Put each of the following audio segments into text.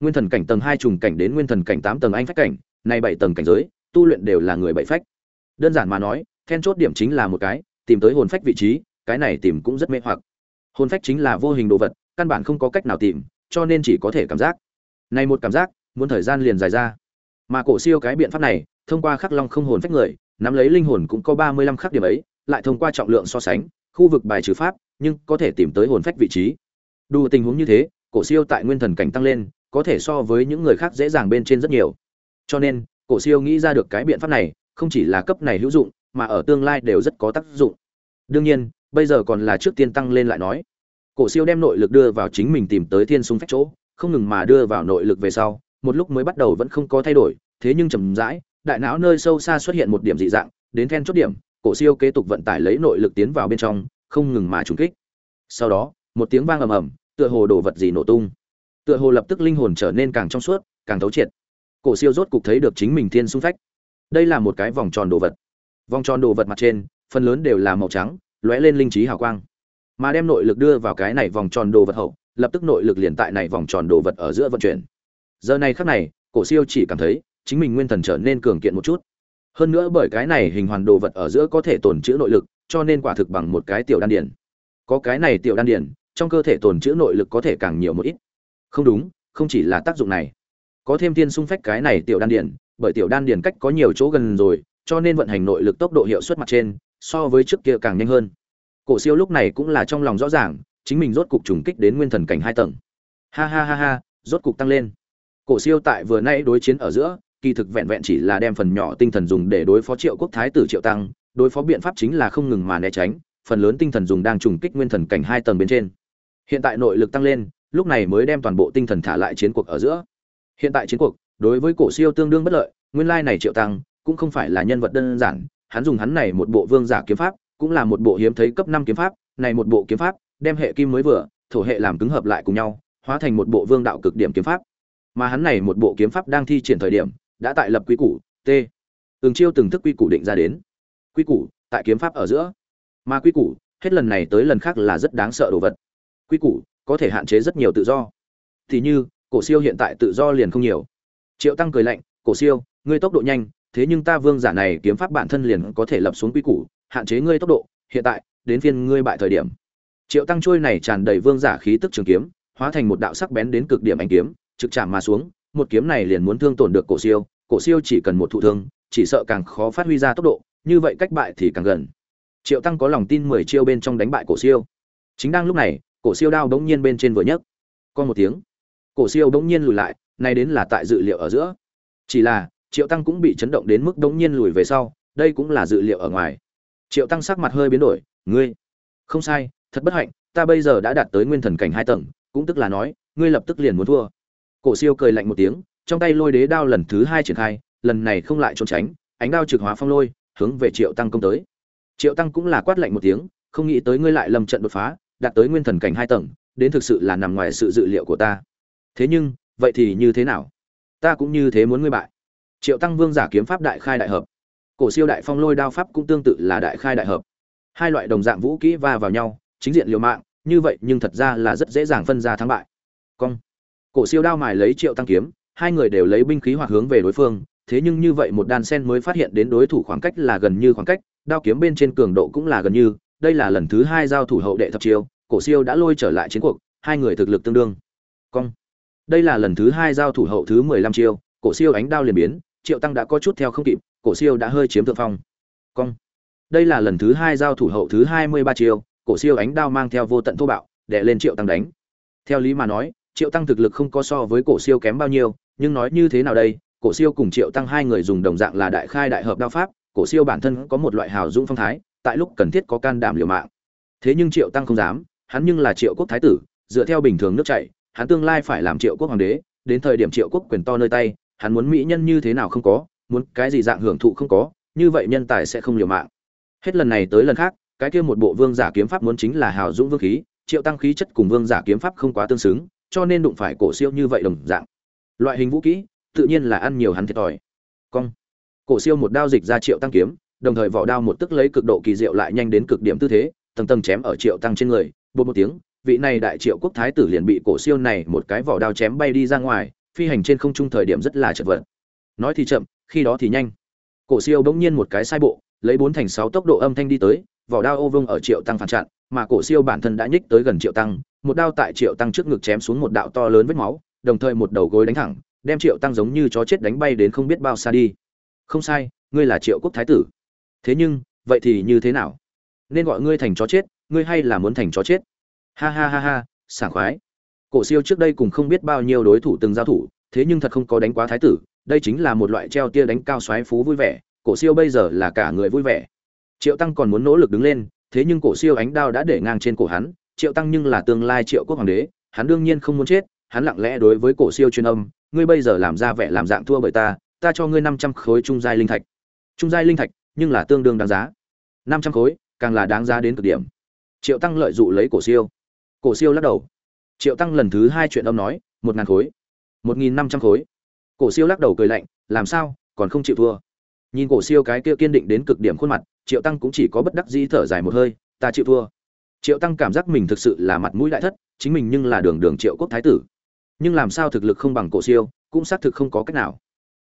nguyên thần cảnh tầng hai trùng cảnh đến nguyên thần cảnh tám tầng anh phách cảnh, nay bảy tầng cảnh giới, tu luyện đều là người bảy phách. Đơn giản mà nói, then chốt điểm chính là một cái, tìm tới hồn phách vị trí, cái này tìm cũng rất mê hoặc. Hồn phách chính là vô hình đồ vật, căn bản không có cách nào tìm, cho nên chỉ có thể cảm giác. Này một cảm giác, muốn thời gian liền dài ra. Mà cổ siêu cái biện pháp này, thông qua khắc long không hồn phách người, nắm lấy linh hồn cũng có ba mươi lăm khắc điểm ấy, lại thông qua trọng lượng so sánh, khu vực bài trừ pháp, nhưng có thể tìm tới hồn phách vị trí. Đủ tình huống như thế, cổ siêu tại nguyên thần cảnh tăng lên có thể so với những người khác dễ dàng bên trên rất nhiều. Cho nên, cổ siêu nghĩ ra được cái biện pháp này, không chỉ là cấp này hữu dụng, mà ở tương lai đều rất có tác dụng. Đương nhiên, bây giờ còn là trước tiên tăng lên lại nói. Cổ siêu đem nội lực đưa vào chính mình tìm tới thiên sung phách chỗ, không ngừng mà đưa vào nội lực về sau, một lúc mới bắt đầu vẫn không có thay đổi, thế nhưng chậm rãi, đại não nơi sâu xa xuất hiện một điểm dị dạng, đến then chốt điểm, cổ siêu kế tục vận tải lấy nội lực tiến vào bên trong, không ngừng mà trùng kích. Sau đó, một tiếng vang ầm ầm, tựa hồ đồ vật gì nổ tung tựa hồ lập tức linh hồn trở nên càng trong suốt, càng thấu triệt. Cổ siêu rốt cục thấy được chính mình thiên xung phách. Đây là một cái vòng tròn đồ vật. Vòng tròn đồ vật mặt trên, phần lớn đều là màu trắng, lóe lên linh trí hào quang. Mà đem nội lực đưa vào cái này vòng tròn đồ vật hậu, lập tức nội lực liền tại này vòng tròn đồ vật ở giữa vận chuyển. Giờ này khắc này, cổ siêu chỉ cảm thấy, chính mình nguyên thần trở nên cường kiện một chút. Hơn nữa bởi cái này hình hoàn đồ vật ở giữa có thể tồn trữ nội lực, cho nên quả thực bằng một cái tiểu đan điển có cái này tiểu đan điển trong cơ thể tồn trữ nội lực có thể càng nhiều một ít không đúng, không chỉ là tác dụng này. Có thêm tiên sung phách cái này tiểu đan điền, bởi tiểu đan điền cách có nhiều chỗ gần rồi, cho nên vận hành nội lực tốc độ hiệu suất mặt trên, so với trước kia càng nhanh hơn. Cổ siêu lúc này cũng là trong lòng rõ ràng, chính mình rốt cục trùng kích đến nguyên thần cảnh hai tầng. Ha ha ha ha, rốt cục tăng lên. Cổ siêu tại vừa nay đối chiến ở giữa, kỳ thực vẹn vẹn chỉ là đem phần nhỏ tinh thần dùng để đối phó triệu quốc thái tử triệu tăng, đối phó biện pháp chính là không ngừng mà né tránh, phần lớn tinh thần dùng đang trùng kích nguyên thần cảnh hai tầng bên trên. Hiện tại nội lực tăng lên lúc này mới đem toàn bộ tinh thần thả lại chiến cuộc ở giữa. Hiện tại chiến cuộc, đối với cổ siêu tương đương bất lợi, nguyên lai này triệu tăng, cũng không phải là nhân vật đơn giản, hắn dùng hắn này một bộ vương giả kiếm pháp, cũng là một bộ hiếm thấy cấp năm kiếm pháp, này một bộ kiếm pháp, đem hệ kim mới vừa, thổ hệ làm cứng hợp lại cùng nhau, hóa thành một bộ vương đạo cực điểm kiếm pháp. Mà hắn này một bộ kiếm pháp đang thi triển thời điểm, đã tại lập quy củ, t. Từng chiêu từng thức quy củ định ra đến. Quy củ, tại kiếm pháp ở giữa. Mà quy củ, hết lần này tới lần khác là rất đáng sợ đồ vật. Quy củ có thể hạn chế rất nhiều tự do. Thì như, cổ siêu hiện tại tự do liền không nhiều. Triệu tăng cười lạnh, cổ siêu, ngươi tốc độ nhanh, thế nhưng ta vương giả này kiếm pháp bản thân liền có thể lập xuống quy củ, hạn chế ngươi tốc độ, hiện tại, đến phiên ngươi bại thời điểm. Triệu tăng trôi này tràn đầy vương giả khí tức trường kiếm, hóa thành một đạo sắc bén đến cực điểm ánh kiếm, trực chạm mà xuống, một kiếm này liền muốn thương tổn được cổ siêu cổ siêu chỉ cần một thụ thương, chỉ sợ càng khó phát huy ra tốc độ, như vậy cách bại thì càng gần. Triệu tăng có lòng tin mười chiêu bên trong đánh bại cổ siêu. Chính đang lúc này cổ siêu đao bỗng nhiên bên trên vừa nhấc. Con một tiếng, cổ siêu bỗng nhiên lùi lại, nay đến là tại dự liệu ở giữa. Chỉ là, triệu tăng cũng bị chấn động đến mức bỗng nhiên lùi về sau, đây cũng là dự liệu ở ngoài. Triệu tăng sắc mặt hơi biến đổi, ngươi, không sai, thật bất hạnh, ta bây giờ đã đạt tới nguyên thần cảnh hai tầng, cũng tức là nói, ngươi lập tức liền muốn thua. Cổ siêu cười lạnh một tiếng, trong tay lôi đế đao lần thứ hai triển khai, lần này không lại trốn tránh, ánh đao trực hóa phong lôi, hướng về triệu tăng công tới. Triệu tăng cũng là quát lạnh một tiếng, không nghĩ tới ngươi lại lầm trận đột phá đạt tới nguyên thần cảnh hai tầng, đến thực sự là nằm ngoài sự dự liệu của ta. Thế nhưng, vậy thì như thế nào? Ta cũng như thế muốn ngươi bại. Triệu tăng vương giả kiếm pháp đại khai đại hợp. Cổ siêu đại phong lôi đao pháp cũng tương tự là đại khai đại hợp. Hai loại đồng dạng vũ kỹ va vào nhau, chính diện liều mạng, như vậy nhưng thật ra là rất dễ dàng phân ra thắng bại. Cong. Cổ siêu đao mài lấy triệu tăng kiếm, hai người đều lấy binh khí hoặc hướng về đối phương, thế nhưng như vậy một đan sen mới phát hiện đến đối thủ khoảng cách là gần như khoảng cách, đao kiếm bên trên cường độ cũng là gần như đây là lần thứ hai giao thủ hậu đệ thập chiêu, cổ siêu đã lôi trở lại chiến cuộc, hai người thực lực tương đương. Cong. Đây là lần thứ hai giao thủ hậu thứ mười lăm chiêu, cổ siêu ánh đao liền biến, triệu tăng đã có chút theo không kịp, cổ siêu đã hơi chiếm thượng phong. Cong. Đây là lần thứ hai giao thủ hậu thứ hai mươi ba chiêu, cổ siêu ánh đao mang theo vô tận thô bạo, đè lên triệu tăng đánh. Theo lý mà nói, triệu tăng thực lực không có so với cổ siêu kém bao nhiêu, nhưng nói như thế nào đây, cổ siêu cùng triệu tăng hai người dùng đồng dạng là đại khai đại hợp đao pháp, cổ siêu bản thân có một loại hào dũng phong thái tại lúc cần thiết có can đảm liều mạng. Thế nhưng triệu tăng không dám, hắn nhưng là triệu quốc thái tử, dựa theo bình thường nước chảy, hắn tương lai phải làm triệu quốc hoàng đế, đến thời điểm triệu quốc quyền to nơi tay, hắn muốn mỹ nhân như thế nào không có, muốn cái gì dạng hưởng thụ không có, như vậy nhân tài sẽ không liều mạng. Hết lần này tới lần khác, cái kia một bộ vương giả kiếm pháp muốn chính là hào dũng vương khí, triệu tăng khí chất cùng vương giả kiếm pháp không quá tương xứng, cho nên đụng phải cổ siêu như vậy đồng dạng. Loại hình vũ khí, tự nhiên là ăn nhiều hắn thiệt thòi. Cong. Cổ siêu một đao dịch ra triệu tăng kiếm đồng thời vỏ đao một tức lấy cực độ kỳ diệu lại nhanh đến cực điểm tư thế, tầng tầng chém ở triệu tăng trên người bột một tiếng, vị này đại triệu quốc thái tử liền bị cổ siêu này một cái vỏ đao chém bay đi ra ngoài, phi hành trên không trung thời điểm rất là chật vật. Nói thì chậm, khi đó thì nhanh. Cổ siêu bỗng nhiên một cái sai bộ, lấy bốn thành sáu tốc độ âm thanh đi tới, vỏ đao ô vông ở triệu tăng phản chặn, mà cổ siêu bản thân đã nhích tới gần triệu tăng, một đao tại triệu tăng trước ngực chém xuống một đạo to lớn vết máu, đồng thời một đầu gối đánh thẳng, đem triệu tăng giống như chó chết đánh bay đến không biết bao xa đi. Không sai, ngươi là triệu quốc thái tử thế nhưng, vậy thì như thế nào? Nên gọi ngươi thành chó chết, ngươi hay là muốn thành chó chết? Ha ha ha ha, sảng khoái. Cổ siêu trước đây cùng không biết bao nhiêu đối thủ từng giao thủ, thế nhưng thật không có đánh quá thái tử, đây chính là một loại treo tia đánh cao xoáy phú vui vẻ, cổ siêu bây giờ là cả người vui vẻ. Triệu tăng còn muốn nỗ lực đứng lên, thế nhưng cổ siêu ánh đao đã để ngang trên cổ hắn, triệu tăng nhưng là tương lai triệu quốc hoàng đế, hắn đương nhiên không muốn chết, hắn lặng lẽ đối với cổ siêu truyền âm, ngươi bây giờ làm ra vẻ làm dạng thua bởi ta ta cho ngươi năm trăm khối trung giai linh thạch. Trung giai linh thạch nhưng là tương đương đáng giá. Năm trăm khối, càng là đáng giá đến cực điểm. Triệu tăng lợi dụng lấy cổ siêu. Cổ siêu lắc đầu. Triệu tăng lần thứ hai chuyện âm nói, một ngàn khối. Một nghìn năm trăm khối. Cổ siêu lắc đầu cười lạnh, làm sao, còn không chịu thua. Nhìn cổ siêu cái kia kiên định đến cực điểm khuôn mặt, triệu tăng cũng chỉ có bất đắc dĩ thở dài một hơi, ta chịu thua. Triệu tăng cảm giác mình thực sự là mặt mũi đại thất, chính mình nhưng là đường đường triệu quốc thái tử. Nhưng làm sao thực lực không bằng cổ siêu, cũng xác thực không có cách nào.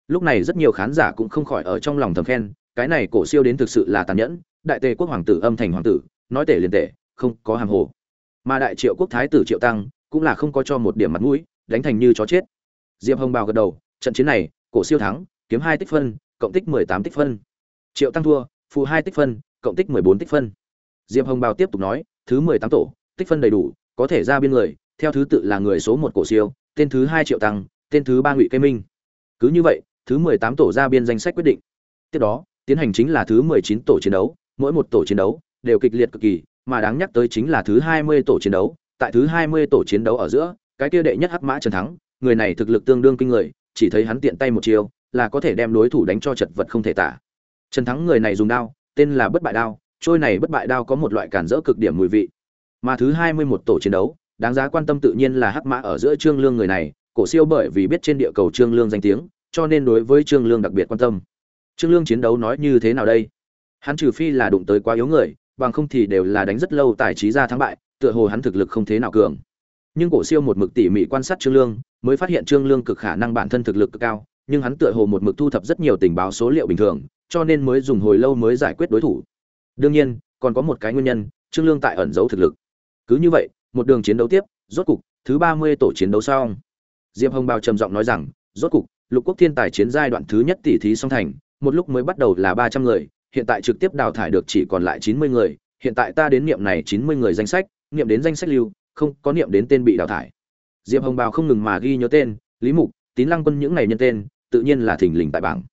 Lúc này rất nhiều khán giả cũng không khỏi ở trong lòng thầm khen cái này cổ siêu đến thực sự là tàn nhẫn, đại tề quốc hoàng tử âm thành hoàng tử, nói tể liền tể, không có hàng hồ. Mà đại triệu quốc thái tử triệu tăng, cũng là không có cho một điểm mặt mũi, đánh thành như chó chết. Diệp hồng bào gật đầu, trận chiến này, cổ siêu thắng, kiếm hai tích phân, cộng tích mười tám tích phân. Triệu tăng thua phụ hai tích phân, cộng tích mười bốn tích phân. Diệp hồng bào tiếp tục nói, thứ mười tám tổ, tích phân đầy đủ, có thể ra biên người, theo thứ tự là người số một cổ siêu, tên thứ hai triệu tăng, tên thứ ba ngụy cây minh. Cứ như vậy, thứ mười tám tổ ra biên danh sách quyết định. Tiếp đó tiến hành chính là thứ mười chín tổ chiến đấu, mỗi một tổ chiến đấu đều kịch liệt cực kỳ, mà đáng nhắc tới chính là thứ hai mươi tổ chiến đấu. Tại thứ hai mươi tổ chiến đấu ở giữa, cái kia đệ nhất hắc mã trần thắng, người này thực lực tương đương kinh người, chỉ thấy hắn tiện tay một chiêu là có thể đem đối thủ đánh cho chật vật không thể tả. Trần thắng người này dùng đao, tên là bất bại đao, trôi này bất bại đao có một loại cản rỡ cực điểm mùi vị. Mà thứ hai mươi một tổ chiến đấu, đáng giá quan tâm tự nhiên là hắc mã ở giữa trương lương người này, cổ siêu bởi vì biết trên địa cầu trương lương danh tiếng, cho nên đối với trương lương đặc biệt quan tâm trương lương chiến đấu nói như thế nào đây? Hắn trừ phi là đụng tới quá yếu người, bằng không thì đều là đánh rất lâu tài trí ra thắng bại, tựa hồ hắn thực lực không thế nào cường. Nhưng cổ siêu một mực tỉ mỉ quan sát trương lương, mới phát hiện trương lương cực khả năng bản thân thực lực cực cao, nhưng hắn tựa hồ một mực thu thập rất nhiều tình báo số liệu bình thường, cho nên mới dùng hồi lâu mới giải quyết đối thủ. Đương nhiên, còn có một cái nguyên nhân, trương lương tại ẩn giấu thực lực. Cứ như vậy, một đường chiến đấu tiếp, rốt cục, thứ ba mươi tổ chiến đấu xong. Diệp hồng bào trầm giọng nói rằng, rốt cục, lục quốc thiên tài chiến giai đoạn thứ nhất tỷ thí song thành một lúc mới bắt đầu là ba trăm người, hiện tại trực tiếp đào thải được chỉ còn lại chín mươi người, hiện tại ta đến niệm này chín mươi người danh sách, niệm đến danh sách lưu, không, có niệm đến tên bị đào thải. Diệp hồng bào không ngừng mà ghi nhớ tên, lý mục, tín lăng quân những này nhân tên, tự nhiên là thình lình tại bảng.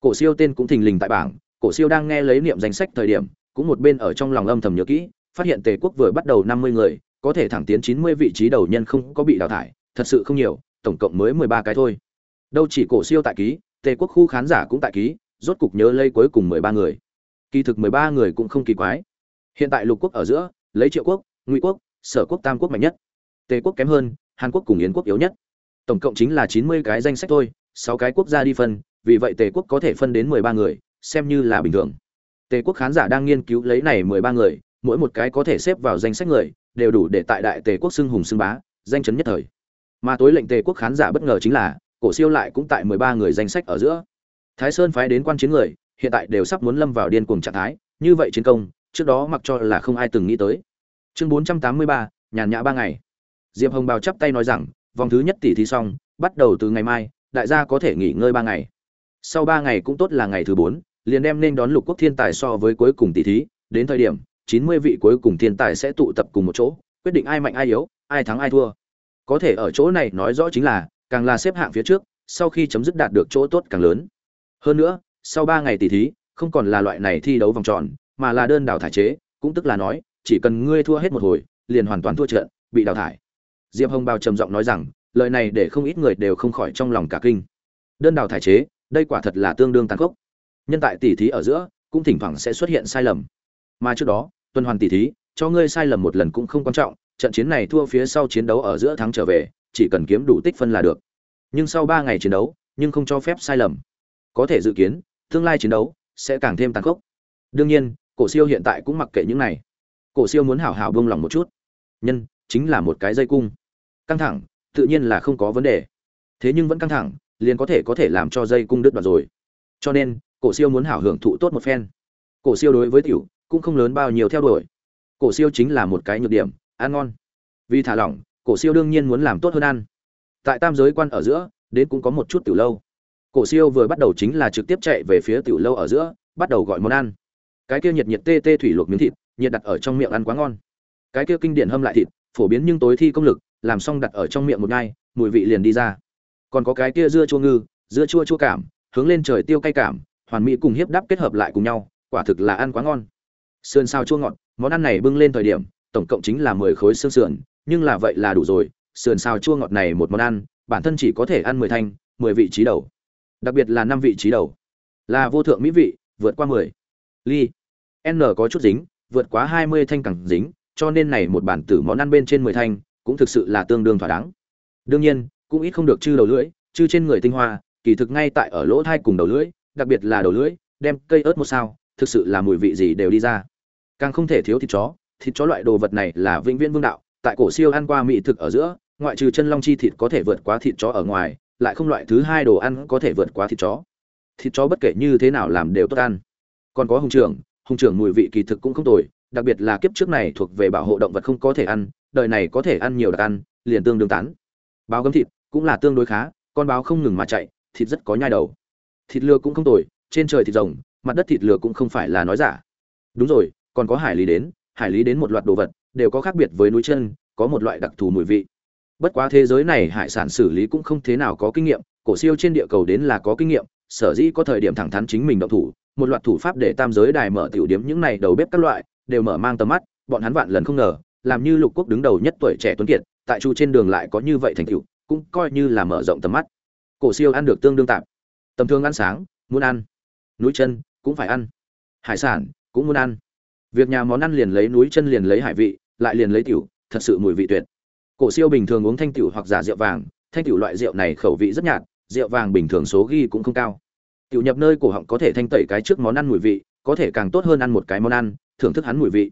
Cổ siêu tên cũng thình lình tại bảng, cổ siêu đang nghe lấy niệm danh sách thời điểm, cũng một bên ở trong lòng âm thầm nhớ kỹ, phát hiện tề quốc vừa bắt đầu năm mươi người, có thể thẳng tiến chín mươi vị trí đầu nhân không có bị đào thải, thật sự không nhiều, tổng cộng mới mười ba cái thôi. Đâu chỉ cổ siêu tại ký, tề quốc khu khán giả cũng tại ký rốt cục nhớ lấy cuối cùng mười ba người. Kỳ thực mười ba người cũng không kỳ quái. Hiện tại lục quốc ở giữa, lấy triệu quốc, ngụy quốc, sở quốc, tam quốc mạnh nhất. Tề quốc kém hơn, hàn quốc cùng yến quốc yếu nhất. Tổng cộng chính là chín mươi cái danh sách thôi, sáu cái quốc gia đi phân, vì vậy tề quốc có thể phân đến mười ba người, xem như là bình thường. Tề quốc khán giả đang nghiên cứu lấy này mười ba người, mỗi một cái có thể xếp vào danh sách người, đều đủ để tại đại tề quốc xưng hùng xưng bá, danh chấn nhất thời. Mà tối lệnh tề quốc khán giả bất ngờ chính là, cổ siêu lại cũng tại mười ba người danh sách ở giữa thái sơn phái đến quan chiến người, hiện tại đều sắp muốn lâm vào điên cuồng trạng thái, như vậy chiến công, trước đó mặc cho là không ai từng nghĩ tới. Chương bốn trăm tám mươi ba, nhàn nhã ba ngày. Diệp hồng bào chắp tay nói rằng, vòng thứ nhất tỷ thí xong, bắt đầu từ ngày mai, đại gia có thể nghỉ ngơi ba ngày. Sau ba ngày cũng tốt là ngày thứ bốn, liền đem nên đón lục quốc thiên tài so với cuối cùng tỷ thí. Đến thời điểm, chín mươi vị cuối cùng thiên tài sẽ tụ tập cùng một chỗ, quyết định ai mạnh ai yếu, ai thắng ai thua. Có thể ở chỗ này nói rõ chính là, càng là xếp hạng phía trước, sau khi chấm dứt đạt được chỗ tốt càng lớn hơn nữa, sau ba ngày tỷ thí, không còn là loại này thi đấu vòng tròn, mà là đơn đào thải chế, cũng tức là nói, chỉ cần ngươi thua hết một hồi, liền hoàn toàn thua trận, bị đào thải. Diệp hồng bao trầm giọng nói rằng, lời này để không ít người đều không khỏi trong lòng cả kinh. Đơn đào thải chế, đây quả thật là tương đương tàn khốc. Nhân tại tỷ thí ở giữa, cũng thỉnh thoảng sẽ xuất hiện sai lầm. Mà trước đó, tuần hoàn tỷ thí, cho ngươi sai lầm một lần cũng không quan trọng, trận chiến này thua phía sau chiến đấu ở giữa thắng trở về, chỉ cần kiếm đủ tích phân là được. Nhưng sau ba ngày chiến đấu, nhưng không cho phép sai lầm có thể dự kiến, tương lai chiến đấu sẽ càng thêm tàn khốc. Đương nhiên, cổ siêu hiện tại cũng mặc kệ những này. Cổ siêu muốn hảo hảo buông lòng một chút. Nhân, chính là một cái dây cung. Căng thẳng, tự nhiên là không có vấn đề. Thế nhưng vẫn căng thẳng, liền có thể có thể làm cho dây cung đứt đoạn rồi. Cho nên, cổ siêu muốn hảo hưởng thụ tốt một phen. Cổ siêu đối với tiểu, cũng không lớn bao nhiêu theo đuổi. Cổ siêu chính là một cái nhược điểm, ăn ngon. Vì thả lỏng, cổ siêu đương nhiên muốn làm tốt hơn ăn. Tại tam giới quan ở giữa, đến cũng có một chút tiểu lâu cổ siêu vừa bắt đầu chính là trực tiếp chạy về phía tiểu lâu ở giữa, bắt đầu gọi món ăn. Cái kia nhiệt nhiệt tê tê thủy luộc miếng thịt, nhiệt đặt ở trong miệng ăn quá ngon. Cái kia kinh điển hâm lại thịt, phổ biến nhưng tối thi công lực, làm xong đặt ở trong miệng một ngày mùi vị liền đi ra. Còn có cái kia dưa chua ngư, dưa chua chua cảm, hướng lên trời tiêu cay cảm, hoàn mỹ cùng hiếp đắp kết hợp lại cùng nhau, quả thực là ăn quá ngon. Sườn xào chua ngọt, món ăn này bưng lên thời điểm, tổng cộng chính là mười khối xương sườn, nhưng là vậy là đủ rồi, sườn xào chua ngọt này một món ăn, bản thân chỉ có thể ăn mười thanh, mười vị trí đầu đặc biệt là năm vị trí đầu. Là vô thượng mỹ vị, vượt qua mười. Ly. N có chút dính, vượt quá hai mươi thanh cẳng dính, cho nên này một bản tử món ăn bên trên mười thanh cũng thực sự là tương đương thỏa đáng. Đương nhiên, cũng ít không được chư đầu lưỡi, chư trên người tinh hoa, kỳ thực ngay tại ở lỗ thai cùng đầu lưỡi, đặc biệt là đầu lưỡi, đem cây ớt một sao, thực sự là mùi vị gì đều đi ra. Càng không thể thiếu thịt chó thịt chó loại đồ vật này là vĩnh viễn vương đạo, tại cổ siêu ăn qua mỹ thực ở giữa, ngoại trừ chân long chi thịt có thể vượt quá thịt chó ở ngoài lại không loại thứ hai đồ ăn có thể vượt quá thịt chó. Thịt chó bất kể như thế nào làm đều tốt ăn. Còn có hùng trưởng hùng trưởng mùi vị kỳ thực cũng không tồi, đặc biệt là kiếp trước này thuộc về bảo hộ động vật không có thể ăn, đời này có thể ăn nhiều đặc ăn, liền tương đương tán. Báo gấm thịt cũng là tương đối khá, con báo không ngừng mà chạy, thịt rất có nhai đầu. Thịt lừa cũng không tồi, trên trời thịt rồng, mặt đất thịt lừa cũng không phải là nói giả. Đúng rồi, còn có hải lý đến, hải lý đến một loạt đồ vật, đều có khác biệt với núi chân, có một loại đặc thù mùi vị bất quá thế giới này hải sản xử lý cũng không thế nào có kinh nghiệm, cổ siêu trên địa cầu đến là có kinh nghiệm, sở dĩ có thời điểm thẳng thắn chính mình động thủ, một loạt thủ pháp để tam giới đài mở tiểu điểm những này đầu bếp các loại, đều mở mang tầm mắt, bọn hắn vạn lần không ngờ, làm như lục quốc đứng đầu nhất tuổi trẻ tuấn kiệt, tại chu trên đường lại có như vậy thành tựu, cũng coi như là mở rộng tầm mắt. Cổ siêu ăn được tương đương tạm. Tầm thương ăn sáng, muốn ăn. Núi chân, cũng phải ăn. Hải sản, cũng muốn ăn. Việc nhà món ăn liền lấy núi chân liền lấy hải vị, lại liền lấy tiểu, thật sự mùi vị tuyệt cổ siêu bình thường uống thanh tiểu hoặc giả rượu vàng, thanh tiểu loại rượu này khẩu vị rất nhạt, rượu vàng bình thường số ghi cũng không cao. Tiểu nhập nơi cổ họng có thể thanh tẩy cái trước món ăn mùi vị, có thể càng tốt hơn ăn một cái món ăn, thưởng thức hắn mùi vị.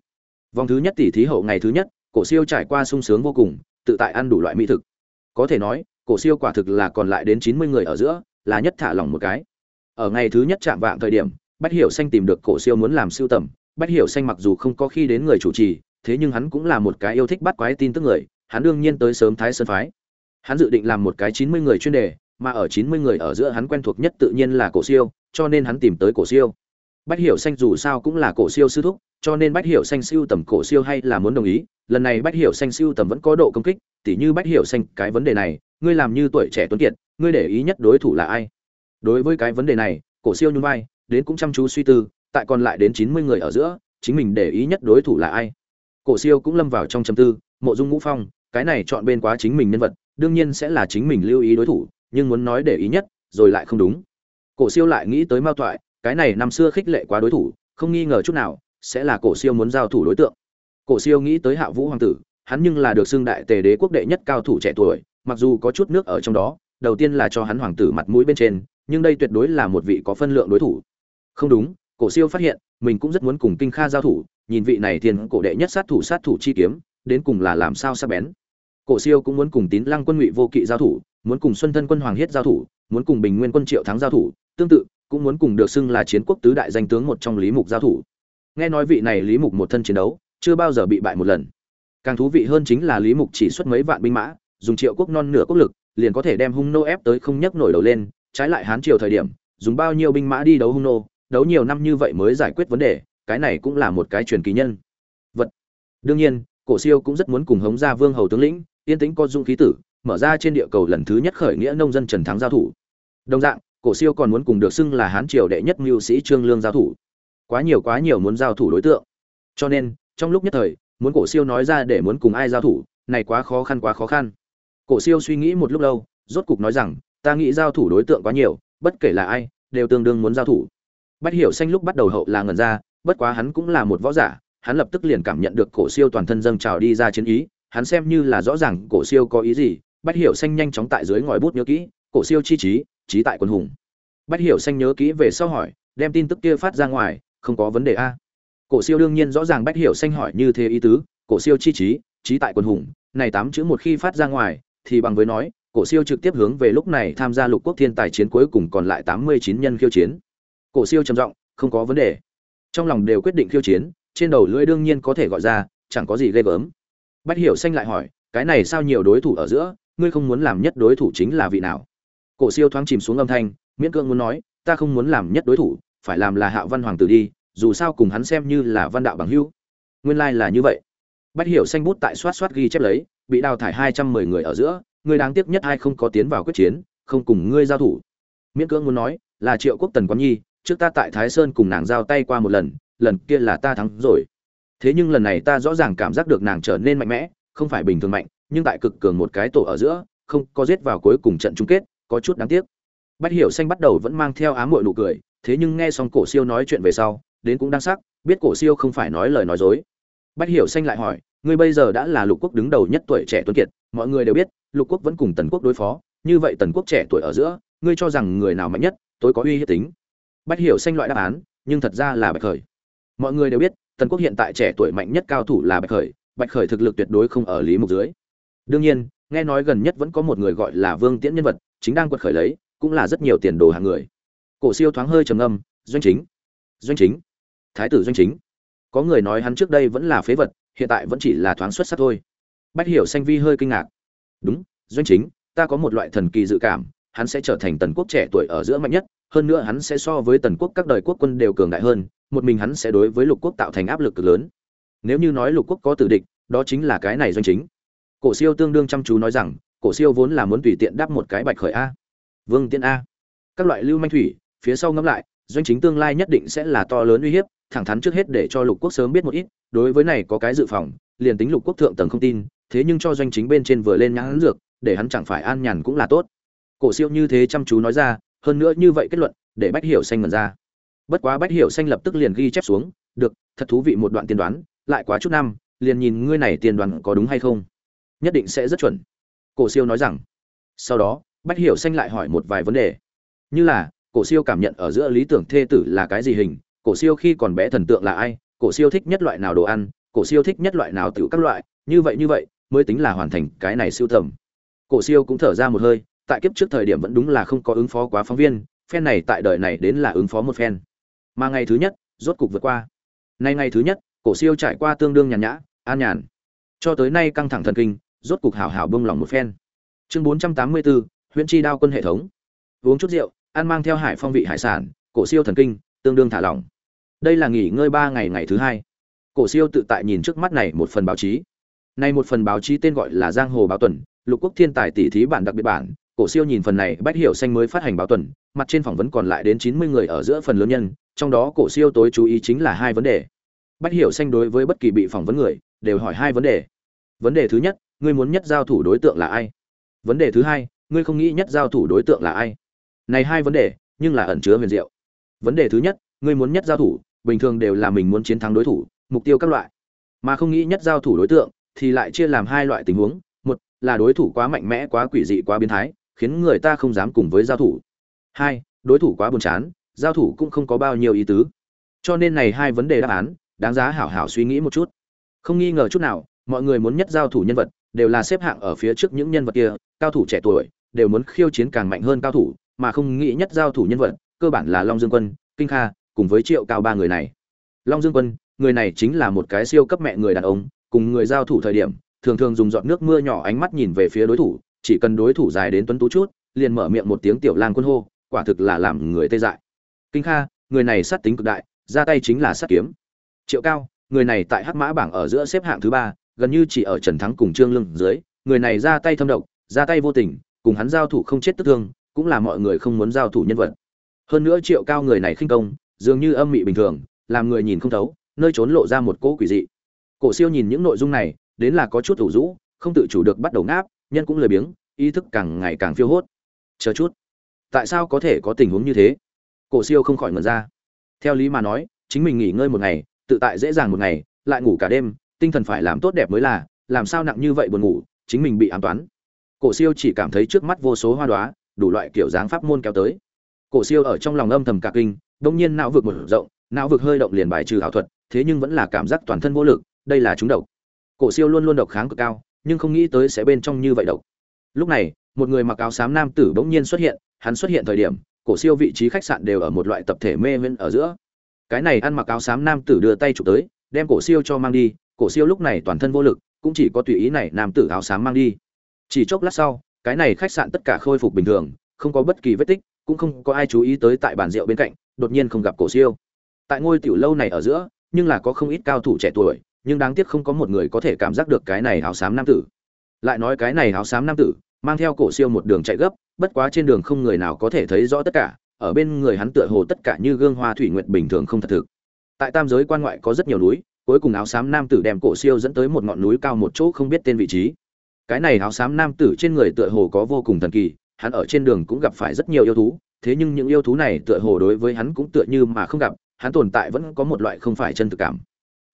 Vòng thứ nhất tỷ thí hậu ngày thứ nhất, cổ siêu trải qua sung sướng vô cùng, tự tại ăn đủ loại mỹ thực. Có thể nói, cổ siêu quả thực là còn lại đến chín mươi người ở giữa, là nhất thả lỏng một cái. Ở ngày thứ nhất chạm vạng thời điểm, bách hiểu xanh tìm được cổ siêu muốn làm siêu tầm. Bách hiểu xanh mặc dù không có khi đến người chủ trì, thế nhưng hắn cũng là một cái yêu thích bắt quái tin tức người hắn đương nhiên tới sớm thái sơn phái. Hắn dự định làm một cái chín mươi người chuyên đề, mà ở chín mươi người ở giữa hắn quen thuộc nhất tự nhiên là cổ siêu, cho nên hắn tìm tới cổ siêu. Bách hiểu xanh dù sao cũng là cổ siêu sư thúc, cho nên bách hiểu xanh siêu tầm cổ siêu hay là muốn đồng ý, lần này bách hiểu xanh siêu tầm vẫn có độ công kích, tỉ như bách hiểu xanh, cái vấn đề này, ngươi làm như tuổi trẻ tuấn kiệt, ngươi để ý nhất đối thủ là ai? Đối với cái vấn đề này, cổ siêu nhún vai, đến cũng chăm chú suy tư, tại còn lại đến chín mươi người ở giữa, chính mình để ý nhất đối thủ là ai? Cổ siêu cũng lâm vào trong châm tư, mộ dung ngũ phong cái này chọn bên quá chính mình nhân vật, đương nhiên sẽ là chính mình lưu ý đối thủ, nhưng muốn nói để ý nhất, rồi lại không đúng. Cổ siêu lại nghĩ tới mao toại, cái này năm xưa khích lệ quá đối thủ, không nghi ngờ chút nào, sẽ là cổ siêu muốn giao thủ đối tượng. Cổ siêu nghĩ tới hạ vũ hoàng tử, hắn nhưng là được xưng đại tề đế quốc đệ nhất cao thủ trẻ tuổi, mặc dù có chút nước ở trong đó, đầu tiên là cho hắn hoàng tử mặt mũi bên trên, nhưng đây tuyệt đối là một vị có phân lượng đối thủ. Không đúng, cổ siêu phát hiện, mình cũng rất muốn cùng kinh kha giao thủ, nhìn vị này thiên cổ đệ nhất sát thủ sát thủ chi kiếm đến cùng là làm sao sắc bén. Cổ siêu cũng muốn cùng tín lăng quân ngụy vô kỵ giao thủ, muốn cùng xuân thân quân hoàng hiết giao thủ, muốn cùng bình nguyên quân triệu thắng giao thủ, tương tự, cũng muốn cùng được xưng là chiến quốc tứ đại danh tướng một trong lý mục giao thủ. Nghe nói vị này lý mục một thân chiến đấu, chưa bao giờ bị bại một lần. Càng thú vị hơn chính là lý mục chỉ xuất mấy vạn binh mã, dùng triệu quốc non nửa quốc lực, liền có thể đem hung nô ép tới không nhấc nổi đầu lên, trái lại hán triều thời điểm, dùng bao nhiêu binh mã đi đấu hung nô, đấu nhiều năm như vậy mới giải quyết vấn đề, cái này cũng là một cái truyền kỳ nhân. Vật. Đương nhiên cổ siêu cũng rất muốn cùng hống gia vương hầu tướng lĩnh, yên tĩnh có dung khí tử, mở ra trên địa cầu lần thứ nhất khởi nghĩa nông dân trần thắng giao thủ. Đồng dạng, cổ siêu còn muốn cùng được xưng là hán triều đệ nhất mưu sĩ trương lương giao thủ. Quá nhiều quá nhiều muốn giao thủ đối tượng. Cho nên, trong lúc nhất thời, muốn cổ siêu nói ra để muốn cùng ai giao thủ, này quá khó khăn quá khó khăn. Cổ siêu suy nghĩ một lúc lâu, rốt cục nói rằng, ta nghĩ giao thủ đối tượng quá nhiều, bất kể là ai, đều tương đương muốn giao thủ. Bách hiểu xanh lúc bắt đầu hậu là ngẩn ra, bất quá hắn cũng là một võ giả hắn lập tức liền cảm nhận được cổ siêu toàn thân dâng trào đi ra chiến ý, hắn xem như là rõ ràng cổ siêu có ý gì, bách hiểu xanh nhanh chóng tại dưới ngòi bút nhớ kỹ, cổ siêu chi trí trí tại quân hùng. Bách hiểu xanh nhớ kỹ về sau hỏi, đem tin tức kia phát ra ngoài, không có vấn đề a. Cổ siêu đương nhiên rõ ràng bách hiểu xanh hỏi như thế ý tứ, cổ siêu chi trí trí tại quân hùng, này tám chữ một khi phát ra ngoài, thì bằng với nói, cổ siêu trực tiếp hướng về lúc này tham gia lục quốc thiên tài chiến cuối cùng còn lại tám mươi chín nhân khiêu chiến. Cổ siêu trầm giọng, không có vấn đề. Trong lòng đều quyết định khiêu chiến trên đầu lưỡi đương nhiên có thể gọi ra, chẳng có gì ghê gớm. Bách hiểu xanh lại hỏi, cái này sao nhiều đối thủ ở giữa, ngươi không muốn làm nhất đối thủ chính là vị nào? Cổ siêu thoáng chìm xuống âm thanh, miễn cưỡng muốn nói, ta không muốn làm nhất đối thủ, phải làm là hạo văn hoàng tử đi, dù sao cùng hắn xem như là văn đạo bằng hữu. Nguyên lai là như vậy. Bách hiểu xanh bút tại soát soát ghi chép lấy, bị đào thải hai trăm mười người ở giữa, người đáng tiếc nhất ai không có tiến vào quyết chiến, không cùng ngươi giao thủ. Miễn cưỡng muốn nói, là triệu quốc tần quán nhi, trước ta tại thái sơn cùng nàng giao tay qua một lần lần kia là ta thắng rồi. Thế nhưng lần này ta rõ ràng cảm giác được nàng trở nên mạnh mẽ, không phải bình thường mạnh, nhưng tại cực cường một cái tổ ở giữa, không có giết vào cuối cùng trận chung kết, có chút đáng tiếc. Bách hiểu xanh bắt đầu vẫn mang theo ám muội nụ cười, thế nhưng nghe xong cổ siêu nói chuyện về sau, đến cũng đang sắc, biết cổ siêu không phải nói lời nói dối. Bách hiểu xanh lại hỏi, ngươi bây giờ đã là lục quốc đứng đầu nhất tuổi trẻ tuấn kiệt, mọi người đều biết, lục quốc vẫn cùng tần quốc đối phó, như vậy tần quốc trẻ tuổi ở giữa, ngươi cho rằng người nào mạnh nhất tôi có uy hiếp tính? Bách hiểu xanh loại đáp án, nhưng thật ra là bạch khởi mọi người đều biết, tần quốc hiện tại trẻ tuổi mạnh nhất cao thủ là bạch khởi bạch khởi thực lực tuyệt đối không ở lý mục dưới. Đương nhiên, nghe nói gần nhất vẫn có một người gọi là vương tiễn nhân vật, chính đang quật khởi lấy, cũng là rất nhiều tiền đồ hàng người. Cổ siêu thoáng hơi trầm âm doanh chính doanh chính, thái tử doanh chính. Có người nói hắn trước đây vẫn là phế vật, hiện tại vẫn chỉ là thoáng xuất sắc thôi. Bách hiểu xanh vi hơi kinh ngạc. Đúng, doanh chính, ta có một loại thần kỳ dự cảm, hắn sẽ trở thành tần quốc trẻ tuổi ở giữa mạnh nhất hơn nữa hắn sẽ so với tần quốc các đời quốc quân đều cường đại hơn, một mình hắn sẽ đối với lục quốc tạo thành áp lực cực lớn. Nếu như nói lục quốc có tử địch, đó chính là cái này doanh chính. Cổ siêu tương đương chăm chú nói rằng, cổ siêu vốn là muốn tùy tiện đáp một cái bạch khởi a. Vương tiên a. Các loại lưu manh thủy, phía sau ngẫm lại, doanh chính tương lai nhất định sẽ là to lớn uy hiếp, thẳng thắn trước hết để cho lục quốc sớm biết một ít, đối với này có cái dự phòng, liền tính lục quốc thượng tầng không tin, thế nhưng cho doanh chính bên trên vừa lên nhãn dược, để hắn chẳng phải an nhàn cũng là tốt. Cổ siêu như thế chăm chú nói ra hơn nữa như vậy kết luận, để bách hiểu xanh ngần ra. Bất quá bách hiểu xanh lập tức liền ghi chép xuống, được, thật thú vị một đoạn tiên đoán, lại quá chút năm, liền nhìn ngươi này tiên đoán có đúng hay không? Nhất định sẽ rất chuẩn. Cổ siêu nói rằng. Sau đó, bách hiểu xanh lại hỏi một vài vấn đề. Như là, cổ siêu cảm nhận ở giữa lý tưởng thê tử là cái gì hình, cổ siêu khi còn bé thần tượng là ai, cổ siêu thích nhất loại nào đồ ăn, cổ siêu thích nhất loại nào tiểu các loại, như vậy như vậy, mới tính là hoàn thành cái này siêu thẩm cổ siêu cũng thở ra một hơi tại kiếp trước thời điểm vẫn đúng là không có ứng phó quá phóng viên, phen này tại đời này đến là ứng phó một phen. Mà ngày thứ nhất, rốt cục vượt qua. Nay ngày thứ nhất, cổ siêu trải qua tương đương nhàn nhã, an nhàn. Cho tới nay căng thẳng thần kinh, rốt cục hảo hảo bông lòng một phen. Chương bốn trăm tám mươi bốn huyện chi đao quân hệ thống. Uống chút rượu, ăn mang theo hải phong vị hải sản, cổ siêu thần kinh, tương đương thả lỏng. Đây là nghỉ ngơi ba ngày ngày thứ hai. Cổ siêu tự tại nhìn trước mắt này một phần báo chí. Nay một phần báo chí tên gọi là giang hồ báo tuần, lục quốc thiên tài tỷ thí bản đặc biệt bản cổ siêu nhìn phần này, bách hiểu xanh mới phát hành báo tuần, mặt trên phỏng vấn còn lại đến chín mươi người ở giữa phần lớn nhân, trong đó cổ siêu tối chú ý chính là hai vấn đề. Bách hiểu xanh đối với bất kỳ bị phỏng vấn người, đều hỏi hai vấn đề. Vấn đề thứ nhất, ngươi muốn nhất giao thủ đối tượng là ai? Vấn đề thứ hai, ngươi không nghĩ nhất giao thủ đối tượng là ai? Này hai vấn đề, nhưng là ẩn chứa huyền diệu. Vấn đề thứ nhất, ngươi muốn nhất giao thủ, bình thường đều là mình muốn chiến thắng đối thủ, mục tiêu các loại. Mà không nghĩ nhất giao thủ đối tượng, thì lại chia làm hai loại tình huống. Một, là đối thủ quá mạnh mẽ, quá quỷ dị, quá biến thái khiến người ta không dám cùng với giao thủ. Hai, đối thủ quá buồn chán, giao thủ cũng không có bao nhiêu ý tứ. Cho nên này hai vấn đề đáp án, đáng giá hảo hảo suy nghĩ một chút. Không nghi ngờ chút nào, mọi người muốn nhất giao thủ nhân vật, đều là xếp hạng ở phía trước những nhân vật kia, cao thủ trẻ tuổi, đều muốn khiêu chiến càng mạnh hơn cao thủ, mà không nghĩ nhất giao thủ nhân vật, cơ bản là long dương quân, kinh kha, cùng với triệu cao ba người này. Long dương quân, người này chính là một cái siêu cấp mẹ người đàn ông, cùng người giao thủ thời điểm, thường thường dùng giọt nước mưa nhỏ ánh mắt nhìn về phía đối thủ chỉ cần đối thủ dài đến tuấn tú chút, liền mở miệng một tiếng tiểu lang quân hô, quả thực là làm người tê dại. Kinh kha, người này sát tính cực đại, ra tay chính là sát kiếm. Triệu cao, người này tại hắc mã bảng ở giữa xếp hạng thứ ba, gần như chỉ ở trần thắng cùng trương lưng dưới, người này ra tay thâm độc, ra tay vô tình, cùng hắn giao thủ không chết tức thương, cũng là mọi người không muốn giao thủ nhân vật. Hơn nữa triệu cao người này khinh công, dường như âm mị bình thường, làm người nhìn không thấu, nơi trốn lộ ra một cỗ quỷ dị. Cổ siêu nhìn những nội dung này, đến là có chút ủ rũ, không tự chủ được bắt đầu ngáp nhân cũng lười biếng, ý thức càng ngày càng phiêu hốt. Chờ chút, tại sao có thể có tình huống như thế? Cổ siêu không khỏi ngẩn ra. Theo lý mà nói, chính mình nghỉ ngơi một ngày, tự tại dễ dàng một ngày, lại ngủ cả đêm, tinh thần phải làm tốt đẹp mới là, làm sao nặng như vậy buồn ngủ, chính mình bị ám toán. Cổ siêu chỉ cảm thấy trước mắt vô số hoa đoá đủ loại kiểu dáng pháp môn kéo tới. Cổ siêu ở trong lòng âm thầm cả kinh, đông nhiên não vực một rộng, não vực hơi động liền bài trừ ảo thuật, thế nhưng vẫn là cảm giác toàn thân vô lực, đây là chúng độc. Cổ siêu luôn luôn độc kháng cực cao nhưng không nghĩ tới sẽ bên trong như vậy độc. Lúc này, một người mặc áo xám nam tử bỗng nhiên xuất hiện, hắn xuất hiện thời điểm, cổ siêu vị trí khách sạn đều ở một loại tập thể mê viễn ở giữa. Cái này ăn mặc áo xám nam tử đưa tay chụp tới, đem cổ siêu cho mang đi, cổ siêu lúc này toàn thân vô lực, cũng chỉ có tùy ý này nam tử áo xám mang đi. Chỉ chốc lát sau, cái này khách sạn tất cả khôi phục bình thường, không có bất kỳ vết tích, cũng không có ai chú ý tới tại bàn rượu bên cạnh, đột nhiên không gặp cổ siêu. Tại ngôi tiểu lâu này ở giữa, nhưng là có không ít cao thủ trẻ tuổi nhưng đáng tiếc không có một người có thể cảm giác được cái này áo xám nam tử. Lại nói cái này áo xám nam tử, mang theo cổ siêu một đường chạy gấp, bất quá trên đường không người nào có thể thấy rõ tất cả, ở bên người hắn tựa hồ tất cả như gương hoa thủy nguyệt bình thường không thật thực. Tại tam giới quan ngoại có rất nhiều núi, cuối cùng áo xám nam tử đem cổ siêu dẫn tới một ngọn núi cao một chỗ không biết tên vị trí. Cái này áo xám nam tử trên người tựa hồ có vô cùng thần kỳ, hắn ở trên đường cũng gặp phải rất nhiều yêu thú, thế nhưng những yêu thú này tựa hồ đối với hắn cũng tựa như mà không gặp, hắn tồn tại vẫn có một loại không phải chân thực cảm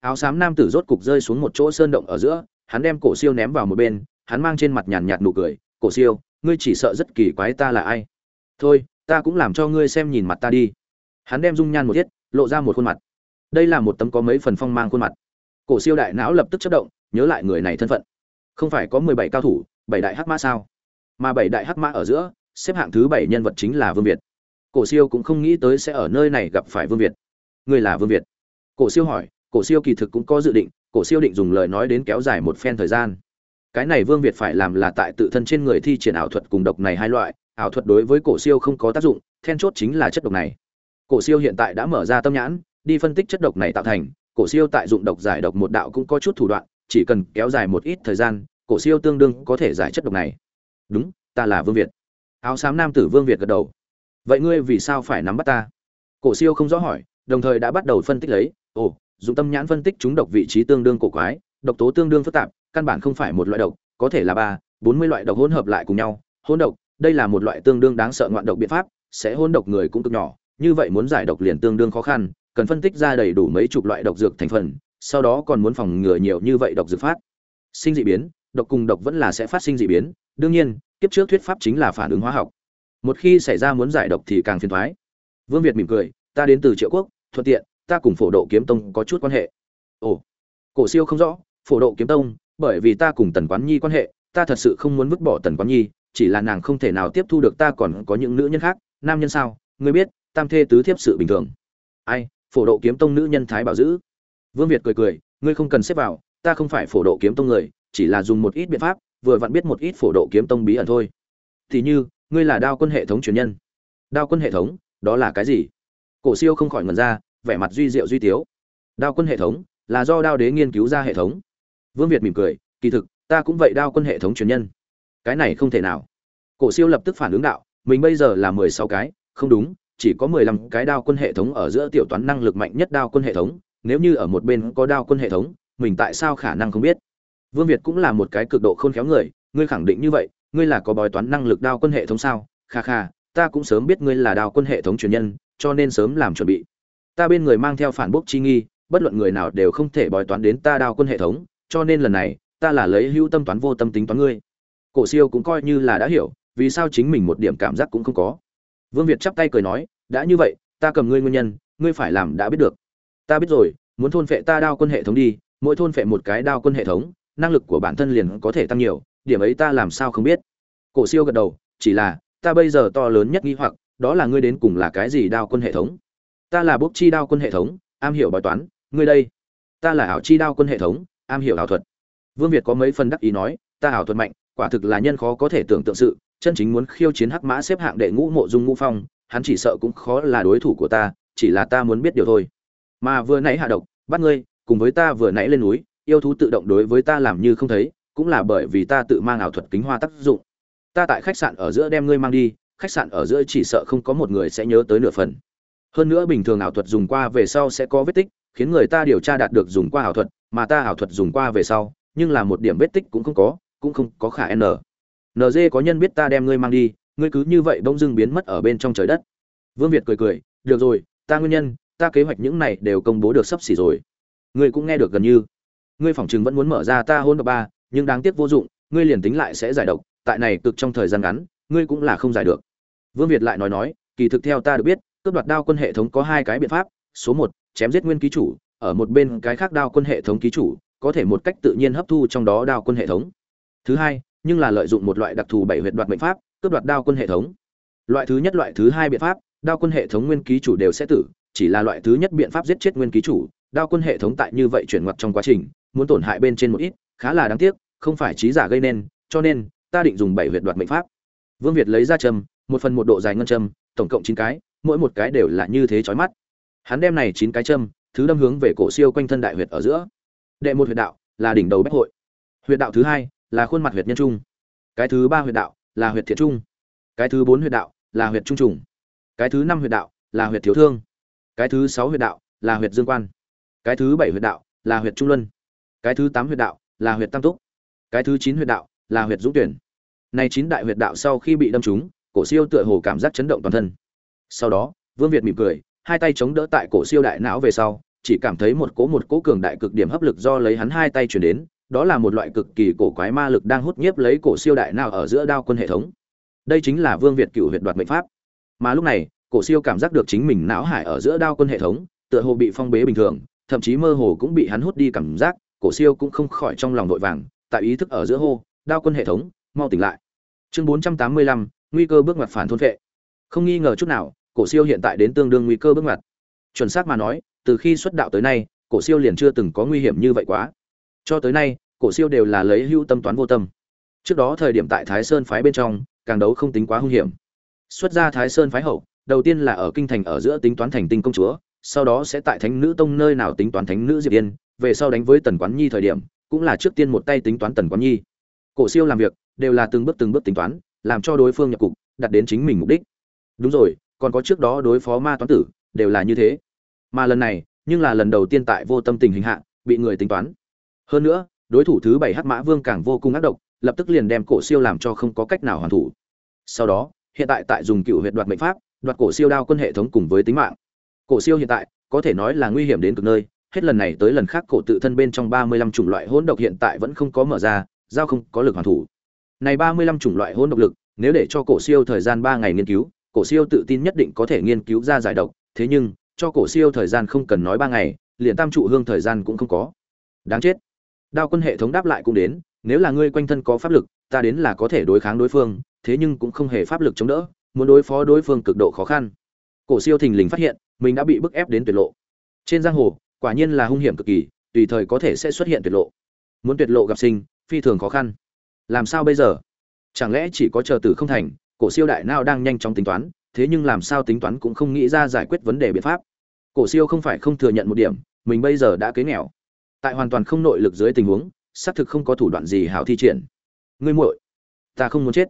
áo xám nam tử rốt cục rơi xuống một chỗ sơn động ở giữa, hắn đem cổ siêu ném vào một bên, hắn mang trên mặt nhàn nhạt nụ cười, cổ siêu, ngươi chỉ sợ rất kỳ quái ta là ai? Thôi, ta cũng làm cho ngươi xem nhìn mặt ta đi. Hắn đem dung nhan một thiết, lộ ra một khuôn mặt. Đây là một tấm có mấy phần phong mang khuôn mặt. Cổ siêu đại não lập tức chất động, nhớ lại người này thân phận. Không phải có mười bảy cao thủ, bảy đại hắc mã sao? Mà bảy đại hắc mã ở giữa, xếp hạng thứ bảy nhân vật chính là vương việt. Cổ siêu cũng không nghĩ tới sẽ ở nơi này gặp phải vương việt. Ngươi là vương việt? Cổ siêu hỏi cổ siêu kỳ thực cũng có dự định, cổ siêu định dùng lời nói đến kéo dài một phen thời gian. Cái này vương việt phải làm là tại tự thân trên người thi triển ảo thuật cùng độc này hai loại, ảo thuật đối với cổ siêu không có tác dụng, then chốt chính là chất độc này. Cổ siêu hiện tại đã mở ra tâm nhãn, đi phân tích chất độc này tạo thành, cổ siêu tại dụng độc giải độc một đạo cũng có chút thủ đoạn, chỉ cần kéo dài một ít thời gian, cổ siêu tương đương có thể giải chất độc này. Đúng, ta là vương việt. Áo xám nam tử vương việt gật đầu. Vậy ngươi vì sao phải nắm bắt ta? Cổ siêu không rõ hỏi, đồng thời đã bắt đầu phân tích lấy, ồ dùng tâm nhãn phân tích chúng độc vị trí tương đương cổ quái, độc tố tương đương phức tạp, căn bản không phải một loại độc, có thể là ba, bốn mươi loại độc hỗn hợp lại cùng nhau hỗn độc, đây là một loại tương đương đáng sợ ngoạn độc biện pháp, sẽ hỗn độc người cũng cực nhỏ, như vậy muốn giải độc liền tương đương khó khăn, cần phân tích ra đầy đủ mấy chục loại độc dược thành phần, sau đó còn muốn phòng ngừa nhiều như vậy độc dược phát sinh dị biến, độc cùng độc vẫn là sẽ phát sinh dị biến, đương nhiên, kiếp trước thuyết pháp chính là phản ứng hóa học một khi xảy ra muốn giải độc thì càng phiền toái. vương việt mỉm cười, ta đến từ triệu quốc, thuận tiện ta cùng phổ độ kiếm tông có chút quan hệ. Ồ, cổ siêu không rõ, phổ độ kiếm tông, bởi vì ta cùng tần quán nhi quan hệ, ta thật sự không muốn vứt bỏ tần quán nhi, chỉ là nàng không thể nào tiếp thu được ta còn có những nữ nhân khác. Nam nhân sao? Ngươi biết, tam thê tứ thiếp sự bình thường. Ai, phổ độ kiếm tông nữ nhân thái bảo giữ. Vương việt cười cười, ngươi không cần xếp vào, ta không phải phổ độ kiếm tông người, chỉ là dùng một ít biện pháp, vừa vặn biết một ít phổ độ kiếm tông bí ẩn thôi. Thì như, ngươi là đao quân hệ thống truyền nhân. Đao quân hệ thống, đó là cái gì? Cổ siêu không khỏi ngần ra vẻ mặt duy diệu duy tiếu. Đao quân hệ thống là do đao đế nghiên cứu ra hệ thống. Vương việt mỉm cười, kỳ thực, ta cũng vậy đao quân hệ thống truyền nhân. Cái này không thể nào. Cổ siêu lập tức phản ứng đạo, mình bây giờ là mười sáu cái, không đúng, chỉ có mười lăm cái đao quân hệ thống ở giữa tiểu toán năng lực mạnh nhất đao quân hệ thống, nếu như ở một bên có đao quân hệ thống, mình tại sao khả năng không biết? Vương việt cũng là một cái cực độ khôn khéo người, ngươi khẳng định như vậy, ngươi là có bói toán năng lực đao quân hệ thống sao? Kha kha, ta cũng sớm biết ngươi là đao quân hệ thống truyền nhân, cho nên sớm làm chuẩn bị ta bên người mang theo phản bốc chi nghi, bất luận người nào đều không thể bói toán đến ta đao quân hệ thống, cho nên lần này, ta là lấy hữu tâm toán vô tâm tính toán ngươi. Cổ siêu cũng coi như là đã hiểu, vì sao chính mình một điểm cảm giác cũng không có. Vương việt chắp tay cười nói, đã như vậy, ta cầm ngươi nguyên nhân, ngươi phải làm đã biết được. Ta biết rồi, muốn thôn phệ ta đao quân hệ thống đi, mỗi thôn phệ một cái đao quân hệ thống, năng lực của bản thân liền có thể tăng nhiều, điểm ấy ta làm sao không biết. Cổ siêu gật đầu, chỉ là, ta bây giờ to lớn nhất nghi hoặc, đó là ngươi đến cùng là cái gì đao quân hệ thống? Ta là bốc chi đao quân hệ thống, am hiểu bói toán, ngươi đây. Ta là ảo chi đao quân hệ thống, am hiểu ảo thuật. Vương việt có mấy phần đắc ý nói, ta ảo thuật mạnh, quả thực là nhân khó có thể tưởng tượng sự, chân chính muốn khiêu chiến hắc mã xếp hạng đệ ngũ mộ dung ngũ phong, hắn chỉ sợ cũng khó là đối thủ của ta, chỉ là ta muốn biết điều thôi. Mà vừa nãy hạ độc, bắt ngươi, cùng với ta vừa nãy lên núi, yêu thú tự động đối với ta làm như không thấy, cũng là bởi vì ta tự mang ảo thuật kính hoa tác dụng. Ta tại khách sạn ở giữa đem ngươi mang đi, khách sạn ở giữa chỉ sợ không có một người sẽ nhớ tới nửa phần hơn nữa bình thường ảo thuật dùng qua về sau sẽ có vết tích, khiến người ta điều tra đạt được dùng qua ảo thuật, mà ta ảo thuật dùng qua về sau, nhưng là một điểm vết tích cũng không có, cũng không có khả n. Nd có nhân biết ta đem ngươi mang đi, ngươi cứ như vậy bỗng dưng biến mất ở bên trong trời đất. Vương việt cười cười, được rồi, ta nguyên nhân, ta kế hoạch những này đều công bố được sắp xỉ rồi. Ngươi cũng nghe được gần như. Ngươi phỏng chừng vẫn muốn mở ra ta hôn độc ba, nhưng đáng tiếc vô dụng, ngươi liền tính lại sẽ giải độc, tại này cực trong thời gian ngắn, ngươi cũng là không giải được. Vương việt lại nói nói, kỳ thực theo ta được biết cướp đoạt đao quân hệ thống có hai cái biện pháp. Số một, chém giết nguyên ký chủ. Ở một bên cái khác đao quân hệ thống ký chủ có thể một cách tự nhiên hấp thu trong đó đao quân hệ thống. Thứ hai, nhưng là lợi dụng một loại đặc thù bảy huyệt đoạt mệnh pháp, cướp đoạt đao quân hệ thống. Loại thứ nhất, loại thứ hai biện pháp, đao quân hệ thống nguyên ký chủ đều sẽ tử, chỉ là loại thứ nhất biện pháp giết chết nguyên ký chủ, đao quân hệ thống tại như vậy chuyển ngoặt trong quá trình, muốn tổn hại bên trên một ít, khá là đáng tiếc, không phải trí giả gây nên, cho nên, ta định dùng bảy huyệt đoạt mệnh pháp. Vương việt lấy ra châm, một phần một độ dài ngân châm, tổng cộng chín cái mỗi một cái đều là như thế chói mắt. Hắn đem này chín cái châm, thứ đâm hướng về cổ siêu quanh thân đại huyệt ở giữa. Đệ một huyệt đạo là đỉnh đầu bách hội. Huyệt đạo thứ hai là khuôn mặt huyệt nhân trung. Cái thứ ba huyệt đạo là huyệt thiệt trung. Cái thứ bốn huyệt đạo là huyệt trung trùng. Cái thứ năm huyệt đạo là huyệt thiếu thương. Cái thứ sáu huyệt đạo là huyệt dương quan. Cái thứ bảy huyệt đạo là huyệt trung luân. Cái thứ tám huyệt đạo là huyệt tam túc. Cái thứ chín huyệt đạo là huyệt dũng tuyển. Này chín đại huyệt đạo sau khi bị đâm trúng, cổ siêu tựa hồ cảm giác chấn động toàn thân sau đó, vương việt mỉm cười, hai tay chống đỡ tại cổ siêu đại não về sau, chỉ cảm thấy một cỗ một cỗ cường đại cực điểm hấp lực do lấy hắn hai tay chuyển đến, đó là một loại cực kỳ cổ quái ma lực đang hút nhiếp lấy cổ siêu đại não ở giữa đao quân hệ thống. Đây chính là vương việt cựu huyệt đoạt mệnh pháp. Mà lúc này, cổ siêu cảm giác được chính mình não hải ở giữa đao quân hệ thống, tựa hồ bị phong bế bình thường, thậm chí mơ hồ cũng bị hắn hút đi cảm giác, cổ siêu cũng không khỏi trong lòng vội vàng, tại ý thức ở giữa hô, đao quân hệ thống, mau tỉnh lại. Chương bốn trăm tám mươi lăm, nguy cơ bước ngoặt phản thôn vệ. Không nghi ngờ chút nào cổ siêu hiện tại đến tương đương nguy cơ bước ngoặt. Chuẩn xác mà nói, từ khi xuất đạo tới nay, cổ siêu liền chưa từng có nguy hiểm như vậy quá. Cho tới nay, cổ siêu đều là lấy hưu tâm toán vô tâm. Trước đó thời điểm tại thái sơn phái bên trong, càng đấu không tính quá hung hiểm. Xuất ra thái sơn phái hậu, đầu tiên là ở kinh thành ở giữa tính toán thành tinh công chúa, sau đó sẽ tại thánh nữ tông nơi nào tính toán thánh nữ diệp yên, về sau đánh với tần quán nhi thời điểm, cũng là trước tiên một tay tính toán tần quán nhi. Cổ siêu làm việc, đều là từng bước từng bước tính toán, làm cho đối phương nhập cục đạt đến chính mình mục đích. Đúng rồi còn có trước đó đối phó ma toán tử, đều là như thế. Mà lần này, nhưng là lần đầu tiên tại vô tâm tình hình hạ, bị người tính toán. Hơn nữa, đối thủ thứ bảy hắc mã vương càng vô cùng ác độc, lập tức liền đem cổ siêu làm cho không có cách nào hoàn thủ. Sau đó, hiện tại tại dùng cựu huyệt đoạt mệnh pháp, đoạt cổ siêu đao quân hệ thống cùng với tính mạng. Cổ siêu hiện tại, có thể nói là nguy hiểm đến cực nơi, hết lần này tới lần khác cổ tự thân bên trong ba mươi lăm chủng loại hỗn độc hiện tại vẫn không có mở ra, giao không có lực hoàn thủ. Này ba mươi lăm chủng loại hỗn độc lực, nếu để cho cổ siêu thời gian ba ngày nghiên cứu cổ siêu tự tin nhất định có thể nghiên cứu ra giải độc, thế nhưng, cho cổ siêu thời gian không cần nói ba ngày, liền tam trụ hương thời gian cũng không có. Đáng chết. Đao quân hệ thống đáp lại cũng đến, nếu là ngươi quanh thân có pháp lực, ta đến là có thể đối kháng đối phương, thế nhưng cũng không hề pháp lực chống đỡ, muốn đối phó đối phương cực độ khó khăn. Cổ siêu thình lình phát hiện, mình đã bị bức ép đến tuyệt lộ. Trên giang hồ, quả nhiên là hung hiểm cực kỳ, tùy thời có thể sẽ xuất hiện tuyệt lộ. Muốn tuyệt lộ gặp sinh, phi thường khó khăn. Làm sao bây giờ? Chẳng lẽ chỉ có chờ tử không thành cổ siêu đại não đang nhanh chóng tính toán, thế nhưng làm sao tính toán cũng không nghĩ ra giải quyết vấn đề biện pháp. Cổ siêu không phải không thừa nhận một điểm, mình bây giờ đã kế nghèo. Tại hoàn toàn không nội lực dưới tình huống, xác thực không có thủ đoạn gì hảo thi triển. Ngươi muội, ta không muốn chết.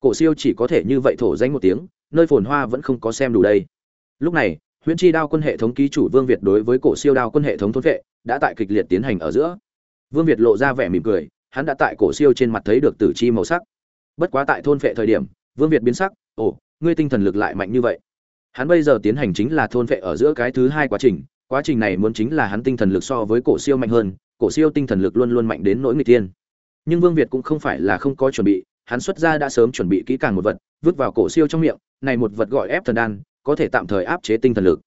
Cổ siêu chỉ có thể như vậy thổ danh một tiếng, nơi phồn hoa vẫn không có xem đủ đây. Lúc này, huyễn chi đao quân hệ thống ký chủ vương việt đối với cổ siêu đao quân hệ thống thôn vệ, đã tại kịch liệt tiến hành ở giữa. Vương việt lộ ra vẻ mỉm cười, hắn đã tại cổ siêu trên mặt thấy được tử chi màu sắc. Bất quá tại thôn vệ thời điểm vương việt biến sắc, ồ, ngươi tinh thần lực lại mạnh như vậy. Hắn bây giờ tiến hành chính là thôn vệ ở giữa cái thứ hai quá trình quá trình này muốn chính là hắn tinh thần lực so với cổ siêu mạnh hơn, cổ siêu tinh thần lực luôn luôn mạnh đến nỗi người tiên nhưng vương việt cũng không phải là không có chuẩn bị, hắn xuất ra đã sớm chuẩn bị kỹ càng một vật, vứt vào cổ siêu trong miệng, này một vật gọi ép thần đan, có thể tạm thời áp chế tinh thần lực.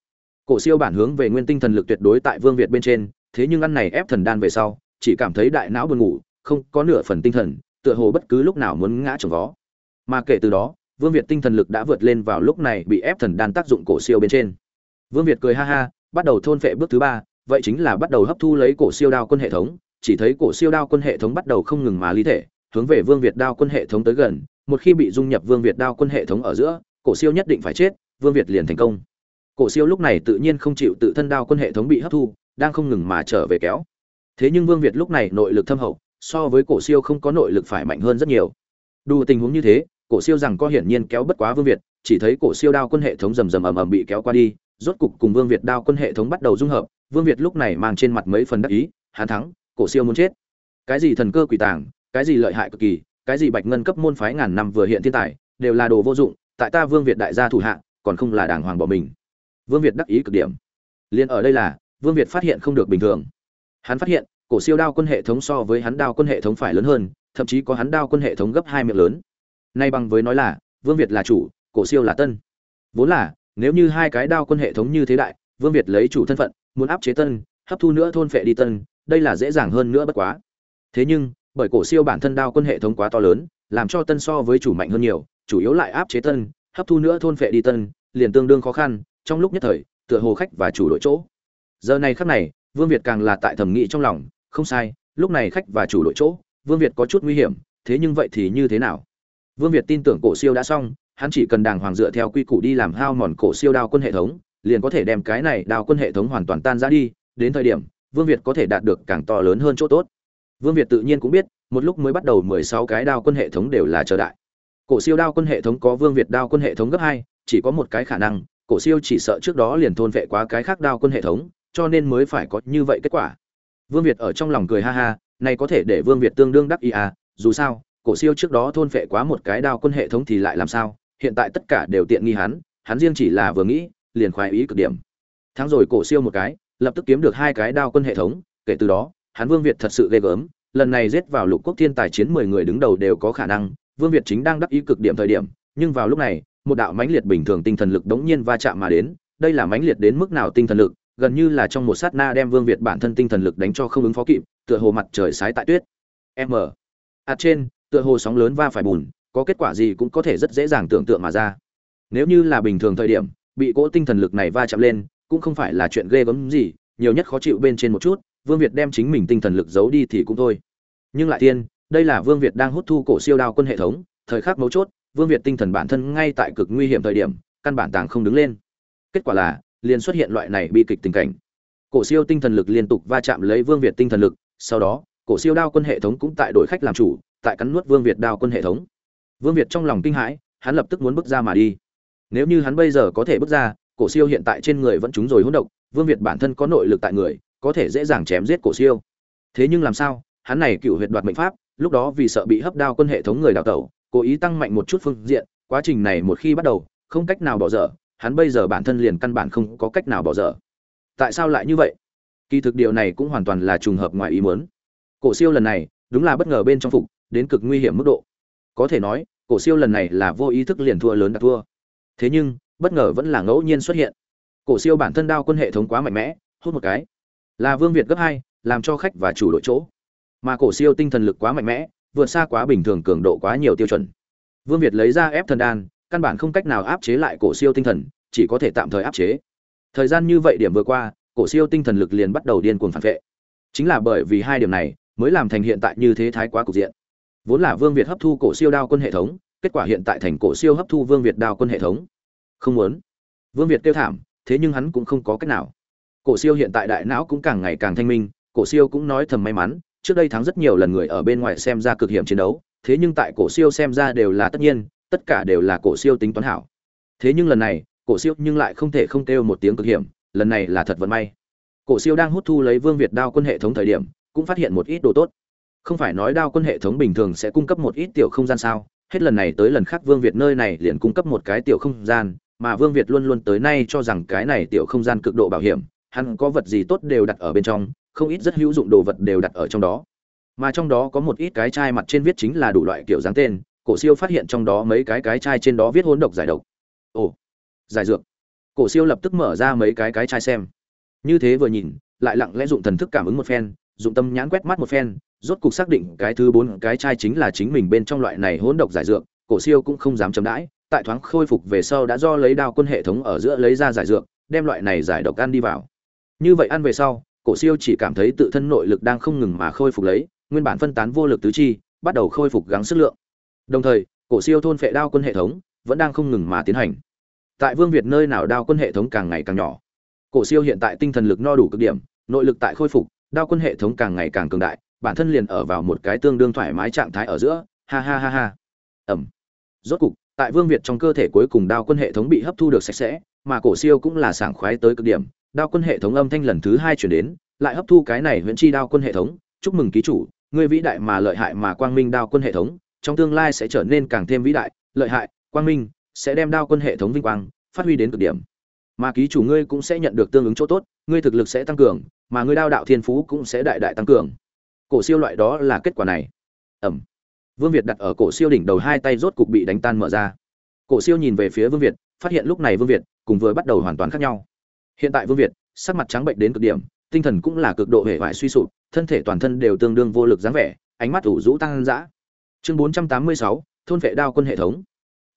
Cổ siêu bản hướng về nguyên tinh thần lực tuyệt đối tại vương việt bên trên, thế nhưng ăn này ép thần đan về sau, chỉ cảm thấy đại não buồn ngủ, không có nửa phần tinh thần, tựa hồ bất cứ lúc nào muốn ngã trồng vó mà kể từ đó, vương việt tinh thần lực đã vượt lên vào lúc này bị ép thần đan tác dụng cổ siêu bên trên. Vương việt cười ha ha, bắt đầu thôn phệ bước thứ ba, vậy chính là bắt đầu hấp thu lấy cổ siêu đao quân hệ thống, chỉ thấy cổ siêu đao quân hệ thống bắt đầu không ngừng mà ly thể, hướng về vương việt đao quân hệ thống tới gần, một khi bị dung nhập vương việt đao quân hệ thống ở giữa, cổ siêu nhất định phải chết, vương việt liền thành công. Cổ siêu lúc này tự nhiên không chịu tự thân đao quân hệ thống bị hấp thu, đang không ngừng mà trở về kéo. Thế nhưng vương việt lúc này nội lực thâm hậu, so với cổ siêu không có nội lực phải mạnh hơn rất nhiều. Đủ tình huống như thế cổ siêu rằng có hiển nhiên kéo bất quá vương việt, chỉ thấy cổ siêu đao quân hệ thống rầm rầm ầm ầm bị kéo qua đi, rốt cục cùng vương việt đao quân hệ thống bắt đầu dung hợp, vương việt lúc này mang trên mặt mấy phần đắc ý, hắn thắng, cổ siêu muốn chết. Cái gì thần cơ quỷ tàng, cái gì lợi hại cực kỳ, cái gì bạch ngân cấp môn phái ngàn năm vừa hiện thiên tài, đều là đồ vô dụng, tại ta vương việt đại gia thủ hạ, còn không là đàng hoàng bỏ mình. Vương việt đắc ý cực điểm. Liền ở đây là, vương việt phát hiện không được bình thường. Hắn phát hiện, cổ siêu đao quân hệ thống so với hắn đao quân hệ thống phải lớn hơn, thậm chí có hắn đao quân hệ thống gấp hai miệng lớn nay bằng với nói là, vương việt là chủ, cổ siêu là tân. Vốn là, nếu như hai cái đao quân hệ thống như thế đại, vương việt lấy chủ thân phận, muốn áp chế tân, hấp thu nữa thôn phệ đi tân, đây là dễ dàng hơn nữa bất quá. Thế nhưng, bởi cổ siêu bản thân đao quân hệ thống quá to lớn, làm cho tân so với chủ mạnh hơn nhiều, chủ yếu lại áp chế tân, hấp thu nữa thôn phệ đi tân, liền tương đương khó khăn, trong lúc nhất thời, tựa hồ khách và chủ đội chỗ. Giờ này khắc này, vương việt càng là tại thẩm nghị trong lòng, không sai, lúc này khách và chủ đội chỗ, vương việt có chút nguy hiểm, thế nhưng vậy thì như thế nào? Vương việt tin tưởng cổ siêu đã xong, hắn chỉ cần đàng hoàng dựa theo quy củ đi làm hao mòn cổ siêu đao quân hệ thống, liền có thể đem cái này đao quân hệ thống hoàn toàn tan ra đi, đến thời điểm, vương việt có thể đạt được càng to lớn hơn chỗ tốt. Vương việt tự nhiên cũng biết, một lúc mới bắt đầu mười sáu cái đao quân hệ thống đều là chờ đại cổ siêu đao quân hệ thống có vương việt đao quân hệ thống gấp hai, chỉ có một cái khả năng, cổ siêu chỉ sợ trước đó liền thôn vệ quá cái khác đao quân hệ thống, cho nên mới phải có như vậy kết quả. Vương việt ở trong lòng cười ha ha, này có thể để vương việt tương đương đắc ý à dù sao cổ siêu trước đó thôn phệ quá một cái đao quân hệ thống thì lại làm sao? Hiện tại tất cả đều tiện nghi hắn hắn riêng chỉ là vừa nghĩ, liền khoái ý cực điểm. Thắng rồi cổ siêu một cái, lập tức kiếm được hai cái đao quân hệ thống, kể từ đó, hắn vương việt thật sự ghê gớm, lần này giết vào lục quốc thiên tài chiến mười người đứng đầu đều có khả năng, vương việt chính đang đắc ý cực điểm thời điểm, nhưng vào lúc này, một đạo mãnh liệt bình thường tinh thần lực đống nhiên va chạm mà đến, đây là mãnh liệt đến mức nào tinh thần lực? Gần như là trong một sát na đem vương việt bản thân tinh thần lực đánh cho không ứng phó kịp, tựa hồ mặt trời sái tại tuyết. M. Ạt trên tựa hồ sóng lớn va phải bùn, có kết quả gì cũng có thể rất dễ dàng tưởng tượng mà ra. Nếu như là bình thường thời điểm, bị cỗ tinh thần lực này va chạm lên, cũng không phải là chuyện ghê gớm gì, nhiều nhất khó chịu bên trên một chút, vương việt đem chính mình tinh thần lực giấu đi thì cũng thôi. Nhưng lại tiên, đây là vương việt đang hút thu cổ siêu đao quân hệ thống, thời khắc mấu chốt, vương việt tinh thần bản thân ngay tại cực nguy hiểm thời điểm, căn bản tàng không đứng lên. Kết quả là, liền xuất hiện loại này bi kịch tình cảnh. Cổ siêu tinh thần lực liên tục va chạm lấy vương việt tinh thần lực, sau đó, cổ siêu đao quân hệ thống cũng tại đội khách làm chủ tại cắn nuốt vương việt đao quân hệ thống. Vương việt trong lòng kinh hãi, hắn lập tức muốn bước ra mà đi. Nếu như hắn bây giờ có thể bước ra, cổ siêu hiện tại trên người vẫn trúng rồi hỗn độc, vương việt bản thân có nội lực tại người, có thể dễ dàng chém giết cổ siêu. Thế nhưng làm sao, hắn này cựu huyệt đoạt mệnh pháp, lúc đó vì sợ bị hấp đao quân hệ thống người đào tẩu, cố ý tăng mạnh một chút phương diện, quá trình này một khi bắt đầu, không cách nào bỏ dở, hắn bây giờ bản thân liền căn bản không có cách nào bỏ dở. Tại sao lại như vậy? Kỳ thực điều này cũng hoàn toàn là trùng hợp ngoài ý muốn. Cổ siêu lần này, đúng là bất ngờ bên trong phục đến cực nguy hiểm mức độ. Có thể nói, cổ siêu lần này là vô ý thức liền thua lớn đã thua. Thế nhưng, bất ngờ vẫn là ngẫu nhiên xuất hiện. Cổ siêu bản thân đao quân hệ thống quá mạnh mẽ, hút một cái. Là vương việt gấp hai, làm cho khách và chủ đội chỗ. Mà cổ siêu tinh thần lực quá mạnh mẽ, vượt xa quá bình thường cường độ quá nhiều tiêu chuẩn. Vương việt lấy ra ép thần đan, căn bản không cách nào áp chế lại cổ siêu tinh thần, chỉ có thể tạm thời áp chế. Thời gian như vậy điểm vừa qua, cổ siêu tinh thần lực liền bắt đầu điên cuồng phản vệ. Chính là bởi vì hai điểm này, mới làm thành hiện tại như thế thái quá cục diện vốn là vương việt hấp thu cổ siêu đao quân hệ thống, kết quả hiện tại thành cổ siêu hấp thu vương việt đao quân hệ thống. Không muốn. Vương việt kêu thảm, thế nhưng hắn cũng không có cách nào. Cổ siêu hiện tại đại não cũng càng ngày càng thanh minh, cổ siêu cũng nói thầm may mắn, trước đây thắng rất nhiều lần người ở bên ngoài xem ra cực hiểm chiến đấu, thế nhưng tại cổ siêu xem ra đều là tất nhiên, tất cả đều là cổ siêu tính toán hảo. Thế nhưng lần này, cổ siêu nhưng lại không thể không kêu một tiếng cực hiểm, lần này là thật vận may. Cổ siêu đang hút thu lấy vương việt đao quân hệ thống thời điểm, cũng phát hiện một ít đồ tốt không phải nói đao quân hệ thống bình thường sẽ cung cấp một ít tiểu không gian sao? Hết lần này tới lần khác vương việt nơi này liền cung cấp một cái tiểu không gian, mà vương việt luôn luôn tới nay cho rằng cái này tiểu không gian cực độ bảo hiểm, hắn có vật gì tốt đều đặt ở bên trong, không ít rất hữu dụng đồ vật đều đặt ở trong đó. Mà trong đó có một ít cái chai mặt trên viết chính là đủ loại kiểu dáng tên, cổ siêu phát hiện trong đó mấy cái cái chai trên đó viết hỗn độc giải độc. Ồ, giải dược. Cổ siêu lập tức mở ra mấy cái cái chai xem. Như thế vừa nhìn, lại lặng lẽ dụng thần thức cảm ứng một phen, dụng tâm nhãn quét mắt một phen rốt cục xác định cái thứ bốn cái chai chính là chính mình bên trong loại này hỗn độc giải dược, cổ siêu cũng không dám chấm đãi, tại thoáng khôi phục về sau đã do lấy đao quân hệ thống ở giữa lấy ra giải dược, đem loại này giải độc ăn đi vào. Như vậy ăn về sau, cổ siêu chỉ cảm thấy tự thân nội lực đang không ngừng mà khôi phục lấy, nguyên bản phân tán vô lực tứ chi, bắt đầu khôi phục gắng sức lượng. Đồng thời, cổ siêu thôn phệ đao quân hệ thống vẫn đang không ngừng mà tiến hành. Tại vương việt nơi nào đao quân hệ thống càng ngày càng nhỏ. Cổ siêu hiện tại tinh thần lực no đủ cực điểm, nội lực tại khôi phục, đao quân hệ thống càng ngày càng cường đại bản thân liền ở vào một cái tương đương thoải mái trạng thái ở giữa. Ha ha ha ha. Ẩm. Rốt cục, tại vương việt trong cơ thể cuối cùng đao quân hệ thống bị hấp thu được sạch sẽ, mà cổ siêu cũng là sảng khoái tới cực điểm. Đao quân hệ thống âm thanh lần thứ hai chuyển đến, lại hấp thu cái này huyện chi đao quân hệ thống. Chúc mừng ký chủ người vĩ đại mà lợi hại mà quang minh đao quân hệ thống, trong tương lai sẽ trở nên càng thêm vĩ đại, lợi hại, quang minh, sẽ đem đao quân hệ thống vinh quang phát huy đến cực điểm. Mà ký chủ ngươi cũng sẽ nhận được tương ứng chỗ tốt, ngươi thực lực sẽ tăng cường, mà ngươi đao đạo thiên phú cũng sẽ đại đại tăng cường cổ siêu loại đó là kết quả này. Ẩm. Vương việt đặt ở cổ siêu đỉnh đầu hai tay rốt cục bị đánh tan mở ra. Cổ siêu nhìn về phía vương việt, phát hiện lúc này vương việt cùng vừa bắt đầu hoàn toàn khác nhau. Hiện tại vương việt, sắc mặt trắng bệnh đến cực điểm, tinh thần cũng là cực độ hể vải suy sụp, thân thể toàn thân đều tương đương vô lực dáng vẻ, ánh mắt ủ rũ tăng dã. Chương bốn trăm tám mươi sáu, thôn vệ đao quân hệ thống.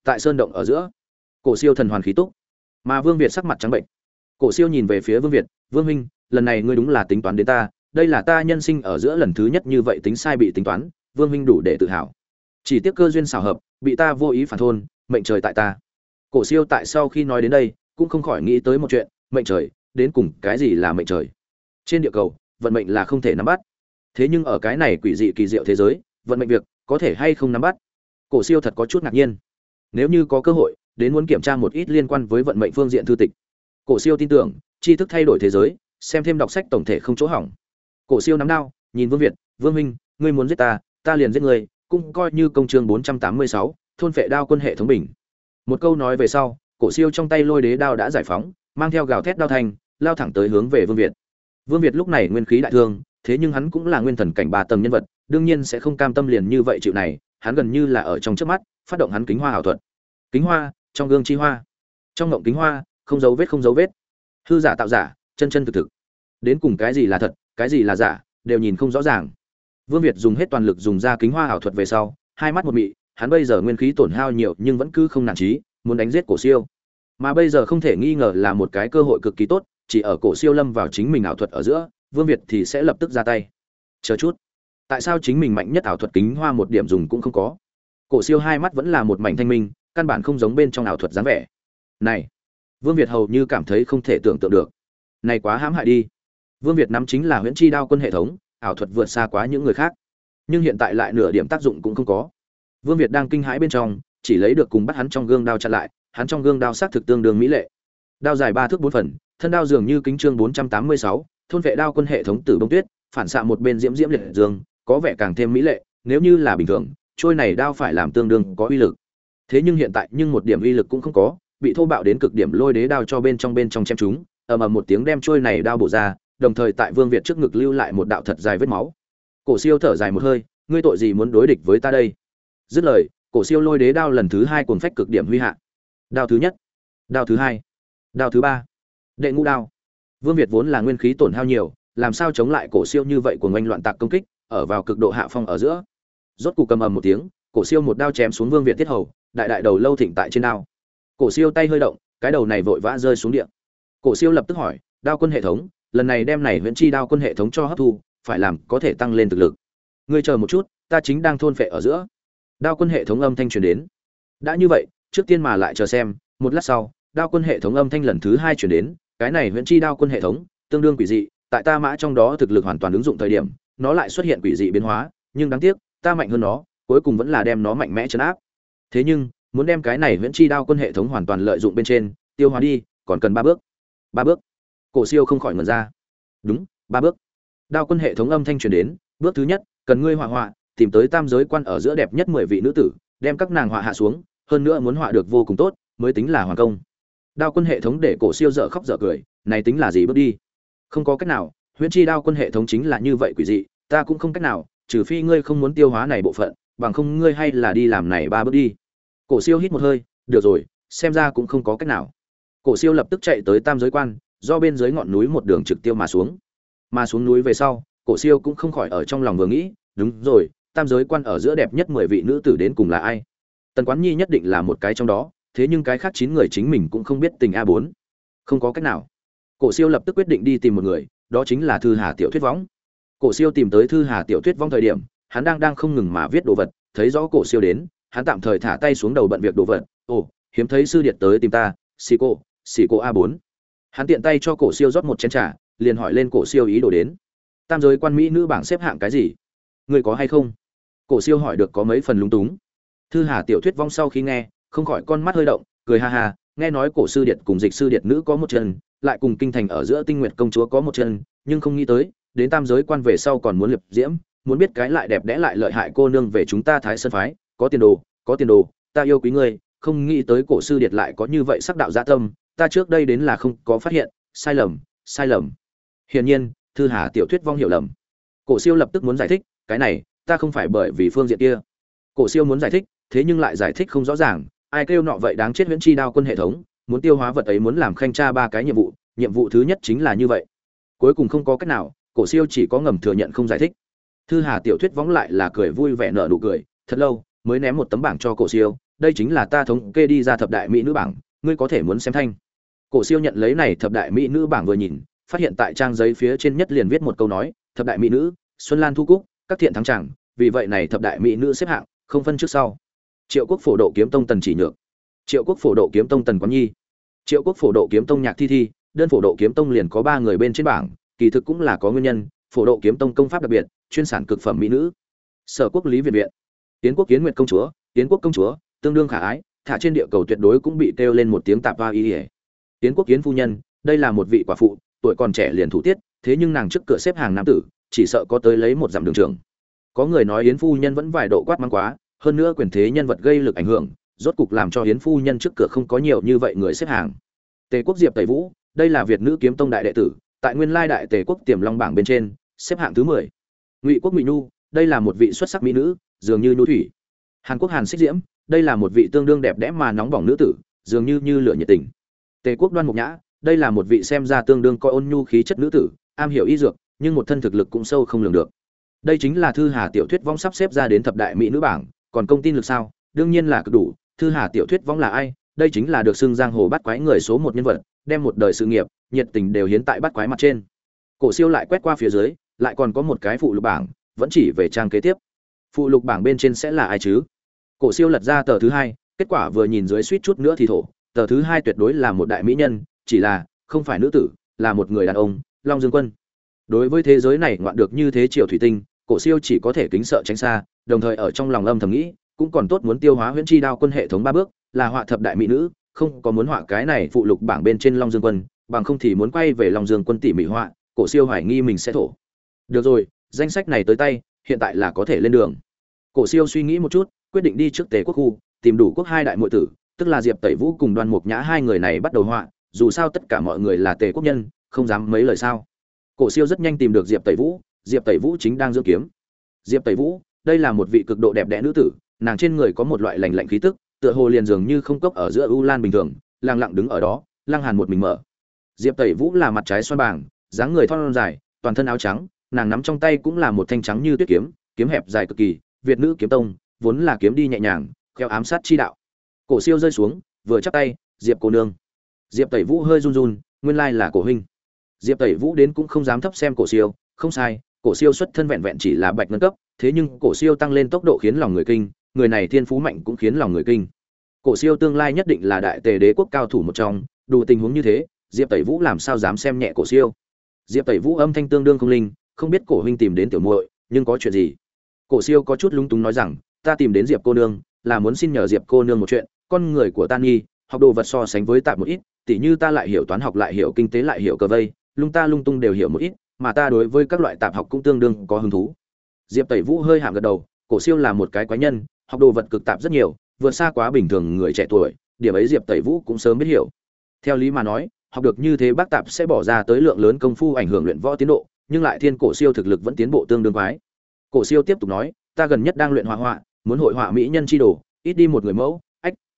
Tại sơn động ở giữa, cổ siêu thần hoàn khí túc, mà vương việt sắc mặt trắng bệnh. Cổ siêu nhìn về phía vương việt, vương minh lần này ngươi đúng là tính toán đến ta đây là ta nhân sinh ở giữa lần thứ nhất như vậy tính sai bị tính toán, vương minh đủ để tự hào. Chỉ tiếc cơ duyên xảo hợp, bị ta vô ý phản thôn, mệnh trời tại ta. Cổ siêu tại sau khi nói đến đây, cũng không khỏi nghĩ tới một chuyện, mệnh trời, đến cùng cái gì là mệnh trời? Trên địa cầu, vận mệnh là không thể nắm bắt. Thế nhưng ở cái này quỷ dị kỳ diệu thế giới, vận mệnh việc có thể hay không nắm bắt? Cổ siêu thật có chút ngạc nhiên. Nếu như có cơ hội, đến muốn kiểm tra một ít liên quan với vận mệnh phương diện thư tịch. Cổ siêu tin tưởng, tri thức thay đổi thế giới, xem thêm đọc sách tổng thể không chỗ hỏng cổ siêu nắm đao, nhìn vương việt, vương minh ngươi muốn giết ta ta liền giết ngươi, cũng coi như công chương bốn trăm tám mươi sáu, thôn phệ đao quân hệ thống bình. Một câu nói về sau, cổ siêu trong tay lôi đế đao đã giải phóng, mang theo gào thét đao thành, lao thẳng tới hướng về vương việt. Vương việt lúc này nguyên khí đại thương, thế nhưng hắn cũng là nguyên thần cảnh ba tầng nhân vật, đương nhiên sẽ không cam tâm liền như vậy chịu này, hắn gần như là ở trong trước mắt, phát động hắn kính hoa ảo thuật. Kính hoa, trong gương chi hoa. Trong ngộng kính hoa, không dấu vết không dấu vết. Hư giả tạo giả, chân chân thực thực. Đến cùng cái gì là thật cái gì là giả, đều nhìn không rõ ràng. Vương việt dùng hết toàn lực dùng ra kính hoa ảo thuật về sau, hai mắt một mị, hắn bây giờ nguyên khí tổn hao nhiều nhưng vẫn cứ không nản trí, muốn đánh giết cổ siêu. Mà bây giờ không thể nghi ngờ là một cái cơ hội cực kỳ tốt, chỉ ở cổ siêu lâm vào chính mình ảo thuật ở giữa, vương việt thì sẽ lập tức ra tay. Chờ chút. Tại sao chính mình mạnh nhất ảo thuật kính hoa một điểm dùng cũng không có? Cổ siêu hai mắt vẫn là một mảnh thanh minh, căn bản không giống bên trong ảo thuật dáng vẻ. Này. Vương việt hầu như cảm thấy không thể tưởng tượng được. Này quá hãm hại đi vương việt nắm chính là huyễn chi đao quân hệ thống, ảo thuật vượt xa quá những người khác. Nhưng hiện tại lại nửa điểm tác dụng cũng không có. Vương việt đang kinh hãi bên trong, chỉ lấy được cùng bắt hắn trong gương đao chặn lại, hắn trong gương đao sắc thực tương đương mỹ lệ. Đao dài ba thước bốn phần, thân đao dường như kính trương bốn trăm tám mươi sáu, thôn vệ đao quân hệ thống tử bông tuyết, phản xạ một bên diễm diễm liệt dương, có vẻ càng thêm mỹ lệ, nếu như là bình thường, trôi này đao phải làm tương đương có uy lực. Thế nhưng hiện tại nhưng một điểm uy lực cũng không có, bị thô bạo đến cực điểm lôi đế đao cho bên trong bên trong chém chúng, ầm ầm một tiếng đem trôi này đao bổ ra đồng thời tại vương việt trước ngực lưu lại một đạo thật dài vết máu. Cổ siêu thở dài một hơi, ngươi tội gì muốn đối địch với ta đây? Dứt lời, cổ siêu lôi đế đao lần thứ hai cuồng phách cực điểm huy hạ. Đao thứ nhất, đao thứ hai, đao thứ ba. Đệ ngũ đao. Vương việt vốn là nguyên khí tổn hao nhiều, làm sao chống lại cổ siêu như vậy của ngoanh loạn tạc công kích, ở vào cực độ hạ phong ở giữa. Rốt cục cầm ầm một tiếng, cổ siêu một đao chém xuống vương việt tiết hầu, đại đại đầu lâu thịnh tại trên đao. Cổ siêu tay hơi động, cái đầu này vội vã rơi xuống địa. Cổ siêu lập tức hỏi, đao quân hệ thống lần này đem này huyễn chi đao quân hệ thống cho hấp thu, phải làm có thể tăng lên thực lực. Ngươi chờ một chút, ta chính đang thôn phệ ở giữa. Đao quân hệ thống âm thanh truyền đến. Đã như vậy, trước tiên mà lại chờ xem, một lát sau, đao quân hệ thống âm thanh lần thứ hai truyền đến, cái này huyễn chi đao quân hệ thống, tương đương quỷ dị, tại ta mã trong đó thực lực hoàn toàn ứng dụng thời điểm, nó lại xuất hiện quỷ dị biến hóa, nhưng đáng tiếc, ta mạnh hơn nó, cuối cùng vẫn là đem nó mạnh mẽ chấn áp. Thế nhưng, muốn đem cái này huyễn chi đao quân hệ thống hoàn toàn lợi dụng bên trên, tiêu hóa đi, còn cần ba bước. Ba bước cổ siêu không khỏi ngần ra. Đúng, ba bước. Đao quân hệ thống âm thanh truyền đến, bước thứ nhất, cần ngươi họa họa, tìm tới tam giới quan ở giữa đẹp nhất mười vị nữ tử, đem các nàng họa hạ xuống, hơn nữa muốn họa được vô cùng tốt, mới tính là hoàn công. Đao quân hệ thống để cổ siêu dở khóc dở cười, này tính là gì bước đi? Không có cách nào, huyễn chi đao quân hệ thống chính là như vậy quỷ dị, ta cũng không cách nào, trừ phi ngươi không muốn tiêu hóa này bộ phận, bằng không ngươi hay là đi làm này ba bước đi. Cổ siêu hít một hơi, được rồi, xem ra cũng không có cách nào. Cổ siêu lập tức chạy tới tam giới quan do bên dưới ngọn núi một đường trực tiêu mà xuống. Mà xuống núi về sau, cổ siêu cũng không khỏi ở trong lòng vừa nghĩ, đúng rồi, tam giới quan ở giữa đẹp nhất mười vị nữ tử đến cùng là ai? Tần quán nhi nhất định là một cái trong đó, thế nhưng cái khác chín người chính mình cũng không biết tình a bốn. Không có cách nào. Cổ siêu lập tức quyết định đi tìm một người, đó chính là thư hà tiểu thuyết võng. Cổ siêu tìm tới thư hà tiểu thuyết võng thời điểm, hắn đang đang không ngừng mà viết đồ vật, thấy rõ cổ siêu đến, hắn tạm thời thả tay xuống đầu bận việc đồ vật. Ồ, hiếm thấy sư điện tới tìm ta, xì cô xì cô a bốn hắn tiện tay cho cổ siêu rót một chén trà, liền hỏi lên cổ siêu ý đồ đến. Tam giới quan mỹ nữ bảng xếp hạng cái gì? Người có hay không? Cổ siêu hỏi được có mấy phần lúng túng. Thư hà tiểu thuyết vong sau khi nghe, không khỏi con mắt hơi động, cười ha ha, nghe nói cổ sư điện cùng dịch sư điện nữ có một chân, lại cùng kinh thành ở giữa tinh nguyệt công chúa có một chân, nhưng không nghĩ tới, đến tam giới quan về sau còn muốn liệp diễm, muốn biết cái lại đẹp đẽ lại lợi hại cô nương về chúng ta thái sơn phái, có tiền đồ, có tiền đồ, ta yêu quý ngươi, không nghĩ tới cổ sư điệt lại có như vậy sắc đạo gia tâm ta trước đây đến là không có phát hiện, sai lầm sai lầm. Hiển nhiên, thư hà tiểu thuyết vong hiểu lầm. Cổ siêu lập tức muốn giải thích, cái này, ta không phải bởi vì phương diện kia. Cổ siêu muốn giải thích, thế nhưng lại giải thích không rõ ràng, ai kêu nọ vậy đáng chết huyễn chi đao quân hệ thống, muốn tiêu hóa vật ấy muốn làm khanh tra ba cái nhiệm vụ nhiệm vụ thứ nhất chính là như vậy. Cuối cùng không có cách nào, cổ siêu chỉ có ngầm thừa nhận không giải thích. Thư hà tiểu thuyết võng lại là cười vui vẻ nở nụ cười, thật lâu, mới ném một tấm bảng cho cổ siêu, đây chính là ta thống kê đi ra thập đại mỹ nữ bảng, ngươi có thể muốn xem thanh cổ siêu nhận lấy này thập đại mỹ nữ bảng vừa nhìn, phát hiện tại trang giấy phía trên nhất liền viết một câu nói, thập đại mỹ nữ, xuân lan thu cúc, các thiện thắng chẳng, vì vậy này thập đại mỹ nữ xếp hạng, không phân trước sau. Triệu quốc phổ độ kiếm tông tần chỉ nhược. Triệu quốc phổ độ kiếm tông tần quán nhi. Triệu quốc phổ độ kiếm tông nhạc thi thi, đơn phổ độ kiếm tông liền có ba người bên trên bảng, kỳ thực cũng là có nguyên nhân, phổ độ kiếm tông công pháp đặc biệt, chuyên sản cực phẩm mỹ nữ. Sở quốc lý việt viện. Tiến quốc kiến nguyệt công chúa tiến quốc công chúa, tương đương khả ái, thả trên địa cầu tuyệt đối cũng bị kêu lên một tiếng tạp va y ỉa tiến quốc Yến phu nhân, đây là một vị quả phụ, tuổi còn trẻ liền thủ tiết, thế nhưng nàng trước cửa xếp hàng nam tử, chỉ sợ có tới lấy một dặm đường trường. Có người nói yến phu nhân vẫn vài độ quát mắng quá, hơn nữa quyền thế nhân vật gây lực ảnh hưởng, rốt cục làm cho yến phu nhân trước cửa không có nhiều như vậy người xếp hàng. Tề quốc diệp tẩy vũ, đây là việt nữ kiếm tông đại đệ tử, tại nguyên lai đại tề quốc tiềm long bảng bên trên, xếp hạng thứ mười. Ngụy quốc ngụy nhu, đây là một vị xuất sắc mỹ nữ, dường như nhu thủy. Hàn quốc hàn xích diễm, đây là một vị tương đương đẹp đẽ mà nóng bỏng nữ tử, dường như như lửa nhiệt tình tề quốc đoan mục nhã, đây là một vị xem ra tương đương coi ôn nhu khí chất nữ tử, am hiểu y dược, nhưng một thân thực lực cũng sâu không lường được. Đây chính là thư hà tiểu thuyết vong sắp xếp ra đến thập đại mỹ nữ bảng, còn công tin lực sao? Đương nhiên là cực đủ, thư hà tiểu thuyết vong là ai? Đây chính là được xưng giang hồ bắt quái người số một nhân vật, đem một đời sự nghiệp, nhiệt tình đều hiến tại bắt quái mặt trên. Cổ siêu lại quét qua phía dưới, lại còn có một cái phụ lục bảng, vẫn chỉ về trang kế tiếp. Phụ lục bảng bên trên sẽ là ai chứ? Cổ siêu lật ra tờ thứ hai, kết quả vừa nhìn dưới suýt chút nữa thì thổ tờ thứ hai tuyệt đối là một đại mỹ nhân, chỉ là, không phải nữ tử, là một người đàn ông, long dương quân. Đối với thế giới này ngoạn được như thế triều thủy tinh, cổ siêu chỉ có thể kính sợ tránh xa, đồng thời ở trong lòng âm thầm nghĩ, cũng còn tốt muốn tiêu hóa huyễn chi đao quân hệ thống ba bước, là họa thập đại mỹ nữ, không có muốn họa cái này phụ lục bảng bên trên long dương quân, bằng không thì muốn quay về long dương quân tỉ mỹ họa, cổ siêu hoài nghi mình sẽ thổ. Được rồi, danh sách này tới tay, hiện tại là có thể lên đường. Cổ siêu suy nghĩ một chút, quyết định đi trước tề quốc khu, tìm đủ quốc hai đại muội tử tức là diệp tẩy vũ cùng đoan mục nhã hai người này bắt đầu họa, dù sao tất cả mọi người là tề quốc nhân, không dám mấy lời sao. Cổ siêu rất nhanh tìm được diệp tẩy vũ, diệp tẩy vũ chính đang dưỡng kiếm. Diệp tẩy vũ, đây là một vị cực độ đẹp đẽ nữ tử, nàng trên người có một loại lành lạnh khí tức, tựa hồ liền dường như không cốc ở giữa u lan bình thường, lặng lặng đứng ở đó, lăng hàn một mình mở. Diệp tẩy vũ là mặt trái xoan bảng, dáng người thon dài, toàn thân áo trắng, nàng nắm trong tay cũng là một thanh trắng như tuyết kiếm kiếm hẹp dài cực kỳ, việt nữ kiếm tông, vốn là kiếm đi nhẹ nhàng theo ám sát chi đạo cổ siêu rơi xuống, vừa chắp tay, diệp cô nương. Diệp tẩy vũ hơi run run, nguyên lai là cổ huynh. Diệp tẩy vũ đến cũng không dám thấp xem cổ siêu, không sai, cổ siêu xuất thân vẹn vẹn chỉ là bạch ngân cấp, thế nhưng cổ siêu tăng lên tốc độ khiến lòng người kinh, người này thiên phú mạnh cũng khiến lòng người kinh. Cổ siêu tương lai nhất định là đại tề đế quốc cao thủ một trong, đủ tình huống như thế, diệp tẩy vũ làm sao dám xem nhẹ cổ siêu? Diệp tẩy vũ âm thanh tương đương không linh, không biết cổ huynh tìm đến tiểu muội, nhưng có chuyện gì? Cổ siêu có chút lúng túng nói rằng, ta tìm đến diệp cô nương, là muốn xin nhờ diệp cô nương một chuyện con người của ta nghi học đồ vật so sánh với tạm một ít, tỉ như ta lại hiểu toán học lại hiểu kinh tế lại hiểu cờ vây, lung ta lung tung đều hiểu một ít, mà ta đối với các loại tạp học cũng tương đương có hứng thú. Diệp tẩy vũ hơi hàm gật đầu, cổ siêu là một cái quái nhân, học đồ vật cực tạp rất nhiều, vượt xa quá bình thường người trẻ tuổi, điểm ấy diệp tẩy vũ cũng sớm biết hiểu. Theo lý mà nói, học được như thế bác tạp sẽ bỏ ra tới lượng lớn công phu ảnh hưởng luyện võ tiến độ, nhưng lại thiên cổ siêu thực lực vẫn tiến bộ tương đương quái. Cổ siêu tiếp tục nói, ta gần nhất đang luyện họa họa, muốn hội họa mỹ nhân chi đồ, ít đi một người mẫu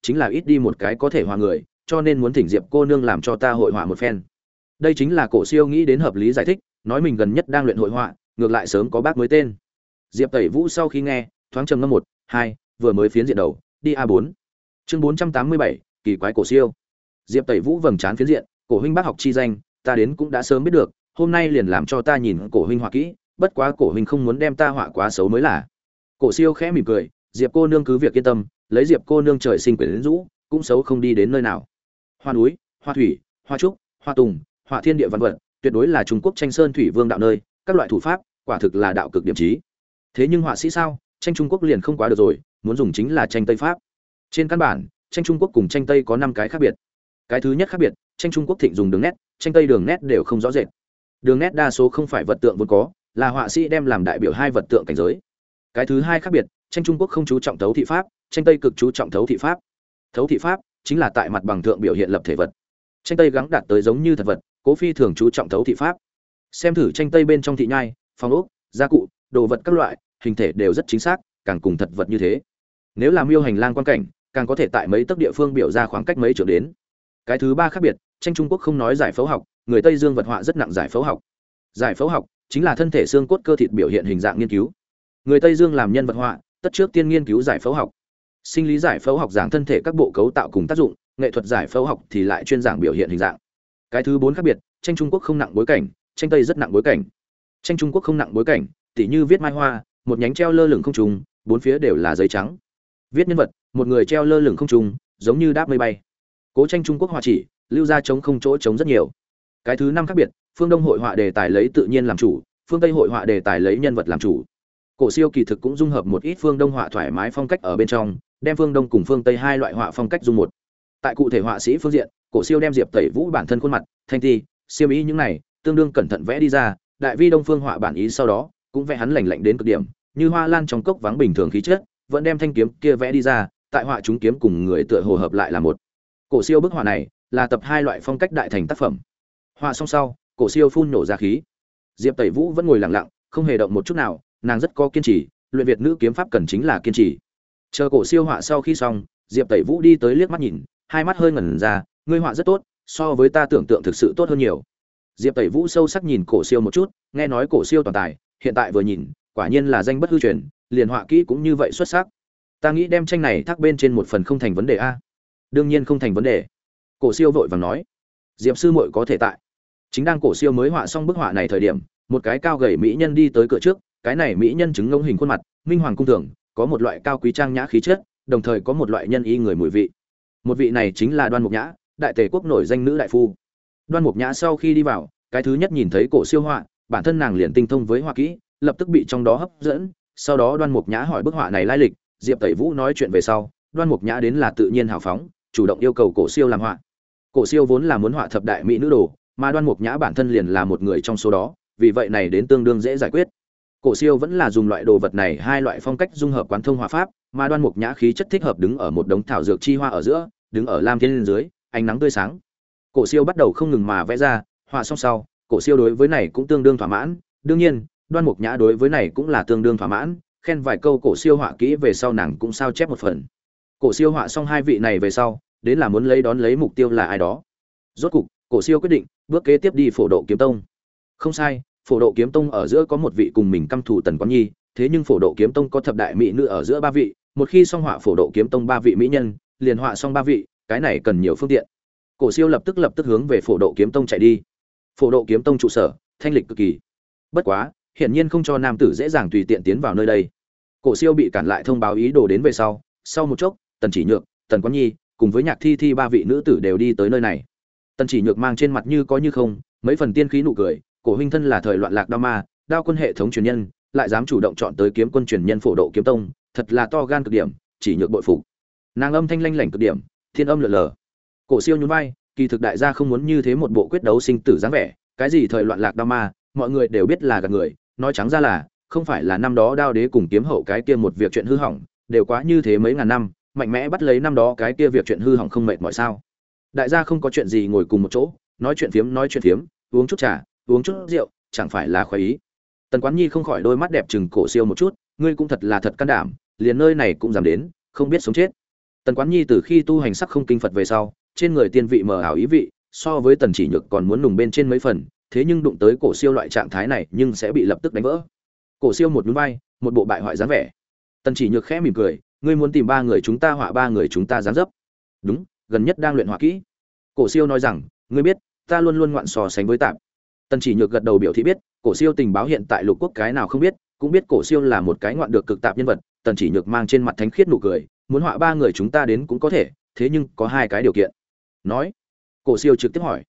chính là ít đi một cái có thể hòa người, cho nên muốn thỉnh diệp cô nương làm cho ta hội họa một phen. Đây chính là cổ siêu nghĩ đến hợp lý giải thích, nói mình gần nhất đang luyện hội họa, ngược lại sớm có bác mới tên. Diệp tẩy vũ sau khi nghe, thoáng trầm ngâm một, hai, vừa mới phiến diện đầu, đi a bốn. Chương bốn trăm tám mươi bảy, kỳ quái cổ siêu. Diệp tẩy vũ vầng trán phiến diện, cổ huynh bác học chi danh, ta đến cũng đã sớm biết được, hôm nay liền làm cho ta nhìn cổ huynh họa kỹ, bất quá cổ huynh không muốn đem ta họa quá xấu mới là. Cổ siêu khẽ mỉm cười, diệp cô nương cứ việc yên tâm lấy diệp cô nương trời sinh quyển rũ, cũng xấu không đi đến nơi nào. Hoa núi, hoa thủy, hoa trúc, hoa tùng, hoa thiên địa văn vật, tuyệt đối là trung quốc tranh sơn thủy vương đạo nơi, các loại thủ pháp, quả thực là đạo cực điểm trí thế nhưng họa sĩ sao, tranh trung quốc liền không quá được rồi, muốn dùng chính là tranh tây pháp. Trên căn bản, tranh trung quốc cùng tranh tây có năm cái khác biệt. Cái thứ nhất khác biệt, tranh trung quốc thịnh dùng đường nét, tranh tây đường nét đều không rõ rệt. Đường nét đa số không phải vật tượng vốn có, là họa sĩ đem làm đại biểu hai vật tượng cảnh giới. Cái thứ hai khác biệt, tranh trung quốc không chú trọng tấu thị pháp tranh tây cực chú trọng thấu thị pháp. Thấu thị pháp chính là tại mặt bằng thượng biểu hiện lập thể vật. Tranh tây gắng đạt tới giống như thật vật, cố phi thường chú trọng thấu thị pháp. Xem thử tranh tây bên trong thị nhai phòng ốc, gia cụ, đồ vật các loại, hình thể đều rất chính xác, càng cùng thật vật như thế. Nếu làm miêu hành lang quan cảnh, càng có thể tại mấy tấc địa phương biểu ra khoảng cách mấy trở đến. Cái thứ ba khác biệt, tranh trung quốc không nói giải phẫu học, người tây dương vật họa rất nặng giải phẫu học. Giải phẫu học chính là thân thể xương cốt cơ thịt biểu hiện hình dạng nghiên cứu. Người tây dương làm nhân vật họa, tất trước tiên nghiên cứu giải phẫu học sinh lý giải phẫu học giảng thân thể các bộ cấu tạo cùng tác dụng, nghệ thuật giải phẫu học thì lại chuyên giảng biểu hiện hình dạng. Cái thứ bốn khác biệt, tranh trung quốc không nặng bối cảnh, tranh tây rất nặng bối cảnh. Tranh trung quốc không nặng bối cảnh, tỉ như viết mai hoa, một nhánh treo lơ lửng không trùng bốn phía đều là giấy trắng. Viết nhân vật, một người treo lơ lửng không trùng giống như đáp mây bay. Cố tranh trung quốc họa chỉ, lưu ra chống không chỗ chống rất nhiều. Cái thứ năm khác biệt, phương đông hội họa đề tài lấy tự nhiên làm chủ, phương tây hội họa đề tài lấy nhân vật làm chủ. Cổ siêu kỳ thực cũng dung hợp một ít phương đông họa thoải mái phong cách ở bên trong đem phương đông cùng phương tây hai loại họa phong cách dung một tại cụ thể họa sĩ phương diện cổ siêu đem diệp tẩy vũ bản thân khuôn mặt thanh thi, siêu ý những này tương đương cẩn thận vẽ đi ra đại vi đông phương họa bản ý sau đó cũng vẽ hắn lành lạnh đến cực điểm như hoa lan trong cốc vắng bình thường khí chất vẫn đem thanh kiếm kia vẽ đi ra tại họa chúng kiếm cùng người tựa hồ hợp lại là một cổ siêu bức họa này là tập hai loại phong cách đại thành tác phẩm họa xong sau cổ siêu phun nổ ra khí diệp tẩy vũ vẫn ngồi lặng lặng không hề động một chút nào nàng rất có kiên trì luyện việt nữ kiếm pháp cần chính là kiên trì chờ cổ siêu họa sau khi xong, diệp tẩy vũ đi tới liếc mắt nhìn, hai mắt hơi ngẩn ra, ngươi họa rất tốt, so với ta tưởng tượng thực sự tốt hơn nhiều. Diệp tẩy vũ sâu sắc nhìn cổ siêu một chút, nghe nói cổ siêu toàn tài, hiện tại vừa nhìn, quả nhiên là danh bất hư truyền, liền họa kỹ cũng như vậy xuất sắc. Ta nghĩ đem tranh này thác bên trên một phần không thành vấn đề a. Đương nhiên không thành vấn đề. Cổ siêu vội vàng nói. Diệp sư muội có thể tại. Chính đang cổ siêu mới họa xong bức họa này thời điểm, một cái cao gầy mỹ nhân đi tới cửa trước, cái này mỹ nhân chứng ngông hình khuôn mặt, minh hoàng cung thường có một loại cao quý trang nhã khí chất, đồng thời có một loại nhân y người mùi vị. Một vị này chính là đoan mục nhã, đại tề quốc nổi danh nữ đại phu. Đoan mục nhã sau khi đi vào, cái thứ nhất nhìn thấy cổ siêu họa, bản thân nàng liền tinh thông với họa kỹ, lập tức bị trong đó hấp dẫn. Sau đó đoan mục nhã hỏi bức họa này lai lịch, diệp tẩy vũ nói chuyện về sau, đoan mục nhã đến là tự nhiên hào phóng, chủ động yêu cầu cổ siêu làm họa. Cổ siêu vốn là muốn họa thập đại mỹ nữ đồ, mà đoan mục nhã bản thân liền là một người trong số đó, vì vậy này đến tương đương dễ giải quyết cổ siêu vẫn là dùng loại đồ vật này, hai loại phong cách dung hợp quán thông hòa pháp, mà đoan mục nhã khí chất thích hợp đứng ở một đống thảo dược chi hoa ở giữa, đứng ở lam thiên dưới, ánh nắng tươi sáng. Cổ siêu bắt đầu không ngừng mà vẽ ra, họa xong sau, cổ siêu đối với này cũng tương đương thỏa mãn. Đương nhiên, đoan mục nhã đối với này cũng là tương đương thỏa mãn, khen vài câu cổ siêu họa kỹ về sau nàng cũng sao chép một phần. Cổ siêu họa xong hai vị này về sau, đến là muốn lấy đón lấy mục tiêu là ai đó. Rốt cục, cổ siêu quyết định, bước kế tiếp đi phổ độ kiếm tông. Không sai phổ độ kiếm tông ở giữa có một vị cùng mình căm thù tần quán nhi, thế nhưng phổ độ kiếm tông có thập đại mỹ nữ ở giữa ba vị, một khi xong họa phổ độ kiếm tông ba vị mỹ nhân, liền họa xong ba vị, cái này cần nhiều phương tiện. Cổ siêu lập tức lập tức hướng về phổ độ kiếm tông chạy đi. Phổ độ kiếm tông trụ sở, thanh lịch cực kỳ. Bất quá, hiển nhiên không cho nam tử dễ dàng tùy tiện tiến vào nơi đây. Cổ siêu bị cản lại thông báo ý đồ đến về sau sau một chốc, tần chỉ nhược, tần quán nhi cùng với nhạc thi thi ba vị nữ tử đều đi tới nơi này. Tần chỉ nhược mang trên mặt như có như không, mấy phần tiên khí nụ cười cổ huynh thân là thời loạn lạc đao ma, đao quân hệ thống truyền nhân, lại dám chủ động chọn tới kiếm quân truyền nhân phổ độ kiếm tông, thật là to gan cực điểm, chỉ nhược bội phục. Nàng âm thanh lanh lảnh cực điểm, thiên âm lượn lờ. Cổ siêu nhún vai, kỳ thực đại gia không muốn như thế một bộ quyết đấu sinh tử dáng vẻ, cái gì thời loạn lạc đao ma, mọi người đều biết là gạt người, nói trắng ra là, không phải là năm đó đao đế cùng kiếm hậu cái kia một việc chuyện hư hỏng, đều quá như thế mấy ngàn năm, mạnh mẽ bắt lấy năm đó cái kia việc chuyện hư hỏng không mệt mỏi sao. Đại gia không có chuyện gì ngồi cùng một chỗ, nói chuyện phiếm, nói chuyện phiếm, uống chút trà uống chút rượu, chẳng phải là khoái ý. Tần quán nhi không khỏi đôi mắt đẹp chừng cổ siêu một chút, ngươi cũng thật là thật can đảm, liền nơi này cũng dám đến, không biết sống chết. Tần quán nhi từ khi tu hành sắc không kinh phật về sau, trên người tiên vị mờ ảo ý vị, so với tần chỉ nhược còn muốn nùng bên trên mấy phần, thế nhưng đụng tới cổ siêu loại trạng thái này nhưng sẽ bị lập tức đánh vỡ. Cổ siêu một núi vai, một bộ bại hoại dáng vẻ. Tần chỉ nhược khẽ mỉm cười, ngươi muốn tìm ba người chúng ta họa ba người chúng ta dáng dấp. Đúng, gần nhất đang luyện họa kỹ. Cổ siêu nói rằng, ngươi biết, ta luôn luôn ngoạn sò sánh với tạm tần chỉ nhược gật đầu biểu thị biết, cổ siêu tình báo hiện tại lục quốc cái nào không biết, cũng biết cổ siêu là một cái ngoạn được cực tạp nhân vật, tần chỉ nhược mang trên mặt thánh khiết nụ cười, muốn họa ba người chúng ta đến cũng có thể, thế nhưng có hai cái điều kiện. Nói, cổ siêu trực tiếp hỏi,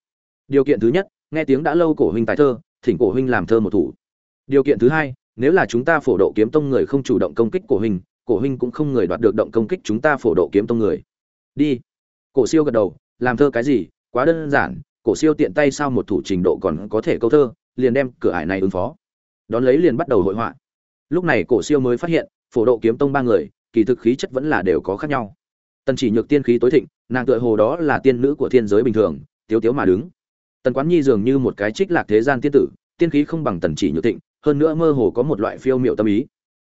điều kiện thứ nhất, nghe tiếng đã lâu cổ huynh tài thơ, thỉnh cổ huynh làm thơ một thủ. Điều kiện thứ hai, nếu là chúng ta phổ độ kiếm tông người không chủ động công kích cổ huynh cổ huynh cũng không người đoạt được động công kích chúng ta phổ độ kiếm tông người. Đi. Cổ siêu gật đầu, làm thơ cái gì, quá đơn giản cổ siêu tiện tay sao một thủ trình độ còn có thể câu thơ, liền đem cửa ải này ứng phó. Đón lấy liền bắt đầu hội họa. Lúc này cổ siêu mới phát hiện, phổ độ kiếm tông ba người, kỳ thực khí chất vẫn là đều có khác nhau. Tần chỉ nhược tiên khí tối thịnh, nàng tựa hồ đó là tiên nữ của thiên giới bình thường, tiếu tiếu mà đứng. Tần quán nhi dường như một cái trích lạc thế gian tiên tử, tiên khí không bằng tần chỉ nhược thịnh, hơn nữa mơ hồ có một loại phiêu miệu tâm ý.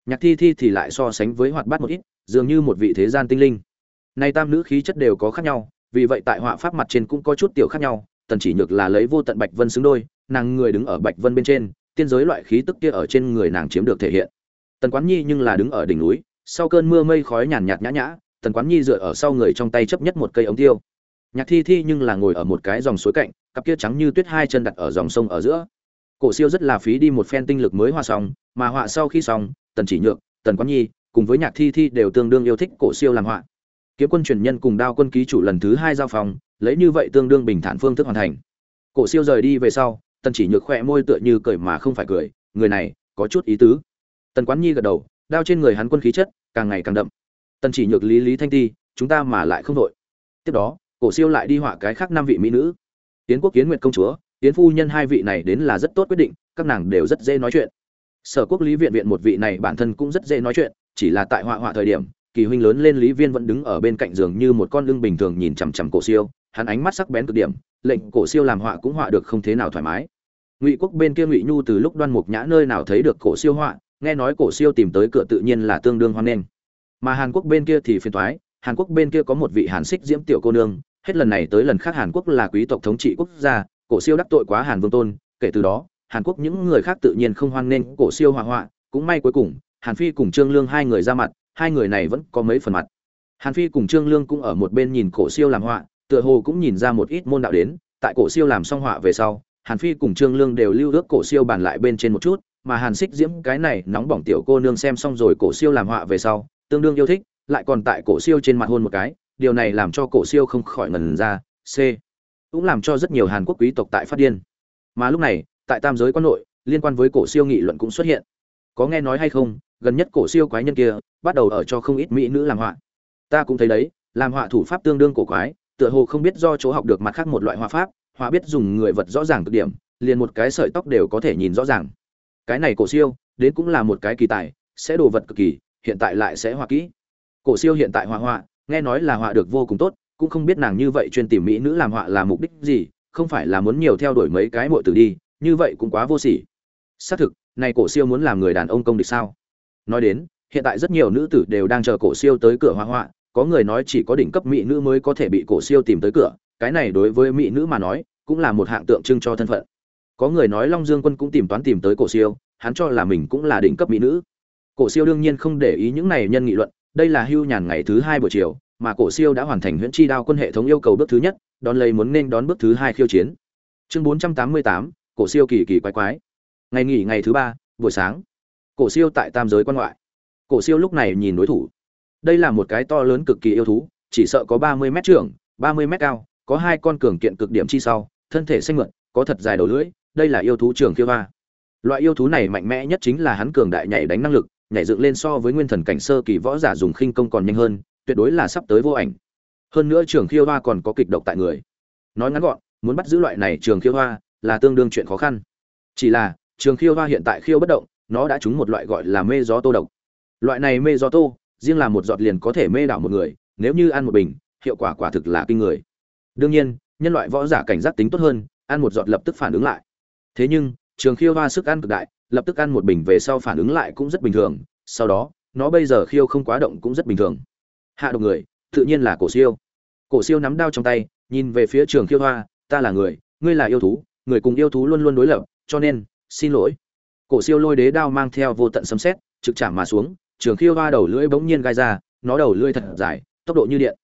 Nhạc thi thi thì lại so sánh với hoạt bát một ít, dường như một vị thế gian tinh linh. Nay tam nữ khí chất đều có khác nhau, vì vậy tại họa pháp mặt trên cũng có chút tiểu khác nhau tần chỉ nhược là lấy vô tận bạch vân xứng đôi nàng người đứng ở bạch vân bên trên tiên giới loại khí tức kia ở trên người nàng chiếm được thể hiện. Tần quán nhi nhưng là đứng ở đỉnh núi sau cơn mưa mây khói nhàn nhạt nhã nhã tần quán nhi dựa ở sau người trong tay chấp nhất một cây ống tiêu. Nhạc thi thi nhưng là ngồi ở một cái dòng suối cạnh cặp kia trắng như tuyết hai chân đặt ở dòng sông ở giữa. Cổ siêu rất là phí đi một phen tinh lực mới hòa xong mà họa sau khi xong tần chỉ Nhược, tần quán nhi cùng với nhạc thi thi đều tương đương yêu thích cổ siêu làm họa. Kiếm quân truyền nhân cùng đao quân ký chủ lần thứ hai giao phòng lấy như vậy tương đương bình thản phương thức hoàn thành. Cổ siêu rời đi về sau, tần chỉ nhược khỏe môi tựa như cười mà không phải cười, người này có chút ý tứ. Tần quán nhi gật đầu, đao trên người hắn quân khí chất càng ngày càng đậm. Tần chỉ nhược lý lý thanh ti, chúng ta mà lại không đội. Tiếp đó, cổ siêu lại đi họa cái khác năm vị mỹ nữ. Tiến quốc kiến nguyệt công chúa tiến phu nhân hai vị này đến là rất tốt quyết định, các nàng đều rất dễ nói chuyện. Sở quốc lý viện viện một vị này bản thân cũng rất dễ nói chuyện, chỉ là tại họa họa thời điểm kỳ huynh lớn lên lý viên vẫn đứng ở bên cạnh giường như một con lưng bình thường nhìn chằm chằm cổ siêu, hắn ánh mắt sắc bén cực điểm, lệnh cổ siêu làm họa cũng họa được không thế nào thoải mái. Ngụy quốc bên kia ngụy nhu từ lúc đoan mục nhã nơi nào thấy được cổ siêu họa, nghe nói cổ siêu tìm tới cửa tự nhiên là tương đương hoan nghênh. Mà hàn quốc bên kia thì phiền toái, hàn quốc bên kia có một vị hàn xích diễm tiểu cô nương, hết lần này tới lần khác hàn quốc là quý tộc thống trị quốc gia, cổ siêu đắc tội quá hàn vương tôn, kể từ đó, hàn quốc những người khác tự nhiên không hoan nghênh cổ siêu họa họa, cũng may cuối cùng, hàn phi cùng trương lương hai người ra mặt hai người này vẫn có mấy phần mặt. Hàn phi cùng trương lương cũng ở một bên nhìn cổ siêu làm họa, tựa hồ cũng nhìn ra một ít môn đạo đến. Tại cổ siêu làm xong họa về sau, hàn phi cùng trương lương đều lưu ước cổ siêu bàn lại bên trên một chút, mà hàn xích diễm cái này nóng bỏng tiểu cô nương xem xong rồi cổ siêu làm họa về sau, tương đương yêu thích, lại còn tại cổ siêu trên mặt hôn một cái. Điều này làm cho cổ siêu không khỏi ngần ra. C. Cũng làm cho rất nhiều hàn quốc quý tộc tại phát điên. Mà lúc này, tại tam giới quan nội, liên quan với cổ siêu nghị luận cũng xuất hiện. Có nghe nói hay không gần nhất cổ siêu quái nhân kia, bắt đầu ở cho không ít mỹ nữ làm họa. Ta cũng thấy đấy, làm họa thủ pháp tương đương cổ quái, tựa hồ không biết do chỗ học được mặt khác một loại họa pháp, họa biết dùng người vật rõ ràng cực điểm, liền một cái sợi tóc đều có thể nhìn rõ ràng. Cái này cổ siêu, đến cũng là một cái kỳ tài, sẽ đồ vật cực kỳ, hiện tại lại sẽ họa kỹ. Cổ siêu hiện tại họa họa, nghe nói là họa được vô cùng tốt, cũng không biết nàng như vậy chuyên tìm mỹ nữ làm họa là mục đích gì, không phải là muốn nhiều theo đuổi mấy cái muội tử đi, như vậy cũng quá vô sỉ. Xác thực, này cổ siêu muốn làm người đàn ông công địch sao? Nói đến, hiện tại rất nhiều nữ tử đều đang chờ cổ siêu tới cửa hoa họa, có người nói chỉ có đỉnh cấp mỹ nữ mới có thể bị cổ siêu tìm tới cửa, cái này đối với mỹ nữ mà nói, cũng là một hạng tượng trưng cho thân phận. Có người nói long dương quân cũng tìm toán tìm tới cổ siêu, hắn cho là mình cũng là đỉnh cấp mỹ nữ. Cổ siêu đương nhiên không để ý những này nhân nghị luận, đây là hưu nhàn ngày thứ hai buổi chiều, mà cổ siêu đã hoàn thành huyễn chi đao quân hệ thống yêu cầu bước thứ nhất, đón lấy muốn nên đón bước thứ hai khiêu chiến. Chương bốn trăm tám mươi tám, cổ siêu kỳ kỳ quái quái. Ngày nghỉ ngày thứ ba, buổi sáng cổ siêu tại tam giới quan ngoại. Cổ siêu lúc này nhìn đối thủ. Đây là một cái to lớn cực kỳ yêu thú, chỉ sợ có ba mươi mét trưởng, ba mươi mét cao, có hai con cường kiện cực điểm chi sau, thân thể xanh mượn có thật dài đầu lưỡi, đây là yêu thú trường khiêu va loại yêu thú này mạnh mẽ nhất chính là hắn cường đại nhảy đánh năng lực, nhảy dựng lên so với nguyên thần cảnh sơ kỳ võ giả dùng khinh công còn nhanh hơn, tuyệt đối là sắp tới vô ảnh. Hơn nữa trường khiêu hoa còn có kịch độc tại người. Nói ngắn gọn, muốn bắt giữ loại này trường khiêu hoa là tương đương chuyện khó khăn. Chỉ là trường khiêu hoa hiện tại khiêu bất động nó đã trúng một loại gọi là mê gió tô độc. Loại này mê gió tô, riêng là một giọt liền có thể mê đảo một người, nếu như ăn một bình, hiệu quả quả thực là kinh người. Đương nhiên, nhân loại võ giả cảnh giác tính tốt hơn, ăn một giọt lập tức phản ứng lại. Thế nhưng, trường khiêu hoa sức ăn cực đại, lập tức ăn một bình về sau phản ứng lại cũng rất bình thường, sau đó, nó bây giờ khiêu không quá động cũng rất bình thường. Hạ độc người, tự nhiên là cổ siêu. Cổ siêu nắm đao trong tay, nhìn về phía trường khiêu hoa, ta là người, ngươi là yêu thú, người cùng yêu thú luôn luôn đối lập, cho nên, xin lỗi cổ siêu lôi đế đao mang theo vô tận sấm sét, trực chạm mà xuống, trường khiêu hoa đầu lưỡi bỗng nhiên gai ra, nó đầu lưỡi thật dài, tốc độ như điện.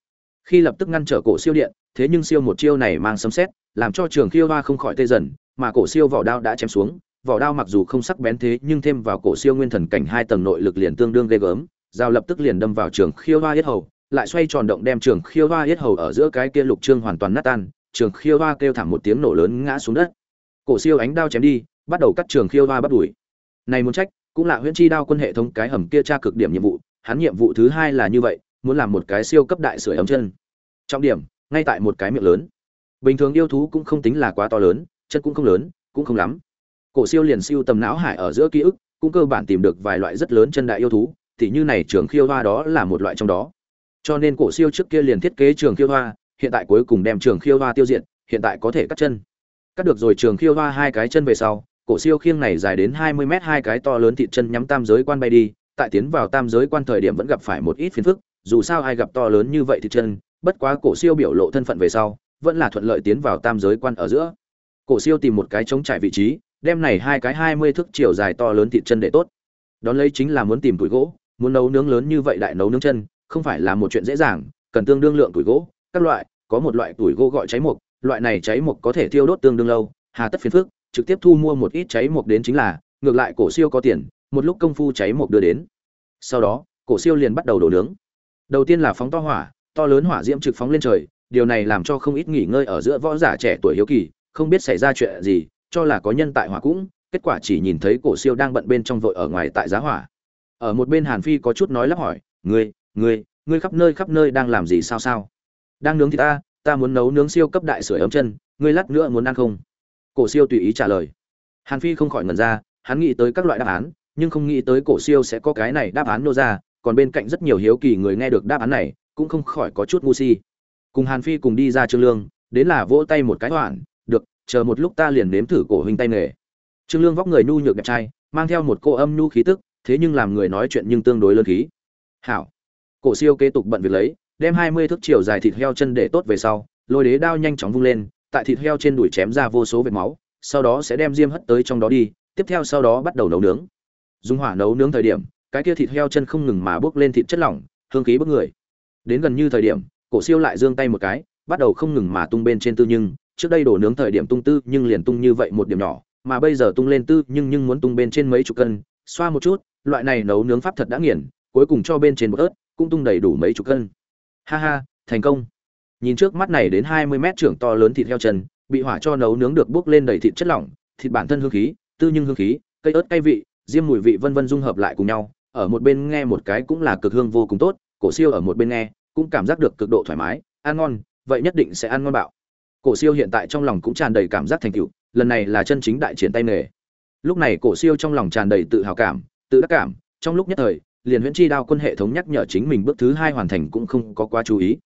Khi lập tức ngăn trở cổ siêu điện, thế nhưng siêu một chiêu này mang sấm sét, làm cho trường khiêu hoa không khỏi tê dần, mà cổ siêu vỏ đao đã chém xuống. Vỏ đao mặc dù không sắc bén thế, nhưng thêm vào cổ siêu nguyên thần cảnh hai tầng nội lực liền tương đương ghê gớm. Dao lập tức liền đâm vào trường khiêu hoa yết hầu, lại xoay tròn động đem trường khiêu hoa yết hầu ở giữa cái kia lục trương hoàn toàn nát tan. Trường khiêu hoa kêu thảm một tiếng nổ lớn ngã xuống đất. Cổ siêu ánh đao chém đi bắt đầu cắt trường khiêu hoa bắt đuổi. Này muốn trách, cũng là huyễn chi đao quân hệ thống cái hầm kia tra cực điểm nhiệm vụ, hắn nhiệm vụ thứ hai là như vậy, muốn làm một cái siêu cấp đại sưởi ấm chân. Trọng điểm, ngay tại một cái miệng lớn. Bình thường yêu thú cũng không tính là quá to lớn chân cũng không lớn, cũng không lắm. Cổ siêu liền siêu tầm não hải ở giữa ký ức, cũng cơ bản tìm được vài loại rất lớn chân đại yêu thú thì như này trường khiêu hoa đó là một loại trong đó. Cho nên cổ siêu trước kia liền thiết kế trường khiêu hoa, hiện tại cuối cùng đem trường khiêu hoa tiêu diệt, hiện tại có thể cắt chân. Cắt được rồi trường khiêu hoa hai cái chân về sau cổ siêu khiêng này dài đến hai mươi mét, hai cái to lớn thịt chân nhắm tam giới quan bay đi, tại tiến vào tam giới quan thời điểm vẫn gặp phải một ít phiền phức, dù sao ai gặp to lớn như vậy thịt chân, bất quá cổ siêu biểu lộ thân phận về sau, vẫn là thuận lợi tiến vào tam giới quan ở giữa. Cổ siêu tìm một cái chống trải vị trí, đem này hai cái hai mươi thước chiều dài to lớn thịt chân để tốt. Đón lấy chính là muốn tìm tuổi gỗ, muốn nấu nướng lớn như vậy đại nấu nướng chân, không phải là một chuyện dễ dàng, cần tương đương lượng tuổi gỗ, các loại, có một loại tuổi gỗ gọi cháy mục, loại này cháy mục có thể thiêu đốt tương đương lâu, hà tất phiền phức trực tiếp thu mua một ít cháy mục đến chính là, ngược lại cổ siêu có tiền, một lúc công phu cháy mục đưa đến. Sau đó, cổ siêu liền bắt đầu đổ nướng. Đầu tiên là phóng to hỏa, to lớn hỏa diễm trực phóng lên trời, điều này làm cho không ít nghỉ ngơi ở giữa võ giả trẻ tuổi hiếu kỳ, không biết xảy ra chuyện gì, cho là có nhân tại hỏa cũng, kết quả chỉ nhìn thấy cổ siêu đang bận bên trong vội ở ngoài tại giá hỏa. Ở một bên hàn phi có chút nói lắp hỏi, ngươi ngươi ngươi khắp nơi khắp nơi đang làm gì sao sao? Đang nướng thì ta ta muốn nấu nướng siêu cấp đại sưởi ấm chân, ngươi lát nữa muốn ăn không? Cổ siêu tùy ý trả lời. Hàn phi không khỏi ngẩn ra, hắn nghĩ tới các loại đáp án, nhưng không nghĩ tới cổ siêu sẽ có cái này đáp án nô ra, còn bên cạnh rất nhiều hiếu kỳ người nghe được đáp án này, cũng không khỏi có chút ngu si. Cùng hàn phi cùng đi ra trương lương, đến là vỗ tay một cái hoạn được, chờ một lúc ta liền nếm thử cổ huynh tay nghề. Trương lương vóc người nhu nhược đẹp trai, mang theo một cô âm nhu khí tức, thế nhưng làm người nói chuyện nhưng tương đối lớn khí. Hảo. Cổ siêu kế tục bận việc lấy, đem hai mươi thước chiều dài thịt heo chân để tốt về sau, lôi đế đao nhanh chóng vung lên tại thịt heo trên đùi chém ra vô số vệt máu, sau đó sẽ đem diêm hất tới trong đó đi, tiếp theo sau đó bắt đầu nấu nướng. Dùng hỏa nấu nướng thời điểm, cái kia thịt heo chân không ngừng mà bước lên thịt chất lỏng, hương khí bức người. Đến gần như thời điểm, cổ siêu lại giương tay một cái, bắt đầu không ngừng mà tung bên trên tư nhưng, trước đây đổ nướng thời điểm tung tư nhưng liền tung như vậy một điểm nhỏ, mà bây giờ tung lên tư nhưng nhưng muốn tung bên trên mấy chục cân, xoa một chút, loại này nấu nướng pháp thật đã nghiền, cuối cùng cho bên trên một ớt, cũng tung đầy đủ mấy chục cân. Ha ha, thành công nhìn trước mắt này đến hai mươi mét trưởng to lớn thịt heo chân, bị hỏa cho nấu nướng được bốc lên đầy thịt chất lỏng, thịt bản thân hương khí, tư nhưng hương khí, cây ớt cay vị, diêm mùi vị vân vân dung hợp lại cùng nhau, ở một bên nghe một cái cũng là cực hương vô cùng tốt, cổ siêu ở một bên nghe, cũng cảm giác được cực độ thoải mái, ăn ngon, vậy nhất định sẽ ăn ngon bạo. Cổ siêu hiện tại trong lòng cũng tràn đầy cảm giác thành tựu, lần này là chân chính đại triển tay nghề. Lúc này cổ siêu trong lòng tràn đầy tự hào cảm, tự đắc cảm, trong lúc nhất thời, liền huyễn chi đao quân hệ thống nhắc nhở chính mình bước thứ hai hoàn thành cũng không có quá chú ý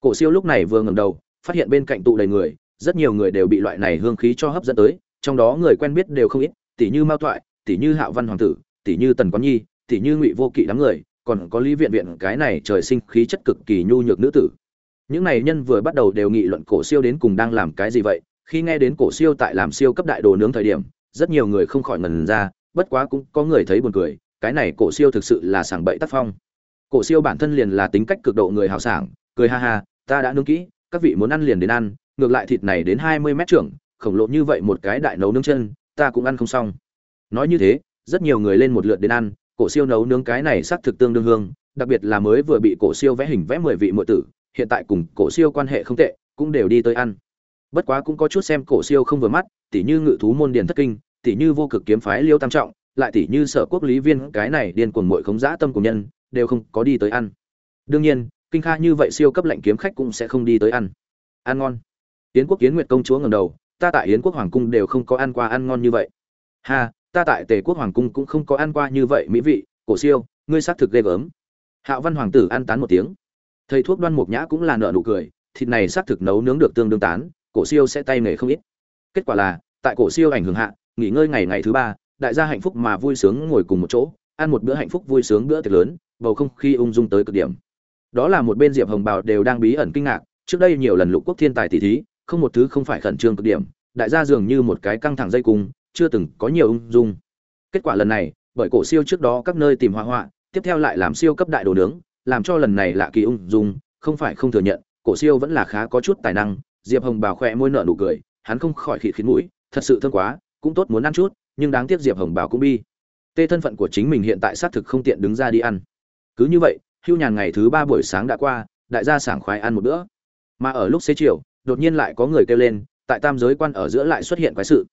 cổ siêu lúc này vừa ngẩng đầu, phát hiện bên cạnh tụ đầy người, rất nhiều người đều bị loại này hương khí cho hấp dẫn tới, trong đó người quen biết đều không ít, tỷ như mao toại, tỷ như hạo văn hoàng tử, tỷ như tần quán nhi, tỷ như ngụy vô kỵ đám người, còn có lý viện viện, cái này trời sinh khí chất cực kỳ nhu nhược nữ tử. Những này nhân vừa bắt đầu đều nghị luận cổ siêu đến cùng đang làm cái gì vậy, khi nghe đến cổ siêu tại làm siêu cấp đại đồ nướng thời điểm, rất nhiều người không khỏi ngẩn ra, bất quá cũng có người thấy buồn cười, cái này cổ siêu thực sự là sảng bậy tác phong. Cổ siêu bản thân liền là tính cách cực độ người hào sảng, cười ha ha ta đã nướng kỹ, các vị muốn ăn liền đến ăn, ngược lại thịt này đến hai mươi mét trưởng, khổng lồ như vậy một cái đại nấu nướng chân, ta cũng ăn không xong. Nói như thế, rất nhiều người lên một lượt đến ăn, cổ siêu nấu nướng cái này xác thực tương đương hương, đặc biệt là mới vừa bị cổ siêu vẽ hình vẽ mười vị muội tử, hiện tại cùng cổ siêu quan hệ không tệ, cũng đều đi tới ăn. Bất quá cũng có chút xem cổ siêu không vừa mắt, tỉ như ngự thú môn điền thất kinh, tỉ như vô cực kiếm phái liêu tam trọng, lại tỉ như sở quốc lý viên cái này điên cuồng muội khống dã tâm của nhân, đều không có đi tới ăn. Đương nhiên kinh kha như vậy siêu cấp lệnh kiếm khách cũng sẽ không đi tới ăn. Ăn ngon. Yến quốc yến nguyệt công chúa ngầm đầu, ta tại yến quốc hoàng cung đều không có ăn qua ăn ngon như vậy. Ha, ta tại tề quốc hoàng cung cũng không có ăn qua như vậy mỹ vị, cổ siêu, ngươi xác thực ghê gớm. Hạo văn hoàng tử ăn tán một tiếng. Thầy thuốc đoan mục nhã cũng là nợ nụ cười, thịt này xác thực nấu nướng được tương đương tán, cổ siêu sẽ tay nghề không ít. Kết quả là, tại cổ siêu ảnh hưởng hạ, nghỉ ngơi ngày ngày thứ ba, đại gia hạnh phúc mà vui sướng ngồi cùng một chỗ, ăn một bữa hạnh phúc vui sướng bữa tiệc lớn, bầu không khí ung dung tới cực điểm đó là một bên diệp hồng bào đều đang bí ẩn kinh ngạc, trước đây nhiều lần lục quốc thiên tài tỷ thí, không một thứ không phải khẩn trương cực điểm, đại gia dường như một cái căng thẳng dây cung, chưa từng có nhiều ung dung. Kết quả lần này, bởi cổ siêu trước đó các nơi tìm hoa họa, tiếp theo lại làm siêu cấp đại đồ nướng, làm cho lần này lạ kỳ ung dung, không phải không thừa nhận, cổ siêu vẫn là khá có chút tài năng, diệp hồng bào khỏe môi nở nụ cười, hắn không khỏi khịt khịt mũi, thật sự thương quá, cũng tốt muốn ăn chút, nhưng đáng tiếc diệp hồng bào cũng bi. Tê thân phận của chính mình hiện tại xác thực không tiện đứng ra đi ăn. Cứ như vậy hưu nhàn ngày thứ ba buổi sáng đã qua, đại gia sảng khoái ăn một bữa. Mà ở lúc xế chiều, đột nhiên lại có người kêu lên, tại tam giới quan ở giữa lại xuất hiện quái sự.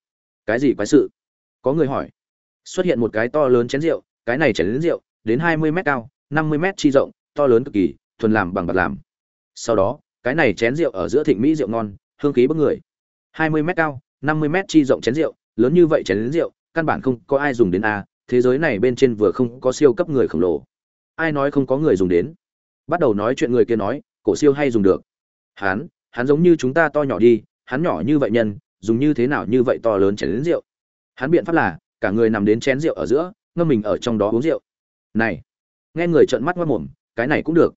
Cái gì quái sự? Có người hỏi. Xuất hiện một cái to lớn chén rượu, cái này chén rượu, đến hai mươi mét cao, năm mươi mét chi rộng, to lớn cực kỳ, thuần làm bằng bạc làm. Sau đó, cái này chén rượu ở giữa thịnh mỹ rượu ngon, hương khí bức người. hai mươi mét cao, năm mươi mét chi rộng chén rượu, lớn như vậy chén rượu, căn bản không có ai dùng đến a, thế giới này bên trên vừa không có siêu cấp người khổng lồ ai nói không có người dùng đến? Bắt đầu nói chuyện người kia nói, cổ siêu hay dùng được? Hắn hắn giống như chúng ta to nhỏ đi, hắn nhỏ như vậy nhân, dùng như thế nào như vậy to lớn chén rượu? Hắn biện pháp là, cả người nằm đến chén rượu ở giữa, ngâm mình ở trong đó uống rượu. Này, nghe người trợn mắt mất mồm, cái này cũng được.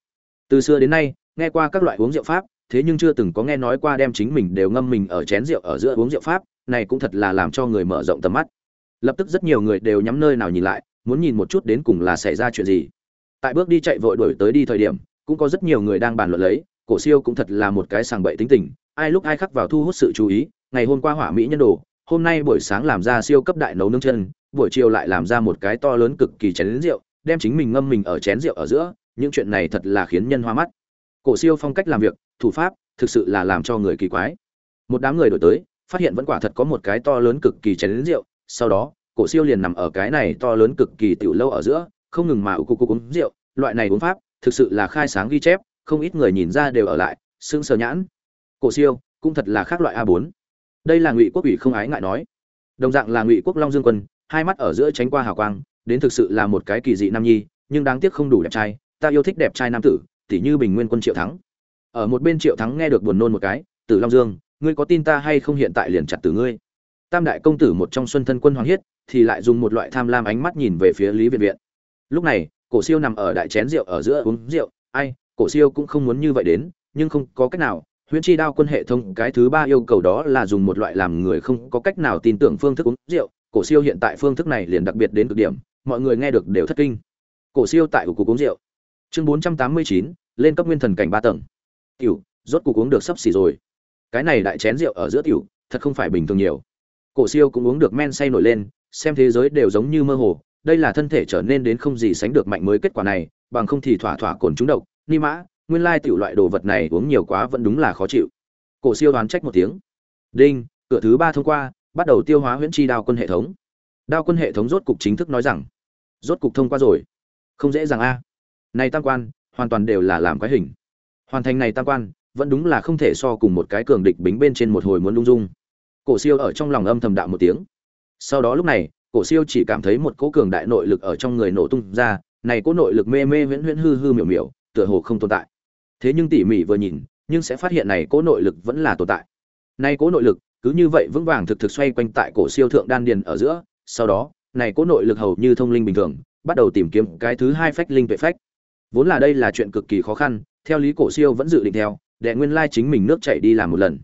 Từ xưa đến nay, nghe qua các loại uống rượu pháp, thế nhưng chưa từng có nghe nói qua đem chính mình đều ngâm mình ở chén rượu ở giữa uống rượu pháp, này cũng thật là làm cho người mở rộng tầm mắt. Lập tức rất nhiều người đều nhắm nơi nào nhìn lại, muốn nhìn một chút đến cùng là xảy ra chuyện gì tại bước đi chạy vội đuổi tới đi thời điểm, cũng có rất nhiều người đang bàn luận lấy, cổ siêu cũng thật là một cái sàng bậy tính tình, ai lúc ai khắc vào thu hút sự chú ý, ngày hôm qua hỏa mỹ nhân đồ, hôm nay buổi sáng làm ra siêu cấp đại nấu nướng chân, buổi chiều lại làm ra một cái to lớn cực kỳ chén rượu, đem chính mình ngâm mình ở chén rượu ở giữa, những chuyện này thật là khiến nhân hoa mắt. Cổ siêu phong cách làm việc, thủ pháp, thực sự là làm cho người kỳ quái. Một đám người đổi tới, phát hiện vẫn quả thật có một cái to lớn cực kỳ chén rượu, sau đó, cổ siêu liền nằm ở cái này to lớn cực kỳ tiểu lâu ở giữa không ngừng mà ụ cục uống rượu, loại này uống pháp, thực sự là khai sáng ghi chép, không ít người nhìn ra đều ở lại, sững sờ nhãn. Cổ siêu, cũng thật là khác loại a bốn. Đây là ngụy quốc ủy không ái ngại nói. Đồng dạng là ngụy quốc long dương quân, hai mắt ở giữa tránh qua hào quang, đến thực sự là một cái kỳ dị nam nhi, nhưng đáng tiếc không đủ đẹp trai, ta yêu thích đẹp trai nam tử, tỉ như bình nguyên quân triệu thắng. Ở một bên triệu thắng nghe được buồn nôn một cái, tử long dương, ngươi có tin ta hay không hiện tại liền chặt tử ngươi? Tam đại công tử một trong xuân thân quân hoàng hiết, thì lại dùng một loại tham lam ánh mắt nhìn về phía lý viện viện lúc này, cổ siêu nằm ở đại chén rượu ở giữa uống rượu. Ai, cổ siêu cũng không muốn như vậy đến, nhưng không có cách nào. Huyễn chi đao quân hệ thống, cái thứ ba yêu cầu đó là dùng một loại làm người không có cách nào tin tưởng phương thức uống rượu. Cổ siêu hiện tại phương thức này liền đặc biệt đến cực điểm, mọi người nghe được đều thất kinh. Cổ siêu tại của cuộc uống rượu. Chương bốn trăm tám mươi chín, lên cấp nguyên thần cảnh ba tầng. Tiểu, rốt cuộc uống được sắp xỉ rồi. Cái này đại chén rượu ở giữa tiểu, thật không phải bình thường nhiều. Cổ siêu cũng uống được men say nổi lên, xem thế giới đều giống như mơ hồ đây là thân thể trở nên đến không gì sánh được mạnh mới kết quả này, bằng không thì thỏa thỏa cồn trúng độc, ni mã, nguyên lai tiểu loại đồ vật này uống nhiều quá vẫn đúng là khó chịu. Cổ siêu đoán trách một tiếng. Đinh, cửa thứ ba thông qua, bắt đầu tiêu hóa huyễn chi đao quân hệ thống. Đao quân hệ thống rốt cục chính thức nói rằng, rốt cục thông qua rồi. Không dễ dàng a. Này tam quan, hoàn toàn đều là làm quái hình. Hoàn thành này tam quan, vẫn đúng là không thể so cùng một cái cường địch bính bên trên một hồi muốn lung dung. Cổ siêu ở trong lòng âm thầm đạo một tiếng. Sau đó lúc này cổ siêu chỉ cảm thấy một cỗ cường đại nội lực ở trong người nổ tung ra, này cỗ nội lực mê mê huyễn huyễn hư hư miểu miểu, tựa hồ không tồn tại. Thế nhưng tỉ mỉ vừa nhìn, nhưng sẽ phát hiện này cỗ nội lực vẫn là tồn tại. Này cỗ nội lực, cứ như vậy vững vàng thực thực xoay quanh tại cổ siêu thượng đan điền ở giữa, sau đó, này cỗ nội lực hầu như thông linh bình thường, bắt đầu tìm kiếm cái thứ hai phách linh tuệ phách. Vốn là đây là chuyện cực kỳ khó khăn, theo lý cổ siêu vẫn dự định theo đệ nguyên lai chính mình nước chảy đi làm một lần.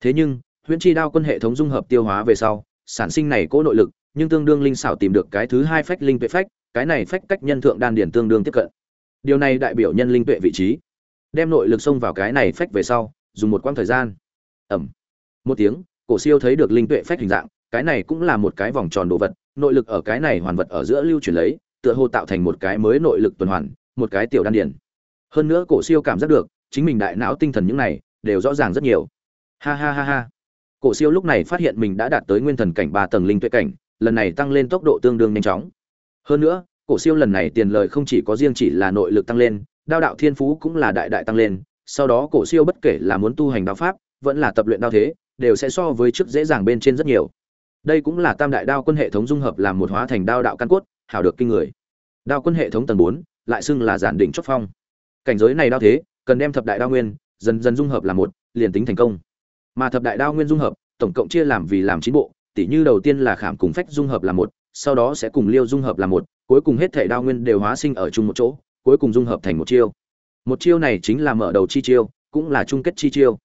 Thế nhưng, huyễn chi đao quân hệ thống dung hợp tiêu hóa về sau, sản sinh này cỗ nội lực nhưng tương đương linh xảo tìm được cái thứ hai phách linh tuệ phách, cái này phách cách nhân thượng đan điển tương đương tiếp cận. Điều này đại biểu nhân linh tuệ vị trí. Đem nội lực xông vào cái này phách về sau, dùng một quãng thời gian. Ẩm. Một tiếng, cổ siêu thấy được linh tuệ phách hình dạng, cái này cũng là một cái vòng tròn đồ vật, nội lực ở cái này hoàn vật ở giữa lưu chuyển lấy, tựa hồ tạo thành một cái mới nội lực tuần hoàn, một cái tiểu đan điển hơn nữa cổ siêu cảm giác được, chính mình đại não tinh thần những này, đều rõ ràng rất nhiều. Ha ha ha ha. Cổ siêu lúc này phát hiện mình đã đạt tới nguyên thần cảnh ba tầng linh tuệ cảnh lần này tăng lên tốc độ tương đương nhanh chóng. Hơn nữa, cổ siêu lần này tiền lời không chỉ có riêng chỉ là nội lực tăng lên, đao đạo thiên phú cũng là đại đại tăng lên, sau đó cổ siêu bất kể là muốn tu hành đao pháp, vẫn là tập luyện đao thế, đều sẽ so với trước dễ dàng bên trên rất nhiều. Đây cũng là tam đại đao quân hệ thống dung hợp làm một hóa thành đao đạo căn cốt, hảo được kinh người. Đao quân hệ thống tầng bốn, lại xưng là giản định chót phong. Cảnh giới này đao thế, cần đem thập đại đao nguyên, dần dần dung hợp làm một, liền tính thành công. Mà thập đại đao nguyên dung hợp, tổng cộng chia làm vì làm chín bộ tỉ như đầu tiên là khảm cùng phách dung hợp là một, sau đó sẽ cùng liêu dung hợp là một, cuối cùng hết thể đao nguyên đều hóa sinh ở chung một chỗ, cuối cùng dung hợp thành một chiêu. Một chiêu này chính là mở đầu chi chiêu, cũng là chung kết chi chiêu.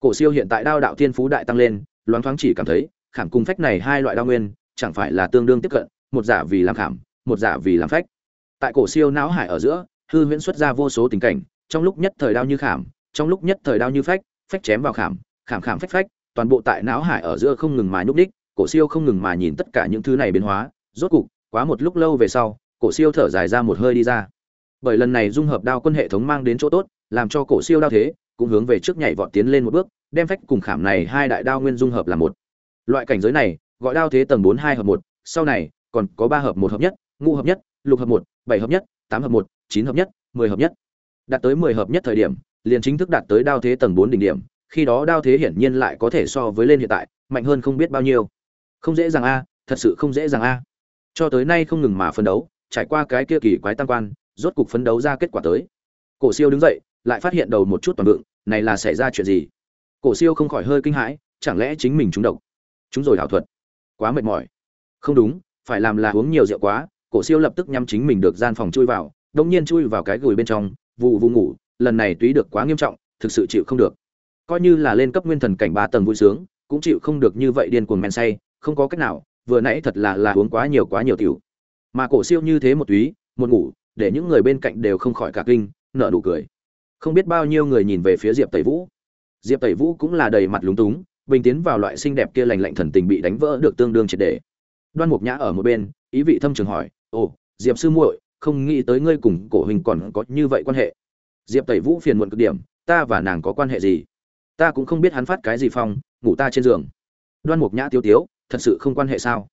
Cổ siêu hiện tại đao đạo thiên phú đại tăng lên, loáng thoáng chỉ cảm thấy, khảm cùng phách này hai loại đao nguyên, chẳng phải là tương đương tiếp cận, một giả vì làm khảm, một giả vì làm phách. Tại cổ siêu não hải ở giữa, hư huyễn xuất ra vô số tình cảnh, trong lúc nhất thời đao như khảm, trong lúc nhất thời đao như phách phách chém vào khảm khảm khảm phách phách, toàn bộ tại não hải ở giữa không ngừng mài nhúc đích cổ siêu không ngừng mà nhìn tất cả những thứ này biến hóa, rốt cục, quá một lúc lâu về sau, cổ siêu thở dài ra một hơi đi ra. Bởi lần này dung hợp đao quân hệ thống mang đến chỗ tốt, làm cho cổ siêu đao thế, cũng hướng về trước nhảy vọt tiến lên một bước, đem phách cùng khảm này hai đại đao nguyên dung hợp là một. Loại cảnh giới này, gọi đao thế tầng bốn hai hợp một, sau này, còn có ba hợp một hợp nhất, ngũ hợp nhất, lục hợp một, bảy hợp nhất, tám hợp một, chín hợp nhất, mười hợp nhất. Đạt tới mười hợp nhất thời điểm, liền chính thức đạt tới đao thế tầng bốn đỉnh điểm, khi đó đao thế hiển nhiên lại có thể so với lên hiện tại, mạnh hơn không biết bao nhiêu không dễ dàng a, thật sự không dễ dàng a. Cho tới nay không ngừng mà phấn đấu, trải qua cái kia kỳ quái tam quan, rốt cục phấn đấu ra kết quả tới. Cổ siêu đứng dậy, lại phát hiện đầu một chút toàn vượng này là xảy ra chuyện gì? Cổ siêu không khỏi hơi kinh hãi, chẳng lẽ chính mình trúng độc? Chúng rồi ảo thuật. Quá mệt mỏi. Không đúng, phải làm là uống nhiều rượu quá, cổ siêu lập tức nhắm chính mình được gian phòng chui vào đông nhiên chui vào cái gùi bên trong vụ vụ ngủ, lần này túy được quá nghiêm trọng, thực sự chịu không được. Coi như là lên cấp nguyên thần cảnh ba tầng vui sướng, cũng chịu không được như vậy điên cuồng men say không có cách nào, vừa nãy thật là là uống quá nhiều quá nhiều tiểu. Mà cổ siêu như thế một túy, một ngủ, để những người bên cạnh đều không khỏi cả kinh, nở nụ cười. Không biết bao nhiêu người nhìn về phía diệp tẩy vũ. Diệp tẩy vũ cũng là đầy mặt lúng túng, bình tiến vào loại xinh đẹp kia lành lạnh thần tình bị đánh vỡ được tương đương triệt để. Đoan mục nhã ở một bên, ý vị thâm trường hỏi, ồ, diệp sư muội, không nghĩ tới ngươi cùng cổ huynh còn có như vậy quan hệ. Diệp tẩy vũ phiền muộn cực điểm, ta và nàng có quan hệ gì? Ta cũng không biết hắn phát cái gì phong, ngủ ta trên giường. Đoan mục nhã tiêu tiếu thật sự không quan hệ sao?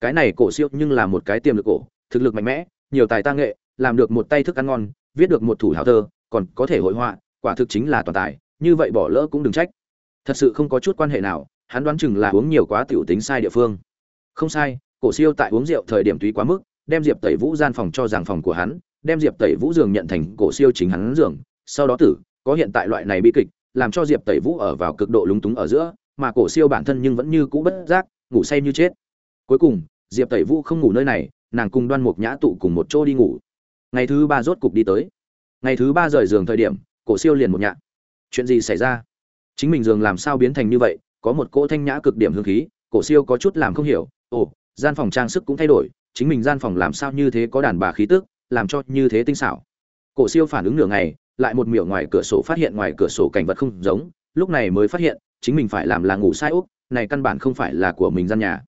Cái này cổ siêu nhưng là một cái tiềm lực cổ, thực lực mạnh mẽ, nhiều tài ta nghệ, làm được một tay thức ăn ngon, viết được một thủ hào thơ, còn có thể hội họa, quả thực chính là toàn tài, như vậy bỏ lỡ cũng đừng trách. Thật sự không có chút quan hệ nào, hắn đoán chừng là uống nhiều quá tiểu tính sai địa phương. Không sai, cổ siêu tại uống rượu thời điểm túy quá mức, đem diệp tẩy vũ gian phòng cho rằng phòng của hắn, đem diệp tẩy vũ giường nhận thành cổ siêu chính hắn giường, sau đó tử, có hiện tại loại này bi kịch, làm cho diệp tẩy vũ ở vào cực độ lúng túng ở giữa, mà cổ siêu bản thân nhưng vẫn như cũ bất giác ngủ say như chết. Cuối cùng, diệp tẩy vũ không ngủ nơi này, nàng cùng đoan mục nhã tụ cùng một chỗ đi ngủ. Ngày thứ ba rốt cục đi tới. Ngày thứ ba rời giường thời điểm, cổ siêu liền một nhạn. chuyện gì xảy ra? Chính mình giường làm sao biến thành như vậy, có một cỗ thanh nhã cực điểm hương khí, cổ siêu có chút làm không hiểu, ồ, gian phòng trang sức cũng thay đổi, chính mình gian phòng làm sao như thế có đàn bà khí tức, làm cho như thế tinh xảo. Cổ siêu phản ứng nửa ngày, lại một miểu ngoài cửa sổ phát hiện ngoài cửa sổ cảnh vật không giống, lúc này mới phát hiện, chính mình phải làm là ngủ sai úc này căn bản không phải là của mình gian nhà.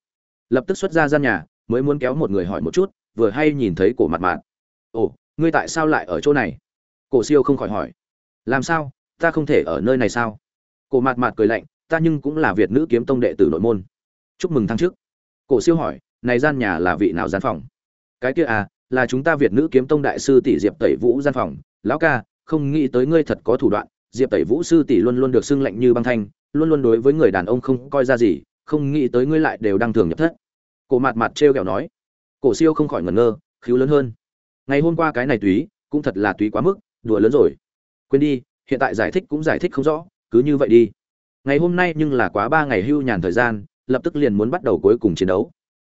Lập tức xuất ra gian nhà, mới muốn kéo một người hỏi một chút, vừa hay nhìn thấy cổ mặt mạn. Ồ, ngươi tại sao lại ở chỗ này? Cổ siêu không khỏi hỏi. Làm sao? Ta không thể ở nơi này sao? Cổ mặt mạn cười lạnh, ta nhưng cũng là việt nữ kiếm tông đệ tử nội môn. Chúc mừng thăng chức. Cổ siêu hỏi, này gian nhà là vị nào gian phòng? Cái kia à là chúng ta việt nữ kiếm tông đại sư tỷ diệp tẩy vũ gian phòng. Lão ca, không nghĩ tới ngươi thật có thủ đoạn, diệp tẩy vũ sư tỷ luôn luôn được xưng lạnh như băng thanh luôn luôn đối với người đàn ông không coi ra gì, không nghĩ tới ngươi lại đều đang thường nhập thất. Cổ mặt mặt trêu ghẹo nói. Cổ siêu không khỏi ngẩn ngơ khiếu lớn hơn. Ngày hôm qua cái này túy, cũng thật là túy quá mức, đùa lớn rồi. Quên đi, hiện tại giải thích cũng giải thích không rõ, cứ như vậy đi. Ngày hôm nay nhưng là quá ba ngày hưu nhàn thời gian, lập tức liền muốn bắt đầu cuối cùng chiến đấu.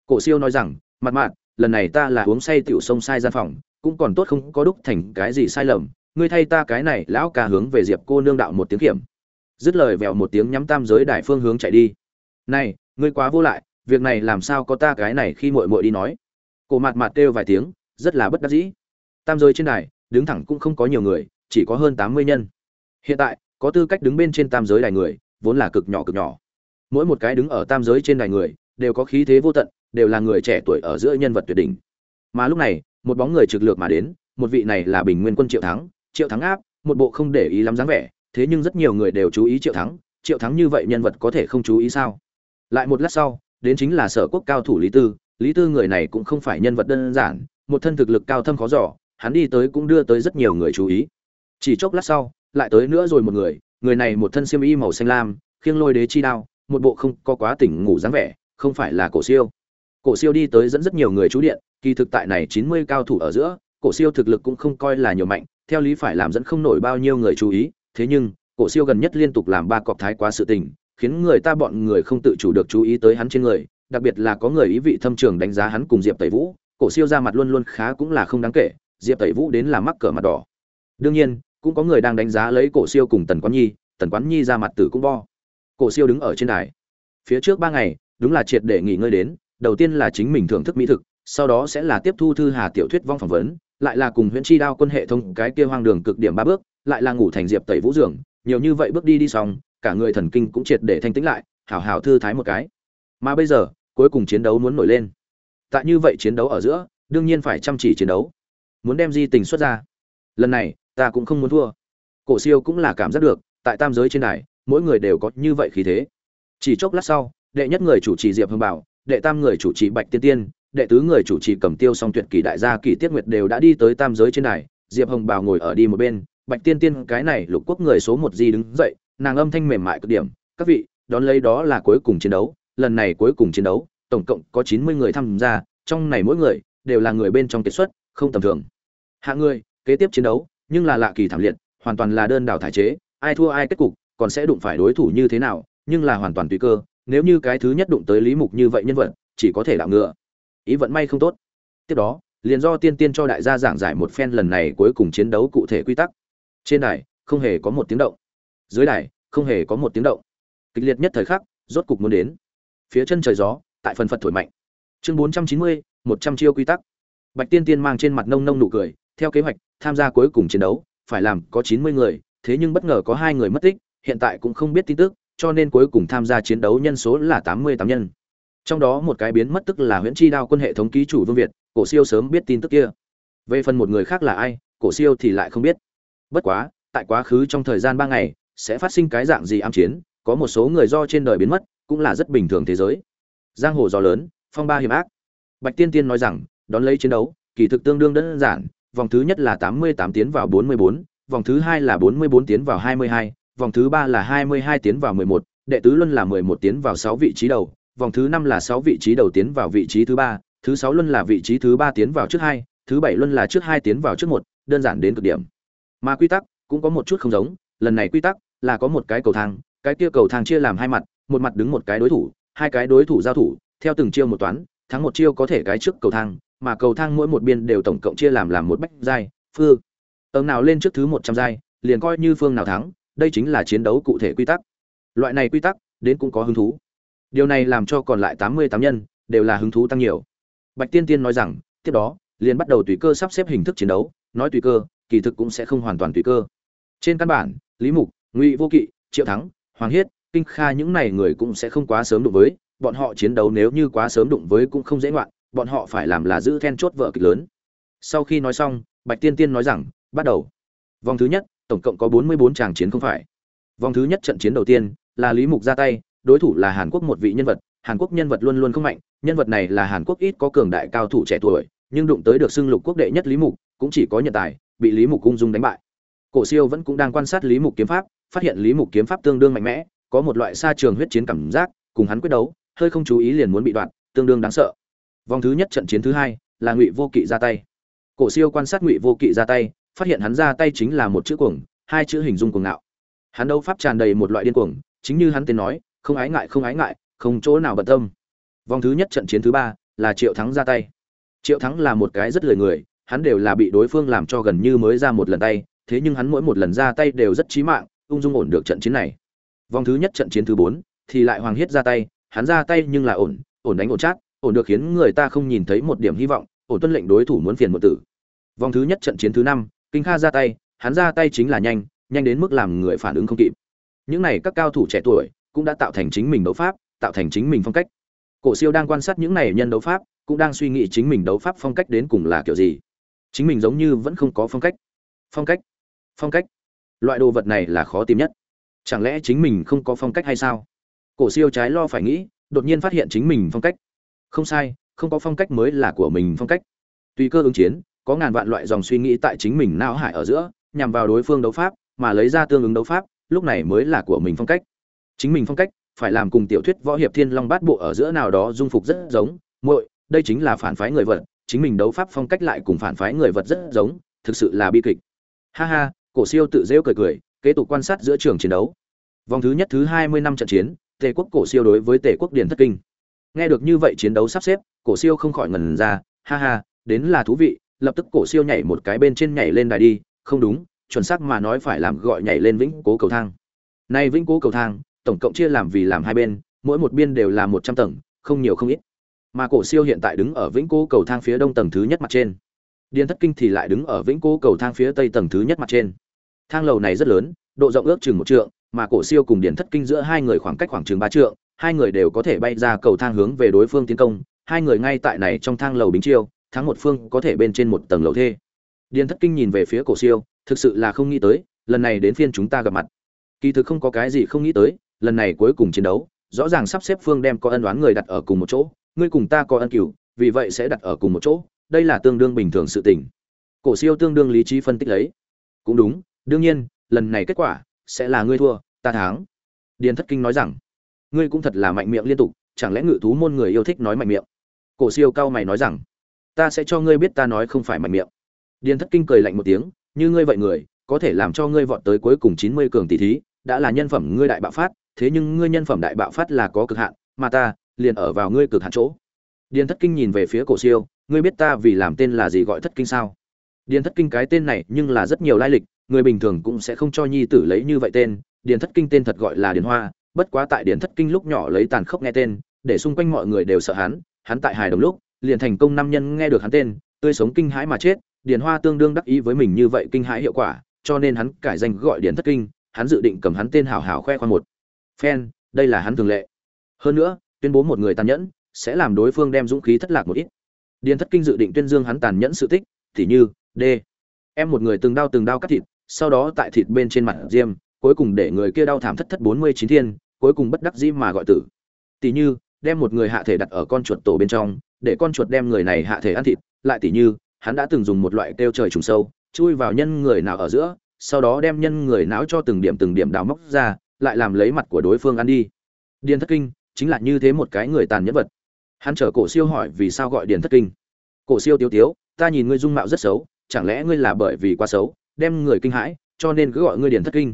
Cổ siêu nói rằng mặt mạn lần này ta là uống say tiểu sông sai gian phòng, cũng còn tốt không có đúc thành cái gì sai lầm. Ngươi thay ta cái này, lão ca hướng về diệp cô nương đạo một tiếng kiểm dứt lời vèo một tiếng nhắm tam giới đại phương hướng chạy đi. Này, ngươi quá vô lại, việc này làm sao có ta cái này khi muội muội đi nói? Cổ mạt mạt kêu vài tiếng, rất là bất đắc dĩ. Tam giới trên đài, đứng thẳng cũng không có nhiều người, chỉ có hơn tám mươi nhân. Hiện tại, có tư cách đứng bên trên tam giới đài người, vốn là cực nhỏ cực nhỏ. Mỗi một cái đứng ở tam giới trên đài người, đều có khí thế vô tận, đều là người trẻ tuổi ở giữa nhân vật tuyệt đỉnh. Mà lúc này, một bóng người trực lược mà đến, một vị này là bình nguyên quân triệu thắng triệu thắng áp, một bộ không để ý lắm dáng vẻ thế nhưng rất nhiều người đều chú ý triệu thắng triệu thắng như vậy nhân vật có thể không chú ý sao? Lại một lát sau, đến chính là sở quốc cao thủ lý tư lý tư người này cũng không phải nhân vật đơn giản, một thân thực lực cao thâm khó giỏ hắn đi tới cũng đưa tới rất nhiều người chú ý. Chỉ chốc lát sau, lại tới nữa rồi một người người này một thân xiêm y màu xanh lam, khiêng lôi đế chi đao, một bộ không có quá tỉnh ngủ dáng vẻ, không phải là cổ siêu. Cổ siêu đi tới dẫn rất nhiều người chú điện, kỳ thực tại này chín mươi cao thủ ở giữa, cổ siêu thực lực cũng không coi là nhiều mạnh, theo lý phải làm dẫn không nổi bao nhiêu người chú ý thế nhưng, cổ siêu gần nhất liên tục làm ba cọp thái quá sự tình, khiến người ta bọn người không tự chủ được chú ý tới hắn trên người, đặc biệt là có người ý vị thâm trường đánh giá hắn cùng diệp tẩy vũ, cổ siêu ra mặt luôn luôn khá cũng là không đáng kể, diệp tẩy vũ đến là mắc cỡ mặt đỏ. Đương nhiên, cũng có người đang đánh giá lấy cổ siêu cùng tần quán nhi, tần quán nhi ra mặt tử cũng bo. Cổ siêu đứng ở trên đài. Phía trước ba ngày, đúng là triệt để nghỉ ngơi đến, đầu tiên là chính mình thưởng thức mỹ thực, sau đó sẽ là tiếp thu thư hà tiểu thuyết vong phỏng vấn lại là cùng huyễn chi đao quân hệ thống cái kia hoang đường cực điểm ba bước, lại là ngủ thành diệp tẩy vũ dường nhiều như vậy bước đi đi xong, cả người thần kinh cũng triệt để thanh tĩnh lại, hảo hảo thư thái một cái. Mà bây giờ, cuối cùng chiến đấu muốn nổi lên. Tại như vậy chiến đấu ở giữa, đương nhiên phải chăm chỉ chiến đấu. Muốn đem di tình xuất ra. Lần này, ta cũng không muốn thua. Cổ siêu cũng là cảm giác được, tại tam giới trên này mỗi người đều có như vậy khí thế. Chỉ chốc lát sau, đệ nhất người chủ trì diệp hưng bảo, đệ tam người chủ trì bạch tiên tiên đệ tứ người chủ trì cầm tiêu song tuyệt kỳ đại gia kỳ tiết nguyệt đều đã đi tới tam giới trên này diệp hồng bào ngồi ở đi một bên, bạch tiên tiên, cái này lục quốc người số một di đứng dậy, nàng âm thanh mềm mại cực điểm, các vị, đón lấy đó là cuối cùng chiến đấu, lần này cuối cùng chiến đấu, tổng cộng có chín mươi người tham gia, trong này mỗi người đều là người bên trong kiệt xuất, không tầm thường. Hạ người, kế tiếp chiến đấu, nhưng là lạ kỳ thảm liệt, hoàn toàn là đơn đảo thải chế, ai thua ai kết cục, còn sẽ đụng phải đối thủ như thế nào, nhưng là hoàn toàn tùy cơ, nếu như cái thứ nhất đụng tới lý mục như vậy nhân vật, chỉ có thể đạo ngựa ý vận may không tốt. Tiếp đó, liền do tiên tiên cho đại gia giảng giải một phen lần này cuối cùng chiến đấu cụ thể quy tắc. Trên đài, không hề có một tiếng động. Dưới đài, không hề có một tiếng động. Kịch liệt nhất thời khắc, rốt cục muốn đến. Phía chân trời gió, tại phần phật thổi mạnh. Chương bốn trăm chín mươi, một trăm chiêu quy tắc. Bạch tiên tiên mang trên mặt nông nông nụ cười, theo kế hoạch, tham gia cuối cùng chiến đấu, phải làm có chín mươi người, thế nhưng bất ngờ có hai người mất tích, hiện tại cũng không biết tin tức, cho nên cuối cùng tham gia chiến đấu nhân số là tám mươi tám nhân trong đó một cái biến mất tức là huyễn chi đao quân hệ thống ký chủ vương việt, cổ siêu sớm biết tin tức kia. Về phần một người khác là ai, cổ siêu thì lại không biết. Bất quá, tại quá khứ trong thời gian ba ngày, sẽ phát sinh cái dạng gì ám chiến, có một số người do trên đời biến mất, cũng là rất bình thường thế giới. Giang hồ gió lớn, phong ba hiểm ác. Bạch tiên tiên nói rằng, đón lấy chiến đấu, kỳ thực tương đương đơn giản, vòng thứ nhất là tám mươi tám tiến vào bốn mươi bốn, vòng thứ hai là bốn mươi bốn tiến vào hai mươi hai, vòng thứ ba là hai mươi hai tiến vào mười một, đệ tứ luân là mười một tiến vào sáu vị trí đầu vòng thứ năm là sáu vị trí đầu tiến vào vị trí thứ ba, thứ sáu luân là vị trí thứ ba tiến vào trước hai, thứ bảy luân là trước hai tiến vào trước một, đơn giản đến cực điểm. Mà quy tắc cũng có một chút không giống, lần này quy tắc là có một cái cầu thang, cái kia cầu thang chia làm hai mặt, một mặt đứng một cái đối thủ, hai cái đối thủ giao thủ, theo từng chiêu một toán, thắng một chiêu có thể cái trước cầu thang, mà cầu thang mỗi một biên đều tổng cộng chia làm làm một bách giai phương Tầng nào lên trước thứ một trăm giai, liền coi như phương nào thắng, đây chính là chiến đấu cụ thể quy tắc. Loại này quy tắc đến cũng có hứng thú điều này làm cho còn lại tám mươi tám nhân đều là hứng thú tăng nhiều. Bạch tiên tiên nói rằng, tiếp đó, liền bắt đầu tùy cơ sắp xếp hình thức chiến đấu, nói tùy cơ, kỳ thực cũng sẽ không hoàn toàn tùy cơ. Trên căn bản, lý mục, ngụy vô kỵ, triệu thắng, hoàng hiết, kinh kha những này người cũng sẽ không quá sớm đụng với, bọn họ chiến đấu nếu như quá sớm đụng với cũng không dễ ngoạn, bọn họ phải làm là giữ then chốt vợ kịch lớn. Sau khi nói xong, bạch tiên tiên nói rằng, bắt đầu. Vòng thứ nhất, tổng cộng có bốn mươi bốn tràng chiến không phải. Vòng thứ nhất trận chiến đầu tiên, là lý mục ra tay đối thủ là hàn quốc một vị nhân vật, hàn quốc nhân vật luôn luôn không mạnh, nhân vật này là hàn quốc ít có cường đại cao thủ trẻ tuổi, nhưng đụng tới được xưng lục quốc đệ nhất lý mục, cũng chỉ có nhận tài, bị lý mục cung dung đánh bại. Cổ siêu vẫn cũng đang quan sát lý mục kiếm pháp, phát hiện lý mục kiếm pháp tương đương mạnh mẽ, có một loại xa trường huyết chiến cảm giác, cùng hắn quyết đấu, hơi không chú ý liền muốn bị đoạn tương đương đáng sợ. Vòng thứ nhất trận chiến thứ hai, là ngụy vô kỵ ra tay. Cổ siêu quan sát ngụy vô kỵ ra tay, phát hiện hắn ra tay chính là một chữ cuồng, hai chữ hình dung cuồng ngạo. Hắn đấu pháp tràn đầy một loại điên cuồng, chính như hắn tên nói không ái ngại, không ái ngại, không chỗ nào bận tâm. Vòng thứ nhất trận chiến thứ ba là triệu thắng ra tay. Triệu thắng là một cái rất lười người, hắn đều là bị đối phương làm cho gần như mới ra một lần tay, thế nhưng hắn mỗi một lần ra tay đều rất chí mạng, ung dung ổn được trận chiến này. Vòng thứ nhất trận chiến thứ bốn thì lại hoàng hiết ra tay, hắn ra tay nhưng là ổn ổn đánh ổn chắc ổn được khiến người ta không nhìn thấy một điểm hy vọng, ổn tuân lệnh đối thủ muốn phiền một tử. Vòng thứ nhất trận chiến thứ năm, kinh kha ra tay, hắn ra tay chính là nhanh nhanh đến mức làm người phản ứng không kịp. Những này các cao thủ trẻ tuổi cũng đã tạo thành chính mình đấu pháp, tạo thành chính mình phong cách. Cổ siêu đang quan sát những này nhân đấu pháp, cũng đang suy nghĩ chính mình đấu pháp phong cách đến cùng là kiểu gì. Chính mình giống như vẫn không có phong cách. Phong cách. Phong cách. Loại đồ vật này là khó tìm nhất. Chẳng lẽ chính mình không có phong cách hay sao? Cổ siêu trái lo phải nghĩ, đột nhiên phát hiện chính mình phong cách. Không sai, không có phong cách mới là của mình phong cách. Tùy cơ ứng chiến, có ngàn vạn loại dòng suy nghĩ tại chính mình não hải ở giữa, nhằm vào đối phương đấu pháp, mà lấy ra tương ứng đấu pháp, lúc này mới là của mình phong cách chính mình phong cách, phải làm cùng tiểu thuyết võ hiệp thiên long bát bộ ở giữa nào đó dung phục rất giống. Muội, đây chính là phản phái người vật, chính mình đấu pháp phong cách lại cùng phản phái người vật rất giống, thực sự là bi kịch. Ha ha, cổ siêu tự rêu cười cười, kế tục quan sát giữa trường chiến đấu. Vòng thứ nhất thứ hai mươi năm trận chiến, tề quốc cổ siêu đối với tề quốc điển thất kinh. Nghe được như vậy chiến đấu sắp xếp, cổ siêu không khỏi ngần ra, ha ha, đến là thú vị, lập tức cổ siêu nhảy một cái bên trên nhảy lên đài đi, không đúng, chuẩn xác mà nói phải làm gọi nhảy lên vĩnh cố cầu thang. Nay vĩnh cố cầu thang tổng cộng chia làm vì làm hai bên, mỗi một biên đều là một trăm tầng, không nhiều không ít. Mà cổ siêu hiện tại đứng ở vĩnh cố cầu thang phía đông tầng thứ nhất mặt trên. Điền thất kinh thì lại đứng ở vĩnh cố cầu thang phía tây tầng thứ nhất mặt trên. Thang lầu này rất lớn, độ rộng ước chừng một trượng, mà cổ siêu cùng điền thất kinh giữa hai người khoảng cách khoảng chừng ba trượng, hai người đều có thể bay ra cầu thang hướng về đối phương tiến công, hai người ngay tại này trong thang lầu bính chiêu, thắng một phương có thể bên trên một tầng lầu thê. Điền thất kinh nhìn về phía cổ siêu, thực sự là không nghĩ tới, lần này đến phiên chúng ta gặp mặt. Kỳ thực không có cái gì không nghĩ tới lần này cuối cùng chiến đấu, rõ ràng sắp xếp phương đem có ân oán người đặt ở cùng một chỗ, ngươi cùng ta có ân cửu, vì vậy sẽ đặt ở cùng một chỗ, đây là tương đương bình thường sự tình. Cổ siêu tương đương lý trí phân tích lấy. Cũng đúng, đương nhiên, lần này kết quả sẽ là ngươi thua, ta thắng. Điền thất kinh nói rằng, ngươi cũng thật là mạnh miệng liên tục, chẳng lẽ ngự thú môn người yêu thích nói mạnh miệng? Cổ siêu cao mày nói rằng, ta sẽ cho ngươi biết ta nói không phải mạnh miệng. Điền thất kinh cười lạnh một tiếng, như ngươi vậy người, có thể làm cho ngươi vọt tới cuối cùng chín mươi cường tỷ thí, đã là nhân phẩm ngươi đại bạo phát thế nhưng ngươi nhân phẩm đại bạo phát là có cực hạn, mà ta liền ở vào ngươi cực hạn chỗ. Điền thất kinh nhìn về phía cổ siêu, ngươi biết ta vì làm tên là gì gọi thất kinh sao? Điền thất kinh cái tên này nhưng là rất nhiều lai lịch, người bình thường cũng sẽ không cho nhi tử lấy như vậy tên, điền thất kinh tên thật gọi là điền hoa, bất quá tại điền thất kinh lúc nhỏ lấy tàn khốc nghe tên, để xung quanh mọi người đều sợ hắn hắn tại hài đồng lúc, liền thành công năm nhân nghe được hắn tên, tươi sống kinh hãi mà chết, điền hoa tương đương đắc ý với mình như vậy kinh hãi hiệu quả, cho nên hắn cải danh gọi điền thất kinh, hắn dự định cầm hắn tên hảo hảo khoe khoang một phen, đây là hắn thường lệ. Hơn nữa, tuyên bố một người tàn nhẫn sẽ làm đối phương đem dũng khí thất lạc một ít. Điền thất kinh dự định tuyên dương hắn tàn nhẫn sự tích, thì như, d. Em một người từng đau từng đau cắt thịt, sau đó tại thịt bên trên mặt diêm, cuối cùng để người kia đau thảm thất thất bốn mươi chín thiên, cuối cùng bất đắc dĩ mà gọi tử. Tỷ như, đem một người hạ thể đặt ở con chuột tổ bên trong, để con chuột đem người này hạ thể ăn thịt, lại tỷ như, hắn đã từng dùng một loại kêu trời trùng sâu, chui vào nhân người nào ở giữa, sau đó đem nhân người não cho từng điểm từng điểm đào móc ra lại làm lấy mặt của đối phương ăn đi. Điền thất kinh chính là như thế một cái người tàn nhẫn vật. Hắn chở cổ siêu hỏi vì sao gọi điền thất kinh. Cổ siêu tiêu tiếu, ta nhìn ngươi dung mạo rất xấu, chẳng lẽ ngươi là bởi vì quá xấu, đem người kinh hãi, cho nên cứ gọi ngươi điền thất kinh.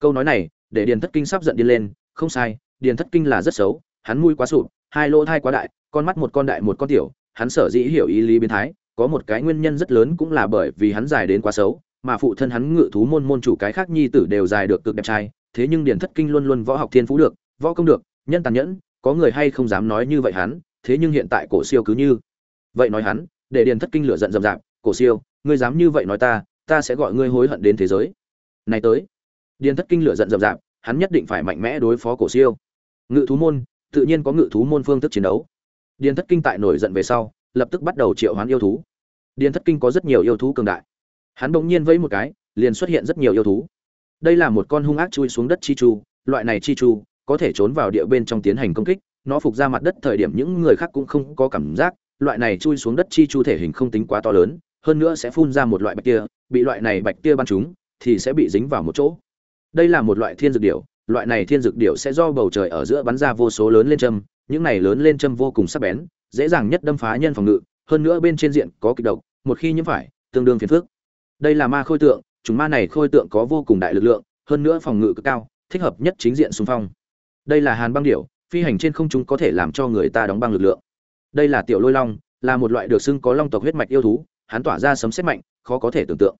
Câu nói này, để điền thất kinh sắp giận đi lên, không sai, điền thất kinh là rất xấu, hắn mũi quá sụp, hai lỗ thai quá đại, con mắt một con đại một con tiểu, hắn sở dĩ hiểu ý lý biến thái, có một cái nguyên nhân rất lớn cũng là bởi vì hắn dài đến quá xấu, mà phụ thân hắn ngự thú môn môn chủ cái khác nhi tử đều dài được cực đẹp trai thế nhưng điền thất kinh luôn luôn võ học thiên phú được, võ công được, nhân tàn nhẫn, có người hay không dám nói như vậy hắn, thế nhưng hiện tại cổ siêu cứ như vậy nói hắn, để điền thất kinh lửa giận rầm rạp, cổ siêu, ngươi dám như vậy nói ta ta sẽ gọi ngươi hối hận đến thế giới. Này tới, điền thất kinh lửa giận rầm rạp, hắn nhất định phải mạnh mẽ đối phó cổ siêu. Ngự thú môn, tự nhiên có ngự thú môn phương thức chiến đấu. Điền thất kinh tại nổi giận về sau, lập tức bắt đầu triệu hoán yêu thú. Điền thất kinh có rất nhiều yêu thú cường đại. Hắn bỗng nhiên vẫy một cái, liền xuất hiện rất nhiều yêu thú đây là một con hung ác chui xuống đất chi chu, loại này chi chu có thể trốn vào địa bên trong tiến hành công kích, nó phục ra mặt đất thời điểm những người khác cũng không có cảm giác, loại này chui xuống đất chi chu thể hình không tính quá to lớn, hơn nữa sẽ phun ra một loại bạch tia, bị loại này bạch tia bắn chúng thì sẽ bị dính vào một chỗ. Đây là một loại thiên dược điểu, loại này thiên dược điểu sẽ do bầu trời ở giữa bắn ra vô số lớn lên châm, những này lớn lên châm vô cùng sắc bén, dễ dàng nhất đâm phá nhân phòng ngự, hơn nữa bên trên diện có kịch độc, một khi nhiễm phải, tương đương phiền phức. Đây là ma khôi tượng chúng ma này khôi tượng có vô cùng đại lực lượng, hơn nữa phòng ngự cực cao, thích hợp nhất chính diện xung phong. Đây là hàn băng điểu, phi hành trên không trung có thể làm cho người ta đóng băng lực lượng. Đây là tiểu lôi long, là một loại được xưng có long tộc huyết mạch yêu thú, hắn tỏa ra sấm sét mạnh, khó có thể tưởng tượng.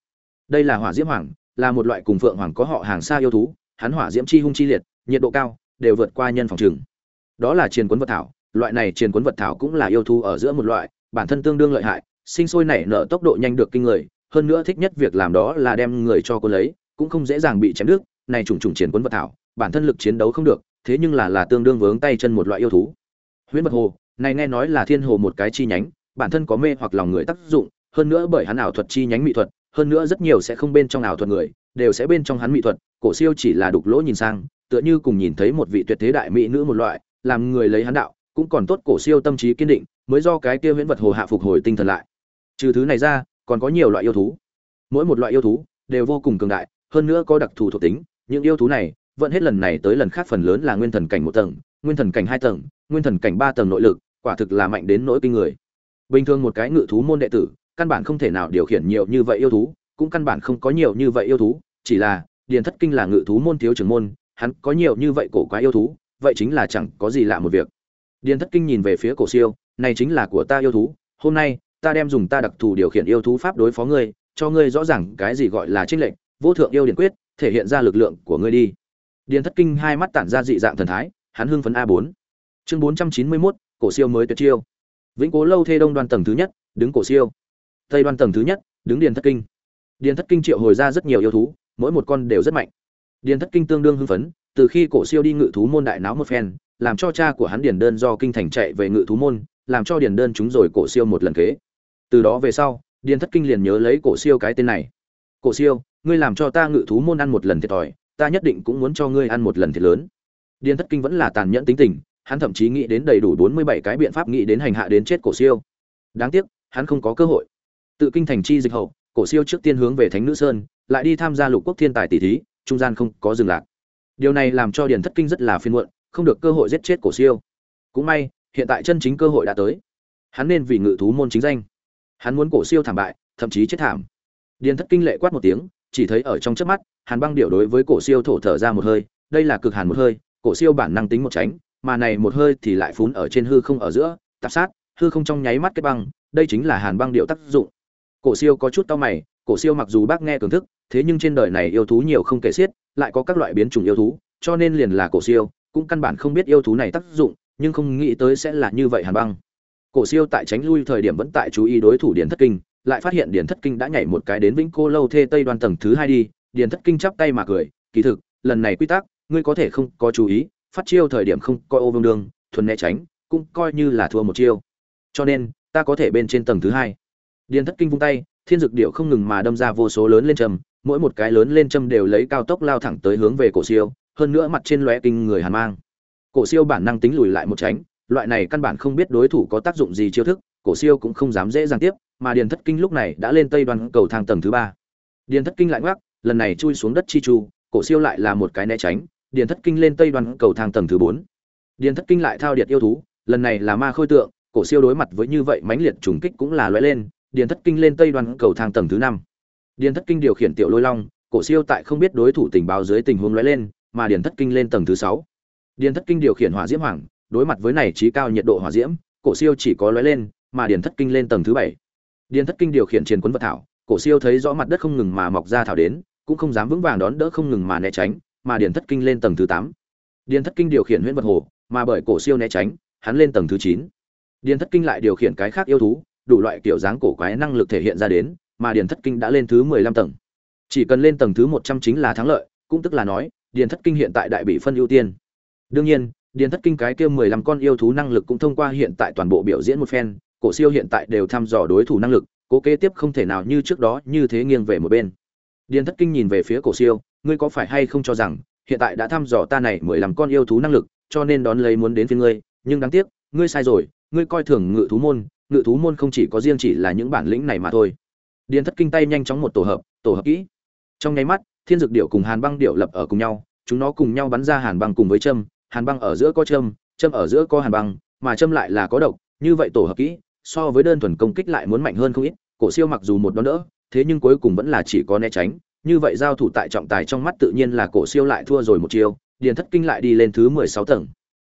Đây là hỏa diễm hoàng, là một loại cùng phượng hoàng có họ hàng xa yêu thú, hắn hỏa diễm chi hung chi liệt, nhiệt độ cao, đều vượt qua nhân phòng trường. Đó là triền cuốn vật thảo, loại này triền cuốn vật thảo cũng là yêu thú ở giữa một loại, bản thân tương đương lợi hại, sinh sôi nảy nở tốc độ nhanh được kinh người hơn nữa thích nhất việc làm đó là đem người cho cô lấy, cũng không dễ dàng bị chém đứt này trùng trùng triển quân vật thảo, bản thân lực chiến đấu không được, thế nhưng là là tương đương vướng tay chân một loại yêu thú. Huyễn vật hồ, này nghe nói là thiên hồ một cái chi nhánh, bản thân có mê hoặc lòng người tác dụng, hơn nữa bởi hắn ảo thuật chi nhánh mỹ thuật, hơn nữa rất nhiều sẽ không bên trong ảo thuật người, đều sẽ bên trong hắn mỹ thuật, cổ siêu chỉ là đục lỗ nhìn sang, tựa như cùng nhìn thấy một vị tuyệt thế đại mỹ nữ một loại, làm người lấy hắn đạo, cũng còn tốt cổ siêu tâm trí kiên định, mới do cái kia huyễn vật hồ hạ phục hồi tinh thần lại. Trừ thứ này ra còn có nhiều loại yêu thú. Mỗi một loại yêu thú đều vô cùng cường đại, hơn nữa có đặc thù thuộc tính, những yêu thú này vẫn hết lần này tới lần khác phần lớn là nguyên thần cảnh một tầng, nguyên thần cảnh hai tầng, nguyên thần cảnh ba tầng nội lực, quả thực là mạnh đến nỗi kinh người. Bình thường một cái ngự thú môn đệ tử, căn bản không thể nào điều khiển nhiều như vậy yêu thú, cũng căn bản không có nhiều như vậy yêu thú, chỉ là điền thất kinh là ngự thú môn thiếu trưởng môn, hắn có nhiều như vậy cổ quái yêu thú, vậy chính là chẳng có gì lạ một việc. Điền thất kinh nhìn về phía cổ siêu, này chính là của ta yêu thú, hôm nay ta đem dùng ta đặc thù điều khiển yêu thú pháp đối phó ngươi, cho ngươi rõ ràng cái gì gọi là trinh lệnh vô thượng yêu điển quyết, thể hiện ra lực lượng của ngươi đi. Điền thất kinh hai mắt tản ra dị dạng thần thái, hắn hưng phấn a bốn. Chương bốn trăm chín mươi mốt, cổ siêu mới tuyệt chiêu. Vĩnh cố lâu thê đông đoan tầng thứ nhất, đứng cổ siêu. Tây đoan tầng thứ nhất, đứng điền thất kinh. Điền thất kinh triệu hồi ra rất nhiều yêu thú, mỗi một con đều rất mạnh. Điền thất kinh tương đương hưng phấn, từ khi cổ siêu đi ngự thú môn đại náo một phen, làm cho cha của hắn điền đơn do kinh thành chạy về ngự thú môn, làm cho điền đơn chúng rồi cổ siêu một lần kế từ đó về sau, điền thất kinh liền nhớ lấy cổ siêu cái tên này. Cổ siêu, ngươi làm cho ta ngự thú môn ăn một lần thiệt thòi, ta nhất định cũng muốn cho ngươi ăn một lần thiệt lớn. Điền thất kinh vẫn là tàn nhẫn tính tình, hắn thậm chí nghĩ đến đầy đủ bốn mươi bảy cái biện pháp nghĩ đến hành hạ đến chết cổ siêu. Đáng tiếc, hắn không có cơ hội. Tự kinh thành chi dịch hậu, cổ siêu trước tiên hướng về thánh nữ sơn, lại đi tham gia lục quốc thiên tài tỷ thí, trung gian không có dừng lạc điều này làm cho điền thất kinh rất là phiền muộn, không được cơ hội giết chết cổ siêu. Cũng may, hiện tại chân chính cơ hội đã tới. Hắn nên vì ngự thú môn chính danh hắn muốn cổ siêu thảm bại, thậm chí chết thảm. Điền thất kinh lệ quát một tiếng, chỉ thấy ở trong chớp mắt, hàn băng điệu đối với cổ siêu thổ thở ra một hơi, đây là cực hàn một hơi, cổ siêu bản năng tính một tránh, mà này một hơi thì lại phún ở trên hư không ở giữa, tạp sát, hư không trong nháy mắt kết băng, đây chính là hàn băng điệu tác dụng. Cổ siêu có chút tao mày, cổ siêu mặc dù bác nghe thưởng thức, thế nhưng trên đời này yêu thú nhiều không kể xiết, lại có các loại biến chủng yêu thú, cho nên liền là cổ siêu, cũng căn bản không biết yêu thú này tác dụng, nhưng không nghĩ tới sẽ là như vậy hàn băng cổ siêu tại tránh lui thời điểm vẫn tại chú ý đối thủ điền thất kinh, lại phát hiện điền thất kinh đã nhảy một cái đến vĩnh cô lâu thê tây đoan tầng thứ hai đi, điền thất kinh chắp tay mà cười, kỳ thực, lần này quy tắc, ngươi có thể không có chú ý, phát chiêu thời điểm không coi ô vương đường thuần né tránh, cũng coi như là thua một chiêu. Cho nên, ta có thể bên trên tầng thứ hai. Điền thất kinh vung tay, thiên dực điệu không ngừng mà đâm ra vô số lớn lên châm, mỗi một cái lớn lên châm đều lấy cao tốc lao thẳng tới hướng về cổ siêu, hơn nữa mặt trên lóe kinh người hàn mang. Cổ siêu bản năng tính lùi lại một tránh loại này căn bản không biết đối thủ có tác dụng gì chiêu thức, cổ siêu cũng không dám dễ dàng tiếp, mà điền thất kinh lúc này đã lên tây đoàn cầu thang tầng thứ ba. Điền thất kinh lại ngoắc, lần này chui xuống đất chi chu, cổ siêu lại là một cái né tránh, điền thất kinh lên tây đoàn cầu thang tầng thứ bốn. Điền thất kinh lại thao điệt yêu thú, lần này là ma khôi tượng, cổ siêu đối mặt với như vậy mãnh liệt trùng kích cũng là lóe lên, điền thất kinh lên tây đoàn cầu thang tầng thứ năm. Điền thất kinh điều khiển tiểu lôi long, cổ siêu tại không biết đối thủ tình báo dưới tình huống lóe lên, mà điền thất kinh lên tầng thứ sáu. Điền thất kinh điều khiển hỏa diễm hoàng đối mặt với này trí cao nhiệt độ hỏa diễm, cổ siêu chỉ có lóe lên, mà điền thất kinh lên tầng thứ bảy. Điền thất kinh điều khiển chiến cuốn vật thảo, cổ siêu thấy rõ mặt đất không ngừng mà mọc ra thảo đến, cũng không dám vững vàng đón đỡ không ngừng mà né tránh, mà điền thất kinh lên tầng thứ tám. Điền thất kinh điều khiển huyễn vật hồ, mà bởi cổ siêu né tránh, hắn lên tầng thứ chín. Điền thất kinh lại điều khiển cái khác yêu thú, đủ loại kiểu dáng cổ quái năng lực thể hiện ra đến, mà điền thất kinh đã lên thứ mười lăm tầng. Chỉ cần lên tầng thứ một trăm chính là thắng lợi, cũng tức là nói, điền thất kinh hiện tại đại bị phân ưu tiên. Đương nhiên điền thất kinh cái kia mười lăm con yêu thú năng lực cũng thông qua hiện tại toàn bộ biểu diễn một phen, cổ siêu hiện tại đều thăm dò đối thủ năng lực, cố kế tiếp không thể nào như trước đó như thế nghiêng về một bên. Điền thất kinh nhìn về phía cổ siêu, ngươi có phải hay không cho rằng, hiện tại đã thăm dò ta này mười lăm con yêu thú năng lực, cho nên đón lấy muốn đến phía ngươi, nhưng đáng tiếc, ngươi sai rồi, ngươi coi thường ngự thú môn, ngự thú môn không chỉ có riêng chỉ là những bản lĩnh này mà thôi. Điền thất kinh tay nhanh chóng một tổ hợp tổ hợp kỹ. Trong nháy mắt, thiên dược điệu cùng hàn băng điệu lập ở cùng nhau, chúng nó cùng nhau bắn ra hàn băng cùng với châm hàn băng ở giữa có châm châm ở giữa có hàn băng, mà châm lại là có độc, như vậy tổ hợp kỹ, so với đơn thuần công kích lại muốn mạnh hơn không ít, cổ siêu mặc dù một đón đỡ, thế nhưng cuối cùng vẫn là chỉ có né tránh, như vậy giao thủ tại trọng tài trong mắt tự nhiên là cổ siêu lại thua rồi một chiêu, điền thất kinh lại đi lên thứ mười sáu tầng.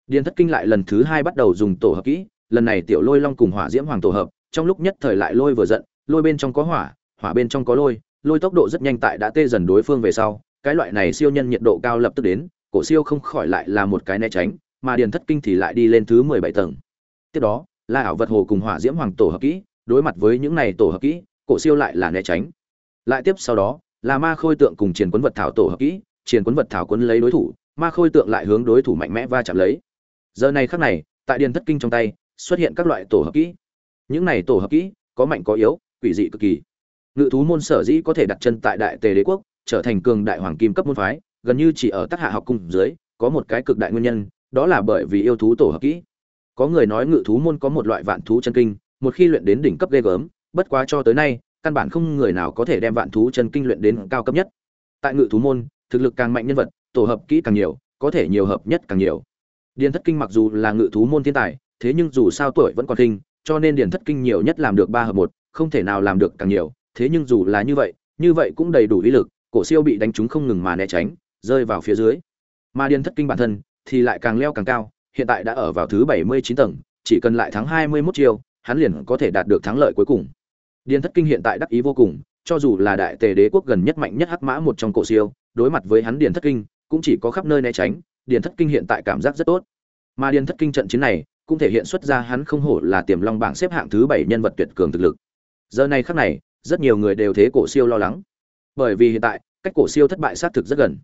Điền thất kinh lại lần thứ hai bắt đầu dùng tổ hợp kỹ, lần này tiểu lôi long cùng hỏa diễm hoàng tổ hợp, trong lúc nhất thời lại lôi vừa giận, lôi bên trong có hỏa hỏa bên trong có lôi lôi tốc độ rất nhanh tại đã tê dần đối phương về sau, cái loại này siêu nhân nhiệt độ cao lập tức đến cổ siêu không khỏi lại là một cái né tránh, mà điền thất kinh thì lại đi lên thứ mười bảy tầng. Tiếp đó là ảo vật hồ cùng hỏa diễm hoàng tổ hợp kỹ, đối mặt với những này tổ hợp kỹ, cổ siêu lại là né tránh. Lại tiếp sau đó, là ma khôi tượng cùng triển quấn vật thảo tổ hợp kỹ triển quấn vật thảo quấn lấy đối thủ, ma khôi tượng lại hướng đối thủ mạnh mẽ va chạm lấy. Giờ này khắc này, tại điền thất kinh trong tay, xuất hiện các loại tổ hợp kỹ. Những này tổ hợp kỹ, có mạnh có yếu, quỷ dị cực kỳ. Ngự thú môn sở dĩ có thể đặt chân tại đại tề đế quốc, trở thành cường đại hoàng kim cấp môn phái gần như chỉ ở tác hạ học cung dưới, có một cái cực đại nguyên nhân, đó là bởi vì yêu thú tổ hợp kỹ. Có người nói ngự thú môn có một loại vạn thú chân kinh, một khi luyện đến đỉnh cấp ghê gớm, bất quá cho tới nay, căn bản không người nào có thể đem vạn thú chân kinh luyện đến cao cấp nhất. Tại ngự thú môn, thực lực càng mạnh nhân vật, tổ hợp kỹ càng nhiều, có thể nhiều hợp nhất càng nhiều. Điền thất kinh mặc dù là ngự thú môn thiên tài, thế nhưng dù sao tuổi vẫn còn kinh, cho nên điền thất kinh nhiều nhất làm được ba hợp một, không thể nào làm được càng nhiều. Thế nhưng dù là như vậy như vậy cũng đầy đủ lý lực, cổ siêu bị đánh trúng không ngừng mà né tránh rơi vào phía dưới. Mà điền thất kinh bản thân thì lại càng leo càng cao, hiện tại đã ở vào thứ bảy mươi chín tầng, chỉ cần lại thắng hai mươi 21 chiêu, hắn liền có thể đạt được thắng lợi cuối cùng. Điền thất kinh hiện tại đắc ý vô cùng, cho dù là đại tề đế quốc gần nhất mạnh nhất hắc mã một trong cổ siêu, đối mặt với hắn điền thất kinh, cũng chỉ có khắp nơi né tránh, điền thất kinh hiện tại cảm giác rất tốt. Mà điền thất kinh trận chiến này cũng thể hiện xuất ra hắn không hổ là tiềm long bảng xếp hạng thứ bảy nhân vật tuyệt cường thực lực. Giờ này khắc này, rất nhiều người đều thế cổ siêu lo lắng. Bởi vì hiện tại, cách cổ siêu thất bại sát thực rất gần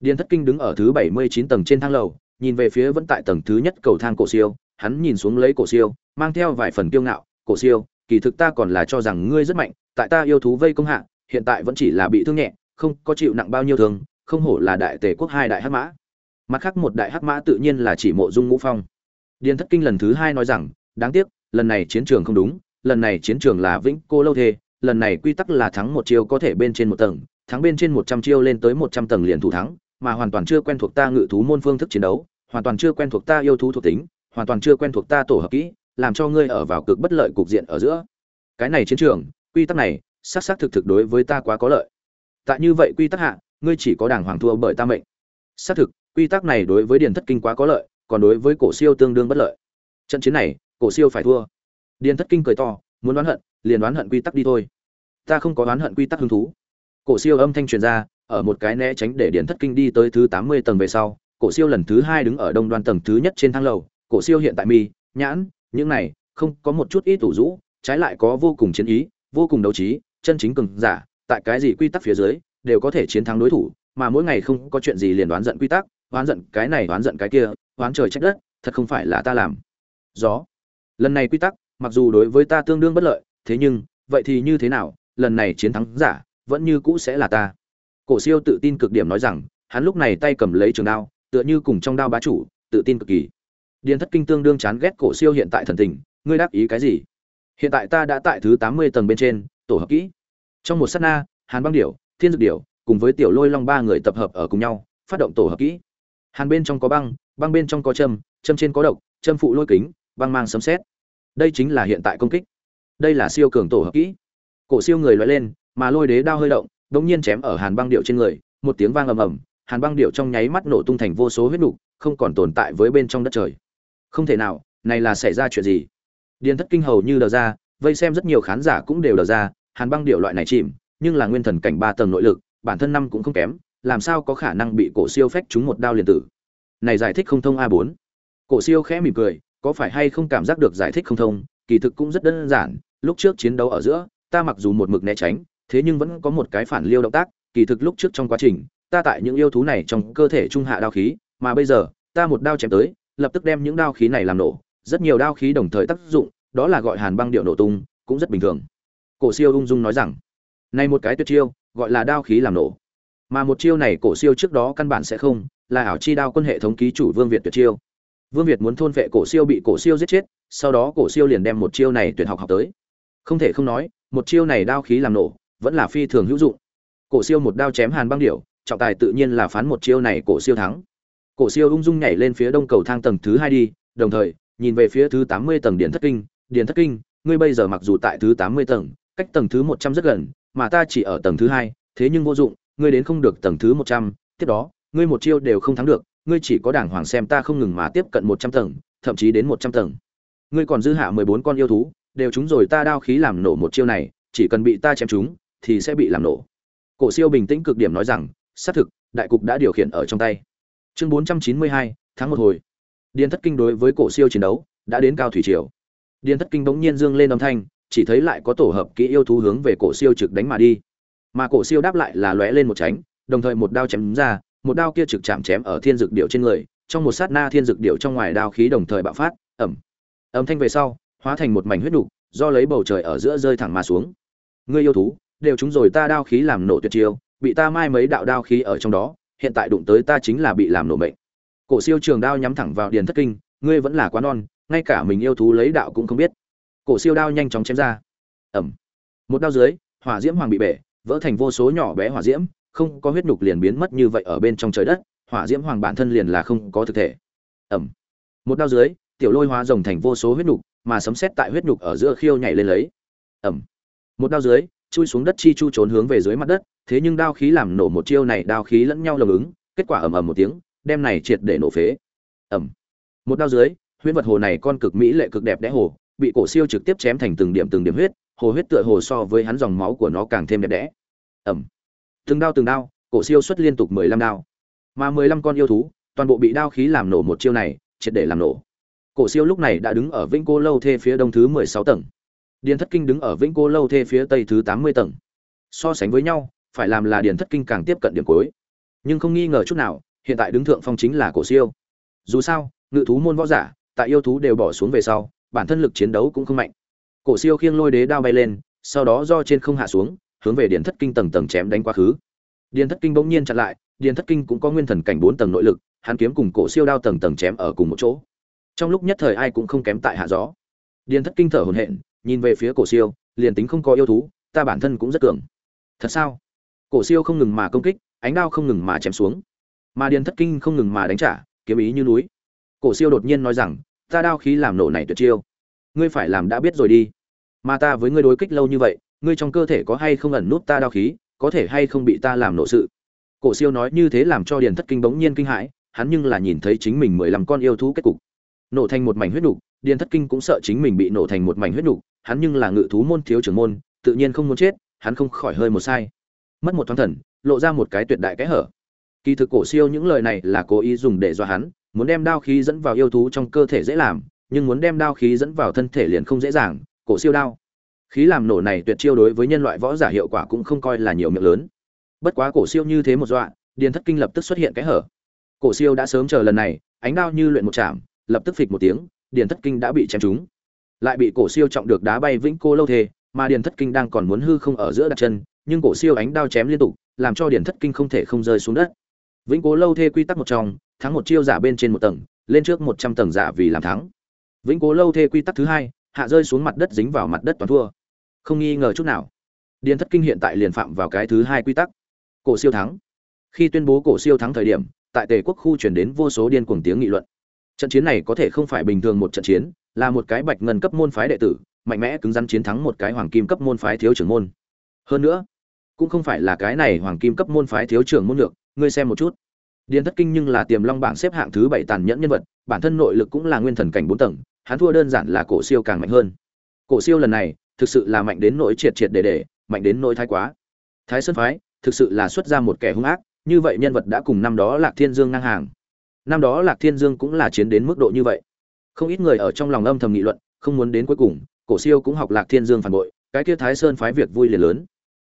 điền thất kinh đứng ở thứ bảy mươi chín tầng trên thang lầu, nhìn về phía vẫn tại tầng thứ nhất cầu thang cổ siêu. Hắn nhìn xuống lấy cổ siêu, mang theo vài phần kiêu ngạo. Cổ siêu, kỳ thực ta còn là cho rằng ngươi rất mạnh, tại ta yêu thú vây công hạ, hiện tại vẫn chỉ là bị thương nhẹ, không có chịu nặng bao nhiêu thương, không hổ là đại tề quốc hai đại hắc mã. Mặt khác một đại hắc mã tự nhiên là chỉ mộ dung ngũ phong. Điền thất kinh lần thứ hai nói rằng, đáng tiếc, lần này chiến trường không đúng, lần này chiến trường là vĩnh cô lâu thê, lần này quy tắc là thắng một chiêu có thể bên trên một tầng, thắng bên trên một trăm chiêu lên tới một trăm tầng liền thủ thắng mà hoàn toàn chưa quen thuộc ta ngự thú môn phương thức chiến đấu, hoàn toàn chưa quen thuộc ta yêu thú thuộc tính, hoàn toàn chưa quen thuộc ta tổ hợp kỹ, làm cho ngươi ở vào cực bất lợi cục diện ở giữa. Cái này chiến trường, quy tắc này, xác xác thực thực đối với ta quá có lợi. Tại như vậy quy tắc hạ, ngươi chỉ có đảng hoàng thua bởi ta mệnh. Xác thực, quy tắc này đối với điền thất kinh quá có lợi, còn đối với cổ siêu tương đương bất lợi. Trận chiến này, cổ siêu phải thua. Điền thất kinh cười to, muốn đoán hận, liền đoán hận quy tắc đi thôi. Ta không có đoán hận quy tắc hứng thú. Cổ siêu âm thanh truyền ra ở một cái né tránh để điền thất kinh đi tới thứ tám mươi tầng về sau, cổ siêu lần thứ hai đứng ở đông đoan tầng thứ nhất trên thang lầu, cổ siêu hiện tại mi, nhãn, những này, không có một chút ít tủ rũ, trái lại có vô cùng chiến ý, vô cùng đấu trí, chân chính cường giả, tại cái gì quy tắc phía dưới, đều có thể chiến thắng đối thủ, mà mỗi ngày không có chuyện gì liền đoán giận quy tắc đoán giận cái này đoán giận cái kia đoán trời trách đất, thật không phải là ta làm. Gió. Lần này quy tắc, mặc dù đối với ta tương đương bất lợi, thế nhưng, vậy thì như thế nào, lần này chiến thắng giả, vẫn như cũ sẽ là ta cổ siêu tự tin cực điểm nói rằng, hắn lúc này tay cầm lấy trường đao, tựa như cùng trong đao bá chủ, tự tin cực kỳ. Điền thất kinh tương đương chán ghét cổ siêu hiện tại thần tình, ngươi đáp ý cái gì? Hiện tại ta đã tại thứ tám mươi tầng bên trên, tổ hợp kỹ. Trong một sát na, hàn băng điểu, thiên dược điểu, cùng với tiểu lôi long ba người tập hợp ở cùng nhau, phát động tổ hợp kỹ. Hàn bên trong có băng băng bên trong có châm châm trên có độc, châm phụ lôi kính, băng mang sấm xét đây chính là hiện tại công kích. Đây là siêu cường tổ hợp kỹ. Cổ siêu người loại lên, mà lôi đế đao hơi động đột nhiên chém ở hàn băng điệu trên người, một tiếng vang ầm ầm, hàn băng điệu trong nháy mắt nổ tung thành vô số huyết nục, không còn tồn tại với bên trong đất trời. Không thể nào, này là xảy ra chuyện gì? Điền thất kinh hầu như đờ ra, vây xem rất nhiều khán giả cũng đều đờ ra, hàn băng điệu loại này chìm, nhưng là nguyên thần cảnh ba tầng nội lực, bản thân năm cũng không kém, làm sao có khả năng bị cổ siêu phách trúng một đao liền tử? Này giải thích không thông a 4 cổ siêu khẽ mỉm cười, có phải hay không cảm giác được giải thích không thông, kỳ thực cũng rất đơn giản, lúc trước chiến đấu ở giữa, ta mặc dù một mực né tránh thế nhưng vẫn có một cái phản liêu động tác, kỳ thực lúc trước trong quá trình, ta tại những yêu thú này trong cơ thể trung hạ đao khí, mà bây giờ, ta một đao chém tới, lập tức đem những đao khí này làm nổ, rất nhiều đao khí đồng thời tác dụng, đó là gọi hàn băng điệu nổ tung, cũng rất bình thường. Cổ siêu ung dung nói rằng, này một cái tuyệt chiêu, gọi là đao khí làm nổ. Mà một chiêu này cổ siêu trước đó căn bản sẽ không, là ảo chi đao quân hệ thống ký chủ vương việt tuyệt chiêu. Vương việt muốn thôn vệ cổ siêu bị cổ siêu giết chết, sau đó cổ siêu liền đem một chiêu này tuyệt học học tới. Không thể không nói, một chiêu này đao khí làm nổ vẫn là phi thường hữu dụng. Cổ siêu một đao chém hàn băng điểu, trọng tài tự nhiên là phán một chiêu này cổ siêu thắng. Cổ siêu ung dung nhảy lên phía đông cầu thang tầng thứ hai đi, đồng thời, nhìn về phía thứ tám mươi tầng điện thất kinh điện thất kinh, ngươi bây giờ mặc dù tại thứ tám mươi tầng, cách tầng thứ một trăm rất gần, mà ta chỉ ở tầng thứ hai, thế nhưng vô dụng, ngươi đến không được tầng thứ một trăm, tiếp đó, ngươi một chiêu đều không thắng được, ngươi chỉ có đàng hoàng xem ta không ngừng mà tiếp cận một trăm tầng, thậm chí đến một trăm tầng. Ngươi còn dư hạ mười bốn con yêu thú, đều chúng rồi ta đao khí làm nổ một chiêu này, chỉ cần bị ta chém chúng thì sẽ bị làm nổ. Cổ siêu bình tĩnh cực điểm nói rằng, xác thực, đại cục đã điều khiển ở trong tay. Chương bốn trăm chín mươi hai, tháng một hồi. Điền thất kinh đối với cổ siêu chiến đấu đã đến cao thủy triều. Điền thất kinh bỗng nhiên dương lên âm thanh, chỉ thấy lại có tổ hợp kỹ yêu thú hướng về cổ siêu trực đánh mà đi. Mà cổ siêu đáp lại là lóe lên một tránh, đồng thời một đao chém ra, một đao kia trực chạm chém ở thiên dược điệu trên người, trong một sát na thiên dược điệu trong ngoài đao khí đồng thời bạo phát ẩm âm thanh về sau, hóa thành một mảnh huyết đục do lấy bầu trời ở giữa rơi thẳng mà xuống. Ngươi yêu thú đều chúng rồi ta đao khí làm nổ tuyệt chiêu bị ta mai mấy đạo đao khí ở trong đó hiện tại đụng tới ta chính là bị làm nổ mệnh. Cổ siêu trường đao nhắm thẳng vào điền thất kinh ngươi vẫn là quá non ngay cả mình yêu thú lấy đạo cũng không biết. Cổ siêu đao nhanh chóng chém ra. Ầm, một đao dưới hỏa diễm hoàng bị bể vỡ thành vô số nhỏ bé hỏa diễm không có huyết nhục liền biến mất như vậy ở bên trong trời đất hỏa diễm hoàng bản thân liền là không có thực thể. Ầm, một đao dưới tiểu lôi hóa rồng thành vô số huyết nhục mà sấm sét tại huyết nhục ở giữa khiêu nhảy lên lấy. Ầm, một đao dưới chui xuống đất chi chu trốn hướng về dưới mặt đất, thế nhưng đao khí làm nổ một chiêu này, đao khí lẫn nhau lồng ứng, kết quả ầm ầm một tiếng, đem này triệt để nổ phế. Ầm. Một đao dưới, huyễn vật hồ này con cực mỹ lệ cực đẹp đẽ hồ, bị cổ siêu trực tiếp chém thành từng điểm từng điểm huyết, hồ huyết tựa hồ so với hắn dòng máu của nó càng thêm đẹp đẽ. Ầm. Từng đao từng đao, cổ siêu xuất liên tục mười lăm đao. Mà mười lăm con yêu thú, toàn bộ bị đao khí làm nổ một chiêu này, triệt để làm nổ. Cổ siêu lúc này đã đứng ở vĩnh cô lâu thê phía đông thứ mười sáu tầng điền thất kinh đứng ở vĩnh cô lâu thê phía tây thứ tám mươi tầng. So sánh với nhau, phải làm là điền thất kinh càng tiếp cận điểm cuối. Nhưng không nghi ngờ chút nào, hiện tại đứng thượng phong chính là cổ siêu. Dù sao, ngự thú môn võ giả, tại yêu thú đều bỏ xuống về sau, bản thân lực chiến đấu cũng không mạnh. Cổ siêu khiêng lôi đế đao bay lên, sau đó do trên không hạ xuống, hướng về điền thất kinh tầng tầng chém đánh quá khứ. Điền thất kinh bỗng nhiên chặn lại, điền thất kinh cũng có nguyên thần cảnh bốn tầng nội lực, hắn kiếm cùng cổ siêu đao tầng tầng chém ở cùng một chỗ. Trong lúc nhất thời ai cũng không kém tại hạ gió. Điền thất kinh thở hổn hển nhìn về phía cổ siêu, liền tính không có yêu thú, ta bản thân cũng rất cường. Thật sao? Cổ siêu không ngừng mà công kích, ánh đao không ngừng mà chém xuống. Mà điền thất kinh không ngừng mà đánh trả, kiếm ý như núi. Cổ siêu đột nhiên nói rằng, ta đao khí làm nổ này tuyệt chiêu. Ngươi phải làm đã biết rồi đi. Mà ta với ngươi đối kích lâu như vậy, ngươi trong cơ thể có hay không ẩn nút ta đao khí, có thể hay không bị ta làm nổ sự? Cổ siêu nói như thế làm cho điền thất kinh bỗng nhiên kinh hãi, hắn nhưng là nhìn thấy chính mình mười lăm con yêu thú kết cục nổ thành một mảnh huyết nục, điền thất kinh cũng sợ chính mình bị nổ thành một mảnh huyết nục, hắn nhưng là ngự thú môn thiếu trưởng môn, tự nhiên không muốn chết, hắn không khỏi hơi một sai. Mất một thoáng thần, lộ ra một cái tuyệt đại cái hở. Kỳ thực cổ siêu những lời này là cố ý dùng để dọa hắn, muốn đem đao khí dẫn vào yêu thú trong cơ thể dễ làm, nhưng muốn đem đao khí dẫn vào thân thể liền không dễ dàng, cổ siêu đao. Khí làm nổ này tuyệt chiêu đối với nhân loại võ giả hiệu quả cũng không coi là nhiều miệng lớn. Bất quá cổ siêu như thế một dọa, điền thất kinh lập tức xuất hiện cái hở. Cổ siêu đã sớm chờ lần này, ánh đao như luyện một chạm lập tức phịch một tiếng, điền thất kinh đã bị chém trúng. Lại bị cổ siêu trọng được đá bay vĩnh cô lâu thề, mà điền thất kinh đang còn muốn hư không ở giữa đặt chân, nhưng cổ siêu ánh đao chém liên tục, làm cho điền thất kinh không thể không rơi xuống đất. Vĩnh cố lâu thê quy tắc một trong, thắng một chiêu giả bên trên một tầng, lên trước một trăm tầng giả vì làm thắng. Vĩnh cố lâu thê quy tắc thứ hai, hạ rơi xuống mặt đất dính vào mặt đất toàn thua. Không nghi ngờ chút nào. Điền thất kinh hiện tại liền phạm vào cái thứ hai quy tắc. Cổ siêu thắng. Khi tuyên bố cổ siêu thắng thời điểm, tại tề quốc khu chuyển đến vô số điên cuồng tiếng nghị luận trận chiến này có thể không phải bình thường một trận chiến, là một cái bạch ngân cấp môn phái đệ tử, mạnh mẽ cứng rắn chiến thắng một cái hoàng kim cấp môn phái thiếu trưởng môn. Hơn nữa, cũng không phải là cái này hoàng kim cấp môn phái thiếu trưởng môn được ngươi xem một chút. Điền thất kinh nhưng là tiềm long bảng xếp hạng thứ bảy tàn nhẫn nhân vật, bản thân nội lực cũng là nguyên thần cảnh bốn tầng, hắn thua đơn giản là cổ siêu càng mạnh hơn. Cổ siêu lần này, thực sự là mạnh đến nỗi triệt triệt để để, mạnh đến nỗi thái quá. Thái sơn phái, thực sự là xuất ra một kẻ hung ác, như vậy nhân vật đã cùng năm đó lạc thiên dương ngang hàng năm đó lạc thiên dương cũng là chiến đến mức độ như vậy. Không ít người ở trong lòng âm thầm nghị luận, không muốn đến cuối cùng, cổ siêu cũng học lạc thiên dương phản bội, cái kia thái sơn phái việc vui liền lớn.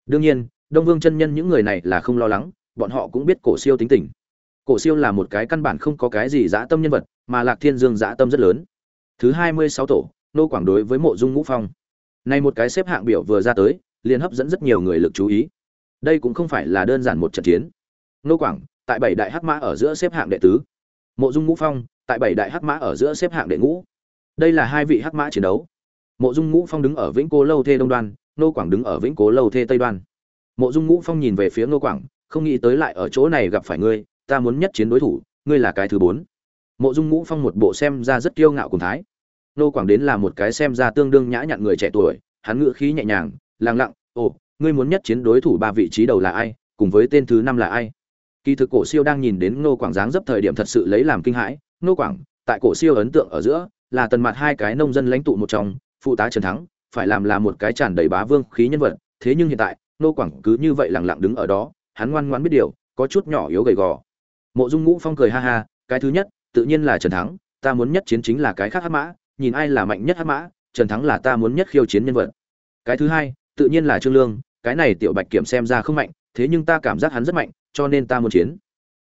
Đương nhiên, đông vương chân nhân những người này là không lo lắng, bọn họ cũng biết cổ siêu tính tình. Cổ siêu là một cái căn bản không có cái gì dã tâm nhân vật, mà lạc thiên dương dã tâm rất lớn. Thứ hai mươi sáu tổ, nô quảng đối với mộ dung ngũ phong. Nay một cái xếp hạng biểu vừa ra tới, liền hấp dẫn rất nhiều người lực chú ý. Đây cũng không phải là đơn giản một trận chiến. Nô quảng, tại bảy đại hắc mã ở giữa xếp hạng đệ tứ mộ dung ngũ phong, tại bảy đại hắc mã ở giữa xếp hạng đệ ngũ. Đây là hai vị hắc mã chiến đấu. Mộ dung ngũ phong đứng ở vĩnh cố lâu thê đông đoan, nô quảng đứng ở vĩnh cố lâu thê tây đoan. Mộ dung ngũ phong nhìn về phía nô quảng, không nghĩ tới lại ở chỗ này gặp phải ngươi, ta muốn nhất chiến đối thủ, ngươi là cái thứ bốn. Mộ dung ngũ phong một bộ xem ra rất kiêu ngạo cùng thái. Nô quảng đến là một cái xem ra tương đương nhã nhặn người trẻ tuổi, hắn ngữ khí nhẹ nhàng làng lặng, ồ, ngươi muốn nhất chiến đối thủ ba vị trí đầu là ai, cùng với tên thứ năm là ai? Kỳ thực cổ siêu đang nhìn đến nô quảng dáng dấp thời điểm thật sự lấy làm kinh hãi. Nô quảng, tại cổ siêu ấn tượng ở giữa, là tần mặt hai cái nông dân lãnh tụ một trong, phụ tá trần thắng, phải làm là một cái tràn đầy bá vương khí nhân vật. Thế nhưng hiện tại nô quảng cứ như vậy lẳng lặng đứng ở đó, hắn ngoan ngoãn biết điều, có chút nhỏ yếu gầy gò. Mộ dung ngũ phong cười ha ha, cái thứ nhất, tự nhiên là trần thắng, ta muốn nhất chiến chính là cái khác hắc mã, nhìn ai là mạnh nhất hắc mã, trần thắng là ta muốn nhất khiêu chiến nhân vật. Cái thứ hai, tự nhiên là trương lương, cái này tiểu bạch kiểm xem ra không mạnh thế nhưng ta cảm giác hắn rất mạnh, cho nên ta muốn chiến.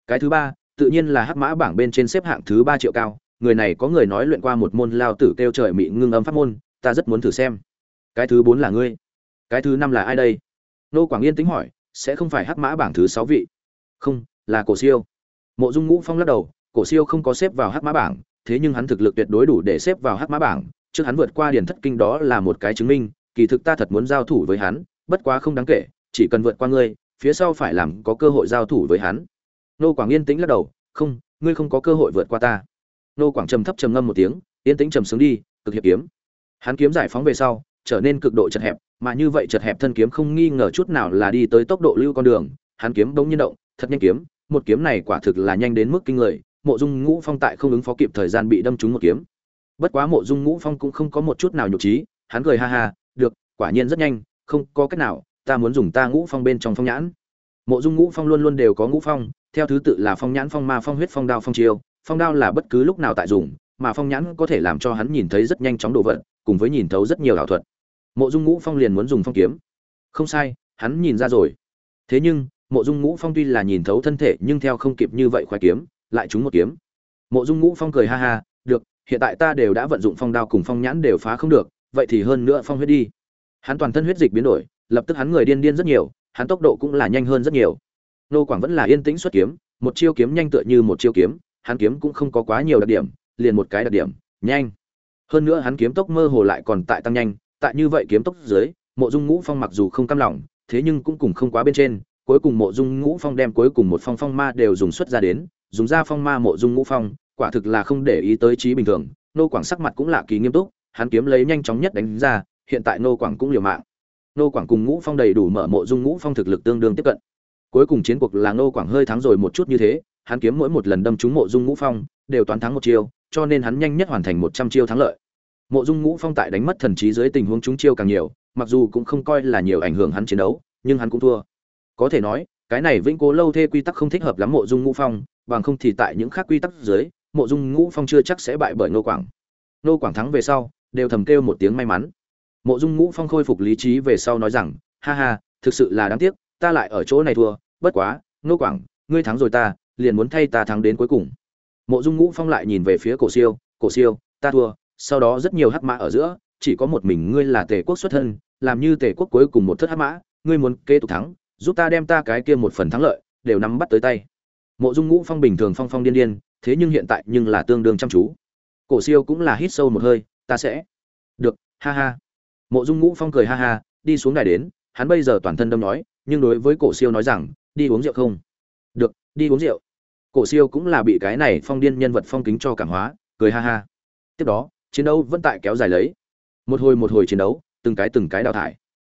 Cái thứ ba, tự nhiên là hắc mã bảng bên trên xếp hạng thứ ba triệu cao, người này có người nói luyện qua một môn lao tử kêu trời mị ngưng âm pháp môn, ta rất muốn thử xem. Cái thứ bốn là ngươi. Cái thứ năm là ai đây? Nô quảng yên tính hỏi, sẽ không phải hắc mã bảng thứ sáu vị? Không, là cổ siêu. Mộ dung ngũ phong lắc đầu, cổ siêu không có xếp vào hắc mã bảng, thế nhưng hắn thực lực tuyệt đối đủ để xếp vào hắc mã bảng. Trước hắn vượt qua điển thất kinh đó là một cái chứng minh, kỳ thực ta thật muốn giao thủ với hắn, bất quá không đáng kể, chỉ cần vượt qua ngươi phía sau phải làm có cơ hội giao thủ với hắn. Nô quảng yên tĩnh lắc đầu, không, ngươi không có cơ hội vượt qua ta. Nô quảng trầm thấp trầm ngâm một tiếng, yên tĩnh trầm xuống đi, cực hiệp kiếm. Hắn kiếm giải phóng về sau, trở nên cực độ chật hẹp, mà như vậy chật hẹp thân kiếm không nghi ngờ chút nào là đi tới tốc độ lưu con đường. Hắn kiếm bỗng nhiên động, thật nhanh kiếm, một kiếm này quả thực là nhanh đến mức kinh người. Mộ dung ngũ phong tại không ứng phó kịp thời gian bị đâm trúng một kiếm. Bất quá mộ dung ngũ phong cũng không có một chút nào nhục trí, hắn cười ha ha, được, quả nhiên rất nhanh, không có cách nào ta muốn dùng ta ngũ phong bên trong phong nhãn. Mộ dung ngũ phong luôn luôn đều có ngũ phong, theo thứ tự là phong nhãn phong ma phong huyết phong đao phong chiêu. Phong đao là bất cứ lúc nào tại dùng, mà phong nhãn có thể làm cho hắn nhìn thấy rất nhanh chóng đồ vật, cùng với nhìn thấu rất nhiều ảo thuật. Mộ dung ngũ phong liền muốn dùng phong kiếm. Không sai, hắn nhìn ra rồi. Thế nhưng, mộ dung ngũ phong tuy là nhìn thấu thân thể, nhưng theo không kịp như vậy khoái kiếm, lại trúng một kiếm. Mộ dung ngũ phong cười ha ha, được, hiện tại ta đều đã vận dụng phong đao cùng phong nhãn đều phá không được, vậy thì hơn nữa phong huyết đi. Hắn toàn thân huyết dịch biến đổi lập tức hắn người điên điên rất nhiều, hắn tốc độ cũng là nhanh hơn rất nhiều. Nô quảng vẫn là yên tĩnh xuất kiếm, một chiêu kiếm nhanh tựa như một chiêu kiếm, hắn kiếm cũng không có quá nhiều đặc điểm, liền một cái đặc điểm, nhanh. Hơn nữa hắn kiếm tốc mơ hồ lại còn tại tăng nhanh, tại như vậy kiếm tốc dưới, mộ dung ngũ phong mặc dù không cam lòng, thế nhưng cũng cùng không quá bên trên, cuối cùng mộ dung ngũ phong đem cuối cùng một phong phong ma đều dùng xuất ra đến, dùng ra phong ma mộ dung ngũ phong, quả thực là không để ý tới trí bình thường, nô quảng sắc mặt cũng lạ kỳ nghiêm túc, hắn kiếm lấy nhanh chóng nhất đánh ra, hiện tại nô quảng cũng liều mạng nô quảng cùng ngũ phong đầy đủ mở mộ dung ngũ phong thực lực tương đương tiếp cận. Cuối cùng chiến cuộc là nô quảng hơi thắng rồi một chút như thế, hắn kiếm mỗi một lần đâm trúng mộ dung ngũ phong, đều toán thắng một chiêu, cho nên hắn nhanh nhất hoàn thành một trăm chiêu thắng lợi. Mộ dung ngũ phong tại đánh mất thần trí dưới tình huống trúng chiêu càng nhiều, mặc dù cũng không coi là nhiều ảnh hưởng hắn chiến đấu, nhưng hắn cũng thua. Có thể nói, cái này vĩnh cố lâu thê quy tắc không thích hợp lắm mộ dung ngũ phong, bằng không thì tại những khác quy tắc dưới, mộ dung ngũ phong chưa chắc sẽ bại bởi Nô quảng. Nô quảng thắng về sau, đều thầm kêu một tiếng may mắn mộ dung ngũ phong khôi phục lý trí về sau nói rằng, ha ha, thực sự là đáng tiếc, ta lại ở chỗ này thua, bất quá nô quảng, ngươi thắng rồi ta, liền muốn thay ta thắng đến cuối cùng. Mộ dung ngũ phong lại nhìn về phía cổ siêu cổ siêu, ta thua, sau đó rất nhiều hắc mã ở giữa, chỉ có một mình ngươi là tề quốc xuất thân, làm như tề quốc cuối cùng một thất hắc mã, ngươi muốn kế tục thắng, giúp ta đem ta cái kia một phần thắng lợi, đều nắm bắt tới tay. Mộ dung ngũ phong bình thường phong phong điên điên, thế nhưng hiện tại nhưng là tương đương chăm chú. Cổ siêu cũng là hít sâu một hơi, ta sẽ. Được, ha ha mộ dung ngũ phong cười ha ha, đi xuống đài đến, hắn bây giờ toàn thân đâm nói, nhưng đối với cổ siêu nói rằng, đi uống rượu không? Được, đi uống rượu. Cổ siêu cũng là bị cái này phong điên nhân vật phong kính cho cảm hóa, cười ha ha. Tiếp đó, chiến đấu vẫn tại kéo dài lấy. Một hồi một hồi chiến đấu, từng cái từng cái đào thải.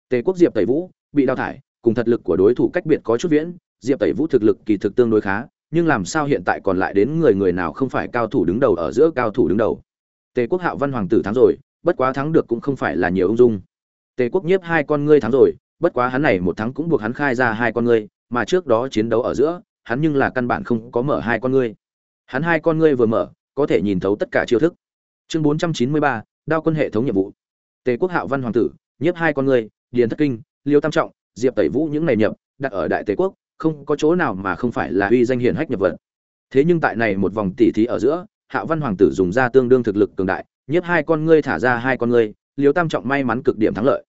Tề quốc diệp tẩy vũ bị đào thải, cùng thật lực của đối thủ cách biệt có chút viễn, diệp tẩy vũ thực lực kỳ thực tương đối khá, nhưng làm sao hiện tại còn lại đến người người nào không phải cao thủ đứng đầu ở giữa cao thủ đứng đầu. Tề quốc hạo văn hoàng tử thắng rồi bất quá thắng được cũng không phải là nhiều ung dung. Tề quốc nhiếp hai con ngươi thắng rồi, bất quá hắn này một thắng cũng buộc hắn khai ra hai con ngươi, mà trước đó chiến đấu ở giữa, hắn nhưng là căn bản không có mở hai con ngươi. Hắn hai con ngươi vừa mở, có thể nhìn thấu tất cả chiêu thức. Chương bốn trăm chín mươi ba, đao quân hệ thống nhiệm vụ. Tề quốc hạo văn hoàng tử, nhiếp hai con ngươi, điền thất kinh, liêu tam trọng, diệp tẩy vũ những này nhập, đặt ở đại tề quốc, không có chỗ nào mà không phải là uy danh hiển hách nhập vật. Thế nhưng tại này một vòng tỷ thí ở giữa hạ văn hoàng tử dùng ra tương đương thực lực cường đại nhiếp hai con ngươi thả ra hai con ngươi, liêu tam trọng may mắn cực điểm thắng lợi.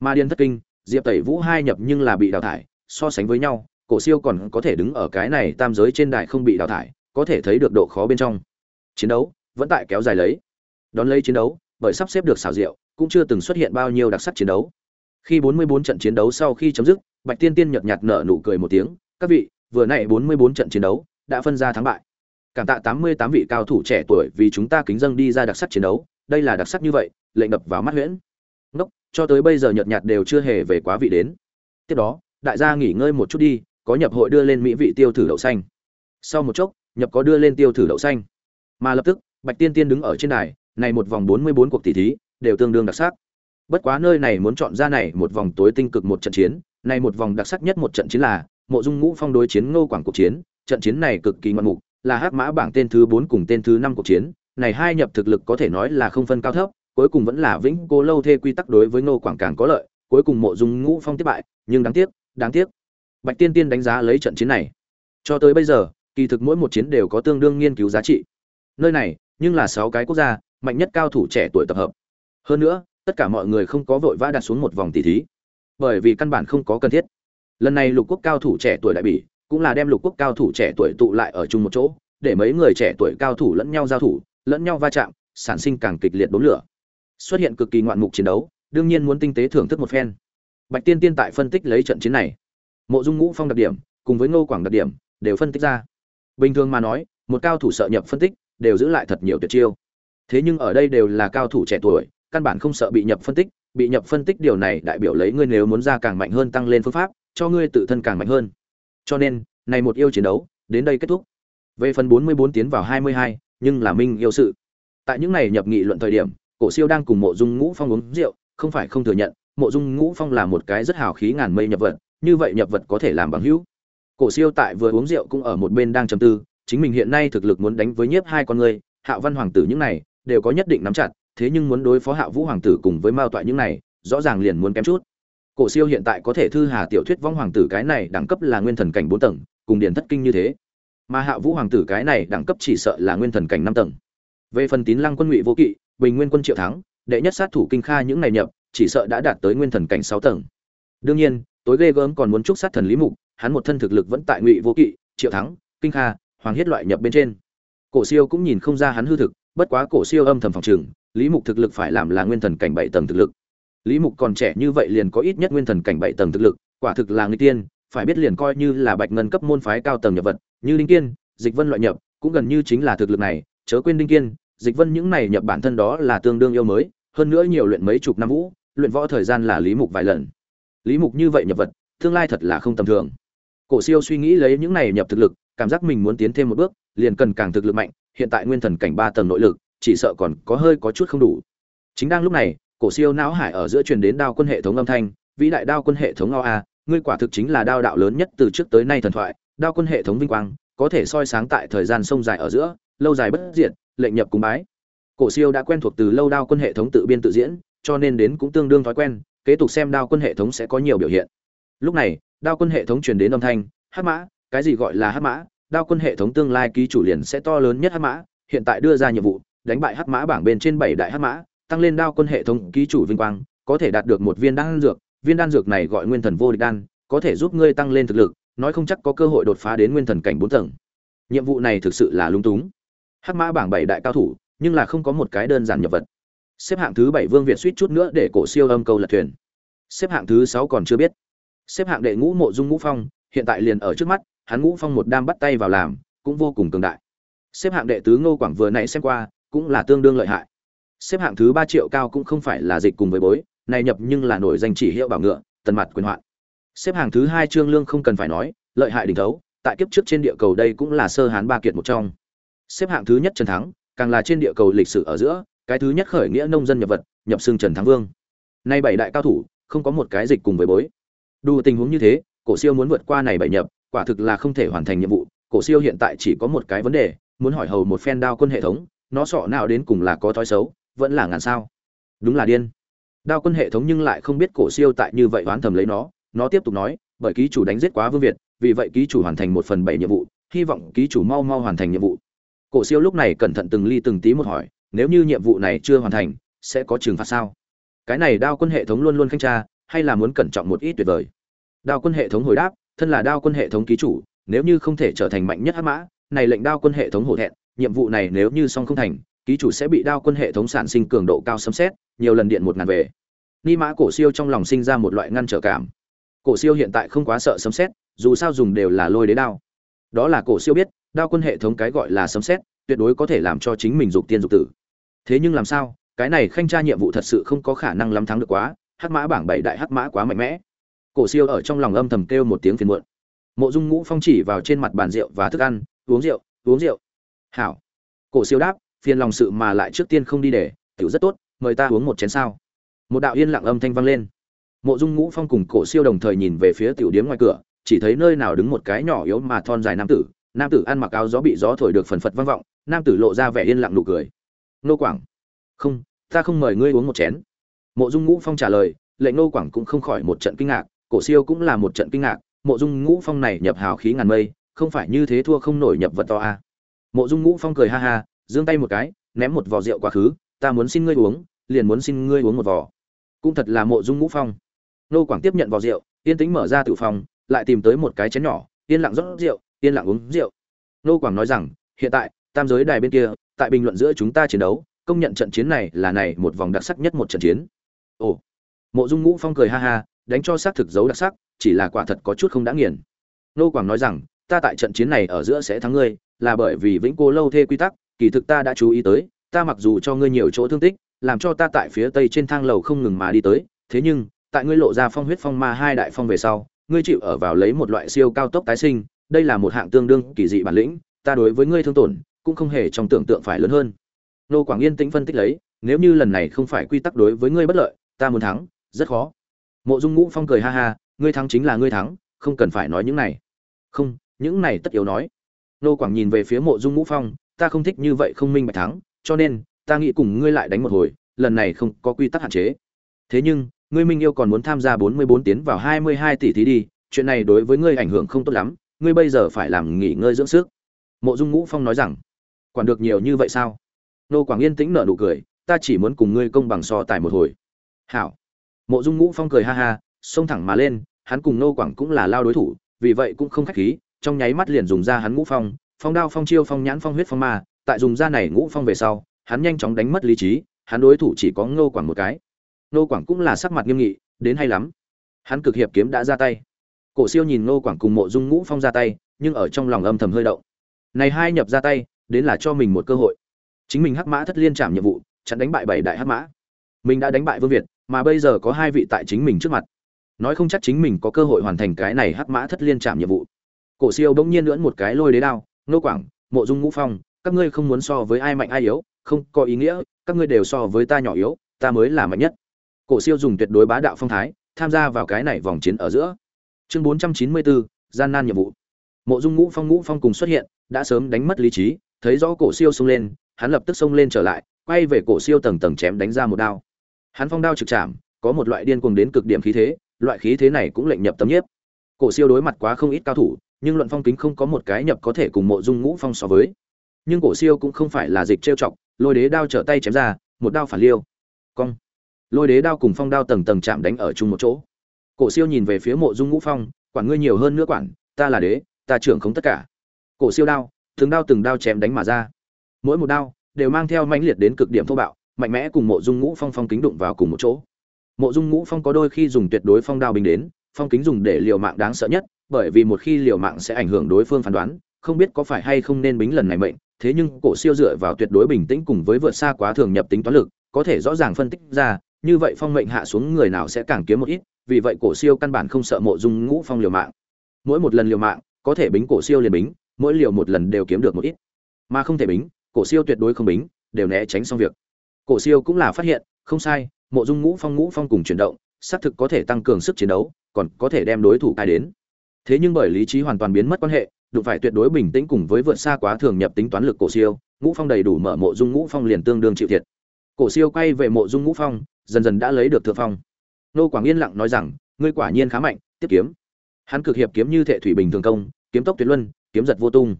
Mà điền thất kinh, diệp tẩy vũ hai nhập nhưng là bị đào thải, so sánh với nhau, cổ siêu còn có thể đứng ở cái này tam giới trên đài không bị đào thải, có thể thấy được độ khó bên trong. Chiến đấu vẫn tại kéo dài lấy. Đón lấy chiến đấu, bởi sắp xếp được xảo diệu, cũng chưa từng xuất hiện bao nhiêu đặc sắc chiến đấu. Khi 44 trận chiến đấu sau khi chấm dứt, bạch tiên tiên nhợt nhạt nở nụ cười một tiếng, các vị, vừa nãy 44 trận chiến đấu đã phân ra thắng bại cảm tạ 88 vị cao thủ trẻ tuổi vì chúng ta kính dâng đi ra đặc sắc chiến đấu, đây là đặc sắc như vậy, lệnh đập vào mắt huyễn. Ngốc, cho tới bây giờ nhợt nhạt đều chưa hề về quá vị đến. Tiếp đó, đại gia nghỉ ngơi một chút đi, có nhập hội đưa lên mỹ vị tiêu thử đậu xanh. Sau một chốc, nhập có đưa lên tiêu thử đậu xanh. Mà lập tức, bạch tiên tiên đứng ở trên đài, này một vòng 44 cuộc tỷ thí, đều tương đương đặc sắc. Bất quá nơi này muốn chọn ra này một vòng tối tinh cực một trận chiến, này một vòng đặc sắc nhất một trận chiến là mộ dung ngũ phong đối chiến ngô quảng cuộc chiến, trận chiến này cực kỳ ngoạn mục là hắc mã bảng tên thứ 4 cùng tên thứ 5 cuộc chiến, này hai nhập thực lực có thể nói là không phân cao thấp, cuối cùng vẫn là vĩnh cố lâu thê quy tắc đối với ngô quảng càng có lợi, cuối cùng mộ dung ngũ phong tiếp bại, nhưng đáng tiếc đáng tiếc. Bạch tiên tiên đánh giá lấy trận chiến này. Cho tới bây giờ, kỳ thực mỗi một chiến đều có tương đương nghiên cứu giá trị. Nơi này, nhưng là sáu cái quốc gia, mạnh nhất cao thủ trẻ tuổi tập hợp. Hơn nữa, tất cả mọi người không có vội vã đặt xuống một vòng tỷ thí. Bởi vì căn bản không có cần thiết. Lần này lục quốc cao thủ trẻ tuổi đại bỉ cũng là đem lục quốc cao thủ trẻ tuổi tụ lại ở chung một chỗ, để mấy người trẻ tuổi cao thủ lẫn nhau giao thủ, lẫn nhau va chạm, sản sinh càng kịch liệt đốn lửa. Xuất hiện cực kỳ ngoạn mục chiến đấu, đương nhiên muốn tinh tế thưởng thức một phen. Bạch tiên tiên tại phân tích lấy trận chiến này. Mộ dung ngũ phong đặc điểm, cùng với ngô quảng đặc điểm, đều phân tích ra. Bình thường mà nói, một cao thủ sợ nhập phân tích, đều giữ lại thật nhiều tuyệt chiêu. Thế nhưng ở đây đều là cao thủ trẻ tuổi, căn bản không sợ bị nhập phân tích, bị nhập phân tích điều này đại biểu lấy ngươi nếu muốn ra càng mạnh hơn tăng lên phương pháp, cho ngươi tự thân càng mạnh hơn cho nên này một yêu chiến đấu đến đây kết thúc. Về phần 44 tiến vào 22, nhưng là minh yêu sự. Tại những này nhập nghị luận thời điểm cổ siêu đang cùng mộ dung ngũ phong uống rượu không phải không thừa nhận mộ dung ngũ phong là một cái rất hào khí ngàn mây nhập vật như vậy nhập vật có thể làm bằng hữu. Cổ siêu tại vừa uống rượu cũng ở một bên đang trầm tư chính mình hiện nay thực lực muốn đánh với nhiếp hai con người hạ văn hoàng tử những này đều có nhất định nắm chặt thế nhưng muốn đối phó hạ vũ hoàng tử cùng với mao toại những này rõ ràng liền muốn kém chút cổ siêu hiện tại có thể thư hà tiểu thuyết vong hoàng tử cái này đẳng cấp là nguyên thần cảnh bốn tầng, cùng điển thất kinh như thế. Mà hạ vũ hoàng tử cái này đẳng cấp chỉ sợ là nguyên thần cảnh năm tầng. Về phần tín lăng quân ngụy vô kỵ, bình nguyên quân triệu thắng, đệ nhất sát thủ kinh kha những này nhập, chỉ sợ đã đạt tới nguyên thần cảnh sáu tầng. Đương nhiên, tối ghê gớm còn muốn chúc sát thần lý mục, hắn một thân thực lực vẫn tại ngụy vô kỵ, triệu thắng, kinh kha, hoàng hết loại nhập bên trên. Cổ siêu cũng nhìn không ra hắn hư thực, bất quá cổ siêu âm thầm phòng trường, lý mục thực lực phải làm là nguyên thần cảnh bảy tầng thực lực lý mục còn trẻ như vậy liền có ít nhất nguyên thần cảnh bảy tầng thực lực, quả thực là người tiên, phải biết liền coi như là bạch ngân cấp môn phái cao tầng nhập vật, như đinh kiên, dịch vân loại nhập, cũng gần như chính là thực lực này, chớ quên đinh kiên, dịch vân những này nhập bản thân đó là tương đương yêu mới, hơn nữa nhiều luyện mấy chục năm vũ, luyện võ thời gian là lý mục vài lần. Lý mục như vậy nhập vật, tương lai thật là không tầm thường. Cổ siêu suy nghĩ lấy những này nhập thực lực, cảm giác mình muốn tiến thêm một bước, liền cần càng thực lực mạnh, hiện tại nguyên thần cảnh ba tầng nội lực, chỉ sợ còn có hơi có chút không đủ. Chính đang lúc này cổ siêu não hải ở giữa truyền đến đao quân hệ thống âm thanh, vĩ đại đao quân hệ thống o a, ngươi quả thực chính là đao đạo lớn nhất từ trước tới nay thần thoại, đao quân hệ thống vinh quang, có thể soi sáng tại thời gian sông dài ở giữa, lâu dài bất diệt, lệnh nhập cùng bái. Cổ siêu đã quen thuộc từ lâu đao quân hệ thống tự biên tự diễn, cho nên đến cũng tương đương thói quen, kế tục xem đao quân hệ thống sẽ có nhiều biểu hiện. Lúc này, đao quân hệ thống truyền đến âm thanh hắc mã, cái gì gọi là hắc mã? Đao quân hệ thống tương lai ký chủ liền sẽ to lớn nhất hắc mã, hiện tại đưa ra nhiệm vụ, đánh bại hắc mã bảng bên trên bảy đại hắc mã tăng lên đao quân hệ thống ký chủ vinh quang, có thể đạt được một viên đan dược. Viên đan dược này gọi nguyên thần vô địch đan, có thể giúp ngươi tăng lên thực lực, nói không chắc có cơ hội đột phá đến nguyên thần cảnh bốn tầng. Nhiệm vụ này thực sự là lung túng. Hắc mã bảng bảy đại cao thủ, nhưng là không có một cái đơn giản nhập vật. Xếp hạng thứ bảy vương việt suýt chút nữa để cổ siêu âm câu lật thuyền. Xếp hạng thứ sáu còn chưa biết. Xếp hạng đệ ngũ mộ dung ngũ phong, hiện tại liền ở trước mắt, hắn ngũ phong một đam bắt tay vào làm, cũng vô cùng cường đại. Xếp hạng đệ tứ ngô quảng vừa nãy xem qua, cũng là tương đương lợi hại xếp hạng thứ ba triệu cao cũng không phải là dịch cùng với bối này nhập nhưng là nổi danh chỉ hiệu bảo ngựa, tần mặt quyền hoạn. Xếp hạng thứ hai trương lương không cần phải nói, lợi hại đỉnh thấu, tại kiếp trước trên địa cầu đây cũng là sơ hán ba kiệt một trong. Xếp hạng thứ nhất trần thắng, càng là trên địa cầu lịch sử ở giữa, cái thứ nhất khởi nghĩa nông dân nhập vật, nhập xương trần thắng vương. Nay bảy đại cao thủ, không có một cái dịch cùng với bối. Đủ tình huống như thế, cổ siêu muốn vượt qua này bảy nhập, quả thực là không thể hoàn thành nhiệm vụ. Cổ siêu hiện tại chỉ có một cái vấn đề, muốn hỏi hầu một phen đao quân hệ thống, nó sọ nào đến cùng là có thói xấu vẫn là ngàn sao. Đúng là điên. Đao quân hệ thống nhưng lại không biết cổ siêu tại như vậy oán thầm lấy nó. Nó tiếp tục nói, bởi ký chủ đánh giết quá vương việt, vì vậy ký chủ hoàn thành một phần bảy nhiệm vụ, hy vọng ký chủ mau mau hoàn thành nhiệm vụ. Cổ siêu lúc này cẩn thận từng ly từng tí một hỏi, nếu như nhiệm vụ này chưa hoàn thành, sẽ có trừng phạt sao? Cái này đao quân hệ thống luôn luôn khanh tra, hay là muốn cẩn trọng một ít tuyệt vời? Đao quân hệ thống hồi đáp, thân là đao quân hệ thống ký chủ, nếu như không thể trở thành mạnh nhất hắc mã, này lệnh đao quân hệ thống hổ thẹn, nhiệm vụ này nếu như xong không thành ký chủ sẽ bị đao quân hệ thống sản sinh cường độ cao xâm xét nhiều lần điện một ngàn về. Ni mã cổ siêu trong lòng sinh ra một loại ngăn trở cảm. Cổ siêu hiện tại không quá sợ sấm xét dù sao dùng đều là lôi đế đao. Đó là cổ siêu biết, đao quân hệ thống cái gọi là sấm xét tuyệt đối có thể làm cho chính mình dục tiên dục tử. Thế nhưng làm sao, cái này khanh tra nhiệm vụ thật sự không có khả năng lắm thắng được quá, hắc mã bảng bảy đại hắc mã quá mạnh mẽ. Cổ siêu ở trong lòng âm thầm kêu một tiếng phiền muộn. Mộ dung ngũ phong chỉ vào trên mặt bàn rượu và thức ăn, uống rượu uống rượu. Hảo. Cổ siêu đáp phiền lòng sự mà lại trước tiên không đi để, tiểu rất tốt, mời ta uống một chén sao. Một đạo yên lặng âm thanh vang lên. Mộ dung ngũ phong cùng cổ siêu đồng thời nhìn về phía tiểu điếm ngoài cửa, chỉ thấy nơi nào đứng một cái nhỏ yếu mà thon dài nam tử nam tử ăn mặc áo gió bị gió thổi được phần phật vang vọng, nam tử lộ ra vẻ yên lặng nụ cười. Nô quảng. Không, ta không mời ngươi uống một chén. Mộ dung ngũ phong trả lời, lệnh nô quảng cũng không khỏi một trận kinh ngạc, cổ siêu cũng là một trận kinh ngạc, mộ dung ngũ phong này nhập hào khí ngàn mây, không phải như thế thua không nổi nhập vật to a. À. mộ dung ngũ phong cười ha ha giương tay một cái, ném một vò rượu quá khứ, ta muốn xin ngươi uống, liền muốn xin ngươi uống một vò. Cũng thật là mộ dung ngũ phong. Nô quảng tiếp nhận vò rượu, yên tĩnh mở ra tự phòng, lại tìm tới một cái chén nhỏ, yên lặng rót rượu, yên lặng uống rượu. Nô quảng nói rằng, hiện tại, tam giới đài bên kia, tại bình luận giữa chúng ta chiến đấu, công nhận trận chiến này là này một vòng đặc sắc nhất một trận chiến. Ồ. Mộ dung ngũ phong cười ha ha, đánh cho xác thực dấu đặc sắc, chỉ là quả thật có chút không đã nghiền. Nô quảng nói rằng, ta tại trận chiến này ở giữa sẽ thắng ngươi, là bởi vì vĩnh cô lâu thê quy tắc kỳ thực ta đã chú ý tới, ta mặc dù cho ngươi nhiều chỗ thương tích, làm cho ta tại phía tây trên thang lầu không ngừng mà đi tới, thế nhưng, tại ngươi lộ ra phong huyết phong ma hai đại phong về sau, ngươi chịu ở vào lấy một loại siêu cao tốc tái sinh, đây là một hạng tương đương kỳ dị bản lĩnh, ta đối với ngươi thương tổn, cũng không hề trong tưởng tượng phải lớn hơn. Nô quảng yên tĩnh phân tích lấy, nếu như lần này không phải quy tắc đối với ngươi bất lợi, ta muốn thắng, rất khó. Mộ dung ngũ phong cười ha ha, ngươi thắng chính là ngươi thắng, không cần phải nói những này. Không, những này tất yếu nói. Nô quảng nhìn về phía mộ dung ngũ phong ta không thích như vậy không minh bạch thắng, cho nên, ta nghĩ cùng ngươi lại đánh một hồi, lần này không có quy tắc hạn chế. Thế nhưng, ngươi minh yêu còn muốn tham gia bốn mươi bốn tiến vào hai mươi hai tỷ thí đi, chuyện này đối với ngươi ảnh hưởng không tốt lắm, ngươi bây giờ phải làm nghỉ ngơi dưỡng sức. Mộ dung ngũ phong nói rằng, quản được nhiều như vậy sao? Nô quảng yên tĩnh nở nụ cười, ta chỉ muốn cùng ngươi công bằng so tài một hồi. Hảo. Mộ dung ngũ phong cười ha ha, xông thẳng mà lên, hắn cùng nô quảng cũng là lao đối thủ, vì vậy cũng không khách khí, trong nháy mắt liền dùng ra hắn ngũ phong phong đao phong chiêu phong nhãn phong huyết phong ma, tại dùng ra này ngũ phong về sau, hắn nhanh chóng đánh mất lý trí, hắn đối thủ chỉ có Ngô quảng một cái. Ngô quảng cũng là sắc mặt nghiêm nghị, đến hay lắm. Hắn cực hiệp kiếm đã ra tay. Cổ siêu nhìn Ngô quảng cùng mộ dung ngũ phong ra tay, nhưng ở trong lòng âm thầm hơi động. Này hai nhập ra tay, đến là cho mình một cơ hội. Chính mình hắc mã thất liên trảm nhiệm vụ, chặn đánh bại bảy đại hắc mã. Mình đã đánh bại vương việt, mà bây giờ có hai vị tại chính mình trước mặt. Nói không chắc chính mình có cơ hội hoàn thành cái này hắc mã thất liên trảm nhiệm vụ. Cổ siêu bỗng nhiên lưỡn một cái lôi đế đao nô quảng, mộ dung ngũ phong, các ngươi không muốn so với ai mạnh ai yếu, không có ý nghĩa, các ngươi đều so với ta nhỏ yếu, ta mới là mạnh nhất. Cổ siêu dùng tuyệt đối bá đạo phong thái, tham gia vào cái này vòng chiến ở giữa. Chương bốn trăm chín mươi bốn, gian nan nhiệm vụ. Mộ dung ngũ phong ngũ phong cùng xuất hiện, đã sớm đánh mất lý trí, thấy rõ cổ siêu xông lên, hắn lập tức xông lên trở lại, quay về cổ siêu tầng tầng chém đánh ra một đao. Hắn phong đao trực chạm, có một loại điên cuồng đến cực điểm khí thế, loại khí thế này cũng lệnh nhập tấm nhiếp. Cổ siêu đối mặt quá không ít cao thủ nhưng luận phong kính không có một cái nhập có thể cùng mộ dung ngũ phong so với. Nhưng cổ siêu cũng không phải là dịch trêu chọc, lôi đế đao trở tay chém ra, một đao phản liêu. Cong. Lôi đế đao cùng phong đao tầng tầng chạm đánh ở chung một chỗ. Cổ siêu nhìn về phía mộ dung ngũ phong, quản ngươi nhiều hơn nữa quản, ta là đế, ta trưởng không tất cả. Cổ siêu đao, từng đao từng đao chém đánh mà ra. Mỗi một đao đều mang theo mãnh liệt đến cực điểm thô bạo, mạnh mẽ cùng mộ dung ngũ phong phong kính đụng vào cùng một chỗ. Mộ dung ngũ phong có đôi khi dùng tuyệt đối phong đao bình đến, phong kính dùng để liều mạng đáng sợ nhất bởi vì một khi liều mạng sẽ ảnh hưởng đối phương phán đoán, không biết có phải hay không nên bính lần này mệnh, thế nhưng cổ siêu dựa vào tuyệt đối bình tĩnh cùng với vượt xa quá thường nhập tính toán lực, có thể rõ ràng phân tích ra, như vậy phong mệnh hạ xuống người nào sẽ càng kiếm một ít, vì vậy cổ siêu căn bản không sợ mộ dung ngũ phong liều mạng. Mỗi một lần liều mạng, có thể bính cổ siêu liền bính, mỗi liều một lần đều kiếm được một ít. Mà không thể bính, cổ siêu tuyệt đối không bính, đều né tránh xong việc. Cổ siêu cũng là phát hiện, không sai, mộ dung ngũ phong ngũ phong cùng chuyển động, xác thực có thể tăng cường sức chiến đấu, còn có thể đem đối thủ cai đến thế nhưng bởi lý trí hoàn toàn biến mất quan hệ, đụng phải tuyệt đối bình tĩnh cùng với vượt xa quá thường nhập tính toán lực cổ siêu, ngũ phong đầy đủ mở mộ dung ngũ phong liền tương đương chịu thiệt. Cổ siêu quay về mộ dung ngũ phong, dần dần đã lấy được thượng phong. Nô quảng yên lặng nói rằng, ngươi quả nhiên khá mạnh, tiếp kiếm. Hắn cực hiệp kiếm như thệ thủy bình thường công, kiếm tốc tuyệt luân, kiếm giật vô tung.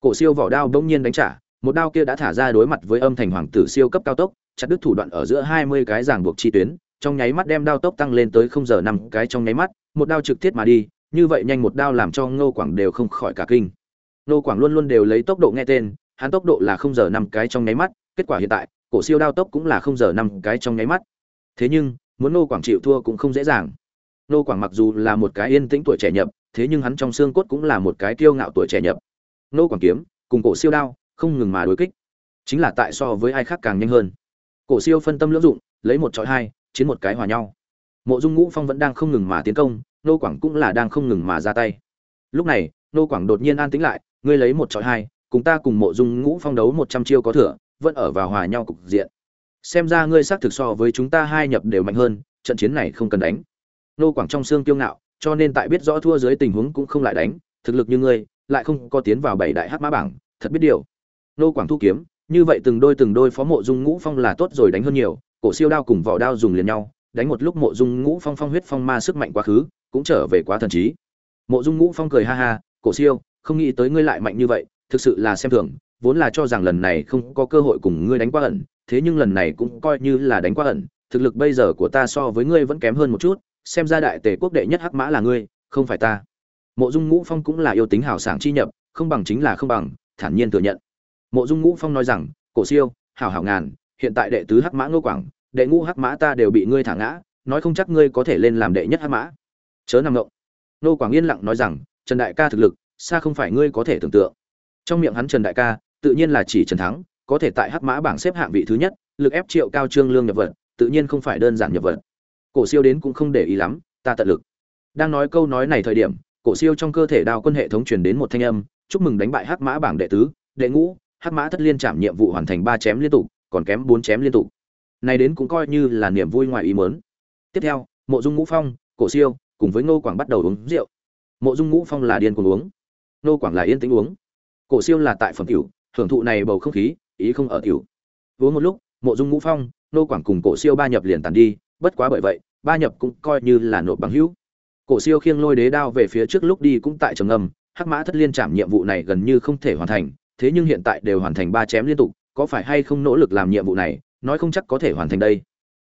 Cổ siêu vỏ đao bỗng nhiên đánh trả, một đao kia đã thả ra đối mặt với âm thành hoàng tử siêu cấp cao tốc, chặt đứt thủ đoạn ở giữa hai mươi cái giảng buộc chi tuyến, trong nháy mắt đem đao tốc tăng lên tới không giờ năm cái trong nháy mắt, một đao trực tiếp mà đi như vậy nhanh một đao làm cho ngô quảng đều không khỏi cả kinh. Ngô quảng luôn luôn đều lấy tốc độ nghe tên, hắn tốc độ là không giờ năm cái trong nháy mắt, kết quả hiện tại, cổ siêu đao tốc cũng là không giờ năm cái trong nháy mắt. Thế nhưng, muốn ngô quảng chịu thua cũng không dễ dàng. Ngô quảng mặc dù là một cái yên tĩnh tuổi trẻ nhập, thế nhưng hắn trong xương cốt cũng là một cái kiêu ngạo tuổi trẻ nhập. Ngô quảng kiếm, cùng cổ siêu đao, không ngừng mà đối kích. Chính là tại so với ai khác càng nhanh hơn. Cổ siêu phân tâm lưỡng dụng, lấy một chọi hai, chiến một cái hòa nhau. Mộ dung ngũ phong vẫn đang không ngừng mà tiến công nô quảng cũng là đang không ngừng mà ra tay. Lúc này, nô quảng đột nhiên an tĩnh lại, ngươi lấy một trọi hai, cùng ta cùng mộ dung ngũ phong đấu một trăm chiêu có thừa, vẫn ở vào hòa nhau cục diện. Xem ra ngươi xác thực so với chúng ta hai nhập đều mạnh hơn, trận chiến này không cần đánh. Nô quảng trong xương kiêu ngạo, cho nên tại biết rõ thua dưới tình huống cũng không lại đánh, thực lực như ngươi, lại không có tiến vào bảy đại hắc mã bảng, thật biết điều. Nô quảng thu kiếm, như vậy từng đôi từng đôi phó mộ dung ngũ phong là tốt rồi đánh hơn nhiều, cổ siêu đao cùng vỏ đao dùng liền nhau đánh một lúc mộ dung ngũ phong phong huyết phong ma sức mạnh quá khứ, cũng trở về quá thần trí. Mộ dung ngũ phong cười ha ha, cổ siêu, không nghĩ tới ngươi lại mạnh như vậy, thực sự là xem thường, vốn là cho rằng lần này không có cơ hội cùng ngươi đánh qua ẩn, thế nhưng lần này cũng coi như là đánh qua ẩn, thực lực bây giờ của ta so với ngươi vẫn kém hơn một chút, xem ra đại tề quốc đệ nhất hắc mã là ngươi, không phải ta. Mộ dung ngũ phong cũng là yêu tính hào sảng chi nhập, không bằng chính là không bằng, thản nhiên thừa nhận. Mộ dung ngũ phong nói rằng, cổ siêu, hảo hảo ngàn, hiện tại đệ tứ hắc mã ngô quảng đệ ngũ hắc mã ta đều bị ngươi thả ngã, nói không chắc ngươi có thể lên làm đệ nhất hắc mã. Chớ nằm ngộng. Nô quảng yên lặng nói rằng, trần đại ca thực lực, xa không phải ngươi có thể tưởng tượng. Trong miệng hắn trần đại ca, tự nhiên là chỉ trần thắng, có thể tại hắc mã bảng xếp hạng vị thứ nhất, lực ép triệu cao trương lương nhập vật, tự nhiên không phải đơn giản nhập vật. Cổ siêu đến cũng không để ý lắm, ta tận lực. Đang nói câu nói này thời điểm, cổ siêu trong cơ thể đao quân hệ thống truyền đến một thanh âm, chúc mừng đánh bại hắc mã bảng đệ tứ, đệ ngũ, hắc mã thất liên trảm nhiệm vụ hoàn thành ba chém liên tục, còn kém bốn chém liên tục này đến cũng coi như là niềm vui ngoài ý mớn tiếp theo, mộ dung ngũ phong, cổ siêu, cùng với ngô quảng bắt đầu uống rượu. Mộ dung ngũ phong là điên cuồng uống. Ngô quảng là yên tĩnh uống. Cổ siêu là tại phẩm tiểu, hưởng thụ này bầu không khí, ý không ở tiểu. Uống một lúc, mộ dung ngũ phong, ngô quảng cùng cổ siêu ba nhập liền tàn đi, bất quá bởi vậy, ba nhập cũng coi như là nộp bằng hữu. Cổ siêu khiêng lôi đế đao về phía trước lúc đi cũng tại trầm ngâm, hắc mã thất liên trảm nhiệm vụ này gần như không thể hoàn thành, thế nhưng hiện tại đều hoàn thành ba chém liên tục, có phải hay không nỗ lực làm nhiệm vụ này nói không chắc có thể hoàn thành đây.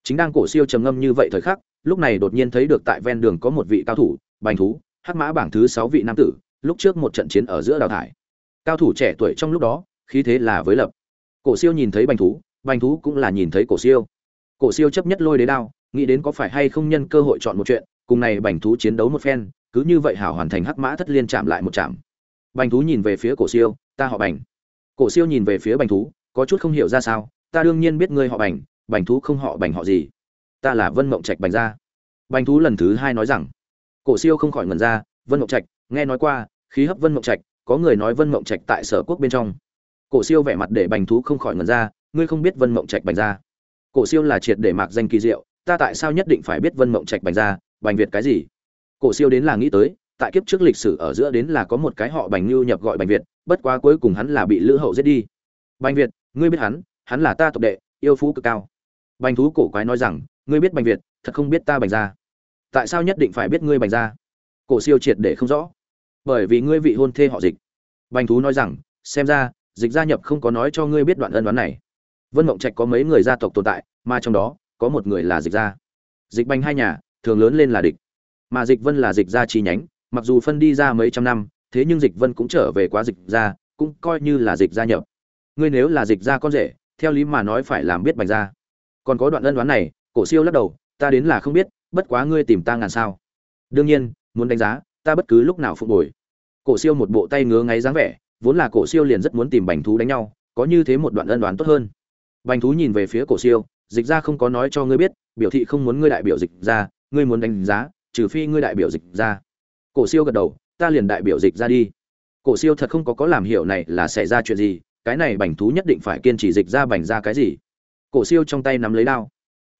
Chính đang cổ siêu trầm ngâm như vậy thời khắc, lúc này đột nhiên thấy được tại ven đường có một vị cao thủ, bành thú, hắc mã bảng thứ sáu vị nam tử, lúc trước một trận chiến ở giữa đào thải. Cao thủ trẻ tuổi trong lúc đó, khí thế là với lập. Cổ siêu nhìn thấy bành thú bành thú cũng là nhìn thấy cổ siêu. Cổ siêu chấp nhất lôi đế đao, nghĩ đến có phải hay không nhân cơ hội chọn một chuyện, cùng này bành thú chiến đấu một phen, cứ như vậy hảo hoàn thành hắc mã thất liên chạm lại một chạm. Bành thú nhìn về phía cổ siêu, ta họ bành. Cổ siêu nhìn về phía bành thú, có chút không hiểu ra sao ta đương nhiên biết ngươi họ bành bành thú không họ bành họ gì. Ta là vân mộng trạch bành gia. Bành thú lần thứ hai nói rằng, cổ siêu không khỏi ngẩn ra, vân mộng trạch, nghe nói qua, khí hấp vân mộng trạch, có người nói vân mộng trạch tại sở quốc bên trong. Cổ siêu vẻ mặt để bành thú không khỏi ngẩn ra, ngươi không biết vân mộng trạch bành gia. Cổ siêu là triệt để mạc danh kỳ diệu, ta tại sao nhất định phải biết vân mộng trạch bành gia, bành việt cái gì? Cổ siêu đến là nghĩ tới, tại kiếp trước lịch sử ở giữa đến là có một cái họ bành lưu nhập gọi bành việt, bất quá cuối cùng hắn là bị lữ hậu giết đi. Bành việt, ngươi biết hắn hắn là ta tộc đệ, yêu phú cực cao. Bành thú cổ quái nói rằng, ngươi biết bành việt, thật không biết ta bành ra tại sao nhất định phải biết ngươi bành ra cổ siêu triệt để không rõ. Bởi vì ngươi vị hôn thê họ dịch. Bành thú nói rằng, xem ra, dịch gia nhập không có nói cho ngươi biết đoạn ân đoán này. Vân mộng trạch có mấy người gia tộc tồn tại, mà trong đó, có một người là dịch gia. Dịch bành hai nhà, thường lớn lên là địch. Mà dịch vân là dịch gia chi nhánh, mặc dù phân đi ra mấy trăm năm, thế nhưng dịch vân cũng trở về quá dịch gia, cũng coi như là dịch gia nhập. Ngươi nếu là dịch gia con rể theo lý mà nói phải làm biết bành ra. còn có đoạn ân đoán này, cổ siêu lắc đầu, ta đến là không biết, bất quá ngươi tìm ta ngàn sao. Đương nhiên, muốn đánh giá, ta bất cứ lúc nào phục hồi cổ siêu một bộ tay ngứa ngáy dáng vẻ, vốn là cổ siêu liền rất muốn tìm bành thú đánh nhau, có như thế một đoạn ân đoán tốt hơn. Bành thú nhìn về phía cổ siêu, dịch ra không có nói cho ngươi biết, biểu thị không muốn ngươi đại biểu dịch ra ngươi muốn đánh giá, trừ phi ngươi đại biểu dịch ra cổ siêu gật đầu, ta liền đại biểu dịch ra đi. Cổ siêu thật không có có làm hiểu này là xảy ra chuyện gì cái này bành thú nhất định phải kiên trì dịch ra bành ra cái gì? Cổ siêu trong tay nắm lấy đao.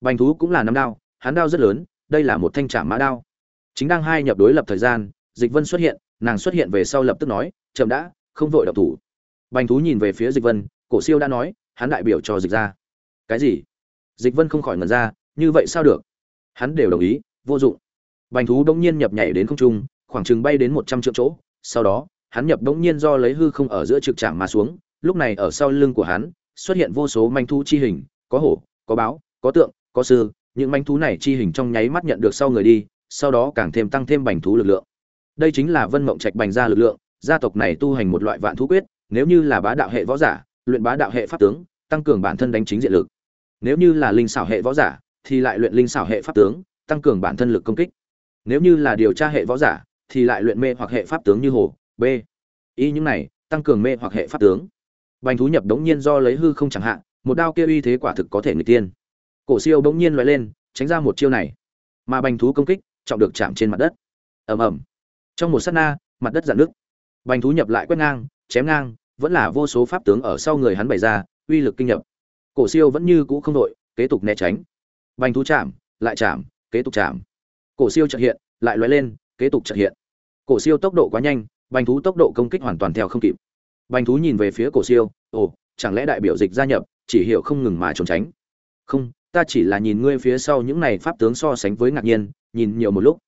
Bành thú cũng là nắm đao, hắn đao rất lớn, đây là một thanh trả mã đao. Chính đang hai nhập đối lập thời gian, dịch vân xuất hiện, nàng xuất hiện về sau lập tức nói, chậm đã, không vội động thủ. Bành thú nhìn về phía dịch vân, cổ siêu đã nói, hắn đại biểu cho dịch ra. Cái gì? Dịch vân không khỏi ngẩn ra, như vậy sao được? Hắn đều đồng ý, vô dụng. Bành thú bỗng nhiên nhập nhảy đến không trung, khoảng chừng bay đến một trăm triệu chỗ, sau đó, hắn nhập bỗng nhiên do lấy hư không ở giữa trực trạm mà xuống lúc này ở sau lưng của hắn, xuất hiện vô số manh thú chi hình, có hổ, có báo, có tượng, có sư, những manh thú này chi hình trong nháy mắt nhận được sau người đi, sau đó càng thêm tăng thêm bành thú lực lượng. Đây chính là vân mộng trạch bành ra lực lượng, gia tộc này tu hành một loại vạn thú quyết, nếu như là bá đạo hệ võ giả, luyện bá đạo hệ pháp tướng, tăng cường bản thân đánh chính diện lực. Nếu như là linh xảo hệ võ giả, thì lại luyện linh xảo hệ pháp tướng, tăng cường bản thân lực công kích. Nếu như là điều tra hệ võ giả, thì lại luyện mê hoặc hệ pháp tướng như hồ b y những này, tăng cường mê hoặc hệ pháp tướng bành thú nhập đống nhiên do lấy hư không chẳng hạn một đao kia uy thế quả thực có thể người tiên. Cổ siêu đống nhiên loại lên, tránh ra một chiêu này. Mà bành thú công kích, trọng được chạm trên mặt đất. Ầm ầm. Trong một sát na, mặt đất dạn nước bành thú nhập lại quét ngang, chém ngang, vẫn là vô số pháp tướng ở sau người hắn bày ra, uy lực kinh nhập. Cổ siêu vẫn như cũ không đội, kế tục né tránh. Bành thú chạm, lại chạm, kế tục chạm. Cổ siêu chợt hiện, lại lóe lên, kế tục chợt hiện. Cổ siêu tốc độ quá nhanh, bành thú tốc độ công kích hoàn toàn theo không kịp bành thú nhìn về phía cổ siêu, ồ, chẳng lẽ đại biểu dịch gia nhập, chỉ hiểu không ngừng mà trốn tránh? Không, ta chỉ là nhìn ngươi phía sau những này pháp tướng so sánh với ngạc nhiên, nhìn nhiều một lúc.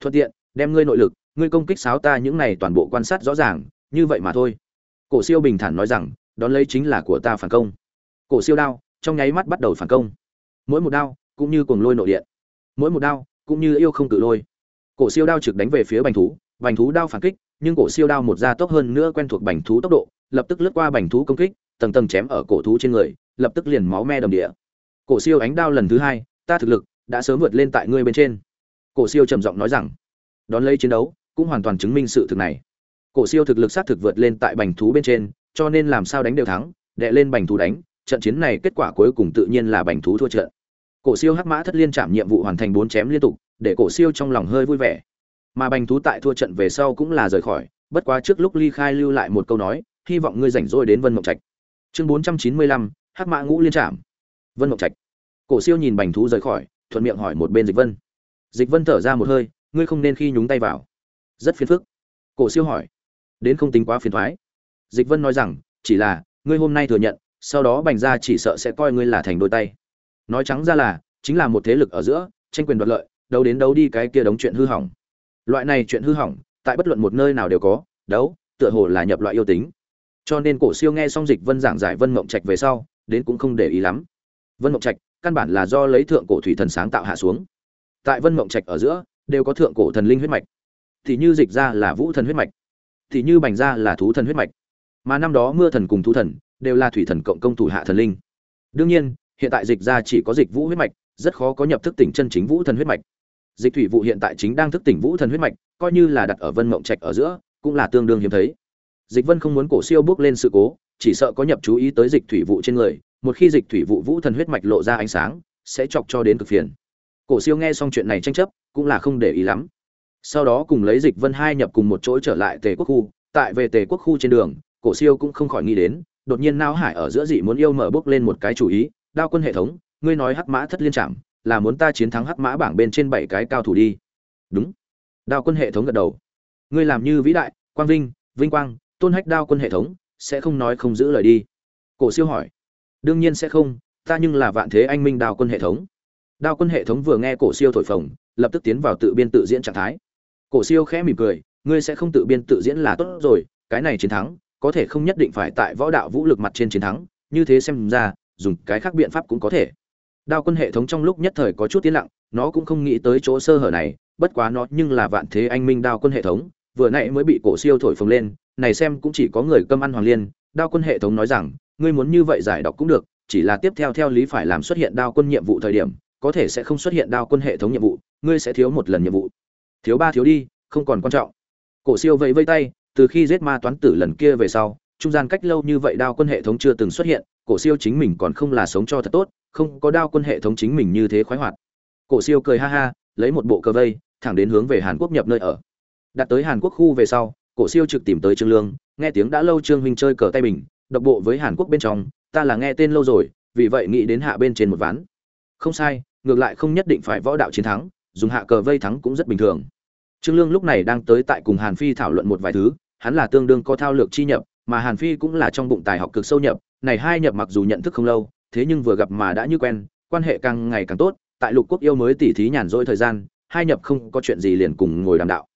Thuận tiện, đem ngươi nội lực, ngươi công kích sáo ta những này toàn bộ quan sát rõ ràng, như vậy mà thôi. Cổ siêu bình thản nói rằng, đón lấy chính là của ta phản công. Cổ siêu đao, trong nháy mắt bắt đầu phản công. Mỗi một đao, cũng như cuồng lôi nội điện. Mỗi một đao, cũng như yêu không tự lôi. Cổ siêu đao trực đánh về phía bành thú bành thú đao phản kích nhưng cổ siêu đao một gia tốc hơn nữa quen thuộc bành thú tốc độ, lập tức lướt qua bành thú công kích, tầng tầng chém ở cổ thú trên người, lập tức liền máu me đầm địa. Cổ siêu ánh đao lần thứ hai, ta thực lực đã sớm vượt lên tại ngươi bên trên. Cổ siêu trầm giọng nói rằng, đón lấy chiến đấu, cũng hoàn toàn chứng minh sự thực này. Cổ siêu thực lực sát thực vượt lên tại bành thú bên trên, cho nên làm sao đánh đều thắng, đệ lên bành thú đánh, trận chiến này kết quả cuối cùng tự nhiên là bành thú thua trận. Cổ siêu hắc mã thất liên chạm nhiệm vụ hoàn thành bốn chém liên tục, để cổ siêu trong lòng hơi vui vẻ mà bành thú tại thua trận về sau cũng là rời khỏi, bất quá trước lúc ly khai lưu lại một câu nói, hy vọng ngươi rảnh rỗi đến vân mộng trạch. Chương bốn trăm chín mươi lăm, hắc mã ngũ liên trạm vân mộng trạch. Cổ siêu nhìn bành thú rời khỏi, thuận miệng hỏi một bên dịch vân. Dịch vân thở ra một hơi, ngươi không nên khi nhúng tay vào. Rất phiền phức. Cổ siêu hỏi. Đến không tính quá phiền thoái. Dịch vân nói rằng, chỉ là, ngươi hôm nay thừa nhận, sau đó bành ra chỉ sợ sẽ coi ngươi là thành đôi tay. Nói trắng ra là, chính là một thế lực ở giữa, tranh quyền đoạt lợi, đấu đến đấu đi cái kia đống chuyện hư hỏng loại này chuyện hư hỏng, tại bất luận một nơi nào đều có, đấu, tựa hồ là nhập loại yêu tính. Cho nên cổ siêu nghe xong dịch vân giảng giải vân mộng trạch về sau, đến cũng không để ý lắm. Vân mộng trạch, căn bản là do lấy thượng cổ thủy thần sáng tạo hạ xuống. Tại vân mộng trạch ở giữa, đều có thượng cổ thần linh huyết mạch. Thì như dịch ra là vũ thần huyết mạch, thì như bành ra là thú thần huyết mạch. Mà năm đó mưa thần cùng thú thần, đều là thủy thần cộng công thủ hạ thần linh. Đương nhiên, hiện tại dịch ra chỉ có dịch vũ huyết mạch, rất khó có nhập thức tỉnh chân chính vũ thần huyết mạch dịch thủy vụ hiện tại chính đang thức tỉnh vũ thần huyết mạch, coi như là đặt ở vân mộng trạch ở giữa, cũng là tương đương hiếm thấy. Dịch vân không muốn cổ siêu bước lên sự cố, chỉ sợ có nhập chú ý tới dịch thủy vụ trên người, một khi dịch thủy vụ vũ thần huyết mạch lộ ra ánh sáng, sẽ chọc cho đến cực phiền. Cổ siêu nghe xong chuyện này tranh chấp, cũng là không để ý lắm. Sau đó cùng lấy dịch vân hai nhập cùng một chỗ trở lại tề quốc khu, tại về tề quốc khu trên đường, cổ siêu cũng không khỏi nghĩ đến, đột nhiên nao hải ở giữa dị muốn yêu mở bước lên một cái chủ ý, đao quân hệ thống, ngươi nói hắc mã thất liên trạm là muốn ta chiến thắng hắc mã bảng bên trên bảy cái cao thủ đi. Đúng. Đao quân hệ thống gật đầu. Ngươi làm như vĩ đại, quang vinh vinh quang, tôn hách đao quân hệ thống, sẽ không nói không giữ lời đi. Cổ siêu hỏi. Đương nhiên sẽ không, ta nhưng là vạn thế anh minh đao quân hệ thống. Đao quân hệ thống vừa nghe cổ siêu thổi phồng, lập tức tiến vào tự biên tự diễn trạng thái. Cổ siêu khẽ mỉm cười, ngươi sẽ không tự biên tự diễn là tốt rồi, cái này chiến thắng, có thể không nhất định phải tại võ đạo vũ lực mặt trên chiến thắng, như thế xem ra, dùng cái khác biện pháp cũng có thể đao quân hệ thống trong lúc nhất thời có chút tiến lặng, nó cũng không nghĩ tới chỗ sơ hở này, bất quá nó nhưng là vạn thế anh minh đao quân hệ thống, vừa nãy mới bị cổ siêu thổi phồng lên, này xem cũng chỉ có người cơm ăn hoàng liên, đao quân hệ thống nói rằng, ngươi muốn như vậy giải đọc cũng được, chỉ là tiếp theo theo lý phải làm xuất hiện đao quân nhiệm vụ thời điểm, có thể sẽ không xuất hiện đao quân hệ thống nhiệm vụ, ngươi sẽ thiếu một lần nhiệm vụ. Thiếu ba thiếu đi, không còn quan trọng. Cổ siêu vẫy vây tay, từ khi giết ma toán tử lần kia về sau, trung gian cách lâu như vậy đao quân hệ thống chưa từng xuất hiện, cổ siêu chính mình còn không là sống cho thật tốt không có đao quân hệ thống chính mình như thế khoái hoạt. Cổ siêu cười ha ha, lấy một bộ cờ vây, thẳng đến hướng về hàn quốc nhập nơi ở. Đặt tới hàn quốc khu về sau, cổ siêu trực tìm tới trương lương, nghe tiếng đã lâu trương huynh chơi cờ tay bình độc bộ với hàn quốc bên trong, ta là nghe tên lâu rồi, vì vậy nghĩ đến hạ bên trên một ván. Không sai, ngược lại không nhất định phải võ đạo chiến thắng, dùng hạ cờ vây thắng cũng rất bình thường. Trương lương lúc này đang tới tại cùng hàn phi thảo luận một vài thứ, hắn là tương đương có thao lược chi nhập, mà hàn phi cũng là trong bụng tài học cực sâu nhập, này hai nhập mặc dù nhận thức không lâu thế nhưng vừa gặp mà đã như quen, quan hệ càng ngày càng tốt, tại lục quốc yêu mới tỉ thí nhàn rỗi thời gian, hai nhập không có chuyện gì liền cùng ngồi đàm đạo.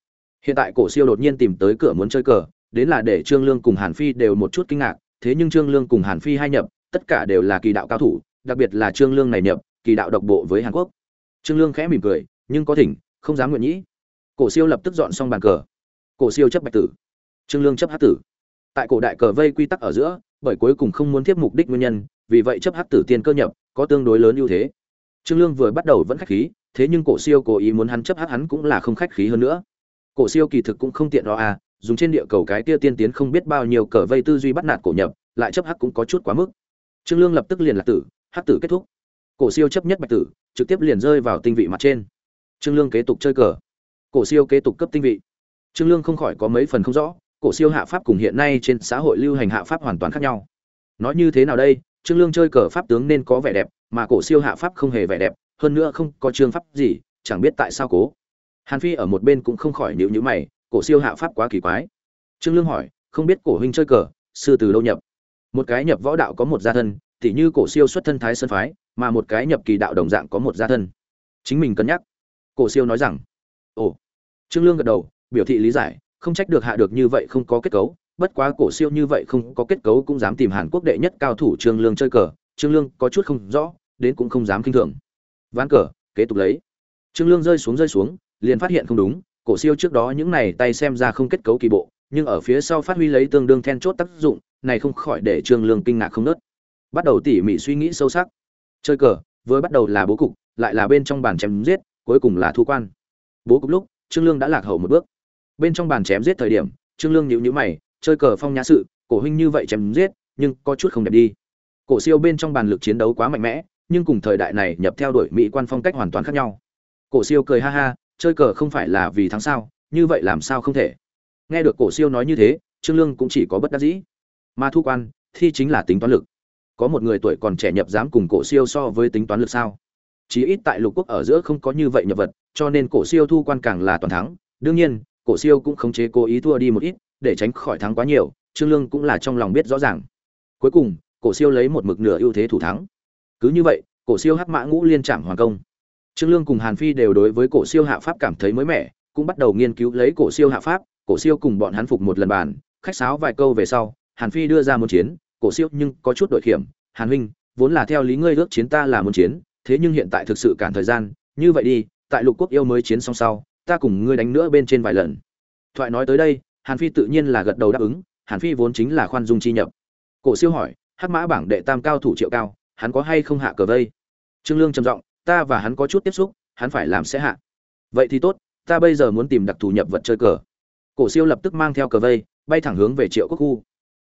Hiện tại cổ siêu đột nhiên tìm tới cửa muốn chơi cờ, đến là để trương lương cùng hàn phi đều một chút kinh ngạc, thế nhưng trương lương cùng hàn phi hai nhập, tất cả đều là kỳ đạo cao thủ, đặc biệt là trương lương này nhập, kỳ đạo độc bộ với hàn quốc. Trương lương khẽ mỉm cười, nhưng có thỉnh, không dám nguyện nhĩ. Cổ siêu lập tức dọn xong bàn cờ. Cổ siêu chấp bạch tử. Trương lương chấp hắc tử. Tại cổ đại cờ vây quy tắc ở giữa bởi cuối cùng không muốn tiếp mục đích nguyên nhân, vì vậy chấp hắc tử tiên cơ nhập, có tương đối lớn ưu thế. Trương lương vừa bắt đầu vẫn khách khí, thế nhưng cổ siêu cố ý muốn hắn chấp hắc hắn cũng là không khách khí hơn nữa. Cổ siêu kỳ thực cũng không tiện đó à dùng trên địa cầu cái kia tiên tiến không biết bao nhiêu cờ vây tư duy bắt nạt cổ nhập, lại chấp hắc cũng có chút quá mức. Trương lương lập tức liền là tử, hắc tử kết thúc. Cổ siêu chấp nhất bạch tử, trực tiếp liền rơi vào tinh vị mặt trên. Trương lương kế tục chơi cờ. Cổ siêu kế tục cấp tinh vị. Trương lương không khỏi có mấy phần không rõ cổ siêu hạ pháp cùng hiện nay trên xã hội lưu hành hạ pháp hoàn toàn khác nhau. Nói như thế nào đây, trương lương chơi cờ pháp tướng nên có vẻ đẹp, mà cổ siêu hạ pháp không hề vẻ đẹp, hơn nữa không có trương pháp gì, chẳng biết tại sao cố. Hàn phi ở một bên cũng không khỏi nhíu nhíu mày, cổ siêu hạ pháp quá kỳ quái. Trương lương hỏi, không biết cổ huynh chơi cờ, sư từ đâu nhập? Một cái nhập võ đạo có một gia thân, tỉ như cổ siêu xuất thân thái sơn phái, mà một cái nhập kỳ đạo đồng dạng có một gia thân. Chính mình cân nhắc. Cổ siêu nói rằng, ồ. Trương lương gật đầu, biểu thị lý giải không trách được hạ được như vậy không có kết cấu, bất quá cổ siêu như vậy không có kết cấu cũng dám tìm hàn quốc đệ nhất cao thủ trương lương chơi cờ, trương lương có chút không rõ, đến cũng không dám kinh thường. Ván cờ, kế tục lấy. Trương lương rơi xuống rơi xuống, liền phát hiện không đúng, cổ siêu trước đó những này tay xem ra không kết cấu kỳ bộ, nhưng ở phía sau phát huy lấy tương đương then chốt tác dụng, này không khỏi để trương lương kinh ngạc không nớt. Bắt đầu tỉ mỉ suy nghĩ sâu sắc. Chơi cờ, vừa bắt đầu là bố cục, lại là bên trong bàn chém giết, cuối cùng là thu quan. Bố cục lúc, trương lương đã lạc hậu một bước bên trong bàn chém giết thời điểm, trương lương nhíu nhíu mày, chơi cờ phong nhã sự, cổ huynh như vậy chém giết, nhưng có chút không đẹp đi. Cổ siêu bên trong bàn lực chiến đấu quá mạnh mẽ, nhưng cùng thời đại này nhập theo đuổi mỹ quan phong cách hoàn toàn khác nhau. Cổ siêu cười ha ha, chơi cờ không phải là vì thắng sao, như vậy làm sao không thể? Nghe được cổ siêu nói như thế, trương lương cũng chỉ có bất đắc dĩ. Mà thu quan, thi chính là tính toán lực. Có một người tuổi còn trẻ nhập dám cùng cổ siêu so với tính toán lực sao? Chí ít tại lục quốc ở giữa không có như vậy nhập vật, cho nên cổ siêu thu quan càng là toàn thắng. Đương nhiên cổ siêu cũng khống chế cố ý thua đi một ít để tránh khỏi thắng quá nhiều trương lương cũng là trong lòng biết rõ ràng. Cuối cùng cổ siêu lấy một mực nửa ưu thế thủ thắng. Cứ như vậy cổ siêu hắc mã ngũ liên trạm hoàn công. Trương lương cùng hàn phi đều đối với cổ siêu hạ pháp cảm thấy mới mẻ cũng bắt đầu nghiên cứu lấy cổ siêu hạ pháp cổ siêu cùng bọn hắn phục một lần bàn khách sáo vài câu về sau hàn phi đưa ra một chiến cổ siêu nhưng có chút đội hiểm, hàn huynh vốn là theo lý ngươi ước chiến ta là muốn chiến thế nhưng hiện tại thực sự cản thời gian như vậy đi tại lục quốc yêu mới chiến xong sau ta cùng ngươi đánh nữa bên trên vài lần. Thoại nói tới đây, hàn phi tự nhiên là gật đầu đáp ứng, hàn phi vốn chính là khoan dung chi nhập. Cổ siêu hỏi, hắc mã bảng đệ tam cao thủ triệu cao, hắn có hay không hạ cờ vây? Trương lương trầm giọng, ta và hắn có chút tiếp xúc, hắn phải làm sẽ hạ. Vậy thì tốt, ta bây giờ muốn tìm đặc thù nhập vật chơi cờ. Cổ siêu lập tức mang theo cờ vây, bay thẳng hướng về triệu quốc khu.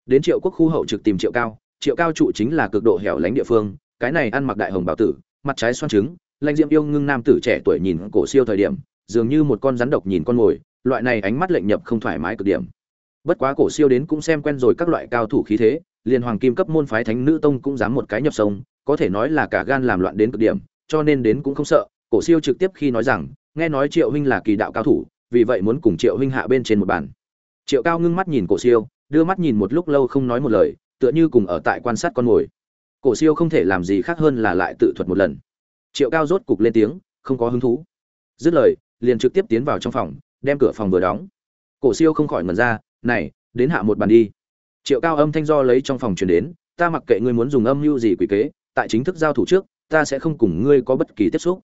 Đến triệu quốc khu hậu trực tìm triệu cao triệu cao trụ chính là cực độ hẻo lánh địa phương, cái này ăn mặc đại hồng bảo tử, mặt trái xoan trứng lãnh diệm yêu ngưng nam tử trẻ tuổi nhìn cổ siêu thời điểm dường như một con rắn độc nhìn con mồi, loại này ánh mắt lệnh nhập không thoải mái cực điểm. Bất quá cổ siêu đến cũng xem quen rồi các loại cao thủ khí thế, liền hoàng kim cấp môn phái thánh nữ tông cũng dám một cái nhập sông, có thể nói là cả gan làm loạn đến cực điểm, cho nên đến cũng không sợ. Cổ siêu trực tiếp khi nói rằng, nghe nói triệu huynh là kỳ đạo cao thủ, vì vậy muốn cùng triệu huynh hạ bên trên một bàn. Triệu cao ngưng mắt nhìn cổ siêu, đưa mắt nhìn một lúc lâu không nói một lời, tựa như cùng ở tại quan sát con ngồi cổ siêu không thể làm gì khác hơn là lại tự thuật một lần. Triệu cao rốt cục lên tiếng, không có hứng thú. Dứt lời liền trực tiếp tiến vào trong phòng, đem cửa phòng vừa đóng. Cổ siêu không khỏi ngẩn ra, này, đến hạ một bàn đi. Triệu cao âm thanh do lấy trong phòng truyền đến, ta mặc kệ ngươi muốn dùng âm mưu gì quỷ kế, tại chính thức giao thủ trước, ta sẽ không cùng ngươi có bất kỳ tiếp xúc.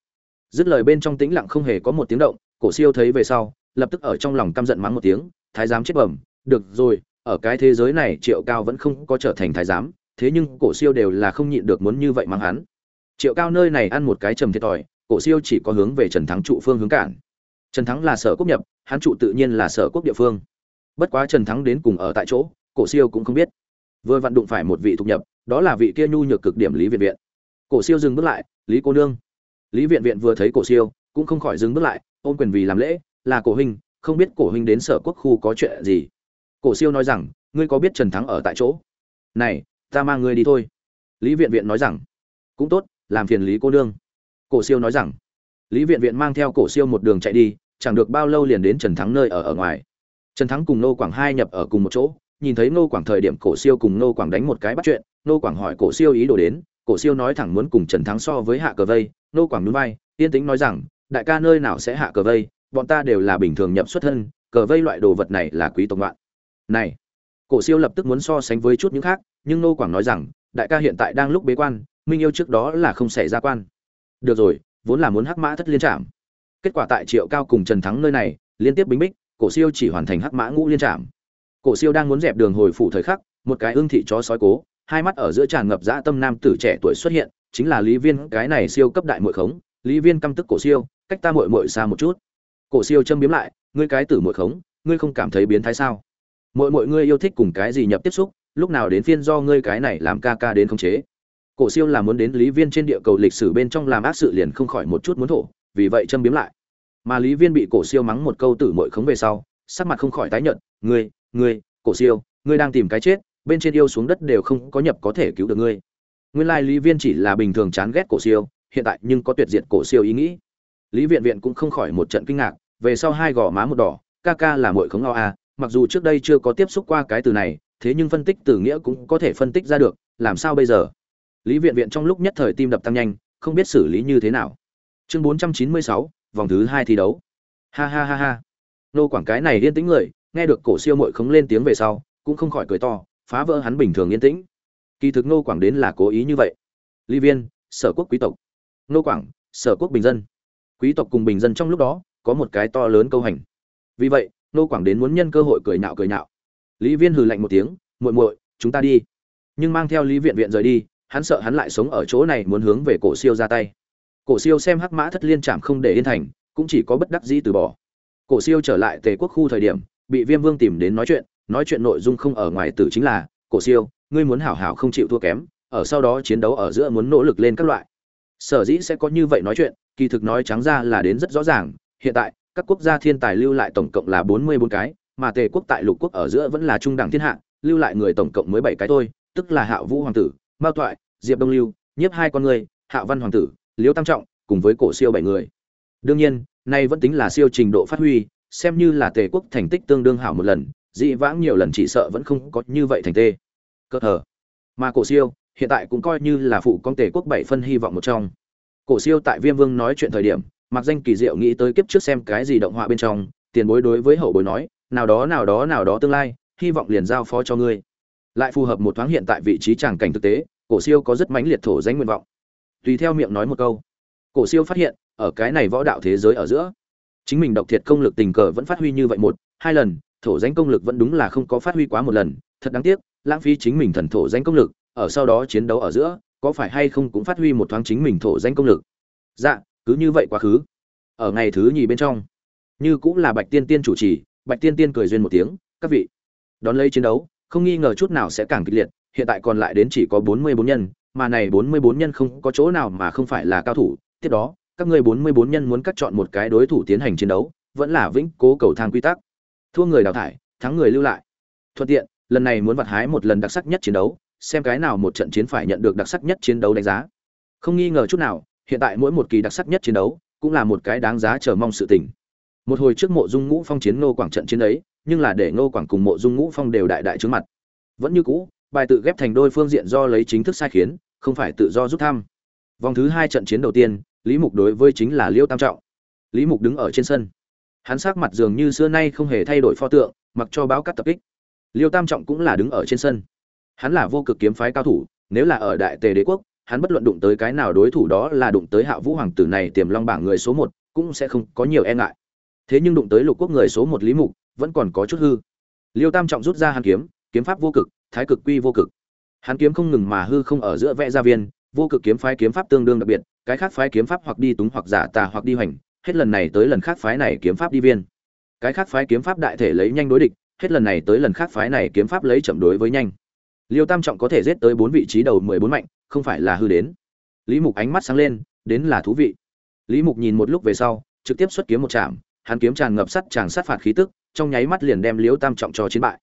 Dứt lời bên trong tĩnh lặng không hề có một tiếng động, cổ siêu thấy về sau, lập tức ở trong lòng căm giận mắng một tiếng, thái giám chết bẩm, được rồi, ở cái thế giới này triệu cao vẫn không có trở thành thái giám, thế nhưng cổ siêu đều là không nhịn được muốn như vậy mắng hắn. Triệu cao nơi này ăn một cái trầm thiệt thòi, cổ siêu chỉ có hướng về trần thắng trụ phương hướng cản trần thắng là sở quốc nhập, hắn trụ tự nhiên là sở quốc địa phương. Bất quá trần thắng đến cùng ở tại chỗ, cổ siêu cũng không biết. Vừa vặn đụng phải một vị thuộc nhập, đó là vị kia nhu nhược cực điểm lý viện viện. Cổ siêu dừng bước lại, lý cô nương. Lý viện viện vừa thấy cổ siêu, cũng không khỏi dừng bước lại, ôm quyền vì làm lễ, là cổ huynh, không biết cổ huynh đến sở quốc khu có chuyện gì? Cổ siêu nói rằng, ngươi có biết trần thắng ở tại chỗ? Này, ta mang ngươi đi thôi. Lý viện viện nói rằng, cũng tốt, làm phiền lý cô nương. Cổ siêu nói rằng lý viện viện mang theo cổ siêu một đường chạy đi, chẳng được bao lâu liền đến trần thắng nơi ở ở ngoài. Trần thắng cùng nô quảng hai nhập ở cùng một chỗ, nhìn thấy nô quảng thời điểm cổ siêu cùng nô quảng đánh một cái bắt chuyện nô quảng hỏi cổ siêu ý đồ đến, cổ siêu nói thẳng muốn cùng trần thắng so với hạ cờ vây nô quảng núi vai, yên tĩnh nói rằng, đại ca nơi nào sẽ hạ cờ vây, bọn ta đều là bình thường nhập xuất thân, cờ vây loại đồ vật này là quý tộc loạn này! Cổ siêu lập tức muốn so sánh với chút những khác, nhưng nô quảng nói rằng, đại ca hiện tại đang lúc bế quan, minh yêu trước đó là không xảy ra quan. Được rồi vốn là muốn hắc mã thất liên trạm. Kết quả tại triệu cao cùng trần thắng nơi này, liên tiếp bính bích, cổ siêu chỉ hoàn thành hắc mã ngũ liên trạm. Cổ siêu đang muốn dẹp đường hồi phủ thời khắc, một cái ương thị chó sói cố, hai mắt ở giữa tràn ngập dã tâm nam tử trẻ tuổi xuất hiện, chính là lý viên, cái này siêu cấp đại muội khống. Lý viên căm tức cổ siêu, cách ta muội muội xa một chút. Cổ siêu châm biếm lại, ngươi cái tử muội khống, ngươi không cảm thấy biến thái sao? Muội muội ngươi yêu thích cùng cái gì nhập tiếp xúc, lúc nào đến phiên do ngươi cái này làm ca ca đến khống chế? Cổ siêu là muốn đến lý viên trên địa cầu lịch sử bên trong làm ác sự liền không khỏi một chút muốn thổ, vì vậy châm biếm lại. Mà lý viên bị cổ siêu mắng một câu tử muội khống về sau, sắc mặt không khỏi tái nhợt, ngươi ngươi, cổ siêu, ngươi đang tìm cái chết, bên trên yêu xuống đất đều không có nhập có thể cứu được ngươi. Nguyên lai lý viên chỉ là bình thường chán ghét cổ siêu, hiện tại nhưng có tuyệt diệt cổ siêu ý nghĩ. Lý viện viện cũng không khỏi một trận kinh ngạc, về sau hai gò má một đỏ, ca ca là muội khống o a à, mặc dù trước đây chưa có tiếp xúc qua cái từ này, thế nhưng phân tích từ nghĩa cũng có thể phân tích ra được, làm sao bây giờ? Lý viện viện trong lúc nhất thời tim đập tăng nhanh, không biết xử lý như thế nào. Chương bốn trăm chín mươi sáu, vòng thứ hai thi đấu. Ha ha ha ha. Nô quảng cái này yên tĩnh người, nghe được cổ siêu muội khống lên tiếng về sau, cũng không khỏi cười to, phá vỡ hắn bình thường yên tĩnh. Kỳ thực nô quảng đến là cố ý như vậy. Lý viên, sở quốc quý tộc. Nô quảng, sở quốc bình dân. Quý tộc cùng bình dân trong lúc đó, có một cái to lớn câu hành. Vì vậy, nô quảng đến muốn nhân cơ hội cười nhạo cười nhạo. Lý viên hừ lạnh một tiếng, muội muội, chúng ta đi. Nhưng mang theo lý viện viện rời đi hắn sợ hắn lại sống ở chỗ này muốn hướng về cổ siêu ra tay. Cổ siêu xem hắc mã thất liên chạm không để yên thành, cũng chỉ có bất đắc dĩ từ bỏ. Cổ siêu trở lại tề quốc khu thời điểm, bị viêm vương tìm đến nói chuyện nói chuyện nội dung không ở ngoài tử chính là, cổ siêu, ngươi muốn hảo hảo không chịu thua kém, ở sau đó chiến đấu ở giữa muốn nỗ lực lên các loại. Sở dĩ sẽ có như vậy nói chuyện, kỳ thực nói trắng ra là đến rất rõ ràng, hiện tại, các quốc gia thiên tài lưu lại tổng cộng là bốn mươi bốn cái, mà tề quốc tại lục quốc ở giữa vẫn là trung đẳng thiên hạ, lưu lại người tổng cộng mới bảy cái thôi, tức là hạ vũ hoàng tử mao toại diệp đông lưu, nhiếp hai con người, hạ văn hoàng tử, liễu tam trọng, cùng với cổ siêu bảy người. Đương nhiên, nay vẫn tính là siêu trình độ phát huy, xem như là tề quốc thành tích tương đương hảo một lần, dị vãng nhiều lần chỉ sợ vẫn không có như vậy thành tê. Cơ thờ. Mà cổ siêu, hiện tại cũng coi như là phụ con tề quốc bảy phân hy vọng một trong. Cổ siêu tại viêm vương nói chuyện thời điểm, mặc danh kỳ diệu nghĩ tới kiếp trước xem cái gì động họa bên trong, tiền bối đối với hậu bối nói, nào đó nào đó nào đó tương lai, hy vọng liền giao phó cho ngươi lại phù hợp một thoáng hiện tại vị trí tràng cảnh thực tế, cổ siêu có rất mãnh liệt thổ danh nguyện vọng. Tùy theo miệng nói một câu, cổ siêu phát hiện, ở cái này võ đạo thế giới ở giữa, chính mình độc thiệt công lực tình cờ vẫn phát huy như vậy một, hai lần, thổ danh công lực vẫn đúng là không có phát huy quá một lần. Thật đáng tiếc, lãng phí chính mình thần thổ danh công lực, ở sau đó chiến đấu ở giữa, có phải hay không cũng phát huy một thoáng chính mình thổ danh công lực? Dạ cứ như vậy quá khứ. Ở ngày thứ nhì bên trong, như cũng là bạch tiên tiên chủ trì, bạch tiên tiên cười duyên một tiếng, các vị, đón lấy chiến đấu không nghi ngờ chút nào sẽ càng kịch liệt, hiện tại còn lại đến chỉ có bốn mươi bốn nhân, mà này bốn mươi bốn nhân không có chỗ nào mà không phải là cao thủ. Tiếp đó, các ngươi bốn mươi bốn nhân muốn cắt chọn một cái đối thủ tiến hành chiến đấu, vẫn là vĩnh cố cầu thang quy tắc. Thua người đào thải, thắng người lưu lại. Thuận tiện, lần này muốn vặt hái một lần đặc sắc nhất chiến đấu, xem cái nào một trận chiến phải nhận được đặc sắc nhất chiến đấu đánh giá. Không nghi ngờ chút nào, hiện tại mỗi một kỳ đặc sắc nhất chiến đấu cũng là một cái đáng giá chờ mong sự tình. Một hồi trước mộ dung ngũ phong chiến nô quảng trận chiến ấy nhưng là để ngô quảng cùng mộ dung ngũ phong đều đại đại trướng mặt. Vẫn như cũ, bài tự ghép thành đôi phương diện do lấy chính thức sai khiến, không phải tự do rút thăm. Vòng thứ hai trận chiến đầu tiên, lý mục đối với chính là liêu tam trọng. Lý mục đứng ở trên sân. Hắn sắc mặt dường như xưa nay không hề thay đổi pho tượng, mặc cho báo cắt tập kích. Liêu tam trọng cũng là đứng ở trên sân. Hắn là vô cực kiếm phái cao thủ, nếu là ở đại tề đế quốc, hắn bất luận đụng tới cái nào đối thủ đó là đụng tới hạ vũ hoàng tử này tiềm long bảng người số một, cũng sẽ không có nhiều e ngại. Thế nhưng đụng tới lục quốc người số một lý mục vẫn còn có chút hư. Liêu tam trọng rút ra hàn kiếm kiếm pháp vô cực, thái cực quy vô cực. Hàn kiếm không ngừng mà hư không ở giữa vẽ gia viên, vô cực kiếm phái kiếm pháp tương đương đặc biệt, cái khác phái kiếm pháp hoặc đi túng hoặc giả tà hoặc đi hoành, hết lần này tới lần khác phái này kiếm pháp đi viên. Cái khác phái kiếm pháp đại thể lấy nhanh đối địch, hết lần này tới lần khác phái này kiếm pháp lấy chậm đối với nhanh. Liêu tam trọng có thể giết tới bốn vị trí đầu mười bốn mạnh, không phải là hư đến. Lý mục ánh mắt sáng lên, đến là thú vị. Lý mục nhìn một lúc về sau, trực tiếp xuất kiếm một chạm hắn kiếm tràn ngập sắt tràng sát phạt khí tức, trong nháy mắt liền đem Liễu tam trọng cho chiến bại.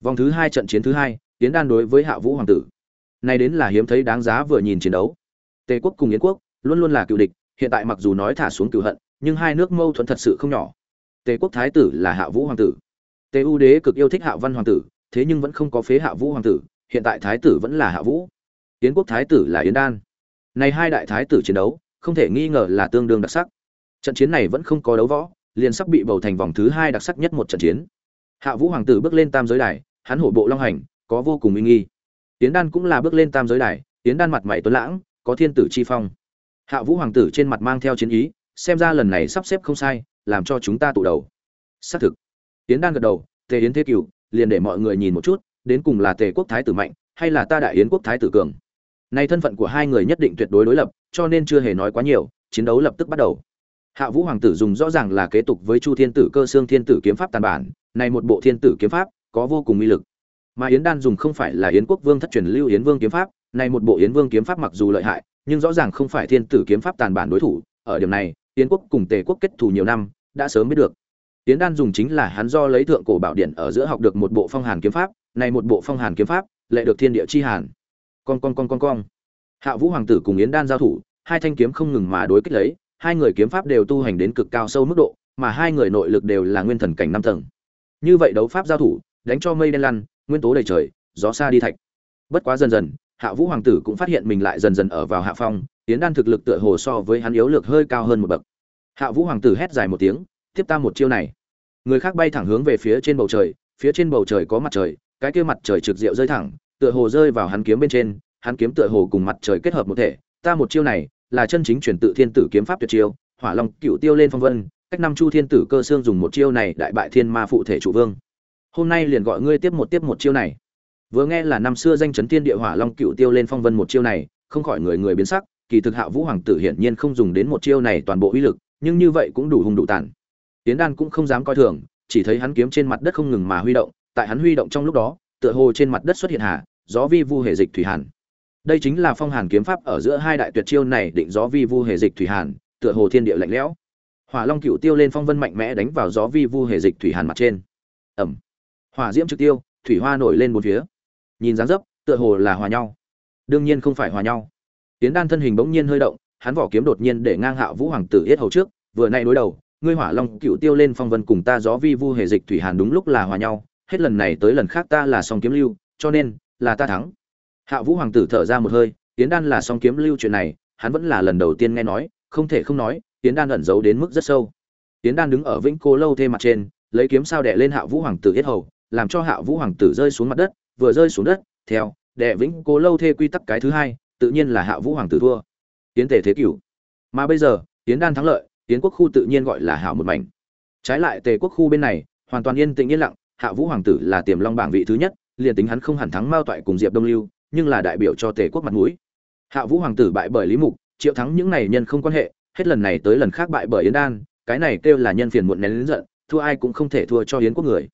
Vòng thứ hai trận chiến thứ hai, Yến đan đối với hạ vũ hoàng tử. Này đến là hiếm thấy đáng giá vừa nhìn chiến đấu. Tề quốc cùng yến quốc luôn luôn là cựu địch, hiện tại mặc dù nói thả xuống cựu hận, nhưng hai nước mâu thuẫn thật sự không nhỏ. Tề quốc thái tử là hạ vũ hoàng tử. Tề u đế cực yêu thích hạ văn hoàng tử, thế nhưng vẫn không có phế hạ vũ hoàng tử, hiện tại thái tử vẫn là hạ vũ. Yến quốc thái tử là yến đan. Này hai đại thái tử chiến đấu, không thể nghi ngờ là tương đương đặc sắc. Trận chiến này vẫn không có đấu võ liền sắp bị bầu thành vòng thứ hai đặc sắc nhất một trận chiến. Hạ vũ hoàng tử bước lên tam giới đài, hắn hổ bộ long hành, có vô cùng uy nghi. Tiến đan cũng là bước lên tam giới đài tiến đan mặt mày tuấn lãng, có thiên tử chi phong. Hạ vũ hoàng tử trên mặt mang theo chiến ý, xem ra lần này sắp xếp không sai, làm cho chúng ta tụ đầu. Xác thực. Tiến đan gật đầu, tề yến thế cửu, liền để mọi người nhìn một chút, đến cùng là tề quốc thái tử mạnh, hay là ta đại yến quốc thái tử cường? Nay thân phận của hai người nhất định tuyệt đối đối lập, cho nên chưa hề nói quá nhiều, chiến đấu lập tức bắt đầu hạ vũ hoàng tử dùng rõ ràng là kế tục với chu thiên tử cơ xương thiên tử kiếm pháp tàn bản, này một bộ thiên tử kiếm pháp, có vô cùng uy lực. Mà yến đan dùng không phải là yến quốc vương thất truyền lưu yến vương kiếm pháp, này một bộ yến vương kiếm pháp mặc dù lợi hại, nhưng rõ ràng không phải thiên tử kiếm pháp tàn bản đối thủ. Ở điểm này, yến quốc cùng tề quốc kết thù nhiều năm, đã sớm biết được. Yến đan dùng chính là hắn do lấy thượng cổ bảo điện ở giữa học được một bộ phong hàn kiếm pháp, này một bộ phong hàn kiếm pháp lại được thiên địa chi hàn. Con con con con con. Hạ vũ hoàng tử cùng yến đan giao thủ, hai thanh kiếm không ngừng mà đối kích lấy hai người kiếm pháp đều tu hành đến cực cao sâu mức độ, mà hai người nội lực đều là nguyên thần cảnh năm tầng. Như vậy đấu pháp giao thủ, đánh cho mây đen lăn, nguyên tố đầy trời, gió xa đi thạch. Bất quá dần dần, hạ vũ hoàng tử cũng phát hiện mình lại dần dần ở vào hạ phong, tiến đan thực lực tựa hồ so với hắn yếu lược hơi cao hơn một bậc. Hạ vũ hoàng tử hét dài một tiếng, tiếp ta một chiêu này. Người khác bay thẳng hướng về phía trên bầu trời, phía trên bầu trời có mặt trời, cái kia mặt trời trực diệu rơi thẳng, tựa hồ rơi vào hắn kiếm bên trên, hắn kiếm tựa hồ cùng mặt trời kết hợp một thể, ta một chiêu này là chân chính truyền tự thiên tử kiếm pháp tuyệt chiêu, hỏa long cựu tiêu lên phong vân, cách năm chu thiên tử cơ xương dùng một chiêu này đại bại thiên ma phụ thể chủ vương. Hôm nay liền gọi ngươi tiếp một tiếp một chiêu này. Vừa nghe là năm xưa danh chấn thiên địa hỏa long cựu tiêu lên phong vân một chiêu này, không khỏi người người biến sắc, kỳ thực hạ vũ hoàng tử hiển nhiên không dùng đến một chiêu này toàn bộ uy lực, nhưng như vậy cũng đủ hung đủ tàn. Tiến đan cũng không dám coi thường, chỉ thấy hắn kiếm trên mặt đất không ngừng mà huy động, tại hắn huy động trong lúc đó, tựa hồ trên mặt đất xuất hiện hà, gió vi vu hệ dịch thủy hàn đây chính là phong hàn kiếm pháp ở giữa hai đại tuyệt chiêu này định gió vi vu hệ dịch thủy hàn, tựa hồ thiên địa lạnh lẽo. Hỏa long cựu tiêu lên phong vân mạnh mẽ đánh vào gió vi vu hệ dịch thủy hàn mặt trên. Ẩm. Hỏa diễm trực tiêu, thủy hoa nổi lên bốn phía. Nhìn dáng dấp, tựa hồ là hòa nhau. Đương nhiên không phải hòa nhau. Tiến đan thân hình bỗng nhiên hơi động, hắn vỏ kiếm đột nhiên để ngang hạ vũ hoàng tử yết hầu trước, vừa nay đối đầu, ngươi hỏa long cựu tiêu lên phong vân cùng ta gió vi vu hệ dịch thủy hàn đúng lúc là hòa nhau, hết lần này tới lần khác ta là song kiếm lưu, cho nên là ta thắng hạ vũ hoàng tử thở ra một hơi tiến đan là song kiếm lưu chuyện này, hắn vẫn là lần đầu tiên nghe nói, không thể không nói tiến đan ẩn giấu đến mức rất sâu. Tiến đan đứng ở vĩnh cô lâu thê mặt trên, lấy kiếm sao đẻ lên hạ vũ hoàng tử yết hầu, làm cho hạ vũ hoàng tử rơi xuống mặt đất, vừa rơi xuống đất, theo đệ vĩnh cố lâu thê quy tắc cái thứ hai, tự nhiên là hạ vũ hoàng tử thua. Tiến tề thế cửu. Mà bây giờ tiến đan thắng lợi tiến quốc khu tự nhiên gọi là hảo một mảnh. Trái lại tề quốc khu bên này, hoàn toàn yên tĩnh yên lặng, hạ vũ hoàng tử là tiềm long bảng vị thứ nhất, liền tính hắn không hẳn thắng mao toại cùng diệp đông lưu nhưng là đại biểu cho tề quốc mặt mũi. Hạ vũ hoàng tử bại bởi lý mục, triệu thắng những này nhân không quan hệ, hết lần này tới lần khác bại bởi yến đan, cái này kêu là nhân phiền muộn nén lớn giận, thua ai cũng không thể thua cho yến quốc người.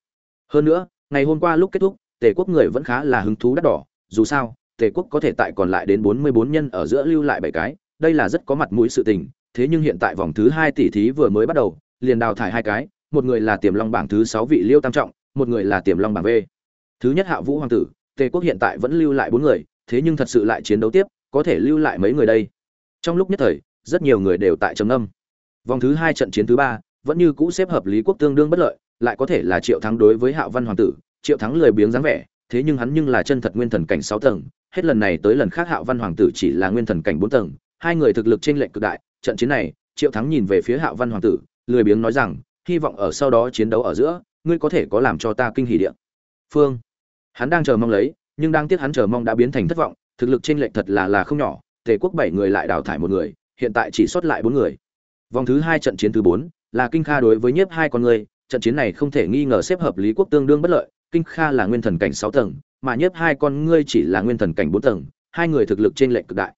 Hơn nữa, ngày hôm qua lúc kết thúc, tề quốc người vẫn khá là hứng thú đắt đỏ, dù sao, tề quốc có thể tại còn lại đến bốn mươi bốn nhân ở giữa lưu lại bảy cái, đây là rất có mặt mũi sự tình, thế nhưng hiện tại vòng thứ hai tỷ thí vừa mới bắt đầu, liền đào thải hai cái, một người là tiềm long bảng thứ sáu vị liêu tam trọng, một người là tiềm long bảng v. Thứ nhất hạ vũ hoàng tử tề quốc hiện tại vẫn lưu lại bốn người, thế nhưng thật sự lại chiến đấu tiếp, có thể lưu lại mấy người đây? Trong lúc nhất thời, rất nhiều người đều tại trầm âm vòng thứ hai trận chiến thứ ba, vẫn như cũ xếp hợp lý quốc tương đương bất lợi, lại có thể là triệu thắng đối với hạ văn hoàng tử, triệu thắng lười biếng dáng vẻ, thế nhưng hắn nhưng là chân thật nguyên thần cảnh sáu tầng, hết lần này tới lần khác hạo văn hoàng tử chỉ là nguyên thần cảnh bốn tầng, hai người thực lực trên lệnh cực đại, trận chiến này, triệu thắng nhìn về phía hạo văn hoàng tử, lười biếng nói rằng, hy vọng ở sau đó chiến đấu ở giữa, ngươi có thể có làm cho ta kinh hỉ điện phương hắn đang chờ mong lấy, nhưng đang tiếc hắn chờ mong đã biến thành thất vọng, thực lực trên lệnh thật là là không nhỏ, tề quốc bảy người lại đào thải một người, hiện tại chỉ sót lại bốn người. Vòng thứ hai trận chiến thứ bốn, là kinh kha đối với nhiếp hai con người, trận chiến này không thể nghi ngờ xếp hợp lý quốc tương đương bất lợi, kinh kha là nguyên thần cảnh sáu tầng, mà nhiếp hai con ngươi chỉ là nguyên thần cảnh bốn tầng, hai người thực lực trên lệnh cực đại.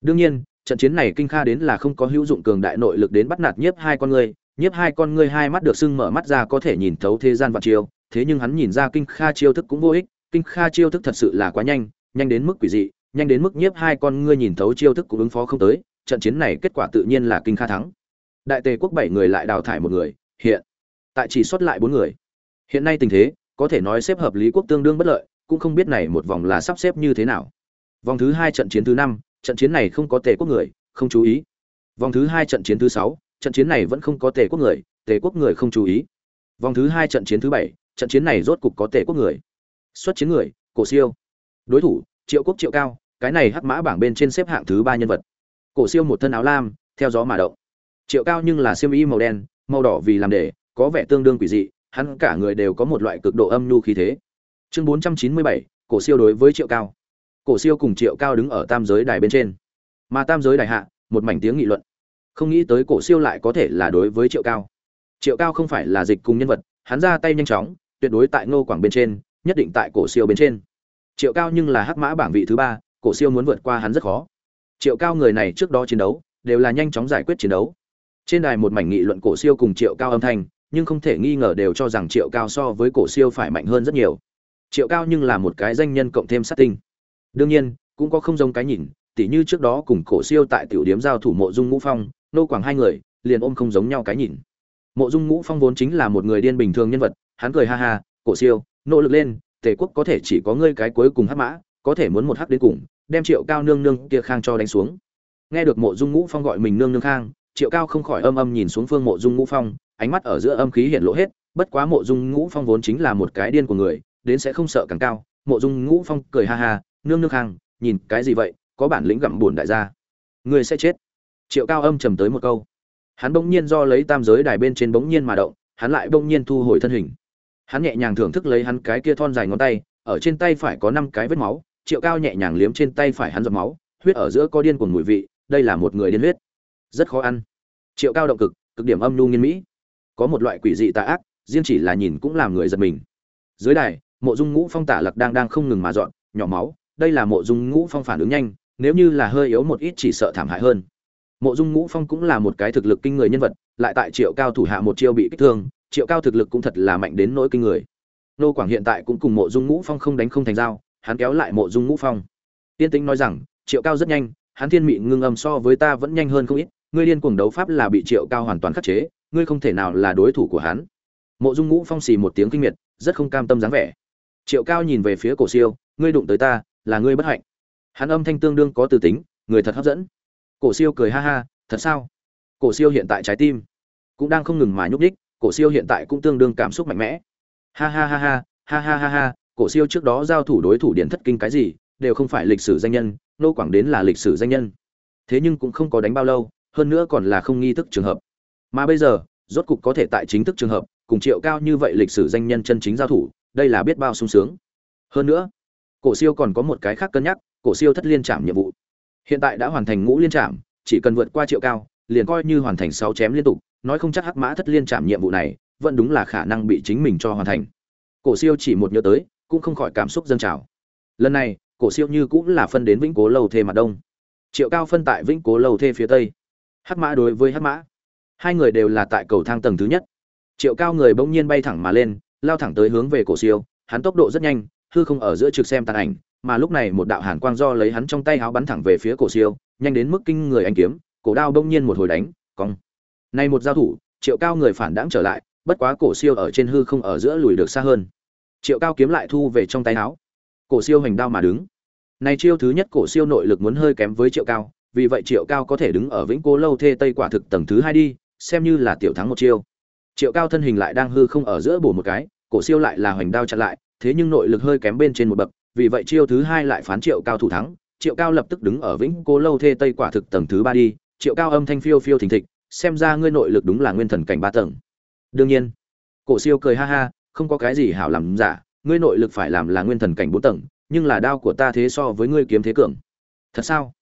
Đương nhiên, trận chiến này kinh kha đến là không có hữu dụng cường đại nội lực đến bắt nạt nhiếp hai con ngươi, nhiếp hai con ngươi hai mắt được sưng mở mắt ra có thể nhìn thấu thế gian vạn chiêu, thế nhưng hắn nhìn ra kinh kha chiêu thức cũng vô ích kinh kha chiêu thức thật sự là quá nhanh nhanh đến mức quỷ dị, nhanh đến mức nhiếp hai con ngươi nhìn thấu chiêu thức cũng ứng phó không tới, trận chiến này kết quả tự nhiên là kinh kha thắng. Đại tề quốc bảy người lại đào thải một người, hiện tại chỉ xuất lại bốn người. Hiện nay tình thế, có thể nói xếp hợp lý quốc tương đương bất lợi, cũng không biết này một vòng là sắp xếp như thế nào. Vòng thứ hai trận chiến thứ năm, trận chiến này không có tề quốc người, không chú ý. Vòng thứ hai trận chiến thứ sáu, trận chiến này vẫn không có tề quốc người, tề quốc người không chú ý. Vòng thứ hai trận chiến thứ bảy, trận chiến này rốt cục có tề quốc người xuất chiến người, cổ siêu. Đối thủ, triệu quốc triệu cao, cái này hắc mã bảng bên trên xếp hạng thứ ba nhân vật. Cổ siêu một thân áo lam, theo gió mà động. Triệu cao nhưng là siêu y màu đen, màu đỏ vì làm để, có vẻ tương đương quỷ dị, hắn cả người đều có một loại cực độ âm nhu khí thế. Chương bốn trăm chín mươi bảy, cổ siêu đối với triệu cao. Cổ siêu cùng triệu cao đứng ở tam giới đài bên trên. Mà tam giới đài hạ, một mảnh tiếng nghị luận. Không nghĩ tới cổ siêu lại có thể là đối với triệu cao. Triệu cao không phải là dịch cùng nhân vật, hắn ra tay nhanh chóng, tuyệt đối tại ngô quảng bên trên nhất định tại cổ siêu bên trên. Triệu cao nhưng là hắc mã bảng vị thứ ba, cổ siêu muốn vượt qua hắn rất khó. Triệu cao người này trước đó chiến đấu, đều là nhanh chóng giải quyết chiến đấu. Trên đài một mảnh nghị luận cổ siêu cùng triệu cao âm thanh, nhưng không thể nghi ngờ đều cho rằng triệu cao so với cổ siêu phải mạnh hơn rất nhiều. Triệu cao nhưng là một cái danh nhân cộng thêm sát tinh. Đương nhiên, cũng có không giống cái nhìn, tỉ như trước đó cùng cổ siêu tại tiểu điếm giao thủ mộ dung ngũ phong, nô quảng hai người, liền ôm không giống nhau cái nhìn. Mộ dung ngũ phong vốn chính là một người điên bình thường nhân vật, hắn cười ha ha, cổ siêu nỗ lực lên, tề quốc có thể chỉ có ngươi cái cuối cùng hắc mã, có thể muốn một hắc đến cùng, đem triệu cao nương nương kia khang cho đánh xuống. Nghe được mộ dung ngũ phong gọi mình nương nương khang, triệu cao không khỏi âm âm nhìn xuống phương mộ dung ngũ phong, ánh mắt ở giữa âm khí hiện lộ hết, bất quá mộ dung ngũ phong vốn chính là một cái điên của người, đến sẽ không sợ càng cao. Mộ dung ngũ phong cười ha ha, nương nương khang, nhìn cái gì vậy, có bản lĩnh gặm buồn đại gia. Người sẽ chết. Triệu cao âm trầm tới một câu. Hắn bỗng nhiên do lấy tam giới đài bên trên bỗng nhiên mà động, hắn lại bỗng nhiên thu hồi thân hình hắn nhẹ nhàng thưởng thức lấy hắn cái kia thon dài ngón tay, ở trên tay phải có năm cái vết máu, triệu cao nhẹ nhàng liếm trên tay phải hắn giọt máu, huyết ở giữa có điên cuồng mùi vị, đây là một người điên huyết. Rất khó ăn. Triệu cao động cực cực điểm âm nhu nghiên mỹ. Có một loại quỷ dị tà ác, riêng chỉ là nhìn cũng làm người giật mình. Dưới đài, mộ dung ngũ phong tả lặc đang đang không ngừng mà dọn, nhỏ máu, đây là mộ dung ngũ phong phản ứng nhanh, nếu như là hơi yếu một ít chỉ sợ thảm hại hơn. Mộ dung ngũ phong cũng là một cái thực lực kinh người nhân vật, lại tại triệu cao thủ hạ một chiêu bị kích thương triệu cao thực lực cũng thật là mạnh đến nỗi kinh người. Nô quảng hiện tại cũng cùng mộ dung ngũ phong không đánh không thành dao hắn kéo lại mộ dung ngũ phong. Tiên tính nói rằng, triệu cao rất nhanh, hắn thiên mị ngưng âm so với ta vẫn nhanh hơn không ít, ngươi liên cuồng đấu pháp là bị triệu cao hoàn toàn khắc chế, ngươi không thể nào là đối thủ của hắn. Mộ dung ngũ phong xì một tiếng kinh miệt, rất không cam tâm dáng vẻ. Triệu cao nhìn về phía cổ siêu, ngươi đụng tới ta, là ngươi bất hạnh. Hắn âm thanh tương đương có từ tính, người thật hấp dẫn. Cổ siêu cười ha ha, thật sao? Cổ siêu hiện tại trái tim cũng đang không ngừng mà nhúc nhích cổ siêu hiện tại cũng tương đương cảm xúc mạnh mẽ. Ha ha ha ha ha ha ha ha, cổ siêu trước đó giao thủ đối thủ điện thất kinh cái gì, đều không phải lịch sử danh nhân nô quảng đến là lịch sử danh nhân. Thế nhưng cũng không có đánh bao lâu, hơn nữa còn là không nghi thức trường hợp. Mà bây giờ, rốt cục có thể tại chính thức trường hợp, cùng triệu cao như vậy lịch sử danh nhân chân chính giao thủ, đây là biết bao sung sướng. Hơn nữa, cổ siêu còn có một cái khác cân nhắc, cổ siêu thất liên trảm nhiệm vụ. Hiện tại đã hoàn thành ngũ liên trảm, chỉ cần vượt qua triệu cao liền coi như hoàn thành sáu chém liên tục, nói không chắc hắc mã thất liên trảm nhiệm vụ này, vẫn đúng là khả năng bị chính mình cho hoàn thành. Cổ siêu chỉ một nhớ tới, cũng không khỏi cảm xúc dâng trào. Lần này, cổ siêu như cũng là phân đến vĩnh cố lâu thê mặt đông. Triệu cao phân tại vĩnh cố lâu thê phía tây. Hắc mã đối với hắc mã, hai người đều là tại cầu thang tầng thứ nhất. Triệu cao người bỗng nhiên bay thẳng mà lên, lao thẳng tới hướng về cổ siêu, hắn tốc độ rất nhanh, hư không ở giữa trực xem tàn ảnh, mà lúc này một đạo hàn quang do lấy hắn trong tay áo bắn thẳng về phía cổ siêu, nhanh đến mức kinh người anh kiếm cổ đao bỗng nhiên một hồi đánh, cong. Này một giao thủ, triệu cao người phản đãng trở lại, bất quá cổ siêu ở trên hư không ở giữa lùi được xa hơn. Triệu cao kiếm lại thu về trong tay áo. Cổ siêu hành đao mà đứng. Này chiêu thứ nhất cổ siêu nội lực muốn hơi kém với triệu cao, vì vậy triệu cao có thể đứng ở vĩnh cố lâu thê tây quả thực tầng thứ hai đi, xem như là tiểu thắng một chiêu. Triệu cao thân hình lại đang hư không ở giữa bổ một cái, cổ siêu lại là hoành đao chặn lại, thế nhưng nội lực hơi kém bên trên một bậc, vì vậy chiêu thứ hai lại phán triệu cao thủ thắng. Triệu cao lập tức đứng ở vĩnh cố lâu thê tây quả thực tầng thứ ba đi triệu cao âm thanh phiêu phiêu thình thịch, xem ra ngươi nội lực đúng là nguyên thần cảnh ba tầng. Đương nhiên. Cổ siêu cười ha ha, không có cái gì hảo làm giả, ngươi nội lực phải làm là nguyên thần cảnh bốn tầng, nhưng là đao của ta thế so với ngươi kiếm thế cường. Thật sao?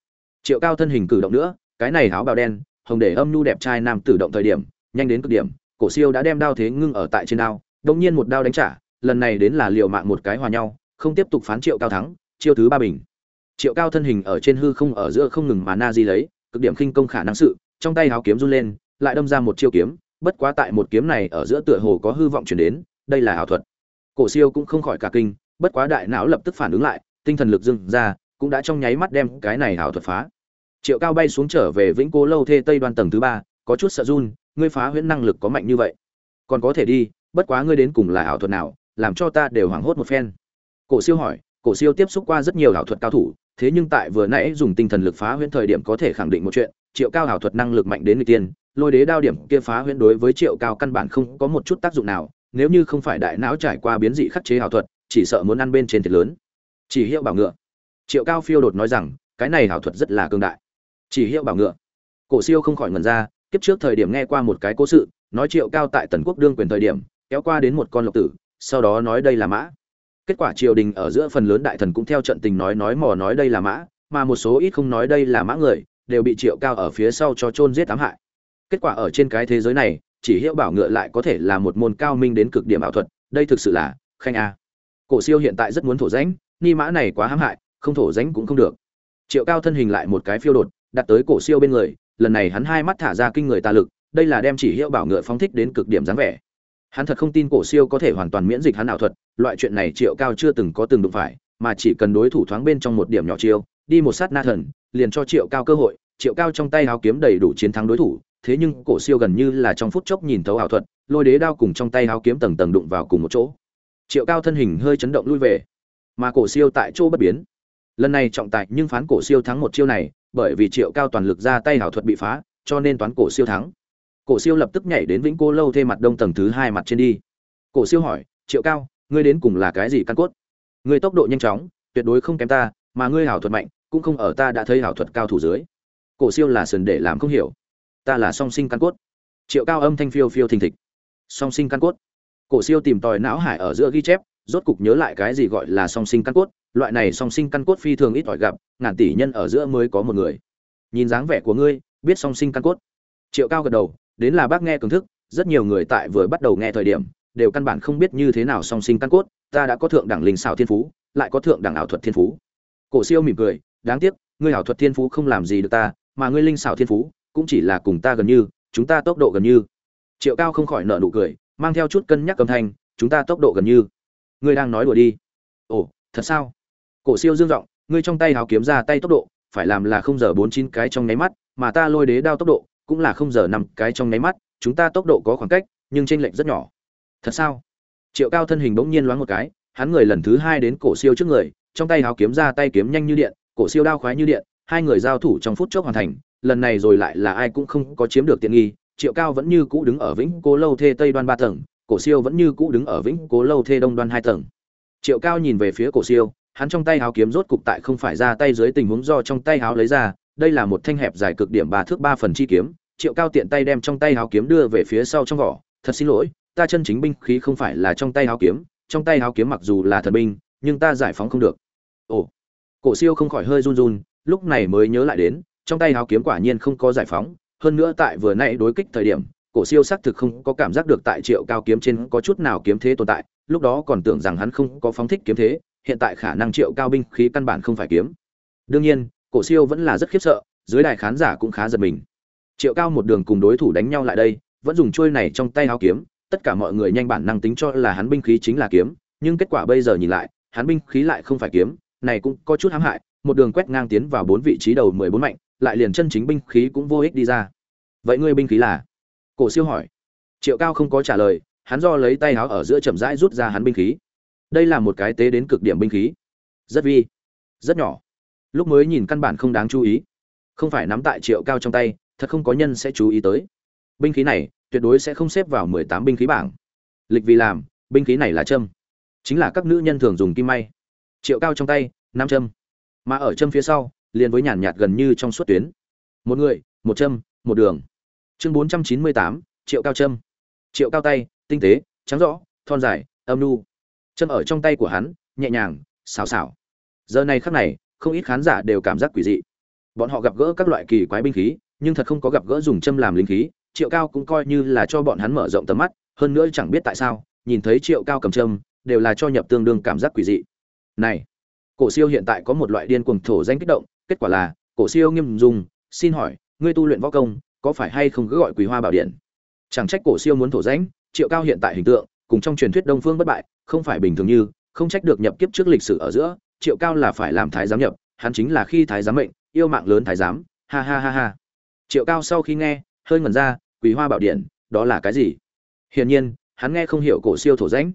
Triệu cao thân hình cử động nữa, cái này áo bào đen, hồng để âm nhu đẹp trai nam tử động thời điểm, nhanh đến cực điểm, cổ siêu đã đem đao thế ngưng ở tại trên đao đông nhiên một đao đánh trả, lần này đến là liều mạng một cái hòa nhau, không tiếp tục phán triệu cao thắng, chiêu thứ ba bình. Triệu cao thân hình ở trên hư không ở giữa không ngừng mà na di lấy cực điểm khinh công khả năng sự, trong tay áo kiếm run lên, lại đâm ra một chiêu kiếm, bất quá tại một kiếm này ở giữa tựa hồ có hư vọng truyền đến, đây là ảo thuật. Cổ siêu cũng không khỏi cả kinh, bất quá đại não lập tức phản ứng lại, tinh thần lực dưng ra, cũng đã trong nháy mắt đem cái này ảo thuật phá. Triệu cao bay xuống trở về vĩnh cố lâu thê tây đoan tầng thứ ba, có chút sợ run, ngươi phá huyễn năng lực có mạnh như vậy. Còn có thể đi, bất quá ngươi đến cùng là ảo thuật nào, làm cho ta đều hoảng hốt một phen. Cổ siêu hỏi cổ siêu tiếp xúc qua rất nhiều ảo thuật cao thủ, thế nhưng tại vừa nãy dùng tinh thần lực phá huyễn thời điểm có thể khẳng định một chuyện, triệu cao ảo thuật năng lực mạnh đến người tiên, lôi đế đao điểm kia phá huyễn đối với triệu cao căn bản không có một chút tác dụng nào, nếu như không phải đại não trải qua biến dị khắc chế ảo thuật, chỉ sợ muốn ăn bên trên thiệt lớn. Chỉ hiệu bảo ngựa. Triệu cao phiêu đột nói rằng, cái này ảo thuật rất là cường đại. Chỉ hiệu bảo ngựa. Cổ siêu không khỏi ngẩn ra, kiếp trước thời điểm nghe qua một cái cố sự, nói triệu cao tại tần quốc đương quyền thời điểm, kéo qua đến một con lộc tử, sau đó nói đây là mã kết quả triều đình ở giữa phần lớn đại thần cũng theo trận tình nói nói mò nói đây là mã, mà một số ít không nói đây là mã người, đều bị triệu cao ở phía sau cho chôn giết ám hại. Kết quả ở trên cái thế giới này, chỉ hiệu bảo ngựa lại có thể là một môn cao minh đến cực điểm ảo thuật, đây thực sự là khanh a. Cổ siêu hiện tại rất muốn thổ ránh ni mã này quá hãm hại, không thổ ránh cũng không được. Triệu cao thân hình lại một cái phiêu đột, đặt tới cổ siêu bên người, lần này hắn hai mắt thả ra kinh người tà lực, đây là đem chỉ hiệu bảo ngựa phóng thích đến cực điểm dáng vẻ hắn thật không tin cổ siêu có thể hoàn toàn miễn dịch hắn ảo thuật, loại chuyện này triệu cao chưa từng có từng đụng phải, mà chỉ cần đối thủ thoáng bên trong một điểm nhỏ chiêu, đi một sát na thần, liền cho triệu cao cơ hội. Triệu cao trong tay áo kiếm đầy đủ chiến thắng đối thủ, thế nhưng cổ siêu gần như là trong phút chốc nhìn thấu ảo thuật, lôi đế đao cùng trong tay áo kiếm tầng tầng đụng vào cùng một chỗ. Triệu cao thân hình hơi chấn động lui về, mà cổ siêu tại chỗ bất biến. Lần này trọng tài nhưng phán cổ siêu thắng một chiêu này, bởi vì triệu cao toàn lực ra tay ảo thuật bị phá, cho nên toán cổ siêu thắng cổ siêu lập tức nhảy đến vĩnh cô lâu thêm mặt đông tầng thứ hai mặt trên đi. Cổ siêu hỏi, triệu cao, ngươi đến cùng là cái gì căn cốt? Ngươi tốc độ nhanh chóng, tuyệt đối không kém ta, mà ngươi hảo thuật mạnh, cũng không ở ta đã thấy hảo thuật cao thủ dưới. Cổ siêu là sườn để làm không hiểu. Ta là song sinh căn cốt. Triệu cao âm thanh phiêu phiêu thình thịch. Song sinh căn cốt? Cổ siêu tìm tòi não hải ở giữa ghi chép, rốt cục nhớ lại cái gì gọi là song sinh căn cốt. Loại này song sinh căn cốt phi thường ít ỏi gặp, ngàn tỷ nhân ở giữa mới có một người. Nhìn dáng vẻ của ngươi, biết song sinh căn cốt. Triệu cao gật đầu đến là bác nghe cường thức, rất nhiều người tại vừa bắt đầu nghe thời điểm, đều căn bản không biết như thế nào song sinh căn cốt, ta đã có thượng đẳng linh xảo thiên phú, lại có thượng đẳng ảo thuật thiên phú. Cổ siêu mỉm cười, đáng tiếc, ngươi ảo thuật thiên phú không làm gì được ta, mà ngươi linh xảo thiên phú, cũng chỉ là cùng ta gần như, chúng ta tốc độ gần như. Triệu cao không khỏi nợ nụ cười, mang theo chút cân nhắc âm thanh, chúng ta tốc độ gần như. Ngươi đang nói đùa đi. Ồ, thật sao? Cổ siêu dương giọng, ngươi trong tay hào kiếm ra tay tốc độ, phải làm là không giờ bốn chín cái trong nháy mắt, mà ta lôi đế đao tốc độ cũng là không giờ năm cái trong nháy mắt, chúng ta tốc độ có khoảng cách, nhưng chênh lệch rất nhỏ. Thật sao? Triệu cao thân hình bỗng nhiên loáng một cái, hắn người lần thứ hai đến cổ siêu trước người, trong tay háo kiếm ra tay kiếm nhanh như điện, cổ siêu đao khoái như điện, hai người giao thủ trong phút chốc hoàn thành, lần này rồi lại là ai cũng không có chiếm được tiện nghi, triệu cao vẫn như cũ đứng ở vĩnh cố lâu thê tây đoan ba tầng, cổ siêu vẫn như cũ đứng ở vĩnh cố lâu thê đông đoan hai tầng. Triệu cao nhìn về phía cổ siêu, hắn trong tay háo kiếm rốt cục tại không phải ra tay dưới tình huống do trong tay háo lấy ra, đây là một thanh hẹp dài cực điểm ba thước ba phần chi kiếm triệu cao tiện tay đem trong tay háo kiếm đưa về phía sau trong vỏ. Thật xin lỗi, ta chân chính binh khí không phải là trong tay háo kiếm, trong tay háo kiếm mặc dù là thần binh, nhưng ta giải phóng không được. Ồ, cổ siêu không khỏi hơi run run, lúc này mới nhớ lại đến, trong tay háo kiếm quả nhiên không có giải phóng, hơn nữa tại vừa nãy đối kích thời điểm, cổ siêu xác thực không có cảm giác được tại triệu cao kiếm trên có chút nào kiếm thế tồn tại, lúc đó còn tưởng rằng hắn không có phóng thích kiếm thế, hiện tại khả năng triệu cao binh khí căn bản không phải kiếm. Đương nhiên, cổ siêu vẫn là rất khiếp sợ, dưới đài khán giả cũng khá giật mình triệu cao một đường cùng đối thủ đánh nhau lại đây, vẫn dùng trôi này trong tay háo kiếm. Tất cả mọi người nhanh bản năng tính cho là hắn binh khí chính là kiếm, nhưng kết quả bây giờ nhìn lại, hắn binh khí lại không phải kiếm, này cũng có chút hãm hại. Một đường quét ngang tiến vào bốn vị trí đầu mười bốn mạnh, lại liền chân chính binh khí cũng vô ích đi ra. Vậy ngươi binh khí là? Cổ siêu hỏi. Triệu cao không có trả lời, hắn do lấy tay háo ở giữa chậm rãi rút ra hắn binh khí. Đây là một cái tế đến cực điểm binh khí. Rất vi, rất nhỏ. Lúc mới nhìn căn bản không đáng chú ý. Không phải nắm tại triệu cao trong tay thật không có nhân sẽ chú ý tới. Binh khí này, tuyệt đối sẽ không xếp vào mười tám binh khí bảng. Lịch vì làm, binh khí này là châm. Chính là các nữ nhân thường dùng kim may. Triệu cao trong tay năm châm. Mà ở châm phía sau, liền với nhàn nhạt gần như trong suốt tuyến. Một người, một châm, một đường. Chương bốn trăm chín mươi tám, triệu cao châm. Triệu cao tay, tinh tế, trắng rõ, thon dài, âm nu. Châm ở trong tay của hắn, nhẹ nhàng, xào xào. Giờ này khắc này, không ít khán giả đều cảm giác quỷ dị. Bọn họ gặp gỡ các loại kỳ quái binh khí nhưng thật không có gặp gỡ dùng châm làm linh khí, triệu cao cũng coi như là cho bọn hắn mở rộng tầm mắt, hơn nữa chẳng biết tại sao, nhìn thấy triệu cao cầm châm, đều là cho nhập tương đương cảm giác quỷ dị. Này, cổ siêu hiện tại có một loại điên cuồng thổ danh kích động, kết quả là, cổ siêu nghiêm dùng, xin hỏi, ngươi tu luyện võ công, có phải hay không cứ gọi quý hoa bảo điện? Chẳng trách cổ siêu muốn thổ danh, triệu cao hiện tại hình tượng, cùng trong truyền thuyết đông phương bất bại, không phải bình thường như, không trách được nhập kiếp trước lịch sử ở giữa, triệu cao là phải làm thái giám nhập, hắn chính là khi thái giám mệnh, yêu mạng lớn thái giám, ha ha ha ha triệu cao sau khi nghe, hơi ngẩn ra quý hoa bảo điện, đó là cái gì? Hiển nhiên, hắn nghe không hiểu cổ siêu thổ ránh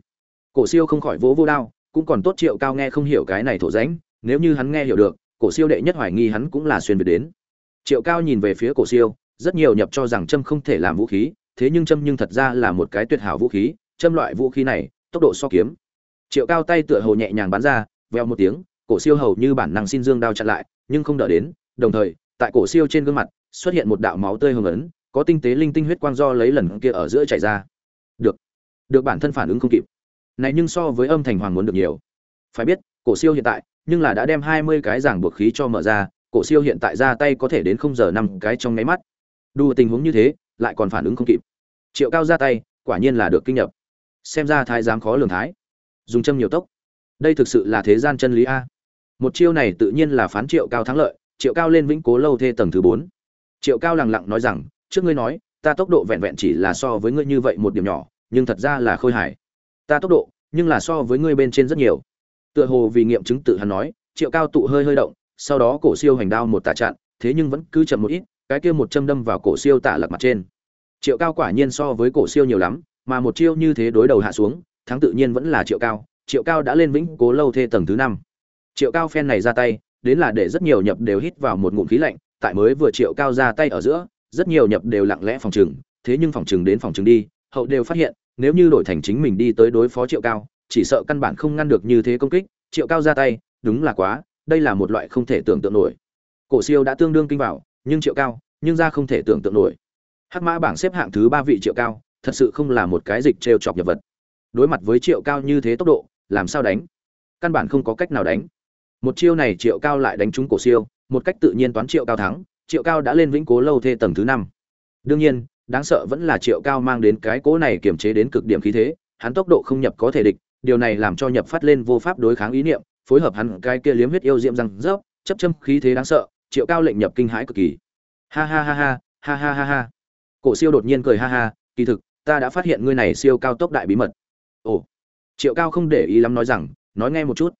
cổ siêu không khỏi vỗ vô đao, cũng còn tốt triệu cao nghe không hiểu cái này thổ ránh nếu như hắn nghe hiểu được, cổ siêu đệ nhất hoài nghi hắn cũng là xuyên việt đến. Triệu cao nhìn về phía cổ siêu, rất nhiều nhập cho rằng châm không thể làm vũ khí, thế nhưng châm nhưng thật ra là một cái tuyệt hảo vũ khí, châm loại vũ khí này, tốc độ so kiếm. Triệu cao tay tựa hồ nhẹ nhàng bắn ra, veo một tiếng, cổ siêu hầu như bản năng xin dương đao chặn lại, nhưng không đỡ đến, đồng thời, tại cổ siêu trên gương mặt xuất hiện một đạo máu tươi hồng ấn, có tinh tế linh tinh huyết quang do lấy lần kia ở giữa chảy ra. Được. Được bản thân phản ứng không kịp. Này nhưng so với âm thành hoàng muốn được nhiều. Phải biết, cổ siêu hiện tại, nhưng là đã đem hai mươi cái giảng buộc khí cho mở ra, cổ siêu hiện tại ra tay có thể đến không giờ năm cái trong nháy mắt. Đủ tình huống như thế, lại còn phản ứng không kịp. Triệu cao ra tay, quả nhiên là được kinh nhập. Xem ra thái giám khó lường thái. Dùng châm nhiều tốc. Đây thực sự là thế gian chân lý a. Một chiêu này tự nhiên là phán triệu cao thắng lợi, triệu cao lên vĩnh cố lâu thê tầng thứ bốn triệu cao lẳng lặng nói rằng, trước ngươi nói, ta tốc độ vẹn vẹn chỉ là so với ngươi như vậy một điểm nhỏ, nhưng thật ra là khôi hài. Ta tốc độ, nhưng là so với ngươi bên trên rất nhiều. Tựa hồ vì nghiệm chứng tự hắn nói, triệu cao tụ hơi hơi động, sau đó cổ siêu hành đao một tạ chặn, thế nhưng vẫn cứ chậm một ít, cái kia một châm đâm vào cổ siêu tạ lật mặt trên. Triệu cao quả nhiên so với cổ siêu nhiều lắm, mà một chiêu như thế đối đầu hạ xuống, thắng tự nhiên vẫn là triệu cao triệu cao đã lên vĩnh cố lâu thê tầng thứ năm. Triệu cao phen này ra tay, đến là để rất nhiều nhập đều hít vào một ngụm khí lạnh tại mới vừa triệu cao ra tay ở giữa, rất nhiều nhập đều lặng lẽ phòng trừng, thế nhưng phòng trừng đến phòng trừng đi, hậu đều phát hiện, nếu như đổi thành chính mình đi tới đối phó triệu cao, chỉ sợ căn bản không ngăn được như thế công kích, triệu cao ra tay, đúng là quá, đây là một loại không thể tưởng tượng nổi. Cổ siêu đã tương đương kinh vào, nhưng triệu cao, nhưng ra không thể tưởng tượng nổi. Hắc mã bảng xếp hạng thứ ba vị triệu cao, thật sự không là một cái dịch trêu chọc nhập vật. Đối mặt với triệu cao như thế tốc độ, làm sao đánh? Căn bản không có cách nào đánh. Một chiêu này triệu cao lại đánh trúng cổ siêu một cách tự nhiên toán triệu cao thắng, triệu cao đã lên vĩnh cố lâu thê tầng thứ năm. Đương nhiên, đáng sợ vẫn là triệu cao mang đến cái cố này kiềm chế đến cực điểm khí thế, hắn tốc độ không nhập có thể địch, điều này làm cho nhập phát lên vô pháp đối kháng ý niệm, phối hợp hắn cái kia liếm huyết yêu diệm răng rớp, chấp châm khí thế đáng sợ, triệu cao lệnh nhập kinh hãi cực kỳ. Ha ha ha ha ha ha ha ha. Cổ siêu đột nhiên cười ha ha, kỳ thực, ta đã phát hiện ngươi này siêu cao tốc đại bí mật. Ồ. Triệu cao không để ý lắm nói rằng, nói nghe một chút.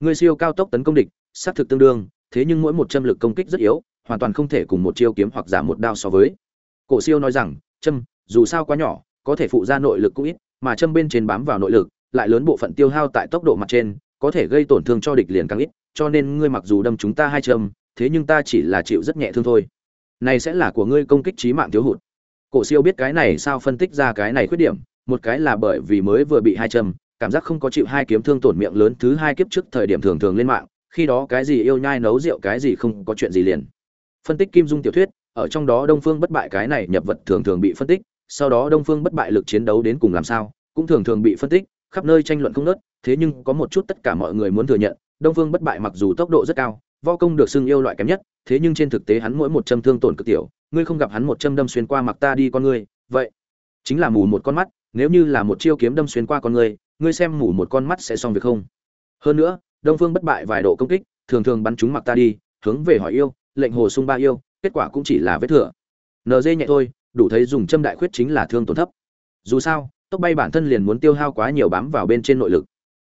Ngươi siêu cao tốc tấn công địch, xác thực tương đương thế nhưng mỗi một châm lực công kích rất yếu, hoàn toàn không thể cùng một chiêu kiếm hoặc giảm một đao so với. Cổ siêu nói rằng, châm, dù sao quá nhỏ, có thể phụ ra nội lực cũng ít, mà châm bên trên bám vào nội lực, lại lớn bộ phận tiêu hao tại tốc độ mặt trên, có thể gây tổn thương cho địch liền càng ít, cho nên ngươi mặc dù đâm chúng ta hai châm, thế nhưng ta chỉ là chịu rất nhẹ thương thôi. Này sẽ là của ngươi công kích trí mạng thiếu hụt. Cổ siêu biết cái này sao phân tích ra cái này khuyết điểm, một cái là bởi vì mới vừa bị hai châm, cảm giác không có chịu hai kiếm thương tổn miệng lớn thứ hai kiếp trước thời điểm thường thường lên mạng khi đó cái gì yêu nhai nấu rượu, cái gì không có chuyện gì liền. Phân tích kim dung tiểu thuyết, ở trong đó đông phương bất bại cái này nhập vật thường thường bị phân tích, sau đó đông phương bất bại lực chiến đấu đến cùng làm sao, cũng thường thường bị phân tích, khắp nơi tranh luận không nớt thế nhưng có một chút tất cả mọi người muốn thừa nhận, đông phương bất bại mặc dù tốc độ rất cao, võ công được xưng yêu loại kém nhất, thế nhưng trên thực tế hắn mỗi một châm thương tổn cực tiểu, ngươi không gặp hắn một châm đâm xuyên qua mặc ta đi con ngươi, vậy chính là mù một con mắt, nếu như là một chiêu kiếm đâm xuyên qua con ngươi ngươi xem mù một con mắt sẽ xong việc không? Hơn nữa đông phương bất bại vài độ công kích, thường thường bắn chúng mặc ta đi, hướng về hỏi yêu, lệnh hồ sung ba yêu, kết quả cũng chỉ là vết thừa. Nd nhẹ thôi, đủ thấy dùng châm đại khuyết chính là thương tổn thấp. Dù sao, tốc bay bản thân liền muốn tiêu hao quá nhiều bám vào bên trên nội lực.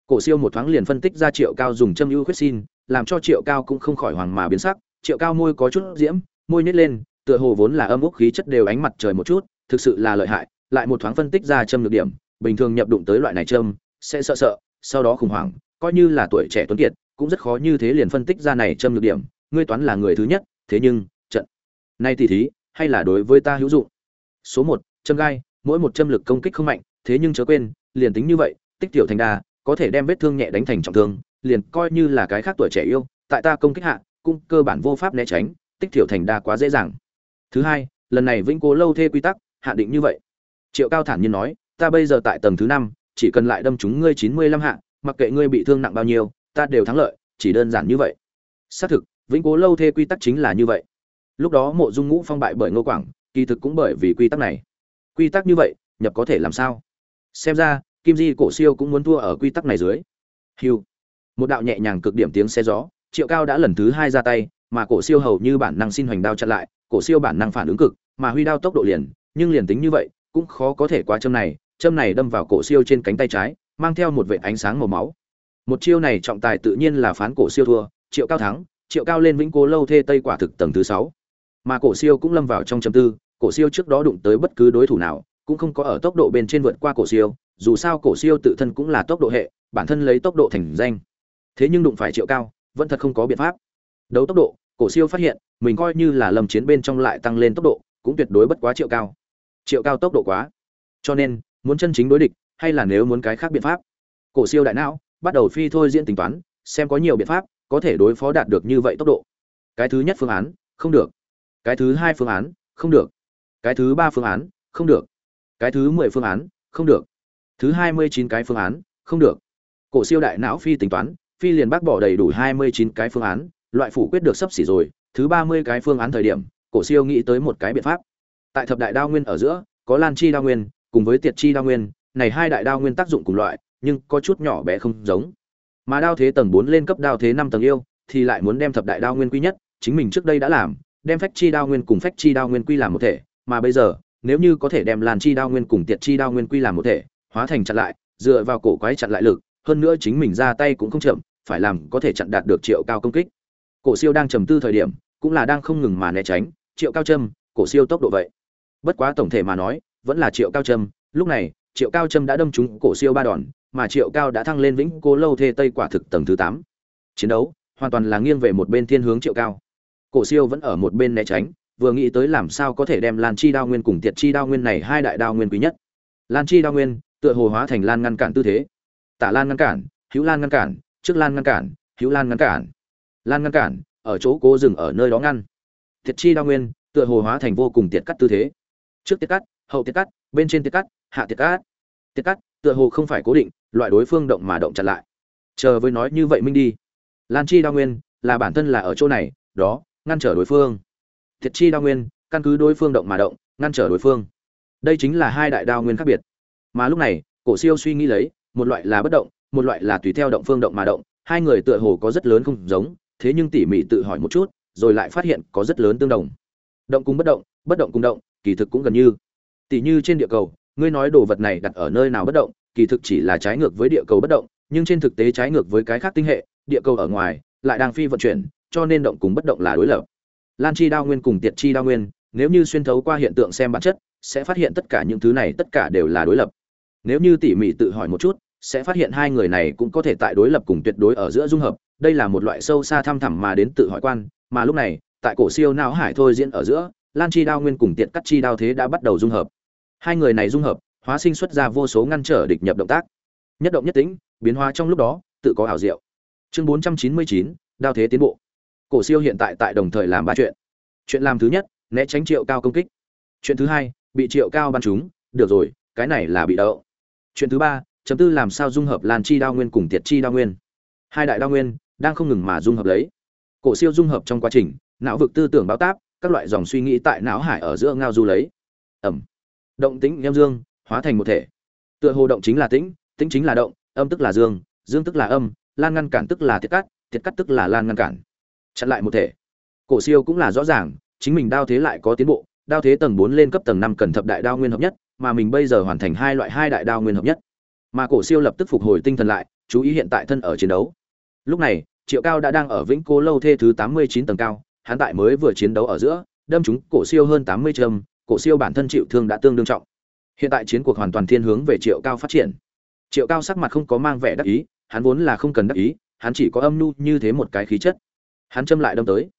Cổ siêu một thoáng liền phân tích ra triệu cao dùng châm ưu khuyết xin, làm cho triệu cao cũng không khỏi hoàng mà biến sắc. Triệu cao môi có chút diễm, môi nhét lên, tựa hồ vốn là âm úc khí chất đều ánh mặt trời một chút, thực sự là lợi hại, lại một thoáng phân tích ra châm được điểm, bình thường nhập đụng tới loại này châm, sẽ sợ sợ, sau đó khủng hoảng coi như là tuổi trẻ tuấn kiệt, cũng rất khó như thế liền phân tích ra này châm lực điểm, ngươi toán là người thứ nhất, thế nhưng, trận. Nay tỷ thí, hay là đối với ta hữu dụng? Số một, châm gai, mỗi một châm lực công kích không mạnh, thế nhưng chớ quên, liền tính như vậy, tích tiểu thành đa, có thể đem vết thương nhẹ đánh thành trọng thương, liền coi như là cái khác tuổi trẻ yêu, tại ta công kích hạ, cũng cơ bản vô pháp né tránh, tích tiểu thành đa quá dễ dàng. Thứ hai, lần này vĩnh cố lâu thê quy tắc hạn định như vậy. Triệu cao thản nhiên nói, ta bây giờ tại tầng thứ năm, chỉ cần lại đâm chúng ngươi chín mươi lăm hạ mặc kệ ngươi bị thương nặng bao nhiêu, ta đều thắng lợi, chỉ đơn giản như vậy. Xác thực, vĩnh cố lâu thê quy tắc chính là như vậy. Lúc đó mộ dung ngũ phong bại bởi ngô quảng, kỳ thực cũng bởi vì quy tắc này. Quy tắc như vậy, nhập có thể làm sao? Xem ra, kim di cổ siêu cũng muốn thua ở quy tắc này dưới. Hiu một đạo nhẹ nhàng cực điểm tiếng xe gió, triệu cao đã lần thứ hai ra tay, mà cổ siêu hầu như bản năng xin hoành đao chặn lại, cổ siêu bản năng phản ứng cực, mà huy đao tốc độ liền, nhưng liền tính như vậy, cũng khó có thể qua châm này châm này đâm vào cổ siêu trên cánh tay trái mang theo một vệ ánh sáng màu máu. Một chiêu này trọng tài tự nhiên là phán cổ siêu thua, triệu cao thắng, triệu cao lên vĩnh cố lâu thê tây quả thực tầng thứ sáu. Mà cổ siêu cũng lâm vào trong châm tư, cổ siêu trước đó đụng tới bất cứ đối thủ nào, cũng không có ở tốc độ bên trên vượt qua cổ siêu, dù sao cổ siêu tự thân cũng là tốc độ hệ, bản thân lấy tốc độ thành danh. Thế nhưng đụng phải triệu cao, vẫn thật không có biện pháp. Đấu tốc độ, cổ siêu phát hiện, mình coi như là lầm chiến bên trong lại tăng lên tốc độ, cũng tuyệt đối bất quá triệu cao. Triệu cao tốc độ quá. Cho nên, muốn chân chính đối địch hay là nếu muốn cái khác biện pháp? Cổ siêu đại não, bắt đầu phi thôi diễn tính toán, xem có nhiều biện pháp, có thể đối phó đạt được như vậy tốc độ. Cái thứ nhất phương án, không được. Cái thứ hai phương án, không được. Cái thứ ba phương án, không được. Cái thứ mười phương án, không được. Thứ hai mươi chín cái phương án, không được. Cổ siêu đại não phi tính toán, phi liền bác bỏ đầy đủ hai mươi chín cái phương án, loại phủ quyết được sắp xỉ rồi, thứ ba mươi cái phương án thời điểm, cổ siêu nghĩ tới một cái biện pháp. Tại thập đại đao nguyên ở giữa, có lan chi đao nguyên, cùng với tiệt chi đao nguyên này hai đại đao nguyên tác dụng cùng loại, nhưng có chút nhỏ bé không giống. Mà đao thế tầng bốn lên cấp đao thế năm tầng yêu, thì lại muốn đem thập đại đao nguyên quy nhất, chính mình trước đây đã làm, đem phách chi đao nguyên cùng phách chi đao nguyên quy làm một thể, mà bây giờ, nếu như có thể đem làn chi đao nguyên cùng tiệt chi đao nguyên quy làm một thể, hóa thành chặn lại, dựa vào cổ quái chặn lại lực, hơn nữa chính mình ra tay cũng không chậm, phải làm có thể chặn đạt được triệu cao công kích. Cổ siêu đang trầm tư thời điểm, cũng là đang không ngừng mà né tránh, triệu cao châm, cổ siêu tốc độ vậy. Bất quá tổng thể mà nói, vẫn là triệu cao châm, lúc này triệu cao Trâm đã đâm trúng cổ siêu ba đòn, mà triệu cao đã thăng lên vĩnh cố lâu thê tây quả thực tầng thứ tám. Chiến đấu hoàn toàn là nghiêng về một bên thiên hướng triệu cao. Cổ siêu vẫn ở một bên né tránh, vừa nghĩ tới làm sao có thể đem lan chi đao nguyên cùng tiệt chi đao nguyên này hai đại đao nguyên quý nhất. Lan chi đao nguyên tựa hồ hóa thành lan ngăn cản tư thế. Tả lan ngăn cản, hữu lan ngăn cản, trước lan ngăn cản, hữu lan ngăn cản. Lan ngăn cản, ở chỗ cố dừng ở nơi đó ngăn. Tiệt chi đao nguyên tựa hồ hóa thành vô cùng tiệt cắt tư thế. Trước tiệt cắt, hậu tiệt cắt, bên trên tiệt cắt, hạ tiệt cắt tiết cắt tựa hồ không phải cố định, loại đối phương động mà động chặn lại. Chờ với nói như vậy minh đi. Lan chi đao nguyên, là bản thân là ở chỗ này, đó, ngăn trở đối phương. Thiệt chi đao nguyên, căn cứ đối phương động mà động, ngăn trở đối phương. Đây chính là hai đại đao nguyên khác biệt. Mà lúc này, cổ siêu suy nghĩ lấy, một loại là bất động, một loại là tùy theo động phương động mà động, hai người tựa hồ có rất lớn không giống, thế nhưng tỉ mỉ tự hỏi một chút, rồi lại phát hiện có rất lớn tương đồng. Động cùng bất động bất động cùng động, kỳ thực cũng gần như. Tỉ như trên địa cầu ngươi nói đồ vật này đặt ở nơi nào bất động, kỳ thực chỉ là trái ngược với địa cầu bất động, nhưng trên thực tế trái ngược với cái khác tinh hệ, địa cầu ở ngoài, lại đang phi vận chuyển, cho nên động cùng bất động là đối lập. Lan chi đao nguyên cùng tiệt chi đao nguyên, nếu như xuyên thấu qua hiện tượng xem bản chất, sẽ phát hiện tất cả những thứ này tất cả đều là đối lập. Nếu như tỉ mỉ tự hỏi một chút, sẽ phát hiện hai người này cũng có thể tại đối lập cùng tuyệt đối ở giữa dung hợp, đây là một loại sâu xa thăm thẳm mà đến tự hỏi quan, mà lúc này, tại cổ siêu não hải thôi diễn ở giữa, lan chi đao nguyên cùng tiệt cắt chi đao thế đã bắt đầu dung hợp hai người này dung hợp, hóa sinh xuất ra vô số ngăn trở địch nhập động tác. Nhất động nhất tĩnh, biến hóa trong lúc đó, tự có ảo diệu. Chương bốn trăm chín mươi chín, đao thế tiến bộ. Cổ siêu hiện tại tại đồng thời làm ba chuyện. Chuyện làm thứ nhất, né tránh triệu cao công kích. Chuyện thứ hai, bị triệu cao bắn trúng, được rồi, cái này là bị đậu. Chuyện thứ ba, chấm tư làm sao dung hợp lan chi đao nguyên cùng tiệt chi đao nguyên. Hai đại đao nguyên đang không ngừng mà dung hợp lấy. Cổ siêu dung hợp trong quá trình, não vực tư tưởng báo táp, các loại dòng suy nghĩ tại não hải ở giữa ngao du lấy. Ẩm động tĩnh nhâm dương, hóa thành một thể. Tựa hồ động chính là tĩnh tĩnh chính là động, âm tức là dương dương tức là âm, lan ngăn cản tức là tiết cắt tiết cắt tức là lan ngăn cản. Chặn lại một thể. Cổ siêu cũng là rõ ràng, chính mình đao thế lại có tiến bộ, đao thế tầng bốn lên cấp tầng năm cần thập đại đao nguyên hợp nhất, mà mình bây giờ hoàn thành hai loại hai đại đao nguyên hợp nhất. Mà cổ siêu lập tức phục hồi tinh thần lại, chú ý hiện tại thân ở chiến đấu. Lúc này, triệu cao đã đang ở vĩnh cố lâu thê thứ tám mươi chín tầng cao, hắn tại mới vừa chiến đấu ở giữa, đâm chúng cổ siêu hơn tám mươi châm cổ siêu bản thân chịu thương đã tương đương trọng. Hiện tại chiến cuộc hoàn toàn thiên hướng về triệu cao phát triển. Triệu cao sắc mặt không có mang vẻ đắc ý, hắn vốn là không cần đắc ý, hắn chỉ có âm nhu như thế một cái khí chất. Hắn châm lại đâm tới.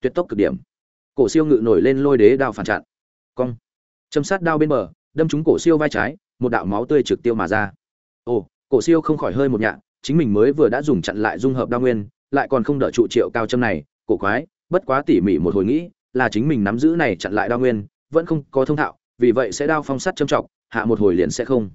Tuyệt tốc cực điểm. Cổ siêu ngự nổi lên lôi đế đao phản chặn. Cong. Châm sát đao bên bờ, đâm trúng cổ siêu vai trái, một đạo máu tươi trực tiêu mà ra. Ồ, cổ siêu không khỏi hơi một nhạ, chính mình mới vừa đã dùng chặn lại dung hợp đao nguyên, lại còn không đỡ trụ triệu cao châm này, cổ quái, bất quá tỉ mỉ một hồi nghĩ, là chính mình nắm giữ này chặn lại đao nguyên vẫn không có thông thạo, vì vậy sẽ đao phong sắt châm trọng hạ một hồi liền sẽ không.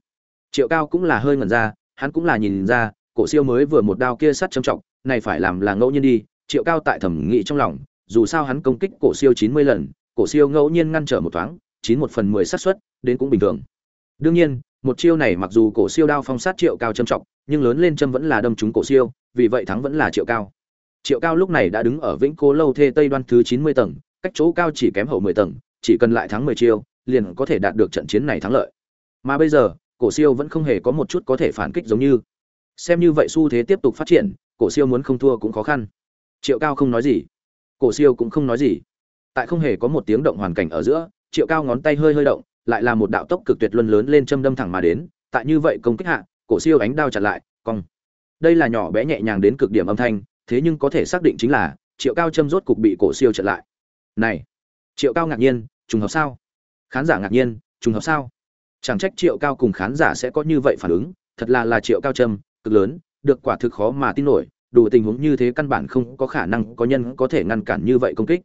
Triệu cao cũng là hơi ngẩn ra, hắn cũng là nhìn ra, cổ siêu mới vừa một đao kia sắt châm trọng này phải làm là ngẫu nhiên đi, triệu cao tại thẩm nghị trong lòng, dù sao hắn công kích cổ siêu chín mươi lần, cổ siêu ngẫu nhiên ngăn trở một thoáng, chín một phần mười xác suất, đến cũng bình thường. Đương nhiên, một chiêu này mặc dù cổ siêu đao phong sát triệu cao châm trọng nhưng lớn lên châm vẫn là đâm trúng cổ siêu, vì vậy thắng vẫn là triệu cao. Triệu cao lúc này đã đứng ở vĩnh cố lâu thê tây đoan thứ chín mươi tầng, cách chỗ cao chỉ kém hậu mười tầng chỉ cần lại thắng mười chiêu, liền có thể đạt được trận chiến này thắng lợi. Mà bây giờ, cổ siêu vẫn không hề có một chút có thể phản kích giống như. Xem như vậy xu thế tiếp tục phát triển, cổ siêu muốn không thua cũng khó khăn. Triệu cao không nói gì. Cổ siêu cũng không nói gì. Tại không hề có một tiếng động hoàn cảnh ở giữa, triệu cao ngón tay hơi hơi động, lại là một đạo tốc cực tuyệt luân lớn lên châm đâm thẳng mà đến. Tại như vậy công kích hạ, cổ siêu ánh đao chặn lại, cong. Đây là nhỏ bé nhẹ nhàng đến cực điểm âm thanh, thế nhưng có thể xác định chính là, triệu cao châm rốt cục bị cổ siêu chặn lại. Này! Triệu cao ngạc nhiên trùng hợp sao? Khán giả ngạc nhiên trùng hợp sao? Chẳng trách triệu cao cùng khán giả sẽ có như vậy phản ứng thật là là triệu cao trầm, cực lớn được quả thực khó mà tin nổi đủ tình huống như thế căn bản không có khả năng có nhân có thể ngăn cản như vậy công kích.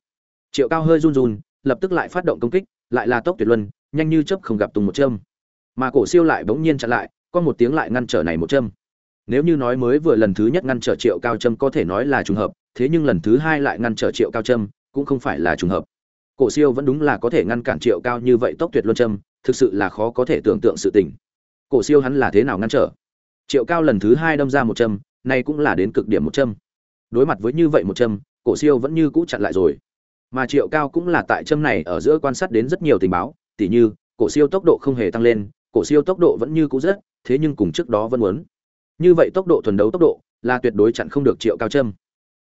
Triệu cao hơi run run lập tức lại phát động công kích lại là tốc tuyệt luân nhanh như chớp không gặp tùng một châm. Mà cổ siêu lại bỗng nhiên chặn lại có một tiếng lại ngăn trở này một châm. Nếu như nói mới vừa lần thứ nhất ngăn trở triệu cao châm có thể nói là trùng hợp thế nhưng lần thứ hai lại ngăn trở triệu cao châm cũng không phải là trùng hợp cổ siêu vẫn đúng là có thể ngăn cản triệu cao như vậy tốc tuyệt luân châm, thực sự là khó có thể tưởng tượng sự tình. Cổ siêu hắn là thế nào ngăn trở? Triệu cao lần thứ hai đâm ra một châm, nay cũng là đến cực điểm một châm. Đối mặt với như vậy một châm, cổ siêu vẫn như cũ chặn lại rồi. Mà triệu cao cũng là tại châm này ở giữa quan sát đến rất nhiều tình báo, tỉ như, cổ siêu tốc độ không hề tăng lên, cổ siêu tốc độ vẫn như cũ rất, thế nhưng cùng trước đó vẫn muốn. Như vậy tốc độ thuần đấu tốc độ, là tuyệt đối chặn không được triệu cao châm.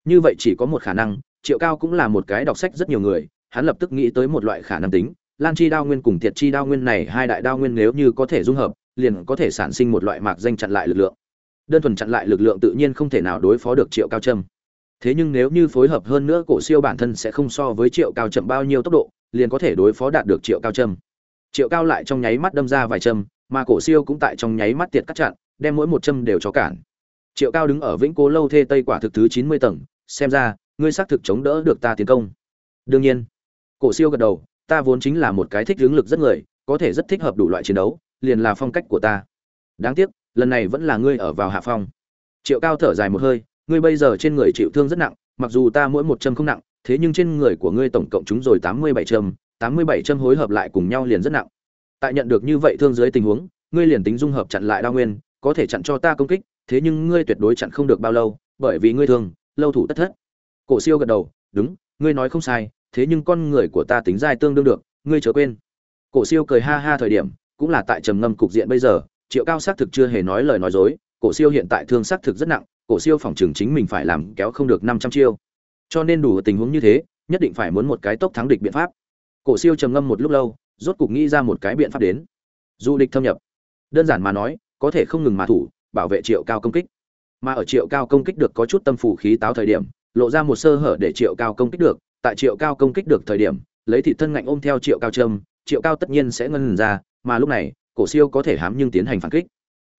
Như vậy chỉ có một khả năng, triệu cao cũng là một cái đọc sách rất nhiều người hắn lập tức nghĩ tới một loại khả năng tính, lan chi đao nguyên cùng thiệt chi đao nguyên này hai đại đao nguyên nếu như có thể dung hợp, liền có thể sản sinh một loại mạc danh chặn lại lực lượng. Đơn thuần chặn lại lực lượng tự nhiên không thể nào đối phó được triệu cao trâm thế nhưng nếu như phối hợp hơn nữa cổ siêu bản thân sẽ không so với triệu cao chậm bao nhiêu tốc độ, liền có thể đối phó đạt được triệu cao trâm triệu cao lại trong nháy mắt đâm ra vài châm, mà cổ siêu cũng tại trong nháy mắt tiệt cắt chặn, đem mỗi một châm đều cho cản. Triệu cao đứng ở vĩnh cố lâu thê tây quả thực thứ chín mươi tầng, xem ra, ngươi xác thực chống đỡ được ta tiến công. Đương nhiên cổ siêu gật đầu, ta vốn chính là một cái thích hướng lực rất người, có thể rất thích hợp đủ loại chiến đấu, liền là phong cách của ta. Đáng tiếc, lần này vẫn là ngươi ở vào hạ phong. Triệu cao thở dài một hơi, ngươi bây giờ trên người chịu thương rất nặng, mặc dù ta mỗi một châm không nặng, thế nhưng trên người của ngươi tổng cộng chúng rồi tám mươi bảy châm, tám mươi bảy châm hối hợp lại cùng nhau liền rất nặng. Tại nhận được như vậy thương dưới tình huống, ngươi liền tính dung hợp chặn lại đa nguyên, có thể chặn cho ta công kích, thế nhưng ngươi tuyệt đối chặn không được bao lâu, bởi vì ngươi thường lâu thủ tất thất. Cổ siêu gật đầu, đúng, ngươi nói không sai thế nhưng con người của ta tính dai tương đương được, ngươi chớ quên. Cổ siêu cười ha ha thời điểm, cũng là tại trầm ngâm cục diện bây giờ, triệu cao xác thực chưa hề nói lời nói dối, cổ siêu hiện tại thương xác thực rất nặng, cổ siêu phòng trường chính mình phải làm kéo không được năm trăm chiêu. Cho nên đủ tình huống như thế, nhất định phải muốn một cái tốc thắng địch biện pháp. Cổ siêu trầm ngâm một lúc lâu, rốt cục nghĩ ra một cái biện pháp đến. Du địch thâm nhập, đơn giản mà nói, có thể không ngừng mà thủ, bảo vệ triệu cao công kích. Mà ở triệu cao công kích được có chút tâm phủ khí táo thời điểm, lộ ra một sơ hở để triệu cao công kích được tại triệu cao công kích được thời điểm, lấy thị thân ngạnh ôm theo triệu cao trâm, triệu cao tất nhiên sẽ ngân ra, mà lúc này, cổ siêu có thể hám nhưng tiến hành phản kích.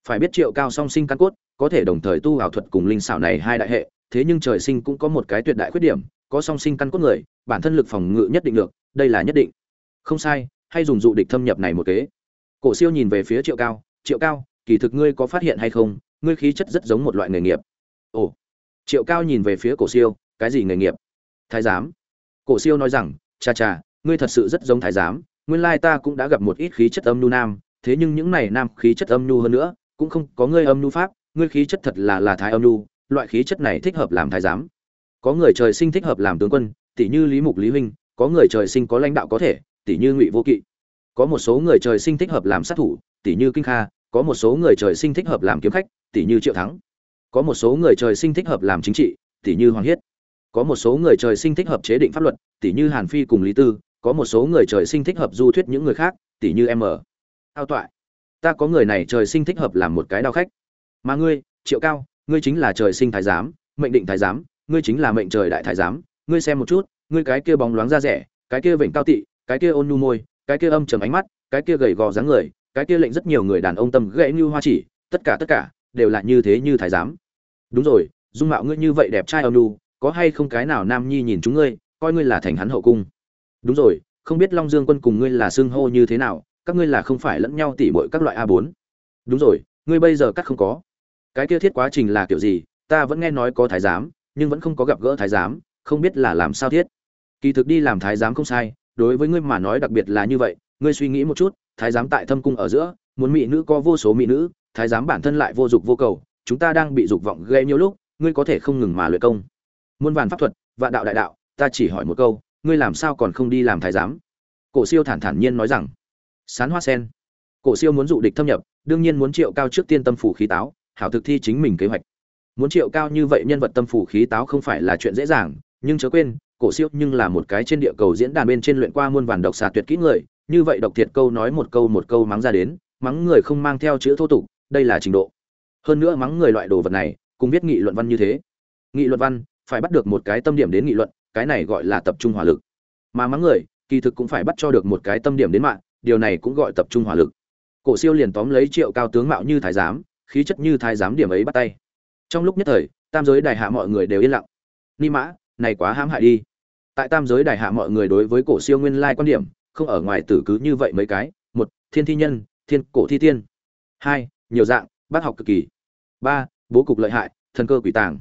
Phải biết triệu cao song sinh căn cốt, có thể đồng thời tu ảo thuật cùng linh xảo này hai đại hệ, thế nhưng trời sinh cũng có một cái tuyệt đại khuyết điểm, có song sinh căn cốt người, bản thân lực phòng ngự nhất định được, đây là nhất định. Không sai, hay dùng dụ địch thâm nhập này một kế. Cổ siêu nhìn về phía triệu cao triệu cao, kỳ thực ngươi có phát hiện hay không? Ngươi khí chất rất giống một loại nghề nghiệp. Ồ. Triệu cao nhìn về phía cổ siêu, cái gì nghề nghiệp? Thái giám cổ siêu nói rằng cha cha ngươi thật sự rất giống thái giám, nguyên lai ta cũng đã gặp một ít khí chất âm nhu nam, thế nhưng những này nam khí chất âm nhu hơn nữa, cũng không có ngươi âm nhu pháp, ngươi khí chất thật là là thái âm nhu, loại khí chất này thích hợp làm thái giám. Có người trời sinh thích hợp làm tướng quân tỷ như lý mục lý huynh, có người trời sinh có lãnh đạo có thể tỷ như ngụy vô kỵ. Có một số người trời sinh thích hợp làm sát thủ tỷ như kinh kha, có một số người trời sinh thích hợp làm kiếm khách tỷ như triệu thắng. Có một số người trời sinh thích hợp làm chính trị tỷ như hoàng hiết có một số người trời sinh thích hợp chế định pháp luật tỷ như hàn phi cùng lý tư, có một số người trời sinh thích hợp du thuyết những người khác tỷ như m ao toại, ta có người này trời sinh thích hợp làm một cái đao khách mà ngươi, triệu cao, ngươi chính là trời sinh thái giám, mệnh định thái giám, ngươi chính là mệnh trời đại thái giám, ngươi xem một chút, ngươi cái kia bóng loáng da rẻ, cái kia vểnh cao tị, cái kia ôn nhu môi, cái kia âm trầm ánh mắt, cái kia gầy gò dáng người, cái kia lệnh rất nhiều người đàn ông tâm gãy như hoa chỉ, tất cả tất cả, đều là như thế như thái giám đúng rồi, dung mạo ngươi như vậy đẹp trai âm nhu có hay không cái nào nam nhi nhìn chúng ngươi, coi ngươi là thành hắn hậu cung. Đúng rồi, không biết long dương quân cùng ngươi là xương hô như thế nào, các ngươi là không phải lẫn nhau tỉ bội các loại a bốn. Đúng rồi, ngươi bây giờ cắt không có. Cái kia thiết quá trình là kiểu gì, ta vẫn nghe nói có thái giám, nhưng vẫn không có gặp gỡ thái giám, không biết là làm sao thiết. Kỳ thực đi làm thái giám không sai, đối với ngươi mà nói đặc biệt là như vậy, ngươi suy nghĩ một chút, thái giám tại thâm cung ở giữa, muốn mỹ nữ có vô số mỹ nữ, thái giám bản thân lại vô dục vô cầu, chúng ta đang bị dục vọng gây nhiều lúc, ngươi có thể không ngừng mà luyện công muôn vàn pháp thuật, vạn đạo đại đạo, ta chỉ hỏi một câu, ngươi làm sao còn không đi làm thái giám? Cổ siêu thản thản nhiên nói rằng, sán hoa sen. Cổ siêu muốn dụ địch thâm nhập, đương nhiên muốn triệu cao trước tiên tâm phủ khí táo, hảo thực thi chính mình kế hoạch. Muốn triệu cao như vậy nhân vật tâm phủ khí táo không phải là chuyện dễ dàng, nhưng chớ quên, cổ siêu nhưng là một cái trên địa cầu diễn đàn bên trên luyện qua muôn vàn độc xà tuyệt kỹ người, như vậy độc thiệt câu nói một câu một câu mắng ra đến, mắng người không mang theo chữ thô tục, đây là trình độ. Hơn nữa mắng người loại đồ vật này, cùng viết nghị luận văn như thế. Nghị luận văn phải bắt được một cái tâm điểm đến nghị luận, cái này gọi là tập trung hỏa lực. Mà mắng người, kỳ thực cũng phải bắt cho được một cái tâm điểm đến mạng, điều này cũng gọi tập trung hỏa lực. Cổ siêu liền tóm lấy triệu cao tướng mạo như thái giám, khí chất như thái giám điểm ấy bắt tay. Trong lúc nhất thời, tam giới đại hạ mọi người đều yên lặng. Ni mã, này quá hãm hại đi. Tại tam giới đại hạ mọi người đối với cổ siêu nguyên lai quan điểm, không ở ngoài tử cứ như vậy mấy cái. Một, thiên thi nhân, thiên cổ thi tiên. Hai, nhiều dạng, bác học cực kỳ. Ba, bố cục lợi hại, thần cơ quỷ tàng.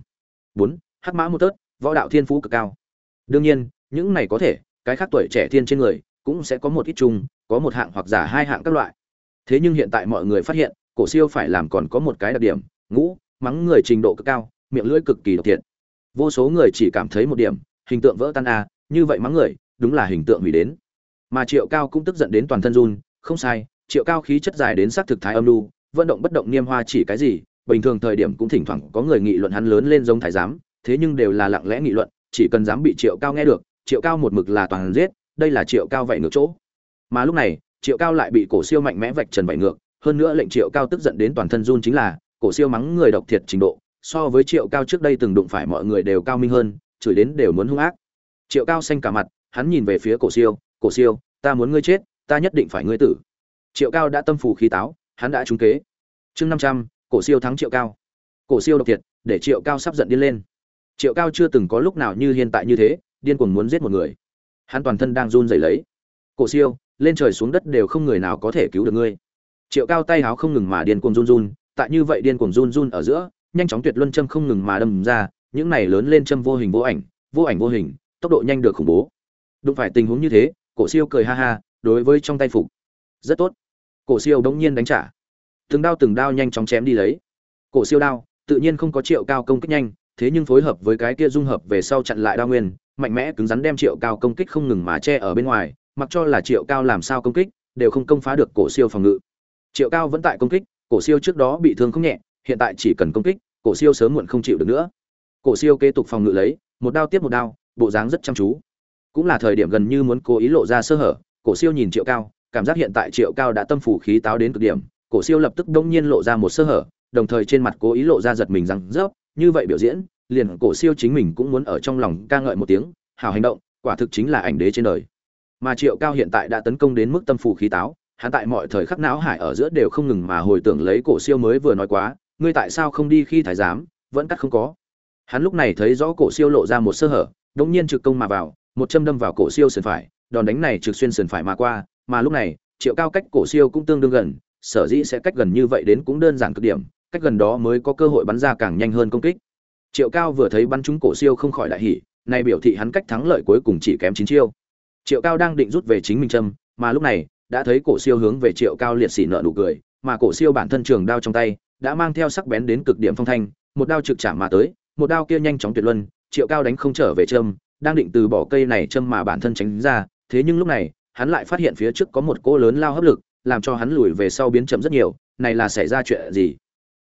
Bốn hắc mã một tớt võ đạo thiên phú cực cao. Đương nhiên những này có thể cái khác tuổi trẻ thiên trên người cũng sẽ có một ít chung có một hạng hoặc giả hai hạng các loại. Thế nhưng hiện tại mọi người phát hiện cổ siêu phải làm còn có một cái đặc điểm ngũ mắng người trình độ cực cao miệng lưỡi cực kỳ độc thiện vô số người chỉ cảm thấy một điểm hình tượng vỡ tan a à, như vậy mắng người đúng là hình tượng hủy đến. Mà triệu cao cũng tức giận đến toàn thân run không sai triệu cao khí chất dài đến xác thực thái âm lu vận động bất động niêm hoa chỉ cái gì bình thường thời điểm cũng thỉnh thoảng có người nghị luận hắn lớn lên giống thái giám thế nhưng đều là lặng lẽ nghị luận, chỉ cần dám bị triệu cao nghe được, triệu cao một mực là toàn giết, đây là triệu cao vậy ngược chỗ. Mà lúc này, triệu cao lại bị cổ siêu mạnh mẽ vạch trần vậy ngược, hơn nữa lệnh triệu cao tức giận đến toàn thân run chính là, cổ siêu mắng người độc thiệt trình độ, so với triệu cao trước đây từng đụng phải mọi người đều cao minh hơn, chửi đến đều muốn hung ác. Triệu cao xanh cả mặt, hắn nhìn về phía cổ siêu cổ siêu, ta muốn ngươi chết, ta nhất định phải ngươi tử. Triệu cao đã tâm phù khí táo, hắn đã trúng kế. Chương năm trăm, cổ siêu thắng triệu cao. Cổ siêu độc thiệt, để triệu cao sắp giận điên lên triệu cao chưa từng có lúc nào như hiện tại như thế, điên cuồng muốn giết một người. Hắn toàn thân đang run rẩy lấy. Cổ siêu, lên trời xuống đất đều không người nào có thể cứu được ngươi. Triệu cao tay háo không ngừng mà điên cuồng run run, tại như vậy điên cuồng run run ở giữa, nhanh chóng tuyệt luân châm không ngừng mà đâm ra, những này lớn lên châm vô hình vô ảnh vô ảnh vô hình, tốc độ nhanh được khủng bố. Đụng phải tình huống như thế, cổ siêu cười ha ha, đối với trong tay phục. Rất tốt. Cổ siêu đống nhiên đánh trả. Từng đao từng đao nhanh chóng chém đi lấy. Cổ siêu đao, tự nhiên không có triệu cao công kích nhanh thế nhưng phối hợp với cái kia dung hợp về sau chặn lại đao nguyên, mạnh mẽ cứng rắn đem triệu cao công kích không ngừng mà che ở bên ngoài, mặc cho là triệu cao làm sao công kích, đều không công phá được cổ siêu phòng ngự. Triệu cao vẫn tại công kích, cổ siêu trước đó bị thương không nhẹ, hiện tại chỉ cần công kích, cổ siêu sớm muộn không chịu được nữa. Cổ siêu kế tục phòng ngự lấy, một đao tiếp một đao, bộ dáng rất chăm chú. Cũng là thời điểm gần như muốn cố ý lộ ra sơ hở, cổ siêu nhìn triệu cao, cảm giác hiện tại triệu cao đã tâm phủ khí táo đến cực điểm, cổ siêu lập tức đông nhiên lộ ra một sơ hở, đồng thời trên mặt cố ý lộ ra giật mình rằng, rớp! Như vậy biểu diễn, liền cổ siêu chính mình cũng muốn ở trong lòng ca ngợi một tiếng hào hành động, quả thực chính là ảnh đế trên đời. Mà triệu cao hiện tại đã tấn công đến mức tâm phủ khí táo, hắn tại mọi thời khắc não hải ở giữa đều không ngừng mà hồi tưởng lấy cổ siêu mới vừa nói quá, ngươi tại sao không đi khi thái giám, vẫn cắt không có? Hắn lúc này thấy rõ cổ siêu lộ ra một sơ hở, đống nhiên trực công mà vào, một châm đâm vào cổ siêu sườn phải, đòn đánh này trực xuyên sườn phải mà qua, mà lúc này, triệu cao cách cổ siêu cũng tương đương gần, sở dĩ sẽ cách gần như vậy đến cũng đơn giản cực điểm cách gần đó mới có cơ hội bắn ra càng nhanh hơn công kích. Triệu cao vừa thấy bắn trúng cổ siêu không khỏi đại hỉ, này biểu thị hắn cách thắng lợi cuối cùng chỉ kém chín chiêu. Triệu cao đang định rút về chính mình châm, mà lúc này, đã thấy cổ siêu hướng về triệu cao liệt xỉ nợ nụ cười, mà cổ siêu bản thân trường đao trong tay, đã mang theo sắc bén đến cực điểm phong thanh, một đao trực chạm mà tới, một đao kia nhanh chóng tuyệt luân, triệu cao đánh không trở về châm, đang định từ bỏ cây này châm mà bản thân tránh ra, thế nhưng lúc này, hắn lại phát hiện phía trước có một cỗ lớn lao hấp lực, làm cho hắn lùi về sau biến chậm rất nhiều, này là xảy ra chuyện gì?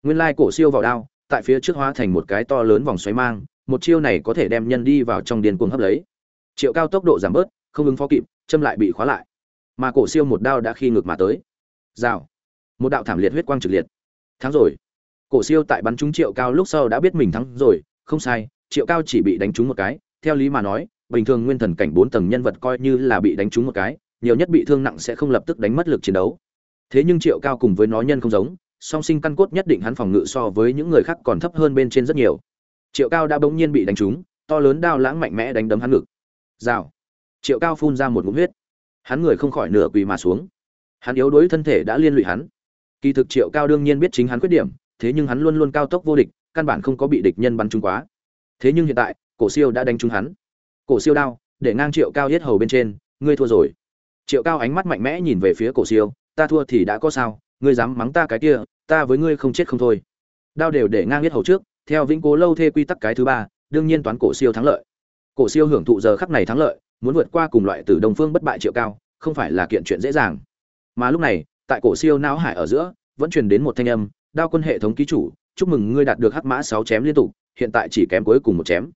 Nguyên lai cổ siêu vào đao, tại phía trước hóa thành một cái to lớn vòng xoáy mang, một chiêu này có thể đem nhân đi vào trong điên cuồng hấp lấy. Triệu cao tốc độ giảm bớt, không ứng phó kịp, châm lại bị khóa lại. Mà cổ siêu một đao đã khi ngược mà tới. Rào. Một đạo thảm liệt huyết quang trực liệt. Thắng rồi. Cổ siêu tại bắn trúng triệu cao lúc sau đã biết mình thắng rồi, không sai, triệu cao chỉ bị đánh trúng một cái. Theo lý mà nói, bình thường nguyên thần cảnh bốn tầng nhân vật coi như là bị đánh trúng một cái, nhiều nhất bị thương nặng sẽ không lập tức đánh mất lực chiến đấu. Thế nhưng triệu cao cùng với nó nhân không giống song sinh căn cốt nhất định hắn phòng ngự so với những người khác còn thấp hơn bên trên rất nhiều. Triệu cao đã bỗng nhiên bị đánh trúng, to lớn đao lãng mạnh mẽ đánh đấm hắn ngực. Rào. Triệu cao phun ra một ngụm huyết. Hắn người không khỏi nửa quỳ mà xuống. Hắn yếu đuối thân thể đã liên lụy hắn. Kỳ thực triệu cao đương nhiên biết chính hắn khuyết điểm, thế nhưng hắn luôn luôn cao tốc vô địch, căn bản không có bị địch nhân bắn trúng quá. Thế nhưng hiện tại, cổ siêu đã đánh trúng hắn. Cổ siêu đao, để ngang triệu cao hết hầu bên trên, ngươi thua rồi. Triệu cao ánh mắt mạnh mẽ nhìn về phía cổ siêu, ta thua thì đã có sao ngươi dám mắng ta cái kia, ta với ngươi không chết không thôi. Đao đều để ngang hết hầu trước, theo vĩnh cố lâu thê quy tắc cái thứ ba, đương nhiên toán cổ siêu thắng lợi. Cổ siêu hưởng thụ giờ khắc này thắng lợi, muốn vượt qua cùng loại từ đồng phương bất bại triệu cao, không phải là kiện chuyện dễ dàng. Mà lúc này, tại cổ siêu não hải ở giữa, vẫn truyền đến một thanh âm, đao quân hệ thống ký chủ, chúc mừng ngươi đạt được hắc mã sáu chém liên tục, hiện tại chỉ kém cuối cùng một chém.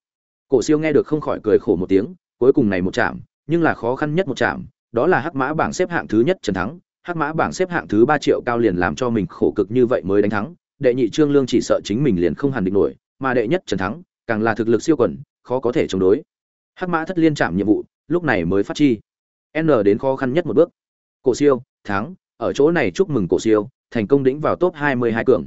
Cổ siêu nghe được không khỏi cười khổ một tiếng, cuối cùng này một chạm, nhưng là khó khăn nhất một chạm, đó là hắc mã bảng xếp hạng thứ nhất trần thắng hắc mã bảng xếp hạng thứ ba triệu cao liền làm cho mình khổ cực như vậy mới đánh thắng. Đệ nhị trương lương chỉ sợ chính mình liền không hẳn định nổi, mà đệ nhất trần thắng, càng là thực lực siêu quần, khó có thể chống đối. Hắc mã thất liên chạm nhiệm vụ, lúc này mới phát chi. N đến khó khăn nhất một bước. Cổ siêu, thắng, ở chỗ này chúc mừng cổ siêu, thành công đĩnh vào top 22 cường.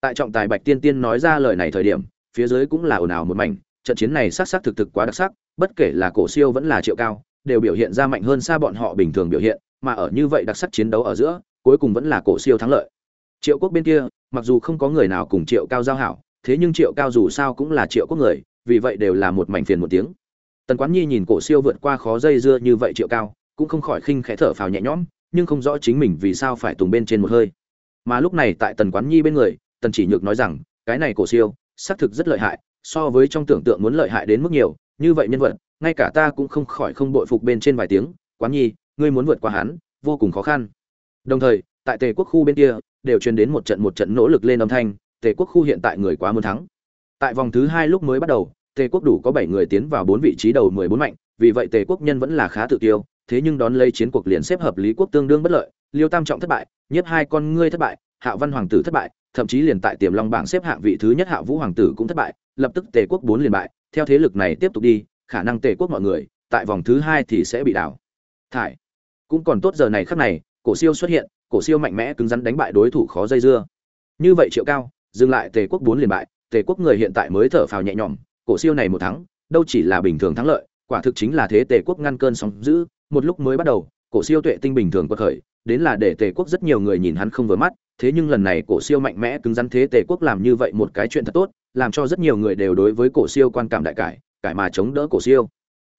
Tại trọng tài bạch tiên tiên nói ra lời này thời điểm, phía dưới cũng là ồn ào một mảnh, trận chiến này sát sát thực thực quá đặc sắc, bất kể là cổ siêu vẫn là triệu cao, đều biểu hiện ra mạnh hơn xa bọn họ bình thường biểu hiện mà ở như vậy đặc sắc chiến đấu ở giữa, cuối cùng vẫn là cổ siêu thắng lợi. Triệu quốc bên kia, mặc dù không có người nào cùng triệu cao giao hảo, thế nhưng triệu cao dù sao cũng là triệu quốc người, vì vậy đều là một mảnh phiền một tiếng. Tần quán nhi nhìn cổ siêu vượt qua khó dây dưa như vậy triệu cao, cũng không khỏi khinh khẽ thở phào nhẹ nhõm, nhưng không rõ chính mình vì sao phải tùng bên trên một hơi. Mà lúc này tại tần quán nhi bên người, tần chỉ nhược nói rằng, cái này cổ siêu, xác thực rất lợi hại, so với trong tưởng tượng muốn lợi hại đến mức nhiều, như vậy nhân vật, ngay cả ta cũng không khỏi không bội phục bên trên vài tiếng, quán nhi ngươi muốn vượt qua hắn, vô cùng khó khăn. Đồng thời, tại tề quốc khu bên kia, đều truyền đến một trận một trận nỗ lực lên âm thanh, tề quốc khu hiện tại người quá muốn thắng. Tại vòng thứ hai lúc mới bắt đầu, tề quốc đủ có bảy người tiến vào bốn vị trí đầu mười bốn mạnh, vì vậy tề quốc nhân vẫn là khá tự tiêu, thế nhưng đón lấy chiến cuộc liền xếp hợp lý quốc tương đương bất lợi, liêu tam trọng thất bại, nhất hai con ngươi thất bại, hạ văn hoàng tử thất bại, thậm chí liền tại tiềm long bảng xếp hạng vị thứ nhất hạ vũ hoàng tử cũng thất bại, lập tức tề quốc bốn liền bại, theo thế lực này tiếp tục đi, khả năng tề quốc mọi người, tại vòng thứ hai thì sẽ bị đảo. Thải cũng còn tốt giờ này khắc này, cổ siêu xuất hiện, cổ siêu mạnh mẽ cứng rắn đánh bại đối thủ khó dây dưa. Như vậy triệu cao, dừng lại tề quốc bốn liền bại, tề quốc người hiện tại mới thở phào nhẹ nhõm, cổ siêu này một thắng, đâu chỉ là bình thường thắng lợi, quả thực chính là thế tề quốc ngăn cơn sóng dữ, một lúc mới bắt đầu, cổ siêu tuệ tinh bình thường quật khởi, đến là để tề quốc rất nhiều người nhìn hắn không vừa mắt, thế nhưng lần này cổ siêu mạnh mẽ cứng rắn thế tề quốc làm như vậy một cái chuyện thật tốt, làm cho rất nhiều người đều đối với cổ siêu quan cảm đại cải cải mà chống đỡ cổ siêu.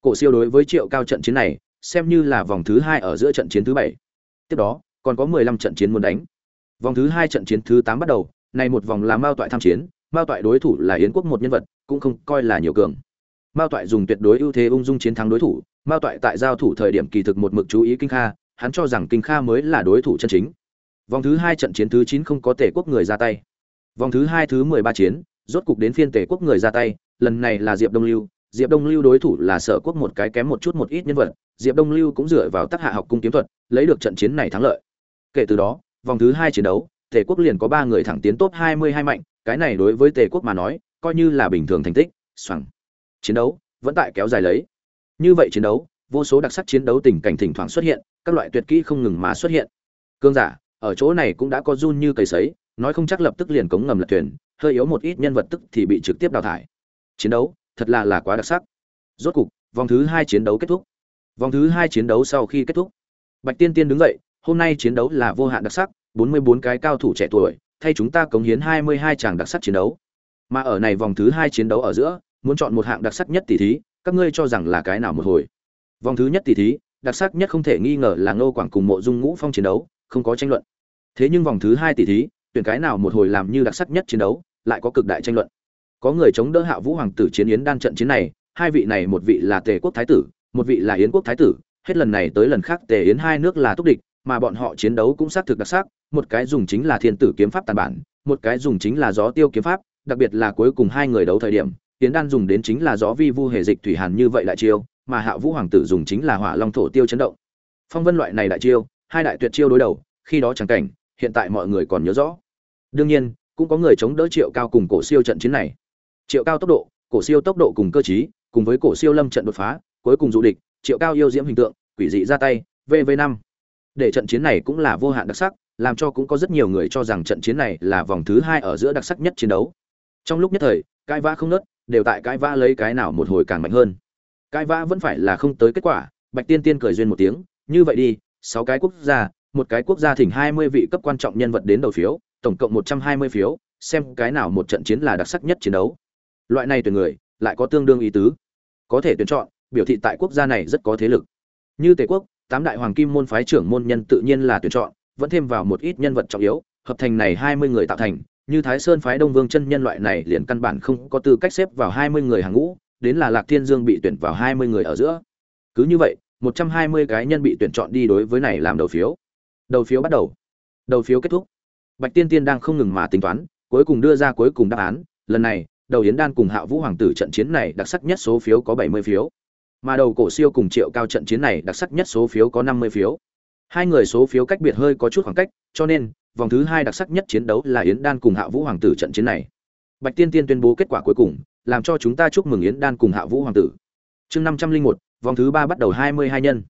Cổ siêu đối với triệu cao trận chiến này xem như là vòng thứ hai ở giữa trận chiến thứ bảy. Tiếp đó, còn có mười lăm trận chiến muốn đánh. Vòng thứ hai trận chiến thứ tám bắt đầu, này một vòng là mao toại tham chiến, mao toại đối thủ là yến quốc một nhân vật, cũng không coi là nhiều cường. Mao toại dùng tuyệt đối ưu thế ung dung chiến thắng đối thủ, mao toại tại giao thủ thời điểm kỳ thực một mực chú ý kinh kha, hắn cho rằng kinh kha mới là đối thủ chân chính. Vòng thứ hai trận chiến thứ chín không có tể quốc người ra tay. Vòng thứ hai thứ mười ba chiến, rốt cục đến phiên tể quốc người ra tay, lần này là diệp đông lưu diệp đông lưu đối thủ là sở quốc một cái kém một chút một ít nhân vật, diệp đông lưu cũng dựa vào tác hạ học cung kiếm thuật, lấy được trận chiến này thắng lợi. Kể từ đó, vòng thứ hai chiến đấu, tề quốc liền có ba người thẳng tiến top hai mươi hai mạnh, cái này đối với tề quốc mà nói, coi như là bình thường thành tích xoằng. chiến đấu vẫn tại kéo dài lấy. Như vậy chiến đấu, vô số đặc sắc chiến đấu tình cảnh thỉnh thoảng xuất hiện, các loại tuyệt kỹ không ngừng mà xuất hiện. Cương giả, ở chỗ này cũng đã có run như cầy sấy, nói không chắc lập tức liền cống ngầm lật thuyền, hơi yếu một ít nhân vật tức thì bị trực tiếp đào thải. Chiến đấu thật là là quá đặc sắc. Rốt cục, vòng thứ hai chiến đấu kết thúc. Vòng thứ hai chiến đấu sau khi kết thúc, bạch tiên tiên đứng dậy, hôm nay chiến đấu là vô hạn đặc sắc 44 cái cao thủ trẻ tuổi, thay chúng ta cống hiến 22 chàng đặc sắc chiến đấu. Mà ở này vòng thứ hai chiến đấu ở giữa, muốn chọn một hạng đặc sắc nhất tỷ thí, các ngươi cho rằng là cái nào một hồi? Vòng thứ nhất tỷ thí, đặc sắc nhất không thể nghi ngờ là ngô quảng cùng mộ dung ngũ phong chiến đấu, không có tranh luận. Thế nhưng vòng thứ hai tỷ thí, tuyển cái nào một hồi làm như đặc sắc nhất chiến đấu, lại có cực đại tranh luận có người chống đỡ hạ vũ hoàng tử chiến yến đan trận chiến này, hai vị này một vị là tề quốc thái tử, một vị là yến quốc thái tử, hết lần này tới lần khác tề yến hai nước là túc địch, mà bọn họ chiến đấu cũng xác thực đặc sắc, một cái dùng chính là thiên tử kiếm pháp tàn bản, một cái dùng chính là gió tiêu kiếm pháp, đặc biệt là cuối cùng hai người đấu thời điểm, yến đan dùng đến chính là gió vi vu hề dịch thủy hàn như vậy đại chiêu, mà hạ vũ hoàng tử dùng chính là hỏa long thổ tiêu chấn động. Phong vân loại này đại chiêu, hai đại tuyệt chiêu đối đầu, khi đó chẳng cảnh, hiện tại mọi người còn nhớ rõ. Đương nhiên, cũng có người chống đỡ triệu cao cùng cổ siêu trận chiến này triệu cao tốc độ, cổ siêu tốc độ cùng cơ chí cùng với cổ siêu lâm trận đột phá, cuối cùng dụ địch, triệu cao yêu diễm hình tượng, quỷ dị ra tay vv năm. Để trận chiến này cũng là vô hạn đặc sắc, làm cho cũng có rất nhiều người cho rằng trận chiến này là vòng thứ hai ở giữa đặc sắc nhất chiến đấu. Trong lúc nhất thời, cãi vã không nớt, đều tại cãi vã lấy cái nào một hồi càng mạnh hơn. Cãi vã vẫn phải là không tới kết quả, bạch tiên tiên cười duyên một tiếng, như vậy đi, sáu cái quốc gia, một cái quốc gia thỉnh hai mươi vị cấp quan trọng nhân vật đến đầu phiếu, tổng cộng một trăm hai mươi phiếu, xem cái nào một trận chiến là đặc sắc nhất chiến đấu loại này tuyển người, lại có tương đương ý tứ. Có thể tuyển chọn, biểu thị tại quốc gia này rất có thế lực. Như tề quốc, tám đại hoàng kim môn phái trưởng môn nhân tự nhiên là tuyển chọn, vẫn thêm vào một ít nhân vật trọng yếu, hợp thành này hai mươi người tạo thành, như thái sơn phái đông vương chân nhân loại này liền căn bản không có tư cách xếp vào hai mươi người hàng ngũ, đến là lạc thiên dương bị tuyển vào hai mươi người ở giữa. Cứ như vậy, một trăm hai mươi cá nhân bị tuyển chọn đi đối với này làm đầu phiếu. Đầu phiếu bắt đầu. Đầu phiếu kết thúc. Bạch tiên tiên đang không ngừng mà tính toán, cuối cùng đưa ra cuối cùng đáp án, lần này đầu yến đan cùng hạ vũ hoàng tử trận chiến này đặc sắc nhất số phiếu có bảy mươi phiếu. Mà đầu cổ siêu cùng triệu cao trận chiến này đặc sắc nhất số phiếu có năm mươi phiếu. Hai người số phiếu cách biệt hơi có chút khoảng cách, cho nên, vòng thứ hai đặc sắc nhất chiến đấu là yến đan cùng hạ vũ hoàng tử trận chiến này. Bạch tiên tiên tuyên bố kết quả cuối cùng, làm cho chúng ta chúc mừng yến đan cùng hạ vũ hoàng tử. Chương năm trăm linh một, vòng thứ ba bắt đầu hai mươi hai nhân.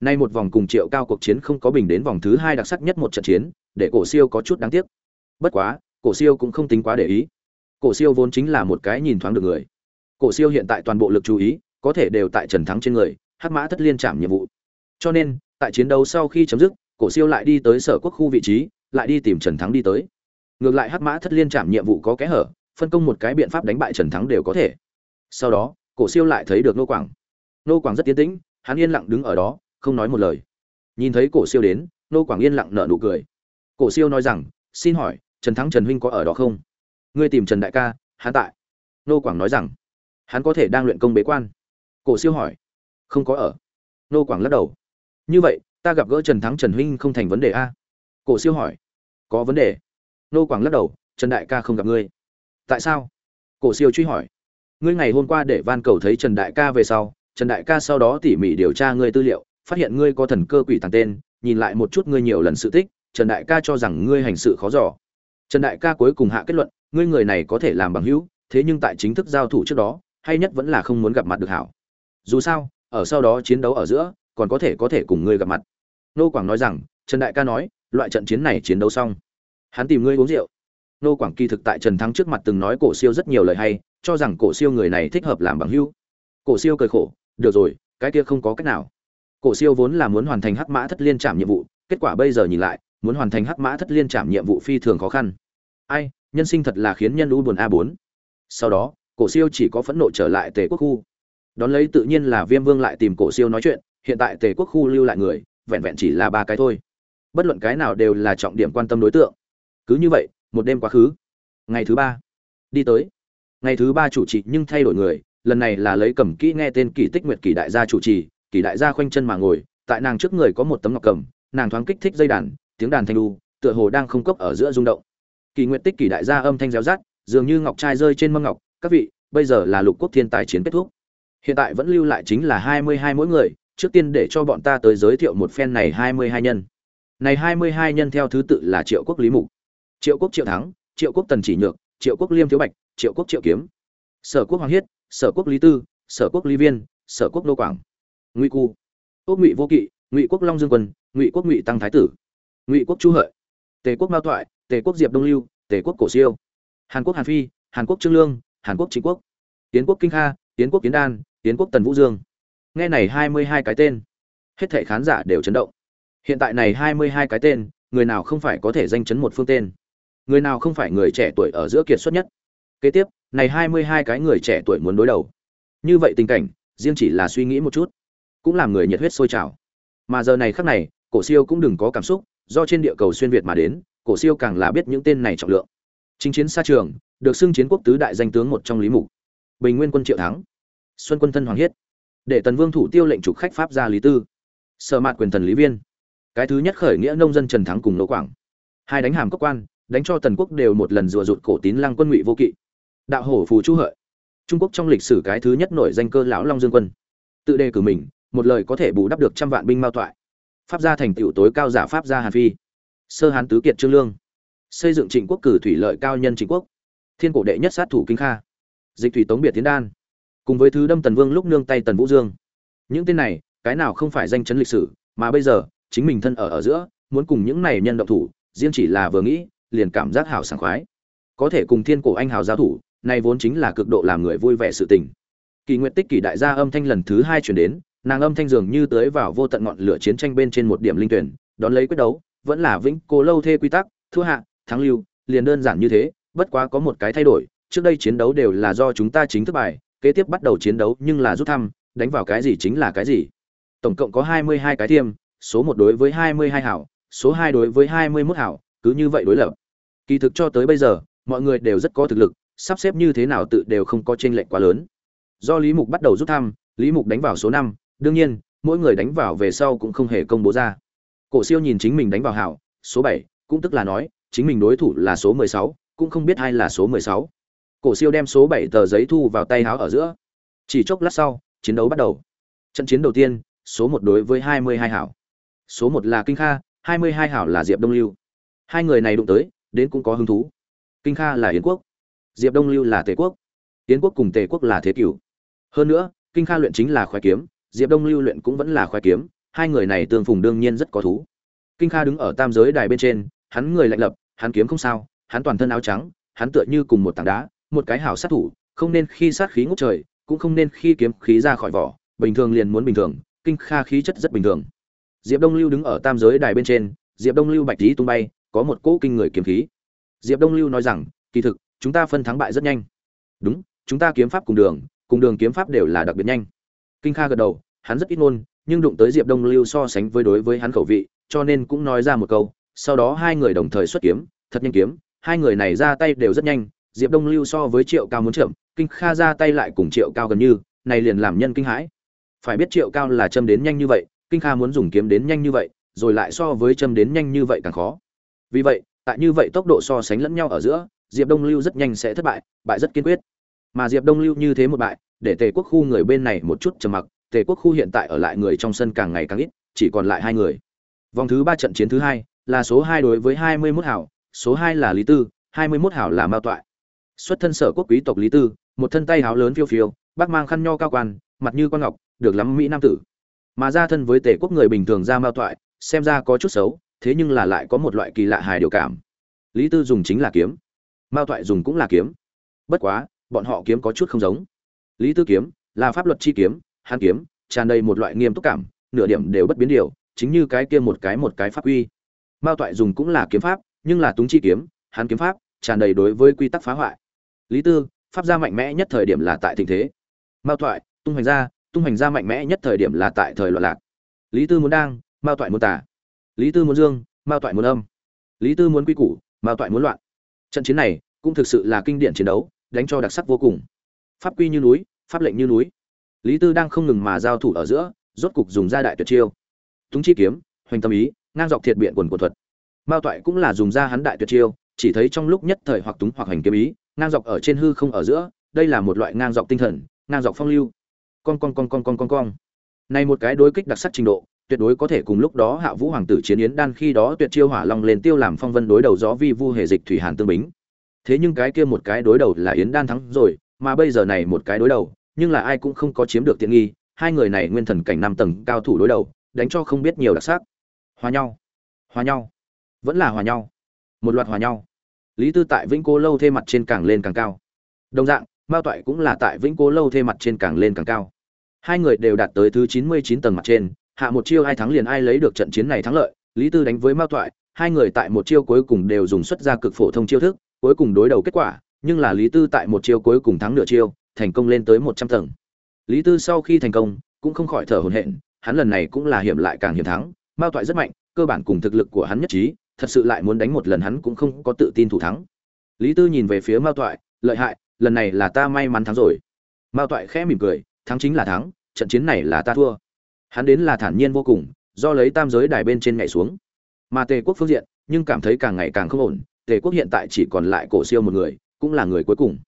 Nay một vòng cùng triệu cao cuộc chiến không có bình đến vòng thứ hai đặc sắc nhất một trận chiến, để cổ siêu có chút đáng tiếc. Bất quá, cổ siêu cũng không tính quá để ý cổ siêu vốn chính là một cái nhìn thoáng được người. Cổ siêu hiện tại toàn bộ lực chú ý, có thể đều tại trần thắng trên người, hắc mã thất liên chạm nhiệm vụ. Cho nên, tại chiến đấu sau khi chấm dứt, cổ siêu lại đi tới sở quốc khu vị trí, lại đi tìm trần thắng đi tới. Ngược lại hắc mã thất liên chạm nhiệm vụ có kẽ hở, phân công một cái biện pháp đánh bại trần thắng đều có thể. Sau đó, cổ siêu lại thấy được nô quảng. Nô quảng rất tiến tĩnh, hắn yên lặng đứng ở đó, không nói một lời. Nhìn thấy cổ siêu đến, nô quảng yên lặng nở nụ cười. Cổ siêu nói rằng, xin hỏi, trần thắng trần huynh có ở đó không? Ngươi tìm trần đại ca, hắn tại. Nô quảng nói rằng, hắn có thể đang luyện công bế quan. Cổ siêu hỏi, không có ở. Nô quảng lắc đầu, như vậy, ta gặp gỡ trần thắng trần huynh không thành vấn đề a. Cổ siêu hỏi, có vấn đề? Nô quảng lắc đầu, trần đại ca không gặp ngươi. Tại sao? Cổ siêu truy hỏi, ngươi ngày hôm qua để van cầu thấy trần đại ca về sau, trần đại ca sau đó tỉ mỉ điều tra ngươi tư liệu, phát hiện ngươi có thần cơ quỷ tàng tên, nhìn lại một chút ngươi nhiều lần sự tích, trần đại ca cho rằng ngươi hành sự khó giỏ trần đại ca cuối cùng hạ kết luận ngươi người này có thể làm bằng hữu, thế nhưng tại chính thức giao thủ trước đó, hay nhất vẫn là không muốn gặp mặt được hảo. Dù sao, ở sau đó chiến đấu ở giữa, còn có thể có thể cùng ngươi gặp mặt. Nô quảng nói rằng, trần đại ca nói, loại trận chiến này chiến đấu xong. Hắn tìm ngươi uống rượu. Nô quảng kỳ thực tại trần thắng trước mặt từng nói cổ siêu rất nhiều lời hay, cho rằng cổ siêu người này thích hợp làm bằng hữu. Cổ siêu cười khổ, được rồi, cái kia không có cách nào. Cổ siêu vốn là muốn hoàn thành hắc mã thất liên trảm nhiệm vụ, kết quả bây giờ nhìn lại, muốn hoàn thành hắc mã thất liên trảm nhiệm vụ phi thường khó khăn. Ai nhân sinh thật là khiến nhân u buồn a bốn. Sau đó, cổ siêu chỉ có phẫn nộ trở lại tề quốc khu. Đón lấy tự nhiên là viêm vương lại tìm cổ siêu nói chuyện, hiện tại tề quốc khu lưu lại người, vẹn vẹn chỉ là ba cái thôi. Bất luận cái nào đều là trọng điểm quan tâm đối tượng. Cứ như vậy, một đêm quá khứ. Ngày thứ ba, đi tới. Ngày thứ ba chủ trì nhưng thay đổi người, lần này là lấy cầm kỹ nghe tên kỳ tích nguyệt kỳ đại gia chủ trì, kỳ đại gia khoanh chân mà ngồi, tại nàng trước người có một tấm ngọc cầm, nàng thoáng kích thích dây đàn, tiếng đàn thanh đu tựa hồ đang không cốc ở giữa rung động kỳ nguyện tích kỳ đại gia âm thanh réo rát dường như ngọc trai rơi trên mâm ngọc, các vị, bây giờ là lục quốc thiên tài chiến kết thúc. Hiện tại vẫn lưu lại chính là hai mươi hai mỗi người, trước tiên để cho bọn ta tới giới thiệu một phen này hai mươi hai nhân. Này hai mươi hai nhân theo thứ tự là triệu quốc lý mục. Triệu quốc triệu thắng, triệu quốc tần chỉ nhược, triệu quốc liêm thiếu bạch, triệu quốc triệu kiếm. Sở quốc hoàng hiết, sở quốc lý tư, sở quốc lý viên, sở quốc đô quảng. Ngụy cu quốc ngụy vô kỵ, ngụy quốc long dương quân, ngụy quốc ngụy tăng thái tử. Ngụy quốc chu hợi. Tề quốc mao thoại tề quốc diệp đông lưu, tề quốc cổ siêu. Hàn quốc hàn phi, hàn quốc trương lương, hàn quốc chính quốc. Tiến quốc kinh kha, tiến quốc kiến đan, tiến quốc tần vũ dương. Nghe này hai mươi hai cái tên, hết thảy khán giả đều chấn động. Hiện tại này hai mươi hai cái tên, người nào không phải có thể danh chấn một phương tên? Người nào không phải người trẻ tuổi ở giữa kiệt xuất nhất? Kế tiếp, này hai mươi hai cái người trẻ tuổi muốn đối đầu. Như vậy tình cảnh, riêng chỉ là suy nghĩ một chút, cũng làm người nhiệt huyết sôi trào. Mà giờ này khắc này, cổ siêu cũng đừng có cảm xúc, do trên địa cầu xuyên việt mà đến cổ siêu càng là biết những tên này trọng lượng. Chính chiến xa trường, được xưng chiến quốc tứ đại danh tướng một trong lý mục. Bình nguyên quân triệu thắng. Xuân quân thân hoàng hiết. Để tần vương thủ tiêu lệnh trục khách pháp gia lý tư. Sở mạt quyền thần lý viên. Cái thứ nhất khởi nghĩa nông dân trần thắng cùng Lỗ quảng. Hai đánh hàm cấp quan, đánh cho tần quốc đều một lần rùa rụt cổ tín lăng quân ngụy vô kỵ. Đạo hổ phù chu hợi. Trung quốc trong lịch sử cái thứ nhất nổi danh cơ lão long dương quân. Tự đề cử mình, một lời có thể bù đắp được trăm vạn binh mao toại pháp gia thành tựu tối cao giả pháp gia hàn phi sơ hán tứ kiệt trương lương, xây dựng trịnh quốc cử thủy lợi cao nhân trịnh quốc, thiên cổ đệ nhất sát thủ kinh kha, dịch thủy tống biệt tiến đan, cùng với thứ đâm tần vương lúc nương tay tần vũ dương. Những tên này, cái nào không phải danh chấn lịch sử, mà bây giờ, chính mình thân ở ở giữa, muốn cùng những này nhân động thủ, riêng chỉ là vừa nghĩ, liền cảm giác hào sảng khoái. Có thể cùng thiên cổ anh hào giao thủ này vốn chính là cực độ làm người vui vẻ sự tình. Kỳ nguyện tích kỳ đại gia âm thanh lần thứ hai chuyển đến, nàng âm thanh dường như tới vào vô tận ngọn lửa chiến tranh bên trên một điểm linh tuyển, đón lấy quyết đấu vẫn là vĩnh cố lâu thê quy tắc, thua hạ, thắng lưu, liền đơn giản như thế, bất quá có một cái thay đổi, trước đây chiến đấu đều là do chúng ta chính thức bài, kế tiếp bắt đầu chiến đấu nhưng là rút thăm, đánh vào cái gì chính là cái gì. Tổng cộng có hai mươi hai cái thiêm số một đối với hai mươi hai hảo, số hai đối với hai mươi 21 hảo, cứ như vậy đối lập. Kỳ thực cho tới bây giờ, mọi người đều rất có thực lực, sắp xếp như thế nào tự đều không có chênh lệch quá lớn. Do lý mục bắt đầu rút thăm, lý mục đánh vào số năm, đương nhiên, mỗi người đánh vào về sau cũng không hề công bố ra cổ siêu nhìn chính mình đánh vào hảo số bảy, cũng tức là nói, chính mình đối thủ là số mười sáu, cũng không biết ai là số mười sáu. Cổ siêu đem số bảy tờ giấy thu vào tay háo ở giữa. Chỉ chốc lát sau, chiến đấu bắt đầu. Trận chiến đầu tiên, số một đối với hai mươi hai hảo. Số một là kinh kha, hai mươi hai hảo là diệp đông lưu. Hai người này đụng tới, đến cũng có hứng thú. Kinh kha là yến quốc, diệp đông lưu là tề quốc. Yến quốc cùng tề quốc là thế kỷ. hơn nữa, kinh kha luyện chính là khoái kiếm, diệp đông lưu luyện cũng vẫn là khoái kiếm hai người này tương phùng đương nhiên rất có thú. Kinh kha đứng ở tam giới đài bên trên, hắn người lạnh lập, hắn kiếm không sao, hắn toàn thân áo trắng, hắn tựa như cùng một tảng đá, một cái hảo sát thủ, không nên khi sát khí ngút trời, cũng không nên khi kiếm khí ra khỏi vỏ, bình thường liền muốn bình thường, kinh kha khí chất rất bình thường. Diệp đông lưu đứng ở tam giới đài bên trên, diệp đông lưu bạch lý tung bay, có một cỗ kinh người kiếm khí. Diệp đông lưu nói rằng, kỳ thực, chúng ta phân thắng bại rất nhanh. Đúng, chúng ta kiếm pháp cùng đường cùng đường kiếm pháp đều là đặc biệt nhanh. Kinh kha gật đầu, hắn rất ít ngôn nhưng đụng tới diệp đông lưu so sánh với đối với hắn khẩu vị, cho nên cũng nói ra một câu, sau đó hai người đồng thời xuất kiếm, thật nhanh kiếm, hai người này ra tay đều rất nhanh, diệp đông lưu so với triệu cao muốn chậm, kinh kha ra tay lại cùng triệu cao gần như, này liền làm nhân kinh hãi. Phải biết triệu cao là châm đến nhanh như vậy, kinh kha muốn dùng kiếm đến nhanh như vậy, rồi lại so với châm đến nhanh như vậy càng khó. Vì vậy, tại như vậy tốc độ so sánh lẫn nhau ở giữa, diệp đông lưu rất nhanh sẽ thất bại bại rất kiên quyết. Mà diệp đông lưu như thế một bại, để tề quốc khu người bên này một chút trầm mặc tề quốc khu hiện tại ở lại người trong sân càng ngày càng ít, chỉ còn lại hai người. Vòng thứ ba trận chiến thứ hai là số hai đối với hai mươi mốt hảo, số hai là lý tư, hai mươi mốt hảo là mao toại. Xuất thân sở quốc quý tộc lý tư, một thân tay háo lớn phiêu phiêu, bác mang khăn nho cao quan, mặt như quan ngọc, được lắm mỹ nam tử. Mà ra thân với tề quốc người bình thường ra mao toại, xem ra có chút xấu, thế nhưng là lại có một loại kỳ lạ hài điều cảm. Lý tư dùng chính là kiếm. Mao toại dùng cũng là kiếm. Bất quá, bọn họ kiếm có chút không giống. Lý tư kiếm là pháp luật chi kiếm hắn kiếm, tràn đầy một loại nghiêm túc cảm, nửa điểm đều bất biến điều, chính như cái kia một cái một cái pháp uy. Mao toại dùng cũng là kiếm pháp, nhưng là túng chi kiếm, hắn kiếm pháp tràn đầy đối với quy tắc phá hoại. Lý tư, pháp gia mạnh mẽ nhất thời điểm là tại tình thế. Mao toại, tung hành gia, tung hành gia mạnh mẽ nhất thời điểm là tại thời loạn lạc. Lý tư muốn đang, mao toại muốn tả lý tư muốn dương, mao toại muốn âm. Lý tư muốn quy củ, mao toại muốn loạn. Trận chiến này cũng thực sự là kinh điển chiến đấu, đánh cho đặc sắc vô cùng. Pháp quy như núi, pháp lệnh như núi lý tư đang không ngừng mà giao thủ ở giữa, rốt cục dùng ra đại tuyệt chiêu. Túng chi kiếm, hoành tâm ý, ngang dọc thiệt biện quần của thuật. Mao toại cũng là dùng ra hắn đại tuyệt chiêu, chỉ thấy trong lúc nhất thời hoặc túng hoặc hành kiếm ý, ngang dọc ở trên hư không ở giữa, đây là một loại ngang dọc tinh thần, ngang dọc phong lưu. Con con con con con con con này một cái đối kích đặc sắc trình độ, tuyệt đối có thể cùng lúc đó hạ vũ hoàng tử chiến yến đan khi đó tuyệt chiêu hỏa long lên tiêu làm phong vân đối đầu gió vi vu hề dịch thủy hàn tương bính. Thế nhưng cái kia một cái đối đầu là yến đan thắng rồi, mà bây giờ này một cái đối đầu nhưng là ai cũng không có chiếm được tiện nghi, hai người này nguyên thần cảnh năm tầng cao thủ đối đầu, đánh cho không biết nhiều đặc sắc. Hòa nhau. Hòa nhau. Vẫn là hòa nhau. Một loạt hòa nhau. Lý tư tại vĩnh cố lâu thê mặt trên càng lên càng cao. Đồng dạng, mao toại cũng là tại vĩnh cố lâu thê mặt trên càng lên càng cao. Hai người đều đạt tới thứ chín mươi chín tầng mặt trên, hạ một chiêu ai thắng liền ai lấy được trận chiến này thắng lợi, lý tư đánh với mao toại, hai người tại một chiêu cuối cùng đều dùng xuất ra cực phổ thông chiêu thức, cuối cùng đối đầu kết quả, nhưng là lý tư tại một chiêu cuối cùng thắng nửa chiêu thành công lên tới một trăm tầng. Lý tư sau khi thành công, cũng không khỏi thở hổn hển, hắn lần này cũng là hiểm lại càng hiểm thắng, mao toại rất mạnh, cơ bản cùng thực lực của hắn nhất trí, thật sự lại muốn đánh một lần hắn cũng không có tự tin thủ thắng. Lý tư nhìn về phía mao toại, lợi hại, lần này là ta may mắn thắng rồi. Mao toại khẽ mỉm cười, thắng chính là thắng, trận chiến này là ta thua. Hắn đến là thản nhiên vô cùng, do lấy tam giới đài bên trên nhảy xuống. Mà tề quốc phương diện, nhưng cảm thấy càng ngày càng không ổn, tề quốc hiện tại chỉ còn lại cổ siêu một người, cũng là người cuối cùng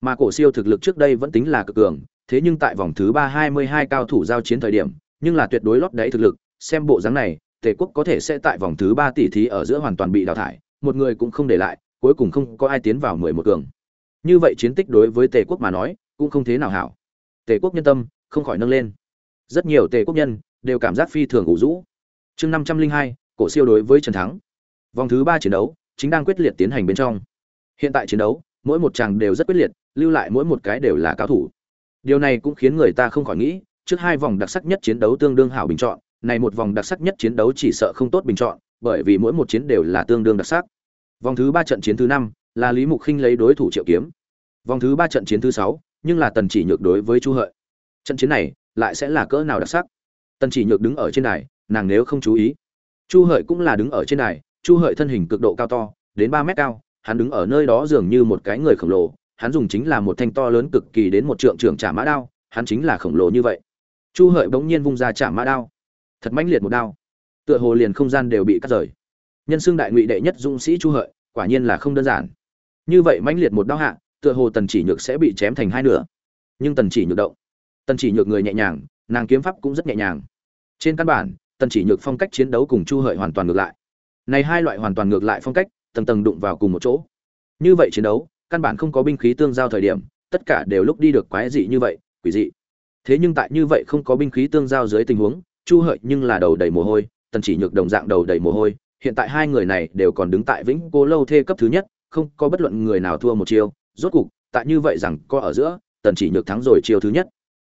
mà cổ siêu thực lực trước đây vẫn tính là cực cường, thế nhưng tại vòng thứ ba hai mươi hai cao thủ giao chiến thời điểm, nhưng là tuyệt đối lót đáy thực lực, xem bộ dáng này, tề quốc có thể sẽ tại vòng thứ ba tỷ thí ở giữa hoàn toàn bị đào thải, một người cũng không để lại, cuối cùng không có ai tiến vào mười một cường. Như vậy chiến tích đối với tề quốc mà nói, cũng không thế nào hảo. Tề quốc nhân tâm, không khỏi nâng lên. Rất nhiều tề quốc nhân, đều cảm giác phi thường ủ rũ. Chương năm trăm linh hai, cổ siêu đối với trần thắng. Vòng thứ ba chiến đấu, chính đang quyết liệt tiến hành bên trong. Hiện tại chiến đấu mỗi một chàng đều rất quyết liệt, lưu lại mỗi một cái đều là cao thủ. Điều này cũng khiến người ta không khỏi nghĩ, trước hai vòng đặc sắc nhất chiến đấu tương đương hảo bình chọn, này một vòng đặc sắc nhất chiến đấu chỉ sợ không tốt bình chọn, bởi vì mỗi một chiến đều là tương đương đặc sắc. Vòng thứ ba trận chiến thứ năm, là lý mục khinh lấy đối thủ triệu kiếm. Vòng thứ ba trận chiến thứ sáu, nhưng là tần chỉ nhược đối với chu hợi. Trận chiến này lại sẽ là cỡ nào đặc sắc? Tần chỉ nhược đứng ở trên đài, nàng nếu không chú ý, chu hợi cũng là đứng ở trên đài, chu hợi thân hình cực độ cao to, đến ba mét cao hắn đứng ở nơi đó dường như một cái người khổng lồ, hắn dùng chính là một thanh to lớn cực kỳ đến một trượng trưởng trả mã đao, hắn chính là khổng lồ như vậy. Chu hợi bỗng nhiên vung ra trả mã đao. Thật mãnh liệt một đao. Tựa hồ liền không gian đều bị cắt rời. Nhân xương đại ngụy đệ nhất dũng sĩ chu hợi, quả nhiên là không đơn giản. Như vậy mãnh liệt một đao hạ, tựa hồ tần chỉ nhược sẽ bị chém thành hai nửa. Nhưng tần chỉ nhược động. Tần chỉ nhược người nhẹ nhàng, nàng kiếm pháp cũng rất nhẹ nhàng. Trên căn bản, tần chỉ nhược phong cách chiến đấu cùng chu hợi hoàn toàn ngược lại. Này hai loại hoàn toàn ngược lại phong cách tầng tầng đụng vào cùng một chỗ. Như vậy chiến đấu, căn bản không có binh khí tương giao thời điểm, tất cả đều lúc đi được quái dị như vậy, quỷ dị. Thế nhưng tại như vậy không có binh khí tương giao dưới tình huống, chu hợi nhưng là đầu đầy mồ hôi, tần chỉ nhược đồng dạng đầu đầy mồ hôi, hiện tại hai người này đều còn đứng tại vĩnh cố lâu thê cấp thứ nhất, không có bất luận người nào thua một chiêu. Rốt cục, tại như vậy rằng có ở giữa, tần chỉ nhược thắng rồi chiêu thứ nhất.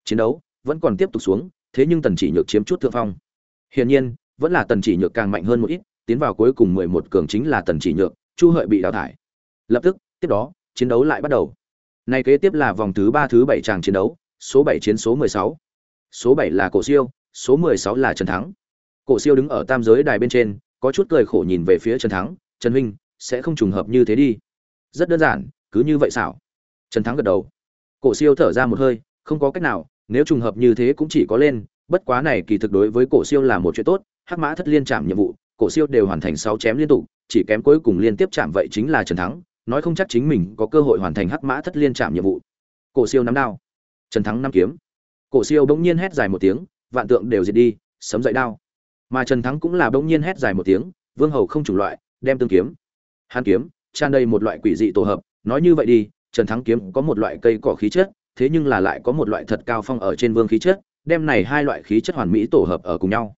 Chiến đấu vẫn còn tiếp tục xuống, thế nhưng tần chỉ nhược chiếm chút thượng phong. Hiển nhiên, vẫn là tần chỉ nhược càng mạnh hơn một ít tiến vào cuối cùng mười một cường chính là tần chỉ nhược, chu hợi bị đào thải. Lập tức, tiếp đó, chiến đấu lại bắt đầu. Này kế tiếp là vòng thứ ba thứ bảy tràng chiến đấu, số bảy chiến số mười sáu. Số bảy là cổ siêu, số mười sáu là trần thắng. Cổ siêu đứng ở tam giới đài bên trên, có chút cười khổ nhìn về phía trần thắng, trần huynh, sẽ không trùng hợp như thế đi. Rất đơn giản, cứ như vậy xảo. Trần thắng gật đầu. Cổ siêu thở ra một hơi, không có cách nào, nếu trùng hợp như thế cũng chỉ có lên, bất quá này kỳ thực đối với cổ siêu là một chuyện tốt, hắc mã thất liên chạm nhiệm vụ cổ siêu đều hoàn thành sáu chém liên tục, chỉ kém cuối cùng liên tiếp chạm vậy chính là trần thắng, nói không chắc chính mình có cơ hội hoàn thành hắc mã thất liên chạm nhiệm vụ. Cổ siêu nắm đao. Trần thắng nắm kiếm. Cổ siêu bỗng nhiên hét dài một tiếng, vạn tượng đều diệt đi, sấm dậy đao. Mà trần thắng cũng là bỗng nhiên hét dài một tiếng, vương hầu không chủ loại, đem tương kiếm. Hàn kiếm, tràn đầy một loại quỷ dị tổ hợp, nói như vậy đi, trần thắng kiếm có một loại cây cỏ khí chất, thế nhưng là lại có một loại thật cao phong ở trên vương khí chất, đem này hai loại khí chất hoàn mỹ tổ hợp ở cùng nhau.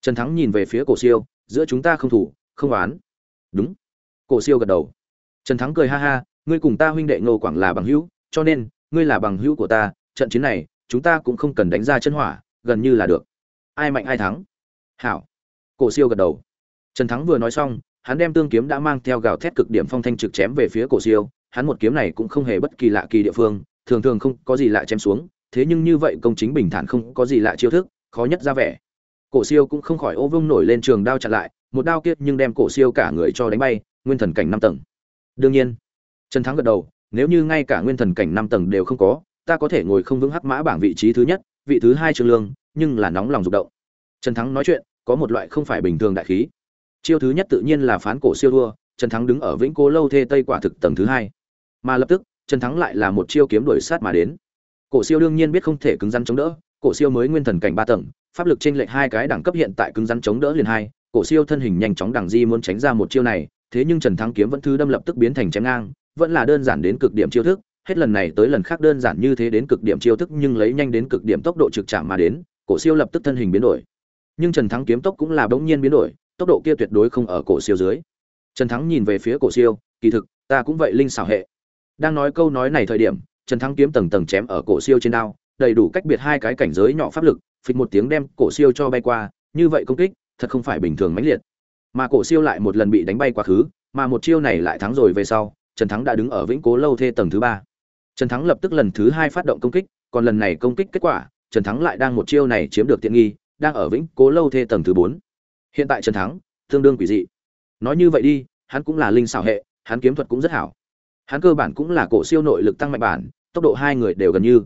Trần thắng nhìn về phía cổ siêu giữa chúng ta không thủ, không oán. Đúng. Cổ siêu gật đầu. Trần thắng cười ha ha, ngươi cùng ta huynh đệ ngô quảng là bằng hữu, cho nên, ngươi là bằng hữu của ta, trận chiến này, chúng ta cũng không cần đánh ra chân hỏa, gần như là được. Ai mạnh ai thắng. Hảo. Cổ siêu gật đầu. Trần thắng vừa nói xong, hắn đem tương kiếm đã mang theo gào thét cực điểm phong thanh trực chém về phía cổ siêu, hắn một kiếm này cũng không hề bất kỳ lạ kỳ địa phương, thường thường không có gì lạ chém xuống, thế nhưng như vậy công chính bình thản không có gì lạ chiêu thức, khó nhất ra vẻ cổ siêu cũng không khỏi ô vung nổi lên trường đao chặn lại, một đao kia nhưng đem cổ siêu cả người cho đánh bay, nguyên thần cảnh năm tầng. Đương nhiên, trần thắng gật đầu, nếu như ngay cả nguyên thần cảnh năm tầng đều không có, ta có thể ngồi không vững hắc mã bảng vị trí thứ nhất, vị thứ hai trương lương, nhưng là nóng lòng dục động. Trần thắng nói chuyện, có một loại không phải bình thường đại khí. Chiêu thứ nhất tự nhiên là phán cổ siêu đua trần thắng đứng ở vĩnh cố lâu thê tây quả thực tầng thứ hai. Mà lập tức, trần thắng lại là một chiêu kiếm đuổi sát mà đến. Cổ siêu đương nhiên biết không thể cứng rắn chống đỡ, cổ siêu mới nguyên thần cảnh ba tầng pháp lực trên lệch hai cái đẳng cấp hiện tại cứng rắn chống đỡ liền hai, cổ siêu thân hình nhanh chóng đằng di muốn tránh ra một chiêu này, thế nhưng trần thắng kiếm vẫn thứ đâm lập tức biến thành chém ngang, vẫn là đơn giản đến cực điểm chiêu thức, hết lần này tới lần khác đơn giản như thế đến cực điểm chiêu thức nhưng lấy nhanh đến cực điểm tốc độ trực chạm mà đến, cổ siêu lập tức thân hình biến đổi. Nhưng trần thắng kiếm tốc cũng là bỗng nhiên biến đổi, tốc độ kia tuyệt đối không ở cổ siêu dưới. Trần thắng nhìn về phía cổ siêu, kỳ thực, ta cũng vậy linh xảo hệ. Đang nói câu nói này thời điểm, trần thắng kiếm tầng tầng chém ở cổ siêu trên đao, đầy đủ cách biệt hai cái cảnh giới nhỏ pháp lực phịch một tiếng đem cổ siêu cho bay qua, như vậy công kích, thật không phải bình thường mãnh liệt. Mà cổ siêu lại một lần bị đánh bay quá khứ, mà một chiêu này lại thắng rồi về sau, trần thắng đã đứng ở vĩnh cố lâu thê tầng thứ ba. Trần thắng lập tức lần thứ hai phát động công kích, còn lần này công kích kết quả, trần thắng lại đang một chiêu này chiếm được tiện nghi, đang ở vĩnh cố lâu thê tầng thứ bốn. Hiện tại trần thắng, tương đương quỷ dị. Nói như vậy đi, hắn cũng là linh xảo hệ, hắn kiếm thuật cũng rất hảo. Hắn cơ bản cũng là cổ siêu nội lực tăng mạnh bản, tốc độ hai người đều gần như.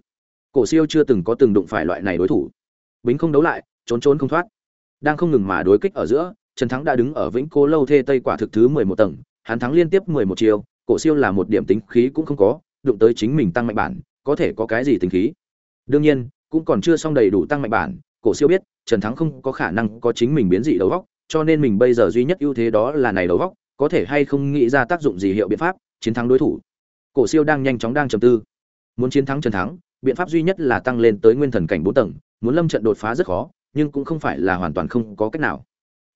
Cổ siêu chưa từng có từng đụng phải loại này đối thủ bính không đấu lại, trốn trốn không thoát. Đang không ngừng mà đối kích ở giữa, trần thắng đã đứng ở vĩnh cố lâu thê tây quả thực thứ mười một tầng, hắn thắng liên tiếp mười một chiều cổ siêu là một điểm tính khí cũng không có, đụng tới chính mình tăng mạnh bản, có thể có cái gì tính khí? Đương nhiên, cũng còn chưa xong đầy đủ tăng mạnh bản, cổ siêu biết, trần thắng không có khả năng có chính mình biến dị đầu góc, cho nên mình bây giờ duy nhất ưu thế đó là này đầu góc, có thể hay không nghĩ ra tác dụng gì hiệu biện pháp, chiến thắng đối thủ. Cổ siêu đang nhanh chóng đang trầm tư. Muốn chiến thắng trần thắng biện pháp duy nhất là tăng lên tới nguyên thần cảnh bốn tầng, muốn lâm trận đột phá rất khó, nhưng cũng không phải là hoàn toàn không có cách nào.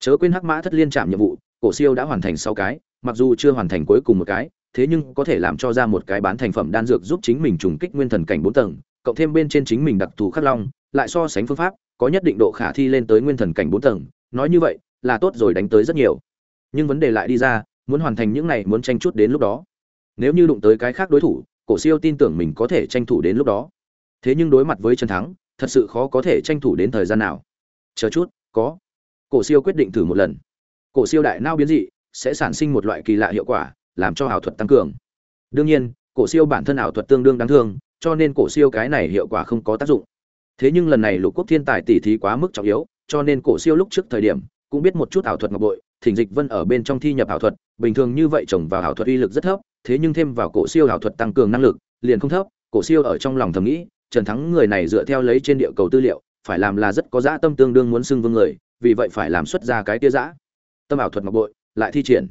Chớ quên hắc mã thất liên chạm nhiệm vụ, cổ siêu đã hoàn thành sáu cái, mặc dù chưa hoàn thành cuối cùng một cái, thế nhưng có thể làm cho ra một cái bán thành phẩm đan dược giúp chính mình trùng kích nguyên thần cảnh bốn tầng, cộng thêm bên trên chính mình đặc thù khắc long, lại so sánh phương pháp, có nhất định độ khả thi lên tới nguyên thần cảnh bốn tầng, nói như vậy, là tốt rồi đánh tới rất nhiều. Nhưng vấn đề lại đi ra, muốn hoàn thành những này muốn tranh chút đến lúc đó. Nếu như đụng tới cái khác đối thủ cổ siêu tin tưởng mình có thể tranh thủ đến lúc đó. Thế nhưng đối mặt với trần thắng, thật sự khó có thể tranh thủ đến thời gian nào. Chờ chút, có. Cổ siêu quyết định thử một lần. Cổ siêu đại nao biến dị, sẽ sản sinh một loại kỳ lạ hiệu quả, làm cho ảo thuật tăng cường. Đương nhiên, cổ siêu bản thân ảo thuật tương đương đáng thương, cho nên cổ siêu cái này hiệu quả không có tác dụng. Thế nhưng lần này lục quốc thiên tài tỷ thí quá mức trọng yếu, cho nên cổ siêu lúc trước thời điểm, cũng biết một chút ảo thuật ngọc bội thỉnh dịch vân ở bên trong thi nhập ảo thuật, bình thường như vậy trồng vào ảo thuật uy lực rất thấp, thế nhưng thêm vào cổ siêu ảo thuật tăng cường năng lực, liền không thấp, cổ siêu ở trong lòng thầm nghĩ, trần thắng người này dựa theo lấy trên địa cầu tư liệu, phải làm là rất có dã tâm tương đương muốn xưng vương người, vì vậy phải làm xuất ra cái tia dã tâm ảo thuật ngọc bội, lại thi triển.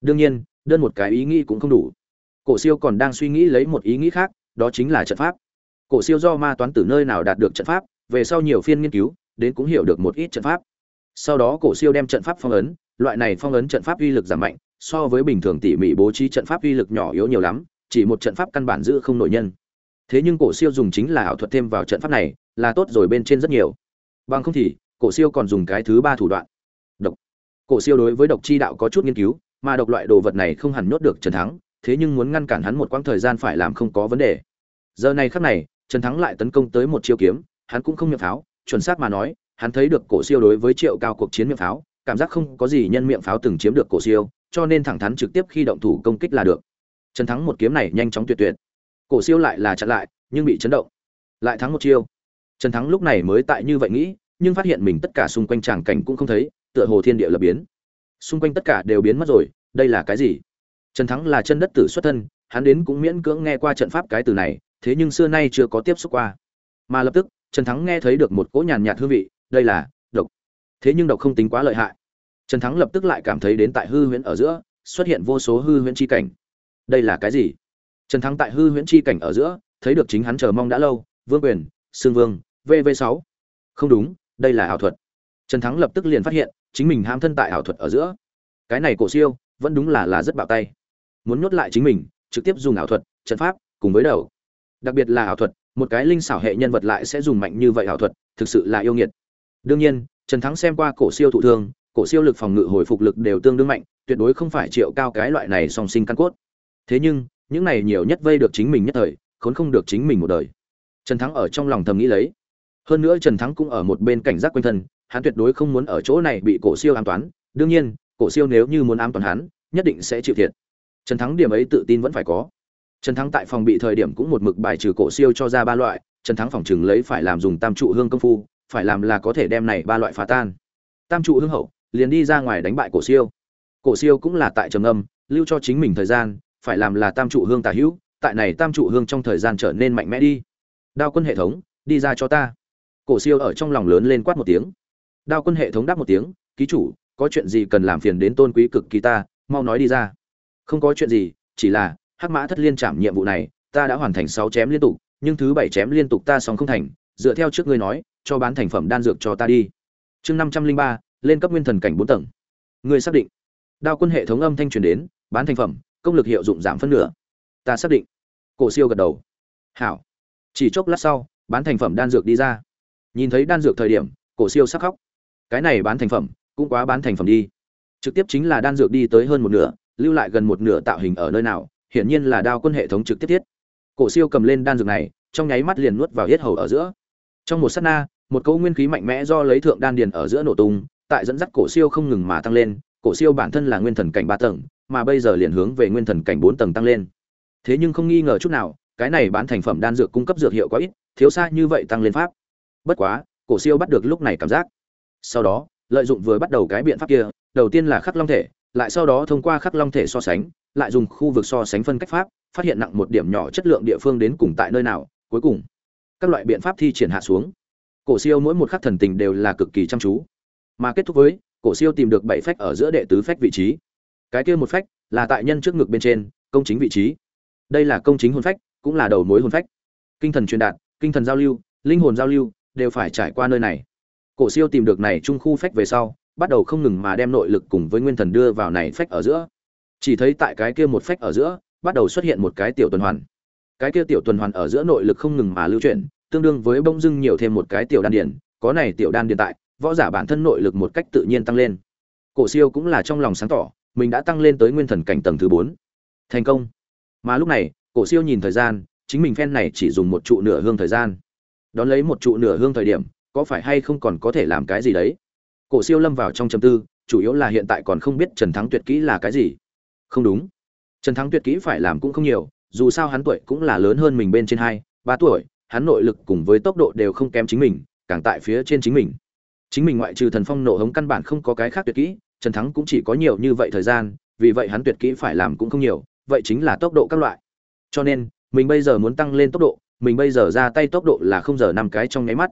Đương nhiên, đơn một cái ý nghĩ cũng không đủ. Cổ siêu còn đang suy nghĩ lấy một ý nghĩ khác, đó chính là trận pháp. Cổ siêu do ma toán từ nơi nào đạt được trận pháp, về sau nhiều phiên nghiên cứu, đến cũng hiểu được một ít trận pháp. Sau đó cổ siêu đem trận pháp phong ấn loại này phong ấn trận pháp uy lực giảm mạnh, so với bình thường tỉ mỉ bố trí trận pháp uy lực nhỏ yếu nhiều lắm, chỉ một trận pháp căn bản giữ không nội nhân. Thế nhưng cổ siêu dùng chính là ảo thuật thêm vào trận pháp này, là tốt rồi bên trên rất nhiều. Bằng không thì, cổ siêu còn dùng cái thứ ba thủ đoạn. Độc. Cổ siêu đối với độc chi đạo có chút nghiên cứu, mà độc loại đồ vật này không hẳn nhốt được trần thắng, thế nhưng muốn ngăn cản hắn một quãng thời gian phải làm không có vấn đề. Giờ này khắc này, trần thắng lại tấn công tới một chiêu kiếm, hắn cũng không miệng pháo, chuẩn xác mà nói, hắn thấy được cổ siêu đối với triệu cao cuộc chiến miệng pháo cảm giác không có gì nhân miệng pháo từng chiếm được cổ siêu, cho nên thẳng thắn trực tiếp khi động thủ công kích là được. Trần thắng một kiếm này nhanh chóng tuyệt tuyệt. Cổ siêu lại là chặn lại, nhưng bị chấn động. Lại thắng một chiêu. Trần thắng lúc này mới tại như vậy nghĩ, nhưng phát hiện mình tất cả xung quanh tràng cảnh cũng không thấy, tựa hồ thiên địa lập biến. Xung quanh tất cả đều biến mất rồi, đây là cái gì? Trần thắng là chân đất tử xuất thân, hắn đến cũng miễn cưỡng nghe qua trận pháp cái từ này, thế nhưng xưa nay chưa có tiếp xúc qua. Mà lập tức, trần thắng nghe thấy được một cỗ nhàn nhạt hương vị, đây là thế nhưng độc không tính quá lợi hại. Trần thắng lập tức lại cảm thấy đến tại hư huyễn ở giữa, xuất hiện vô số hư huyễn chi cảnh. Đây là cái gì? Trần thắng tại hư huyễn chi cảnh ở giữa, thấy được chính hắn chờ mong đã lâu, vương quyền, sương vương vv sáu. Không đúng, đây là ảo thuật. Trần thắng lập tức liền phát hiện, chính mình ham thân tại ảo thuật ở giữa. Cái này cổ siêu, vẫn đúng là là rất bạo tay. Muốn nhốt lại chính mình, trực tiếp dùng ảo thuật, trận pháp, cùng với đầu. Đặc biệt là ảo thuật, một cái linh xảo hệ nhân vật lại sẽ dùng mạnh như vậy ảo thuật, thực sự là yêu nghiệt. Đương nhiên trần thắng xem qua cổ siêu thụ thương, cổ siêu lực phòng ngự hồi phục lực đều tương đương mạnh, tuyệt đối không phải triệu cao cái loại này song sinh căn cốt. Thế nhưng, những này nhiều nhất vây được chính mình nhất thời, khốn không được chính mình một đời. Trần thắng ở trong lòng thầm nghĩ lấy. Hơn nữa trần thắng cũng ở một bên cảnh giác quanh thân, hắn tuyệt đối không muốn ở chỗ này bị cổ siêu ám toán. Đương nhiên, cổ siêu nếu như muốn ám toán hắn, nhất định sẽ chịu thiệt. Trần thắng điểm ấy tự tin vẫn phải có. Trần thắng tại phòng bị thời điểm cũng một mực bài trừ cổ siêu cho ra ba loại, trần thắng phòng trường lấy phải làm dùng tam trụ hương công phu phải làm là có thể đem này ba loại phá tan. Tam trụ hương hậu, liền đi ra ngoài đánh bại cổ siêu. Cổ siêu cũng là tại trầm âm lưu cho chính mình thời gian, phải làm là tam trụ hương tả hữu, tại này tam trụ hương trong thời gian trở nên mạnh mẽ đi. Đao quân hệ thống, đi ra cho ta. Cổ siêu ở trong lòng lớn lên quát một tiếng. Đao quân hệ thống đáp một tiếng, ký chủ, có chuyện gì cần làm phiền đến tôn quý cực kỳ ta, mau nói đi ra. Không có chuyện gì, chỉ là, hắc mã thất liên trảm nhiệm vụ này, ta đã hoàn thành sáu chém liên tục, nhưng thứ bảy chém liên tục ta xong không thành, dựa theo trước ngươi nói cho bán thành phẩm đan dược cho ta đi. Chương năm trăm linh ba, lên cấp nguyên thần cảnh bốn tầng. Ngươi xác định. Đao quân hệ thống âm thanh truyền đến, bán thành phẩm, công lực hiệu dụng giảm phân nửa. Ta xác định. Cổ siêu gật đầu. Hảo. Chỉ chốc lát sau, bán thành phẩm đan dược đi ra. Nhìn thấy đan dược thời điểm, cổ siêu sắc khóc. Cái này bán thành phẩm, cũng quá bán thành phẩm đi. Trực tiếp chính là đan dược đi tới hơn một nửa, lưu lại gần một nửa tạo hình ở nơi nào, hiển nhiên là đao quân hệ thống trực tiếp thiết. Cổ siêu cầm lên đan dược này, trong nháy mắt liền nuốt vào yết hầu ở giữa. Trong một sát na một câu nguyên khí mạnh mẽ do lấy thượng đan điền ở giữa nổ tung, tại dẫn dắt cổ siêu không ngừng mà tăng lên, cổ siêu bản thân là nguyên thần cảnh ba tầng, mà bây giờ liền hướng về nguyên thần cảnh bốn tầng tăng lên. Thế nhưng không nghi ngờ chút nào, cái này bán thành phẩm đan dược cung cấp dược hiệu quá ít, thiếu xa như vậy tăng lên pháp. Bất quá, cổ siêu bắt được lúc này cảm giác. Sau đó, lợi dụng vừa bắt đầu cái biện pháp kia, đầu tiên là khắc long thể, lại sau đó thông qua khắc long thể so sánh, lại dùng khu vực so sánh phân cách pháp, phát hiện nặng một điểm nhỏ chất lượng địa phương đến cùng tại nơi nào, cuối cùng, các loại biện pháp thi triển hạ xuống cổ siêu mỗi một khắc thần tình đều là cực kỳ chăm chú. Mà kết thúc với, cổ siêu tìm được bảy phách ở giữa đệ tứ phách vị trí. Cái kia một phách là tại nhân trước ngực bên trên, công chính vị trí. Đây là công chính hồn phách, cũng là đầu mối hồn phách. Kinh thần truyền đạt, kinh thần giao lưu, linh hồn giao lưu, đều phải trải qua nơi này. Cổ siêu tìm được này trung khu phách về sau, bắt đầu không ngừng mà đem nội lực cùng với nguyên thần đưa vào này phách ở giữa. Chỉ thấy tại cái kia một phách ở giữa, bắt đầu xuất hiện một cái tiểu tuần hoàn. Cái kia tiểu tuần hoàn ở giữa nội lực không ngừng mà lưu chuyển tương đương với bông dưng nhiều thêm một cái tiểu đan điển có này tiểu đan điển tại, võ giả bản thân nội lực một cách tự nhiên tăng lên. Cổ siêu cũng là trong lòng sáng tỏ, mình đã tăng lên tới nguyên thần cảnh tầng thứ bốn. Thành công. Mà lúc này, cổ siêu nhìn thời gian, chính mình phen này chỉ dùng một trụ nửa hương thời gian. Đón lấy một trụ nửa hương thời điểm, có phải hay không còn có thể làm cái gì đấy? Cổ siêu lâm vào trong trầm tư, chủ yếu là hiện tại còn không biết trần thắng tuyệt kỹ là cái gì. Không đúng. Trần thắng tuyệt kỹ phải làm cũng không nhiều, dù sao hắn tuổi cũng là lớn hơn mình bên trên hai, ba tuổi hắn nội lực cùng với tốc độ đều không kém chính mình, càng tại phía trên chính mình. Chính mình ngoại trừ thần phong nộ hống căn bản không có cái khác tuyệt kỹ, trần thắng cũng chỉ có nhiều như vậy thời gian, vì vậy hắn tuyệt kỹ phải làm cũng không nhiều, vậy chính là tốc độ các loại. Cho nên, mình bây giờ muốn tăng lên tốc độ, mình bây giờ ra tay tốc độ là không giờ năm cái trong nháy mắt.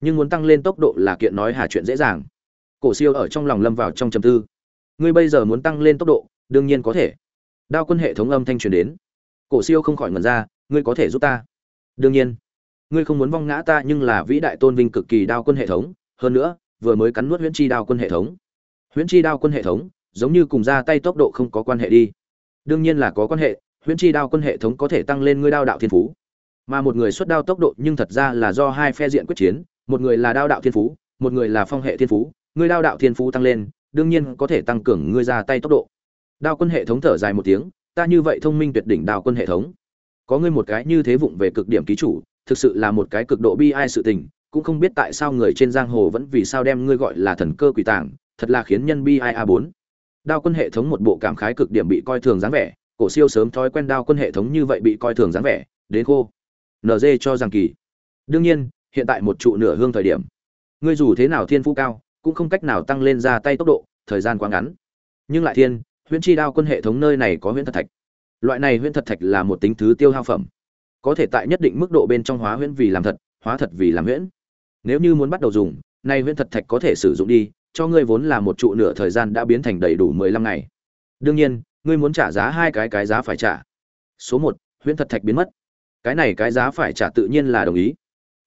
Nhưng muốn tăng lên tốc độ là kiện nói hà chuyện dễ dàng. Cổ siêu ở trong lòng lâm vào trong trầm tư. Ngươi bây giờ muốn tăng lên tốc độ, đương nhiên có thể. Đao quân hệ thống âm thanh truyền đến. Cổ siêu không khỏi ngẩn ra, ngươi có thể giúp ta. Đương nhiên ngươi không muốn vong ngã ta nhưng là vĩ đại tôn vinh cực kỳ đao quân hệ thống, hơn nữa, vừa mới cắn nuốt huyễn chi đao quân hệ thống. Huyễn chi đao quân hệ thống, giống như cùng ra tay tốc độ không có quan hệ đi. Đương nhiên là có quan hệ, huyễn chi đao quân hệ thống có thể tăng lên ngươi đao đạo thiên phú. Mà một người xuất đao tốc độ nhưng thật ra là do hai phe diện quyết chiến, một người là đao đạo thiên phú, một người là phong hệ thiên phú, ngươi đao đạo thiên phú tăng lên, đương nhiên có thể tăng cường ngươi ra tay tốc độ. Đao quân hệ thống thở dài một tiếng, ta như vậy thông minh tuyệt đỉnh đao quân hệ thống. Có ngươi một cái như thế vụng về cực điểm ký chủ thực sự là một cái cực độ bi ai sự tình, cũng không biết tại sao người trên giang hồ vẫn vì sao đem ngươi gọi là thần cơ quỷ tàng, thật là khiến nhân bi ai a bốn. Đao quân hệ thống một bộ cảm khái cực điểm bị coi thường dáng vẻ, cổ siêu sớm thói quen đao quân hệ thống như vậy bị coi thường dáng vẻ, đến khô. Nd cho rằng kỳ. Đương nhiên, hiện tại một trụ nửa hương thời điểm. Ngươi dù thế nào thiên phú cao, cũng không cách nào tăng lên ra tay tốc độ, thời gian quá ngắn. Nhưng lại thiên, huyễn chi đao quân hệ thống nơi này có huyễn thật thạch. Loại này huyễn thật thạch là một tính thứ tiêu hao phẩm có thể tại nhất định mức độ bên trong hóa huyễn vì làm thật, hóa thật vì làm huyễn. Nếu như muốn bắt đầu dùng, nay huyễn thật thạch có thể sử dụng đi, cho ngươi vốn là một trụ nửa thời gian đã biến thành đầy đủ mười lăm ngày. Đương nhiên, ngươi muốn trả giá hai cái cái giá phải trả. Số một, huyễn thật thạch biến mất. Cái này cái giá phải trả tự nhiên là đồng ý.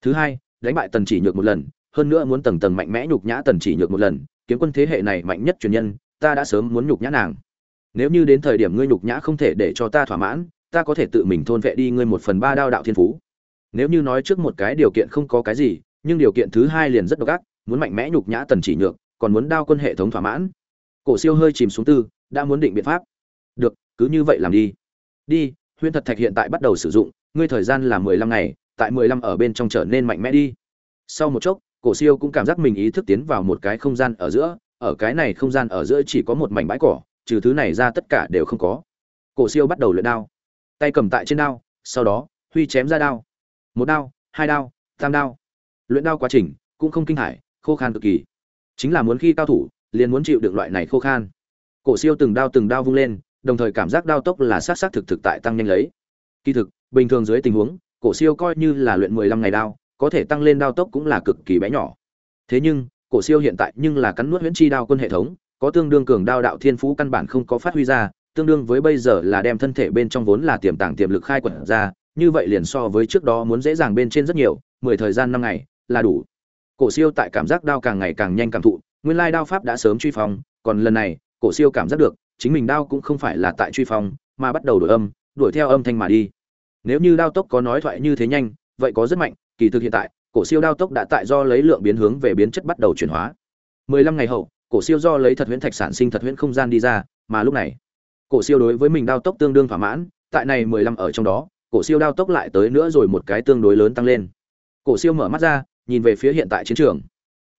Thứ hai, đánh bại tần chỉ nhược một lần, hơn nữa muốn tầng tầng mạnh mẽ nhục nhã tần chỉ nhược một lần, kiếm quân thế hệ này mạnh nhất truyền nhân, ta đã sớm muốn nhục nhã nàng. Nếu như đến thời điểm ngươi nhục nhã không thể để cho ta thỏa mãn ta có thể tự mình thôn vệ đi ngươi một phần ba đao đạo thiên phú. Nếu như nói trước một cái điều kiện không có cái gì, nhưng điều kiện thứ hai liền rất độc ác, muốn mạnh mẽ nhục nhã tần chỉ nhược, còn muốn đao quân hệ thống thỏa mãn. Cổ siêu hơi chìm xuống tư, đã muốn định biện pháp. Được, cứ như vậy làm đi. Đi, huyễn thật thạch hiện tại bắt đầu sử dụng, ngươi thời gian là mười lăm ngày, tại mười lăm ở bên trong trở nên mạnh mẽ đi. Sau một chốc, cổ siêu cũng cảm giác mình ý thức tiến vào một cái không gian ở giữa, ở cái này không gian ở giữa chỉ có một mảnh bãi cỏ, trừ thứ này ra tất cả đều không có. Cổ siêu bắt đầu luyện đao tay cầm tại trên đao, sau đó, huy chém ra đao. Một đao, hai đao, tam đao. Luyện đao quá trình cũng không kinh hãi, khô khan cực kỳ. Chính là muốn khi cao thủ, liền muốn chịu được loại này khô khan. Cổ siêu từng đao từng đao vung lên, đồng thời cảm giác đao tốc là sát sát thực thực tại tăng nhanh lấy. Kỳ thực, bình thường dưới tình huống, cổ siêu coi như là luyện mười lăm ngày đao, có thể tăng lên đao tốc cũng là cực kỳ bé nhỏ. Thế nhưng, cổ siêu hiện tại nhưng là cắn nuốt huyễn chi đao quân hệ thống, có tương đương cường đao đạo thiên phú căn bản không có phát huy ra tương đương với bây giờ là đem thân thể bên trong vốn là tiềm tàng tiềm lực khai quật ra, như vậy liền so với trước đó muốn dễ dàng bên trên rất nhiều, mười thời gian năm ngày là đủ. Cổ siêu tại cảm giác đao càng ngày càng nhanh cảm thụ, nguyên lai đao pháp đã sớm truy phong, còn lần này, cổ siêu cảm giác được, chính mình đao cũng không phải là tại truy phong, mà bắt đầu đổi âm, đuổi theo âm thanh mà đi. Nếu như đao tốc có nói thoại như thế nhanh, vậy có rất mạnh, kỳ thực hiện tại, cổ siêu đao tốc đã tại do lấy lượng biến hướng về biến chất bắt đầu chuyển hóa. Mười lăm ngày hậu, cổ siêu do lấy thật huyễn thạch sản sinh thật huyễn không gian đi ra, mà lúc này cổ siêu đối với mình đao tốc tương đương thỏa mãn, tại này mười lăm ở trong đó, cổ siêu đao tốc lại tới nữa rồi một cái tương đối lớn tăng lên. Cổ siêu mở mắt ra, nhìn về phía hiện tại chiến trường.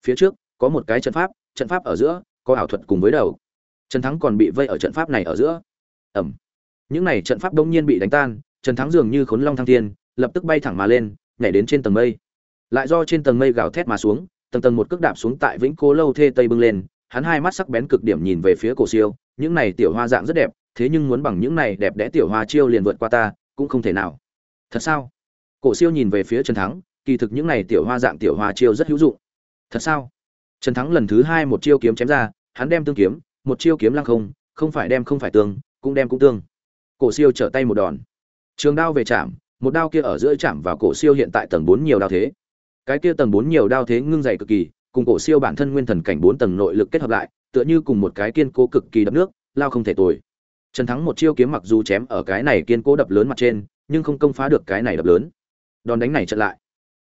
Phía trước, có một cái trận pháp trận pháp ở giữa, có ảo thuật cùng với đầu. Trần thắng còn bị vây ở trận pháp này ở giữa. Ẩm. Những này trận pháp đông nhiên bị đánh tan, trần thắng dường như khốn long thăng thiên, lập tức bay thẳng mà lên, nhảy đến trên tầng mây. Lại do trên tầng mây gào thét mà xuống, tầng tầng một cước đạp xuống tại vĩnh cố lâu thê tây bưng lên, hắn hai mắt sắc bén cực điểm nhìn về phía cổ siêu, những này tiểu hoa dạng rất đẹp thế nhưng muốn bằng những này đẹp đẽ tiểu hoa chiêu liền vượt qua ta, cũng không thể nào. Thật sao? Cổ siêu nhìn về phía trần thắng, kỳ thực những này tiểu hoa dạng tiểu hoa chiêu rất hữu dụng. Thật sao? Trần thắng lần thứ hai một chiêu kiếm chém ra, hắn đem tương kiếm, một chiêu kiếm lăng không không phải đem không phải tương, cũng đem cũng tương. Cổ siêu trở tay một đòn. Trường đao về chạm, một đao kia ở giữa chạm vào cổ siêu hiện tại tầng bốn nhiều đao thế. Cái kia tầng bốn nhiều đao thế ngưng dày cực kỳ, cùng cổ siêu bản thân nguyên thần cảnh bốn tầng nội lực kết hợp lại, tựa như cùng một cái kiên cố cực kỳ đập nước, lao không thể tồi trần thắng một chiêu kiếm mặc dù chém ở cái này kiên cố đập lớn mặt trên, nhưng không công phá được cái này đập lớn. Đòn đánh này chặn lại.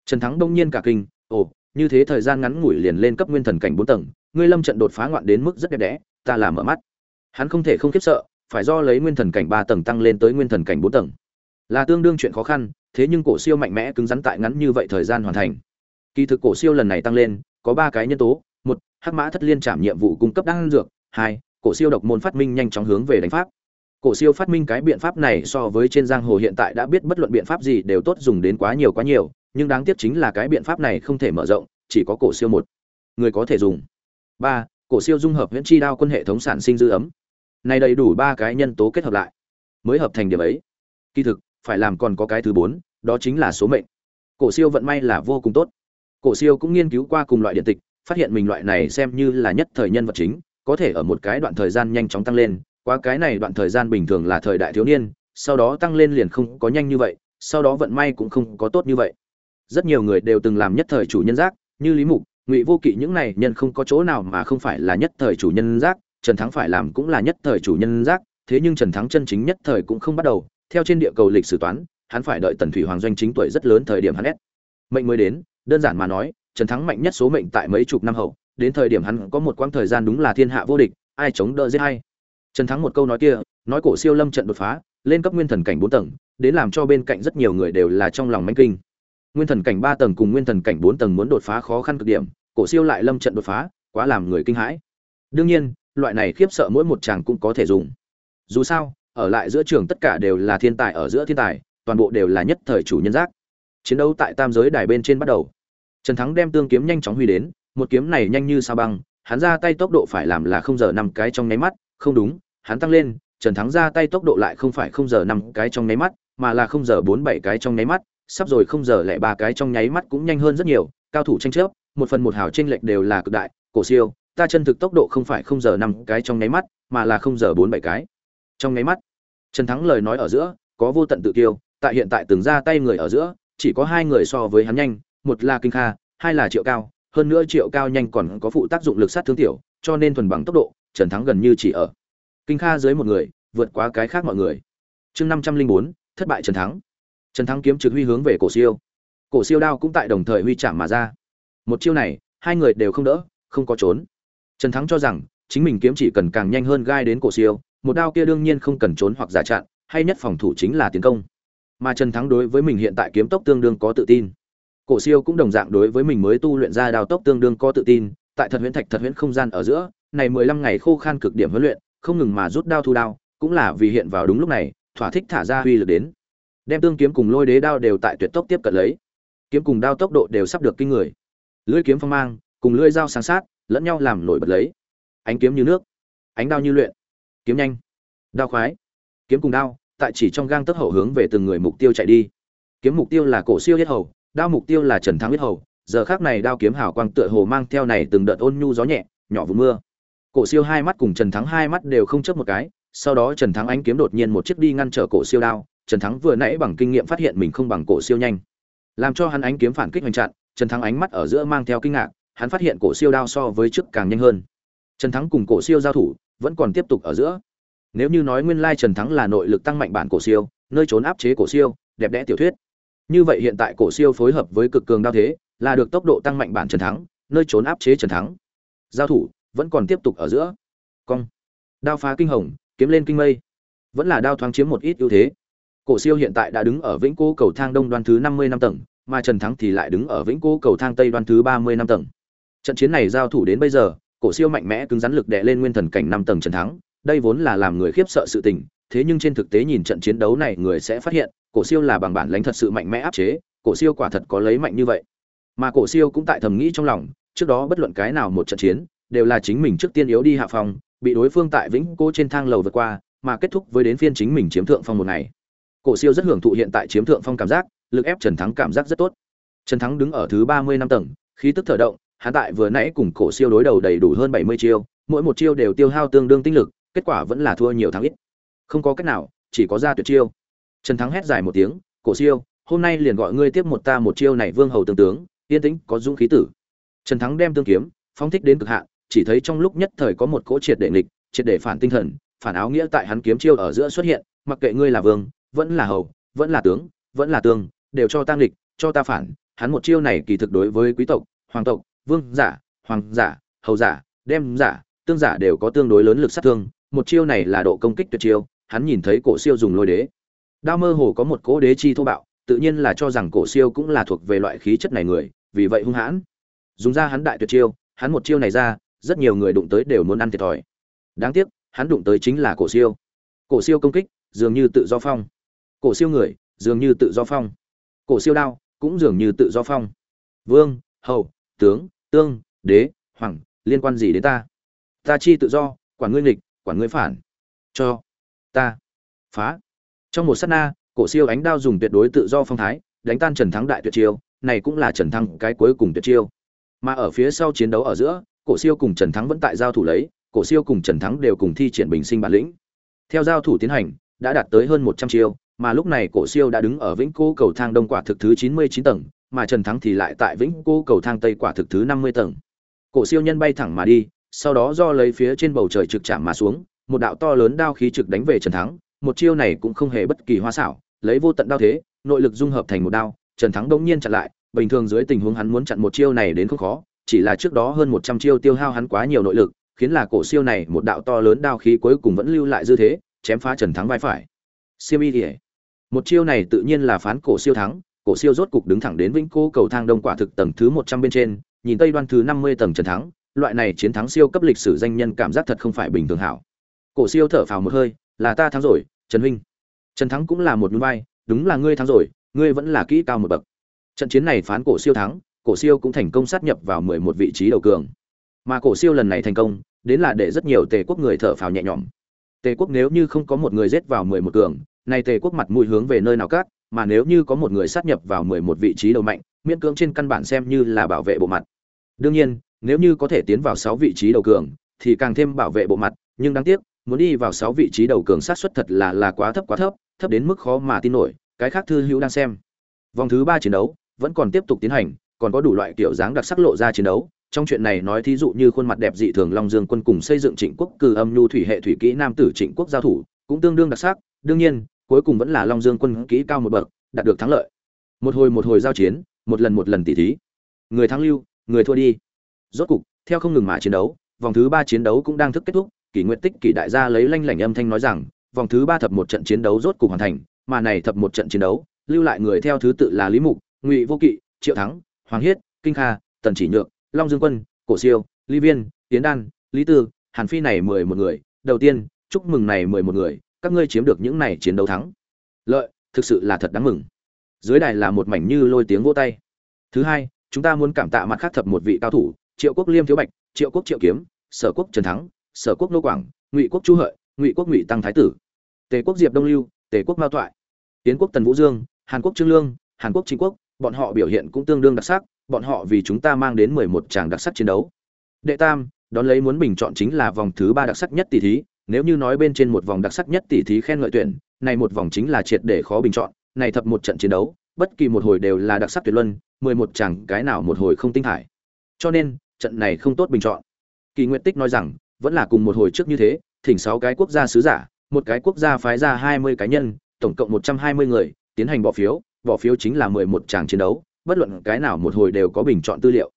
Trần thắng đông nhiên cả kinh, ồ, như thế thời gian ngắn ngủi liền lên cấp nguyên thần cảnh bốn tầng, ngươi lâm trận đột phá ngoạn đến mức rất đẹp đẽ, ta làm mở mắt. Hắn không thể không khiếp sợ, phải do lấy nguyên thần cảnh ba tầng tăng lên tới nguyên thần cảnh bốn tầng. Là tương đương chuyện khó khăn, thế nhưng cổ siêu mạnh mẽ cứng rắn tại ngắn như vậy thời gian hoàn thành. Kỳ thực cổ siêu lần này tăng lên, có ba cái nhân tố, một, hắc mã thất liên trảm nhiệm vụ cung cấp đan dược, hai, cổ siêu độc môn phát minh nhanh chóng hướng về đánh pháp cổ siêu phát minh cái biện pháp này so với trên giang hồ hiện tại đã biết bất luận biện pháp gì đều tốt dùng đến quá nhiều quá nhiều, nhưng đáng tiếc chính là cái biện pháp này không thể mở rộng, chỉ có cổ siêu một người có thể dùng. Ba, cổ siêu dung hợp huyễn chi đao quân hệ thống sản sinh dư ấm. Này đầy đủ ba cái nhân tố kết hợp lại, mới hợp thành điểm ấy. Kỳ thực, phải làm còn có cái thứ bốn, đó chính là số mệnh. Cổ siêu vận may là vô cùng tốt. Cổ siêu cũng nghiên cứu qua cùng loại điện tịch, phát hiện mình loại này xem như là nhất thời nhân vật chính, có thể ở một cái đoạn thời gian nhanh chóng tăng lên qua cái này đoạn thời gian bình thường là thời đại thiếu niên, sau đó tăng lên liền không có nhanh như vậy, sau đó vận may cũng không có tốt như vậy. Rất nhiều người đều từng làm nhất thời chủ nhân giác, như lý mục, ngụy vô kỵ những này nhân không có chỗ nào mà không phải là nhất thời chủ nhân giác, trần thắng phải làm cũng là nhất thời chủ nhân giác, thế nhưng trần thắng chân chính nhất thời cũng không bắt đầu, theo trên địa cầu lịch sử toán, hắn phải đợi tần thủy hoàng doanh chính tuổi rất lớn thời điểm hắn ép. Mệnh mới đến, đơn giản mà nói, trần thắng mạnh nhất số mệnh tại mấy chục năm hậu, đến thời điểm hắn có một quãng thời gian đúng là thiên hạ vô địch, ai chống đỡ giết hay trần thắng một câu nói kia, nói cổ siêu lâm trận đột phá, lên cấp nguyên thần cảnh bốn tầng, đến làm cho bên cạnh rất nhiều người đều là trong lòng manh kinh. Nguyên thần cảnh ba tầng cùng nguyên thần cảnh bốn tầng muốn đột phá khó khăn cực điểm, cổ siêu lại lâm trận đột phá, quá làm người kinh hãi. Đương nhiên, loại này khiếp sợ mỗi một chàng cũng có thể dùng. Dù sao, ở lại giữa trường tất cả đều là thiên tài ở giữa thiên tài, toàn bộ đều là nhất thời chủ nhân giác. Chiến đấu tại tam giới đài bên trên bắt đầu. Trần thắng đem tương kiếm nhanh chóng huy đến, một kiếm này nhanh như sao băng, hắn ra tay tốc độ phải làm là không giờ năm cái trong nháy mắt, không đúng hắn tăng lên, trần thắng ra tay tốc độ lại không phải không giờ năm cái trong nháy mắt, mà là không giờ bốn bảy cái trong nháy mắt, sắp rồi không giờ lại ba cái trong nháy mắt cũng nhanh hơn rất nhiều, cao thủ tranh chấp, một phần một hào tranh lệch đều là cực đại, cổ siêu, ta chân thực tốc độ không phải không giờ năm cái trong nháy mắt, mà là không giờ bốn bảy cái trong nháy mắt. Trần thắng lời nói ở giữa, có vô tận tự kiêu, tại hiện tại từng ra tay người ở giữa, chỉ có hai người so với hắn nhanh, một là kinh kha, hai là triệu cao, hơn nữa triệu cao nhanh còn có phụ tác dụng lực sát thương tiểu, cho nên thuần bằng tốc độ, trần thắng gần như chỉ ở kinh kha dưới một người, vượt qua cái khác mọi người. Chương năm trăm linh bốn, thất bại trần thắng. Trần thắng kiếm trực huy hướng về cổ siêu. Cổ siêu đao cũng tại đồng thời huy chạm mà ra. Một chiêu này, hai người đều không đỡ, không có trốn. Trần thắng cho rằng, chính mình kiếm chỉ cần càng nhanh hơn gai đến cổ siêu, một đao kia đương nhiên không cần trốn hoặc giả chặn, hay nhất phòng thủ chính là tiến công. Mà trần thắng đối với mình hiện tại kiếm tốc tương đương có tự tin. Cổ siêu cũng đồng dạng đối với mình mới tu luyện ra đao tốc tương đương có tự tin, tại thật huyễn thạch thật huyễn không gian ở giữa, này mười lăm ngày khô khan cực điểm huấn luyện không ngừng mà rút đao thu đao, cũng là vì hiện vào đúng lúc này, thỏa thích thả ra uy lực đến. Đem tương kiếm cùng lôi đế đao đều tại tuyệt tốc tiếp cận lấy. Kiếm cùng đao tốc độ đều sắp được kinh người. Lưỡi kiếm phong mang, cùng lưỡi dao sáng sát, lẫn nhau làm nổi bật lấy. Ánh kiếm như nước, ánh đao như luyện. Kiếm nhanh, đao khoái. Kiếm cùng đao, tại chỉ trong gang tấc hậu hướng về từng người mục tiêu chạy đi. Kiếm mục tiêu là cổ siêu huyết hầu, đao mục tiêu là trần thắng huyết hầu. Giờ khác này đao kiếm hào quang tựa hồ mang theo này từng đợt ôn nhu gió nhẹ, nhỏ vụ mưa cổ siêu hai mắt cùng trần thắng hai mắt đều không chớp một cái, sau đó trần thắng ánh kiếm đột nhiên một chiếc đi ngăn trở cổ siêu đao, trần thắng vừa nãy bằng kinh nghiệm phát hiện mình không bằng cổ siêu nhanh. Làm cho hắn ánh kiếm phản kích hoành chặn, trần thắng ánh mắt ở giữa mang theo kinh ngạc, hắn phát hiện cổ siêu đao so với trước càng nhanh hơn. Trần thắng cùng cổ siêu giao thủ, vẫn còn tiếp tục ở giữa. Nếu như nói nguyên lai trần thắng là nội lực tăng mạnh bản cổ siêu, nơi trốn áp chế cổ siêu, đẹp đẽ tiểu thuyết. Như vậy hiện tại cổ siêu phối hợp với cực cường đao thế, là được tốc độ tăng mạnh bản trần thắng, nơi trốn áp chế trần thắng. Giao thủ vẫn còn tiếp tục ở giữa. Cong. Đao phá kinh hồng, kiếm lên kinh mây. Vẫn là đao thoáng chiếm một ít ưu thế. Cổ siêu hiện tại đã đứng ở vĩnh cố cầu thang đông đoan thứ năm mươi năm tầng, mà trần thắng thì lại đứng ở vĩnh cố cầu thang tây đoan thứ ba mươi năm tầng. Trận chiến này giao thủ đến bây giờ, cổ siêu mạnh mẽ cứng rắn lực đè lên nguyên thần cảnh năm tầng trần thắng. Đây vốn là làm người khiếp sợ sự tình, thế nhưng trên thực tế nhìn trận chiến đấu này người sẽ phát hiện, cổ siêu là bằng bản lãnh thật sự mạnh mẽ áp chế, cổ siêu quả thật có lấy mạnh như vậy. Mà cổ siêu cũng tại thầm nghĩ trong lòng, trước đó bất luận cái nào một trận chiến đều là chính mình trước tiên yếu đi hạ phòng bị đối phương tại vĩnh cố trên thang lầu vượt qua, mà kết thúc với đến phiên chính mình chiếm thượng phong một ngày. Cổ siêu rất hưởng thụ hiện tại chiếm thượng phong cảm giác, lực ép trần thắng cảm giác rất tốt. Trần thắng đứng ở thứ ba mươi năm tầng, khí tức thở động, hắn tại vừa nãy cùng cổ siêu đối đầu đầy đủ hơn bảy mươi chiêu, mỗi một chiêu đều tiêu hao tương đương tinh lực, kết quả vẫn là thua nhiều thắng ít. Không có cách nào, chỉ có ra tuyệt chiêu. Trần thắng hét dài một tiếng, cổ siêu, hôm nay liền gọi ngươi tiếp một ta một chiêu này vương hầu tướng tướng, yên tĩnh, có dũng khí tử. Trần thắng đem tương kiếm, phóng thích đến cực hạn chỉ thấy trong lúc nhất thời có một cỗ triệt để nghịch triệt để phản tinh thần phản áo nghĩa tại hắn kiếm chiêu ở giữa xuất hiện mặc kệ ngươi là vương vẫn là hầu vẫn là tướng vẫn là tương đều cho tăng nghịch, cho ta phản. Hắn một chiêu này kỳ thực đối với quý tộc hoàng tộc vương giả hoàng giả hầu giả đem giả tương giả đều có tương đối lớn lực sát thương. Một chiêu này là độ công kích tuyệt chiêu hắn nhìn thấy cổ siêu dùng lôi đế. Đao mơ hồ có một cỗ đế chi thô bạo tự nhiên là cho rằng cổ siêu cũng là thuộc về loại khí chất này người vì vậy hung hãn. Dùng ra hắn đại tuyệt chiêu hắn một chiêu này ra rất nhiều người đụng tới đều muốn ăn thiệt thòi. Đáng tiếc, hắn đụng tới chính là cổ siêu. Cổ siêu công kích, dường như tự do phong. Cổ siêu người, dường như tự do phong. Cổ siêu đao, cũng dường như tự do phong. Vương, hầu, tướng, tương, đế, hoàng, liên quan gì đến ta? Ta chi tự do, quản ngươi nghịch, quản ngươi phản. Cho ta phá. Trong một sát na, cổ siêu ánh đao dùng tuyệt đối tự do phong thái, đánh tan trần thắng đại tuyệt chiêu, này cũng là trần thắng cái cuối cùng tuyệt chiêu. Mà ở phía sau chiến đấu ở giữa cổ siêu cùng trần thắng vẫn tại giao thủ lấy, cổ siêu cùng trần thắng đều cùng thi triển bình sinh bản lĩnh. Theo giao thủ tiến hành, đã đạt tới hơn một trăm chiêu, mà lúc này cổ siêu đã đứng ở vĩnh cố cầu thang đông quả thực thứ chín mươi chín tầng, mà trần thắng thì lại tại vĩnh cố cầu thang tây quả thực thứ năm mươi tầng. Cổ siêu nhân bay thẳng mà đi, sau đó do lấy phía trên bầu trời trực chạm mà xuống, một đạo to lớn đao khí trực đánh về trần thắng, một chiêu này cũng không hề bất kỳ hoa xảo, lấy vô tận đao thế, nội lực dung hợp thành một đao, trần thắng đống nhiên chặn lại, bình thường dưới tình huống hắn muốn chặn một chiêu này đến không khó chỉ là trước đó hơn một trăm chiêu tiêu hao hắn quá nhiều nội lực, khiến là cổ siêu này một đạo to lớn đao khí cuối cùng vẫn lưu lại dư thế, chém phá trần thắng vai phải. Siêu y điệp. một chiêu này tự nhiên là phán cổ siêu thắng, cổ siêu rốt cục đứng thẳng đến vĩnh cô cầu thang đông quả thực tầng thứ một trăm bên trên, nhìn tây đoan thứ năm mươi tầng trần thắng, loại này chiến thắng siêu cấp lịch sử danh nhân cảm giác thật không phải bình thường hảo. Cổ siêu thở phào một hơi, là ta thắng rồi, trần huynh. Trần thắng cũng là một nhún vai, đúng là ngươi thắng rồi, ngươi vẫn là kỹ cao một bậc. Trận chiến này phán cổ siêu thắng cổ siêu cũng thành công sát nhập vào mười một vị trí đầu cường. Mà cổ siêu lần này thành công, đến là để rất nhiều tề quốc người thở phào nhẹ nhõm. Tề quốc nếu như không có một người giết vào mười một cường này tề quốc mặt mũi hướng về nơi nào cát, mà nếu như có một người sát nhập vào mười một vị trí đầu mạnh, miễn cưỡng trên căn bản xem như là bảo vệ bộ mặt. Đương nhiên, nếu như có thể tiến vào sáu vị trí đầu cường, thì càng thêm bảo vệ bộ mặt, nhưng đáng tiếc, muốn đi vào sáu vị trí đầu cường sát suất thật là là quá thấp quá thấp thấp đến mức khó mà tin nổi, cái khác thư hữu đang xem. Vòng thứ ba chiến đấu vẫn còn tiếp tục tiến hành còn có đủ loại kiểu dáng đặc sắc lộ ra chiến đấu. Trong chuyện này nói thí dụ như khuôn mặt đẹp dị thường long dương quân cùng xây dựng trịnh quốc cử âm nhu thủy hệ thủy kỹ nam tử trịnh quốc giao thủ, cũng tương đương đặc sắc. Đương nhiên, cuối cùng vẫn là long dương quân kỹ cao một bậc, đạt được thắng lợi. Một hồi một hồi giao chiến, một lần một lần tỉ thí. Người thắng lưu, người thua đi. Rốt cục, theo không ngừng mà chiến đấu, vòng thứ ba chiến đấu cũng đang thức kết thúc. Kỷ nguyện tích, kỷ đại gia lấy lanh lảnh âm thanh nói rằng, vòng thứ ba thập một trận chiến đấu rốt cục hoàn thành, mà này thập một trận chiến đấu, lưu lại người theo thứ tự là lý mục, ngụy vô kỵ, triệu thắng hoàng hiết, kinh kha, tần chỉ nhượng long dương quân, cổ siêu, Lý viên, tiến đan, lý tư, hàn phi này mười một người. Đầu tiên, chúc mừng này mười một người. Các ngươi chiếm được những này chiến đấu thắng. Lợi, thực sự là thật đáng mừng. Dưới đài là một mảnh như lôi tiếng vỗ tay. Thứ hai, chúng ta muốn cảm tạ mặt khác thập một vị cao thủ. Triệu quốc liêm thiếu bạch, triệu quốc triệu kiếm, sở quốc trần thắng, sở quốc Lô quảng, ngụy quốc chu hợi, ngụy quốc ngụy tăng thái tử, tề quốc diệp đông lưu, tề quốc mao toại tiến quốc tần vũ dương, hàn quốc trương lương, hàn quốc chính quốc bọn họ biểu hiện cũng tương đương đặc sắc, bọn họ vì chúng ta mang đến mười một tràng đặc sắc chiến đấu. Đệ tam, đón lấy muốn bình chọn chính là vòng thứ ba đặc sắc nhất tỷ thí. Nếu như nói bên trên một vòng đặc sắc nhất tỷ thí khen ngợi tuyển, này một vòng chính là triệt để khó bình chọn, này thập một trận chiến đấu, bất kỳ một hồi đều là đặc sắc tuyệt luân, mười một chẳng cái nào một hồi không tinh thải. Cho nên, trận này không tốt bình chọn. Kỳ nguyện tích nói rằng, vẫn là cùng một hồi trước như thế, thỉnh sáu cái quốc gia sứ giả, một cái quốc gia phái ra hai mươi cá nhân, tổng cộng một trăm hai mươi người, tiến hành bỏ phiếu bỏ phiếu chính là mười một tràng chiến đấu, bất luận cái nào một hồi đều có bình chọn tư liệu.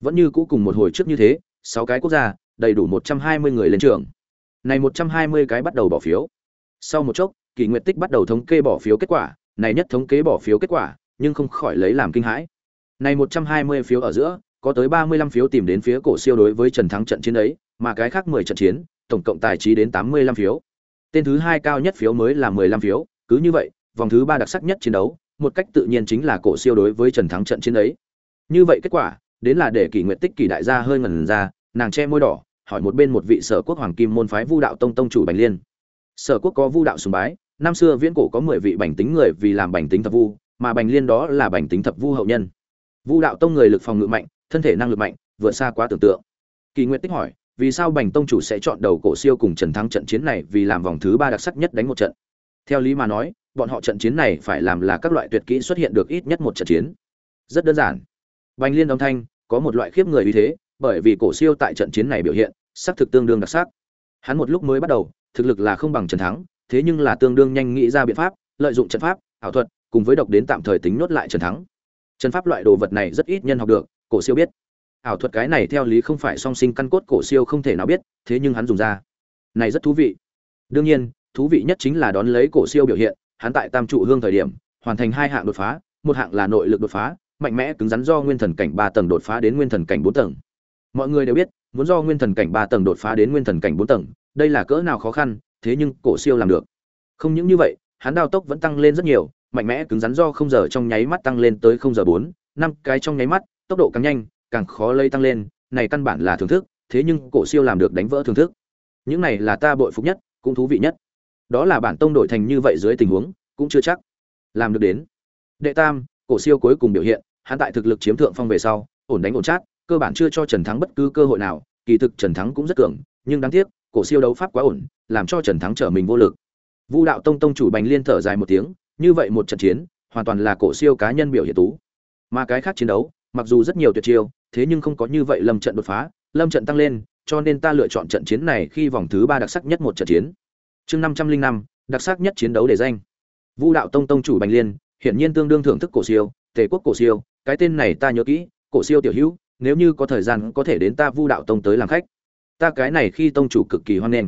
Vẫn như cũ cùng một hồi trước như thế, sáu cái quốc gia, đầy đủ một trăm hai mươi người lên trường. Này một trăm hai mươi cái bắt đầu bỏ phiếu. Sau một chốc kỳ nguyệt tích bắt đầu thống kê bỏ phiếu kết quả, này nhất thống kê bỏ phiếu kết quả, nhưng không khỏi lấy làm kinh hãi. Này một trăm hai mươi phiếu ở giữa, có tới ba mươi lăm phiếu tìm đến phía cổ siêu đối với trần thắng trận chiến ấy, mà cái khác mười trận chiến, tổng cộng tài trí đến tám mươi lăm phiếu. Tên thứ hai cao nhất phiếu mới là mười lăm phiếu, cứ như vậy, vòng thứ ba đặc sắc nhất chiến đấu một cách tự nhiên chính là cổ siêu đối với trần thắng trận chiến ấy. Như vậy kết quả, đến là để kỷ nguyện tích kỷ đại gia hơi ngẩn ra, nàng che môi đỏ, hỏi một bên một vị sở quốc hoàng kim môn phái vu đạo tông tông chủ bành liên. Sở quốc có vu đạo sùng bái, năm xưa viễn cổ có mười vị bành tính người vì làm bành tính thập vu, mà bành liên đó là bành tính thập vu hậu nhân. Vu đạo tông người lực phòng ngự mạnh, thân thể năng lực mạnh, vượt xa quá tưởng tượng. Kỳ nguyện tích hỏi, vì sao bành tông chủ sẽ chọn đầu cổ siêu cùng trần thắng trận chiến này vì làm vòng thứ ba đặc sắc nhất đánh một trận? Theo lý mà nói bọn họ trận chiến này phải làm là các loại tuyệt kỹ xuất hiện được ít nhất một trận chiến. Rất đơn giản. Bành liên âm thanh, có một loại khiếp người uy thế, bởi vì cổ siêu tại trận chiến này biểu hiện sắc thực tương đương đặc sắc. Hắn một lúc mới bắt đầu, thực lực là không bằng trần thắng, thế nhưng là tương đương nhanh nghĩ ra biện pháp, lợi dụng trận pháp, ảo thuật, cùng với độc đến tạm thời tính nốt lại trần thắng. Trận pháp loại đồ vật này rất ít nhân học được, cổ siêu biết. Ảo thuật cái này theo lý không phải song sinh căn cốt cổ siêu không thể nào biết, thế nhưng hắn dùng ra. Này rất thú vị. Đương nhiên, thú vị nhất chính là đón lấy cổ siêu biểu hiện hắn tại tam trụ hương thời điểm, hoàn thành hai hạng đột phá, một hạng là nội lực đột phá, mạnh mẽ cứng rắn do nguyên thần cảnh ba tầng đột phá đến nguyên thần cảnh bốn tầng. Mọi người đều biết, muốn do nguyên thần cảnh ba tầng đột phá đến nguyên thần cảnh bốn tầng, đây là cỡ nào khó khăn, thế nhưng cổ siêu làm được. Không những như vậy, hắn đao tốc vẫn tăng lên rất nhiều, mạnh mẽ cứng rắn do không giờ trong nháy mắt tăng lên tới không giờ bốn, năm cái trong nháy mắt, tốc độ càng nhanh, càng khó lây tăng lên, này căn bản là thưởng thức, thế nhưng cổ siêu làm được đánh vỡ thưởng thức. Những này là ta bội phục nhất, cũng thú vị nhất đó là bản tông đổi thành như vậy dưới tình huống, cũng chưa chắc làm được đến. Đệ tam, cổ siêu cuối cùng biểu hiện, hắn tại thực lực chiếm thượng phong về sau, ổn đánh ổn chát, cơ bản chưa cho trần thắng bất cứ cơ hội nào, kỳ thực trần thắng cũng rất cường, nhưng đáng tiếc, cổ siêu đấu pháp quá ổn, làm cho trần thắng trở mình vô lực. Vu đạo tông tông chủ bành liên thở dài một tiếng, như vậy một trận chiến, hoàn toàn là cổ siêu cá nhân biểu hiện tú. Mà cái khác chiến đấu, mặc dù rất nhiều tuyệt chiêu, thế nhưng không có như vậy lâm trận đột phá, lâm trận tăng lên, cho nên ta lựa chọn trận chiến này khi vòng thứ ba đặc sắc nhất một trận chiến chương năm trăm linh năm, đặc sắc nhất chiến đấu để danh. Vu đạo tông tông chủ bành liên, hiển nhiên tương đương thưởng thức cổ siêu, tề quốc cổ siêu, cái tên này ta nhớ kỹ, cổ siêu tiểu hữu, nếu như có thời gian có thể đến ta vu đạo tông tới làm khách. Ta cái này khi tông chủ cực kỳ hoan nghênh.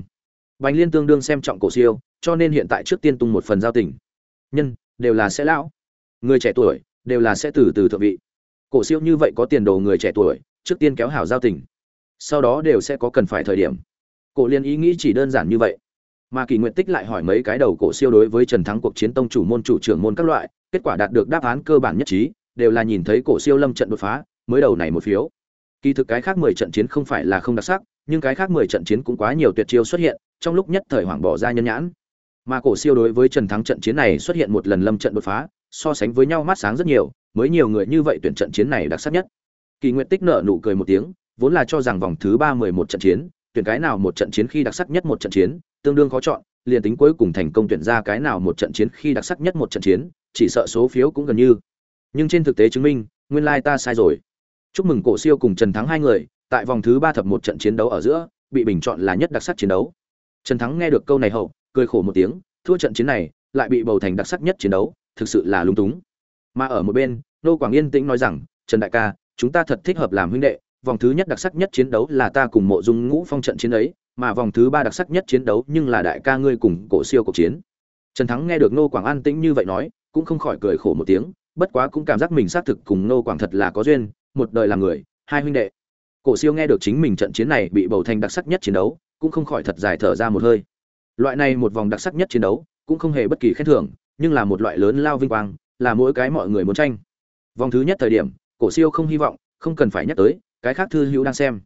Bành liên tương đương xem trọng cổ siêu, cho nên hiện tại trước tiên tung một phần giao tình. Nhân, đều là sẽ lão. Người trẻ tuổi, đều là sẽ từ từ thượng vị. Cổ siêu như vậy có tiền đồ người trẻ tuổi, trước tiên kéo hảo giao tình. Sau đó đều sẽ có cần phải thời điểm. Cổ liên ý nghĩ chỉ đơn giản như vậy mà kỳ nguyện tích lại hỏi mấy cái đầu cổ siêu đối với trần thắng cuộc chiến tông chủ, môn chủ, trưởng môn các loại, kết quả đạt được đáp án cơ bản nhất trí, đều là nhìn thấy cổ siêu lâm trận đột phá, mới đầu này một phiếu. Kỳ thực cái khác mười trận chiến không phải là không đặc sắc, nhưng cái khác mười trận chiến cũng quá nhiều tuyệt chiêu xuất hiện, trong lúc nhất thời hoảng bỏ ra nhân nhãn. Mà cổ siêu đối với trần thắng trận chiến này xuất hiện một lần lâm trận đột phá, so sánh với nhau mắt sáng rất nhiều, mới nhiều người như vậy tuyển trận chiến này đặc sắc nhất. Kỳ nguyện tích nợ nụ cười một tiếng, vốn là cho rằng vòng thứ ba mười một trận chiến, tuyển cái nào một trận chiến khi đặc sắc nhất một trận chiến tương đương khó chọn, liền tính cuối cùng thành công tuyển ra cái nào một trận chiến khi đặc sắc nhất một trận chiến, chỉ sợ số phiếu cũng gần như. Nhưng trên thực tế chứng minh, nguyên lai ta sai rồi. Chúc mừng cổ siêu cùng trần thắng hai người, tại vòng thứ ba thập một trận chiến đấu ở giữa, bị bình chọn là nhất đặc sắc chiến đấu. Trần thắng nghe được câu này hậu, cười khổ một tiếng, thua trận chiến này, lại bị bầu thành đặc sắc nhất chiến đấu, thực sự là lung túng. Mà ở một bên, nô quảng yên tĩnh nói rằng, trần đại ca, chúng ta thật thích hợp làm huynh đệ, vòng thứ nhất đặc sắc nhất chiến đấu là ta cùng mộ dung ngũ phong trận chiến ấy mà vòng thứ ba đặc sắc nhất chiến đấu nhưng là đại ca ngươi cùng cổ siêu cuộc chiến. Trần thắng nghe được nô quảng an tĩnh như vậy nói, cũng không khỏi cười khổ một tiếng, bất quá cũng cảm giác mình xác thực cùng nô quảng thật là có duyên, một đời làm người, hai huynh đệ. Cổ siêu nghe được chính mình trận chiến này bị bầu thành đặc sắc nhất chiến đấu, cũng không khỏi thật dài thở ra một hơi. Loại này một vòng đặc sắc nhất chiến đấu, cũng không hề bất kỳ khen thưởng, nhưng là một loại lớn lao vinh quang, là mỗi cái mọi người muốn tranh. Vòng thứ nhất thời điểm, cổ siêu không hy vọng, không cần phải nhắc tới, cái khác thư hữu đang xem.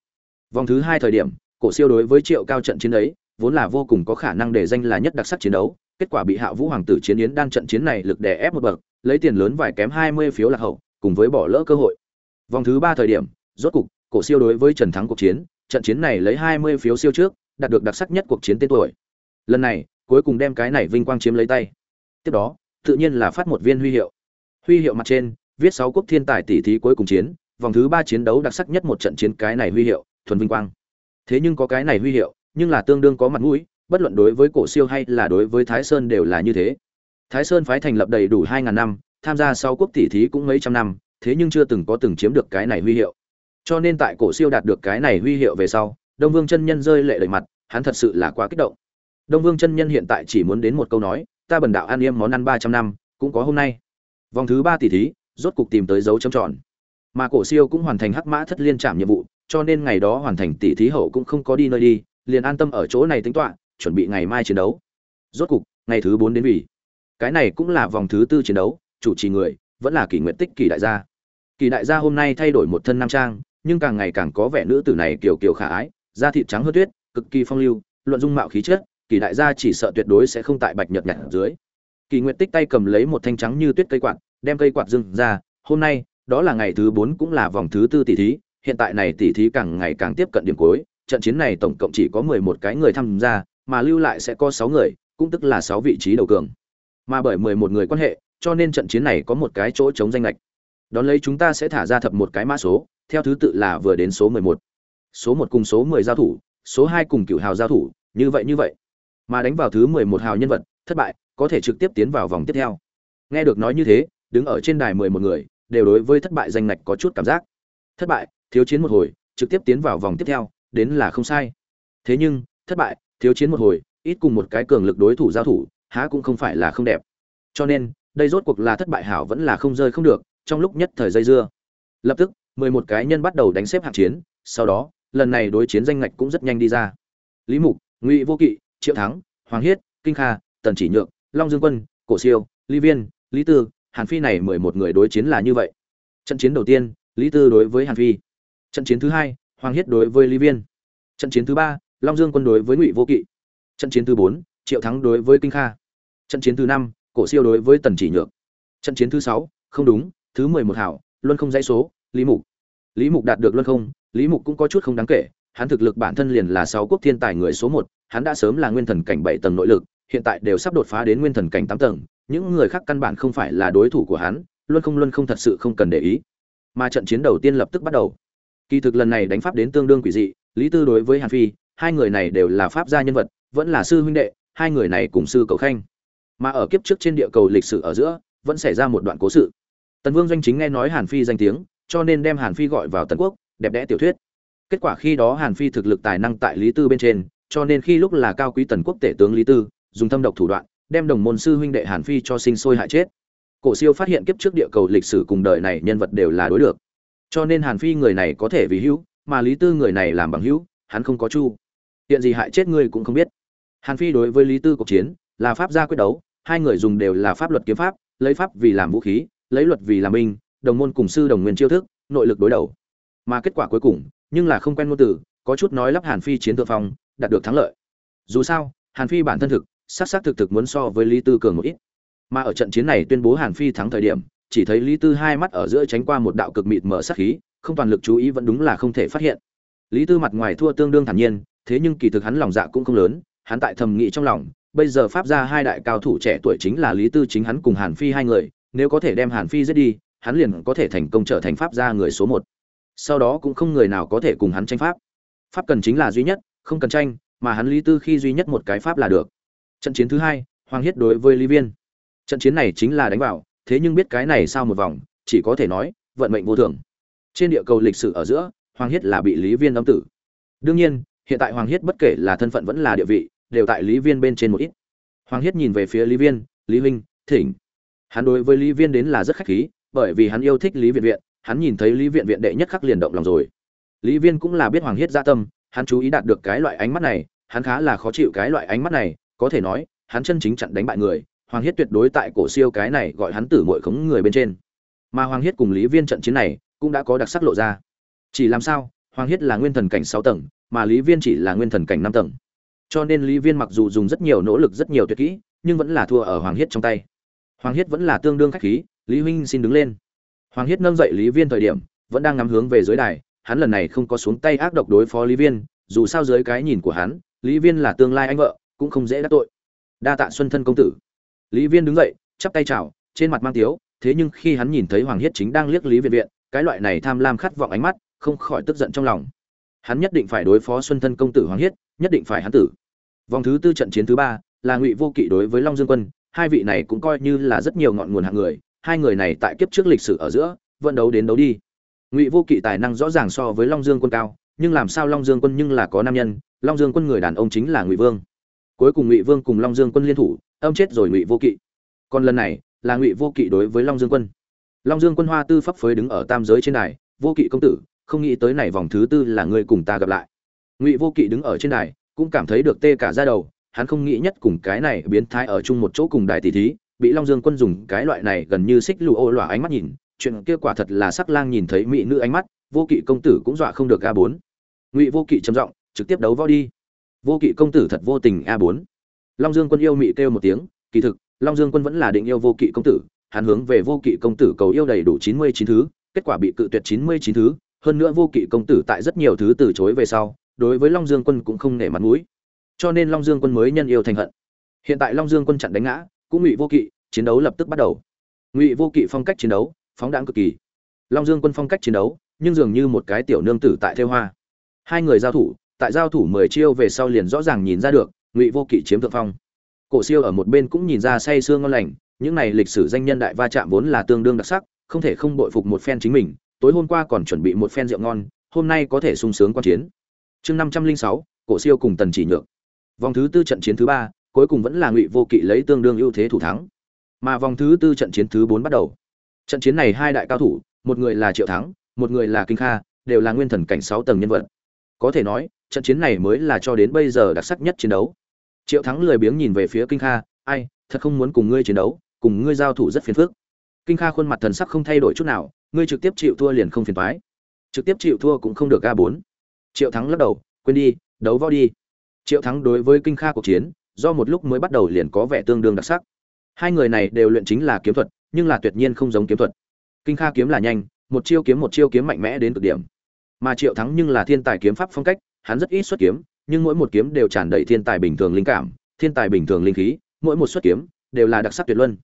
Vòng thứ hai thời điểm cổ siêu đối với triệu cao trận chiến ấy, vốn là vô cùng có khả năng để danh là nhất đặc sắc chiến đấu, kết quả bị hạ vũ hoàng tử chiến yến đan trận chiến này lực đè ép một bậc, lấy tiền lớn vài kém hai mươi phiếu lạc hậu, cùng với bỏ lỡ cơ hội. Vòng thứ ba thời điểm, rốt cục, cổ siêu đối với trần thắng cuộc chiến, trận chiến này lấy hai mươi phiếu siêu trước, đạt được đặc sắc nhất cuộc chiến tên tuổi. Lần này, cuối cùng đem cái này vinh quang chiếm lấy tay. Tiếp đó, tự nhiên là phát một viên huy hiệu. Huy hiệu mặt trên, viết sáu quốc thiên tài tỷ thí cuối cùng chiến, vòng thứ ba chiến đấu đặc sắc nhất một trận chiến cái này huy hiệu, thuần vinh quang thế nhưng có cái này huy hiệu, nhưng là tương đương có mặt mũi, bất luận đối với cổ siêu hay là đối với thái sơn đều là như thế. Thái sơn phái thành lập đầy đủ hai ngàn năm, tham gia sau quốc tỷ thí cũng mấy trăm năm, thế nhưng chưa từng có từng chiếm được cái này huy hiệu. Cho nên tại cổ siêu đạt được cái này huy hiệu về sau, đông vương chân nhân rơi lệ đầy mặt, hắn thật sự là quá kích động. Đông vương chân nhân hiện tại chỉ muốn đến một câu nói, ta bần đạo an yêm món ăn ba trăm năm, cũng có hôm nay. Vòng thứ ba tỷ thí, rốt cục tìm tới dấu chấm tròn. Mà cổ siêu cũng hoàn thành hắc mã thất liên trạm nhiệm vụ cho nên ngày đó hoàn thành tỷ thí hậu cũng không có đi nơi đi, liền an tâm ở chỗ này tính toán, chuẩn bị ngày mai chiến đấu. Rốt cục, ngày thứ bốn đến vị. cái này cũng là vòng thứ tư chiến đấu, chủ trì người, vẫn là kỳ nguyệt tích kỳ đại gia. Kỳ đại gia hôm nay thay đổi một thân nam trang, nhưng càng ngày càng có vẻ nữ tử này kiểu kiểu khả ái, da thịt trắng hơn tuyết, cực kỳ phong lưu, luận dung mạo khí chất, kỳ đại gia chỉ sợ tuyệt đối sẽ không tại bạch nhật nhật dưới. Kỳ nguyệt tích tay cầm lấy một thanh trắng như tuyết cây quạt, đem cây quạt dựng ra, hôm nay, đó là ngày thứ bốn cũng là vòng thứ tư tỷ thí hiện tại này tỷ thí càng ngày càng tiếp cận điểm cuối, trận chiến này tổng cộng chỉ có mười một cái người tham gia, mà lưu lại sẽ có sáu người, cũng tức là sáu vị trí đầu cường. Mà bởi mười một người quan hệ, cho nên trận chiến này có một cái chỗ chống danh lệch đón lấy chúng ta sẽ thả ra thập một cái mã số, theo thứ tự là vừa đến số mười một. Số một cùng số mười giao thủ, số hai cùng cửu hào giao thủ, như vậy như vậy. Mà đánh vào thứ mười một hào nhân vật, thất bại, có thể trực tiếp tiến vào vòng tiếp theo. Nghe được nói như thế, đứng ở trên đài mười một người, đều đối với thất bại danh ngạch có chút cảm giác. Thất bại thiếu chiến một hồi, trực tiếp tiến vào vòng tiếp theo, đến là không sai. Thế nhưng, thất bại, thiếu chiến một hồi, ít cùng một cái cường lực đối thủ giao thủ, há cũng không phải là không đẹp. Cho nên, đây rốt cuộc là thất bại hảo vẫn là không rơi không được, trong lúc nhất thời dây dưa. Lập tức, mười một cái nhân bắt đầu đánh xếp hạng chiến, sau đó, lần này đối chiến danh ngạch cũng rất nhanh đi ra. Lý mục, ngụy vô kỵ, triệu thắng, hoàng hiết, kinh kha, tần chỉ nhượng long dương quân, cổ siêu, lý viên, lý tư, hàn phi này mười một người đối chiến là như vậy. Trận chiến đầu tiên, lý tư đối với hàn phi trận chiến thứ hai, hoàng hiết đối với lý viên. Trận chiến thứ ba, long dương quân đối với ngụy vô kỵ. Trận chiến thứ bốn, triệu thắng đối với kinh kha. Trận chiến thứ năm, cổ siêu đối với tần chỉ nhược. Trận chiến thứ sáu, không đúng, thứ mười một hảo, luân không dãy số, lý mục. Lý mục đạt được luân không, lý mục cũng có chút không đáng kể, hắn thực lực bản thân liền là sáu quốc thiên tài người số một, hắn đã sớm là nguyên thần cảnh bảy tầng nội lực, hiện tại đều sắp đột phá đến nguyên thần cảnh tám tầng, những người khác căn bản không phải là đối thủ của hắn, luân không luân không thật sự không cần để ý. Mà trận chiến đầu tiên lập tức bắt đầu kỳ thực lần này đánh pháp đến tương đương quỷ dị, lý tư đối với hàn phi, hai người này đều là pháp gia nhân vật, vẫn là sư huynh đệ, hai người này cùng sư cầu khanh. Mà ở kiếp trước trên địa cầu lịch sử ở giữa, vẫn xảy ra một đoạn cố sự. Tần vương doanh chính nghe nói hàn phi danh tiếng, cho nên đem hàn phi gọi vào tần quốc, đẹp đẽ tiểu thuyết. Kết quả khi đó hàn phi thực lực tài năng tại lý tư bên trên, cho nên khi lúc là cao quý tần quốc tể tướng lý tư, dùng thâm độc thủ đoạn, đem đồng môn sư huynh đệ hàn phi cho sinh sôi hại chết. Cổ siêu phát hiện kiếp trước địa cầu lịch sử cùng đời này nhân vật đều là đối được cho nên hàn phi người này có thể vì hữu, mà lý tư người này làm bằng hữu, hắn không có chu. Hiện gì hại chết ngươi cũng không biết. Hàn phi đối với lý tư cuộc chiến, là pháp gia quyết đấu, hai người dùng đều là pháp luật kiếm pháp, lấy pháp vì làm vũ khí, lấy luật vì làm binh, đồng môn cùng sư đồng nguyên chiêu thức, nội lực đối đầu. Mà kết quả cuối cùng, nhưng là không quen ngôn từ, có chút nói lắp hàn phi chiến thượng phong, đạt được thắng lợi. Dù sao, hàn phi bản thân thực, xác xác thực thực muốn so với lý tư cường một ít. Mà ở trận chiến này tuyên bố hàn phi thắng thời điểm chỉ thấy lý tư hai mắt ở giữa tránh qua một đạo cực mịt mở sát khí, không toàn lực chú ý vẫn đúng là không thể phát hiện. Lý tư mặt ngoài thua tương đương thản nhiên, thế nhưng kỳ thực hắn lòng dạ cũng không lớn, hắn tại thầm nghĩ trong lòng, bây giờ pháp gia hai đại cao thủ trẻ tuổi chính là lý tư chính hắn cùng hàn phi hai người, nếu có thể đem hàn phi giết đi, hắn liền có thể thành công trở thành pháp gia người số một. Sau đó cũng không người nào có thể cùng hắn tranh pháp. Pháp cần chính là duy nhất, không cần tranh, mà hắn lý tư khi duy nhất một cái pháp là được. Trận chiến thứ hai, hoàng hiết đối với lý viên. Trận chiến này chính là đánh vào thế nhưng biết cái này sau một vòng, chỉ có thể nói, vận mệnh vô thường. Trên địa cầu lịch sử ở giữa, hoàng hiết là bị lý viên âm tử. Đương nhiên, hiện tại hoàng hiết bất kể là thân phận vẫn là địa vị, đều tại lý viên bên trên một ít. Hoàng hiết nhìn về phía lý viên, lý huynh, thỉnh. Hắn đối với lý viên đến là rất khách khí, bởi vì hắn yêu thích lý viện viện, hắn nhìn thấy lý viện viện đệ nhất khắc liền động lòng rồi. Lý viên cũng là biết hoàng hiết gia tâm, hắn chú ý đạt được cái loại ánh mắt này, hắn khá là khó chịu cái loại ánh mắt này, có thể nói, hắn chân chính chặn đánh bại người hoàng hiết tuyệt đối tại cổ siêu cái này gọi hắn tử muội khống người bên trên. Mà hoàng hiết cùng lý viên trận chiến này cũng đã có đặc sắc lộ ra. Chỉ làm sao, hoàng hiết là nguyên thần cảnh sáu tầng, mà lý viên chỉ là nguyên thần cảnh năm tầng. Cho nên lý viên mặc dù dùng rất nhiều nỗ lực, rất nhiều tuyệt kỹ, nhưng vẫn là thua ở hoàng hiết trong tay. Hoàng hiết vẫn là tương đương khách khí, lý huynh xin đứng lên. Hoàng hiết nâng dậy lý viên thời điểm, vẫn đang ngắm hướng về dưới đài, hắn lần này không có xuống tay ác độc đối phó lý viên, dù sao dưới cái nhìn của hắn, lý viên là tương lai anh vợ, cũng không dễ đắc tội. Đa tạ xuân thân công tử lý viên đứng dậy, chắp tay chào, trên mặt mang tiếu, thế nhưng khi hắn nhìn thấy hoàng hiết chính đang liếc lý viện viện, cái loại này tham lam khát vọng ánh mắt, không khỏi tức giận trong lòng. Hắn nhất định phải đối phó xuân thân công tử hoàng hiết, nhất định phải hắn tử. Vòng thứ tư trận chiến thứ ba, là ngụy vô kỵ đối với long dương quân, hai vị này cũng coi như là rất nhiều ngọn nguồn hạng người, hai người này tại kiếp trước lịch sử ở giữa vận đấu đến đấu đi. Ngụy vô kỵ tài năng rõ ràng so với long dương quân cao, nhưng làm sao long dương quân nhưng là có nam nhân, long dương quân người đàn ông chính là ngụy vương. Cuối cùng ngụy vương cùng long dương quân liên thủ âm chết rồi ngụy vô kỵ. Còn lần này, là ngụy vô kỵ đối với long dương quân. Long dương quân hoa tư pháp phới đứng ở tam giới trên đài, vô kỵ công tử, không nghĩ tới này vòng thứ tư là người cùng ta gặp lại. Ngụy vô kỵ đứng ở trên đài, cũng cảm thấy được tê cả ra đầu, hắn không nghĩ nhất cùng cái này biến thái ở chung một chỗ cùng đài tỷ thí, bị long dương quân dùng cái loại này gần như xích lụ ô lòa ánh mắt nhìn, chuyện kia quả thật là sắc lang nhìn thấy mỹ nữ ánh mắt, vô kỵ công tử cũng dọa không được a bốn. Ngụy vô kỵ trầm giọng, trực tiếp đấu võ đi. Vô kỵ công tử thật vô tình a bốn long dương quân yêu mị kêu một tiếng, kỳ thực, long dương quân vẫn là định yêu vô kỵ công tử, hắn hướng về vô kỵ công tử cầu yêu đầy đủ chín mươi chín thứ, kết quả bị cự tuyệt chín mươi chín thứ, hơn nữa vô kỵ công tử tại rất nhiều thứ từ chối về sau, đối với long dương quân cũng không nể mặt mũi. Cho nên long dương quân mới nhân yêu thành hận. Hiện tại long dương quân chặn đánh ngã, cũng ngụy vô kỵ, chiến đấu lập tức bắt đầu. Ngụy vô kỵ phong cách chiến đấu, phóng đáng cực kỳ. Long dương quân phong cách chiến đấu, nhưng dường như một cái tiểu nương tử tại theo hoa. Hai người giao thủ, tại giao thủ mười chiêu về sau liền rõ ràng nhìn ra được ngụy vô kỵ chiếm thượng phong. Cổ siêu ở một bên cũng nhìn ra say sương ngon lành, những này lịch sử danh nhân đại va chạm vốn là tương đương đặc sắc, không thể không bội phục một phen chính mình, tối hôm qua còn chuẩn bị một phen rượu ngon, hôm nay có thể sung sướng quan chiến. Chương năm trăm linh sáu, cổ siêu cùng tần chỉ nhược. Vòng thứ tư trận chiến thứ ba, cuối cùng vẫn là ngụy vô kỵ lấy tương đương ưu thế thủ thắng. Mà vòng thứ tư trận chiến thứ bốn bắt đầu. Trận chiến này hai đại cao thủ, một người là triệu thắng, một người là kinh kha, đều là nguyên thần cảnh sáu tầng nhân vật. Có thể nói trận chiến này mới là cho đến bây giờ đặc sắc nhất chiến đấu. Triệu thắng lười biếng nhìn về phía kinh kha, ai, thật không muốn cùng ngươi chiến đấu, cùng ngươi giao thủ rất phiền phức. Kinh kha khuôn mặt thần sắc không thay đổi chút nào, ngươi trực tiếp chịu thua liền không phiền toái. Trực tiếp chịu thua cũng không được a bốn. Triệu thắng lắc đầu, quên đi, đấu võ đi. Triệu thắng đối với kinh kha cuộc chiến, do một lúc mới bắt đầu liền có vẻ tương đương đặc sắc. Hai người này đều luyện chính là kiếm thuật, nhưng là tuyệt nhiên không giống kiếm thuật. Kinh kha kiếm là nhanh, một chiêu kiếm một chiêu kiếm mạnh mẽ đến cực điểm. Mà triệu thắng nhưng là thiên tài kiếm pháp phong cách hắn rất ít xuất kiếm, nhưng mỗi một kiếm đều tràn đầy thiên tài bình thường linh cảm, thiên tài bình thường linh khí, mỗi một xuất kiếm đều là đặc sắc tuyệt luân.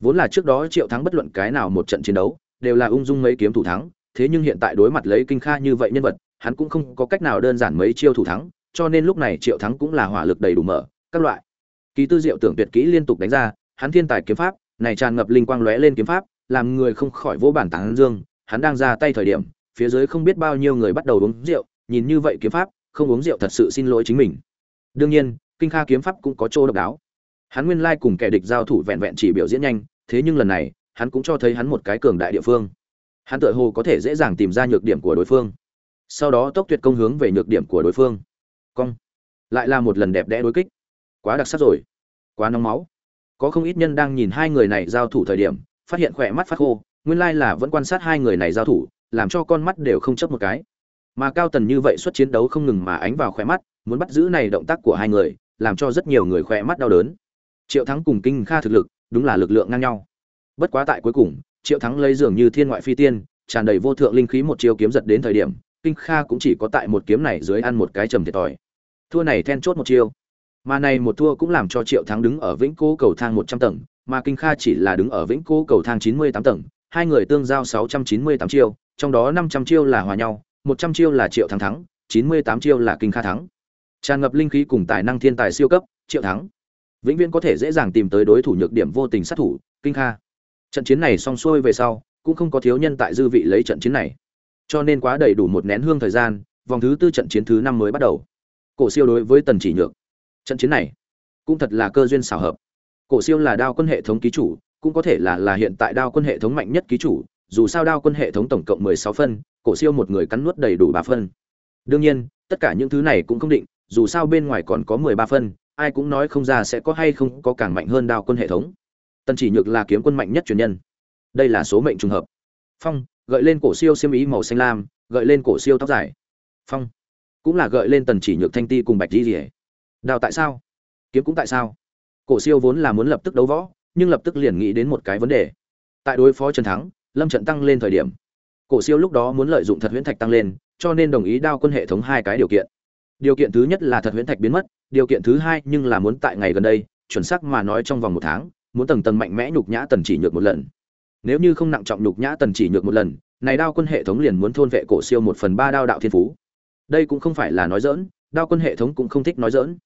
Vốn là trước đó triệu thắng bất luận cái nào một trận chiến đấu, đều là ung dung mấy kiếm thủ thắng, thế nhưng hiện tại đối mặt lấy kinh kha như vậy nhân vật, hắn cũng không có cách nào đơn giản mấy chiêu thủ thắng, cho nên lúc này triệu thắng cũng là hỏa lực đầy đủ mở, các loại. Kỳ tư diệu tưởng tuyệt kỹ liên tục đánh ra, hắn thiên tài kiếm pháp, này tràn ngập linh quang lóe lên kiếm pháp, làm người không khỏi vỗ bản tán dương, hắn đang ra tay thời điểm, phía dưới không biết bao nhiêu người bắt đầu uống rượu, nhìn như vậy kiếm pháp không uống rượu thật sự xin lỗi chính mình. Đương nhiên, kinh kha kiếm pháp cũng có chỗ độc đáo. Hắn nguyên lai cùng kẻ địch giao thủ vẹn vẹn chỉ biểu diễn nhanh, thế nhưng lần này, hắn cũng cho thấy hắn một cái cường đại địa phương. Hắn tự hồ có thể dễ dàng tìm ra nhược điểm của đối phương. Sau đó tốc tuyệt công hướng về nhược điểm của đối phương. Cong. Lại là một lần đẹp đẽ đối kích. Quá đặc sắc rồi. Quá nóng máu. Có không ít nhân đang nhìn hai người này giao thủ thời điểm, phát hiện khỏe mắt phát khô, nguyên lai là vẫn quan sát hai người này giao thủ, làm cho con mắt đều không chấp một cái mà cao tần như vậy xuất chiến đấu không ngừng mà ánh vào khỏe mắt, muốn bắt giữ này động tác của hai người, làm cho rất nhiều người khỏe mắt đau đớn. Triệu thắng cùng kinh kha thực lực, đúng là lực lượng ngang nhau. Bất quá tại cuối cùng, triệu thắng lấy dường như thiên ngoại phi tiên, tràn đầy vô thượng linh khí một chiêu kiếm giật đến thời điểm, kinh kha cũng chỉ có tại một kiếm này dưới ăn một cái trầm thiệt thòi. Thua này then chốt một chiêu. Mà này một thua cũng làm cho triệu thắng đứng ở vĩnh cố cầu thang một trăm tầng, mà kinh kha chỉ là đứng ở vĩnh cố cầu thang chín mươi tám tầng, hai người tương giao sáu trăm chín mươi tám chiêu, trong đó năm trăm chiêu là hòa nhau một trăm chiêu là triệu thắng thắng, chín mươi tám chiêu là kinh kha thắng. Tràn ngập linh khí cùng tài năng thiên tài siêu cấp, triệu thắng. Vĩnh viễn có thể dễ dàng tìm tới đối thủ nhược điểm vô tình sát thủ, kinh kha. Trận chiến này xong xuôi về sau, cũng không có thiếu nhân tại dư vị lấy trận chiến này. Cho nên quá đầy đủ một nén hương thời gian, vòng thứ tư trận chiến thứ năm mới bắt đầu. Cổ siêu đối với tần chỉ nhược. Trận chiến này cũng thật là cơ duyên xảo hợp. Cổ siêu là đao quân hệ thống ký chủ, cũng có thể là là hiện tại đao quân hệ thống mạnh nhất ký chủ dù sao đao quân hệ thống tổng cộng mười sáu phân, cổ siêu một người cắn nuốt đầy đủ ba phân. Đương nhiên, tất cả những thứ này cũng không định, dù sao bên ngoài còn có mười ba phân, ai cũng nói không ra sẽ có hay không có càng mạnh hơn đao quân hệ thống. Tần chỉ nhược là kiếm quân mạnh nhất truyền nhân. Đây là số mệnh trùng hợp. Phong, gợi lên cổ siêu xiêm ý màu xanh lam, gợi lên cổ siêu tóc dài. Phong, cũng là gợi lên tần chỉ nhược thanh ti cùng bạch di Liễu. Đao tại sao? Kiếm cũng tại sao? Cổ siêu vốn là muốn lập tức đấu võ, nhưng lập tức liền nghĩ đến một cái vấn đề. Tại đối phó trần thắng lâm trận tăng lên thời điểm. Cổ siêu lúc đó muốn lợi dụng thật huyễn thạch tăng lên, cho nên đồng ý đao quân hệ thống hai cái điều kiện. Điều kiện thứ nhất là thật huyễn thạch biến mất, điều kiện thứ hai nhưng là muốn tại ngày gần đây, chuẩn xác mà nói trong vòng một tháng, muốn tầng tầng mạnh mẽ nhục nhã tần chỉ nhược một lần. Nếu như không nặng trọng nhục nhã tần chỉ nhược một lần, này đao quân hệ thống liền muốn thôn vệ cổ siêu một phần ba đao đạo thiên phú. Đây cũng không phải là nói dỡn đao quân hệ thống cũng không thích nói dỡn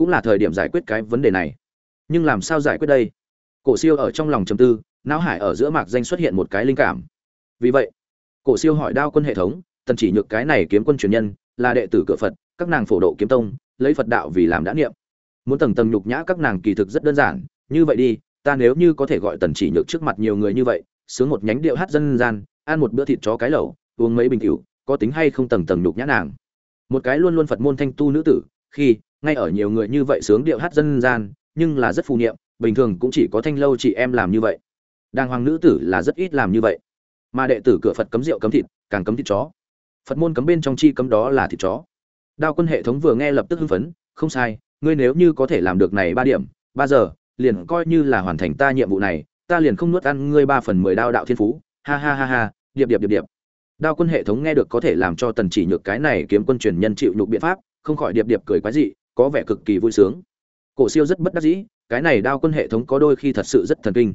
cũng là thời điểm giải quyết cái vấn đề này. Nhưng làm sao giải quyết đây? Cổ siêu ở trong lòng trầm tư não hải ở giữa mạc danh xuất hiện một cái linh cảm. Vì vậy cổ siêu hỏi đao quân hệ thống tần chỉ nhược cái này kiếm quân truyền nhân là đệ tử cửa phật các nàng phổ độ kiếm tông lấy phật đạo vì làm đã niệm. Muốn tầng tầng nhục nhã các nàng kỳ thực rất đơn giản như vậy đi ta nếu như có thể gọi tần chỉ nhược trước mặt nhiều người như vậy sướng một nhánh điệu hát dân gian ăn một bữa thịt chó cái lẩu uống mấy bình rượu, có tính hay không tầng tầng nhục nhã nàng. Một cái luôn luôn phật môn thanh tu nữ tử khi ngay ở nhiều người như vậy sướng điệu hát dân gian nhưng là rất phù niệm bình thường cũng chỉ có thanh lâu chị em làm như vậy đàng hoàng nữ tử là rất ít làm như vậy. Mà đệ tử cửa phật cấm rượu cấm thịt, càng cấm thịt chó. Phật môn cấm bên trong chi cấm đó là thịt chó. Đao quân hệ thống vừa nghe lập tức hưng phấn, không sai, ngươi nếu như có thể làm được này ba điểm, ba giờ, liền coi như là hoàn thành ta nhiệm vụ này, ta liền không nuốt ăn ngươi ba phần mười đao đạo thiên phú. Ha ha ha ha, điệp điệp điệp điệp. Đao quân hệ thống nghe được có thể làm cho tần chỉ nhược cái này kiếm quân truyền nhân chịu nhục biện pháp, không khỏi điệp điệp cười quái dị, có vẻ cực kỳ vui sướng. Cổ siêu rất bất đắc dĩ, cái này đao quân hệ thống có đôi khi thật sự rất thần kinh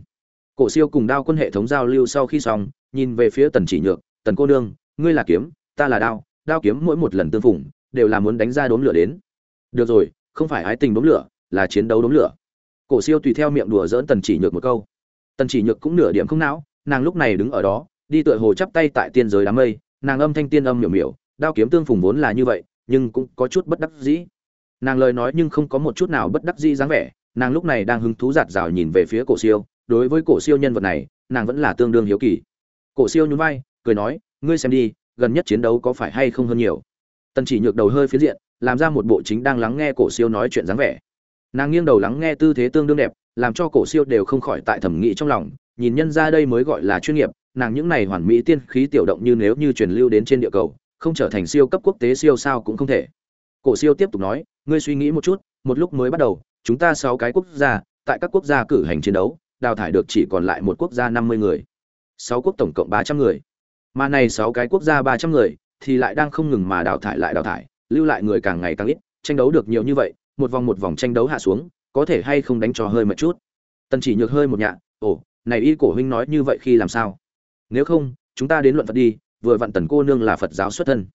cổ siêu cùng đao quân hệ thống giao lưu sau khi xong, nhìn về phía tần chỉ nhược, tần cô nương, ngươi là kiếm, ta là đao đao kiếm mỗi một lần tương phùng, đều là muốn đánh ra đốm lửa đến. Được rồi, không phải ái tình đốm lửa, là chiến đấu đốm lửa. Cổ siêu tùy theo miệng đùa dỡn tần chỉ nhược một câu. Tần chỉ nhược cũng nửa điểm không não, nàng lúc này đứng ở đó, đi tựa hồ chắp tay tại tiên giới đám mây, nàng âm thanh tiên âm miểu miểu, đao kiếm tương phùng vốn là như vậy, nhưng cũng có chút bất đắc dĩ. Nàng lời nói nhưng không có một chút nào bất đắc dĩ dáng vẻ, nàng lúc này đang hứng thú giạt rào nhìn về phía cổ siêu đối với cổ siêu nhân vật này, nàng vẫn là tương đương hiếu kỳ. Cổ siêu nhún vai, cười nói, ngươi xem đi, gần nhất chiến đấu có phải hay không hơn nhiều? Tần chỉ nhược đầu hơi phía diện, làm ra một bộ chính đang lắng nghe cổ siêu nói chuyện dáng vẻ. Nàng nghiêng đầu lắng nghe tư thế tương đương đẹp, làm cho cổ siêu đều không khỏi tại thẩm nghĩ trong lòng, nhìn nhân ra đây mới gọi là chuyên nghiệp, nàng những này hoàn mỹ tiên khí tiểu động như nếu như truyền lưu đến trên địa cầu, không trở thành siêu cấp quốc tế siêu sao cũng không thể. Cổ siêu tiếp tục nói, ngươi suy nghĩ một chút, một lúc mới bắt đầu, chúng ta sáu cái quốc gia, tại các quốc gia cử hành chiến đấu đào thải được chỉ còn lại một quốc gia năm mươi người. Sáu quốc tổng cộng ba trăm người. Mà này sáu cái quốc gia ba trăm người thì lại đang không ngừng mà đào thải lại đào thải, lưu lại người càng ngày càng ít, tranh đấu được nhiều như vậy, một vòng một vòng tranh đấu hạ xuống, có thể hay không đánh trò hơi một chút. Tần chỉ nhược hơi một nhạ, ồ, này y cổ huynh nói như vậy khi làm sao? Nếu không, chúng ta đến luận phật đi, vừa vặn tần cô nương là phật giáo xuất thân.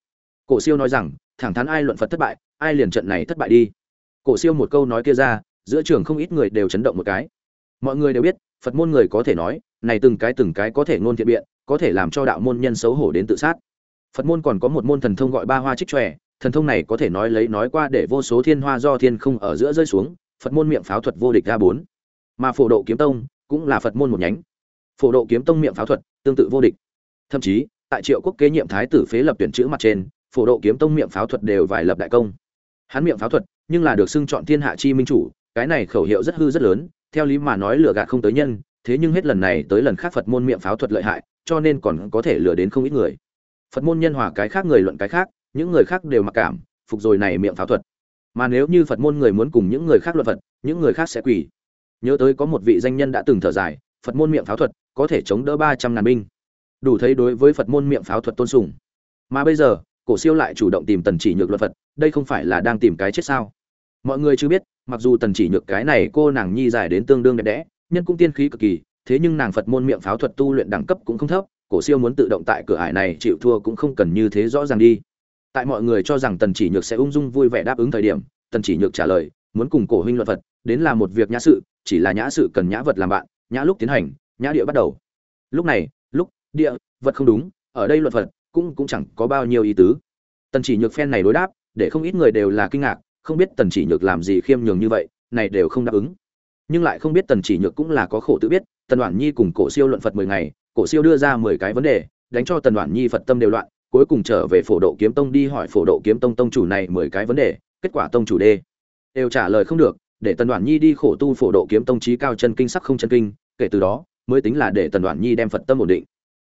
Cổ siêu nói rằng, thẳng thắn ai luận phật thất bại, ai liền trận này thất bại đi. Cổ siêu một câu nói kia ra, giữa trường không ít người đều chấn động một cái mọi người đều biết, phật môn người có thể nói, này từng cái từng cái có thể ngôn thiện biện, có thể làm cho đạo môn nhân xấu hổ đến tự sát. Phật môn còn có một môn thần thông gọi ba hoa trích tròe thần thông này có thể nói lấy nói qua để vô số thiên hoa do thiên không ở giữa rơi xuống, phật môn miệng pháo thuật vô địch ra bốn. Mà phổ độ kiếm tông cũng là phật môn một nhánh. Phổ độ kiếm tông miệng pháo thuật tương tự vô địch. Thậm chí, tại triệu quốc kế nhiệm thái tử phế lập tuyển chữ mặt trên, phổ độ kiếm tông miệng pháo thuật đều vài lập đại công. Hắn miệng pháo thuật nhưng là được xưng chọn thiên hạ chi minh chủ, cái này khẩu hiệu rất hư rất lớn theo lý mà nói lừa gạt không tới nhân, thế nhưng hết lần này tới lần khác phật môn miệng pháo thuật lợi hại, cho nên còn có thể lừa đến không ít người. Phật môn nhân hòa cái khác người luận cái khác, những người khác đều mặc cảm, phục rồi này miệng pháo thuật. Mà nếu như phật môn người muốn cùng những người khác luận phật, những người khác sẽ quỳ. Nhớ tới có một vị danh nhân đã từng thở dài, phật môn miệng pháo thuật có thể chống đỡ ba trăm ngàn binh. Đủ thấy đối với phật môn miệng pháo thuật tôn sùng. Mà bây giờ, cổ siêu lại chủ động tìm tần chỉ nhược luận phật, đây không phải là đang tìm cái chết sao? Mọi người chưa biết, mặc dù tần chỉ nhược cái này cô nàng nhi dài đến tương đương đẹp đẽ, nhân cũng tiên khí cực kỳ, thế nhưng nàng phật môn miệng pháo thuật tu luyện đẳng cấp cũng không thấp, cổ siêu muốn tự động tại cửa ải này chịu thua cũng không cần như thế rõ ràng đi. Tại mọi người cho rằng tần chỉ nhược sẽ ung dung vui vẻ đáp ứng thời điểm, tần chỉ nhược trả lời, muốn cùng cổ huynh luận phật, đến là một việc nhã sự, chỉ là nhã sự cần nhã vật làm bạn, nhã lúc tiến hành, nhã địa bắt đầu. Lúc này, lúc, địa, vật không đúng, ở đây luận phật cũng cũng chẳng có bao nhiêu ý tứ. Tần chỉ nhược phen này đối đáp, để không ít người đều là kinh ngạc không biết tần chỉ nhược làm gì khiêm nhường như vậy, này đều không đáp ứng. Nhưng lại không biết tần chỉ nhược cũng là có khổ tự biết, tần đoản nhi cùng cổ siêu luận phật mười ngày, cổ siêu đưa ra mười cái vấn đề, đánh cho tần đoản nhi phật tâm đều loạn, cuối cùng trở về phổ độ kiếm tông đi hỏi phổ độ kiếm tông tông chủ này mười cái vấn đề, kết quả tông chủ đê. Đều trả lời không được, để tần đoản nhi đi khổ tu phổ độ kiếm tông trí cao chân kinh sắc không chân kinh, kể từ đó, mới tính là để tần đoản nhi đem phật tâm ổn định.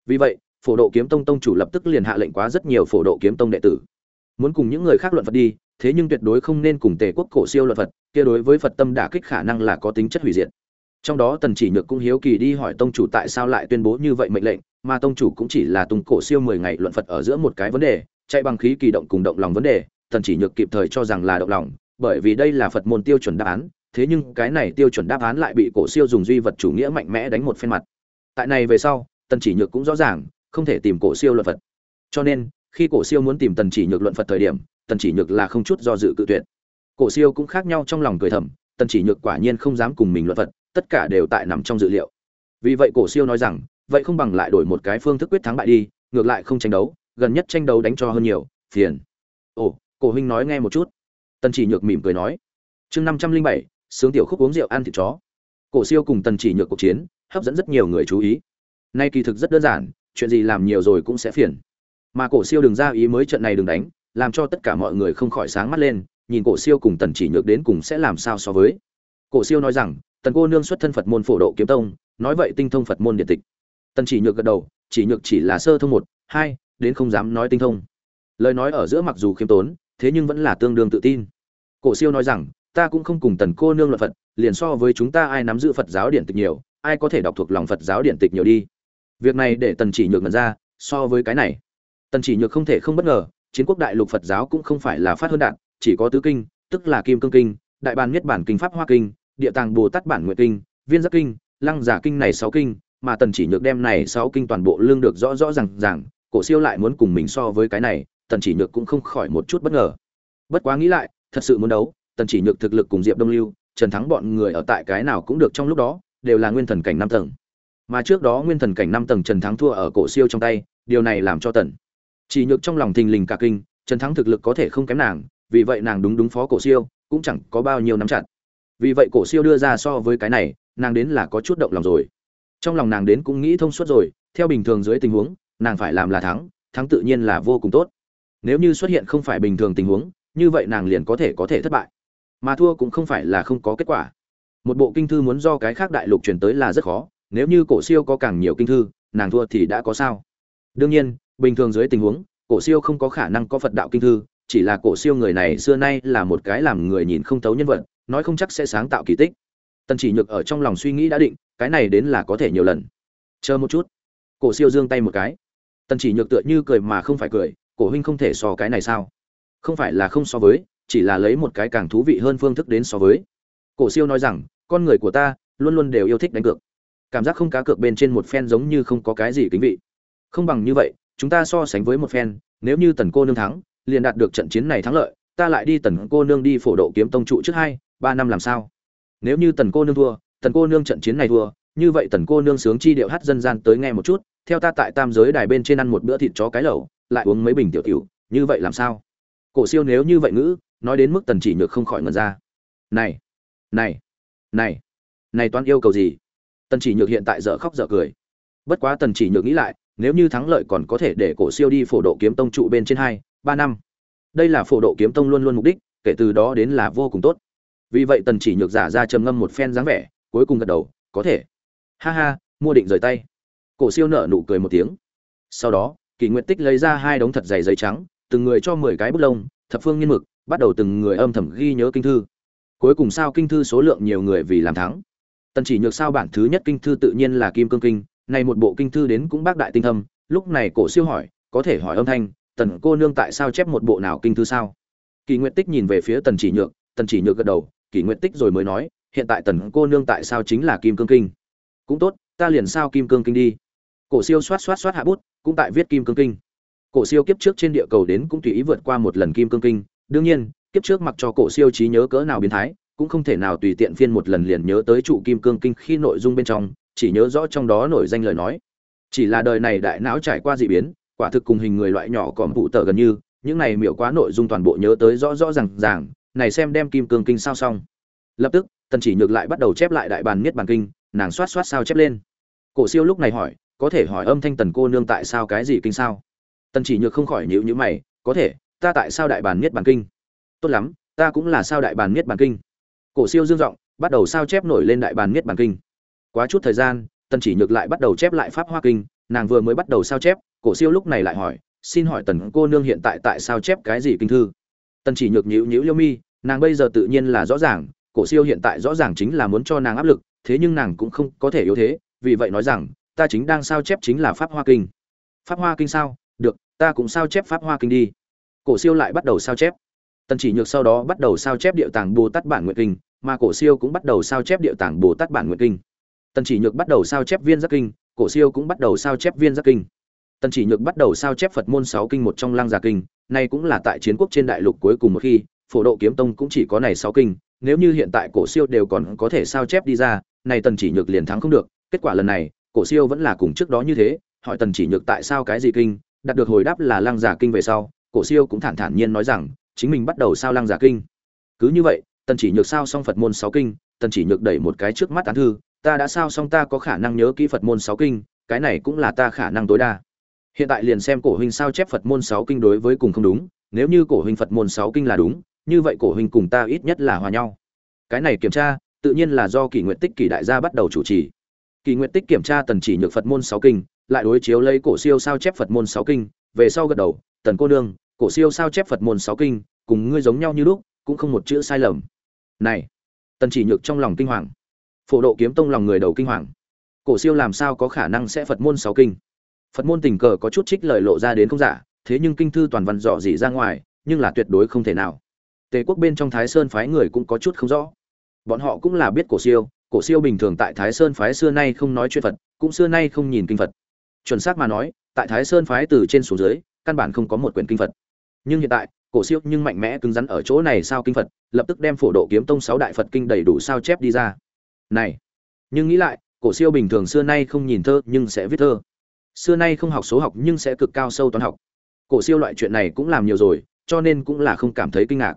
Vì vậy, phổ độ kiếm tông tông chủ lập tức liền hạ lệnh quá rất nhiều phổ độ kiếm tông đệ tử muốn cùng những người khác luận phật đi, thế nhưng tuyệt đối không nên cùng tề quốc cổ siêu luận phật, kia đối với phật tâm đả kích khả năng là có tính chất hủy diệt. Trong đó tần chỉ nhược cũng hiếu kỳ đi hỏi tông chủ tại sao lại tuyên bố như vậy mệnh lệnh, mà tông chủ cũng chỉ là tung cổ siêu mười ngày luận phật ở giữa một cái vấn đề, chạy bằng khí kỳ động cùng động lòng vấn đề, tần chỉ nhược kịp thời cho rằng là động lòng, bởi vì đây là phật môn tiêu chuẩn đáp án, thế nhưng cái này tiêu chuẩn đáp án lại bị cổ siêu dùng duy vật chủ nghĩa mạnh mẽ đánh một phen mặt. Tại này về sau, tần chỉ nhược cũng rõ ràng, không thể tìm cổ siêu luận phật. Cho nên khi cổ siêu muốn tìm tần chỉ nhược luận phật thời điểm, tần chỉ nhược là không chút do dự cự tuyệt. Cổ siêu cũng khác nhau trong lòng cười thầm, tần chỉ nhược quả nhiên không dám cùng mình luận phật, tất cả đều tại nằm trong dự liệu. Vì vậy cổ siêu nói rằng, vậy không bằng lại đổi một cái phương thức quyết thắng bại đi, ngược lại không tranh đấu, gần nhất tranh đấu đánh cho hơn nhiều, phiền. Ồ, cổ huynh nói nghe một chút. Tần chỉ nhược mỉm cười nói. Chương năm trăm linh bảy, sướng tiểu khúc uống rượu ăn thịt chó. Cổ siêu cùng tần chỉ nhược cuộc chiến, hấp dẫn rất nhiều người chú ý. Nay kỳ thực rất đơn giản, chuyện gì làm nhiều rồi cũng sẽ phiền mà cổ siêu đừng ra ý mới trận này đừng đánh, làm cho tất cả mọi người không khỏi sáng mắt lên, nhìn cổ siêu cùng tần chỉ nhược đến cùng sẽ làm sao so với. Cổ siêu nói rằng, tần cô nương xuất thân phật môn phổ độ kiếm tông, nói vậy tinh thông phật môn điện tịch. Tần chỉ nhược gật đầu, chỉ nhược chỉ là sơ thông một, hai, đến không dám nói tinh thông. Lời nói ở giữa mặc dù khiêm tốn, thế nhưng vẫn là tương đương tự tin. Cổ siêu nói rằng, ta cũng không cùng tần cô nương luận phật, liền so với chúng ta ai nắm giữ phật giáo điện tịch nhiều, ai có thể đọc thuộc lòng phật giáo điện tịch nhiều đi. Việc này để tần chỉ nhược nhận ra, so với cái này tần chỉ nhược không thể không bất ngờ, chiến quốc đại lục phật giáo cũng không phải là phát hơn đạn, chỉ có tứ kinh, tức là kim cương kinh, đại bàn nhất bản kinh, pháp hoa kinh, địa tàng bồ tát bản nguyện kinh, viên giác kinh, lăng giả kinh này sáu kinh, mà tần chỉ nhược đem này sáu kinh toàn bộ lương được rõ rõ ràng ràng, cổ siêu lại muốn cùng mình so với cái này, tần chỉ nhược cũng không khỏi một chút bất ngờ. Bất quá nghĩ lại, thật sự muốn đấu, tần chỉ nhược thực lực cùng diệp đông lưu, trần thắng bọn người ở tại cái nào cũng được trong lúc đó, đều là nguyên thần cảnh năm tầng. Mà trước đó nguyên thần cảnh năm tầng trần thắng thua ở cổ siêu trong tay, điều này làm cho tần chỉ nhược trong lòng thình lình cả kinh, trần thắng thực lực có thể không kém nàng, vì vậy nàng đúng đúng phó cổ siêu, cũng chẳng có bao nhiêu nắm chặt. Vì vậy cổ siêu đưa ra so với cái này, nàng đến là có chút động lòng rồi. Trong lòng nàng đến cũng nghĩ thông suốt rồi, theo bình thường dưới tình huống, nàng phải làm là thắng thắng tự nhiên là vô cùng tốt. Nếu như xuất hiện không phải bình thường tình huống, như vậy nàng liền có thể có thể thất bại. Mà thua cũng không phải là không có kết quả. Một bộ kinh thư muốn do cái khác đại lục truyền tới là rất khó, nếu như cổ siêu có càng nhiều kinh thư, nàng thua thì đã có sao. Đương nhiên bình thường dưới tình huống, cổ siêu không có khả năng có phật đạo kinh thư, chỉ là cổ siêu người này xưa nay là một cái làm người nhìn không thấu nhân vật, nói không chắc sẽ sáng tạo kỳ tích. Tần chỉ nhược ở trong lòng suy nghĩ đã định, cái này đến là có thể nhiều lần. Chờ một chút. Cổ siêu giương tay một cái. Tần chỉ nhược tựa như cười mà không phải cười, cổ huynh không thể so cái này sao? Không phải là không so với, chỉ là lấy một cái càng thú vị hơn phương thức đến so với. Cổ siêu nói rằng, con người của ta luôn luôn đều yêu thích đánh cược. Cảm giác không cá cược bên trên một phen giống như không có cái gì kính vị. Không bằng như vậy chúng ta so sánh với một phen, nếu như tần cô nương thắng, liền đạt được trận chiến này thắng lợi, ta lại đi tần cô nương đi phổ độ kiếm tông trụ trước hai, ba năm làm sao? Nếu như tần cô nương thua, tần cô nương trận chiến này thua, như vậy tần cô nương sướng chi điệu hát dân gian tới nghe một chút, theo ta tại tam giới đài bên trên ăn một bữa thịt chó cái lẩu, lại uống mấy bình tiểu tiểu, như vậy làm sao? Cổ siêu nếu như vậy ngữ, nói đến mức tần chỉ nhược không khỏi ngần ra. Này này này này toán yêu cầu gì? Tần chỉ nhược hiện tại dở khóc dở cười. Bất quá tần chỉ nhược nghĩ lại nếu như thắng lợi còn có thể để cổ siêu đi phổ độ kiếm tông trụ bên trên hai, ba năm. Đây là phổ độ kiếm tông luôn luôn mục đích, kể từ đó đến là vô cùng tốt. Vì vậy tần chỉ nhược giả ra trầm ngâm một phen dáng vẻ, cuối cùng gật đầu, có thể. Ha ha, mua định rời tay. Cổ siêu nở nụ cười một tiếng. Sau đó kỳ nguyện tích lấy ra hai đống thật dày giấy trắng, từng người cho mười cái bút lông, thập phương nghiên mực, bắt đầu từng người âm thầm ghi nhớ kinh thư. Cuối cùng sao kinh thư số lượng nhiều người vì làm thắng. Tần chỉ nhược sao bản thứ nhất kinh thư tự nhiên là kim cương kinh này một bộ kinh thư đến cũng bác đại tinh thâm, lúc này cổ siêu hỏi, có thể hỏi âm thanh, tần cô nương tại sao chép một bộ nào kinh thư sao? Kỳ nguyện tích nhìn về phía tần chỉ nhược, tần chỉ nhược gật đầu, kỳ nguyện tích rồi mới nói, hiện tại tần cô nương tại sao chính là kim cương kinh? Cũng tốt, ta liền sao kim cương kinh đi. Cổ siêu xoát xoát xoát hạ bút, cũng tại viết kim cương kinh. Cổ siêu kiếp trước trên địa cầu đến cũng tùy ý vượt qua một lần kim cương kinh. Đương nhiên, kiếp trước mặc cho cổ siêu trí nhớ cỡ nào biến thái, cũng không thể nào tùy tiện phiên một lần liền nhớ tới trụ kim cương kinh khi nội dung bên trong chỉ nhớ rõ trong đó nổi danh lời nói. Chỉ là đời này đại não trải qua dị biến, quả thực cùng hình người loại nhỏ còn phụ tờ gần như, những này miểu quá nội dung toàn bộ nhớ tới rõ rõ ràng ràng, này xem đem kim cương kinh sao xong. Lập tức, tần chỉ nhược lại bắt đầu chép lại đại bàn niết bàn kinh, nàng xoát xoát sao chép lên. Cổ siêu lúc này hỏi, có thể hỏi âm thanh tần cô nương tại sao cái gì kinh sao? Tần chỉ nhược không khỏi nhíu nhữ mày, có thể, ta tại sao đại bàn niết bàn kinh? Tốt lắm, ta cũng là sao đại bàn niết bàn kinh. Cổ siêu dương giọng, bắt đầu sao chép nổi lên đại bàn niết bàn kinh? Quá chút thời gian, tần chỉ nhược lại bắt đầu chép lại pháp hoa kinh, nàng vừa mới bắt đầu sao chép, cổ siêu lúc này lại hỏi, xin hỏi tần cô nương hiện tại tại sao chép cái gì kinh thư? Tần chỉ nhược nhữ nhữ liêu mi, nàng bây giờ tự nhiên là rõ ràng, cổ siêu hiện tại rõ ràng chính là muốn cho nàng áp lực, thế nhưng nàng cũng không có thể yếu thế, vì vậy nói rằng, ta chính đang sao chép chính là pháp hoa kinh. Pháp hoa kinh sao? Được, ta cũng sao chép pháp hoa kinh đi. Cổ siêu lại bắt đầu sao chép. Tần chỉ nhược sau đó bắt đầu sao chép điệu tàng bồ tát bản nguyện kinh, mà cổ siêu cũng bắt đầu sao chép điệu tàng bồ tát bản nguyện kinh tần chỉ nhược bắt đầu sao chép viên giác kinh, cổ siêu cũng bắt đầu sao chép viên giác kinh. Tần chỉ nhược bắt đầu sao chép phật môn sáu kinh một trong lang gia kinh này cũng là tại chiến quốc trên đại lục cuối cùng một khi, phổ độ kiếm tông cũng chỉ có này sáu kinh, nếu như hiện tại cổ siêu đều còn có thể sao chép đi ra này tần chỉ nhược liền thắng không được. Kết quả lần này, cổ siêu vẫn là cùng trước đó như thế, hỏi tần chỉ nhược tại sao cái gì kinh, đạt được hồi đáp là lăng giả kinh về sau, cổ siêu cũng thản thản nhiên nói rằng, chính mình bắt đầu sao lăng giả kinh. Cứ như vậy, tần chỉ nhược sao xong phật môn sáu kinh, tần chỉ nhược đẩy một cái trước mắt án thư ta đã sao xong ta có khả năng nhớ kỹ phật môn sáu kinh, cái này cũng là ta khả năng tối đa. Hiện tại liền xem cổ huynh sao chép phật môn sáu kinh đối với cùng không đúng, nếu như cổ huynh phật môn sáu kinh là đúng, như vậy cổ huynh cùng ta ít nhất là hòa nhau. Cái này kiểm tra, tự nhiên là do kỷ nguyện tích kỷ đại gia bắt đầu chủ trì. Kỷ nguyện tích kiểm tra tần chỉ nhược phật môn sáu kinh, lại đối chiếu lấy cổ siêu sao chép phật môn sáu kinh, về sau gật đầu, tần cô nương, cổ siêu sao chép phật môn sáu kinh, cùng ngươi giống nhau như lúc, cũng không một chữ sai lầm. Này, tần chỉ nhược trong lòng kinh hoàng phổ độ kiếm tông lòng người đầu kinh hoàng. Cổ siêu làm sao có khả năng sẽ phật môn sáu kinh? Phật môn tình cờ có chút trích lời lộ ra đến không giả, thế nhưng kinh thư toàn văn dò dỉ ra ngoài, nhưng là tuyệt đối không thể nào. Tề quốc bên trong thái sơn phái người cũng có chút không rõ. Bọn họ cũng là biết cổ siêu cổ siêu bình thường tại thái sơn phái xưa nay không nói chuyện phật, cũng xưa nay không nhìn kinh phật. Chuẩn xác mà nói, tại thái sơn phái từ trên xuống dưới, căn bản không có một quyển kinh phật. Nhưng hiện tại, cổ siêu nhưng mạnh mẽ cứng rắn ở chỗ này sao kinh phật, lập tức đem phổ độ kiếm tông sáu đại phật kinh đầy đủ sao chép đi ra này. Nhưng nghĩ lại, cổ siêu bình thường xưa nay không nhìn thơ nhưng sẽ viết thơ. Xưa nay không học số học nhưng sẽ cực cao sâu toán học. Cổ siêu loại chuyện này cũng làm nhiều rồi, cho nên cũng là không cảm thấy kinh ngạc.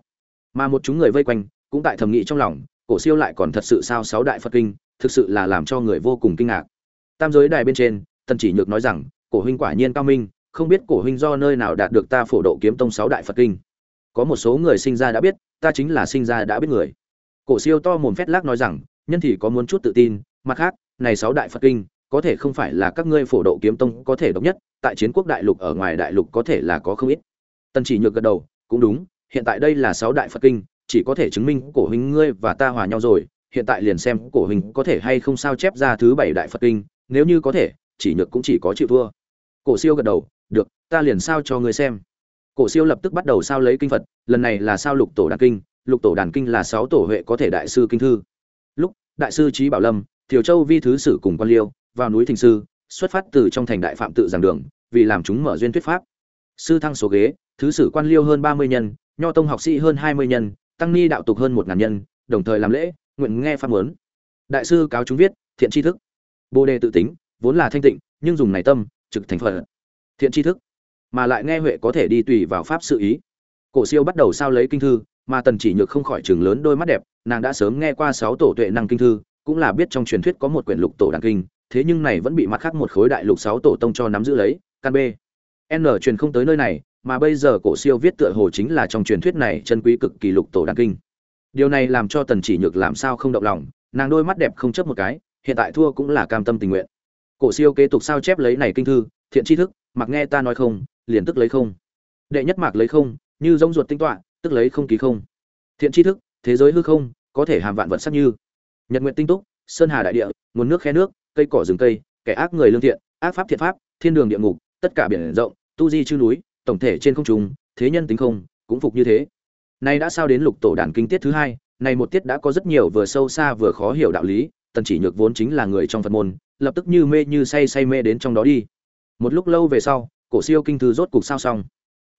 Mà một chúng người vây quanh, cũng tại thầm nghĩ trong lòng, cổ siêu lại còn thật sự sao sáu đại phật kinh, thực sự là làm cho người vô cùng kinh ngạc. Tam giới đài bên trên, tần chỉ nhược nói rằng, cổ huynh quả nhiên cao minh, không biết cổ huynh do nơi nào đạt được ta phổ độ kiếm tông sáu đại phật kinh. Có một số người sinh ra đã biết, ta chính là sinh ra đã biết người. Cổ siêu to mồm phét lác nói rằng nhân thì có muốn chút tự tin, mặt khác, này sáu đại phật kinh, có thể không phải là các ngươi phổ độ kiếm tông có thể độc nhất, tại chiến quốc đại lục ở ngoài đại lục có thể là có không ít. Tần chỉ nhược gật đầu, cũng đúng, hiện tại đây là sáu đại phật kinh, chỉ có thể chứng minh cổ huynh ngươi và ta hòa nhau rồi, hiện tại liền xem cổ huynh có thể hay không sao chép ra thứ bảy đại phật kinh, nếu như có thể, chỉ nhược cũng chỉ có chịu thua. Cổ siêu gật đầu, được, ta liền sao cho ngươi xem. Cổ siêu lập tức bắt đầu sao lấy kinh phật, lần này là sao lục tổ đàn kinh, lục tổ đàn kinh là sáu tổ huệ có thể đại sư kinh thư. Lúc đại sư trí bảo lâm, thiều châu vi thứ sử cùng quan liêu, vào núi thình sư, xuất phát từ trong thành đại phạm tự giảng đường, vì làm chúng mở duyên thuyết pháp. Sư thăng số ghế, thứ sử quan liêu hơn ba mươi nhân, nho tông học sĩ hơn hai mươi nhân, tăng ni đạo tục hơn một ngàn nhân, đồng thời làm lễ, nguyện nghe pháp muốn. Đại sư cáo chúng viết, thiện tri thức. Bồ đề tự tính, vốn là thanh tịnh, nhưng dùng này tâm, trực thành phật. Thiện tri thức. Mà lại nghe huệ có thể đi tùy vào pháp sự ý. Cổ siêu bắt đầu sao lấy kinh thư mà tần chỉ nhược không khỏi chừng lớn đôi mắt đẹp, nàng đã sớm nghe qua sáu tổ tuệ năng kinh thư, cũng là biết trong truyền thuyết có một quyển lục tổ đàn kinh, thế nhưng này vẫn bị mặt khác một khối đại lục sáu tổ tông cho nắm giữ lấy, căn b. N truyền không tới nơi này, mà bây giờ cổ siêu viết tựa hồ chính là trong truyền thuyết này chân quý cực kỳ lục tổ đàn kinh. Điều này làm cho tần chỉ nhược làm sao không động lòng, nàng đôi mắt đẹp không chấp một cái, hiện tại thua cũng là cam tâm tình nguyện. Cổ siêu kế tục sao chép lấy này kinh thư, thiện tri thức, mặc nghe ta nói không, liền tức lấy không. Đệ nhất mạc lấy không, như giống ruột tinh tọa tức lấy không ký không. Thiện tri thức, thế giới hư không, có thể hàm vạn vật sắc như. Nhật nguyện tinh túc, sơn hà đại địa, nguồn nước khe nước, cây cỏ rừng cây, kẻ ác người lương thiện, ác pháp thiện pháp, thiên đường địa ngục, tất cả biển rộng, tu di chư núi, tổng thể trên không trung, thế nhân tính không, cũng phục như thế. Nay đã sao đến lục tổ đàn kinh tiết thứ hai này một tiết đã có rất nhiều vừa sâu xa vừa khó hiểu đạo lý, tần chỉ nhược vốn chính là người trong phật môn, lập tức như mê như say say mê đến trong đó đi. Một lúc lâu về sau, cổ siêu kinh thư rốt cục sao xong.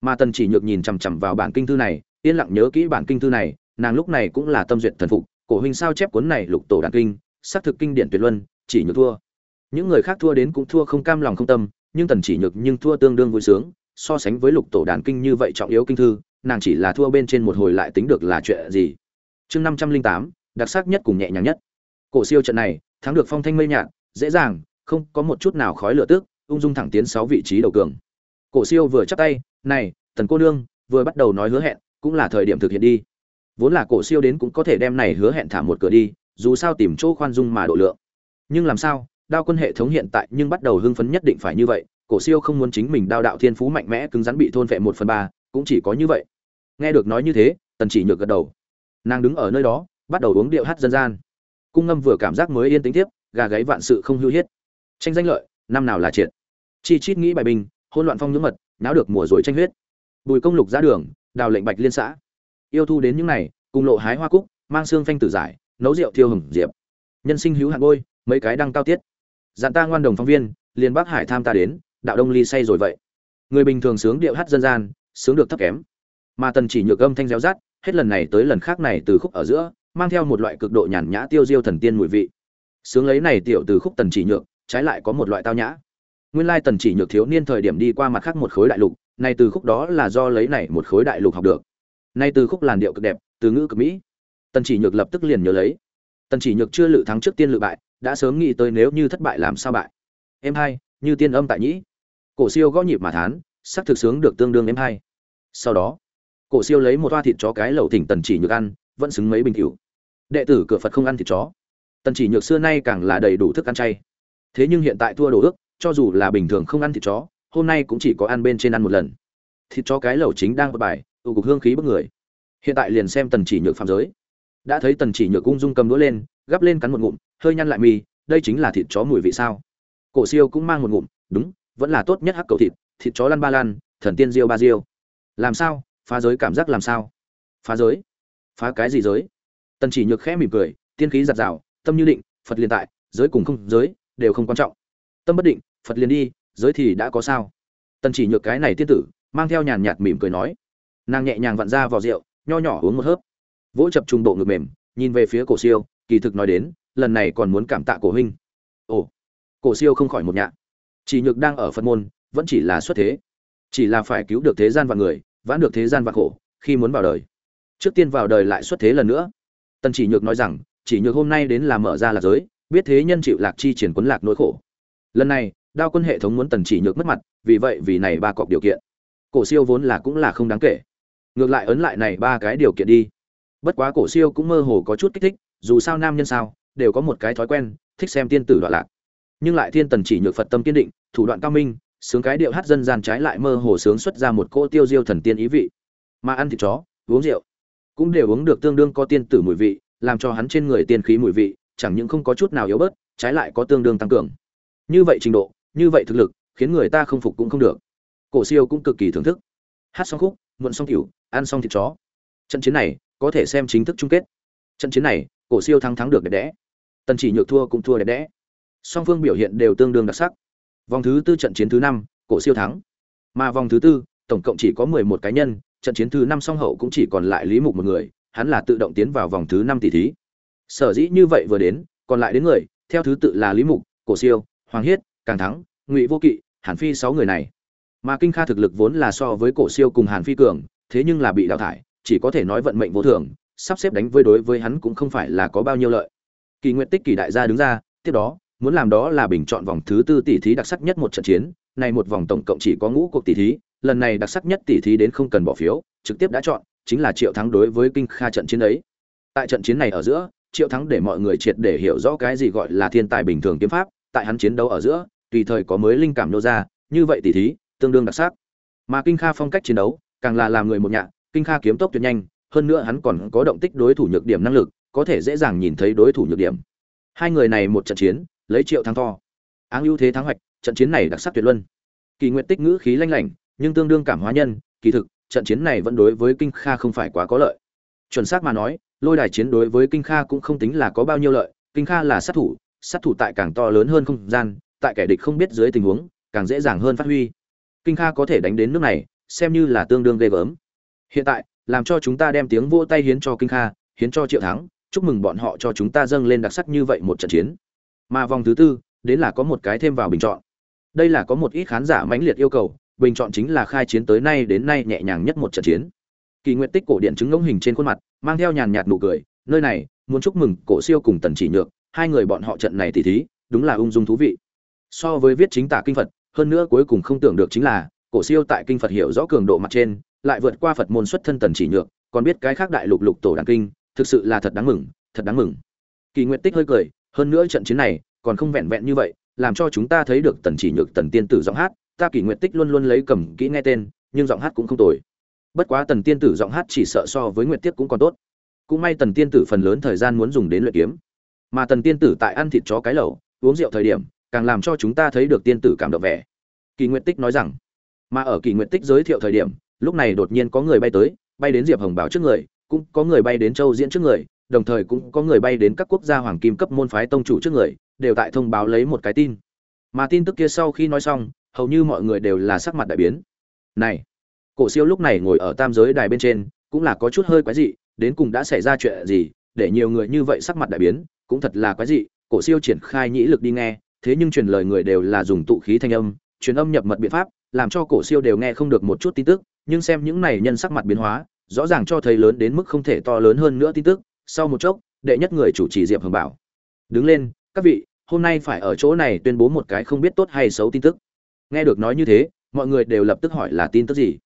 Mà tần chỉ nhược nhìn chằm chằm vào bản kinh thư này yên lặng nhớ kỹ bản kinh thư này, nàng lúc này cũng là tâm duyệt thần phục, cổ huynh sao chép cuốn này lục tổ đàn kinh, xác thực kinh điển tuyệt luân, chỉ nhược thua. Những người khác thua đến cũng thua không cam lòng không tâm, nhưng tần chỉ nhược nhưng thua tương đương vui sướng, so sánh với lục tổ đàn kinh như vậy trọng yếu kinh thư, nàng chỉ là thua bên trên một hồi lại tính được là chuyện gì. Chương năm trăm linh tám, đặc sắc nhất cùng nhẹ nhàng nhất. Cổ siêu trận này, thắng được phong thanh mây nhạt, dễ dàng, không có một chút nào khói lửa tước ung dung thẳng tiến sáu vị trí đầu cường. Cổ siêu vừa chắp tay, này, tần cô nương, vừa bắt đầu nói hứa hẹn cũng là thời điểm thực hiện đi. Vốn là cổ siêu đến cũng có thể đem này hứa hẹn thả một cửa đi, dù sao tìm chỗ khoan dung mà độ lượng. Nhưng làm sao, đao quân hệ thống hiện tại nhưng bắt đầu hưng phấn nhất định phải như vậy, cổ siêu không muốn chính mình đao đạo thiên phú mạnh mẽ cứng rắn bị thôn vệ một phần ba, cũng chỉ có như vậy. Nghe được nói như thế, tần chỉ nhược gật đầu. Nàng đứng ở nơi đó, bắt đầu uống điệu hát dân gian. Cung ngâm vừa cảm giác mới yên tĩnh tiếp, gà gáy vạn sự không hưu hiết tranh danh lợi, năm nào là triệt. Chi chít nghĩ bài bình hôn loạn phong nhưỡng mật, náo được mùa rồi tranh huyết. Bùi công lục ra đường đào lệnh bạch liên xã. Yêu thu đến những này, cùng lộ hái hoa cúc, mang xương phanh tử giải, nấu rượu thiêu hừng diệp. Nhân sinh hữu hạn bôi, mấy cái đăng cao tiết. Dặn ta ngoan đồng phóng viên, liền bắc hải tham ta đến, đạo đông ly say rồi vậy. Người bình thường sướng điệu hát dân gian, sướng được thấp kém. Mà tần chỉ nhược âm thanh réo rát hết lần này tới lần khác này từ khúc ở giữa, mang theo một loại cực độ nhàn nhã tiêu diêu thần tiên mùi vị. Sướng lấy này tiểu từ khúc tần chỉ nhược, trái lại có một loại tao nhã. Nguyên lai tần chỉ nhược thiếu niên thời điểm đi qua mặt khác một khối đại lục này từ khúc đó là do lấy này một khối đại lục học được. Nay từ khúc làn điệu cực đẹp, từ ngữ cực mỹ. Tần chỉ nhược lập tức liền nhớ lấy. Tần chỉ nhược chưa lự thắng trước tiên lự bại, đã sớm nghĩ tới nếu như thất bại làm sao bại. Em hai, như tiên âm tại nhĩ. Cổ siêu gõ nhịp mà thán sắc thực sướng được tương đương em hai. Sau đó, cổ siêu lấy một toa thịt chó cái lẩu thỉnh tần chỉ nhược ăn, vẫn xứng mấy bình cửu đệ tử cửa phật không ăn thịt chó. Tần chỉ nhược xưa nay càng là đầy đủ thức ăn chay. Thế nhưng hiện tại thua đồ ước, cho dù là bình thường không ăn thịt chó hôm nay cũng chỉ có ăn bên trên ăn một lần. Thịt chó cái lẩu chính đang bật bài, tụ cục hương khí bức người. Hiện tại liền xem tần chỉ nhược phạm giới. Đã thấy tần chỉ nhược ung dung cầm đũa lên, gắp lên cắn một ngụm, hơi nhăn lại mi. đây chính là thịt chó mùi vị sao? Cổ siêu cũng mang một ngụm, đúng, vẫn là tốt nhất hắc cầu thịt thịt chó lăn ba lan thần tiên diêu ba diêu. Làm sao? Phá giới cảm giác làm sao? Phá giới? Phá cái gì giới? Tần chỉ nhược khẽ mỉm cười, tiên khí giặt rào, tâm như định, phật liền tại, giới cùng không giới, đều không quan trọng. Tâm bất định, phật liền đi giới thì đã có sao? Tần chỉ nhược cái này tiên tử, mang theo nhàn nhạt mỉm cười nói. Nàng nhẹ nhàng vặn ra vào rượu, nho nhỏ uống một hớp. Vỗ chập trung bộ ngực mềm, nhìn về phía cổ siêu, kỳ thực nói đến, lần này còn muốn cảm tạ cổ huynh. Ồ, cổ siêu không khỏi một nhạ. Chỉ nhược đang ở phật môn, vẫn chỉ là xuất thế. Chỉ là phải cứu được thế gian và người, vãn được thế gian và khổ, khi muốn vào đời. Trước tiên vào đời lại xuất thế lần nữa. Tần chỉ nhược nói rằng, chỉ nhược hôm nay đến là mở ra lạc giới, biết thế nhân chịu lạc chi triển quấn lạc nỗi khổ. Lần này đao quân hệ thống muốn tần chỉ nhược mất mặt, vì vậy vì này ba cọc điều kiện. Cổ siêu vốn là cũng là không đáng kể. Ngược lại ấn lại này ba cái điều kiện đi. Bất quá cổ siêu cũng mơ hồ có chút kích thích, dù sao nam nhân sao, đều có một cái thói quen, thích xem tiên tử đoạn lạc. Nhưng lại thiên tần chỉ nhược phật tâm kiên định, thủ đoạn cao minh, sướng cái điệu hát dân gian trái lại mơ hồ sướng xuất ra một cỗ tiêu diêu thần tiên ý vị. Mà ăn thịt chó, uống rượu, cũng đều uống được tương đương có tiên tử mùi vị, làm cho hắn trên người tiên khí mùi vị, chẳng những không có chút nào yếu bớt, trái lại có tương đương tăng cường. Như vậy trình độ như vậy thực lực, khiến người ta không phục cũng không được. Cổ siêu cũng cực kỳ thưởng thức. Hát xong khúc, muộn xong cửu ăn xong thịt chó. Trận chiến này, có thể xem chính thức chung kết. Trận chiến này, cổ siêu thắng thắng được đẹp đẽ. Tần chỉ nhược thua cũng thua đẹp đẽ. Song phương biểu hiện đều tương đương đặc sắc. Vòng thứ tư trận chiến thứ năm, cổ siêu thắng. Mà vòng thứ tư, tổng cộng chỉ có mười một cá nhân, trận chiến thứ năm song hậu cũng chỉ còn lại lý mục một người, hắn là tự động tiến vào vòng thứ năm tỷ thí. Sở dĩ như vậy vừa đến, còn lại đến người, theo thứ tự là lý mục, cổ siêu, hoàng hiết càng thắng, ngụy vô kỵ, hàn phi sáu người này. Mà kinh kha thực lực vốn là so với cổ siêu cùng hàn phi cường, thế nhưng là bị đào thải, chỉ có thể nói vận mệnh vô thường, sắp xếp đánh với đối với hắn cũng không phải là có bao nhiêu lợi. Kỳ nguyện tích kỳ đại gia đứng ra, tiếp đó, muốn làm đó là bình chọn vòng thứ tư tỷ thí đặc sắc nhất một trận chiến này một vòng tổng cộng chỉ có ngũ cuộc tỷ thí, lần này đặc sắc nhất tỷ thí đến không cần bỏ phiếu, trực tiếp đã chọn, chính là triệu thắng đối với kinh kha trận chiến ấy. Tại trận chiến này ở giữa, triệu thắng để mọi người triệt để hiểu rõ cái gì gọi là thiên tài bình thường kiếm pháp tại hắn chiến đấu ở giữa, tùy thời có mới linh cảm nô ra, như vậy tỷ thí, tương đương đặc sắc. Mà kinh kha phong cách chiến đấu, càng là làm người một nhạ kinh kha kiếm tốc tuyệt nhanh, hơn nữa hắn còn có động tích đối thủ nhược điểm năng lực, có thể dễ dàng nhìn thấy đối thủ nhược điểm. Hai người này một trận chiến, lấy triệu thắng to. Áng ưu thế thắng hoạch, trận chiến này đặc sắc tuyệt luân. Kỳ nguyện tích ngữ khí lanh lảnh, nhưng tương đương cảm hóa nhân, kỳ thực, trận chiến này vẫn đối với kinh kha không phải quá có lợi. Chuẩn xác mà nói, lôi đài chiến đối với kinh kha cũng không tính là có bao nhiêu lợi, kinh kha là sát thủ sát thủ tại càng to lớn hơn không gian, tại kẻ địch không biết dưới tình huống, càng dễ dàng hơn phát huy. Kinh kha có thể đánh đến nước này, xem như là tương đương ghê gớm. Hiện tại, làm cho chúng ta đem tiếng vỗ tay hiến cho kinh kha, hiến cho triệu thắng, chúc mừng bọn họ cho chúng ta dâng lên đặc sắc như vậy một trận chiến. Mà vòng thứ tư, đến là có một cái thêm vào bình chọn. Đây là có một ít khán giả mãnh liệt yêu cầu, bình chọn chính là khai chiến tới nay đến nay nhẹ nhàng nhất một trận chiến. Kỳ nguyện tích cổ điện chứng ngỗng hình trên khuôn mặt, mang theo nhàn nhạt nụ cười, nơi này, muốn chúc mừng cổ siêu cùng tần chỉ nhược hai người bọn họ trận này tỉ thí, đúng là ung dung thú vị. So với viết chính tả kinh phật, hơn nữa cuối cùng không tưởng được chính là, cổ siêu tại kinh phật hiểu rõ cường độ mặt trên, lại vượt qua phật môn xuất thân tần chỉ nhược, còn biết cái khác đại lục lục tổ đàn kinh, thực sự là thật đáng mừng, thật đáng mừng. Kỳ nguyện tích hơi cười, hơn nữa trận chiến này, còn không vẹn vẹn như vậy, làm cho chúng ta thấy được tần chỉ nhược, tần tiên tử giọng hát, ta kỳ nguyện tích luôn luôn lấy cầm kỹ nghe tên, nhưng giọng hát cũng không tồi. Bất quá tần tiên tử giọng hát chỉ sợ so với nguyện tiết cũng còn tốt. Cũng may tần tiên tử phần lớn thời gian muốn dùng đến luyện kiếm mà tần tiên tử tại ăn thịt chó cái lẩu, uống rượu thời điểm, càng làm cho chúng ta thấy được tiên tử cảm động vẻ. Kỳ nguyện tích nói rằng, mà ở kỳ nguyện tích giới thiệu thời điểm, lúc này đột nhiên có người bay tới, bay đến diệp hồng bảo trước người, cũng có người bay đến châu diễn trước người, đồng thời cũng có người bay đến các quốc gia hoàng kim cấp môn phái tông chủ trước người, đều tại thông báo lấy một cái tin. Mà tin tức kia sau khi nói xong, hầu như mọi người đều là sắc mặt đại biến. Này, cổ siêu lúc này ngồi ở tam giới đài bên trên, cũng là có chút hơi quái dị, đến cùng đã xảy ra chuyện gì, để nhiều người như vậy sắc mặt đại biến cũng thật là quái dị, cổ siêu triển khai nhĩ lực đi nghe, thế nhưng truyền lời người đều là dùng tụ khí thanh âm, truyền âm nhập mật biện pháp, làm cho cổ siêu đều nghe không được một chút tin tức, nhưng xem những này nhân sắc mặt biến hóa, rõ ràng cho thấy lớn đến mức không thể to lớn hơn nữa tin tức, sau một chốc, đệ nhất người chủ trì diệp hồng bảo. Đứng lên, các vị, hôm nay phải ở chỗ này tuyên bố một cái không biết tốt hay xấu tin tức. Nghe được nói như thế, mọi người đều lập tức hỏi là tin tức gì.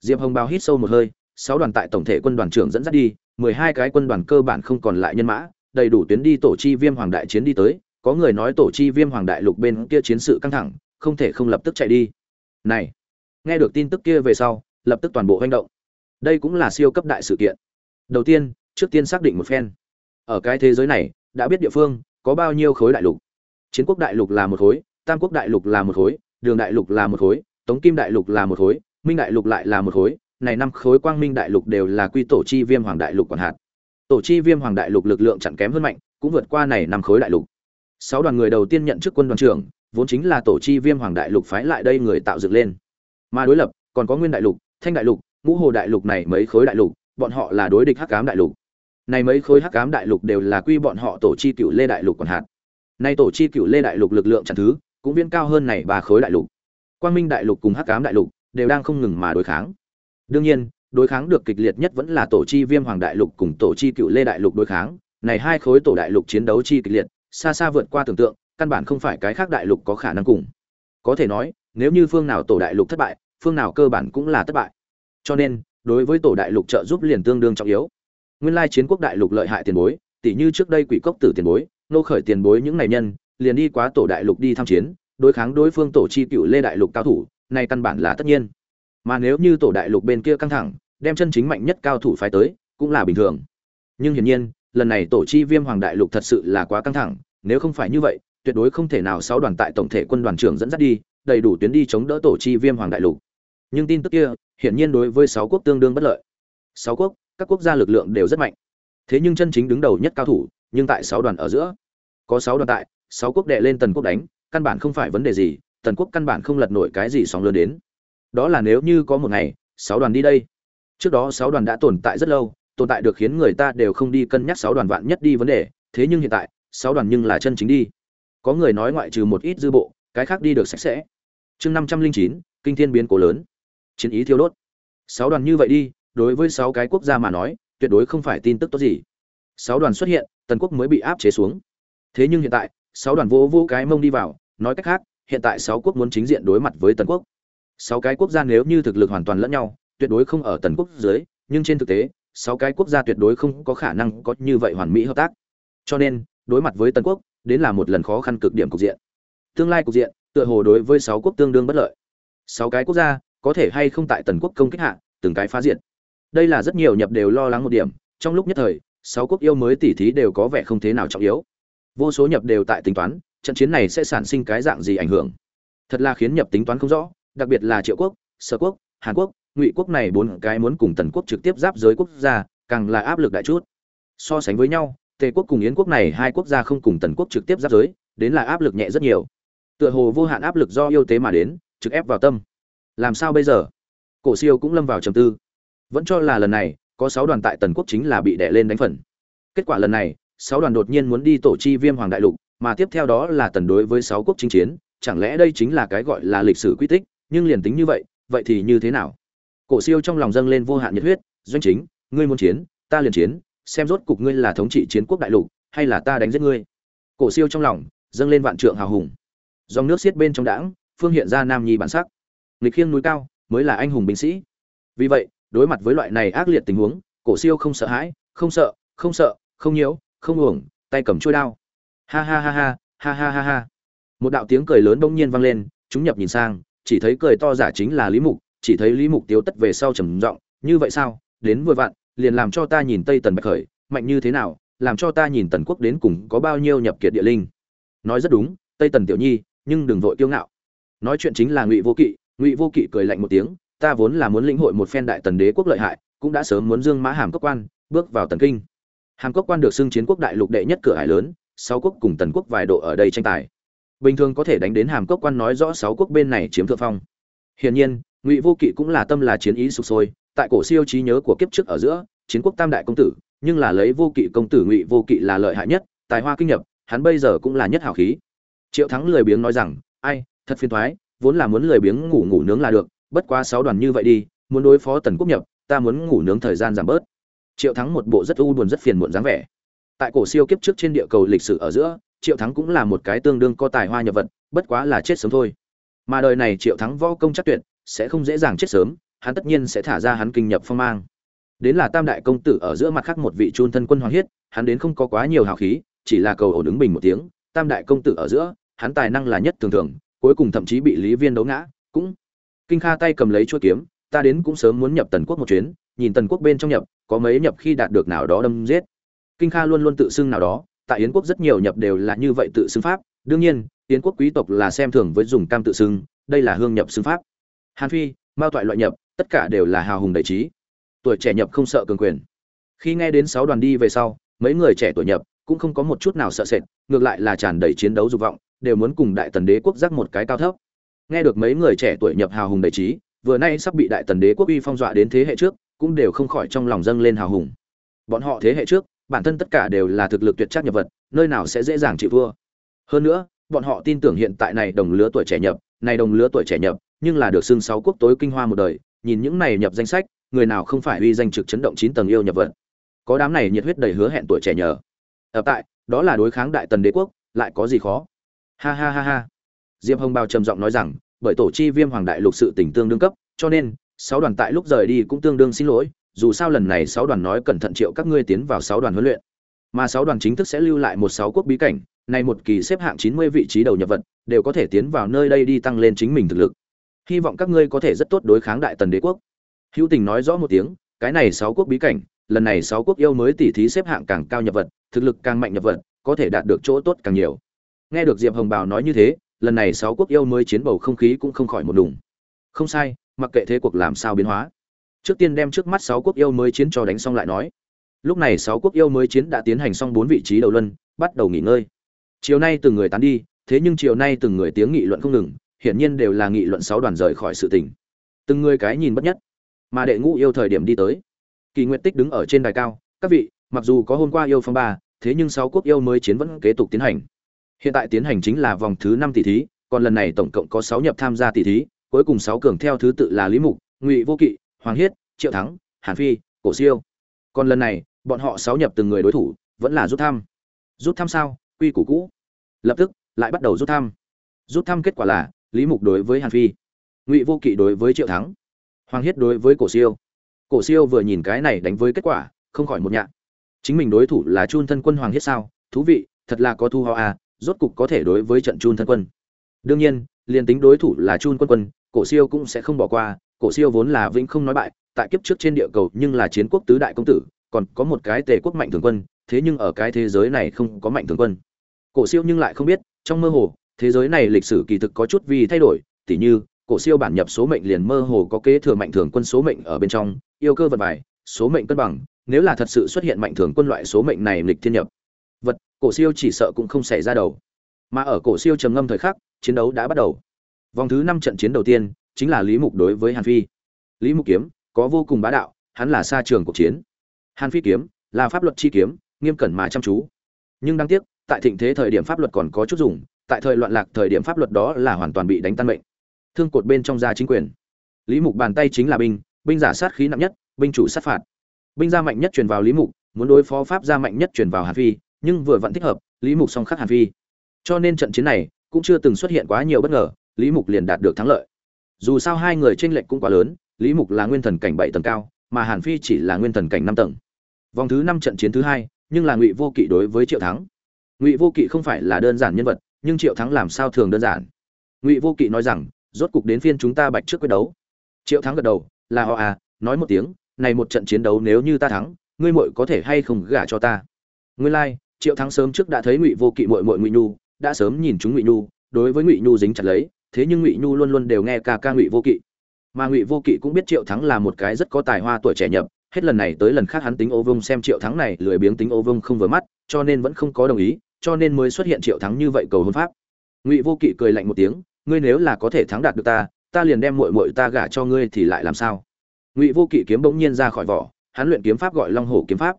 Diệp hồng bảo hít sâu một hơi, sáu đoàn tại tổng thể quân đoàn trưởng dẫn dắt đi, mười hai cái quân đoàn cơ bản không còn lại nhân mã đầy đủ tuyến đi tổ chi viêm hoàng đại chiến đi tới, có người nói tổ chi viêm hoàng đại lục bên kia chiến sự căng thẳng, không thể không lập tức chạy đi. Này, nghe được tin tức kia về sau, lập tức toàn bộ hành động. Đây cũng là siêu cấp đại sự kiện. Đầu tiên, trước tiên xác định một phen. Ở cái thế giới này, đã biết địa phương, có bao nhiêu khối đại lục. Chiến quốc đại lục là một khối, tam quốc đại lục là một khối, đường đại lục là một khối, tống kim đại lục là một khối, minh đại lục lại là một khối. Này năm khối quang minh đại lục đều là quy tổ chi viêm hoàng đại lục còn hạt tổ chi viêm hoàng đại lục lực lượng chẳng kém hơn mạnh, cũng vượt qua này năm khối đại lục. Sáu đoàn người đầu tiên nhận chức quân đoàn trưởng, vốn chính là tổ chi viêm hoàng đại lục phái lại đây người tạo dựng lên. Mà đối lập, còn có nguyên đại lục, thanh đại lục, ngũ hồ đại lục này mấy khối đại lục, bọn họ là đối địch hắc ám đại lục. Này mấy khối hắc ám đại lục đều là quy bọn họ tổ chi cựu lê đại lục còn hạt. Nay tổ chi cựu lê đại lục lực lượng chẳng thứ, cũng viên cao hơn này ba khối đại lục. Quang minh đại lục cùng hắc ám đại lục đều đang không ngừng mà đối kháng. Đương nhiên đối kháng được kịch liệt nhất vẫn là tổ chi viêm hoàng đại lục cùng tổ chi cựu lê đại lục đối kháng. Này hai khối tổ đại lục chiến đấu chi kịch liệt, xa xa vượt qua tưởng tượng, căn bản không phải cái khác đại lục có khả năng cùng. Có thể nói, nếu như phương nào tổ đại lục thất bại, phương nào cơ bản cũng là thất bại. Cho nên, đối với tổ đại lục trợ giúp liền tương đương trọng yếu. Nguyên lai chiến quốc đại lục lợi hại tiền bối tỷ như trước đây quỷ cốc tử tiền bối, nô khởi tiền bối những này nhân, liền đi quá tổ đại lục đi tham chiến, đối kháng đối phương tổ chi cựu lê đại lục cao thủ, này căn bản là tất nhiên mà nếu như tổ đại lục bên kia căng thẳng, đem chân chính mạnh nhất cao thủ phái tới, cũng là bình thường. Nhưng hiển nhiên, lần này tổ chi viêm hoàng đại lục thật sự là quá căng thẳng, nếu không phải như vậy, tuyệt đối không thể nào sáu đoàn tại tổng thể quân đoàn trưởng dẫn dắt đi, đầy đủ tuyến đi chống đỡ tổ chi viêm hoàng đại lục. Nhưng tin tức kia, hiển nhiên đối với sáu quốc tương đương bất lợi. Sáu quốc, các quốc gia lực lượng đều rất mạnh. Thế nhưng chân chính đứng đầu nhất cao thủ, nhưng tại sáu đoàn ở giữa. Có sáu đoàn tại, sáu quốc đệ lên tần quốc đánh, căn bản không phải vấn đề gì, tần quốc căn bản không lật nổi cái gì sóng lớn đến đó là nếu như có một ngày, sáu đoàn đi đây. Trước đó sáu đoàn đã tồn tại rất lâu, tồn tại được khiến người ta đều không đi cân nhắc sáu đoàn vạn nhất đi vấn đề, thế nhưng hiện tại, sáu đoàn nhưng là chân chính đi. Có người nói ngoại trừ một ít dư bộ, cái khác đi được sạch sẽ. Chương năm trăm linh chín, kinh thiên biến cố lớn. Chiến ý thiêu đốt. Sáu đoàn như vậy đi, đối với sáu cái quốc gia mà nói, tuyệt đối không phải tin tức tốt gì. Sáu đoàn xuất hiện, tần quốc mới bị áp chế xuống. Thế nhưng hiện tại, sáu đoàn vô vô cái mông đi vào, nói cách khác, hiện tại sáu quốc muốn chính diện đối mặt với tần quốc sáu cái quốc gia nếu như thực lực hoàn toàn lẫn nhau, tuyệt đối không ở tần quốc dưới, nhưng trên thực tế, sáu cái quốc gia tuyệt đối không có khả năng có như vậy hoàn mỹ hợp tác. Cho nên, đối mặt với tần quốc, đến là một lần khó khăn cực điểm cục diện. Tương lai cục diện, tựa hồ đối với sáu quốc tương đương bất lợi. Sáu cái quốc gia, có thể hay không tại tần quốc công kích hạ, từng cái phá diện đây là rất nhiều nhập đều lo lắng một điểm, trong lúc nhất thời, sáu quốc yêu mới tỉ thí đều có vẻ không thế nào trọng yếu. Vô số nhập đều tại tính toán, trận chiến này sẽ sản sinh cái dạng gì ảnh hưởng. Thật là khiến nhập tính toán không rõ đặc biệt là triệu quốc, sở quốc, hàn quốc, ngụy quốc này bốn cái muốn cùng tần quốc trực tiếp giáp giới quốc gia, càng là áp lực đại chút. So sánh với nhau, tề quốc cùng yến quốc này hai quốc gia không cùng tần quốc trực tiếp giáp giới, đến là áp lực nhẹ rất nhiều. Tựa hồ vô hạn áp lực do yêu tế mà đến, trực ép vào tâm. Làm sao bây giờ? Cổ siêu cũng lâm vào trầm tư. Vẫn cho là lần này, có sáu đoàn tại tần quốc chính là bị đè lên đánh phần. Kết quả lần này, sáu đoàn đột nhiên muốn đi tổ chi viêm hoàng đại lục, mà tiếp theo đó là tần đối với sáu quốc chinh chiến, chẳng lẽ đây chính là cái gọi là lịch sử quy tích? Nhưng liền tính như vậy vậy thì như thế nào? Cổ siêu trong lòng dâng lên vô hạn nhiệt huyết, doanh chính, ngươi muốn chiến, ta liền chiến, xem rốt cục ngươi là thống trị chiến quốc đại lục, hay là ta đánh giết ngươi. Cổ siêu trong lòng dâng lên vạn trượng hào hùng. Dòng nước xiết bên trong đãng phương hiện ra nam nhi bản sắc. Nghịch khiêng núi cao, mới là anh hùng binh sĩ. Vì vậy, đối mặt với loại này ác liệt tình huống, cổ siêu không sợ hãi, không sợ không sợ, không nhiễu, không uổng, tay cầm chuôi đao. Ha ha ha ha ha ha ha ha. Một đạo tiếng cười lớn bỗng nhiên vang lên, chúng nhập nhìn sang chỉ thấy cười to giả chính là lý mục, chỉ thấy lý mục tiếu tất về sau trầm giọng, như vậy sao? Đến vừa vặn, liền làm cho ta nhìn tây tần bạch khởi, mạnh như thế nào? Làm cho ta nhìn tần quốc đến cùng có bao nhiêu nhập kiệt địa linh? Nói rất đúng, tây tần tiểu nhi, nhưng đừng vội kiêu ngạo. Nói chuyện chính là ngụy vô kỵ, ngụy vô kỵ cười lạnh một tiếng, ta vốn là muốn lĩnh hội một phen đại tần đế quốc lợi hại, cũng đã sớm muốn dương mã hàm cốc quan, bước vào tần kinh. Hàm cốc quan được xưng chiến quốc đại lục đệ nhất cửa hải lớn, sáu quốc cùng tần quốc vài độ ở đây tranh tài bình thường có thể đánh đến hàm cốc quan nói rõ sáu quốc bên này chiếm thượng phong. Hiển nhiên, ngụy vô kỵ cũng là tâm là chiến ý sụp sôi, tại cổ siêu trí nhớ của kiếp trước ở giữa, chiến quốc tam đại công tử, nhưng là lấy vô kỵ công tử ngụy vô kỵ là lợi hại nhất, tài hoa kinh nhập, hắn bây giờ cũng là nhất hào khí. Triệu thắng lười biếng nói rằng, ai, thật phiền thoái vốn là muốn lười biếng ngủ ngủ nướng là được, bất quá sáu đoàn như vậy đi, muốn đối phó tần quốc nhập, ta muốn ngủ nướng thời gian giảm bớt. Triệu thắng một bộ rất u buồn rất phiền muộn dáng vẻ. Tại cổ siêu kiếp trước trên địa cầu lịch sử ở giữa triệu thắng cũng là một cái tương đương có tài hoa nhập vật, bất quá là chết sớm thôi. Mà đời này triệu thắng võ công chắc tuyệt, sẽ không dễ dàng chết sớm, hắn tất nhiên sẽ thả ra hắn kinh nhập phong mang. Đến là tam đại công tử ở giữa mặt khác một vị chun thân quân hoàng hiết, hắn đến không có quá nhiều hào khí, chỉ là cầu ổn ứng bình một tiếng, tam đại công tử ở giữa, hắn tài năng là nhất thường thường, cuối cùng thậm chí bị lý viên đấu ngã, cũng kinh kha tay cầm lấy chuôi kiếm, ta đến cũng sớm muốn nhập tần quốc một chuyến, nhìn tần quốc bên trong nhập, có mấy nhập khi đạt được nào đó đâm giết. Kinh kha luôn luôn tự xưng nào đó tại yến quốc rất nhiều nhập đều là như vậy tự xưng pháp. Đương nhiên, yến quốc quý tộc là xem thường với dùng cam tự xưng, đây là hương nhập xưng pháp. Hàn phi, mao toại loại nhập, tất cả đều là hào hùng đại trí. Tuổi trẻ nhập không sợ cường quyền. Khi nghe đến sáu đoàn đi về sau, mấy người trẻ tuổi nhập cũng không có một chút nào sợ sệt, ngược lại là tràn đầy chiến đấu dục vọng, đều muốn cùng đại tần đế quốc giác một cái cao thấp. Nghe được mấy người trẻ tuổi nhập hào hùng đầy trí, vừa nay sắp bị đại tần đế quốc uy phong dọa đến thế hệ trước, cũng đều không khỏi trong lòng dâng lên hào hùng. Bọn họ thế hệ trước bản thân tất cả đều là thực lực tuyệt chắc nhập vật, nơi nào sẽ dễ dàng chịu thua. Hơn nữa, bọn họ tin tưởng hiện tại này đồng lứa tuổi trẻ nhập, này đồng lứa tuổi trẻ nhập, nhưng là được xưng sáu quốc tối kinh hoa một đời, nhìn những này nhập danh sách, người nào không phải uy danh trực chấn động chín tầng yêu nhập vật. Có đám này nhiệt huyết đầy hứa hẹn tuổi trẻ nhờ. Ở tại, đó là đối kháng đại tần đế quốc, lại có gì khó? Ha ha ha ha. Diệp hồng bao trầm giọng nói rằng, bởi tổ chi viêm hoàng đại lục sự tỉnh tương đương cấp, cho nên, sáu đoàn tại lúc rời đi cũng tương đương xin lỗi dù sao lần này sáu đoàn nói cẩn thận triệu các ngươi tiến vào sáu đoàn huấn luyện. Mà sáu đoàn chính thức sẽ lưu lại một sáu quốc bí cảnh, này một kỳ xếp hạng chín mươi vị trí đầu nhập vật, đều có thể tiến vào nơi đây đi tăng lên chính mình thực lực. Hy vọng các ngươi có thể rất tốt đối kháng đại tần đế quốc. Hữu tình nói rõ một tiếng, cái này sáu quốc bí cảnh, lần này sáu quốc yêu mới tỉ thí xếp hạng càng cao nhập vật, thực lực càng mạnh nhập vật, có thể đạt được chỗ tốt càng nhiều. Nghe được diệp hồng bào nói như thế, lần này sáu quốc yêu mới chiến bầu không khí cũng không khỏi một đùng. Không sai, mặc kệ thế cuộc làm sao biến hóa trước tiên đem trước mắt sáu quốc yêu mới chiến cho đánh xong lại nói. Lúc này sáu quốc yêu mới chiến đã tiến hành xong bốn vị trí đầu luân, bắt đầu nghỉ ngơi. Chiều nay từng người tán đi, thế nhưng chiều nay từng người tiếng nghị luận không ngừng, hiển nhiên đều là nghị luận sáu đoàn rời khỏi sự tình. Từng người cái nhìn bất nhất. Mà đệ ngũ yêu thời điểm đi tới. Kỳ nguyện tích đứng ở trên đài cao, các vị, mặc dù có hôm qua yêu phong ba, thế nhưng sáu quốc yêu mới chiến vẫn kế tục tiến hành. Hiện tại tiến hành chính là vòng thứ năm tỷ thí, còn lần này tổng cộng có sáu nhập tham gia tỷ thí, cuối cùng sáu cường theo thứ tự là lý mục, ngụy vô kỵ hoàng hiết, triệu thắng, hàn phi, cổ siêu. Còn lần này, bọn họ sáu nhập từng người đối thủ, vẫn là rút thăm. Rút thăm sao? Quy củ cũ. Lập tức, lại bắt đầu rút thăm. Rút thăm kết quả là, lý mục đối với hàn phi. Ngụy vô kỵ đối với triệu thắng. Hoàng hiết đối với cổ siêu. Cổ siêu vừa nhìn cái này đánh với kết quả, không khỏi một nhạc. Chính mình đối thủ là chun thân quân hoàng hiết sao? Thú vị, thật là có thu hoa à rốt cục có thể đối với trận chun thân quân. Đương nhiên, liền tính đối thủ là chun quân quân, cổ siêu cũng sẽ không bỏ qua cổ siêu vốn là vĩnh không nói bại, tại kiếp trước trên địa cầu nhưng là chiến quốc tứ đại công tử, còn có một cái tề quốc mạnh thường quân, thế nhưng ở cái thế giới này không có mạnh thường quân. Cổ siêu nhưng lại không biết, trong mơ hồ, thế giới này lịch sử kỳ thực có chút vì thay đổi, tỉ như, cổ siêu bản nhập số mệnh liền mơ hồ có kế thừa mạnh thường quân số mệnh ở bên trong, yêu cơ vật bài, số mệnh cân bằng, nếu là thật sự xuất hiện mạnh thường quân loại số mệnh này lịch thiên nhập. Vật, cổ siêu chỉ sợ cũng không xảy ra đầu. Mà ở cổ siêu trầm ngâm thời khắc, chiến đấu đã bắt đầu. Vòng thứ năm trận chiến đầu tiên chính là lý mục đối với hàn phi. Lý mục kiếm, có vô cùng bá đạo, hắn là xa trường cuộc chiến. Hàn phi kiếm, là pháp luật chi kiếm, nghiêm cẩn mà chăm chú. Nhưng đáng tiếc, tại thịnh thế thời điểm pháp luật còn có chút dùng, tại thời loạn lạc thời điểm pháp luật đó là hoàn toàn bị đánh tan mệnh. Thương cột bên trong gia chính quyền. Lý mục bàn tay chính là binh binh giả sát khí nặng nhất, binh chủ sát phạt. Binh gia mạnh nhất truyền vào lý mục, muốn đối phó pháp gia mạnh nhất truyền vào hàn phi, nhưng vừa vẫn thích hợp, lý mục song khắc hàn phi. Cho nên trận chiến này cũng chưa từng xuất hiện quá nhiều bất ngờ, lý mục liền đạt được thắng lợi dù sao hai người trên lệch cũng quá lớn lý mục là nguyên thần cảnh bảy tầng cao mà hàn phi chỉ là nguyên thần cảnh năm tầng. Vòng thứ năm trận chiến thứ hai nhưng là ngụy vô kỵ đối với triệu thắng. Ngụy vô kỵ không phải là đơn giản nhân vật nhưng triệu thắng làm sao thường đơn giản? Ngụy vô kỵ nói rằng rốt cục đến phiên chúng ta bạch trước quyết đấu. Triệu thắng gật đầu là họ à nói một tiếng này một trận chiến đấu nếu như ta thắng ngươi muội có thể hay không gả cho ta? Nguyên lai like, triệu thắng sớm trước đã thấy ngụy vô kỵ muội muội ngụy nhu đã sớm nhìn chúng ngụy nhu đối với ngụy nhu dính chặt lấy thế nhưng ngụy nhu luôn luôn đều nghe ca ca ngụy vô kỵ. Mà ngụy vô kỵ cũng biết triệu thắng là một cái rất có tài hoa tuổi trẻ nhập, hết lần này tới lần khác hắn tính ô vông xem triệu thắng này lười biếng tính ô vông không vừa mắt, cho nên vẫn không có đồng ý, cho nên mới xuất hiện triệu thắng như vậy cầu hôn pháp. Ngụy vô kỵ cười lạnh một tiếng, ngươi nếu là có thể thắng đạt được ta ta liền đem muội muội ta gả cho ngươi thì lại làm sao? Ngụy vô kỵ kiếm bỗng nhiên ra khỏi vỏ, hắn luyện kiếm pháp gọi long hổ kiếm pháp.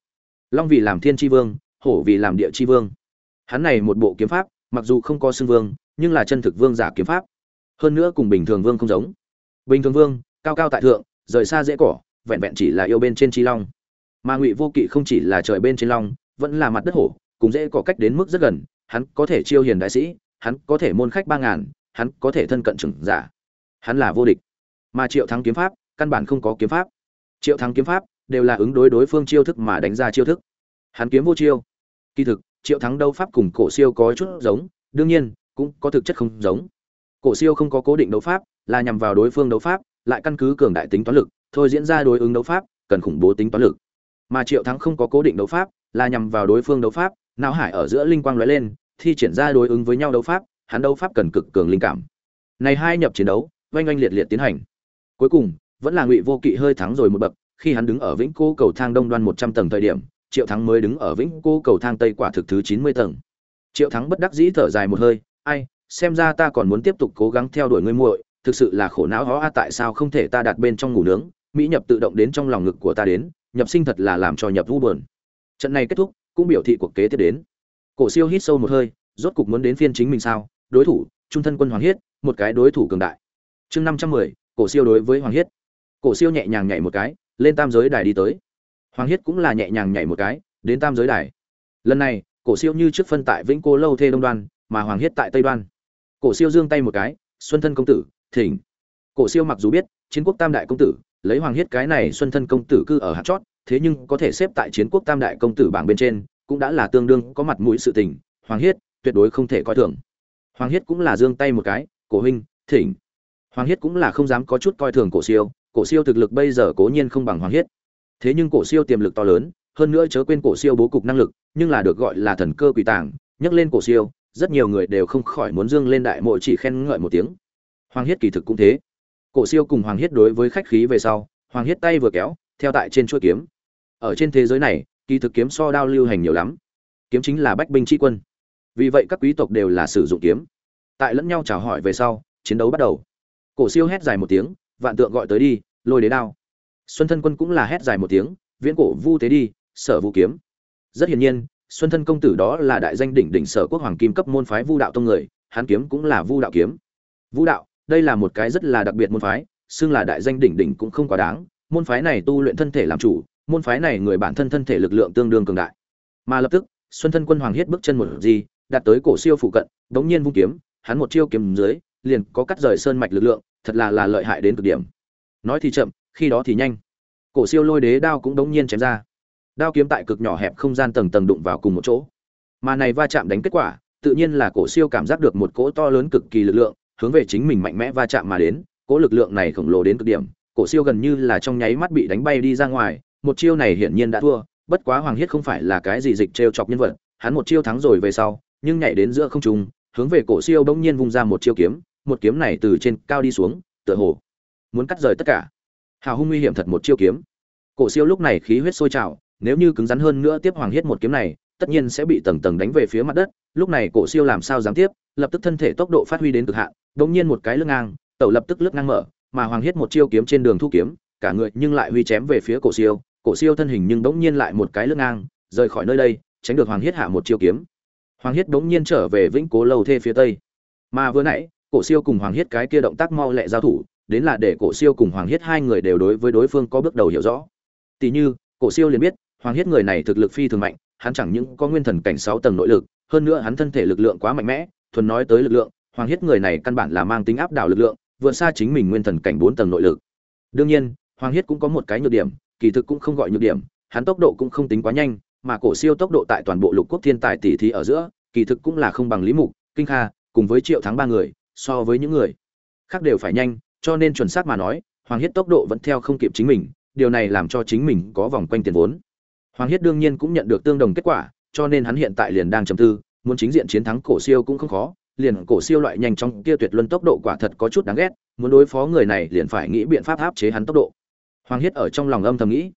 Long vì làm thiên tri vương, hổ vì làm địa tri vương. Hắn này một bộ kiếm pháp, mặc dù không có xưng vương, nhưng là chân thực vương giả kiếm pháp hơn nữa cùng bình thường vương không giống. Bình thường vương, cao cao tại thượng, rời xa dễ cỏ, vẹn vẹn chỉ là yêu bên trên chi long. Mà ngụy vô kỵ không chỉ là trời bên trên long, vẫn là mặt đất hổ, cùng dễ cỏ cách đến mức rất gần, hắn có thể chiêu hiền đại sĩ, hắn có thể môn khách ba ngàn, hắn có thể thân cận trưởng giả. Hắn là vô địch. Mà triệu thắng kiếm pháp, căn bản không có kiếm pháp. Triệu thắng kiếm pháp đều là ứng đối đối phương chiêu thức mà đánh ra chiêu thức. Hắn kiếm vô chiêu. Kỳ thực, triệu thắng đâu pháp cùng cổ siêu có chút giống, đương nhiên, cũng có thực chất không giống cổ siêu không có cố định đấu pháp, là nhằm vào đối phương đấu pháp, lại căn cứ cường đại tính toán lực, thôi diễn ra đối ứng đấu pháp, cần khủng bố tính toán lực. Mà triệu thắng không có cố định đấu pháp, là nhằm vào đối phương đấu pháp, não hải ở giữa linh quang lóe lên, thi triển ra đối ứng với nhau đấu pháp, hắn đấu pháp cần cực cường linh cảm. Này hai nhập chiến đấu, oanh oanh liệt liệt tiến hành. Cuối cùng, vẫn là ngụy vô kỵ hơi thắng rồi một bậc, khi hắn đứng ở vĩnh cô cầu thang đông đoan một trăm tầng thời điểm, triệu thắng mới đứng ở vĩnh cô cầu thang tây quả thực thứ chín mươi tầng. Triệu thắng bất đắc dĩ thở dài một hơi, ai xem ra ta còn muốn tiếp tục cố gắng theo đuổi ngươi muội, thực sự là khổ não hó tại sao không thể ta đặt bên trong ngủ nướng, mỹ nhập tự động đến trong lòng ngực của ta đến, nhập sinh thật là làm cho nhập vu buồn. Trận này kết thúc, cũng biểu thị cuộc kế tiếp đến. Cổ siêu hít sâu một hơi, rốt cục muốn đến phiên chính mình sao? Đối thủ, trung thân quân hoàng hiết, một cái đối thủ cường đại. Chương năm trăm mười, cổ siêu đối với hoàng hiết. Cổ siêu nhẹ nhàng nhảy một cái, lên tam giới đài đi tới. Hoàng hiết cũng là nhẹ nhàng nhảy một cái, đến tam giới đài. Lần này, cổ siêu như trước phân tại vĩnh cô lâu thê đông đoan, mà hoàng hiết tại tây đoan cổ siêu giương tay một cái, xuân thân công tử, thỉnh. Cổ siêu mặc dù biết, chiến quốc tam đại công tử, lấy hoàng hiết cái này xuân thân công tử cư ở hạt chót, thế nhưng có thể xếp tại chiến quốc tam đại công tử bảng bên trên, cũng đã là tương đương có mặt mũi sự tình, hoàng hiết tuyệt đối không thể coi thường. Hoàng hiết cũng là giương tay một cái, cổ huynh, thỉnh. Hoàng hiết cũng là không dám có chút coi thường cổ siêu cổ siêu thực lực bây giờ cố nhiên không bằng hoàng hiết thế nhưng cổ siêu tiềm lực to lớn, hơn nữa chớ quên cổ siêu bố cục năng lực, nhưng là được gọi là thần cơ quỷ tàng, nhắc lên cổ siêu rất nhiều người đều không khỏi muốn dương lên đại mộ chỉ khen ngợi một tiếng. Hoàng hiết kỳ thực cũng thế. Cổ siêu cùng hoàng hiết đối với khách khí về sau, hoàng hiết tay vừa kéo, theo tại trên chuôi kiếm. Ở trên thế giới này, kỳ thực kiếm so đao lưu hành nhiều lắm. Kiếm chính là bách binh tri quân. Vì vậy các quý tộc đều là sử dụng kiếm. Tại lẫn nhau chào hỏi về sau, chiến đấu bắt đầu. Cổ siêu hét dài một tiếng, vạn tượng gọi tới đi, lôi đế đao. Xuân thân quân cũng là hét dài một tiếng, viễn cổ vu tế đi, sở vũ kiếm. Rất hiển nhiên xuân thân công tử đó là đại danh đỉnh đỉnh sở quốc hoàng kim cấp môn phái vu đạo tông người hán kiếm cũng là vu đạo kiếm. Vu đạo, đây là một cái rất là đặc biệt môn phái, xưng là đại danh đỉnh đỉnh cũng không quá đáng. Môn phái này tu luyện thân thể làm chủ, môn phái này người bản thân thân thể lực lượng tương đương cường đại. Mà lập tức, xuân thân quân hoàng hiết bước chân một gì, đạt tới cổ siêu phụ cận, đống nhiên vung kiếm, hắn một chiêu kiếm dưới, liền có cắt rời sơn mạch lực lượng, thật là là lợi hại đến cực điểm. Nói thì chậm, khi đó thì nhanh. Cổ siêu lôi đế đao cũng đống nhiên chém ra đao kiếm tại cực nhỏ hẹp không gian tầng tầng đụng vào cùng một chỗ. Mà này va chạm đánh kết quả, tự nhiên là cổ siêu cảm giác được một cỗ to lớn cực kỳ lực lượng, hướng về chính mình mạnh mẽ va chạm mà đến, cỗ lực lượng này khổng lồ đến cực điểm, cổ siêu gần như là trong nháy mắt bị đánh bay đi ra ngoài, một chiêu này hiển nhiên đã thua, bất quá hoàng hiết không phải là cái gì dịch t chọc nhân vật, hắn một chiêu thắng rồi về sau, nhưng nhảy đến giữa không trung, hướng về cổ siêu bỗng nhiên vung ra một chiêu kiếm, một kiếm này từ trên cao đi xuống, tựa hồ muốn cắt rời tất cả. Hào hung nguy hiểm thật một chiêu kiếm. Cổ siêu lúc này khí huyết sôi trào nếu như cứng rắn hơn nữa tiếp hoàng hiết một kiếm này, tất nhiên sẽ bị tầng tầng đánh về phía mặt đất, lúc này cổ siêu làm sao dám tiếp, lập tức thân thể tốc độ phát huy đến cực hạn đống nhiên một cái lưng ngang, tẩu lập tức lướt ngang mở, mà hoàng hiết một chiêu kiếm trên đường thu kiếm, cả người nhưng lại huy chém về phía cổ siêu cổ siêu thân hình nhưng đống nhiên lại một cái lưng ngang, rời khỏi nơi đây, tránh được hoàng hiết hạ một chiêu kiếm. Hoàng hiết đống nhiên trở về vĩnh cố lầu thê phía tây. Mà vừa nãy, cổ siêu cùng hoàng hiết cái kia động tác mau lẹ giao thủ, đến là để cổ siêu cùng hoàng hiết hai người đều đối với đối phương có bước đầu hiểu rõ. Tỷ như, cổ siêu liền biết hoàng hiết người này thực lực phi thường mạnh, hắn chẳng những có nguyên thần cảnh sáu tầng nội lực, hơn nữa hắn thân thể lực lượng quá mạnh mẽ, thuần nói tới lực lượng, hoàng hiết người này căn bản là mang tính áp đảo lực lượng, vượt xa chính mình nguyên thần cảnh bốn tầng nội lực. Đương nhiên, hoàng hiết cũng có một cái nhược điểm, kỳ thực cũng không gọi nhược điểm, hắn tốc độ cũng không tính quá nhanh, mà cổ siêu tốc độ tại toàn bộ lục quốc thiên tài tỷ thí ở giữa, kỳ thực cũng là không bằng lý mục, kinh kha, cùng với triệu thắng ba người, so với những người khác đều phải nhanh, cho nên chuẩn xác mà nói, hoàng hiết tốc độ vẫn theo không kịp chính mình, điều này làm cho chính mình có vòng quanh tiền vốn hoàng hiết đương nhiên cũng nhận được tương đồng kết quả, cho nên hắn hiện tại liền đang trầm tư, muốn chính diện chiến thắng cổ siêu cũng không khó, liền cổ siêu loại nhanh trong kia tuyệt luân tốc độ quả thật có chút đáng ghét, muốn đối phó người này liền phải nghĩ biện pháp áp chế hắn tốc độ. Hoàng hiết ở trong lòng âm thầm nghĩ.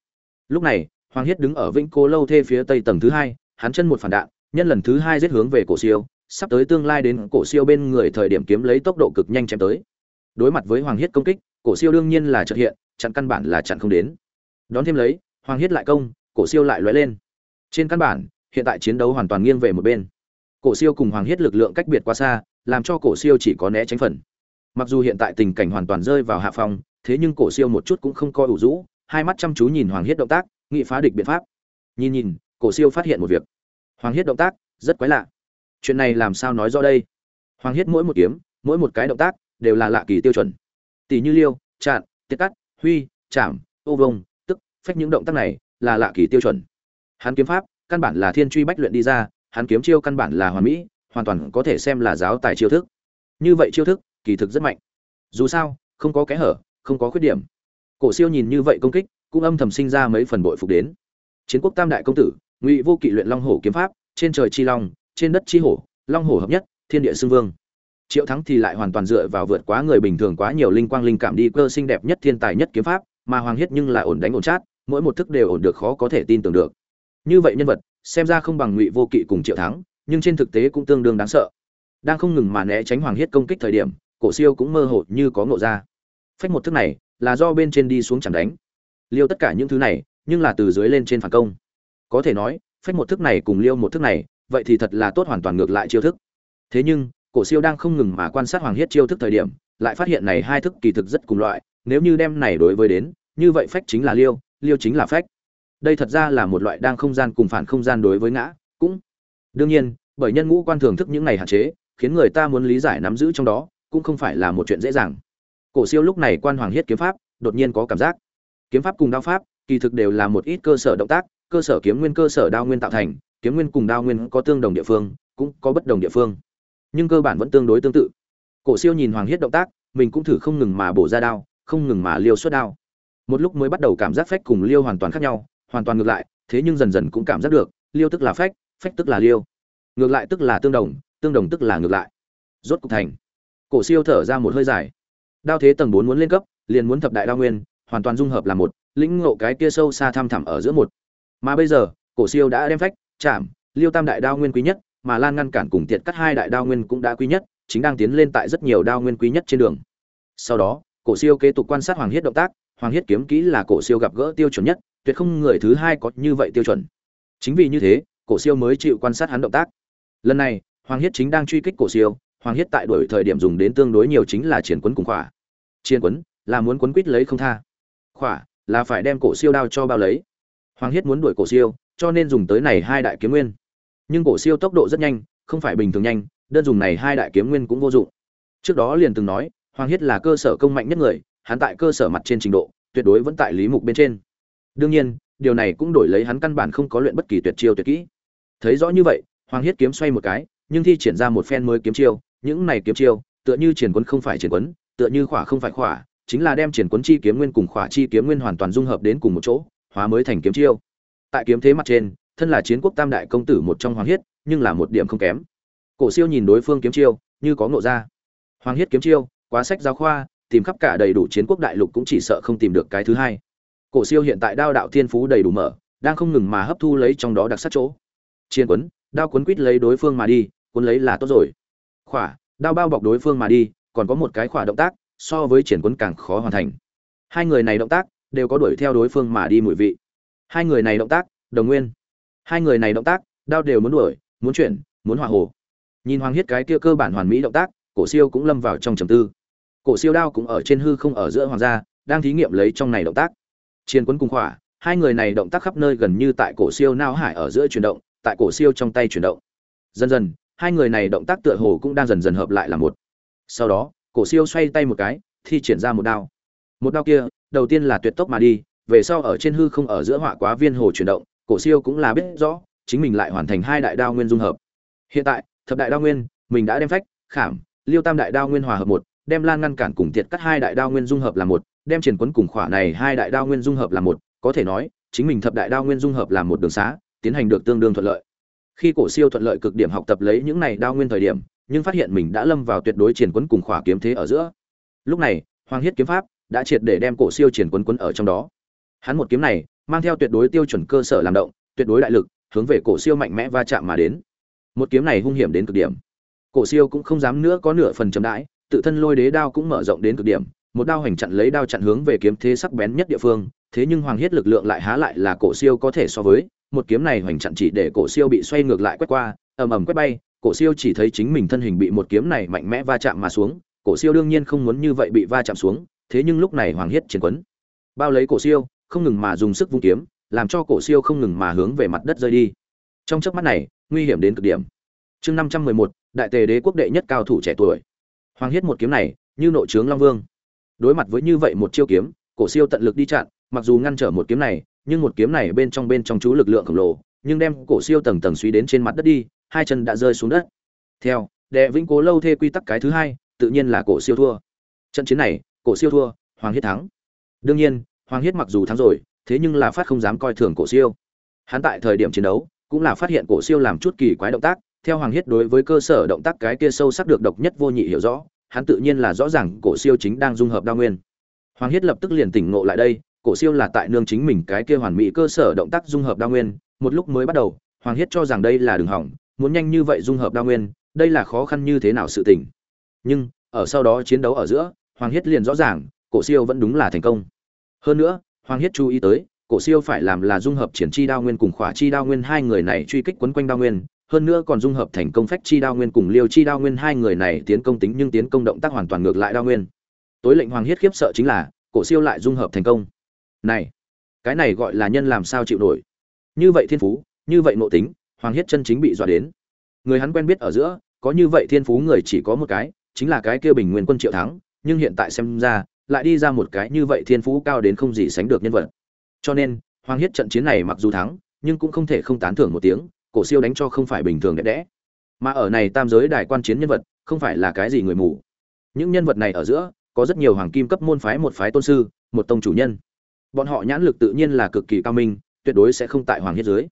Lúc này, hoàng hiết đứng ở vĩnh cố lâu thê phía tây tầng thứ hai, hắn chân một phản đạn, nhân lần thứ hai giết hướng về cổ siêu, sắp tới tương lai đến cổ siêu bên người thời điểm kiếm lấy tốc độ cực nhanh chém tới. Đối mặt với hoàng hiết công kích, cổ siêu đương nhiên là trợ hiện, chặn căn bản là chặn không đến. Đón thêm lấy, hoàng hiết lại công cổ siêu lại lóe lên. Trên căn bản hiện tại chiến đấu hoàn toàn nghiêng về một bên. Cổ siêu cùng hoàng hiết lực lượng cách biệt quá xa làm cho cổ siêu chỉ có né tránh phần. Mặc dù hiện tại tình cảnh hoàn toàn rơi vào hạ phong thế nhưng cổ siêu một chút cũng không coi ủ rũ hai mắt chăm chú nhìn hoàng hiết động tác nghị phá địch biện pháp. Nhìn nhìn cổ siêu phát hiện một việc. Hoàng hiết động tác rất quái lạ. Chuyện này làm sao nói rõ đây? Hoàng hiết mỗi một kiếm mỗi một cái động tác đều là lạ kỳ tiêu chuẩn. Tỷ như liêu chặn tiết cắt huy chạm ô Vung, tức phách những động tác này là lạ kỳ tiêu chuẩn. Hắn kiếm pháp, căn bản là thiên truy bách luyện đi ra, hắn kiếm chiêu căn bản là hoàn mỹ, hoàn toàn có thể xem là giáo tài chiêu thức. Như vậy chiêu thức, kỳ thực rất mạnh. Dù sao, không có kẽ hở, không có khuyết điểm. Cổ siêu nhìn như vậy công kích, cũng âm thầm sinh ra mấy phần bội phục đến. Chiến quốc tam đại công tử, ngụy vô kỵ luyện long hổ kiếm pháp, trên trời chi long, trên đất chi hổ, long hổ hợp nhất, thiên địa xưng vương. Triệu thắng thì lại hoàn toàn dựa vào vượt quá người bình thường quá nhiều linh quang linh cảm đi cơ xinh đẹp nhất thiên tài nhất kiếm pháp, mà hoàng hiết nhưng là ổn đánh ổn chát mỗi một thức đều ổn được khó có thể tin tưởng được. Như vậy nhân vật, xem ra không bằng ngụy vô kỵ cùng triệu thắng, nhưng trên thực tế cũng tương đương đáng sợ. Đang không ngừng mà né tránh hoàng hiết công kích thời điểm, cổ siêu cũng mơ hồ như có ngộ ra. Phách một thức này, là do bên trên đi xuống chẳng đánh. Liêu tất cả những thứ này, nhưng là từ dưới lên trên phản công. Có thể nói, phách một thức này cùng liêu một thức này, vậy thì thật là tốt hoàn toàn ngược lại chiêu thức. Thế nhưng, cổ siêu đang không ngừng mà quan sát hoàng hiết chiêu thức thời điểm, lại phát hiện này hai thức kỳ thực rất cùng loại, nếu như đem này đối với đến, như vậy phách chính là liêu liêu chính là phách. Đây thật ra là một loại đang không gian cùng phản không gian đối với ngã, cũng. Đương nhiên, bởi nhân ngũ quan thường thức những này hạn chế, khiến người ta muốn lý giải nắm giữ trong đó, cũng không phải là một chuyện dễ dàng. Cổ siêu lúc này quan hoàng hiết kiếm pháp, đột nhiên có cảm giác. Kiếm pháp cùng đao pháp, kỳ thực đều là một ít cơ sở động tác, cơ sở kiếm nguyên, cơ sở đao nguyên tạo thành, kiếm nguyên cùng đao nguyên có tương đồng địa phương, cũng có bất đồng địa phương. Nhưng cơ bản vẫn tương đối tương tự. Cổ siêu nhìn hoàng hiết động tác, mình cũng thử không ngừng mà bổ ra đao, không ngừng mà liêu xuất đao một lúc mới bắt đầu cảm giác phách cùng liêu hoàn toàn khác nhau, hoàn toàn ngược lại, thế nhưng dần dần cũng cảm giác được, liêu tức là phách phách tức là liêu. Ngược lại tức là tương đồng tương đồng tức là ngược lại. Rốt cục thành. Cổ siêu thở ra một hơi dài. Đao thế tầng bốn muốn lên cấp, liền muốn thập đại đao nguyên, hoàn toàn dung hợp là một, lĩnh ngộ cái kia sâu xa thăm thẳm ở giữa một. Mà bây giờ, cổ siêu đã đem phách, chạm, liêu tam đại đao nguyên quý nhất, mà lan ngăn cản cùng tiệt cắt hai đại đao nguyên cũng đã quý nhất, chính đang tiến lên tại rất nhiều đao nguyên quý nhất trên đường. Sau đó, cổ siêu kế tục quan sát hoàng hiết động tác hoàng hiết kiếm kỹ là cổ siêu gặp gỡ tiêu chuẩn nhất, tuyệt không người thứ hai có như vậy tiêu chuẩn. Chính vì như thế, cổ siêu mới chịu quan sát hắn động tác. Lần này, hoàng hiết chính đang truy kích cổ siêu, hoàng hiết tại đuổi thời điểm dùng đến tương đối nhiều chính là triển quấn cùng khỏa. Triển quấn là muốn quấn quít lấy không tha. Khỏa là phải đem cổ siêu đao cho bao lấy. Hoàng hiết muốn đuổi cổ siêu, cho nên dùng tới này hai đại kiếm nguyên. Nhưng cổ siêu tốc độ rất nhanh, không phải bình thường nhanh, đơn dùng này hai đại kiếm nguyên cũng vô dụng. Trước đó liền từng nói, hoàng hiết là cơ sở công mạnh nhất người hắn tại cơ sở mặt trên trình độ, tuyệt đối vẫn tại lý mục bên trên. Đương nhiên, điều này cũng đổi lấy hắn căn bản không có luyện bất kỳ tuyệt chiêu tuyệt kỹ. Thấy rõ như vậy, hoàng hiết kiếm xoay một cái, nhưng thi triển ra một phen mới kiếm chiêu, những này kiếm chiêu, tựa như triển quấn không phải triển quấn, tựa như khỏa không phải khỏa, chính là đem triển quấn chi kiếm nguyên cùng khỏa chi kiếm nguyên hoàn toàn dung hợp đến cùng một chỗ, hóa mới thành kiếm chiêu. Tại kiếm thế mặt trên, thân là chiến quốc tam đại công tử một trong hoàng hiết, nhưng là một điểm không kém. Cổ siêu nhìn đối phương kiếm chiêu, như có ngộ ra. Hoàng hiết kiếm chiêu, quá sách giáo khoa tìm khắp cả đầy đủ chiến quốc đại lục cũng chỉ sợ không tìm được cái thứ hai. Cổ siêu hiện tại đao đạo thiên phú đầy đủ mở, đang không ngừng mà hấp thu lấy trong đó đặc sắc chỗ. Chiến quấn, đao quấn quít lấy đối phương mà đi cuốn lấy là tốt rồi. Khỏa, đao bao bọc đối phương mà đi, còn có một cái khỏa động tác, so với triển quấn càng khó hoàn thành. Hai người này động tác, đều có đuổi theo đối phương mà đi mùi vị. Hai người này động tác, đồng nguyên. Hai người này động tác, đao đều muốn đuổi, muốn chuyển, muốn hòa hồ. Nhìn hoàng hiết cái kia cơ bản hoàn mỹ động tác, cổ siêu cũng lâm vào trong trầm tư cổ siêu đao cũng ở trên hư không ở giữa hoàng gia, đang thí nghiệm lấy trong này động tác. Chiến quấn cùng khỏa, hai người này động tác khắp nơi gần như tại cổ siêu nao hải ở giữa chuyển động, tại cổ siêu trong tay chuyển động. Dần dần, hai người này động tác tựa hồ cũng đang dần dần hợp lại là một. Sau đó, cổ siêu xoay tay một cái, thi triển ra một đao. Một đao kia, đầu tiên là tuyệt tốc mà đi, về sau ở trên hư không ở giữa họa quá viên hồ chuyển động, cổ siêu cũng là biết rõ, chính mình lại hoàn thành hai đại đao nguyên dung hợp. Hiện tại, thập đại đao nguyên, mình đã đem phách, khảm, liêu tam đại đao nguyên hòa hợp một đem lan ngăn cản cùng tiệt cắt hai đại đao nguyên dung hợp là một, đem triển quấn cùng khỏa này hai đại đao nguyên dung hợp là một, có thể nói, chính mình thập đại đao nguyên dung hợp là một đường xá, tiến hành được tương đương thuận lợi. Khi cổ siêu thuận lợi cực điểm học tập lấy những này đao nguyên thời điểm, nhưng phát hiện mình đã lâm vào tuyệt đối triển quấn cùng khỏa kiếm thế ở giữa. Lúc này, hoàng hiết kiếm pháp đã triệt để đem cổ siêu triển quấn quấn ở trong đó. Hắn một kiếm này, mang theo tuyệt đối tiêu chuẩn cơ sở làm động, tuyệt đối đại lực, hướng về cổ siêu mạnh mẽ va chạm mà đến. Một kiếm này hung hiểm đến cực điểm. Cổ siêu cũng không dám nữa có nửa phần chấm đãi tự thân lôi đế đao cũng mở rộng đến cực điểm, một đao hành chặn lấy đao chặn hướng về kiếm thế sắc bén nhất địa phương, thế nhưng hoàng hiết lực lượng lại há lại là cổ siêu có thể so với, một kiếm này hoành chặn chỉ để cổ siêu bị xoay ngược lại quét qua, ầm ầm quét bay, cổ siêu chỉ thấy chính mình thân hình bị một kiếm này mạnh mẽ va chạm mà xuống, cổ siêu đương nhiên không muốn như vậy bị va chạm xuống, thế nhưng lúc này hoàng hiết chiến quấn, bao lấy cổ siêu, không ngừng mà dùng sức vung kiếm, làm cho cổ siêu không ngừng mà hướng về mặt đất rơi đi. Trong chớp mắt này, nguy hiểm đến cực điểm. Chương năm trăm mười một, đại tề đế quốc đệ nhất cao thủ trẻ tuổi hoàng hiết một kiếm này, như nội trướng long vương. Đối mặt với như vậy một chiêu kiếm, cổ siêu tận lực đi chặn, mặc dù ngăn trở một kiếm này, nhưng một kiếm này bên trong bên trong chú lực lượng khổng lồ, nhưng đem cổ siêu tầng tầng suy đến trên mặt đất đi, hai chân đã rơi xuống đất. Theo, đệ vĩnh cố lâu thê quy tắc cái thứ hai, tự nhiên là cổ siêu thua. Trận chiến này, cổ siêu thua, hoàng hiết thắng. Đương nhiên, hoàng hiết mặc dù thắng rồi, thế nhưng là phát không dám coi thường cổ siêu. Hắn tại thời điểm chiến đấu, cũng là phát hiện cổ siêu làm chút kỳ quái động tác theo hoàng hiết đối với cơ sở động tác cái kia sâu sắc được độc nhất vô nhị hiểu rõ, hắn tự nhiên là rõ ràng cổ siêu chính đang dung hợp Đa nguyên. Hoàng hiết lập tức liền tỉnh ngộ lại đây, cổ siêu là tại nương chính mình cái kia hoàn mỹ cơ sở động tác dung hợp Đa nguyên, một lúc mới bắt đầu, hoàng hiết cho rằng đây là đường hỏng, muốn nhanh như vậy dung hợp đa nguyên, đây là khó khăn như thế nào sự tình. Nhưng, ở sau đó chiến đấu ở giữa, hoàng hiết liền rõ ràng, cổ siêu vẫn đúng là thành công. Hơn nữa, hoàng hiết chú ý tới, cổ siêu phải làm là dung hợp triển chi đao nguyên cùng khỏa chi đao nguyên, hai người này truy kích quấn quanh đao nguyên hơn nữa còn dung hợp thành công phách chi đao nguyên cùng liêu chi đao nguyên, hai người này tiến công tính nhưng tiến công động tác hoàn toàn ngược lại đao nguyên. Tối lệnh hoàng hiết khiếp sợ chính là, cổ siêu lại dung hợp thành công. Này, cái này gọi là nhân làm sao chịu nổi? Như vậy thiên phú, như vậy nội tính, hoàng hiết chân chính bị dọa đến. Người hắn quen biết ở giữa, có như vậy thiên phú người chỉ có một cái, chính là cái kia bình nguyên quân triệu thắng, nhưng hiện tại xem ra, lại đi ra một cái như vậy thiên phú cao đến không gì sánh được nhân vật. Cho nên, hoàng hiết trận chiến này mặc dù thắng, nhưng cũng không thể không tán thưởng một tiếng cổ siêu đánh cho không phải bình thường đẹp đẽ. Mà ở này tam giới đài quan chiến nhân vật, không phải là cái gì người mù. Những nhân vật này ở giữa, có rất nhiều hoàng kim cấp môn phái một phái tôn sư, một tông chủ nhân. Bọn họ nhãn lực tự nhiên là cực kỳ cao minh, tuyệt đối sẽ không tại hoàng hiết dưới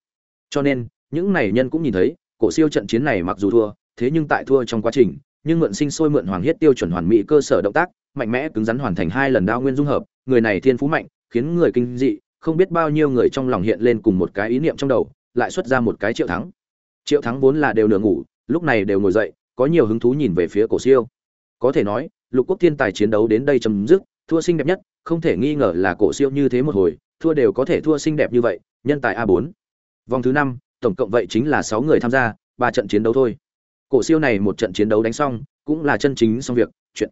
cho nên, những này nhân cũng nhìn thấy, cổ siêu trận chiến này mặc dù thua, thế nhưng tại thua trong quá trình, nhưng mượn sinh sôi mượn hoàng hiết tiêu chuẩn hoàn mỹ cơ sở động tác, mạnh mẽ cứng rắn hoàn thành hai lần đao nguyên dung hợp, người này thiên phú mạnh, khiến người kinh dị, không biết bao nhiêu người trong lòng hiện lên cùng một cái ý niệm trong đầu lại xuất ra một cái triệu thắng. Triệu thắng vốn là đều nửa ngủ, lúc này đều ngồi dậy, có nhiều hứng thú nhìn về phía cổ siêu. Có thể nói, lục quốc thiên tài chiến đấu đến đây chấm dứt, thua xinh đẹp nhất, không thể nghi ngờ là cổ siêu như thế một hồi, thua đều có thể thua xinh đẹp như vậy, nhân tài a bốn. Vòng thứ năm, tổng cộng vậy chính là sáu người tham gia, ba trận chiến đấu thôi. Cổ siêu này một trận chiến đấu đánh xong, cũng là chân chính xong việc, chuyện.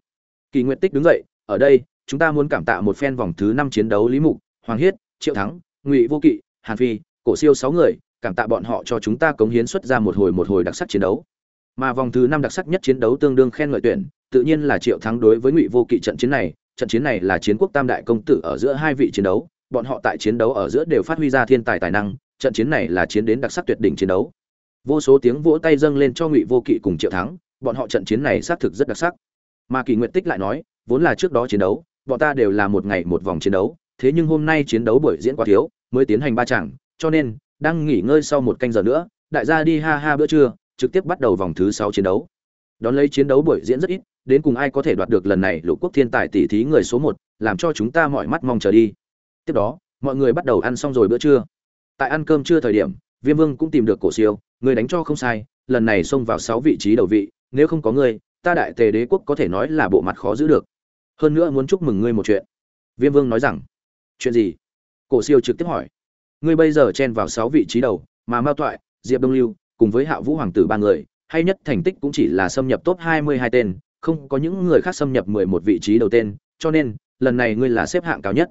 Kỳ nguyện tích đứng dậy, ở đây, chúng ta muốn cảm tạ một phen vòng thứ năm chiến đấu lý mục, hoàng hiết, triệu thắng, ngụy vô kỵ, hàn phi, cổ siêu sáu người cảm tạ bọn họ cho chúng ta cống hiến xuất ra một hồi một hồi đặc sắc chiến đấu. Mà vòng thứ năm đặc sắc nhất chiến đấu tương đương khen ngợi tuyển tự nhiên là triệu thắng đối với ngụy vô kỵ trận chiến này trận chiến này là chiến quốc tam đại công tử ở giữa hai vị chiến đấu bọn họ tại chiến đấu ở giữa đều phát huy ra thiên tài tài năng trận chiến này là chiến đến đặc sắc tuyệt đỉnh chiến đấu. Vô số tiếng vỗ tay dâng lên cho ngụy vô kỵ cùng triệu thắng bọn họ trận chiến này xác thực rất đặc sắc. Mà kỳ nguyện tích lại nói vốn là trước đó chiến đấu bọn ta đều là một ngày một vòng chiến đấu thế nhưng hôm nay chiến đấu buổi diễn quá thiếu mới tiến hành ba chặng, cho nên đang nghỉ ngơi sau một canh giờ nữa, đại gia đi ha ha bữa trưa, trực tiếp bắt đầu vòng thứ sáu chiến đấu. Đón lấy chiến đấu buổi diễn rất ít, đến cùng ai có thể đoạt được lần này lục quốc thiên tài tỷ thí người số một, làm cho chúng ta mọi mắt mong chờ đi. Tiếp đó, mọi người bắt đầu ăn xong rồi bữa trưa. Tại ăn cơm trưa thời điểm, viêm vương cũng tìm được cổ siêu, người đánh cho không sai, lần này xông vào sáu vị trí đầu vị, nếu không có ngươi, ta đại tề đế quốc có thể nói là bộ mặt khó giữ được. Hơn nữa muốn chúc mừng ngươi một chuyện. Viêm vương nói rằng. Chuyện gì? Cổ siêu trực tiếp hỏi ngươi bây giờ chen vào sáu vị trí đầu, mà mao toại, diệp đông lưu, cùng với hạ vũ hoàng tử ba người, hay nhất thành tích cũng chỉ là xâm nhập top hai mươi hai tên, không có những người khác xâm nhập mười một vị trí đầu tên, cho nên, lần này ngươi là xếp hạng cao nhất.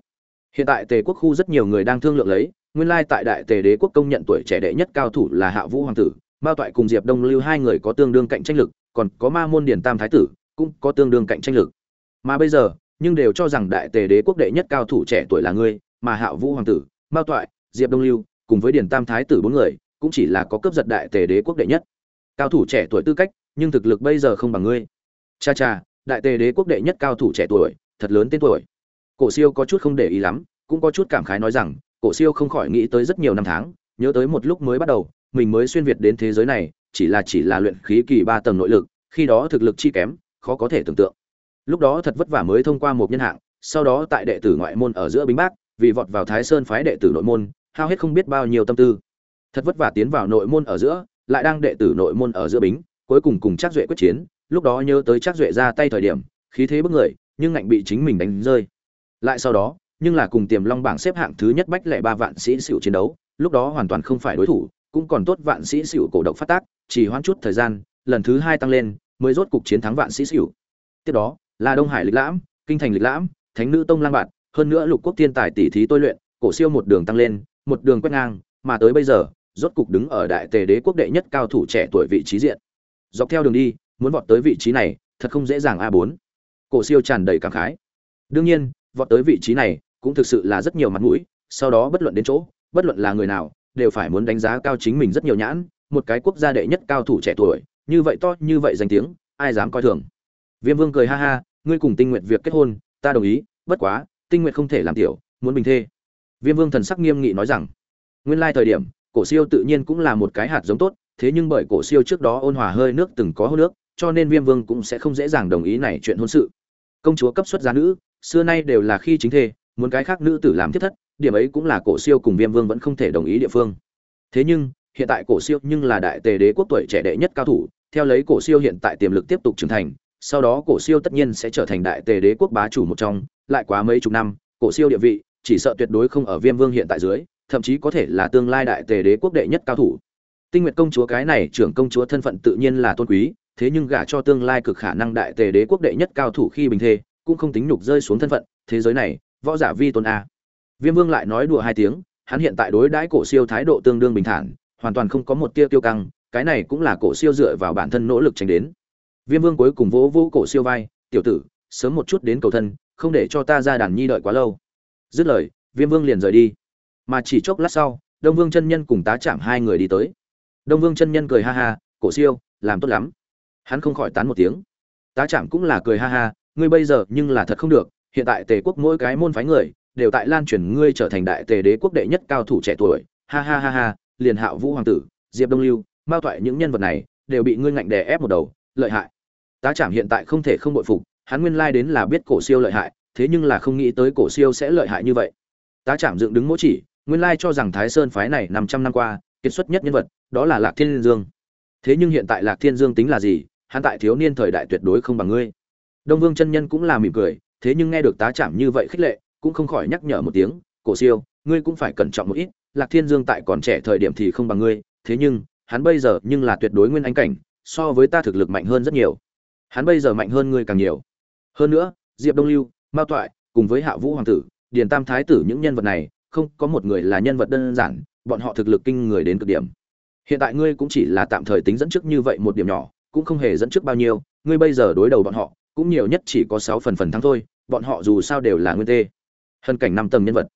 Hiện tại tề quốc khu rất nhiều người đang thương lượng lấy, nguyên lai tại đại tề đế quốc công nhận tuổi trẻ đệ nhất cao thủ là hạ vũ hoàng tử, mao toại cùng diệp đông lưu hai người có tương đương cạnh tranh lực, còn có ma môn điển tam thái tử, cũng có tương đương cạnh tranh lực. Mà bây giờ, nhưng đều cho rằng đại tề đế quốc đệ nhất cao thủ trẻ tuổi là ngươi, mà hạ vũ hoàng tử, mao toại diệp đông lưu, cùng với điển tam thái tử bốn người, cũng chỉ là có cướp giật đại tề đế quốc đệ nhất. Cao thủ trẻ tuổi tư cách, nhưng thực lực bây giờ không bằng ngươi. Cha cha, đại tề đế quốc đệ nhất cao thủ trẻ tuổi, thật lớn tên tuổi. Cổ siêu có chút không để ý lắm, cũng có chút cảm khái nói rằng, cổ siêu không khỏi nghĩ tới rất nhiều năm tháng, nhớ tới một lúc mới bắt đầu, mình mới xuyên việt đến thế giới này, chỉ là chỉ là luyện khí kỳ ba tầng nội lực, khi đó thực lực chi kém, khó có thể tưởng tượng. Lúc đó thật vất vả mới thông qua một nhân hạng, sau đó tại đệ tử ngoại môn ở giữa binh bác, vì vọt vào thái sơn phái đệ tử nội môn hao hết không biết bao nhiêu tâm tư. Thật vất vả tiến vào nội môn ở giữa, lại đang đệ tử nội môn ở giữa bính, cuối cùng cùng chắc duệ quyết chiến, lúc đó nhớ tới chắc duệ ra tay thời điểm, khí thế bức người, nhưng ngạnh bị chính mình đánh rơi. Lại sau đó, nhưng là cùng tiềm long bảng xếp hạng thứ nhất bách lẻ ba vạn sĩ xỉu chiến đấu, lúc đó hoàn toàn không phải đối thủ, cũng còn tốt vạn sĩ xỉu cổ động phát tác, chỉ hoãn chút thời gian, lần thứ hai tăng lên, mới rốt cục chiến thắng vạn sĩ xỉu tiếp đó, là đông hải lịch lãm, kinh thành lịch lãm, thánh nữ tông lang bạt, hơn nữa lục quốc thiên tài tỷ thí tôi luyện, cổ siêu một đường tăng lên một đường quét ngang, mà tới bây giờ, rốt cục đứng ở đại tề đế quốc đệ nhất cao thủ trẻ tuổi vị trí diện. Dọc theo đường đi, muốn vọt tới vị trí này, thật không dễ dàng a 4 cổ siêu tràn đầy cảm khái. Đương nhiên, vọt tới vị trí này, cũng thực sự là rất nhiều mặt mũi, sau đó bất luận đến chỗ, bất luận là người nào, đều phải muốn đánh giá cao chính mình rất nhiều nhãn, một cái quốc gia đệ nhất cao thủ trẻ tuổi, như vậy to, như vậy danh tiếng, ai dám coi thường? Viêm vương cười ha ha, ngươi cùng tinh nguyện việc kết hôn, ta đồng ý, bất quá, tinh nguyện không thể làm tiểu, muốn bình thê viêm vương thần sắc nghiêm nghị nói rằng, nguyên lai thời điểm, cổ siêu tự nhiên cũng là một cái hạt giống tốt, thế nhưng bởi cổ siêu trước đó ôn hòa hơi nước từng có hô nước, cho nên viêm vương cũng sẽ không dễ dàng đồng ý này chuyện hôn sự. Công chúa cấp xuất gia nữ, xưa nay đều là khi chính thê, muốn cái khác nữ tử làm thiết thất, điểm ấy cũng là cổ siêu cùng viêm vương vẫn không thể đồng ý địa phương. Thế nhưng, hiện tại cổ siêu nhưng là đại tề đế quốc tuổi trẻ đệ nhất cao thủ, theo lấy cổ siêu hiện tại tiềm lực tiếp tục trưởng thành, sau đó cổ siêu tất nhiên sẽ trở thành đại tề đế quốc bá chủ một trong, lại quá mấy chục năm, cổ siêu địa vị chỉ sợ tuyệt đối không ở viêm vương hiện tại dưới, thậm chí có thể là tương lai đại tề đế quốc đệ nhất cao thủ. Tinh nguyệt công chúa cái này, trưởng công chúa thân phận tự nhiên là tôn quý, thế nhưng gả cho tương lai cực khả năng đại tề đế quốc đệ nhất cao thủ khi bình thê, cũng không tính nhục rơi xuống thân phận, thế giới này, võ giả vi tôn a. Viêm vương lại nói đùa hai tiếng, hắn hiện tại đối đãi cổ siêu thái độ tương đương bình thản, hoàn toàn không có một tia tiêu căng, cái này cũng là cổ siêu dựa vào bản thân nỗ lực tránh đến. Viêm vương cuối cùng vỗ vỗ cổ siêu vai, tiểu tử, sớm một chút đến cầu thân, không để cho ta ra đàn nhi đợi quá lâu dứt lời, viêm vương liền rời đi. Mà chỉ chốc lát sau, đông vương chân nhân cùng tá chạm hai người đi tới. Đông vương chân nhân cười ha ha, cổ siêu, làm tốt lắm. Hắn không khỏi tán một tiếng. Tá chạm cũng là cười ha ha, ngươi bây giờ nhưng là thật không được, hiện tại tề quốc mỗi cái môn phái người, đều tại lan truyền ngươi trở thành đại tề đế quốc đệ nhất cao thủ trẻ tuổi. Ha ha ha ha, liền hạo vũ hoàng tử, diệp đông lưu mao toại những nhân vật này, đều bị ngươi ngạnh đè ép một đầu, lợi hại. Tá chạm hiện tại không thể không bội phục, hắn nguyên lai đến là biết cổ siêu lợi hại thế nhưng là không nghĩ tới cổ siêu sẽ lợi hại như vậy. Tá trạm dựng đứng mỗi chỉ, nguyên lai cho rằng thái sơn phái này năm trăm năm qua, kiệt xuất nhất nhân vật, đó là lạc thiên dương. Thế nhưng hiện tại lạc thiên dương tính là gì? Hắn tại thiếu niên thời đại tuyệt đối không bằng ngươi. Đông vương chân nhân cũng là mỉm cười, thế nhưng nghe được tá trạm như vậy khích lệ, cũng không khỏi nhắc nhở một tiếng, cổ siêu, ngươi cũng phải cẩn trọng một ít, lạc thiên dương tại còn trẻ thời điểm thì không bằng ngươi, thế nhưng, hắn bây giờ nhưng là tuyệt đối nguyên anh cảnh, so với ta thực lực mạnh hơn rất nhiều. Hắn bây giờ mạnh hơn ngươi càng nhiều. Hơn nữa, diệp đông lưu mao toại, cùng với hạ vũ hoàng tử, điền tam thái tử những nhân vật này, không có một người là nhân vật đơn giản, bọn họ thực lực kinh người đến cực điểm. Hiện tại ngươi cũng chỉ là tạm thời tính dẫn trước như vậy một điểm nhỏ, cũng không hề dẫn trước bao nhiêu, ngươi bây giờ đối đầu bọn họ, cũng nhiều nhất chỉ có sáu phần phần thắng thôi, bọn họ dù sao đều là nguyên tê. Hân cảnh năm tầng nhân vật.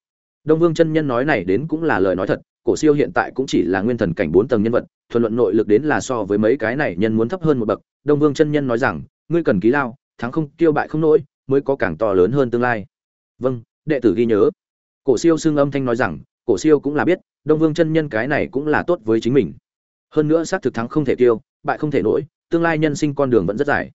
Đông vương chân nhân nói này đến cũng là lời nói thật, cổ siêu hiện tại cũng chỉ là nguyên thần cảnh bốn tầng nhân vật, thuần luận nội lực đến là so với mấy cái này nhân muốn thấp hơn một bậc. Đông vương chân nhân nói rằng, ngươi cần ký lao, thắng không tiêu bại không nổi mới có càng to lớn hơn tương lai. Vâng đệ tử ghi nhớ. Cổ siêu xưng âm thanh nói rằng, cổ siêu cũng là biết, đông vương chân nhân cái này cũng là tốt với chính mình. Hơn nữa xác thực thắng không thể tiêu, bại không thể nổi, tương lai nhân sinh con đường vẫn rất dài.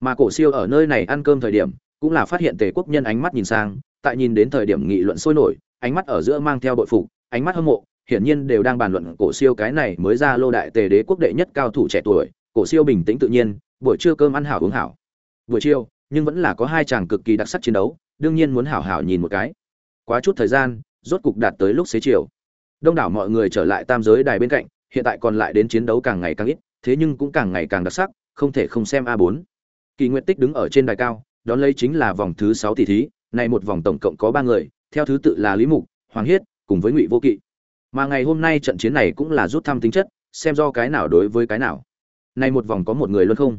Mà cổ siêu ở nơi này ăn cơm thời điểm, cũng là phát hiện tề quốc nhân ánh mắt nhìn sang, tại nhìn đến thời điểm nghị luận sôi nổi, ánh mắt ở giữa mang theo bội phục, ánh mắt hâm mộ, hiển nhiên đều đang bàn luận cổ siêu cái này mới ra lô đại tề đế quốc đệ nhất cao thủ trẻ tuổi, cổ siêu bình tĩnh tự nhiên, buổi trưa cơm ăn hảo uống hảo. Buổi chiều nhưng vẫn là có hai chàng cực kỳ đặc sắc chiến đấu, đương nhiên muốn hảo hảo nhìn một cái. Quá chút thời gian, rốt cục đạt tới lúc xế chiều. Đông đảo mọi người trở lại tam giới đài bên cạnh, hiện tại còn lại đến chiến đấu càng ngày càng ít, thế nhưng cũng càng ngày càng đặc sắc, không thể không xem a 4 kỳ nguyệt tích đứng ở trên đài cao, đón lấy chính là vòng thứ sáu tỷ thí, này một vòng tổng cộng có ba người, theo thứ tự là lý mục, hoàng hiết, cùng với ngụy vô kỵ. Mà ngày hôm nay trận chiến này cũng là rút thăm tính chất, xem do cái nào đối với cái nào. Này một vòng có một người luôn không?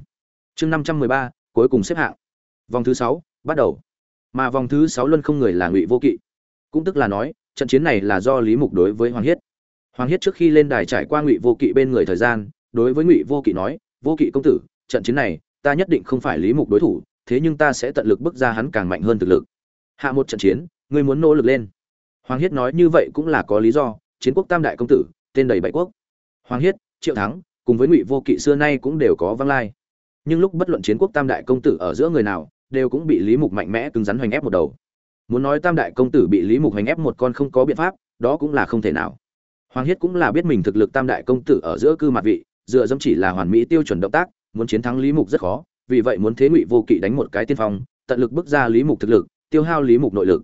Chương năm trăm mười ba, cuối cùng xếp hạng vòng thứ sáu, bắt đầu. Mà vòng thứ sáu luân không người là ngụy vô kỵ. Cũng tức là nói, trận chiến này là do lý mục đối với hoàng hiết. Hoàng hiết trước khi lên đài trải qua ngụy vô kỵ bên người thời gian, đối với ngụy vô kỵ nói, vô kỵ công tử, trận chiến này, ta nhất định không phải lý mục đối thủ, thế nhưng ta sẽ tận lực bước ra hắn càng mạnh hơn thực lực. Hạ một trận chiến, ngươi muốn nỗ lực lên. Hoàng hiết nói như vậy cũng là có lý do, chiến quốc tam đại công tử, tên đầy bảy quốc. Hoàng hiết, triệu thắng, cùng với ngụy vô kỵ xưa nay cũng đều có văng lai. Nhưng lúc bất luận chiến quốc tam đại công tử ở giữa người nào đều cũng bị lý mục mạnh mẽ cứng rắn hoành ép một đầu. Muốn nói tam đại công tử bị lý mục hoành ép một con không có biện pháp, đó cũng là không thể nào. Hoàng hiết cũng là biết mình thực lực tam đại công tử ở giữa cư mặt vị, dựa dẫm chỉ là hoàn mỹ tiêu chuẩn động tác, muốn chiến thắng lý mục rất khó, vì vậy muốn thế ngụy vô kỵ đánh một cái tiên phong, tận lực bước ra lý mục thực lực, tiêu hao lý mục nội lực.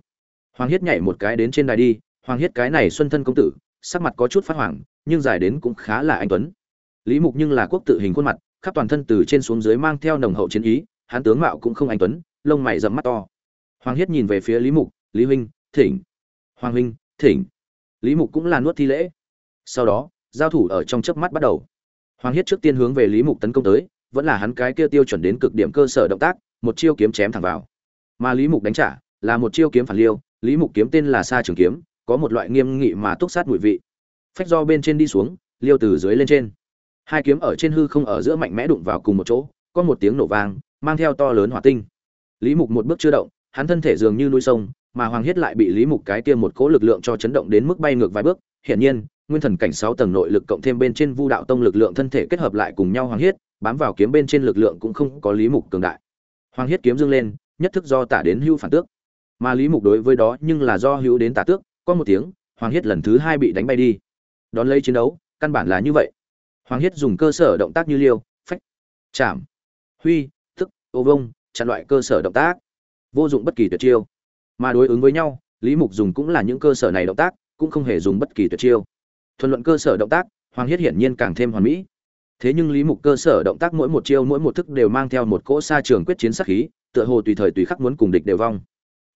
Hoàng hiết nhảy một cái đến trên đài đi, hoàng hiết cái này xuân thân công tử, sắc mặt có chút phát hoàng nhưng dài đến cũng khá là anh tuấn. Lý mục nhưng là quốc tự hình khuôn mặt, khắp toàn thân từ trên xuống dưới mang theo nồng hậu chiến ý hắn tướng mạo cũng không anh tuấn, lông mày rậm mắt to. Hoàng hiết nhìn về phía lý mục, lý huynh, thỉnh. Hoàng huynh, thỉnh. Lý mục cũng là nuốt thi lễ. Sau đó, giao thủ ở trong chớp mắt bắt đầu. Hoàng hiết trước tiên hướng về lý mục tấn công tới, vẫn là hắn cái kia tiêu chuẩn đến cực điểm cơ sở động tác, một chiêu kiếm chém thẳng vào. Mà lý mục đánh trả là một chiêu kiếm phản liêu, lý mục kiếm tên là sa trường kiếm, có một loại nghiêm nghị mà túc sát mùi vị. Phách do bên trên đi xuống, liêu từ dưới lên trên. Hai kiếm ở trên hư không ở giữa mạnh mẽ đụng vào cùng một chỗ, có một tiếng nổ vang mang theo to lớn hỏa tinh. Lý mục một bước chưa động, hắn thân thể dường như núi sông, mà hoàng hiết lại bị lý mục cái kia một cỗ lực lượng cho chấn động đến mức bay ngược vài bước. Hiển nhiên, nguyên thần cảnh sáu tầng nội lực cộng thêm bên trên vu đạo tông lực lượng thân thể kết hợp lại cùng nhau hoàng hiết, bám vào kiếm bên trên lực lượng cũng không có lý mục cường đại. Hoàng hiết kiếm dương lên, nhất thức do tả đến hưu phản tước. Mà lý mục đối với đó nhưng là do hữu đến tả tước, có một tiếng, hoàng hiết lần thứ hai bị đánh bay đi. Đón lấy chiến đấu, căn bản là như vậy. Hoàng hiết dùng cơ sở động tác như liêu, phách, chạm. Huy ô vông, chặn loại cơ sở động tác. Vô dụng bất kỳ tuyệt chiêu. Mà đối ứng với nhau, lý mục dùng cũng là những cơ sở này động tác, cũng không hề dùng bất kỳ tuyệt chiêu. Thuần luận cơ sở động tác, hoàng hiết hiển nhiên càng thêm hoàn mỹ. Thế nhưng lý mục cơ sở động tác mỗi một chiêu, mỗi một thức đều mang theo một cỗ xa trường quyết chiến sắc khí, tựa hồ tùy thời tùy khắc muốn cùng địch đều vong.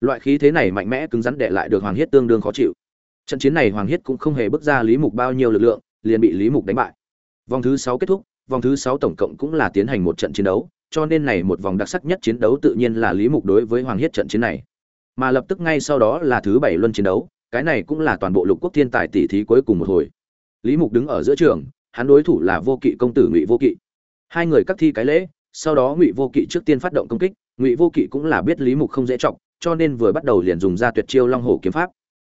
Loại khí thế này mạnh mẽ cứng rắn đệ lại được hoàng hiết tương đương khó chịu. Trận chiến này hoàng hiết cũng không hề bước ra lý mục bao nhiêu lực lượng, liền bị lý mục đánh bại. Vòng thứ sáu kết thúc, vòng thứ sáu tổng cộng cũng là tiến hành một trận chiến đấu cho nên này một vòng đặc sắc nhất chiến đấu tự nhiên là lý mục đối với hoàng hiết trận chiến này. Mà lập tức ngay sau đó là thứ bảy luân chiến đấu, cái này cũng là toàn bộ lục quốc thiên tài tỷ thí cuối cùng một hồi. Lý mục đứng ở giữa trường, hắn đối thủ là vô kỵ công tử ngụy vô kỵ. Hai người cắt thi cái lễ, sau đó ngụy vô kỵ trước tiên phát động công kích, ngụy vô kỵ cũng là biết lý mục không dễ trọng, cho nên vừa bắt đầu liền dùng ra tuyệt chiêu long hổ kiếm pháp.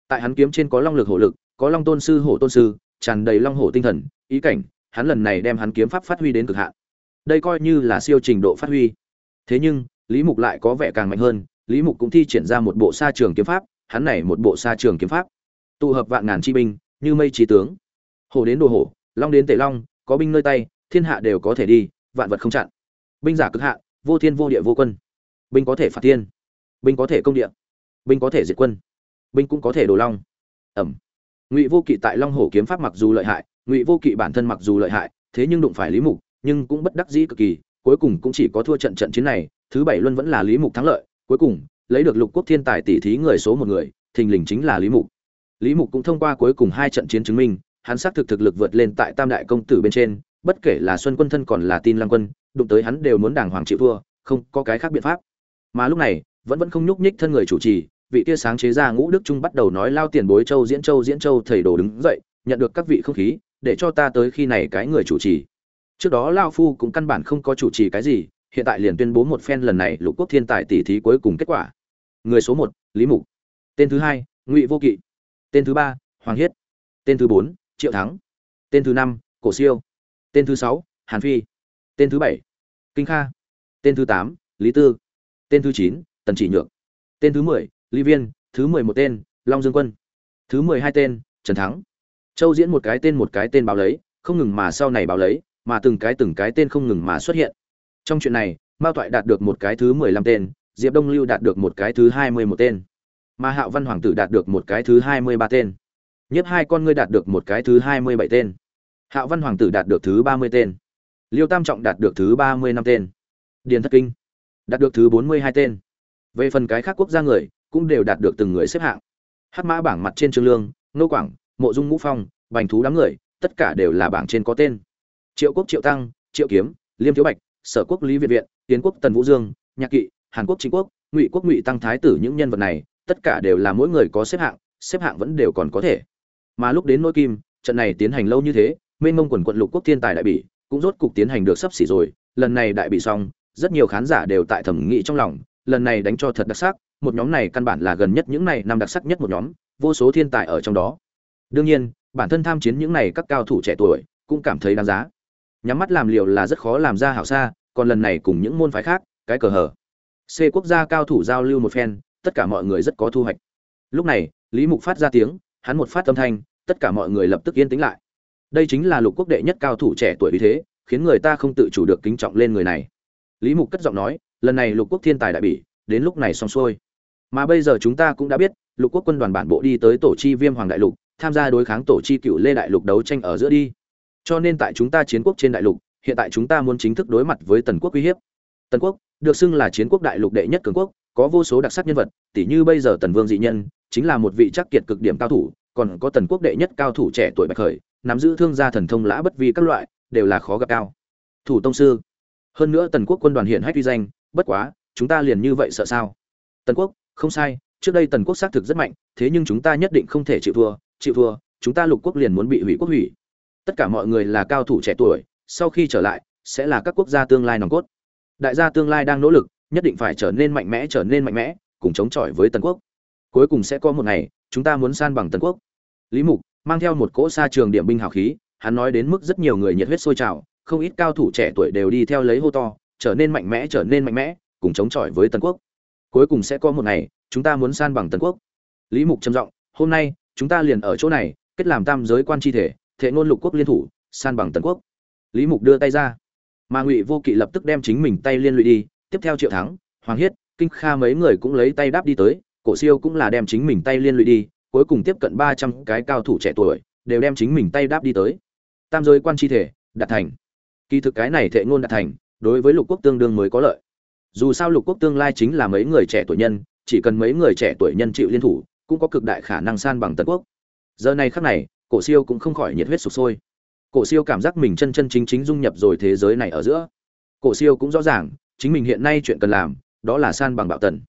Tại hắn kiếm trên có long lực hổ lực, có long tôn sư hổ tôn sư, tràn đầy long hổ tinh thần, ý cảnh, hắn lần này đem hắn kiếm pháp phát huy đến cực hạn đây coi như là siêu trình độ phát huy. Thế nhưng, lý mục lại có vẻ càng mạnh hơn, lý mục cũng thi triển ra một bộ sa trường kiếm pháp, hắn này một bộ sa trường kiếm pháp. Tụ hợp vạn ngàn chi binh, như mây trí tướng. Hổ đến đồ hổ, long đến tể long, có binh nơi tay, thiên hạ đều có thể đi, vạn vật không chặn. Binh giả cực hạ vô thiên vô địa vô quân. Binh có thể phạt thiên. Binh có thể công địa. Binh có thể diệt quân. Binh cũng có thể đồ long. Ẩm. Ngụy vô kỵ tại long hổ kiếm pháp mặc dù lợi hại, ngụy vô kỵ bản thân mặc dù lợi hại, thế nhưng đụng phải lý mục nhưng cũng bất đắc dĩ cực kỳ, cuối cùng cũng chỉ có thua trận trận chiến này, thứ bảy luân vẫn là lý mục thắng lợi, cuối cùng, lấy được lục quốc thiên tài tỷ thí người số một người, thình lình chính là lý mục. Lý mục cũng thông qua cuối cùng hai trận chiến chứng minh, hắn xác thực thực lực vượt lên tại tam đại công tử bên trên, bất kể là xuân quân thân còn là tin lăng quân, đụng tới hắn đều muốn đàng hoàng chịu thua, không có cái khác biện pháp. Mà lúc này, vẫn vẫn không nhúc nhích thân người chủ trì, vị tia sáng chế ra ngũ đức trung bắt đầu nói lao tiền bối châu diễn châu diễn châu thầy đồ đứng dậy, nhận được các vị không khí, để cho ta tới khi này cái người chủ trì trước đó lao phu cũng căn bản không có chủ trì cái gì, hiện tại liền tuyên bố một phen lần này lục quốc thiên tài tỷ thí cuối cùng kết quả. Người số một, lý mục. Tên thứ hai, ngụy vô kỵ. Tên thứ ba, hoàng hiết. Tên thứ bốn, triệu thắng. Tên thứ năm, cổ siêu. Tên thứ sáu, hàn phi. Tên thứ bảy, kinh kha. Tên thứ tám, lý tư. Tên thứ chín, tần chỉ nhược. Tên thứ mười, lý viên. Thứ mười một tên, long dương quân. Thứ mười hai tên, trần thắng. Châu diễn một cái tên một cái tên báo lấy, không ngừng mà sau này báo lấy mà từng cái từng cái tên không ngừng mà xuất hiện. Trong chuyện này, mao toại đạt được một cái thứ mười lăm tên, diệp đông lưu đạt được một cái thứ hai mươi một tên, mà hạo văn hoàng tử đạt được một cái thứ hai mươi ba tên. Nhất hai con ngươi đạt được một cái thứ hai mươi bảy tên. Hạo văn hoàng tử đạt được thứ ba mươi tên. Liêu tam trọng đạt được thứ ba mươi năm tên. Điền thất kinh đạt được thứ bốn mươi hai tên. Về phần cái khác quốc gia người, cũng đều đạt được từng người xếp hạng. Hát mã bảng mặt trên trương lương nô quảng, mộ dung ngũ phong, bành thú đám người, tất cả đều là bảng trên có tên triệu quốc triệu tăng, triệu kiếm, liêm thiếu bạch, sở quốc lý việt viện, tiến quốc tần vũ dương, nhạc kỵ, hàn quốc chính quốc, ngụy quốc ngụy tăng thái tử những nhân vật này, tất cả đều là mỗi người có xếp hạng xếp hạng vẫn đều còn có thể. Mà lúc đến nỗi kim, trận này tiến hành lâu như thế, mênh mông quần quận lục quốc thiên tài đại bỉ cũng rốt cục tiến hành được sắp xỉ rồi. Lần này đại bỉ xong, rất nhiều khán giả đều tại thẩm nghĩ trong lòng, lần này đánh cho thật đặc sắc, một nhóm này căn bản là gần nhất những này năm đặc sắc nhất một nhóm, vô số thiên tài ở trong đó. Đương nhiên, bản thân tham chiến những này các cao thủ trẻ tuổi cũng cảm thấy đáng giá nhắm mắt làm liều là rất khó làm ra hảo xa, còn lần này cùng những môn phái khác, cái cờ hở. C quốc gia cao thủ giao lưu một phen, tất cả mọi người rất có thu hoạch. Lúc này, lý mục phát ra tiếng, hắn một phát âm thanh, tất cả mọi người lập tức yên tĩnh lại. Đây chính là lục quốc đệ nhất cao thủ trẻ tuổi như thế, khiến người ta không tự chủ được kính trọng lên người này. Lý mục cất giọng nói, lần này lục quốc thiên tài đại bỉ, đến lúc này xong xuôi. Mà bây giờ chúng ta cũng đã biết, lục quốc quân đoàn bản bộ đi tới tổ chi viêm hoàng đại lục, tham gia đối kháng tổ chi cựu lê đại lục đấu tranh ở giữa đi cho nên tại chúng ta chiến quốc trên đại lục, hiện tại chúng ta muốn chính thức đối mặt với tần quốc uy hiếp. Tần quốc, được xưng là chiến quốc đại lục đệ nhất cường quốc, có vô số đặc sắc nhân vật tỷ như bây giờ tần vương dị nhân, chính là một vị chắc kiệt cực điểm cao thủ, còn có tần quốc đệ nhất cao thủ trẻ tuổi bạch khởi, nắm giữ thương gia thần thông lã bất vi các loại, đều là khó gặp cao. Thủ tông sư, hơn nữa tần quốc quân đoàn hiện hách uy danh, bất quá, chúng ta liền như vậy sợ sao? Tần quốc, không sai, trước đây tần quốc xác thực rất mạnh, thế nhưng chúng ta nhất định không thể chịu thua chịu thua, chúng ta lục quốc liền muốn bị hủy quốc hủy tất cả mọi người là cao thủ trẻ tuổi, sau khi trở lại, sẽ là các quốc gia tương lai nòng cốt. Đại gia tương lai đang nỗ lực, nhất định phải trở nên mạnh mẽ, trở nên mạnh mẽ, cùng chống chọi với tần quốc. Cuối cùng sẽ có một ngày, chúng ta muốn san bằng tần quốc. Lý mục mang theo một cỗ xa trường điểm binh hào khí, hắn nói đến mức rất nhiều người nhiệt huyết sôi trào, không ít cao thủ trẻ tuổi đều đi theo lấy hô to, trở nên mạnh mẽ, trở nên mạnh mẽ, cùng chống chọi với tần quốc. Cuối cùng sẽ có một ngày, chúng ta muốn san bằng tần quốc. Lý mục trầm giọng, hôm nay, chúng ta liền ở chỗ này, kết làm tam giới quan chi thể thệ ngôn lục quốc liên thủ, san bằng tần quốc. Lý mục đưa tay ra. Mà ngụy vô kỵ lập tức đem chính mình tay liên lụy đi, tiếp theo triệu thắng, hoàng hiết, kinh kha mấy người cũng lấy tay đáp đi tới, cổ siêu cũng là đem chính mình tay liên lụy đi, cuối cùng tiếp cận ba trăm cái cao thủ trẻ tuổi, đều đem chính mình tay đáp đi tới. Tam giới quan chi thể, đạt thành. Kỳ thực cái này thệ ngôn đạt thành, đối với lục quốc tương đương mới có lợi. Dù sao lục quốc tương lai chính là mấy người trẻ tuổi nhân, chỉ cần mấy người trẻ tuổi nhân chịu liên thủ, cũng có cực đại khả năng san bằng tần quốc. Giờ này khắc này cổ siêu cũng không khỏi nhiệt huyết sục sôi. Cổ siêu cảm giác mình chân chân chính chính dung nhập rồi thế giới này ở giữa. Cổ siêu cũng rõ ràng, chính mình hiện nay chuyện cần làm, đó là san bằng bạo tần.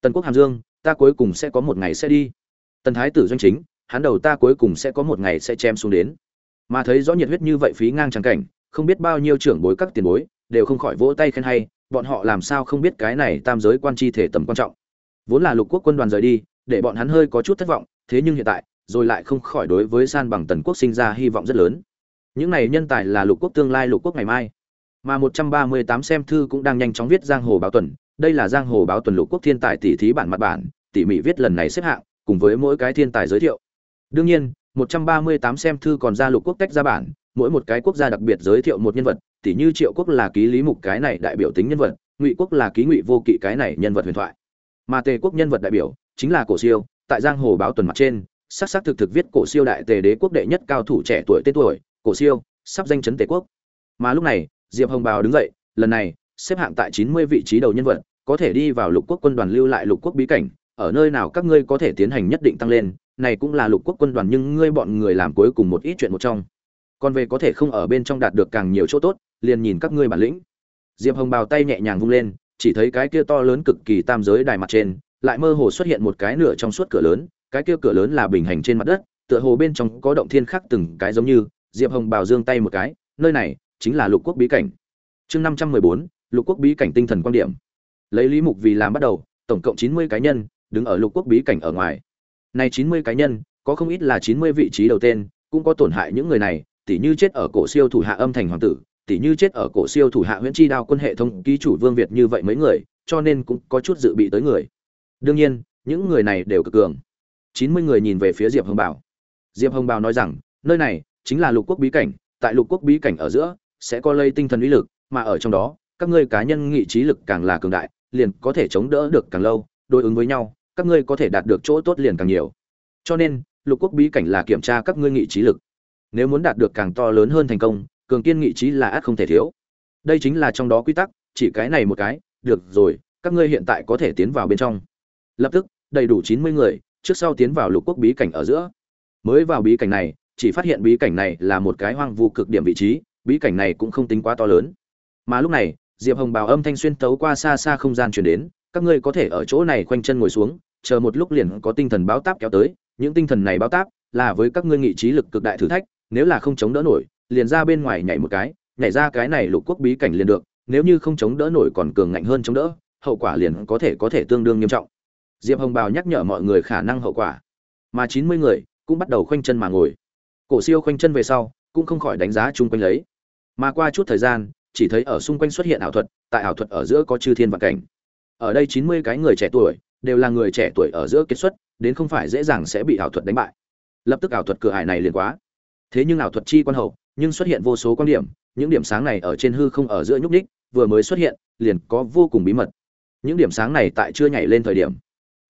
Tần quốc hàm dương, ta cuối cùng sẽ có một ngày sẽ đi. Tần thái tử doanh chính, hắn đầu ta cuối cùng sẽ có một ngày sẽ chém xuống đến. Mà thấy rõ nhiệt huyết như vậy phí ngang trắng cảnh, không biết bao nhiêu trưởng bối các tiền bối, đều không khỏi vỗ tay khen hay, bọn họ làm sao không biết cái này tam giới quan chi thể tầm quan trọng. Vốn là lục quốc quân đoàn rời đi, để bọn hắn hơi có chút thất vọng, thế nhưng hiện tại rồi lại không khỏi đối với san bằng tần quốc sinh ra hy vọng rất lớn. Những này nhân tài là lục quốc tương lai lục quốc ngày mai. Mà 138 xem thư cũng đang nhanh chóng viết giang hồ báo tuần. Đây là giang hồ báo tuần lục quốc thiên tài tỷ thí bản mặt bản, tỉ mỉ viết lần này xếp hạng, cùng với mỗi cái thiên tài giới thiệu. Đương nhiên 138 xem thư còn ra lục quốc tách ra bản, mỗi một cái quốc gia đặc biệt giới thiệu một nhân vật, tỉ như triệu quốc là ký lý mục cái này đại biểu tính nhân vật, ngụy quốc là ký ngụy vô kỵ cái này nhân vật huyền thoại. Mà tề quốc nhân vật đại biểu chính là cổ siêu, tại giang hồ báo tuần mặt trên sắc sắc thực thực viết cổ siêu đại tề đế quốc đệ nhất cao thủ trẻ tuổi tên tuổi, cổ siêu, sắp danh chấn tề quốc. Mà lúc này, diệp hồng bào đứng dậy, lần này, xếp hạng tại chín mươi vị trí đầu nhân vật, có thể đi vào lục quốc quân đoàn lưu lại lục quốc bí cảnh, ở nơi nào các ngươi có thể tiến hành nhất định tăng lên, này cũng là lục quốc quân đoàn nhưng ngươi bọn người làm cuối cùng một ít chuyện một trong. Còn về có thể không ở bên trong đạt được càng nhiều chỗ tốt, liền nhìn các ngươi bản lĩnh. Diệp hồng bào tay nhẹ nhàng vung lên, chỉ thấy cái kia to lớn cực kỳ tam giới đài mặt trên, lại mơ hồ xuất hiện một cái nửa trong suốt cửa lớn cái kia cửa lớn là bình hành trên mặt đất, tựa hồ bên trong có động thiên khác từng cái giống như, diệp hồng bào dương tay một cái, nơi này chính là lục quốc bí cảnh. Chương năm trăm mười bốn, lục quốc bí cảnh tinh thần quan điểm. Lấy lý mục vì làm bắt đầu, tổng cộng chín mươi cá nhân đứng ở lục quốc bí cảnh ở ngoài. Này chín mươi cá nhân, có không ít là chín mươi vị trí đầu tên, cũng có tổn hại những người này, tỉ như chết ở cổ siêu thủ hạ âm thành hoàng tử, tỉ như chết ở cổ siêu thủ hạ huyễn chi đao quân hệ thống ký chủ vương việt như vậy mấy người, cho nên cũng có chút dự bị tới người. Đương nhiên, những người này đều cực cường chín mươi người nhìn về phía diệp hồng bảo. Diệp hồng bảo nói rằng, nơi này chính là lục quốc bí cảnh, tại lục quốc bí cảnh ở giữa sẽ có lây tinh thần uy lực, mà ở trong đó, các ngươi cá nhân nghị trí lực càng là cường đại, liền có thể chống đỡ được càng lâu, đối ứng với nhau, các ngươi có thể đạt được chỗ tốt liền càng nhiều. Cho nên, lục quốc bí cảnh là kiểm tra các ngươi nghị trí lực. Nếu muốn đạt được càng to lớn hơn thành công, cường kiên nghị trí là át không thể thiếu. Đây chính là trong đó quy tắc, chỉ cái này một cái, được rồi, các ngươi hiện tại có thể tiến vào bên trong. Lập tức, đầy đủ chín mươi người trước sau tiến vào lục quốc bí cảnh ở giữa. Mới vào bí cảnh này, chỉ phát hiện bí cảnh này là một cái hoang vu cực điểm vị trí, bí cảnh này cũng không tính quá to lớn. Mà lúc này, diệp hồng bào âm thanh xuyên tấu qua xa xa không gian chuyển đến, các ngươi có thể ở chỗ này khoanh chân ngồi xuống, chờ một lúc liền có tinh thần báo táp kéo tới, những tinh thần này báo táp là với các ngươi nghị trí lực cực đại thử thách, nếu là không chống đỡ nổi, liền ra bên ngoài nhảy một cái, nhảy ra cái này lục quốc bí cảnh liền được, nếu như không chống đỡ nổi còn cường ngạnh hơn chống đỡ, hậu quả liền có thể có thể tương đương nghiêm trọng diệp hồng bào nhắc nhở mọi người khả năng hậu quả. Mà chín mươi người cũng bắt đầu khoanh chân mà ngồi. Cổ siêu khoanh chân về sau, cũng không khỏi đánh giá chung quanh lấy. Mà qua chút thời gian, chỉ thấy ở xung quanh xuất hiện ảo thuật, tại ảo thuật ở giữa có chư thiên vạn cảnh. Ở đây chín mươi cái người trẻ tuổi, đều là người trẻ tuổi ở giữa kết xuất, đến không phải dễ dàng sẽ bị ảo thuật đánh bại. Lập tức ảo thuật cửa hải này liền quá. Thế nhưng ảo thuật chi quan hậu, nhưng xuất hiện vô số quan điểm, những điểm sáng này ở trên hư không ở giữa nhúc ních vừa mới xuất hiện, liền có vô cùng bí mật. Những điểm sáng này tại chưa nhảy lên thời điểm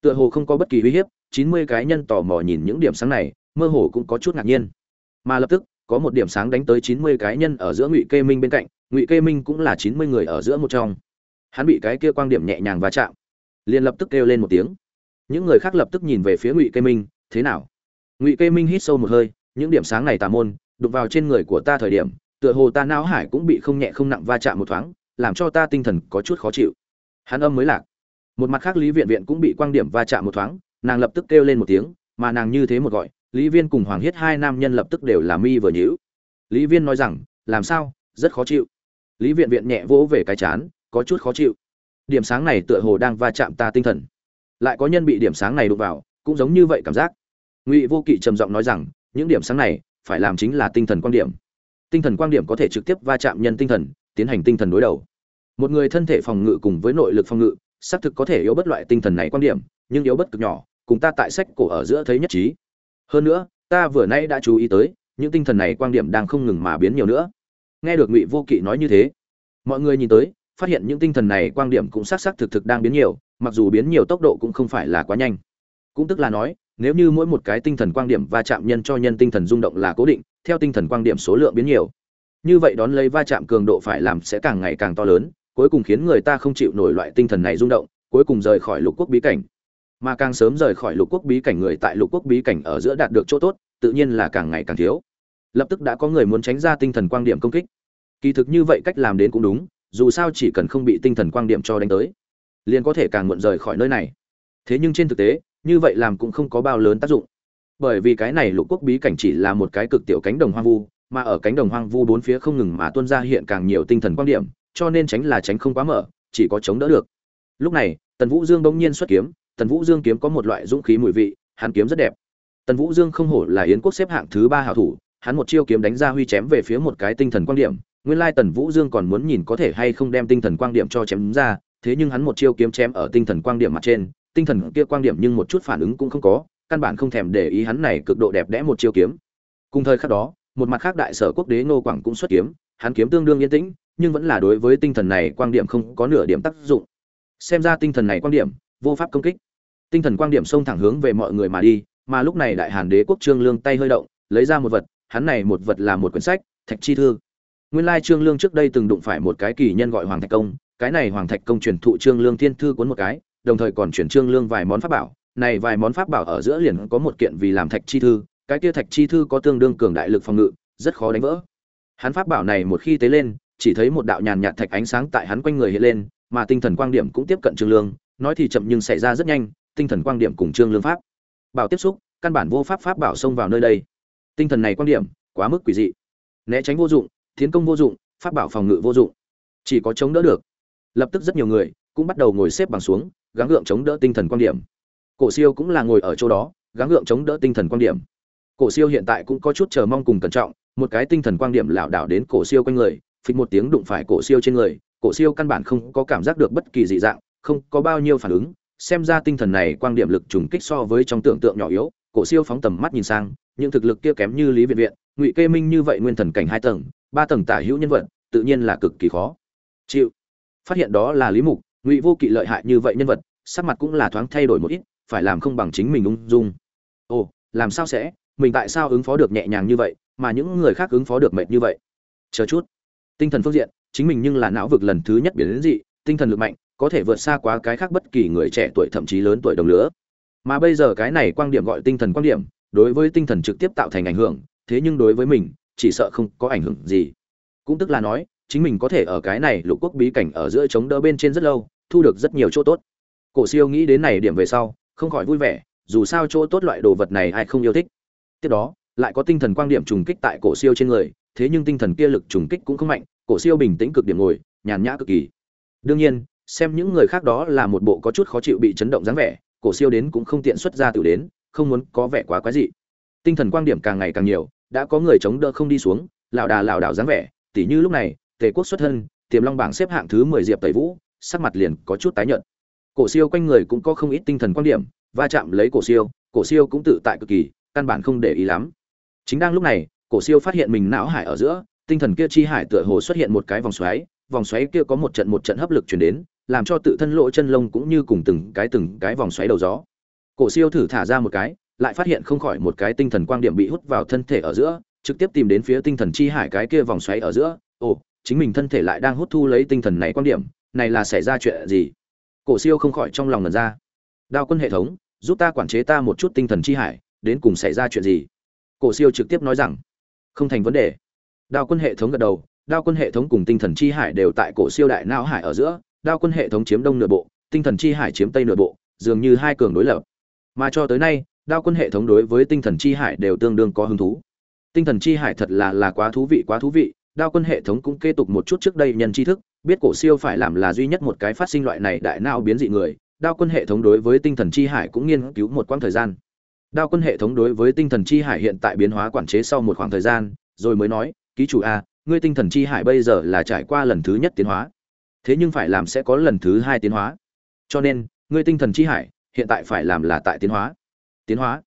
tựa hồ không có bất kỳ uy hiếp, chín mươi cái nhân tò mò nhìn những điểm sáng này, mơ hồ cũng có chút ngạc nhiên. Mà lập tức, có một điểm sáng đánh tới chín mươi cái nhân ở giữa ngụy kê minh bên cạnh, ngụy kê minh cũng là chín mươi người ở giữa một trong. Hắn bị cái kia quang điểm nhẹ nhàng va chạm, liền lập tức kêu lên một tiếng. Những người khác lập tức nhìn về phía ngụy kê minh, thế nào? Ngụy kê minh hít sâu một hơi, những điểm sáng này tà môn đục vào trên người của ta thời điểm, tựa hồ ta não hải cũng bị không nhẹ không nặng va chạm một thoáng, làm cho ta tinh thần có chút khó chịu. Hắn âm mới lạc một mặt khác lý viện viện cũng bị quang điểm va chạm một thoáng, nàng lập tức kêu lên một tiếng, mà nàng như thế một gọi, lý viên cùng hoàng hiết hai nam nhân lập tức đều làm mi vừa nhíu. Lý viên nói rằng, làm sao? Rất khó chịu. Lý viện viện nhẹ vỗ về cái chán, có chút khó chịu. Điểm sáng này tựa hồ đang va chạm ta tinh thần. Lại có nhân bị điểm sáng này đụng vào, cũng giống như vậy cảm giác. Ngụy vô kỵ trầm giọng nói rằng, những điểm sáng này phải làm chính là tinh thần quan điểm. Tinh thần quan điểm có thể trực tiếp va chạm nhân tinh thần, tiến hành tinh thần đối đầu. Một người thân thể phòng ngự cùng với nội lực phòng ngự xác thực có thể yếu bất loại tinh thần này quan điểm, nhưng yếu bất cực nhỏ, cùng ta tại sách cổ ở giữa thấy nhất trí. Hơn nữa, ta vừa nay đã chú ý tới, những tinh thần này quan điểm đang không ngừng mà biến nhiều nữa. Nghe được ngụy vô kỵ nói như thế, mọi người nhìn tới, phát hiện những tinh thần này quan điểm cũng xác xác thực thực đang biến nhiều, mặc dù biến nhiều tốc độ cũng không phải là quá nhanh. Cũng tức là nói, nếu như mỗi một cái tinh thần quan điểm va chạm nhân cho nhân tinh thần rung động là cố định, theo tinh thần quan điểm số lượng biến nhiều. Như vậy đón lấy va chạm cường độ phải làm sẽ càng ngày càng to lớn cuối cùng khiến người ta không chịu nổi loại tinh thần này rung động, cuối cùng rời khỏi lục quốc bí cảnh. Mà càng sớm rời khỏi lục quốc bí cảnh, người tại lục quốc bí cảnh ở giữa đạt được chỗ tốt, tự nhiên là càng ngày càng thiếu. Lập tức đã có người muốn tránh ra tinh thần quang điểm công kích. Kỳ thực như vậy cách làm đến cũng đúng, dù sao chỉ cần không bị tinh thần quang điểm cho đánh tới, liền có thể càng muộn rời khỏi nơi này. Thế nhưng trên thực tế, như vậy làm cũng không có bao lớn tác dụng. Bởi vì cái này lục quốc bí cảnh chỉ là một cái cực tiểu cánh đồng hoang vu, mà ở cánh đồng hoang vu bốn phía không ngừng mà tuôn ra hiện càng nhiều tinh thần quang điểm cho nên tránh là tránh không quá mở, chỉ có chống đỡ được. Lúc này, tần vũ dương bỗng nhiên xuất kiếm, tần vũ dương kiếm có một loại dũng khí mùi vị, hắn kiếm rất đẹp. Tần vũ dương không hổ là yến quốc xếp hạng thứ ba hảo thủ, hắn một chiêu kiếm đánh ra huy chém về phía một cái tinh thần quan điểm, nguyên lai tần vũ dương còn muốn nhìn có thể hay không đem tinh thần quan điểm cho chém ra, thế nhưng hắn một chiêu kiếm chém ở tinh thần quan điểm mặt trên, tinh thần kia quan điểm nhưng một chút phản ứng cũng không có, căn bản không thèm để ý hắn này cực độ đẹp đẽ một chiêu kiếm. Cùng thời khắc đó, một mặt khác đại sở quốc đế ngô quảng cũng xuất kiếm, hắn kiếm tương đương yên tĩnh nhưng vẫn là đối với tinh thần này quan điểm không có nửa điểm tác dụng. Xem ra tinh thần này quan điểm, vô pháp công kích. Tinh thần quan điểm xông thẳng hướng về mọi người mà đi, mà lúc này đại hàn đế quốc trương lương tay hơi động, lấy ra một vật, hắn này một vật là một quyển sách, thạch chi thư. Nguyên lai trương lương trước đây từng đụng phải một cái kỳ nhân gọi hoàng thạch công, cái này hoàng thạch công truyền thụ trương lương thiên thư cuốn một cái, đồng thời còn chuyển trương lương vài món pháp bảo. Này vài món pháp bảo ở giữa liền có một kiện vì làm thạch chi thư, cái kia thạch chi thư có tương đương cường đại lực phòng ngự, rất khó đánh vỡ. Hắn pháp bảo này một khi tế lên chỉ thấy một đạo nhàn nhạt thạch ánh sáng tại hắn quanh người hiện lên, mà tinh thần quang điểm cũng tiếp cận trương lương, nói thì chậm nhưng xảy ra rất nhanh, tinh thần quang điểm cùng trương lương pháp. Bảo tiếp xúc, căn bản vô pháp pháp bảo xông vào nơi đây. Tinh thần này quan điểm, quá mức quỷ dị. Né tránh vô dụng, tiến công vô dụng, pháp bảo phòng ngự vô dụng. Chỉ có chống đỡ được. Lập tức rất nhiều người cũng bắt đầu ngồi xếp bằng xuống, gắng gượng chống đỡ tinh thần quan điểm. Cổ siêu cũng là ngồi ở chỗ đó, gắng gượng chống đỡ tinh thần quan điểm. Cổ siêu hiện tại cũng có chút chờ mong cùng cẩn trọng, một cái tinh thần quang điểm lảo đảo đến cổ siêu quanh người phịch một tiếng đụng phải cổ siêu trên người, cổ siêu căn bản không có cảm giác được bất kỳ dị dạng, không có bao nhiêu phản ứng. Xem ra tinh thần này quang điểm lực trùng kích so với trong tưởng tượng nhỏ yếu, cổ siêu phóng tầm mắt nhìn sang, những thực lực kia kém như lý viện viện, ngụy kê minh như vậy nguyên thần cảnh hai tầng, ba tầng tả hữu nhân vật, tự nhiên là cực kỳ khó. Chịu. Phát hiện đó là lý mục, ngụy vô kỵ lợi hại như vậy nhân vật, sắc mặt cũng là thoáng thay đổi một ít, phải làm không bằng chính mình ung dung. Ồ, làm sao sẽ? Mình tại sao ứng phó được nhẹ nhàng như vậy, mà những người khác ứng phó được mệt như vậy? Chờ chút tinh thần phương diện, chính mình nhưng là não vực lần thứ nhất biến đến dị, tinh thần lực mạnh, có thể vượt xa quá cái khác bất kỳ người trẻ tuổi, thậm chí lớn tuổi đồng lứa. Mà bây giờ cái này quan điểm gọi tinh thần quan điểm, đối với tinh thần trực tiếp tạo thành ảnh hưởng, thế nhưng đối với mình, chỉ sợ không có ảnh hưởng gì. Cũng tức là nói, chính mình có thể ở cái này lục quốc bí cảnh ở giữa chống đỡ bên trên rất lâu, thu được rất nhiều chỗ tốt. Cổ siêu nghĩ đến này điểm về sau, không khỏi vui vẻ, dù sao chỗ tốt loại đồ vật này ai không yêu thích. Tiếp đó, lại có tinh thần quan điểm trùng kích tại cổ siêu trên người thế nhưng tinh thần kia lực trùng kích cũng không mạnh, cổ siêu bình tĩnh cực điểm ngồi, nhàn nhã cực kỳ. Đương nhiên, xem những người khác đó là một bộ có chút khó chịu bị chấn động dáng vẻ, cổ siêu đến cũng không tiện xuất ra tự đến, không muốn có vẻ quá quái dị. Tinh thần quan điểm càng ngày càng nhiều, đã có người chống đỡ không đi xuống, lảo đà lảo đảo dáng vẻ, tỉ như lúc này, tề quốc xuất thân, tiềm long bảng xếp hạng thứ mười diệp tẩy vũ, sắc mặt liền có chút tái nhợt. Cổ siêu quanh người cũng có không ít tinh thần quan điểm, va chạm lấy cổ siêu cổ siêu cũng tự tại cực kỳ, căn bản không để ý lắm. Chính đang lúc này cổ siêu phát hiện mình não hải ở giữa, tinh thần kia chi hải tựa hồ xuất hiện một cái vòng xoáy vòng xoáy kia có một trận một trận hấp lực truyền đến, làm cho tự thân lỗ chân lông cũng như cùng từng cái từng cái vòng xoáy đầu gió. Cổ siêu thử thả ra một cái, lại phát hiện không khỏi một cái tinh thần quang điểm bị hút vào thân thể ở giữa, trực tiếp tìm đến phía tinh thần chi hải cái kia vòng xoáy ở giữa. Ồ, chính mình thân thể lại đang hút thu lấy tinh thần này quan điểm, này là xảy ra chuyện gì? Cổ siêu không khỏi trong lòng ngần ra. Đao quân hệ thống, giúp ta quản chế ta một chút tinh thần chi hải, đến cùng xảy ra chuyện gì? Cổ siêu trực tiếp nói rằng không thành vấn đề. Đao quân hệ thống gật đầu, đao quân hệ thống cùng tinh thần chi hải đều tại cổ siêu đại não hải ở giữa, đao quân hệ thống chiếm đông nửa bộ, tinh thần chi hải chiếm tây nửa bộ, dường như hai cường đối lập. Mà cho tới nay, đao quân hệ thống đối với tinh thần chi hải đều tương đương có hứng thú. Tinh thần chi hải thật là là quá thú vị, quá thú vị, đao quân hệ thống cũng kế tục một chút trước đây nhân tri thức, biết cổ siêu phải làm là duy nhất một cái phát sinh loại này đại não biến dị người, đao quân hệ thống đối với tinh thần chi hải cũng nghiên cứu một quãng thời gian đao quân hệ thống đối với tinh thần chi hải hiện tại biến hóa quản chế sau một khoảng thời gian, rồi mới nói, ký chủ a, ngươi tinh thần chi hải bây giờ là trải qua lần thứ nhất tiến hóa. Thế nhưng phải làm sẽ có lần thứ hai tiến hóa. Cho nên, ngươi tinh thần chi hải hiện tại phải làm là tại tiến hóa. Tiến hóa.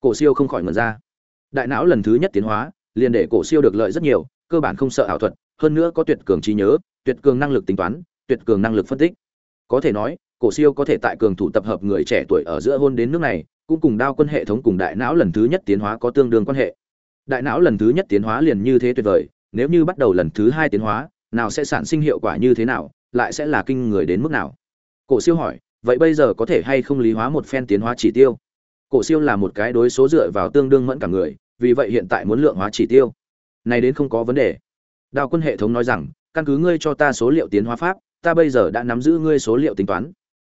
Cổ siêu không khỏi ngẩn ra. Đại não lần thứ nhất tiến hóa, liền để cổ siêu được lợi rất nhiều, cơ bản không sợ ảo thuật, hơn nữa có tuyệt cường trí nhớ, tuyệt cường năng lực tính toán, tuyệt cường năng lực phân tích. Có thể nói, cổ siêu có thể tại cường thủ tập hợp người trẻ tuổi ở giữa hôn đến nước này cũng cùng đao quân hệ thống cùng đại não lần thứ nhất tiến hóa có tương đương quan hệ. Đại não lần thứ nhất tiến hóa liền như thế tuyệt vời, nếu như bắt đầu lần thứ hai tiến hóa, nào sẽ sản sinh hiệu quả như thế nào, lại sẽ là kinh người đến mức nào? Cổ siêu hỏi, vậy bây giờ có thể hay không lý hóa một phen tiến hóa chỉ tiêu? Cổ siêu là một cái đối số dựa vào tương đương mẫn cả người, vì vậy hiện tại muốn lượng hóa chỉ tiêu. Này đến không có vấn đề. Đào quân hệ thống nói rằng, căn cứ ngươi cho ta số liệu tiến hóa pháp, ta bây giờ đã nắm giữ ngươi số liệu tính toán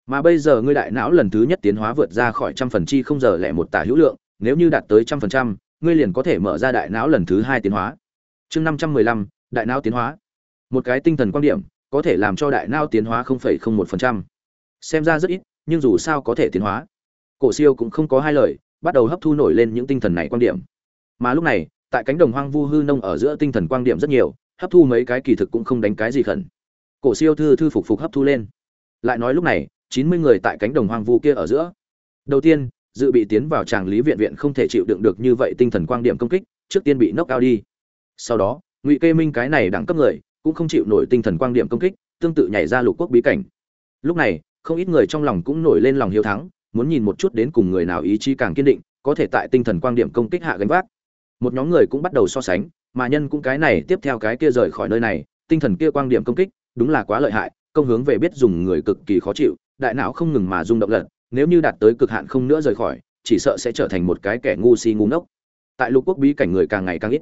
mà bây giờ ngươi đại não lần thứ nhất tiến hóa vượt ra khỏi trăm phần chi không giờ lẻ một tả hữu lượng, nếu như đạt tới trăm phần trăm, ngươi liền có thể mở ra đại não lần thứ hai tiến hóa. Chương năm trăm mười lăm, đại não tiến hóa. Một cái tinh thần quan điểm, có thể làm cho đại não tiến hóa không phẩy không một phần trăm. Xem ra rất ít, nhưng dù sao có thể tiến hóa. Cổ siêu cũng không có hai lời, bắt đầu hấp thu nổi lên những tinh thần này quan điểm. Mà lúc này, tại cánh đồng hoang vu hư nông ở giữa tinh thần quan điểm rất nhiều, hấp thu mấy cái kỳ thực cũng không đánh cái gì khẩn. Cổ siêu thư thư phục phục hấp thu lên. Lại nói lúc này chín mươi người tại cánh đồng hoang vu kia ở giữa. Đầu tiên, dự bị tiến vào tràng lý viện viện không thể chịu đựng được như vậy tinh thần quan điểm công kích, trước tiên bị knock cao đi. Sau đó, ngụy kê minh cái này đẳng cấp người, cũng không chịu nổi tinh thần quan điểm công kích, tương tự nhảy ra lục quốc bí cảnh. Lúc này, không ít người trong lòng cũng nổi lên lòng hiếu thắng, muốn nhìn một chút đến cùng người nào ý chí càng kiên định, có thể tại tinh thần quan điểm công kích hạ gánh vác. Một nhóm người cũng bắt đầu so sánh, mà nhân cũng cái này tiếp theo cái kia rời khỏi nơi này, tinh thần kia quan điểm công kích, đúng là quá lợi hại, công hướng về biết dùng người cực kỳ khó chịu đại não không ngừng mà rung động lật, nếu như đạt tới cực hạn không nữa rời khỏi, chỉ sợ sẽ trở thành một cái kẻ ngu si ngu ngốc. Tại lục quốc bí cảnh người càng ngày càng ít.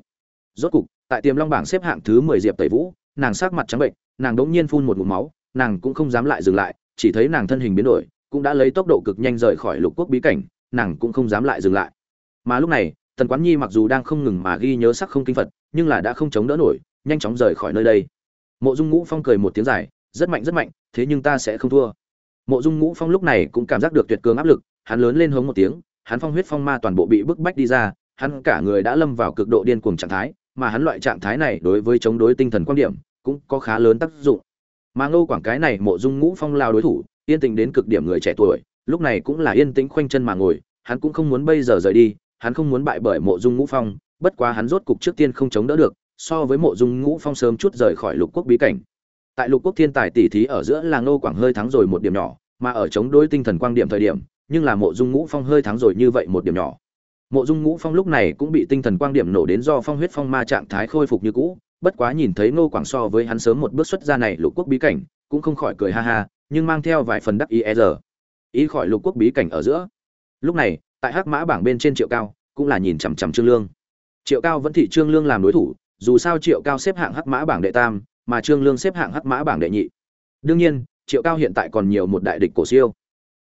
Rốt cục, tại tiềm long bảng xếp hạng thứ mười diệp tẩy vũ, nàng sắc mặt trắng bệnh nàng đống nhiên phun một ngụm máu, nàng cũng không dám lại dừng lại, chỉ thấy nàng thân hình biến đổi, cũng đã lấy tốc độ cực nhanh rời khỏi lục quốc bí cảnh, nàng cũng không dám lại dừng lại. Mà lúc này, tần quán nhi mặc dù đang không ngừng mà ghi nhớ sắc không kinh phật, nhưng là đã không chống đỡ nổi, nhanh chóng rời khỏi nơi đây. Mộ dung ngũ phong cười một tiếng dài, rất mạnh rất mạnh, thế nhưng ta sẽ không thua mộ dung ngũ phong lúc này cũng cảm giác được tuyệt cường áp lực, hắn lớn lên hống một tiếng, hắn phong huyết phong ma toàn bộ bị bức bách đi ra, hắn cả người đã lâm vào cực độ điên cuồng trạng thái, mà hắn loại trạng thái này đối với chống đối tinh thần quan điểm cũng có khá lớn tác dụng. Mà ngô quảng cái này mộ dung ngũ phong lao đối thủ, yên tĩnh đến cực điểm người trẻ tuổi, lúc này cũng là yên tĩnh khoanh chân mà ngồi, hắn cũng không muốn bây giờ rời đi, hắn không muốn bại bởi mộ dung ngũ phong, bất quá hắn rốt cục trước tiên không chống đỡ được, so với mộ dung ngũ phong sớm chút rời khỏi lục quốc bí cảnh tại lục quốc thiên tài tỷ thí ở giữa là ngô quảng hơi thắng rồi một điểm nhỏ, mà ở chống đối tinh thần quan điểm thời điểm, nhưng là mộ dung ngũ phong hơi thắng rồi như vậy một điểm nhỏ. Mộ dung ngũ phong lúc này cũng bị tinh thần quan điểm nổ đến do phong huyết phong ma trạng thái khôi phục như cũ, bất quá nhìn thấy ngô quảng so với hắn sớm một bước xuất ra này lục quốc bí cảnh, cũng không khỏi cười ha ha, nhưng mang theo vài phần đắc ý e giờ ý khỏi lục quốc bí cảnh ở giữa. Lúc này, tại hắc mã bảng bên trên triệu cao, cũng là nhìn chằm chằm trương lương. Triệu cao vẫn thị trương lương làm đối thủ, dù sao triệu cao xếp hạng hắc mã bảng đệ tam mà trương lương xếp hạng hắc mã bảng đệ nhị. Đương nhiên, triệu cao hiện tại còn nhiều một đại địch cổ siêu.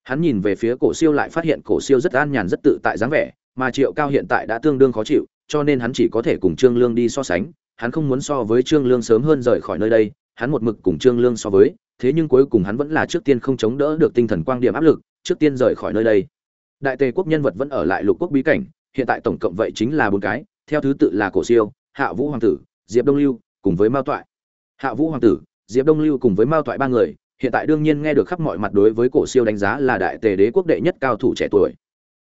Hắn nhìn về phía cổ siêu lại phát hiện cổ siêu rất an nhàn rất tự tại dáng vẻ, mà triệu cao hiện tại đã tương đương khó chịu, cho nên hắn chỉ có thể cùng trương lương đi so sánh. Hắn không muốn so với trương lương sớm hơn rời khỏi nơi đây, hắn một mực cùng trương lương so với, thế nhưng cuối cùng hắn vẫn là trước tiên không chống đỡ được tinh thần quang điểm áp lực, trước tiên rời khỏi nơi đây. Đại tề quốc nhân vật vẫn ở lại lục quốc bí cảnh, hiện tại tổng cộng vậy chính là bốn cái, theo thứ tự là cổ siêu, hạ vũ hoàng tử, diệp đông lưu, cùng với mao toại hạ vũ hoàng tử, diệp đông lưu cùng với mao toại ba người, hiện tại đương nhiên nghe được khắp mọi mặt đối với cổ siêu đánh giá là đại tề đế quốc đệ nhất cao thủ trẻ tuổi.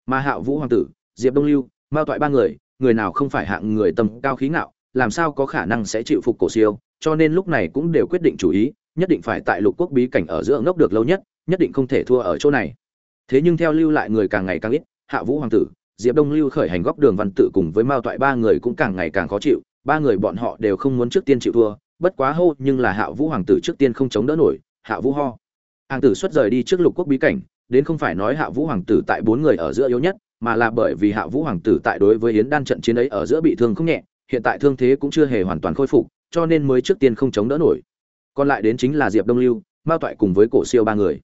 Mà hạ vũ hoàng tử, diệp đông lưu, mao toại ba người người nào không phải hạng người tầm cao khí ngạo, làm sao có khả năng sẽ chịu phục cổ siêu, cho nên lúc này cũng đều quyết định chủ ý, nhất định phải tại lục quốc bí cảnh ở giữa ngốc được lâu nhất nhất định không thể thua ở chỗ này. Thế nhưng theo lưu lại người càng ngày càng ít, hạ vũ hoàng tử, diệp đông lưu khởi hành góc đường văn tự cùng với mao toại ba người cũng càng ngày càng khó chịu, ba người bọn họ đều không muốn trước tiên chịu thua bất quá hô, nhưng là hạ vũ hoàng tử trước tiên không chống đỡ nổi, hạ vũ ho. Hoàng tử xuất rời đi trước lục quốc bí cảnh, đến không phải nói hạ vũ hoàng tử tại bốn người ở giữa yếu nhất, mà là bởi vì hạ vũ hoàng tử tại đối với yến đan trận chiến ấy ở giữa bị thương không nhẹ, hiện tại thương thế cũng chưa hề hoàn toàn khôi phục, cho nên mới trước tiên không chống đỡ nổi. Còn lại đến chính là diệp đông lưu, mao toại cùng với cổ siêu ba người.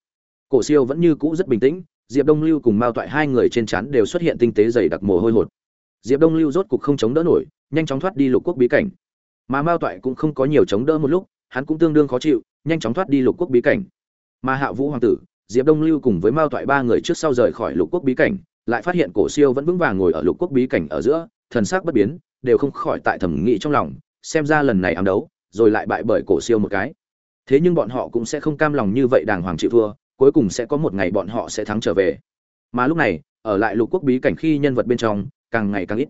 Cổ siêu vẫn như cũ rất bình tĩnh, diệp đông lưu cùng mao toại hai người trên chắn đều xuất hiện tinh tế dày đặc mồ hôi hột. Diệp đông lưu rốt cục không chống đỡ nổi, nhanh chóng thoát đi lục quốc bí cảnh mà mao toại cũng không có nhiều chống đỡ một lúc, hắn cũng tương đương khó chịu, nhanh chóng thoát đi lục quốc bí cảnh. Mà hạ vũ hoàng tử, diệp đông lưu cùng với mao toại ba người trước sau rời khỏi lục quốc bí cảnh, lại phát hiện cổ siêu vẫn vững vàng ngồi ở lục quốc bí cảnh ở giữa, thần sắc bất biến, đều không khỏi tại thẩm nghĩ trong lòng, xem ra lần này ám đấu, rồi lại bại bởi cổ siêu một cái. Thế nhưng bọn họ cũng sẽ không cam lòng như vậy đàng hoàng chịu thua, cuối cùng sẽ có một ngày bọn họ sẽ thắng trở về. Mà lúc này, ở lại lục quốc bí cảnh khi nhân vật bên trong, càng ngày càng ít.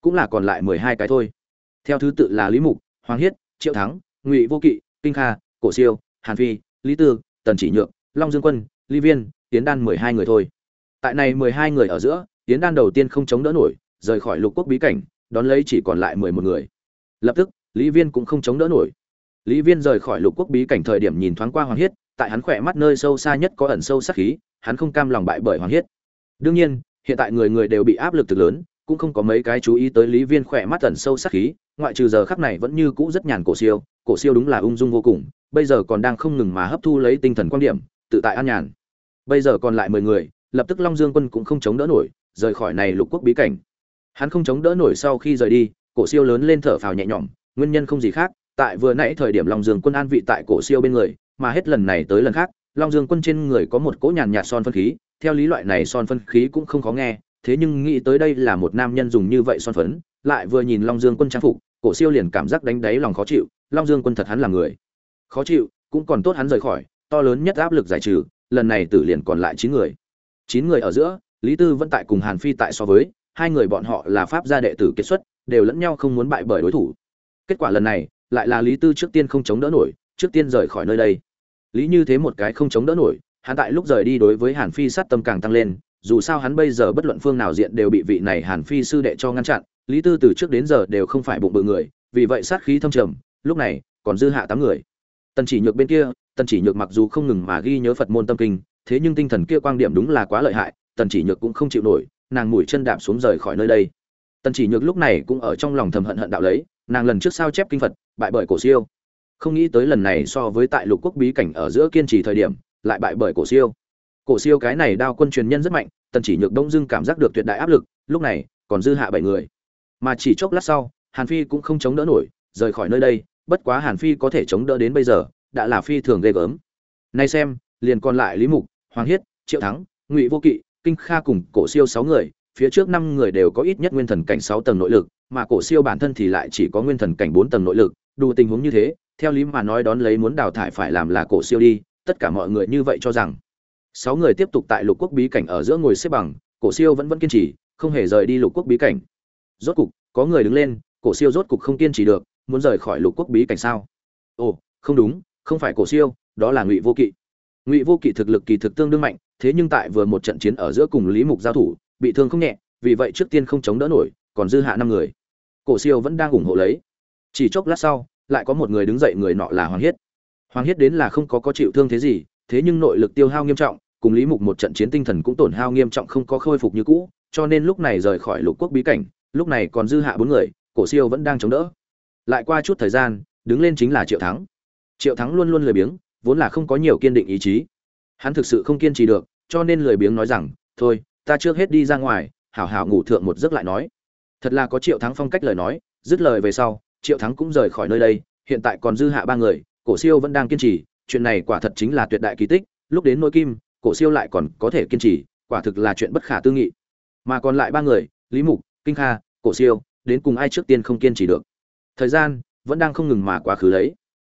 Cũng là còn lại mười hai cái thôi theo thứ tự là lý mục, hoàng hiết, triệu thắng, ngụy vô kỵ, kinh kha, cổ siêu, hàn phi, lý tư, tần chỉ nhượng long dương quân ly viên, tiến đan mười hai người thôi. Tại này mười hai người ở giữa, tiến đan đầu tiên không chống đỡ nổi, rời khỏi lục quốc bí cảnh, đón lấy chỉ còn lại mười một người. Lập tức, lý viên cũng không chống đỡ nổi. Lý viên rời khỏi lục quốc bí cảnh thời điểm nhìn thoáng qua hoàng hiết, tại hắn khỏe mắt nơi sâu xa nhất có ẩn sâu sắc khí, hắn không cam lòng bại bởi hoàng hiết. Đương nhiên, hiện tại người người đều bị áp lực từ lớn, cũng không có mấy cái chú ý tới lý viên khỏe mắt ẩn sâu sắc khí ngoại trừ giờ khắc này vẫn như cũ rất nhàn cổ siêu cổ siêu đúng là ung dung vô cùng, bây giờ còn đang không ngừng mà hấp thu lấy tinh thần quan điểm, tự tại an nhàn. Bây giờ còn lại mười người, lập tức long dương quân cũng không chống đỡ nổi, rời khỏi này lục quốc bí cảnh. Hắn không chống đỡ nổi sau khi rời đi, cổ siêu lớn lên thở phào nhẹ nhõm, nguyên nhân không gì khác, tại vừa nãy thời điểm long dương quân an vị tại cổ siêu bên người, mà hết lần này tới lần khác, long dương quân trên người có một cỗ nhàn nhạt son phân khí, theo lý loại này son phân khí cũng không khó nghe, thế nhưng nghĩ tới đây là một nam nhân dùng như vậy son phấn, lại vừa nhìn long dương quân trang phục cổ siêu liền cảm giác đánh đáy lòng khó chịu, long dương quân thật hắn là người. Khó chịu, cũng còn tốt hắn rời khỏi, to lớn nhất áp lực giải trừ, lần này tử liền còn lại chín người. Chín người ở giữa, lý tư vẫn tại cùng hàn phi tại so với, hai người bọn họ là pháp gia đệ tử kết xuất, đều lẫn nhau không muốn bại bởi đối thủ. Kết quả lần này, lại là lý tư trước tiên không chống đỡ nổi, trước tiên rời khỏi nơi đây. Lý như thế một cái không chống đỡ nổi, hắn tại lúc rời đi đối với hàn phi sát tâm càng tăng lên, dù sao hắn bây giờ bất luận phương nào diện đều bị vị này hàn phi sư đệ cho ngăn chặn lý tư từ trước đến giờ đều không phải bụng bự người, vì vậy sát khí thâm trầm, lúc này còn dư hạ tám người. Tần chỉ nhược bên kia, tần chỉ nhược mặc dù không ngừng mà ghi nhớ phật môn tâm kinh, thế nhưng tinh thần kia quang điểm đúng là quá lợi hại, tần chỉ nhược cũng không chịu nổi, nàng mũi chân đạp xuống rời khỏi nơi đây. Tần chỉ nhược lúc này cũng ở trong lòng thầm hận hận đạo lấy, nàng lần trước sao chép kinh phật, bại bởi cổ siêu. Không nghĩ tới lần này so với tại lục quốc bí cảnh ở giữa kiên trì thời điểm, lại bại bởi cổ siêu. Cổ siêu cái này đao quân truyền nhân rất mạnh, tần chỉ nhược đông dưng cảm giác được tuyệt đại áp lực, lúc này còn dư hạ bảy người mà chỉ chốc lát sau, hàn phi cũng không chống đỡ nổi, rời khỏi nơi đây, bất quá hàn phi có thể chống đỡ đến bây giờ, đã là phi thường ghê gớm. Nay xem, liền còn lại lý mục, hoàng hiết, triệu thắng, ngụy vô kỵ, kinh kha cùng cổ siêu sáu người, phía trước năm người đều có ít nhất nguyên thần cảnh sáu tầng nội lực, mà cổ siêu bản thân thì lại chỉ có nguyên thần cảnh bốn tầng nội lực, đủ tình huống như thế, theo lý mà nói đón lấy muốn đào thải phải làm là cổ siêu đi, tất cả mọi người như vậy cho rằng. Sáu người tiếp tục tại lục quốc bí cảnh ở giữa ngồi xếp bằng, cổ siêu vẫn vẫn kiên trì, không hề rời đi lục quốc bí cảnh rốt cục, có người đứng lên, cổ siêu rốt cục không kiên trì được, muốn rời khỏi lục quốc bí cảnh sao? Ồ, không đúng, không phải cổ siêu, đó là ngụy vô kỵ. Ngụy vô kỵ thực lực kỳ thực tương đương mạnh, thế nhưng tại vừa một trận chiến ở giữa cùng lý mục giao thủ, bị thương không nhẹ, vì vậy trước tiên không chống đỡ nổi, còn dư hạ năm người. Cổ siêu vẫn đang ủng hộ lấy. Chỉ chốc lát sau, lại có một người đứng dậy người nọ là hoàng hiết. Hoàng hiết đến là không có có chịu thương thế gì, thế nhưng nội lực tiêu hao nghiêm trọng, cùng lý mục một trận chiến tinh thần cũng tổn hao nghiêm trọng không có khôi phục như cũ, cho nên lúc này rời khỏi lục quốc bí cảnh lúc này còn dư hạ bốn người, cổ siêu vẫn đang chống đỡ. Lại qua chút thời gian, đứng lên chính là triệu thắng. Triệu thắng luôn luôn lười biếng, vốn là không có nhiều kiên định ý chí. Hắn thực sự không kiên trì được, cho nên lười biếng nói rằng, thôi, ta trước hết đi ra ngoài, hảo hảo ngủ thượng một giấc lại nói. Thật là có triệu thắng phong cách lời nói, dứt lời về sau, triệu thắng cũng rời khỏi nơi đây, hiện tại còn dư hạ ba người, cổ siêu vẫn đang kiên trì, chuyện này quả thật chính là tuyệt đại kỳ tích, lúc đến nỗi kim, cổ siêu lại còn có thể kiên trì, quả thực là chuyện bất khả tư nghị. Mà còn lại ba người, lý mục kinh kha, cổ siêu, đến cùng ai trước tiên không kiên trì được? Thời gian vẫn đang không ngừng mà quá khứ lấy.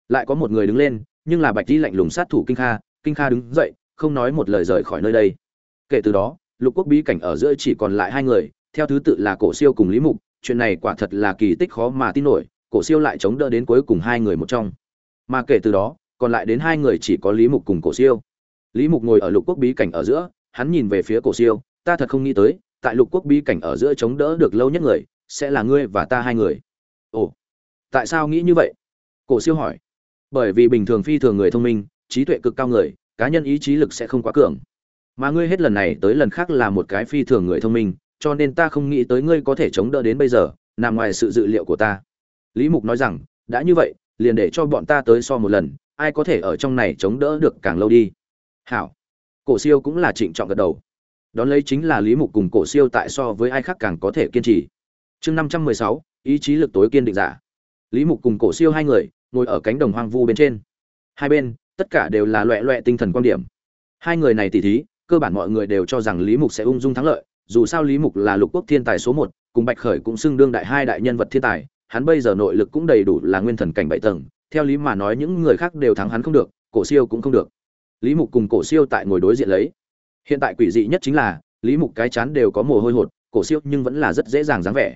Lại có một người đứng lên, nhưng là bạch di lạnh lùng sát thủ kinh kha kinh kha đứng dậy, không nói một lời rời khỏi nơi đây. Kể từ đó, lục quốc bí cảnh ở giữa chỉ còn lại hai người, theo thứ tự là cổ siêu cùng lý mục, chuyện này quả thật là kỳ tích khó mà tin nổi, cổ siêu lại chống đỡ đến cuối cùng hai người một trong. Mà kể từ đó, còn lại đến hai người chỉ có lý mục cùng cổ siêu. Lý mục ngồi ở lục quốc bí cảnh ở giữa, hắn nhìn về phía cổ siêu, ta thật không nghĩ tới tại lục quốc bí cảnh ở giữa chống đỡ được lâu nhất người, sẽ là ngươi và ta hai người. Ồ, tại sao nghĩ như vậy? Cổ siêu hỏi. Bởi vì bình thường phi thường người thông minh, trí tuệ cực cao người, cá nhân ý chí lực sẽ không quá cường. Mà ngươi hết lần này tới lần khác là một cái phi thường người thông minh, cho nên ta không nghĩ tới ngươi có thể chống đỡ đến bây giờ, nằm ngoài sự dự liệu của ta. Lý mục nói rằng, đã như vậy, liền để cho bọn ta tới so một lần, ai có thể ở trong này chống đỡ được càng lâu đi. Hảo. Cổ siêu cũng là trịnh trọng gật đầu đón lấy chính là lý mục cùng cổ siêu tại so với ai khác càng có thể kiên trì. Chương năm trăm mười sáu, ý chí lực tối kiên định giả. Lý mục cùng cổ siêu hai người, ngồi ở cánh đồng hoang vu bên trên. Hai bên, tất cả đều là loẹ loẹ tinh thần quan điểm. Hai người này tỉ thí, cơ bản mọi người đều cho rằng lý mục sẽ ung dung thắng lợi, dù sao lý mục là lục quốc thiên tài số một, cùng bạch khởi cũng xưng đương đại hai đại nhân vật thiên tài, hắn bây giờ nội lực cũng đầy đủ là nguyên thần cảnh bảy tầng, theo lý mà nói những người khác đều thắng hắn không được, cổ siêu cũng không được. Lý mục cùng cổ siêu tại ngồi đối diện lấy hiện tại quỷ dị nhất chính là, lý mục cái chán đều có mồ hôi hột, cổ siêu nhưng vẫn là rất dễ dàng dáng vẻ.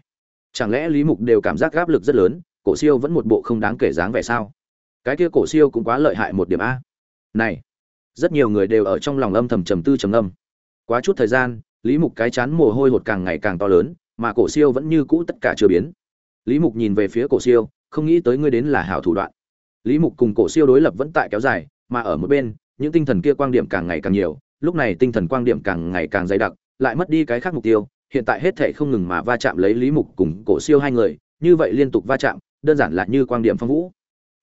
Chẳng lẽ lý mục đều cảm giác áp lực rất lớn, cổ siêu vẫn một bộ không đáng kể dáng vẻ sao? Cái kia cổ siêu cũng quá lợi hại một điểm a. Này, rất nhiều người đều ở trong lòng âm thầm trầm tư trầm âm quá chút thời gian, lý mục cái chán mồ hôi hột càng ngày càng to lớn, mà cổ siêu vẫn như cũ tất cả chưa biến. Lý mục nhìn về phía cổ siêu, không nghĩ tới ngươi đến là hảo thủ đoạn. Lý mục cùng cổ siêu đối lập vẫn tại kéo dài, mà ở một bên, những tinh thần kia quang điểm càng ngày càng nhiều lúc này tinh thần quang điểm càng ngày càng dày đặc, lại mất đi cái khác mục tiêu, hiện tại hết thảy không ngừng mà va chạm lấy lý mục cùng cổ siêu hai người, như vậy liên tục va chạm, đơn giản là như quang điểm phong vũ.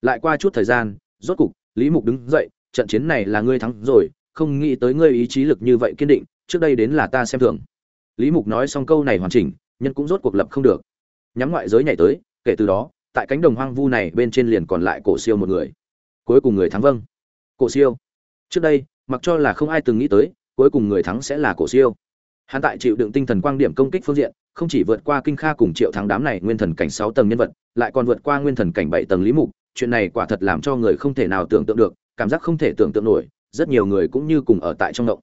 Lại qua chút thời gian, rốt cục, lý mục đứng dậy, trận chiến này là ngươi thắng rồi, không nghĩ tới ngươi ý chí lực như vậy kiên định, trước đây đến là ta xem thường. Lý mục nói xong câu này hoàn chỉnh, nhân cũng rốt cuộc lập không được. Nhắm ngoại giới nhảy tới, kể từ đó, tại cánh đồng hoang vu này bên trên liền còn lại cổ siêu một người. Cuối cùng người thắng vâng. Cổ siêu, trước đây mặc cho là không ai từng nghĩ tới, cuối cùng người thắng sẽ là cổ siêu. Hắn tại chịu đựng tinh thần quang điểm công kích phương diện, không chỉ vượt qua kinh kha cùng triệu thắng đám này nguyên thần cảnh sáu tầng nhân vật, lại còn vượt qua nguyên thần cảnh bảy tầng lý mục. Chuyện này quả thật làm cho người không thể nào tưởng tượng được, cảm giác không thể tưởng tượng nổi, rất nhiều người cũng như cùng ở tại trong động.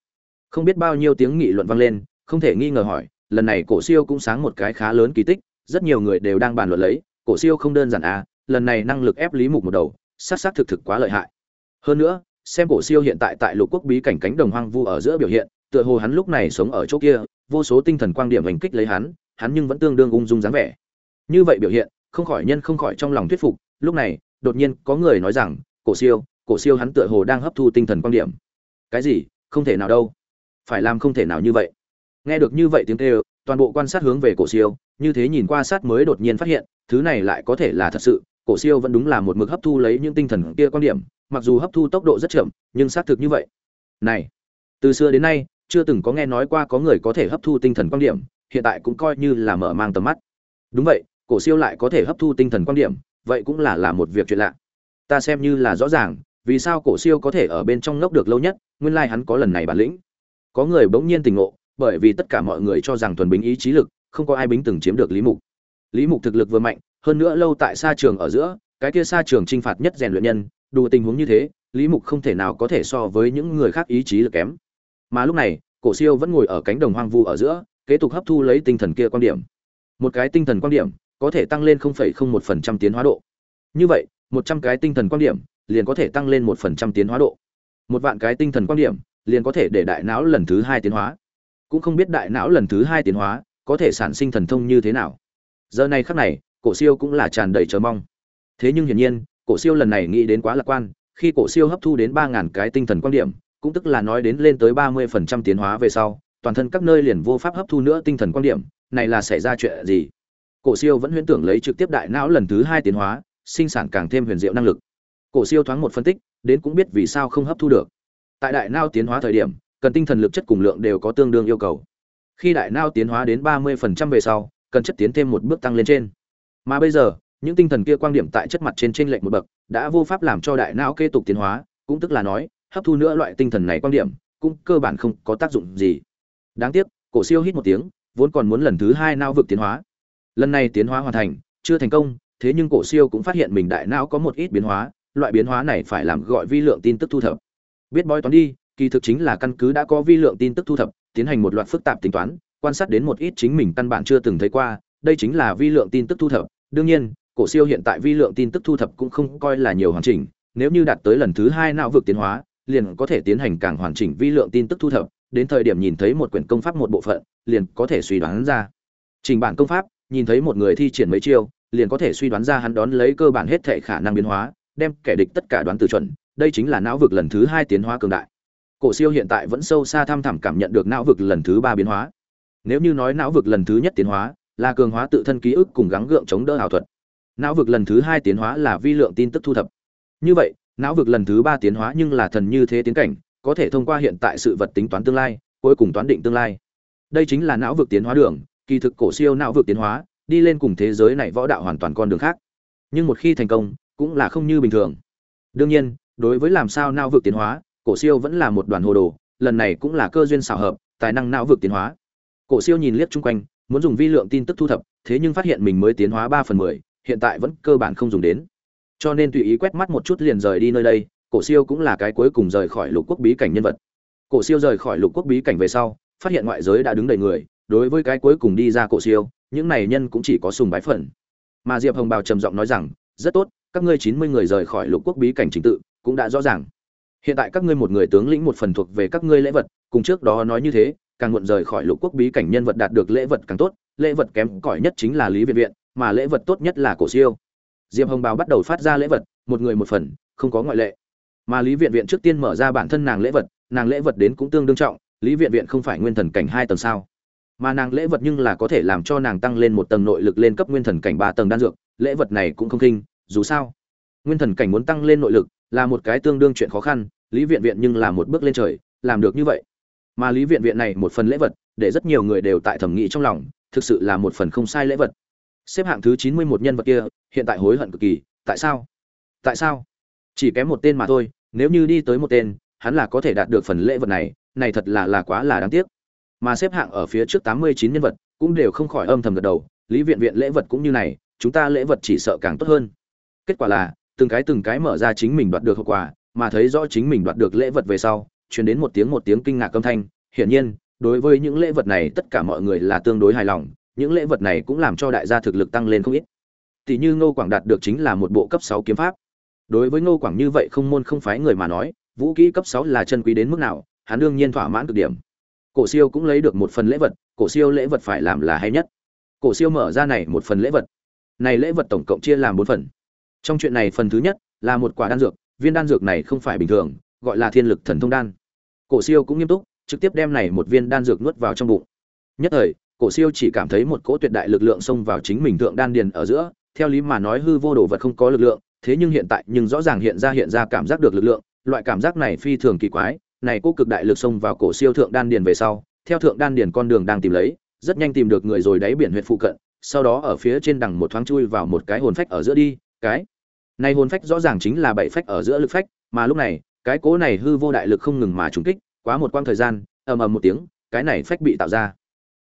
Không biết bao nhiêu tiếng nghị luận vang lên, không thể nghi ngờ hỏi, lần này cổ siêu cũng sáng một cái khá lớn kỳ tích, rất nhiều người đều đang bàn luận lấy, cổ siêu không đơn giản à lần này năng lực ép lý mục một đầu sát sát thực thực quá lợi hại. Hơn nữa xem cổ siêu hiện tại tại lục quốc bí cảnh cánh đồng hoang vu ở giữa biểu hiện, tựa hồ hắn lúc này sống ở chỗ kia, vô số tinh thần quang điểm hành kích lấy hắn hắn nhưng vẫn tương đương ung dung dáng vẻ. Như vậy biểu hiện, không khỏi nhân không khỏi trong lòng thuyết phục, lúc này, đột nhiên có người nói rằng, cổ siêu cổ siêu hắn tựa hồ đang hấp thu tinh thần quang điểm. Cái gì? Không thể nào đâu. Phải làm không thể nào như vậy. Nghe được như vậy tiếng kêu, toàn bộ quan sát hướng về cổ siêu, như thế nhìn qua sát mới đột nhiên phát hiện, thứ này lại có thể là thật sự cổ siêu vẫn đúng là một mực hấp thu lấy những tinh thần kia quan điểm, mặc dù hấp thu tốc độ rất chậm, nhưng xác thực như vậy. Này, từ xưa đến nay, chưa từng có nghe nói qua có người có thể hấp thu tinh thần quan điểm, hiện tại cũng coi như là mở mang tầm mắt. Đúng vậy, cổ siêu lại có thể hấp thu tinh thần quan điểm, vậy cũng là là một việc chuyện lạ. Ta xem như là rõ ràng, vì sao cổ siêu có thể ở bên trong ngốc được lâu nhất, nguyên lai hắn có lần này bản lĩnh. Có người bỗng nhiên tỉnh ngộ, bởi vì tất cả mọi người cho rằng thuần bính ý chí lực, không có ai bính từng chiếm được lý mục. Lý mục thực lực vừa mạnh hơn nữa lâu tại xa trường ở giữa cái kia xa trường trinh phạt nhất rèn luyện nhân đủ tình huống như thế lý mục không thể nào có thể so với những người khác ý chí lực kém. Mà lúc này cổ siêu vẫn ngồi ở cánh đồng hoang vu ở giữa kế tục hấp thu lấy tinh thần kia quan điểm. Một cái tinh thần quan điểm có thể tăng lên 0,01% tiến hóa độ. Như vậy một trăm cái tinh thần quan điểm liền có thể tăng lên một phần trăm tiến hóa độ. Một vạn cái tinh thần quan điểm liền có thể để đại não lần thứ hai tiến hóa. Cũng không biết đại não lần thứ hai tiến hóa có thể sản sinh thần thông như thế nào. Giờ này khắc này cổ siêu cũng là tràn đầy chờ mong. Thế nhưng hiển nhiên, cổ siêu lần này nghĩ đến quá lạc quan, khi cổ siêu hấp thu đến ba ngàn cái tinh thần quan điểm, cũng tức là nói đến lên tới ba mươi phần trăm tiến hóa về sau, toàn thân các nơi liền vô pháp hấp thu nữa tinh thần quan điểm, này là xảy ra chuyện gì? Cổ siêu vẫn huyễn tưởng lấy trực tiếp đại não lần thứ hai tiến hóa, sinh sản càng thêm huyền diệu năng lực. Cổ siêu thoáng một phân tích, đến cũng biết vì sao không hấp thu được. Tại đại não tiến hóa thời điểm, cần tinh thần lực chất cùng lượng đều có tương đương yêu cầu. Khi đại não tiến hóa đến ba mươi phần trăm về sau, cần chất tiến thêm một bước tăng lên trên mà bây giờ, những tinh thần kia quan điểm tại chất mặt trên trên lệnh một bậc, đã vô pháp làm cho đại não kế tục tiến hóa, cũng tức là nói, hấp thu nữa loại tinh thần này quan điểm, cũng cơ bản không có tác dụng gì. Đáng tiếc, cổ siêu hít một tiếng, vốn còn muốn lần thứ hai não vực tiến hóa. Lần này tiến hóa hoàn thành, chưa thành công, thế nhưng cổ siêu cũng phát hiện mình đại não có một ít biến hóa, loại biến hóa này phải làm gọi vi lượng tin tức thu thập. Biết bói toán đi, kỳ thực chính là căn cứ đã có vi lượng tin tức thu thập, tiến hành một loạt phức tạp tính toán, quan sát đến một ít chính mình căn bản chưa từng thấy qua, đây chính là vi lượng tin tức thu thập đương nhiên, cổ siêu hiện tại vi lượng tin tức thu thập cũng không coi là nhiều hoàn chỉnh, nếu như đạt tới lần thứ hai não vực tiến hóa, liền có thể tiến hành càng hoàn chỉnh vi lượng tin tức thu thập, đến thời điểm nhìn thấy một quyển công pháp một bộ phận, liền có thể suy đoán ra. Trình bản công pháp, nhìn thấy một người thi triển mấy chiêu, liền có thể suy đoán ra hắn đón lấy cơ bản hết thể khả năng biến hóa, đem kẻ địch tất cả đoán từ chuẩn, đây chính là não vực lần thứ hai tiến hóa cường đại. Cổ siêu hiện tại vẫn sâu xa tham thẳm cảm nhận được não vực lần thứ ba biến hóa. Nếu như nói não vực lần thứ nhất tiến hóa là cường hóa tự thân ký ức cùng gắng gượng chống đỡ ảo thuật. Não vực lần thứ hai tiến hóa là vi lượng tin tức thu thập. Như vậy, não vực lần thứ ba tiến hóa nhưng là thần như thế tiến cảnh, có thể thông qua hiện tại sự vật tính toán tương lai, cuối cùng toán định tương lai. Đây chính là não vực tiến hóa đường, kỳ thực cổ siêu não vực tiến hóa, đi lên cùng thế giới này võ đạo hoàn toàn con đường khác. Nhưng một khi thành công, cũng là không như bình thường. Đương nhiên, đối với làm sao não vực tiến hóa, cổ siêu vẫn là một đoàn hồ đồ, lần này cũng là cơ duyên xảo hợp, tài năng não vực tiến hóa. Cổ siêu nhìn liếc chung quanh muốn dùng vi lượng tin tức thu thập, thế nhưng phát hiện mình mới tiến hóa ba phần mười, hiện tại vẫn cơ bản không dùng đến. Cho nên tùy ý quét mắt một chút liền rời đi nơi đây, cổ siêu cũng là cái cuối cùng rời khỏi lục quốc bí cảnh nhân vật. Cổ siêu rời khỏi lục quốc bí cảnh về sau, phát hiện ngoại giới đã đứng đầy người, đối với cái cuối cùng đi ra cổ siêu, những này nhân cũng chỉ có sùng bái phần. Mà diệp hồng bào trầm giọng nói rằng, rất tốt, các ngươi chín mươi người rời khỏi lục quốc bí cảnh chính tự, cũng đã rõ ràng. Hiện tại các ngươi một người tướng lĩnh một phần thuộc về các ngươi lễ vật, cùng trước đó nói như thế càng muộn rời khỏi lục quốc bí cảnh nhân vật đạt được lễ vật càng tốt, lễ vật kém cỏi nhất chính là lý viện viện, mà lễ vật tốt nhất là cổ siêu. Diệp hồng bào bắt đầu phát ra lễ vật, một người một phần, không có ngoại lệ. Mà lý viện viện trước tiên mở ra bản thân nàng lễ vật, nàng lễ vật đến cũng tương đương trọng, lý viện viện không phải nguyên thần cảnh hai tầng sao? Mà nàng lễ vật nhưng là có thể làm cho nàng tăng lên một tầng nội lực lên cấp nguyên thần cảnh ba tầng đan dược, lễ vật này cũng không kinh, dù sao, nguyên thần cảnh muốn tăng lên nội lực là một cái tương đương chuyện khó khăn, lý viện viện nhưng là một bước lên trời, làm được như vậy mà lý viện viện này một phần lễ vật, để rất nhiều người đều tại thẩm nghĩ trong lòng, thực sự là một phần không sai lễ vật. Xếp hạng thứ chín mươi một nhân vật kia, hiện tại hối hận cực kỳ, tại sao? Tại sao? Chỉ kém một tên mà thôi, nếu như đi tới một tên, hắn là có thể đạt được phần lễ vật này này thật là là quá là đáng tiếc. Mà xếp hạng ở phía trước tám mươi chín nhân vật, cũng đều không khỏi âm thầm gật đầu, lý viện viện lễ vật cũng như này, chúng ta lễ vật chỉ sợ càng tốt hơn. Kết quả là, từng cái từng cái mở ra chính mình đoạt được hậu quả, mà thấy rõ chính mình đoạt được lễ vật về sau truyền đến một tiếng một tiếng kinh ngạc âm thanh. Hiển nhiên, đối với những lễ vật này tất cả mọi người là tương đối hài lòng, những lễ vật này cũng làm cho đại gia thực lực tăng lên không ít. Tỷ như ngô quảng đạt được chính là một bộ cấp sáu kiếm pháp. Đối với ngô quảng như vậy không môn không phái người mà nói, vũ khí cấp sáu là chân quý đến mức nào, hắn đương nhiên thỏa mãn cực điểm. Cổ siêu cũng lấy được một phần lễ vật, cổ siêu lễ vật phải làm là hay nhất. Cổ siêu mở ra này một phần lễ vật. Này lễ vật tổng cộng chia làm bốn phần. Trong chuyện này phần thứ nhất là một quả đan dược, viên đan dược này không phải bình thường, gọi là thiên lực thần thông đan cổ siêu cũng nghiêm túc, trực tiếp đem này một viên đan dược nuốt vào trong bụng. Nhất thời, cổ siêu chỉ cảm thấy một cỗ tuyệt đại lực lượng xông vào chính mình thượng đan điền ở giữa, theo lý mà nói hư vô đồ vật không có lực lượng, thế nhưng hiện tại nhưng rõ ràng hiện ra hiện ra cảm giác được lực lượng, loại cảm giác này phi thường kỳ quái, này cô cực đại lực xông vào cổ siêu thượng đan điền về sau, theo thượng đan điền con đường đang tìm lấy, rất nhanh tìm được người rồi đáy biển huyện phụ cận, sau đó ở phía trên đằng một thoáng chui vào một cái hồn phách ở giữa đi, cái này hồn phách rõ ràng chính là bảy phách ở giữa lực phách, mà lúc này cái cố này hư vô đại lực không ngừng mà trùng kích, quá một quãng thời gian, ầm ầm một tiếng, cái này phách bị tạo ra.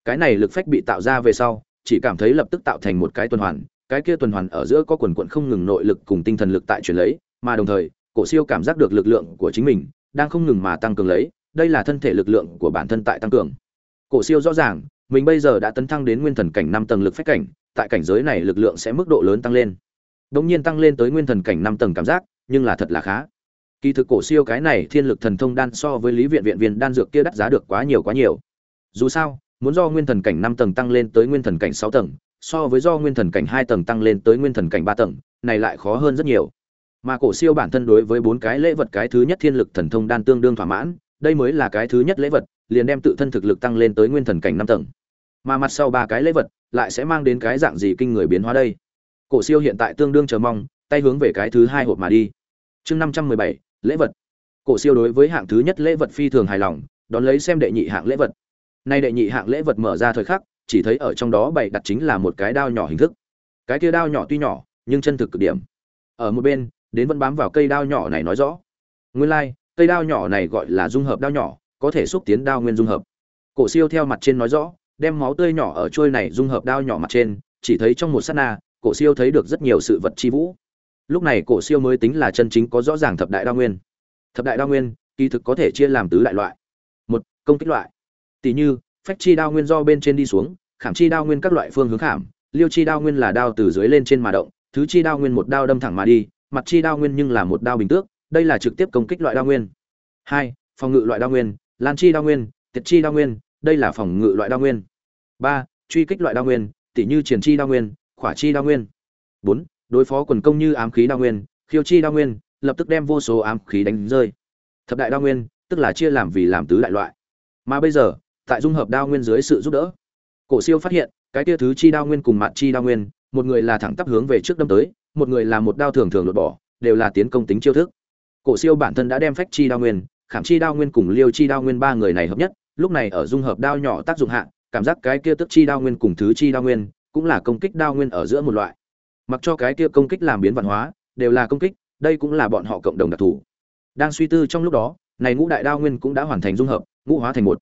Cái này lực phách bị tạo ra về sau, chỉ cảm thấy lập tức tạo thành một cái tuần hoàn, cái kia tuần hoàn ở giữa có quần quận không ngừng nội lực cùng tinh thần lực tại truyền lấy, mà đồng thời, cổ siêu cảm giác được lực lượng của chính mình đang không ngừng mà tăng cường lấy, đây là thân thể lực lượng của bản thân tại tăng cường. Cổ siêu rõ ràng, mình bây giờ đã tấn thăng đến nguyên thần cảnh năm tầng lực phách cảnh, tại cảnh giới này lực lượng sẽ mức độ lớn tăng lên. Đống nhiên tăng lên tới nguyên thần cảnh năm tầng cảm giác, nhưng là thật là khá kỳ thực cổ siêu cái này thiên lực thần thông đan so với lý viện viện viên đan dược kia đắt giá được quá nhiều quá nhiều. Dù sao, muốn do nguyên thần cảnh năm tầng tăng lên tới nguyên thần cảnh sáu tầng, so với do nguyên thần cảnh hai tầng tăng lên tới nguyên thần cảnh ba tầng, này lại khó hơn rất nhiều. Mà cổ siêu bản thân đối với bốn cái lễ vật cái thứ nhất thiên lực thần thông đan tương đương thỏa mãn, đây mới là cái thứ nhất lễ vật, liền đem tự thân thực lực tăng lên tới nguyên thần cảnh năm tầng. Mà mặt sau ba cái lễ vật, lại sẽ mang đến cái dạng gì kinh người biến hóa đây? Cổ siêu hiện tại tương đương chờ mong, tay hướng về cái thứ hai hộp mà đi. Chương năm trăm mười bảy lễ vật. Cổ siêu đối với hạng thứ nhất lễ vật phi thường hài lòng đón lấy xem đệ nhị hạng lễ vật. Nay đệ nhị hạng lễ vật mở ra thời khắc chỉ thấy ở trong đó bày đặt chính là một cái đao nhỏ hình thức. Cái kia đao nhỏ tuy nhỏ nhưng chân thực cực điểm. Ở một bên đến vẫn bám vào cây đao nhỏ này nói rõ. Nguyên lai、like, cây đao nhỏ này gọi là dung hợp đao nhỏ có thể xúc tiến đao nguyên dung hợp. Cổ siêu theo mặt trên nói rõ đem máu tươi nhỏ ở trôi này dung hợp đao nhỏ mặt trên chỉ thấy trong một s á t na cổ siêu thấy được rất nhiều sự vật chi vũ lúc này cổ siêu mới tính là chân chính có rõ ràng thập đại đa nguyên. Thập đại đa nguyên, kỳ thực có thể chia làm tứ đại loại. Một, công kích loại. Tỷ như, phách chi đao nguyên do bên trên đi xuống, khảm chi đao nguyên các loại phương hướng khảm, liêu chi đao nguyên là đao từ dưới lên trên mà động, thứ chi đao nguyên một đao đâm thẳng mà đi, mặt chi đao nguyên nhưng là một đao bình tước, đây là trực tiếp công kích loại đao nguyên. Hai, phòng ngự loại đao nguyên, lan chi đao nguyên, tiệt chi đao nguyên, đây là phòng ngự loại đao nguyên. Ba, truy kích loại đao nguyên tỷ như triển chi đao nguyên, khỏa chi đao nguyên. Bốn đối phó quần công như ám khí đa nguyên, khiêu chi đa nguyên, lập tức đem vô số ám khí đánh rơi. Thập đại đa nguyên, tức là chia làm vì làm tứ đại loại. Mà bây giờ, tại dung hợp đa nguyên dưới sự giúp đỡ, cổ siêu phát hiện, cái tia thứ chi đa nguyên cùng mặt chi đa nguyên, một người là thẳng tắp hướng về trước đâm tới, một người là một đao thường thường lột bỏ, đều là tiến công tính chiêu thức. Cổ siêu bản thân đã đem phách chi đa nguyên, khảm chi đa nguyên cùng liêu chi đa nguyên ba người này hợp nhất, lúc này ở dung hợp đao nhỏ tác dụng hạ, cảm giác cái kia tức chi đa nguyên cùng thứ chi đa nguyên, cũng là công kích đa nguyên ở giữa một loại mặc cho cái kia công kích làm biến văn hóa, đều là công kích, đây cũng là bọn họ cộng đồng đặc thù. Đang suy tư trong lúc đó, này ngũ đại đao nguyên cũng đã hoàn thành dung hợp, ngũ hóa thành một.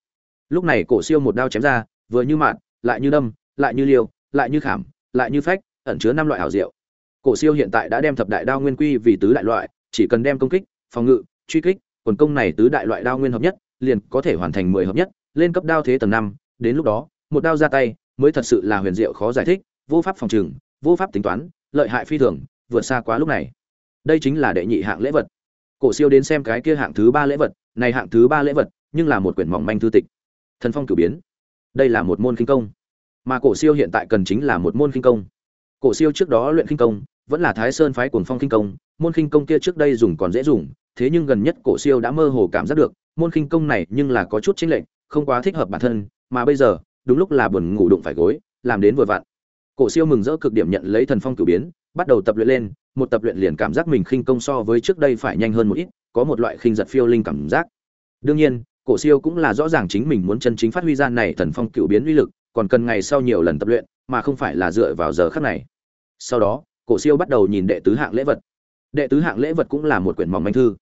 Lúc này cổ siêu một đao chém ra, vừa như mạn, lại như đâm, lại như liều, lại như khảm, lại như phách, ẩn chứa năm loại hảo diệu. Cổ siêu hiện tại đã đem thập đại đao nguyên quy vì tứ đại loại, chỉ cần đem công kích, phòng ngự, truy kích, quần công này tứ đại loại đao nguyên hợp nhất, liền có thể hoàn thành mười hợp nhất, lên cấp đao thế tầng năm. Đến lúc đó, một đao ra tay, mới thật sự là huyền diệu khó giải thích, vô pháp phòng trừng vô pháp tính toán, lợi hại phi thường, vượt xa quá lúc này. Đây chính là đệ nhị hạng lễ vật. Cổ siêu đến xem cái kia hạng thứ ba lễ vật, này hạng thứ ba lễ vật, nhưng là một quyển mỏng manh thư tịch. Thần phong cử biến. Đây là một môn kinh công. Mà cổ siêu hiện tại cần chính là một môn kinh công. Cổ siêu trước đó luyện kinh công, vẫn là thái sơn phái cuồng phong kinh công, môn kinh công kia trước đây dùng còn dễ dùng, thế nhưng gần nhất cổ siêu đã mơ hồ cảm giác được, môn kinh công này nhưng là có chút chính lệnh không quá thích hợp bản thân, mà bây giờ, đúng lúc là buồn ngủ đụng phải gối, làm đến vừa vặn cổ siêu mừng rỡ cực điểm nhận lấy thần phong cửu biến, bắt đầu tập luyện lên, một tập luyện liền cảm giác mình khinh công so với trước đây phải nhanh hơn một ít, có một loại khinh giật phiêu linh cảm giác. Đương nhiên, cổ siêu cũng là rõ ràng chính mình muốn chân chính phát huy ra này thần phong cựu biến uy lực, còn cần ngày sau nhiều lần tập luyện, mà không phải là dựa vào giờ khắc này. Sau đó, cổ siêu bắt đầu nhìn đệ tứ hạng lễ vật. Đệ tứ hạng lễ vật cũng là một quyển mỏng manh thư.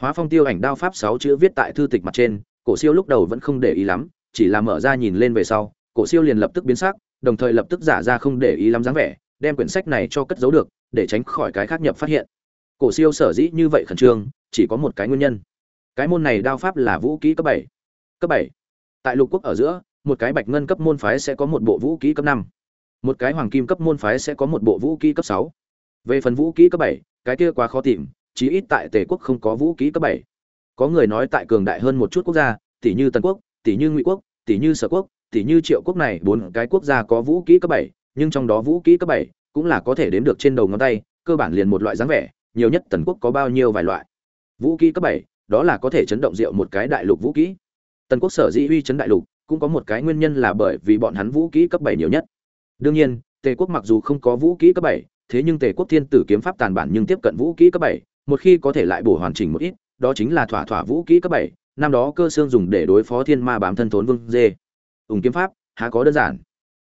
Hóa phong tiêu ảnh đao pháp sáu chữ viết tại thư tịch mặt trên, cổ siêu lúc đầu vẫn không để ý lắm, chỉ là mở ra nhìn lên về sau, cổ siêu liền lập tức biến sắc đồng thời lập tức giả ra không để ý lắm dáng vẻ, đem quyển sách này cho cất giấu được, để tránh khỏi cái khác nhập phát hiện. Cổ siêu sở dĩ như vậy khẩn trương, chỉ có một cái nguyên nhân. Cái môn này đao pháp là vũ kỹ cấp bảy. Cấp bảy. Tại lục quốc ở giữa, một cái bạch ngân cấp môn phái sẽ có một bộ vũ kỹ cấp năm. Một cái hoàng kim cấp môn phái sẽ có một bộ vũ kỹ cấp sáu. Về phần vũ kỹ cấp bảy, cái kia quá khó tìm, chí ít tại tề quốc không có vũ kỹ cấp bảy. Có người nói tại cường đại hơn một chút quốc gia tỷ như tần quốc tỷ như ngụy quốc tỷ như sở quốc thì như triệu quốc này, bốn cái quốc gia có vũ kỹ cấp bảy, nhưng trong đó vũ kỹ cấp bảy cũng là có thể đếm được trên đầu ngón tay, cơ bản liền một loại dáng vẻ, nhiều nhất tần quốc có bao nhiêu vài loại. Vũ kỹ cấp bảy, đó là có thể chấn động rượu một cái đại lục vũ kỹ. Tần quốc sở dĩ uy chấn đại lục, cũng có một cái nguyên nhân là bởi vì bọn hắn vũ kỹ cấp bảy nhiều nhất. Đương nhiên, tề quốc mặc dù không có vũ kỹ cấp bảy, thế nhưng tề quốc thiên tử kiếm pháp tàn bản nhưng tiếp cận vũ kỹ cấp bảy, một khi có thể lại bổ hoàn chỉnh một ít, đó chính là thỏa thỏa vũ kỹ cấp bảy, năm đó cơ xương dùng để đối phó thiên ma bám thân thốn vương dê ủng kiếm pháp, há có đơn giản.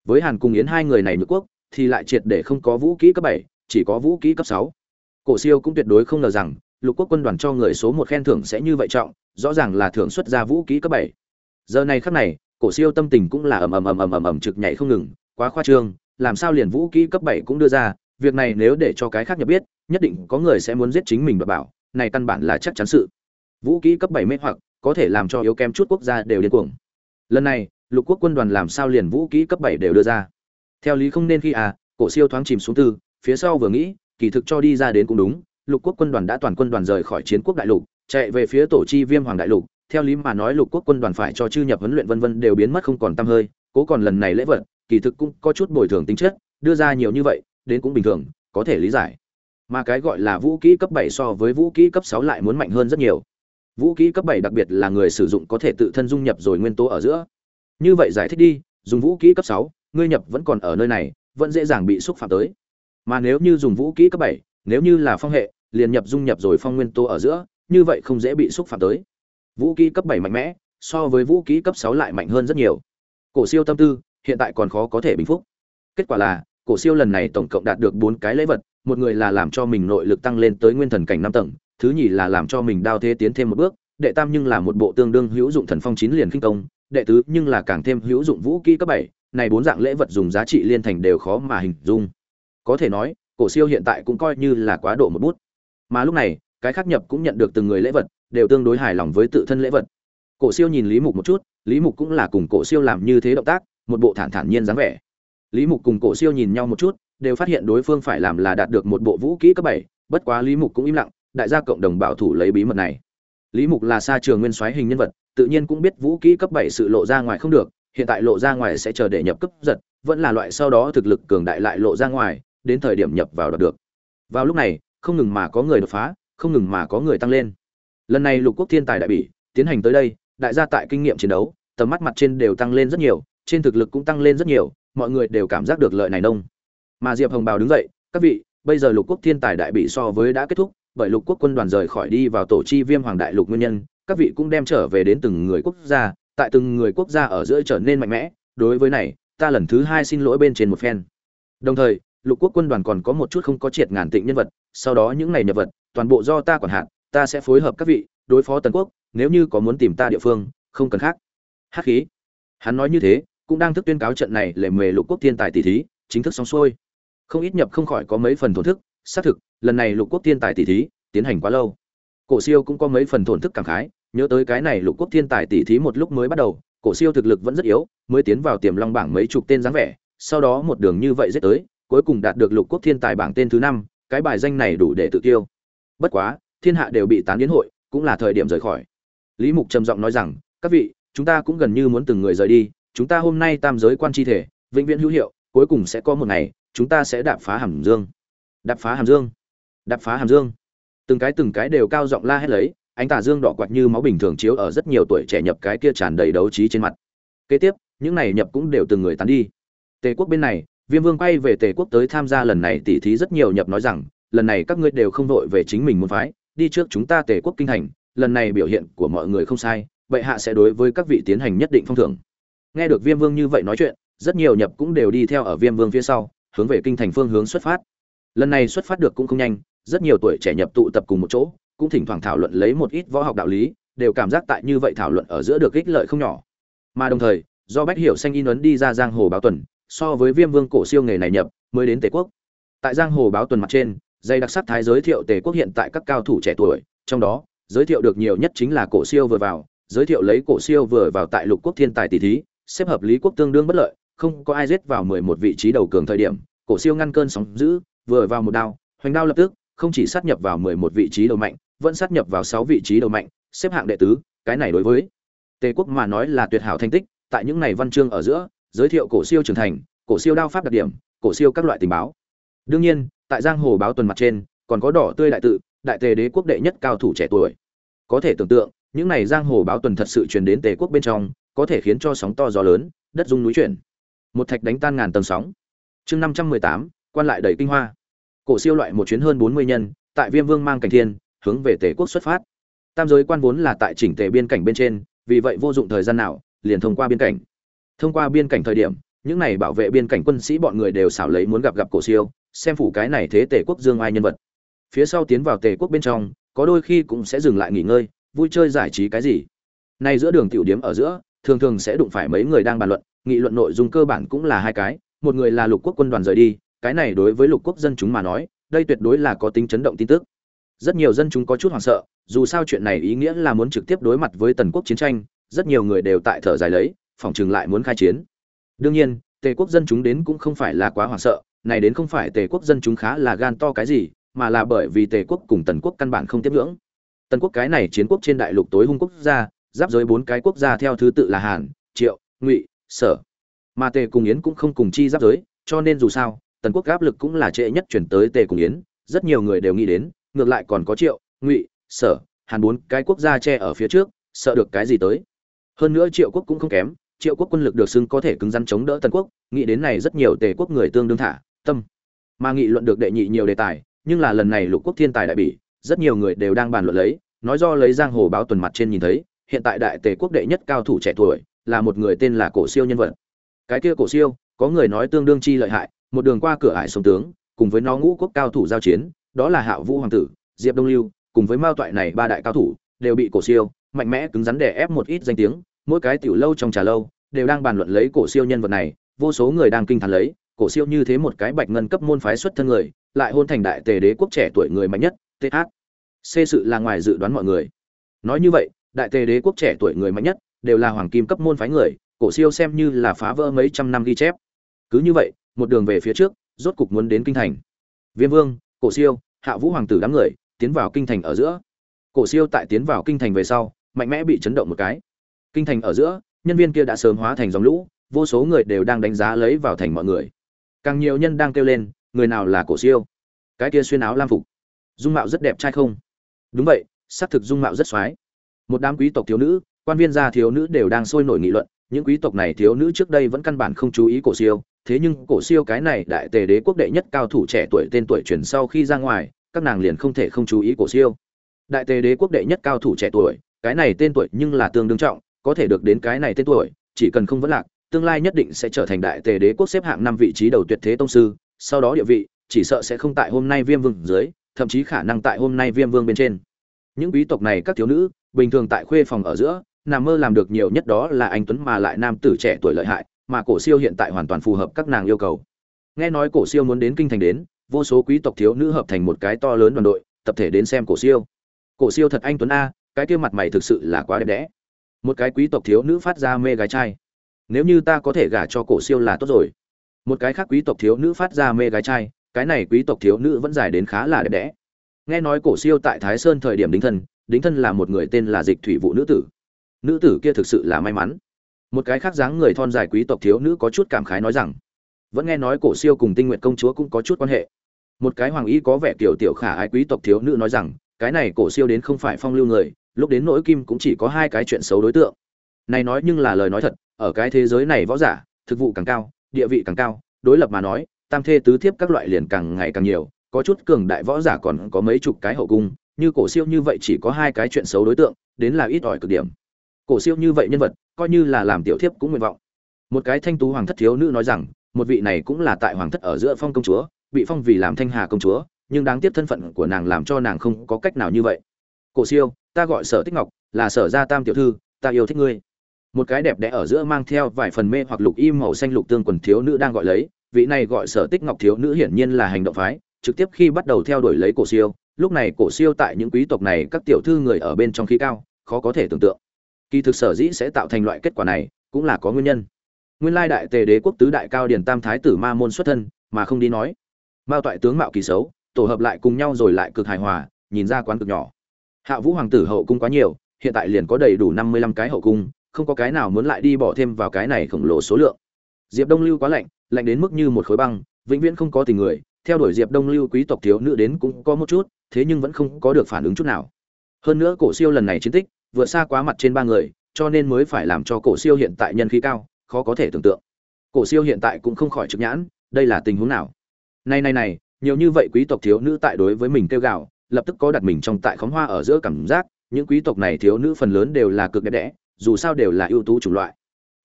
Với hàn cùng yến hai người này nhược quốc, thì lại triệt để không có vũ kỹ cấp bảy, chỉ có vũ kỹ cấp sáu. Cổ siêu cũng tuyệt đối không ngờ rằng, lục quốc quân đoàn cho người số một khen thưởng sẽ như vậy trọng, rõ ràng là thưởng xuất ra vũ kỹ cấp bảy. Giờ này khắc này, cổ siêu tâm tình cũng là ầm ầm ầm ầm ầm ầm trực nhảy không ngừng, quá khoa trương, làm sao liền vũ kỹ cấp bảy cũng đưa ra, việc này nếu để cho cái khác nhập biết, nhất định có người sẽ muốn giết chính mình và bảo, này căn bản là chắc chắn sự. Vũ kỹ cấp bảy mê hoặc, có thể làm cho yếu kém chút quốc gia đều điên cuồng. Lần này lục quốc quân đoàn làm sao liền vũ kỹ cấp bảy đều đưa ra. Theo lý không nên khi à cổ siêu thoáng chìm xuống tư, phía sau vừa nghĩ, kỳ thực cho đi ra đến cũng đúng, lục quốc quân đoàn đã toàn quân đoàn rời khỏi chiến quốc đại lục, chạy về phía tổ chi viêm hoàng đại lục, theo lý mà nói lục quốc quân đoàn phải cho chư nhập huấn luyện vân vân đều biến mất không còn tăm hơi, cố còn lần này lễ vật, kỳ thực cũng có chút bồi thường tính chất, đưa ra nhiều như vậy, đến cũng bình thường, có thể lý giải. Mà cái gọi là vũ kỹ cấp bảy so với vũ kỹ cấp sáu lại muốn mạnh hơn rất nhiều. Vũ kỹ cấp bảy đặc biệt là người sử dụng có thể tự thân dung nhập rồi nguyên tố ở giữa như vậy giải thích đi, dùng vũ kỹ cấp sáu, ngươi nhập vẫn còn ở nơi này, vẫn dễ dàng bị xúc phạm tới. Mà nếu như dùng vũ kỹ cấp bảy, nếu như là phong hệ, liền nhập dung nhập rồi phong nguyên tố ở giữa, như vậy không dễ bị xúc phạm tới. Vũ kỹ cấp bảy mạnh mẽ, so với vũ kỹ cấp sáu lại mạnh hơn rất nhiều. Cổ siêu tâm tư, hiện tại còn khó có thể bình phúc. Kết quả là, cổ siêu lần này tổng cộng đạt được bốn cái lễ vật, một người là làm cho mình nội lực tăng lên tới nguyên thần cảnh năm tầng, thứ nhì là làm cho mình đao thế tiến thêm một bước, đệ tam nhưng là một bộ tương đương hữu dụng thần phong chín liền kinh công đệ tứ nhưng là càng thêm hữu dụng vũ kỹ cấp bảy, này bốn dạng lễ vật dùng giá trị liên thành đều khó mà hình dung. Có thể nói, cổ siêu hiện tại cũng coi như là quá độ một bút. Mà lúc này, cái khác nhập cũng nhận được từng người lễ vật, đều tương đối hài lòng với tự thân lễ vật. Cổ siêu nhìn lý mục một chút, lý mục cũng là cùng cổ siêu làm như thế động tác, một bộ thản thản nhiên dáng vẻ. Lý mục cùng cổ siêu nhìn nhau một chút, đều phát hiện đối phương phải làm là đạt được một bộ vũ kỹ cấp bảy, bất quá lý mục cũng im lặng, đại gia cộng đồng bảo thủ lấy bí mật này. Lý mục là xa trường nguyên soái hình nhân vật tự nhiên cũng biết vũ kỹ cấp bảy sự lộ ra ngoài không được, hiện tại lộ ra ngoài sẽ chờ để nhập cấp giật, vẫn là loại sau đó thực lực cường đại lại lộ ra ngoài, đến thời điểm nhập vào đoạt được. Vào lúc này, không ngừng mà có người đột phá, không ngừng mà có người tăng lên. Lần này lục quốc thiên tài đại bỉ, tiến hành tới đây, đại gia tại kinh nghiệm chiến đấu, tầm mắt mặt trên đều tăng lên rất nhiều, trên thực lực cũng tăng lên rất nhiều, mọi người đều cảm giác được lợi này nông. Mà diệp hồng bào đứng dậy, các vị, bây giờ lục quốc thiên tài đại bị so với đã kết thúc, bởi lục quốc quân đoàn rời khỏi đi vào tổ chi viêm hoàng đại lục nguyên nhân các vị cũng đem trở về đến từng người quốc gia, tại từng người quốc gia ở giữa trở nên mạnh mẽ. Đối với này, ta lần thứ hai xin lỗi bên trên một phen. Đồng thời, lục quốc quân đoàn còn có một chút không có triệt ngàn tịnh nhân vật, sau đó những này nhập vật, toàn bộ do ta quản hạt, ta sẽ phối hợp các vị, đối phó tần quốc, nếu như có muốn tìm ta địa phương, không cần khác. Hắc khí. Hắn nói như thế, cũng đang thức tuyên cáo trận này lệ mề lục quốc thiên tài tỷ thí, chính thức xong xuôi. Không ít nhập không khỏi có mấy phần thổn thức, xác thực, lần này lục quốc thiên tài tỷ thí, tiến hành quá lâu. Cổ siêu cũng có mấy phần thổn thức cảm khái nhớ tới cái này lục quốc thiên tài tỷ thí một lúc mới bắt đầu, cổ siêu thực lực vẫn rất yếu, mới tiến vào tiềm long bảng mấy chục tên dáng vẻ, sau đó một đường như vậy giết tới, cuối cùng đạt được lục quốc thiên tài bảng tên thứ năm, cái bài danh này đủ để tự tiêu bất quá, thiên hạ đều bị tán biến hội, cũng là thời điểm rời khỏi. Lý mục trầm giọng nói rằng, các vị, chúng ta cũng gần như muốn từng người rời đi, chúng ta hôm nay tam giới quan chi thể, vĩnh viễn hữu hiệu, cuối cùng sẽ có một ngày, chúng ta sẽ đạp phá hàm dương. Đạp phá hàm dương. Đạp phá hàm dương. Từng cái từng cái đều cao giọng la hét lấy ánh tà dương đỏ quạt như máu bình thường chiếu ở rất nhiều tuổi trẻ nhập cái kia tràn đầy đấu trí trên mặt. Kế tiếp, những này nhập cũng đều từng người tán đi. Tề quốc bên này, viêm vương quay về tề quốc tới tham gia lần này tỉ thí rất nhiều nhập nói rằng, lần này các ngươi đều không vội về chính mình muốn phái, đi trước chúng ta tề quốc kinh thành, lần này biểu hiện của mọi người không sai bệ hạ sẽ đối với các vị tiến hành nhất định phong thưởng. Nghe được viêm vương như vậy nói chuyện, rất nhiều nhập cũng đều đi theo ở viêm vương phía sau, hướng về kinh thành phương hướng xuất phát. Lần này xuất phát được cũng không nhanh, rất nhiều tuổi trẻ nhập tụ tập cùng một chỗ cũng thỉnh thoảng thảo luận lấy một ít võ học đạo lý, đều cảm giác tại như vậy thảo luận ở giữa được ích lợi không nhỏ. Mà đồng thời, do bách hiểu xanh in ấn đi ra giang hồ báo tuần, so với viêm vương cổ siêu nghề này nhập, mới đến tề quốc. Tại giang hồ báo tuần mặt trên, dây đặc sắc thái giới thiệu tề quốc hiện tại các cao thủ trẻ tuổi, trong đó, giới thiệu được nhiều nhất chính là cổ siêu vừa vào, giới thiệu lấy cổ siêu vừa vào tại lục quốc thiên tài tỷ thí, xếp hợp lý quốc tương đương bất lợi, không có ai giết vào mười một vị trí đầu cường thời điểm, cổ siêu ngăn cơn sóng dữ, vừa vào một đao, hoành đao lập tức, không chỉ sát nhập vào mười một vị trí đầu mạnh vẫn sát nhập vào sáu vị trí đầu mạnh, xếp hạng đệ tứ, cái này đối với tề quốc mà nói là tuyệt hảo thành tích, tại những này văn chương ở giữa, giới thiệu cổ siêu trưởng thành, cổ siêu đao pháp đặc điểm, cổ siêu các loại tình báo. Đương nhiên, tại giang hồ báo tuần mặt trên, còn có đỏ tươi đại tự, đại tề đế quốc đệ nhất cao thủ trẻ tuổi. Có thể tưởng tượng, những này giang hồ báo tuần thật sự truyền đến tề quốc bên trong, có thể khiến cho sóng to gió lớn, đất rung núi chuyển. Một thạch đánh tan ngàn tầng sóng. Chương năm trăm mười tám, quan lại đầy kinh hoa. Cổ siêu loại một chuyến hơn bốn mươi nhân, tại viêm vương mang cảnh thiên hướng về tề quốc xuất phát. Tam giới quan vốn là tại chỉnh tề biên cảnh bên trên, vì vậy vô dụng thời gian nào, liền thông qua biên cảnh. Thông qua biên cảnh thời điểm, những này bảo vệ biên cảnh quân sĩ bọn người đều xảo lấy muốn gặp gặp cổ siêu, xem phủ cái này thế tề quốc dương ai nhân vật. Phía sau tiến vào tề quốc bên trong, có đôi khi cũng sẽ dừng lại nghỉ ngơi, vui chơi giải trí cái gì. Nay giữa đường tiểu điếm ở giữa, thường thường sẽ đụng phải mấy người đang bàn luận, nghị luận nội dung cơ bản cũng là hai cái, một người là lục quốc quân đoàn rời đi, cái này đối với lục quốc dân chúng mà nói, đây tuyệt đối là có tính chấn động tin tức rất nhiều dân chúng có chút hoảng sợ, dù sao chuyện này ý nghĩa là muốn trực tiếp đối mặt với tần quốc chiến tranh, rất nhiều người đều tại thở dài lấy, phỏng chừng lại muốn khai chiến. Đương nhiên, tề quốc dân chúng đến cũng không phải là quá hoảng sợ, này đến không phải tề quốc dân chúng khá là gan to cái gì, mà là bởi vì tề quốc cùng tần quốc căn bản không tiếp ngưỡng. Tần quốc cái này chiến quốc trên đại lục tối hung quốc gia, giáp giới bốn cái quốc gia theo thứ tự là hàn, triệu, ngụy, sở. Mà tề cùng yến cũng không cùng chi giáp giới, cho nên dù sao, tần quốc áp lực cũng là trễ nhất chuyển tới tề cùng yến, rất nhiều người đều nghĩ đến ngược lại còn có triệu, ngụy, sở, hàn bốn cái quốc gia che ở phía trước, sợ được cái gì tới. Hơn nữa triệu quốc cũng không kém, triệu quốc quân lực được xưng có thể cứng rắn chống đỡ tần quốc, nghĩ đến này rất nhiều tề quốc người tương đương thả, tâm. Mà nghị luận được đệ nhị nhiều đề tài, nhưng là lần này lục quốc thiên tài đại bỉ, rất nhiều người đều đang bàn luận lấy, nói do lấy giang hồ báo tuần mặt trên nhìn thấy, hiện tại đại tề quốc đệ nhất cao thủ trẻ tuổi, là một người tên là cổ siêu nhân vật. Cái kia cổ siêu, có người nói tương đương chi lợi hại, một đường qua cửa ải sông tướng, cùng với nó ngũ quốc cao thủ giao chiến đó là hạo vũ hoàng tử, diệp đông lưu, cùng với mao toại này ba đại cao thủ, đều bị cổ siêu mạnh mẽ cứng rắn đè ép một ít danh tiếng, mỗi cái tiểu lâu trong trà lâu đều đang bàn luận lấy cổ siêu nhân vật này, vô số người đang kinh thán lấy, cổ siêu như thế một cái bạch ngân cấp môn phái xuất thân người, lại hôn thành đại tề đế quốc trẻ tuổi người mạnh nhất th xê sự là ngoài dự đoán mọi người. Nói như vậy, đại tề đế quốc trẻ tuổi người mạnh nhất đều là hoàng kim cấp môn phái người, cổ siêu xem như là phá vỡ mấy trăm năm ghi chép. Cứ như vậy, một đường về phía trước, rốt cục muốn đến kinh thành. Viêm vương, cổ siêu hạ vũ hoàng tử đám người tiến vào kinh thành ở giữa. Cổ siêu tại tiến vào kinh thành về sau, mạnh mẽ bị chấn động một cái. Kinh thành ở giữa, nhân viên kia đã sớm hóa thành dòng lũ, vô số người đều đang đánh giá lấy vào thành mọi người. Càng nhiều nhân đang kêu lên, người nào là cổ siêu? Cái kia xuyên áo lam phục. Dung mạo rất đẹp trai không? Đúng vậy, xác thực dung mạo rất xoái. Một đám quý tộc thiếu nữ, quan viên gia thiếu nữ đều đang sôi nổi nghị luận, những quý tộc này thiếu nữ trước đây vẫn căn bản không chú ý cổ siêu thế nhưng cổ siêu cái này đại tề đế quốc đệ nhất cao thủ trẻ tuổi tên tuổi truyền sau khi ra ngoài, các nàng liền không thể không chú ý cổ siêu. Đại tề đế quốc đệ nhất cao thủ trẻ tuổi, cái này tên tuổi nhưng là tương đương trọng, có thể được đến cái này tên tuổi, chỉ cần không vấn lạc, tương lai nhất định sẽ trở thành đại tề đế quốc xếp hạng năm vị trí đầu tuyệt thế tông sư, sau đó địa vị, chỉ sợ sẽ không tại hôm nay viêm vương dưới, thậm chí khả năng tại hôm nay viêm vương bên trên. Những quý tộc này các thiếu nữ, bình thường tại khuê phòng ở giữa, nằm mơ làm được nhiều nhất đó là anh tuấn mà lại nam tử trẻ tuổi lợi hại mà cổ siêu hiện tại hoàn toàn phù hợp các nàng yêu cầu. Nghe nói cổ siêu muốn đến kinh thành đến, vô số quý tộc thiếu nữ hợp thành một cái to lớn đoàn đội, tập thể đến xem cổ siêu. Cổ siêu thật anh tuấn a, cái kia mặt mày thực sự là quá đẹp đẽ. Một cái quý tộc thiếu nữ phát ra mê gái trai. Nếu như ta có thể gả cho cổ siêu là tốt rồi. Một cái khác quý tộc thiếu nữ phát ra mê gái trai, cái này quý tộc thiếu nữ vẫn dài đến khá là đẹp đẽ. Nghe nói cổ siêu tại thái sơn thời điểm đính thân đính thân là một người tên là dịch thủy vụ nữ tử. Nữ tử kia thực sự là may mắn một cái khác dáng người thon dài quý tộc thiếu nữ có chút cảm khái nói rằng, vẫn nghe nói cổ siêu cùng tinh nguyện công chúa cũng có chút quan hệ. Một cái hoàng y có vẻ kiểu tiểu khả ái quý tộc thiếu nữ nói rằng, cái này cổ siêu đến không phải phong lưu người, lúc đến nỗi kim cũng chỉ có hai cái chuyện xấu đối tượng. Này nói nhưng là lời nói thật, ở cái thế giới này võ giả, thực vụ càng cao, địa vị càng cao, đối lập mà nói, tam thê tứ thiếp các loại liền càng ngày càng nhiều, có chút cường đại võ giả còn có mấy chục cái hậu cung, như cổ siêu như vậy chỉ có hai cái chuyện xấu đối tượng, đến là ít ỏi cực điểm cổ siêu như vậy nhân vật, coi như là làm tiểu thiếp cũng nguyện vọng. Một cái thanh tú hoàng thất thiếu nữ nói rằng, một vị này cũng là tại hoàng thất ở giữa phong công chúa, bị phong vì làm thanh hà công chúa, nhưng đáng tiếc thân phận của nàng làm cho nàng không có cách nào như vậy. Cổ siêu, ta gọi sở tích ngọc, là sở gia tam tiểu thư, ta yêu thích ngươi. Một cái đẹp đẽ ở giữa mang theo vài phần mê hoặc lục im màu xanh lục tương quần thiếu nữ đang gọi lấy, vị này gọi sở tích ngọc thiếu nữ hiển nhiên là hành động phái, trực tiếp khi bắt đầu theo đuổi lấy cổ siêu, lúc này cổ siêu tại những quý tộc này các tiểu thư người ở bên trong khí cao, khó có thể tưởng tượng kỳ thực sở dĩ sẽ tạo thành loại kết quả này, cũng là có nguyên nhân. Nguyên lai đại tề đế quốc tứ đại cao điển tam thái tử ma môn xuất thân, mà không đi nói. Mao toại tướng mạo kỳ xấu, tổ hợp lại cùng nhau rồi lại cực hài hòa, nhìn ra quán cực nhỏ. Hạ vũ hoàng tử hậu cung quá nhiều, hiện tại liền có đầy đủ năm mươi lăm cái hậu cung, không có cái nào muốn lại đi bỏ thêm vào cái này khổng lồ số lượng. Diệp đông lưu quá lạnh lạnh đến mức như một khối băng, vĩnh viễn không có tình người, theo đuổi diệp đông lưu quý tộc thiếu nữ đến cũng có một chút, thế nhưng vẫn không có được phản ứng chút nào. Hơn nữa cổ siêu lần này chiến tích vượt xa quá mặt trên ba người, cho nên mới phải làm cho cổ siêu hiện tại nhân khí cao, khó có thể tưởng tượng. Cổ siêu hiện tại cũng không khỏi trực nhãn, đây là tình huống nào? Này này này, nhiều như vậy quý tộc thiếu nữ tại đối với mình kêu gào, lập tức có đặt mình trong tại khóm hoa ở giữa cảm giác, những quý tộc này thiếu nữ phần lớn đều là cực đẹp đẽ, dù sao đều là ưu tú chủng loại.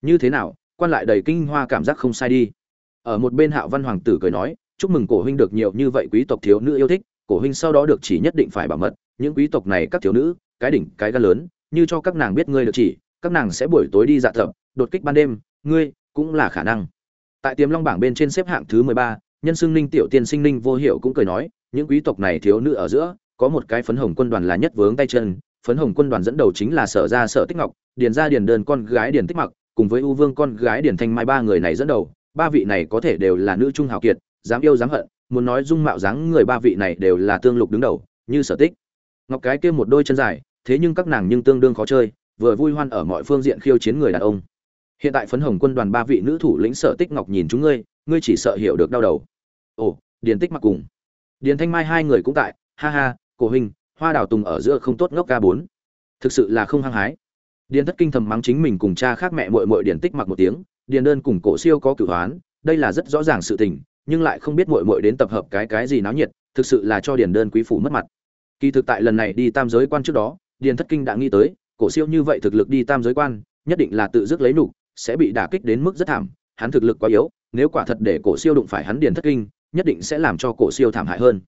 Như thế nào, quan lại đầy kinh hoa cảm giác không sai đi. Ở một bên hạo văn hoàng tử cười nói, chúc mừng cổ huynh được nhiều như vậy quý tộc thiếu nữ yêu thích, cổ huynh sau đó được chỉ nhất định phải bảo mật, những quý tộc này các thiếu nữ, cái đỉnh, cái gan lớn như cho các nàng biết ngươi được chỉ, các nàng sẽ buổi tối đi dạ thập, đột kích ban đêm, ngươi cũng là khả năng. Tại tiềm long bảng bên trên xếp hạng thứ mười ba, nhân xưng ninh tiểu tiên sinh ninh vô hiệu cũng cười nói, những quý tộc này thiếu nữ ở giữa, có một cái phấn hồng quân đoàn là nhất vướng tay chân, phấn hồng quân đoàn dẫn đầu chính là sở gia sở tích ngọc, điền gia điền đơn con gái điền tích mặc, cùng với u vương con gái điền thanh mai ba người này dẫn đầu, ba vị này có thể đều là nữ trung hào kiệt, dám yêu dám hận, muốn nói dung mạo dáng người ba vị này đều là tương lục đứng đầu, như sở tích. Ngọc cái kia một đôi chân dài thế nhưng các nàng nhưng tương đương khó chơi, vừa vui hoan ở mọi phương diện khiêu chiến người đàn ông. Hiện tại phấn hồng quân đoàn ba vị nữ thủ lĩnh sở tích ngọc nhìn chúng ngươi ngươi chỉ sợ hiểu được đau đầu. Ồ, điền tích mặc cùng. Điền thanh mai hai người cũng tại, ha ha, cổ huynh hoa đào tùng ở giữa không tốt ngốc ca bốn. Thực sự là không hăng hái. Điền thất kinh thầm mắng chính mình cùng cha khác mẹ mội mội điền tích mặc một tiếng, điền đơn cùng cổ siêu có cửu hoán, đây là rất rõ ràng sự tình, nhưng lại không biết mội mội đến tập hợp cái cái gì náo nhiệt, thực sự là cho điền đơn quý phủ mất mặt. Kỳ thực tại lần này đi tam giới quan trước đó điền thất kinh đã nghĩ tới, cổ siêu như vậy thực lực đi tam giới quan, nhất định là tự dứt lấy nục sẽ bị đả kích đến mức rất thảm, hắn thực lực quá yếu, nếu quả thật để cổ siêu đụng phải hắn điền thất kinh, nhất định sẽ làm cho cổ siêu thảm hại hơn.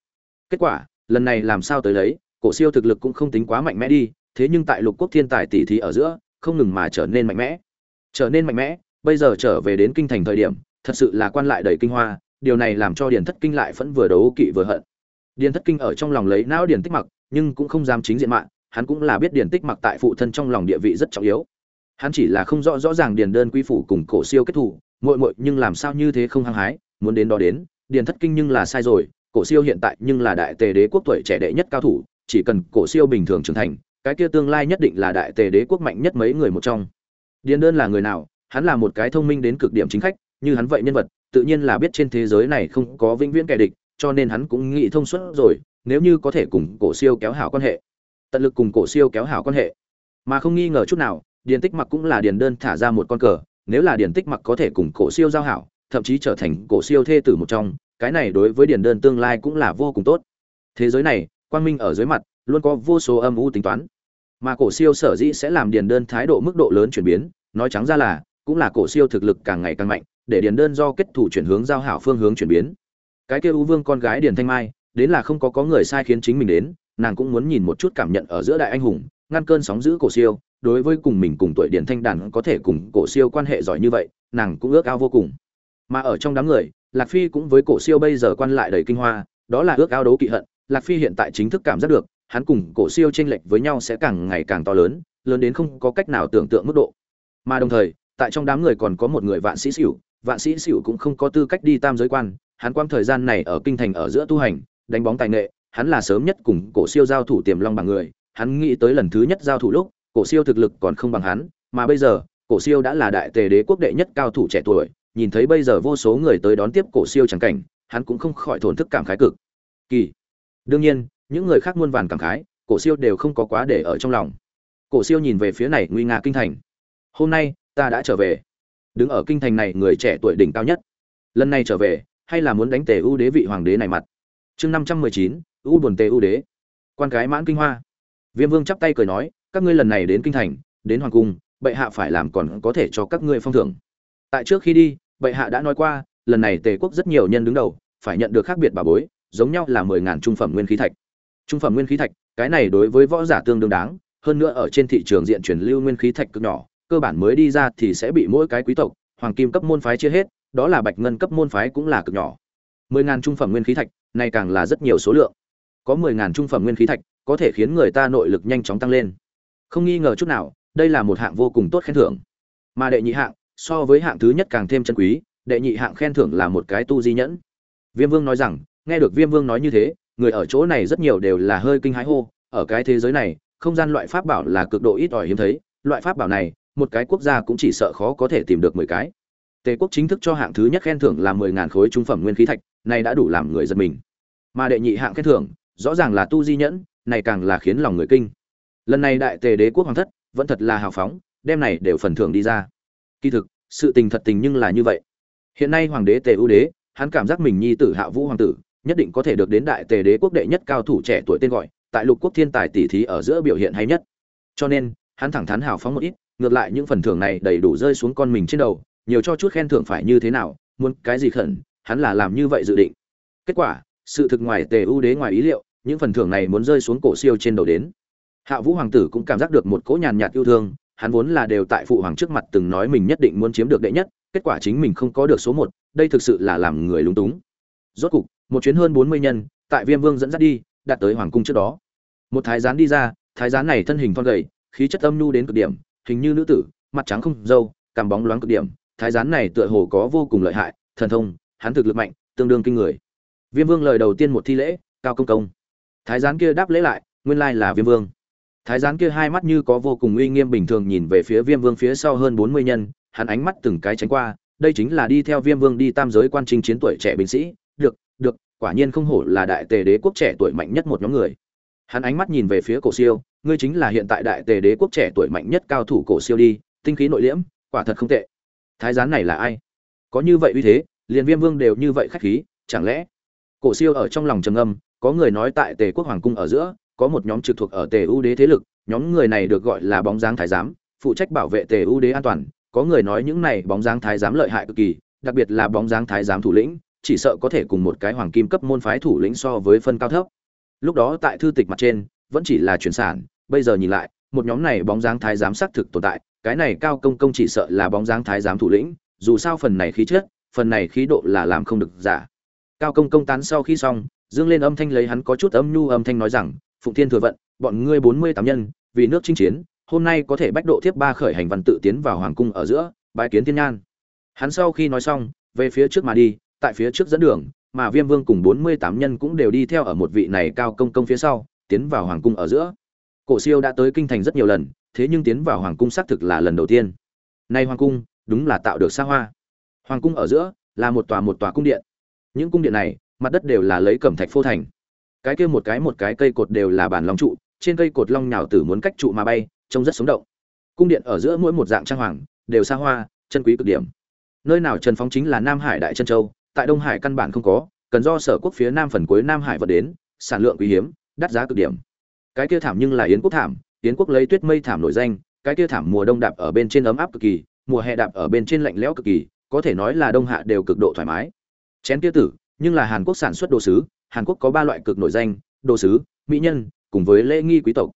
Kết quả, lần này làm sao tới lấy, cổ siêu thực lực cũng không tính quá mạnh mẽ đi, thế nhưng tại lục quốc thiên tài tỷ thí ở giữa, không ngừng mà trở nên mạnh mẽ. Trở nên mạnh mẽ, bây giờ trở về đến kinh thành thời điểm, thật sự là quan lại đầy kinh hoa, điều này làm cho điền thất kinh lại vẫn vừa đấu kỵ vừa hận. Điền thất kinh ở trong lòng lấy não điền tích mặc, nhưng cũng không dám chính diện mạng hắn cũng là biết điển tích mặc tại phụ thân trong lòng địa vị rất trọng yếu. Hắn chỉ là không rõ rõ ràng điền đơn quy phủ cùng cổ siêu kết thủ muội muội nhưng làm sao như thế không hăng hái, muốn đến đó đến, điền thất kinh nhưng là sai rồi, cổ siêu hiện tại nhưng là đại tề đế quốc tuổi trẻ đệ nhất cao thủ, chỉ cần cổ siêu bình thường trưởng thành, cái kia tương lai nhất định là đại tề đế quốc mạnh nhất mấy người một trong. Điền đơn là người nào? Hắn là một cái thông minh đến cực điểm chính khách, như hắn vậy nhân vật, tự nhiên là biết trên thế giới này không có vĩnh viễn kẻ địch, cho nên hắn cũng nghĩ thông suốt rồi, nếu như có thể cùng cổ siêu kéo hảo quan hệ tận lực cùng cổ siêu kéo hảo quan hệ. Mà không nghi ngờ chút nào, điền tích mặc cũng là điền đơn thả ra một con cờ, nếu là điền tích mặc có thể cùng cổ siêu giao hảo, thậm chí trở thành cổ siêu thê tử một trong, cái này đối với điền đơn tương lai cũng là vô cùng tốt. Thế giới này, quang minh ở dưới mặt, luôn có vô số âm u tính toán. Mà cổ siêu sở dĩ sẽ làm điền đơn thái độ mức độ lớn chuyển biến, nói trắng ra là, cũng là cổ siêu thực lực càng ngày càng mạnh, để điền đơn do kết thủ chuyển hướng giao hảo phương hướng chuyển biến. Cái kia u vương con gái điền thanh mai, đến là không có có người sai khiến chính mình đến nàng cũng muốn nhìn một chút cảm nhận ở giữa đại anh hùng, ngăn cơn sóng giữ cổ siêu, đối với cùng mình cùng tuổi điển thanh đàn có thể cùng cổ siêu quan hệ giỏi như vậy, nàng cũng ước ao vô cùng. Mà ở trong đám người, lạc phi cũng với cổ siêu bây giờ quan lại đầy kinh hoa, đó là ước ao đấu kỵ hận, lạc phi hiện tại chính thức cảm giác được, hắn cùng cổ siêu chênh lệch với nhau sẽ càng ngày càng to lớn lớn đến không có cách nào tưởng tượng mức độ. Mà đồng thời, tại trong đám người còn có một người vạn sĩ xỉu, vạn sĩ xỉu cũng không có tư cách đi tam giới quan, hắn quang thời gian này ở kinh thành ở giữa tu hành, đánh bóng tài nghệ hắn là sớm nhất cùng cổ siêu giao thủ tiềm long bằng người, hắn nghĩ tới lần thứ nhất giao thủ lúc, cổ siêu thực lực còn không bằng hắn, mà bây giờ, cổ siêu đã là đại tề đế quốc đệ nhất cao thủ trẻ tuổi, nhìn thấy bây giờ vô số người tới đón tiếp cổ siêu chẳng cảnh, hắn cũng không khỏi thổn thức cảm khái cực. Kỳ! Đương nhiên, những người khác muôn vàn cảm khái, cổ siêu đều không có quá để ở trong lòng. Cổ siêu nhìn về phía này nguy nga kinh thành. Hôm nay, ta đã trở về. Đứng ở kinh thành này người trẻ tuổi đỉnh cao nhất. Lần này trở về, hay là muốn đánh tề ưu đế vị hoàng đế này mặt? Chương năm trăm mười chín U buồn tê u đế. Quan cái mãn kinh hoa. Viêm vương chắp tay cười nói, các ngươi lần này đến kinh thành, đến hoàng cung, bệ hạ phải làm còn có thể cho các ngươi phong thưởng. Tại trước khi đi, bệ hạ đã nói qua, lần này tề quốc rất nhiều nhân đứng đầu, phải nhận được khác biệt bà bối, giống nhau là mười ngàn trung phẩm nguyên khí thạch. Trung phẩm nguyên khí thạch, cái này đối với võ giả tương đương đáng, hơn nữa ở trên thị trường diện chuyển lưu nguyên khí thạch cực nhỏ, cơ bản mới đi ra thì sẽ bị mỗi cái quý tộc, hoàng kim cấp môn phái chia hết, đó là bạch ngân cấp môn phái cũng là cực nhỏ. Mười ngàn trung phẩm nguyên khí thạch, này càng là rất nhiều số lượng có mười ngàn trung phẩm nguyên khí thạch, có thể khiến người ta nội lực nhanh chóng tăng lên. Không nghi ngờ chút nào, đây là một hạng vô cùng tốt khen thưởng. Mà đệ nhị hạng, so với hạng thứ nhất càng thêm chân quý, đệ nhị hạng khen thưởng là một cái tu di nhẫn. Viêm vương nói rằng, nghe được viêm vương nói như thế, người ở chỗ này rất nhiều đều là hơi kinh hãi hô, ở cái thế giới này, không gian loại pháp bảo là cực độ ít ỏi hiếm thấy, loại pháp bảo này, một cái quốc gia cũng chỉ sợ khó có thể tìm được mười cái. Tề quốc chính thức cho hạng thứ nhất khen thưởng là mười ngàn khối trung phẩm nguyên khí thạch, này đã đủ làm người giật mình. Mà đệ nhị hạng khen thưởng rõ ràng là tu di nhẫn, này càng là khiến lòng người kinh. Lần này đại tề đế quốc hoàng thất vẫn thật là hào phóng đem này đều phần thưởng đi ra. Kỳ thực, sự tình thật tình nhưng là như vậy. Hiện nay hoàng đế tề ưu đế, hắn cảm giác mình nhi tử hạ vũ hoàng tử, nhất định có thể được đến đại tề đế quốc đệ nhất cao thủ trẻ tuổi tên gọi, tại lục quốc thiên tài tỷ thí ở giữa biểu hiện hay nhất. Cho nên, hắn thẳng thắn hào phóng một ít, ngược lại những phần thưởng này đầy đủ rơi xuống con mình trên đầu, nhiều cho chút khen thưởng phải như thế nào, muốn cái gì khẩn, hắn là làm như vậy dự định. Kết quả sự thực ngoài tề ưu đế ngoài ý liệu, những phần thưởng này muốn rơi xuống cổ siêu trên đầu đến. Hạ vũ hoàng tử cũng cảm giác được một cỗ nhàn nhạt yêu thương, hắn vốn là đều tại phụ hoàng trước mặt từng nói mình nhất định muốn chiếm được đệ nhất, kết quả chính mình không có được số một, đây thực sự là làm người lúng túng. Rốt cục, một chuyến hơn bốn mươi nhân, tại viêm vương dẫn dắt đi, đạt tới hoàng cung trước đó. Một thái gián đi ra, thái gián này thân hình thon gầy, khí chất âm nhu đến cực điểm, hình như nữ tử, mặt trắng không dâu, cằm bóng loáng cực điểm, thái gián này tựa hồ có vô cùng lợi hại, thần thông, hắn thực lực mạnh, tương đương kinh người viêm vương lời đầu tiên một thi lễ, cao công công. Thái gián kia đáp lễ lại, nguyên lai là viêm vương. Thái gián kia hai mắt như có vô cùng uy nghiêm bình thường nhìn về phía viêm vương phía sau hơn bốn mươi nhân, hắn ánh mắt từng cái tránh qua, đây chính là đi theo viêm vương đi tam giới quan trinh chiến tuổi trẻ binh sĩ, được được, quả nhiên không hổ là đại tề đế quốc trẻ tuổi mạnh nhất một nhóm người. Hắn ánh mắt nhìn về phía cổ siêu, ngươi chính là hiện tại đại tề đế quốc trẻ tuổi mạnh nhất cao thủ cổ siêu đi, tinh khí nội liễm, quả thật không tệ. Thái gián này là ai? Có như vậy uy thế, liền viêm vương đều như vậy khách khí, chẳng lẽ cổ siêu ở trong lòng trầm âm có người nói tại tề quốc hoàng cung ở giữa, có một nhóm trực thuộc ở tề U đế thế lực, nhóm người này được gọi là bóng dáng thái giám, phụ trách bảo vệ tề U đế an toàn. Có người nói những này bóng dáng thái giám lợi hại cực kỳ, đặc biệt là bóng dáng thái giám thủ lĩnh, chỉ sợ có thể cùng một cái hoàng kim cấp môn phái thủ lĩnh so với phân cao thấp. Lúc đó tại thư tịch mặt trên, vẫn chỉ là chuyển sản, bây giờ nhìn lại, một nhóm này bóng dáng thái giám xác thực tồn tại, cái này cao công công chỉ sợ là bóng dáng thái giám thủ lĩnh, dù sao phần này khí chất, phần này khí độ là làm không được giả cao công công tán sau khi xong, dương lên âm thanh lấy hắn có chút âm nhu âm thanh nói rằng, phụng thiên thừa vận, bọn ngươi bốn mươi tám nhân, vì nước chinh chiến, hôm nay có thể bách độ thiếp ba khởi hành văn tự tiến vào hoàng cung ở giữa, bái kiến thiên nhan. Hắn sau khi nói xong, về phía trước mà đi, tại phía trước dẫn đường, mà viêm vương cùng bốn mươi tám nhân cũng đều đi theo ở một vị này cao công công phía sau, tiến vào hoàng cung ở giữa. Cổ siêu đã tới kinh thành rất nhiều lần, thế nhưng tiến vào hoàng cung xác thực là lần đầu tiên. Nay hoàng cung, đúng là tạo được xa hoa. Hoàng cung ở giữa là một tòa một tòa cung điện những cung điện này, mặt đất đều là lấy cẩm thạch phô thành. Cái kia một cái một cái cây cột đều là bản long trụ, trên cây cột long nhào tử muốn cách trụ mà bay, trông rất sống động. Cung điện ở giữa mỗi một dạng trang hoàng, đều xa hoa, chân quý cực điểm. Nơi nào trần phóng chính là nam hải đại chân châu, tại đông hải căn bản không có, cần do sở quốc phía nam phần cuối nam hải vận đến, sản lượng quý hiếm, đắt giá cực điểm. Cái kia thảm nhưng là yến quốc thảm, yến quốc lấy tuyết mây thảm nổi danh, cái kia thảm mùa đông đạp ở bên trên ấm áp cực kỳ, mùa hè đạp ở bên trên lạnh lẽo cực kỳ, có thể nói là đông hạ đều cực độ thoải mái chén kia tử, nhưng là hàn quốc sản xuất đồ sứ, hàn quốc có ba loại cực nổi danh, đồ sứ, mỹ nhân, cùng với lễ nghi quý tộc.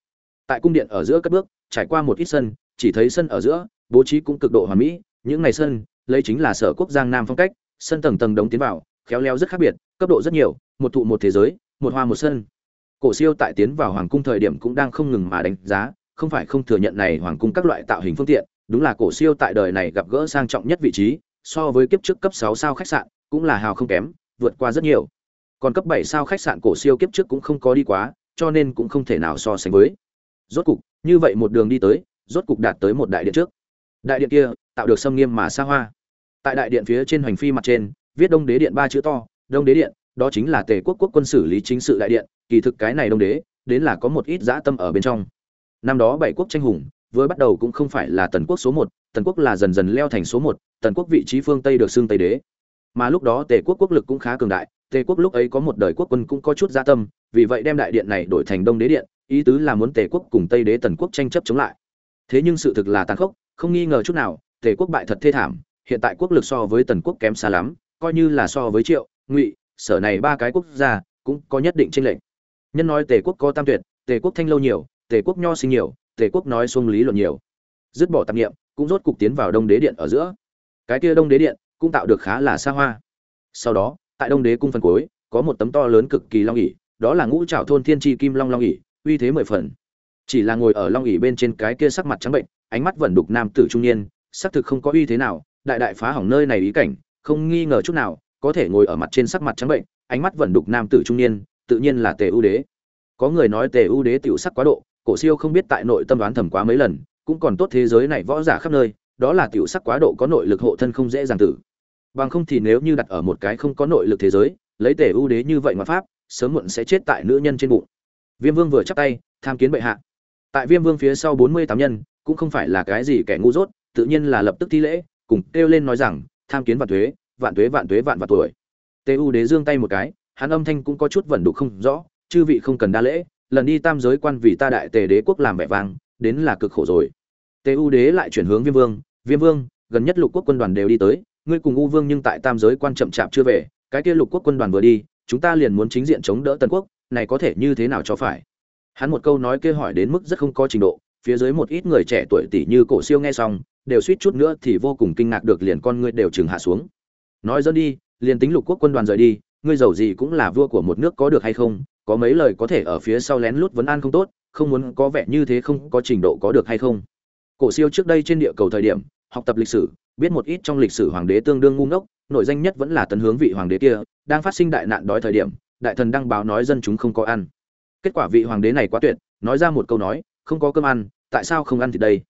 Tại cung điện ở giữa các bước, trải qua một ít sân, chỉ thấy sân ở giữa, bố trí cũng cực độ hoàn mỹ, những ngày sân, lấy chính là sở quốc giang nam phong cách, sân tầng tầng đống tiến vào, khéo léo rất khác biệt, cấp độ rất nhiều, một thụ một thế giới, một hoa một sân. Cổ siêu tại tiến vào hoàng cung thời điểm cũng đang không ngừng mà đánh giá, không phải không thừa nhận này hoàng cung các loại tạo hình phương tiện, đúng là cổ siêu tại đời này gặp gỡ sang trọng nhất vị trí, so với kiếp trước cấp sáu sao khách sạn cũng là hào không kém, vượt qua rất nhiều. Còn cấp bảy sao khách sạn cổ siêu kiếp trước cũng không có đi quá, cho nên cũng không thể nào so sánh với. Rốt cục, như vậy một đường đi tới, rốt cục đạt tới một đại điện trước. Đại điện kia, tạo được sâm nghiêm mà xa hoa. Tại đại điện phía trên hoành phi mặt trên, viết đông đế điện ba chữ to, đông đế điện, đó chính là tề quốc quốc quân xử lý chính sự đại điện, kỳ thực cái này đông đế, đến là có một ít dã tâm ở bên trong. Năm đó bảy quốc tranh hùng với bắt đầu cũng không phải là tần quốc số một, tần quốc là dần dần leo thành số một, tần quốc vị trí phương tây được xưng tây đế mà lúc đó tề quốc quốc lực cũng khá cường đại, tề quốc lúc ấy có một đời quốc quân cũng có chút gia tâm, vì vậy đem đại điện này đổi thành đông đế điện, ý tứ là muốn tề quốc cùng tây đế tần quốc tranh chấp chống lại. Thế nhưng sự thực là tàn khốc, không nghi ngờ chút nào, tề quốc bại thật thê thảm, hiện tại quốc lực so với tần quốc kém xa lắm, coi như là so với triệu, ngụy, sở này ba cái quốc gia cũng có nhất định tranh lệch. Nhân nói tề quốc có tam tuyệt, tề quốc thanh lâu nhiều, tề quốc nho sinh nhiều, tề quốc nói xuông lý luận nhiều. Dứt bỏ tạp nghiệm cũng rốt cục tiến vào đông đế điện ở giữa. Cái kia đông đế điện cũng tạo được khá là xa hoa. Sau đó, tại đông đế cung phần cuối, có một tấm to lớn cực kỳ long ỉ đó là ngũ trảo thôn thiên tri kim long long ỉ uy thế mười phần. Chỉ là ngồi ở long ỉ bên trên cái kia sắc mặt trắng bệnh, ánh mắt vẫn đục nam tử trung niên, xác thực không có uy thế nào, đại đại phá hỏng nơi này ý cảnh, không nghi ngờ chút nào, có thể ngồi ở mặt trên sắc mặt trắng bệnh, ánh mắt vẫn đục nam tử trung niên, tự nhiên là tề ưu đế. Có người nói tề ưu đế tiểu sắc quá độ, cổ siêu không biết tại nội tâm đoán thầm quá mấy lần, cũng còn tốt thế giới này võ giả khắp nơi đó là tiểu sắc quá độ có nội lực hộ thân không dễ dàng tử. Bằng không thì nếu như đặt ở một cái không có nội lực thế giới, lấy tề ưu đế như vậy mà pháp, sớm muộn sẽ chết tại nữ nhân trên bụng. Viêm vương vừa chắp tay, tham kiến bệ hạ. Tại viêm vương phía sau bốn mươi tám nhân, cũng không phải là cái gì kẻ ngu dốt, tự nhiên là lập tức thi lễ, cùng kêu lên nói rằng, tham kiến vạn tuế vạn tuế vạn tuế, vạn vạn tuổi. Tề ưu đế giương tay một cái, hắn âm thanh cũng có chút vẩn đục không rõ, chư vị không cần đa lễ, lần đi tam giới quan vì ta đại tề đế quốc làm vẻ vang, đến là cực khổ rồi. Tề u đế lại chuyển hướng viêm vương viêm vương, gần nhất lục quốc quân đoàn đều đi tới, ngươi cùng u vương nhưng tại tam giới quan chậm chạp chưa về, cái kia lục quốc quân đoàn vừa đi, chúng ta liền muốn chính diện chống đỡ tần quốc, này có thể như thế nào cho phải? Hắn một câu nói kia hỏi đến mức rất không có trình độ, phía dưới một ít người trẻ tuổi tỷ như cổ siêu nghe xong, đều suýt chút nữa thì vô cùng kinh ngạc được liền con ngươi đều chừng hạ xuống. Nói dẫn đi, liền tính lục quốc quân đoàn rời đi, ngươi giàu gì cũng là vua của một nước có được hay không, có mấy lời có thể ở phía sau lén lút vấn an không tốt, không muốn có vẻ như thế không có trình độ có được hay không? Cổ siêu trước đây trên địa cầu thời điểm, học tập lịch sử, biết một ít trong lịch sử hoàng đế tương đương ngu ngốc nội danh nhất vẫn là tấn hướng vị hoàng đế kia, đang phát sinh đại nạn đói thời điểm, đại thần đăng báo nói dân chúng không có ăn. Kết quả vị hoàng đế này quá tuyệt, nói ra một câu nói, không có cơm ăn, tại sao không ăn thì đây?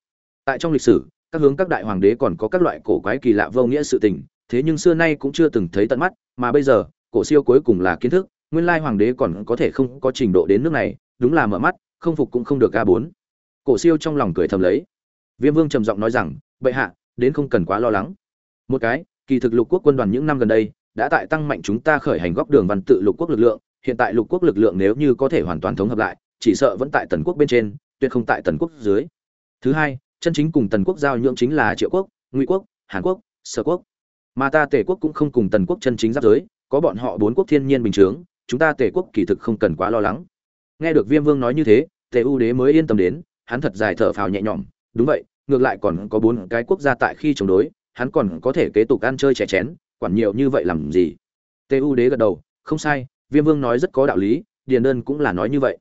Tại trong lịch sử, các hướng các đại hoàng đế còn có các loại cổ quái kỳ lạ vô nghĩa sự tình, thế nhưng xưa nay cũng chưa từng thấy tận mắt, mà bây giờ, cổ siêu cuối cùng là kiến thức, nguyên lai hoàng đế còn có thể không có trình độ đến nước này, đúng là mở mắt, không phục cũng không được ga bốn. Cổ siêu trong lòng cười thầm lấy viêm vương trầm giọng nói rằng, bệ hạ, đến không cần quá lo lắng. Một cái, kỳ thực lục quốc quân đoàn những năm gần đây, đã tại tăng mạnh chúng ta khởi hành góc đường văn tự lục quốc lực lượng. Hiện tại lục quốc lực lượng nếu như có thể hoàn toàn thống hợp lại, chỉ sợ vẫn tại tần quốc bên trên, tuyệt không tại tần quốc dưới. Thứ hai, chân chính cùng tần quốc giao nhượng chính là triệu quốc, ngụy quốc, hàn quốc, sở quốc. Mà ta tề quốc cũng không cùng tần quốc chân chính giáp giới, có bọn họ bốn quốc thiên nhiên bình chướng, chúng ta tề quốc kỳ thực không cần quá lo lắng. Nghe được viêm vương nói như thế, tề u đế mới yên tâm đến, hắn thật dài thở phào nhẹ nhõm đúng vậy ngược lại còn có bốn cái quốc gia tại khi chống đối hắn còn có thể kế tục ăn chơi trẻ chén quản nhiều như vậy làm gì tề u đế gật đầu không sai viêm vương nói rất có đạo lý điền đơn cũng là nói như vậy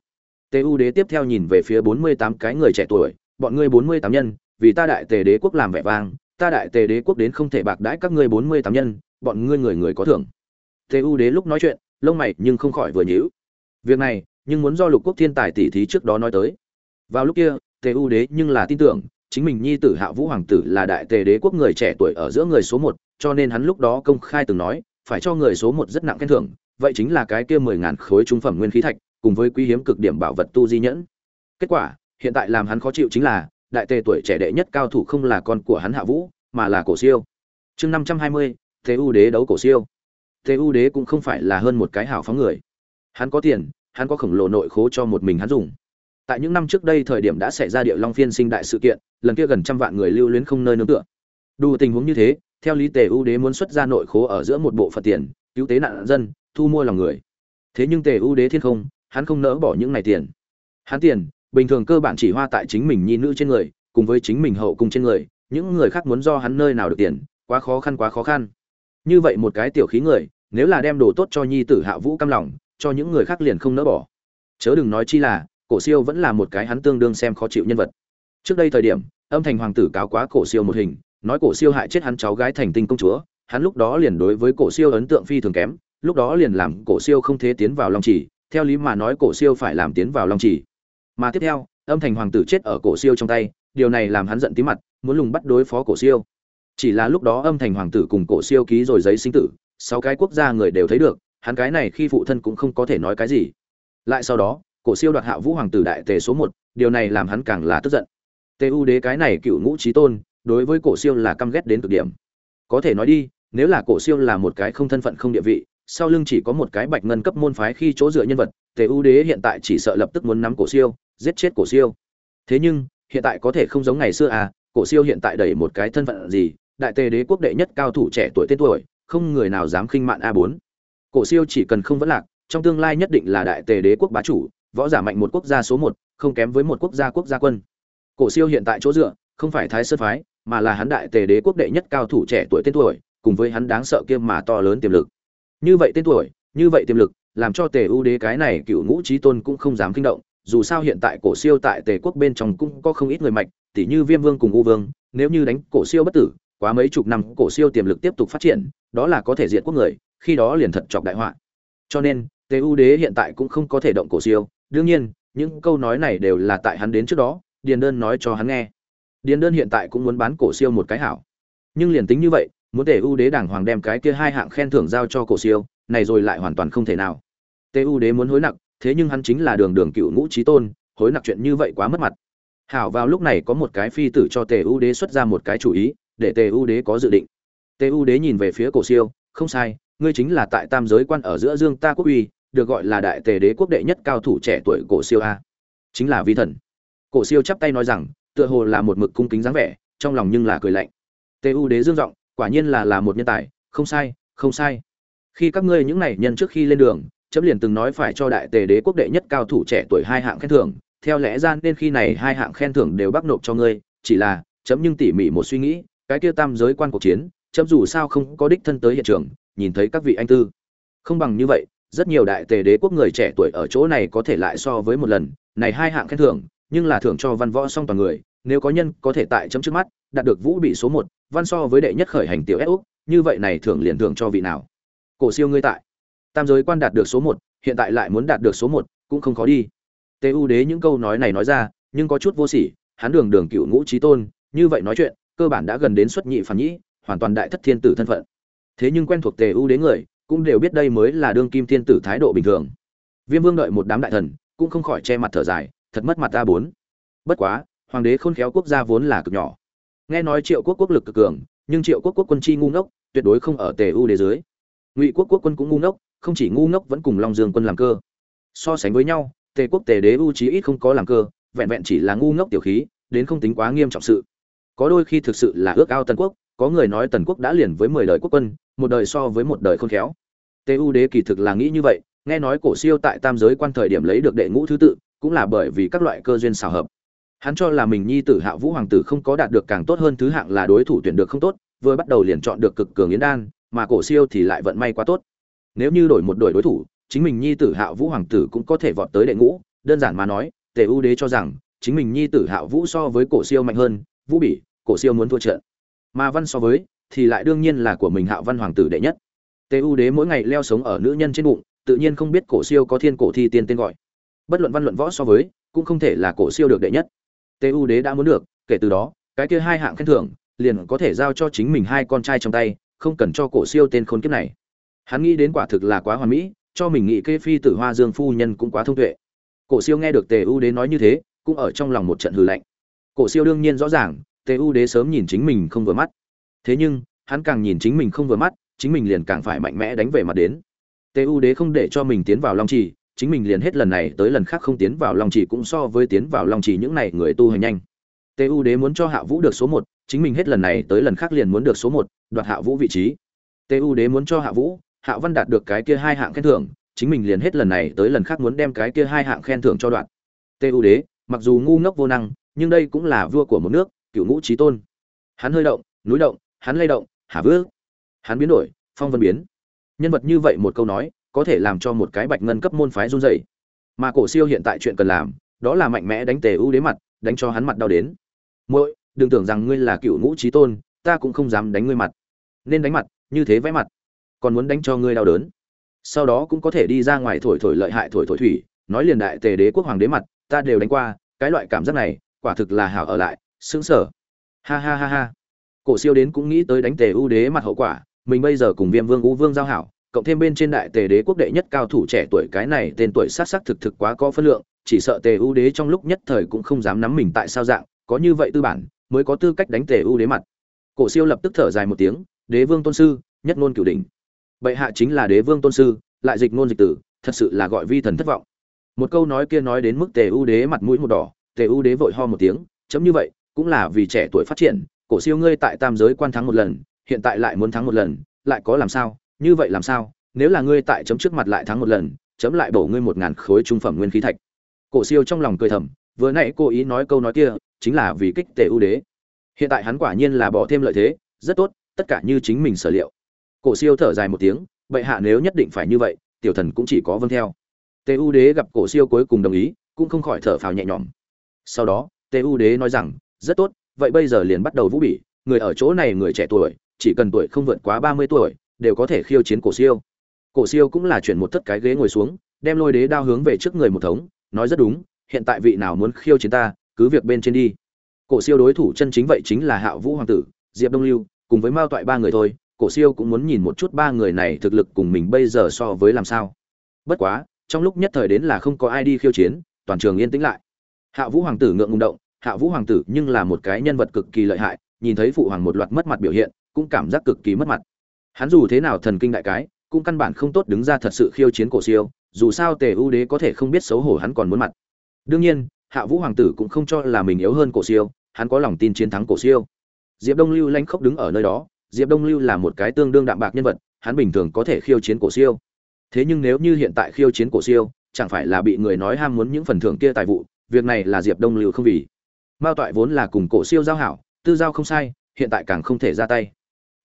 tề u đế tiếp theo nhìn về phía bốn mươi tám cái người trẻ tuổi bọn ngươi bốn mươi tám nhân vì ta đại tề đế quốc làm vẻ vang ta đại tề đế quốc đến không thể bạc đãi các ngươi bốn mươi tám nhân bọn ngươi người người có thưởng tề u đế lúc nói chuyện lông mày nhưng không khỏi vừa nhíu. Việc này, nhưng muốn do Lục Quốc Thiên tài tỷ thí trước đó nói tới. Vào lúc kia, Tề U Đế nhưng là tin tưởng, chính mình nhi tử Hạ Vũ hoàng tử là đại tề đế quốc người trẻ tuổi ở giữa người số một, cho nên hắn lúc đó công khai từng nói, phải cho người số một rất nặng khen thưởng, vậy chính là cái kia mười ngàn khối trung phẩm nguyên khí thạch, cùng với quý hiếm cực điểm bảo vật tu di nhẫn. Kết quả, hiện tại làm hắn khó chịu chính là, đại tề tuổi trẻ đệ nhất cao thủ không là con của hắn Hạ Vũ, mà là Cổ Siêu. Chương năm trăm hai mươi, Tề U Đế đấu Cổ Siêu. Thế U Đế cũng không phải là hơn một cái hảo phóng người. Hắn có tiền, hắn có khổng lồ nội khố cho một mình hắn dùng. Tại những năm trước đây thời điểm đã xảy ra địa long phiên sinh đại sự kiện, lần kia gần trăm vạn người lưu luyến không nơi nương tựa. Đủ tình huống như thế, theo lý Tề U Đế muốn xuất ra nội khố ở giữa một bộ phận tiền, cứu tế nạn dân, thu mua lòng người. Thế nhưng Tề U Đế thiên không, hắn không nỡ bỏ những này tiền. Hắn tiền, bình thường cơ bản chỉ hoa tại chính mình nhi nữ trên người, cùng với chính mình hậu cung trên người, những người khác muốn do hắn nơi nào được tiền, quá khó khăn quá khó khăn như vậy một cái tiểu khí người nếu là đem đồ tốt cho nhi tử hạ vũ cam lòng cho những người khác liền không nỡ bỏ chớ đừng nói chi là cổ siêu vẫn là một cái hắn tương đương xem khó chịu nhân vật. Trước đây thời điểm, âm thành hoàng tử cáo quá cổ siêu một hình, nói cổ siêu hại chết hắn cháu gái thành tinh công chúa, hắn lúc đó liền đối với cổ siêu ấn tượng phi thường kém, lúc đó liền làm cổ siêu không thể tiến vào long chỉ theo lý mà nói cổ siêu phải làm tiến vào long chỉ mà tiếp theo, âm thành hoàng tử chết ở cổ siêu trong tay, điều này làm hắn giận tí mặt, muốn lùng bắt đối phó cổ siêu. Chỉ là lúc đó âm thành hoàng tử cùng cổ siêu ký rồi giấy sinh tử, sáu cái quốc gia người đều thấy được, hắn cái này khi phụ thân cũng không có thể nói cái gì. Lại sau đó cổ siêu đoạt hạ vũ hoàng tử đại tề số một, điều này làm hắn càng là tức giận. Tề u đế cái này cựu ngũ trí tôn, đối với cổ siêu là căm ghét đến cực điểm. Có thể nói đi, nếu là cổ siêu là một cái không thân phận không địa vị, sau lưng chỉ có một cái bạch ngân cấp môn phái khi chỗ dựa nhân vật, tề u đế hiện tại chỉ sợ lập tức muốn nắm cổ siêu, giết chết cổ siêu. Thế nhưng, hiện tại có thể không giống ngày xưa à cổ siêu hiện tại đẩy một cái thân phận gì, đại tề đế quốc đệ nhất cao thủ trẻ tuổi tên tuổi, không người nào dám khinh mạn a bốn. Cổ siêu chỉ cần không vấn lạc, trong tương lai nhất định là đại tề đế quốc bá chủ võ giả mạnh một quốc gia số một, không kém với một quốc gia quốc gia quân. Cổ siêu hiện tại chỗ dựa, không phải thái sơn phái, mà là hắn đại tề đế quốc đệ nhất cao thủ trẻ tuổi tên tuổi, cùng với hắn đáng sợ kia mà to lớn tiềm lực. Như vậy tên tuổi, như vậy tiềm lực, làm cho tề ưu đế cái này cựu ngũ trí tôn cũng không dám kinh động, dù sao hiện tại cổ siêu tại tề quốc bên trong cũng có không ít người mạnh tỷ như viêm vương cùng u vương, nếu như đánh cổ siêu bất tử, quá mấy chục năm cổ siêu tiềm lực tiếp tục phát triển, đó là có thể diệt quốc người, khi đó liền thật chọc đại họa. Cho nên, tề ưu đế hiện tại cũng không có thể động cổ siêu đương nhiên, những câu nói này đều là tại hắn đến trước đó, điền đơn nói cho hắn nghe. Điền đơn hiện tại cũng muốn bán cổ siêu một cái hảo. Nhưng liền tính như vậy, muốn để ưu đế đảng hoàng đem cái kia hai hạng khen thưởng giao cho cổ siêu, này rồi lại hoàn toàn không thể nào. Tề ưu đế muốn hối nặng, thế nhưng hắn chính là đường đường cựu ngũ trí tôn, hối nặng chuyện như vậy quá mất mặt. Hảo vào lúc này có một cái phi tử cho tề ưu đế xuất ra một cái chủ ý, để tề ưu đế có dự định. Tề ưu đế nhìn về phía cổ siêu, không sai, ngươi chính là tại tam giới quan ở giữa dương ta quốc uy được gọi là đại tề đế quốc đệ nhất cao thủ trẻ tuổi cổ siêu a. Chính là vi thần. Cổ siêu chắp tay nói rằng, tựa hồ là một mực cung kính dáng vẻ, trong lòng nhưng là cười lạnh. Tề u đế dương giọng, quả nhiên là là một nhân tài, không sai không sai. Khi các ngươi những này nhân trước khi lên đường, chấm liền từng nói phải cho đại tề đế quốc đệ nhất cao thủ trẻ tuổi hai hạng khen thưởng, theo lẽ ra nên khi này hai hạng khen thưởng đều bác nộp cho ngươi, chỉ là, chấm nhưng tỉ mỉ một suy nghĩ, cái kia tam giới quan cuộc chiến, chấm dù sao không có đích thân tới hiện trường, nhìn thấy các vị anh tư. Không bằng như vậy rất nhiều đại tề đế quốc người trẻ tuổi ở chỗ này có thể lại so với một lần, này hai hạng khen thưởng, nhưng là thưởng cho văn võ song toàn người, nếu có nhân có thể tại chấm trước mắt, đạt được vũ bị số một, văn so với đệ nhất khởi hành tiểu úc, như vậy này thưởng liền thưởng cho vị nào? Cổ siêu ngươi tại. Tam giới quan đạt được số một, hiện tại lại muốn đạt được số một, cũng không khó đi. Tê u đế những câu nói này nói ra, nhưng có chút vô sỉ, hắn đường đường cựu ngũ trí tôn, như vậy nói chuyện, cơ bản đã gần đến xuất nhị phản nhĩ, hoàn toàn đại thất thiên tử thân phận. Thế nhưng quen thuộc tề u đế người cũng đều biết đây mới là đương kim thiên tử thái độ bình thường. Viêm vương đợi một đám đại thần, cũng không khỏi che mặt thở dài, thật mất mặt ta bốn. Bất quá, hoàng đế khôn khéo quốc gia vốn là cực nhỏ. Nghe nói triệu quốc quốc lực cực cường, nhưng triệu quốc quốc quân chi ngu ngốc, tuyệt đối không ở tề u đế dưới. Ngụy quốc quốc quân cũng ngu ngốc, không chỉ ngu ngốc vẫn cùng long dương quân làm cơ. So sánh với nhau, tề quốc tề đế u chí ít không có làm cơ, vẹn vẹn chỉ là ngu ngốc tiểu khí, đến không tính quá nghiêm trọng sự. Có đôi khi thực sự là ước ao tần quốc, có người nói tần quốc đã liền với mười đời quốc quân, một đời so với một đời khôn khéo tề u đế kỳ thực là nghĩ như vậy, nghe nói cổ siêu tại tam giới quan thời điểm lấy được đệ ngũ thứ tự, cũng là bởi vì các loại cơ duyên xào hợp. Hắn cho là mình nhi tử hạ vũ hoàng tử không có đạt được càng tốt hơn thứ hạng là đối thủ tuyển được không tốt, vừa bắt đầu liền chọn được cực cường yến đan, mà cổ siêu thì lại vận may quá tốt. Nếu như đổi một đội đối thủ, chính mình nhi tử hạ vũ hoàng tử cũng có thể vọt tới đệ ngũ. Đơn giản mà nói tề U đế cho rằng, chính mình nhi tử hạ vũ so với cổ siêu mạnh hơn, vũ bỉ, cổ siêu muốn thua trận. Mà văn so với, thì lại đương nhiên là của mình hạ văn hoàng tử đệ nhất tề U đế mỗi ngày leo sống ở nữ nhân trên bụng, tự nhiên không biết cổ siêu có thiên cổ thi tiên tên gọi. Bất luận văn luận võ so với, cũng không thể là cổ siêu được đệ nhất. Tề U đế đã muốn được, kể từ đó, cái kia hai hạng khen thưởng, liền có thể giao cho chính mình hai con trai trong tay, không cần cho cổ siêu tên khốn kiếp này. Hắn nghĩ đến quả thực là quá hoàn mỹ, cho mình nghĩ kê phi tử hoa dương phu nhân cũng quá thông tuệ. Cổ siêu nghe được tề u đế nói như thế, cũng ở trong lòng một trận hư lạnh. Cổ siêu đương nhiên rõ ràng tề u đế sớm nhìn chính mình không vừa mắt. Thế nhưng, hắn càng nhìn chính mình không vừa mắt chính mình liền càng phải mạnh mẽ đánh về mặt đến. Tề u đế không để cho mình tiến vào long trì, chính mình liền hết lần này tới lần khác không tiến vào long trì cũng so với tiến vào long trì những này người tu hành nhanh. Tề u đế muốn cho hạ vũ được số một, chính mình hết lần này tới lần khác liền muốn được số một, đoạt hạ vũ vị trí. Tề u đế muốn cho hạ vũ, hạ văn đạt được cái kia hai hạng khen thưởng, chính mình liền hết lần này tới lần khác muốn đem cái kia hai hạng khen thưởng cho đoạn tê u đế, mặc dù ngu ngốc vô năng, nhưng đây cũng là vua của một nước, cựu ngũ trí tôn. Hắn hơi động, núi động, hắn lay động hà vước hắn biến đổi, phong vân biến. Nhân vật như vậy một câu nói, có thể làm cho một cái bạch ngân cấp môn phái run rẩy. mà cổ siêu hiện tại chuyện cần làm, đó là mạnh mẽ đánh tề ưu đế mặt, đánh cho hắn mặt đau đến. Muội, đừng tưởng rằng ngươi là cựu ngũ trí tôn, ta cũng không dám đánh ngươi mặt. Nên đánh mặt, như thế vẽ mặt. Còn muốn đánh cho ngươi đau đớn. Sau đó cũng có thể đi ra ngoài thổi thổi lợi hại thổi thổi thủy, nói liền đại tề đế quốc hoàng đế mặt, ta đều đánh qua, cái loại cảm giác này, quả thực là hảo ở lại, sững sở ha ha ha ha. Cổ siêu đến cũng nghĩ tới đánh tề ưu đế mặt hậu quả mình bây giờ cùng viêm vương u vương giao hảo, cộng thêm bên trên đại tề đế quốc đệ nhất cao thủ trẻ tuổi cái này, tên tuổi sát sắc thực thực quá có phân lượng, chỉ sợ tề ưu đế trong lúc nhất thời cũng không dám nắm mình tại sao dạng, có như vậy tư bản, mới có tư cách đánh tề ưu đế mặt. Cổ siêu lập tức thở dài một tiếng, đế vương tôn sư, nhất ngôn cửu đỉnh. Bệ hạ chính là đế vương tôn sư, lại dịch ngôn dịch tử, thật sự là gọi vi thần thất vọng. Một câu nói kia nói đến mức tề ưu đế mặt mũi một đỏ, tề ưu đế vội ho một tiếng, chấm như vậy, cũng là vì trẻ tuổi phát triển, cổ siêu ngươi tại tam giới quan thắng một lần hiện tại lại muốn thắng một lần, lại có làm sao? Như vậy làm sao? Nếu là ngươi tại chấm trước mặt lại thắng một lần, chấm lại bổ ngươi một ngàn khối trung phẩm nguyên khí thạch. Cổ siêu trong lòng cười thầm, vừa nãy cô ý nói câu nói kia, chính là vì kích tề ưu đế. Hiện tại hắn quả nhiên là bỏ thêm lợi thế, rất tốt, tất cả như chính mình sở liệu. Cổ siêu thở dài một tiếng, bệ hạ nếu nhất định phải như vậy, tiểu thần cũng chỉ có vâng theo. Tề ưu đế gặp cổ siêu cuối cùng đồng ý, cũng không khỏi thở phào nhẹ nhõm. Sau đó, tề ưu đế nói rằng, rất tốt, vậy bây giờ liền bắt đầu vũ bỉ, người ở chỗ này người trẻ tuổi chỉ cần tuổi không vượt quá ba mươi tuổi, đều có thể khiêu chiến cổ siêu. Cổ siêu cũng là chuyển một thất cái ghế ngồi xuống, đem lôi đế đao hướng về trước người một thống, nói rất đúng, hiện tại vị nào muốn khiêu chiến ta, cứ việc bên trên đi. Cổ siêu đối thủ chân chính vậy chính là hạo vũ hoàng tử, diệp đông lưu, cùng với mao toại ba người thôi, cổ siêu cũng muốn nhìn một chút ba người này thực lực cùng mình bây giờ so với làm sao. Bất quá, trong lúc nhất thời đến là không có ai đi khiêu chiến, toàn trường yên tĩnh lại. Hạ vũ hoàng tử ngượng ngùng động, hạ vũ hoàng tử nhưng là một cái nhân vật cực kỳ lợi hại, nhìn thấy phụ hoàng một loạt mất mặt biểu hiện cũng cảm giác cực kỳ mất mặt. Hắn dù thế nào thần kinh đại cái, cũng căn bản không tốt đứng ra thật sự khiêu chiến cổ siêu, dù sao tề ưu đế có thể không biết xấu hổ hắn còn muốn mặt. Đương nhiên, hạ vũ hoàng tử cũng không cho là mình yếu hơn cổ siêu, hắn có lòng tin chiến thắng cổ siêu. Diệp đông lưu lanh khốc đứng ở nơi đó, diệp đông lưu là một cái tương đương đạm bạc nhân vật, hắn bình thường có thể khiêu chiến cổ siêu. Thế nhưng nếu như hiện tại khiêu chiến cổ siêu, chẳng phải là bị người nói ham muốn những phần thưởng kia tài vụ, việc này là diệp đông lưu không vì. Mao toại vốn là cùng cổ siêu giao hảo, tư giao không sai, hiện tại càng không thể ra tay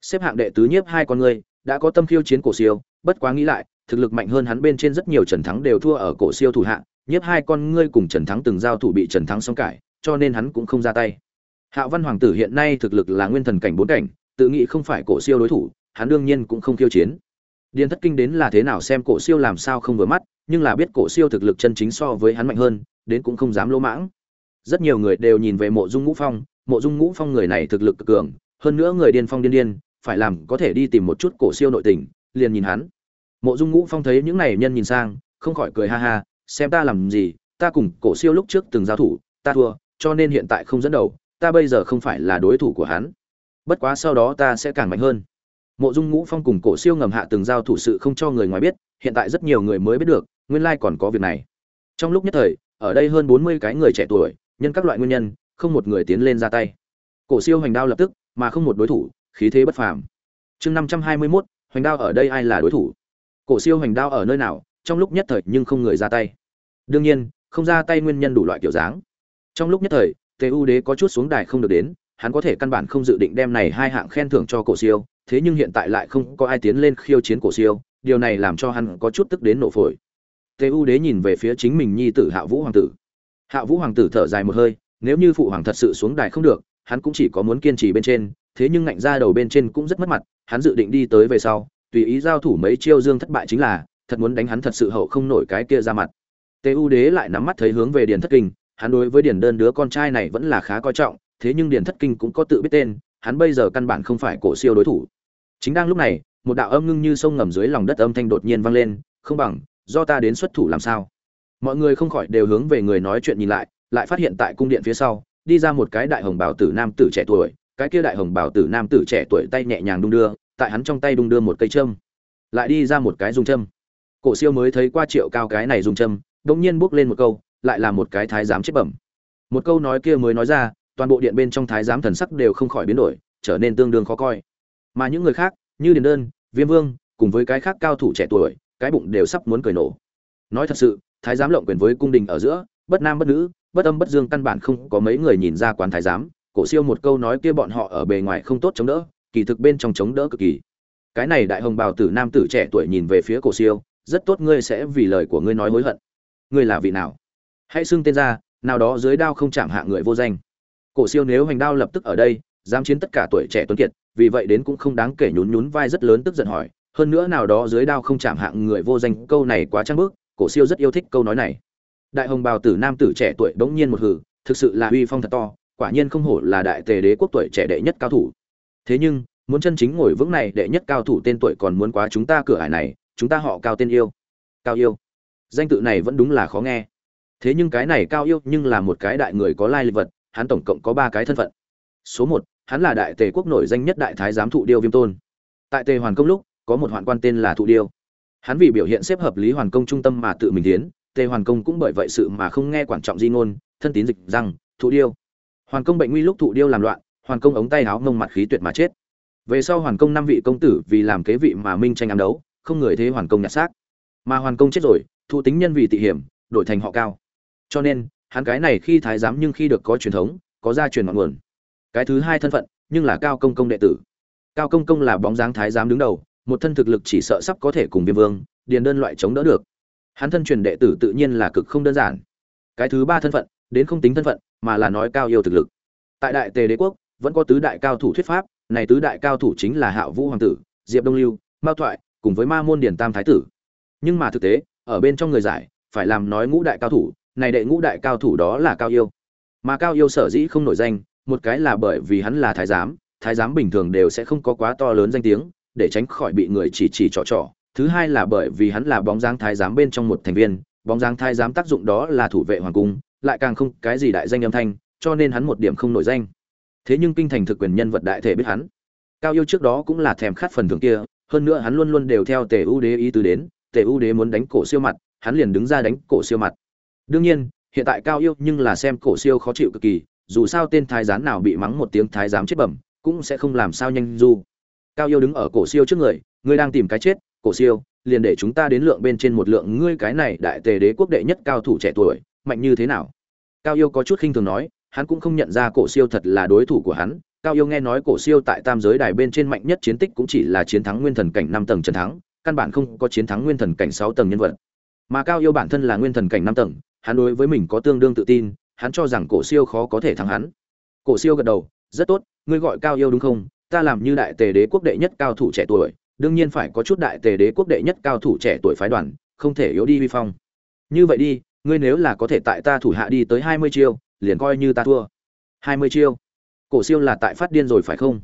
xếp hạng đệ tứ nhiếp hai con người, đã có tâm khiêu chiến cổ siêu, bất quá nghĩ lại, thực lực mạnh hơn hắn bên trên rất nhiều trần thắng đều thua ở cổ siêu thủ hạng nhiếp hai con ngươi cùng trần thắng từng giao thủ bị trần thắng xong cải, cho nên hắn cũng không ra tay. Hạ văn hoàng tử hiện nay thực lực là nguyên thần cảnh bốn cảnh, tự nghĩ không phải cổ siêu đối thủ, hắn đương nhiên cũng không khiêu chiến. Điền thất kinh đến là thế nào xem cổ siêu làm sao không vừa mắt, nhưng là biết cổ siêu thực lực chân chính so với hắn mạnh hơn, đến cũng không dám lỗ mãng. Rất nhiều người đều nhìn về mộ dung ngũ phong, mộ dung ngũ phong người này thực lực cực cường, hơn nữa người điên phong điên điên phải làm có thể đi tìm một chút cổ siêu nội tình, liền nhìn hắn. Mộ dung ngũ phong thấy những này nhân nhìn sang, không khỏi cười ha ha, xem ta làm gì, ta cùng cổ siêu lúc trước từng giao thủ, ta thua, cho nên hiện tại không dẫn đầu, ta bây giờ không phải là đối thủ của hắn. Bất quá sau đó ta sẽ càng mạnh hơn. Mộ dung ngũ phong cùng cổ siêu ngầm hạ từng giao thủ sự không cho người ngoài biết, hiện tại rất nhiều người mới biết được, nguyên lai còn có việc này. Trong lúc nhất thời, ở đây hơn bốn mươi cái người trẻ tuổi, nhân các loại nguyên nhân, không một người tiến lên ra tay. Cổ siêu hành đao lập tức, mà không một đối thủ khí thế bất phàm. Chương năm trăm hai mươi mốt, hoành đao ở đây ai là đối thủ? Cổ siêu hoành đao ở nơi nào, trong lúc nhất thời nhưng không người ra tay. Đương nhiên, không ra tay nguyên nhân đủ loại kiểu dáng. Trong lúc nhất thời, tề u đế có chút xuống đài không được đến, hắn có thể căn bản không dự định đem này hai hạng khen thưởng cho cổ siêu, thế nhưng hiện tại lại không có ai tiến lên khiêu chiến cổ siêu, điều này làm cho hắn có chút tức đến nổ phổi. Tề u đế nhìn về phía chính mình nhi tử hạ vũ hoàng tử. Hạ vũ hoàng tử thở dài một hơi, nếu như phụ hoàng thật sự xuống đài không được, hắn cũng chỉ có muốn kiên trì bên trên thế nhưng ngạnh ra đầu bên trên cũng rất mất mặt, hắn dự định đi tới về sau, tùy ý giao thủ mấy chiêu dương thất bại chính là, thật muốn đánh hắn thật sự hậu không nổi cái kia ra mặt. Tề u đế lại nắm mắt thấy hướng về điền thất kinh, hắn đối với điền đơn đứa con trai này vẫn là khá coi trọng, thế nhưng điền thất kinh cũng có tự biết tên, hắn bây giờ căn bản không phải cổ siêu đối thủ. Chính đang lúc này, một đạo âm ngưng như sông ngầm dưới lòng đất âm thanh đột nhiên vang lên, không bằng, do ta đến xuất thủ làm sao? Mọi người không khỏi đều hướng về người nói chuyện nhìn lại lại phát hiện tại cung điện phía sau, đi ra một cái đại hồng bảo tử nam tử trẻ tuổi cái kia đại hồng bảo tử nam tử trẻ tuổi tay nhẹ nhàng đung đưa, tại hắn trong tay đung đưa một cây châm, lại đi ra một cái dùng châm. Cổ siêu mới thấy qua triệu cao cái này dùng châm, đột nhiên buốc lên một câu, lại là một cái thái giám chết bẩm. Một câu nói kia mới nói ra, toàn bộ điện bên trong thái giám thần sắc đều không khỏi biến đổi, trở nên tương đương khó coi. Mà những người khác, như điền đơn, viêm vương, cùng với cái khác cao thủ trẻ tuổi, cái bụng đều sắp muốn cười nổ. Nói thật sự, thái giám lộng quyền với cung đình ở giữa, bất nam bất nữ, bất âm bất dương căn bản không có mấy người nhìn ra quán thái giám cổ siêu một câu nói kia bọn họ ở bề ngoài không tốt chống đỡ, kỳ thực bên trong chống đỡ cực kỳ. Cái này đại hồng bào tử nam tử trẻ tuổi nhìn về phía cổ siêu, rất tốt ngươi sẽ vì lời của ngươi nói hối hận. Ngươi là vị nào? Hãy xưng tên ra, nào đó dưới đao không chạm hạ người vô danh. Cổ siêu nếu hành đao lập tức ở đây, dám chiến tất cả tuổi trẻ tuấn kiệt, vì vậy đến cũng không đáng kể nhún nhún vai rất lớn tức giận hỏi, hơn nữa nào đó dưới đao không chạm hạng người vô danh, câu này quá trang bước cổ siêu rất yêu thích câu nói này. Đại hồng bào tử nam tử trẻ tuổi bỗng nhiên một hử, thực sự là uy phong thật to quả nhiên không hổ là đại tề đế quốc tuổi trẻ đệ nhất cao thủ. Thế nhưng, muốn chân chính ngồi vững này đệ nhất cao thủ tên tuổi còn muốn quá chúng ta cửa hải này, chúng ta họ cao tên yêu. Cao yêu. Danh tự này vẫn đúng là khó nghe. Thế nhưng cái này cao yêu nhưng là một cái đại người có lai lịch vật, hắn tổng cộng có ba cái thân phận. Số một, hắn là đại tề quốc nổi danh nhất đại thái giám thụ điêu viêm tôn. Tại tề hoàn công lúc, có một hoạn quan tên là thụ điêu. Hắn vì biểu hiện xếp hợp lý hoàn công trung tâm mà tự mình tiến, tề hoàn công cũng bởi vậy sự mà không nghe quản trọng di ngôn, thân tín dịch rằng, thụ điêu hoàn công bệnh nguy lúc thụ điêu làm loạn, hoàn công ống tay áo ngông mặt khí tuyệt mà chết. Về sau hoàn công năm vị công tử vì làm kế vị mà minh tranh ám đấu, không người thế hoàn công nhặt xác. Mà hoàn công chết rồi, thụ tính nhân vì tị hiểm, đổi thành họ cao. Cho nên, hắn cái này khi thái giám nhưng khi được có truyền thống, có gia truyền ngọn nguồn. Cái thứ hai thân phận, nhưng là cao công công đệ tử. Cao công công là bóng dáng thái giám đứng đầu, một thân thực lực chỉ sợ sắp có thể cùng viêm vương, điền đơn loại chống đỡ được. Hắn thân truyền đệ tử tự nhiên là cực không đơn giản. Cái thứ ba thân phận, đến không tính thân phận mà là nói cao yêu thực lực. Tại đại tề đế quốc, vẫn có tứ đại cao thủ thuyết pháp, này tứ đại cao thủ chính là hạo vũ hoàng tử, diệp đông lưu, mao thoại, cùng với ma môn điển tam thái tử. Nhưng mà thực tế, ở bên trong người giải, phải làm nói ngũ đại cao thủ, này đệ ngũ đại cao thủ đó là cao yêu. Mà cao yêu sở dĩ không nổi danh, một cái là bởi vì hắn là thái giám thái giám bình thường đều sẽ không có quá to lớn danh tiếng, để tránh khỏi bị người chỉ chỉ trò trò. Thứ hai là bởi vì hắn là bóng dáng thái giám bên trong một thành viên, bóng dáng thái giám tác dụng đó là thủ vệ hoàng cung lại càng không cái gì đại danh âm thanh, cho nên hắn một điểm không nổi danh. Thế nhưng kinh thành thực quyền nhân vật đại thể biết hắn. Cao yêu trước đó cũng là thèm khát phần thưởng kia, hơn nữa hắn luôn luôn đều theo tề ưu đế ý tứ đến, tề ưu đế muốn đánh cổ siêu mặt, hắn liền đứng ra đánh cổ siêu mặt. Đương nhiên, hiện tại cao yêu nhưng là xem cổ siêu khó chịu cực kỳ, dù sao tên thái giám nào bị mắng một tiếng thái giám chết bẩm, cũng sẽ không làm sao nhanh du. Cao yêu đứng ở cổ siêu trước người, ngươi đang tìm cái chết, cổ siêu, liền để chúng ta đến lượng bên trên một lượng ngươi cái này đại tề đế quốc đệ nhất cao thủ trẻ tuổi mạnh như thế nào? Cao yêu có chút khinh thường nói, hắn cũng không nhận ra cổ siêu thật là đối thủ của hắn. Cao yêu nghe nói cổ siêu tại tam giới đài bên trên mạnh nhất chiến tích cũng chỉ là chiến thắng nguyên thần cảnh năm tầng trận thắng, căn bản không có chiến thắng nguyên thần cảnh sáu tầng nhân vật. Mà cao yêu bản thân là nguyên thần cảnh năm tầng, hắn đối với mình có tương đương tự tin, hắn cho rằng cổ siêu khó có thể thắng hắn. Cổ siêu gật đầu, rất tốt, ngươi gọi cao yêu đúng không? Ta làm như đại tề đế quốc đệ nhất cao thủ trẻ tuổi, đương nhiên phải có chút đại tề đế quốc đệ nhất cao thủ trẻ tuổi phái đoàn, không thể yếu đi vi phong. Như vậy đi ngươi nếu là có thể tại ta thủ hạ đi tới hai mươi chiêu, liền coi như ta thua. Hai mươi chiêu? Cổ siêu là tại phát điên rồi phải không?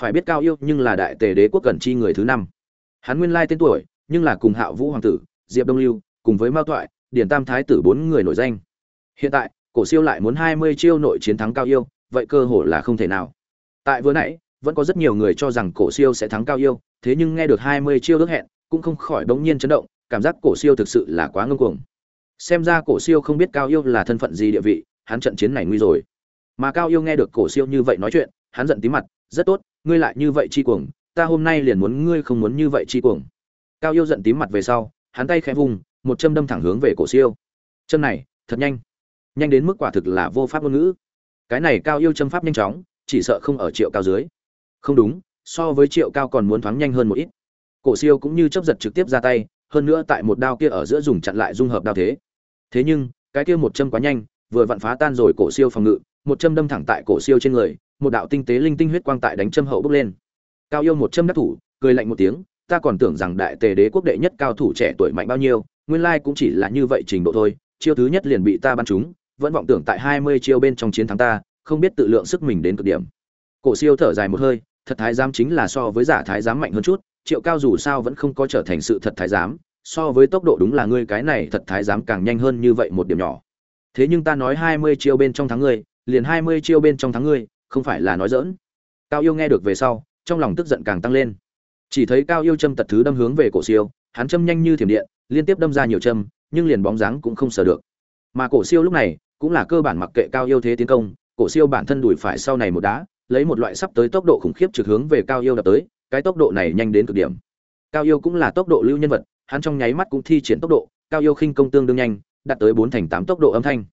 Phải biết cao yêu nhưng là đại tề đế quốc cần chi người thứ năm. Hắn nguyên lai tên tuổi, nhưng là cùng hạo vũ hoàng tử, diệp đông lưu, cùng với mao toại điển tam thái tử bốn người nổi danh. Hiện tại, cổ siêu lại muốn hai mươi chiêu nội chiến thắng cao yêu, vậy cơ hội là không thể nào. Tại vừa nãy, vẫn có rất nhiều người cho rằng cổ siêu sẽ thắng cao yêu, thế nhưng nghe được hai mươi chiêu ước hẹn, cũng không khỏi bỗng nhiên chấn động, cảm giác cổ siêu thực sự là quá ngông cuồng xem ra cổ siêu không biết cao yêu là thân phận gì địa vị, hắn trận chiến này nguy rồi. Mà cao yêu nghe được cổ siêu như vậy nói chuyện, hắn giận tí mặt, rất tốt, ngươi lại như vậy chi cuồng, ta hôm nay liền muốn ngươi không muốn như vậy chi cuồng. Cao yêu giận tím mặt về sau, hắn tay khẽ vùng một châm đâm thẳng hướng về cổ siêu. Châm này, thật nhanh. Nhanh đến mức quả thực là vô pháp ngôn ngữ. Cái này cao yêu châm pháp nhanh chóng, chỉ sợ không ở triệu cao dưới. Không đúng, so với triệu cao còn muốn thoáng nhanh hơn một ít. Cổ siêu cũng như chấp giật trực tiếp ra tay, hơn nữa tại một đao kia ở giữa dùng chặn lại dung hợp đao thế thế nhưng, cái kia một châm quá nhanh, vừa vặn phá tan rồi cổ siêu phòng ngự, một châm đâm thẳng tại cổ siêu trên người, một đạo tinh tế linh tinh huyết quang tại đánh châm hậu bốc lên. Cao yêu một châm đắc thủ, cười lạnh một tiếng, ta còn tưởng rằng đại tề đế quốc đệ nhất cao thủ trẻ tuổi mạnh bao nhiêu, nguyên lai cũng chỉ là như vậy trình độ thôi, chiêu thứ nhất liền bị ta bắn trúng, vẫn vọng tưởng tại hai mươi chiêu bên trong chiến thắng ta, không biết tự lượng sức mình đến cực điểm. Cổ siêu thở dài một hơi, thật thái giám chính là so với giả thái giám mạnh hơn chút, triệu cao dù sao vẫn không có trở thành sự thật thái giám so với tốc độ đúng là ngươi cái này thật thái giám càng nhanh hơn như vậy một điểm nhỏ. Thế nhưng ta nói hai mươi chiêu bên trong thắng ngươi, liền hai mươi chiêu bên trong thắng ngươi, không phải là nói dỡn cao yêu nghe được về sau, trong lòng tức giận càng tăng lên. Chỉ thấy cao yêu châm tật thứ đâm hướng về cổ siêu, hắn châm nhanh như thiểm điện, liên tiếp đâm ra nhiều châm, nhưng liền bóng dáng cũng không sờ được. Mà cổ siêu lúc này, cũng là cơ bản mặc kệ cao yêu thế tiến công, cổ siêu bản thân đuổi phải sau này một đá, lấy một loại sắp tới tốc độ khủng khiếp trực hướng về cao yêu đập tới, cái tốc độ này nhanh đến cực điểm. Cao yêu cũng là tốc độ lưu nhân vật hắn trong nháy mắt cũng thi triển tốc độ, cao yêu khinh công tương đương nhanh, đạt tới bốn thành tám tốc độ âm thanh.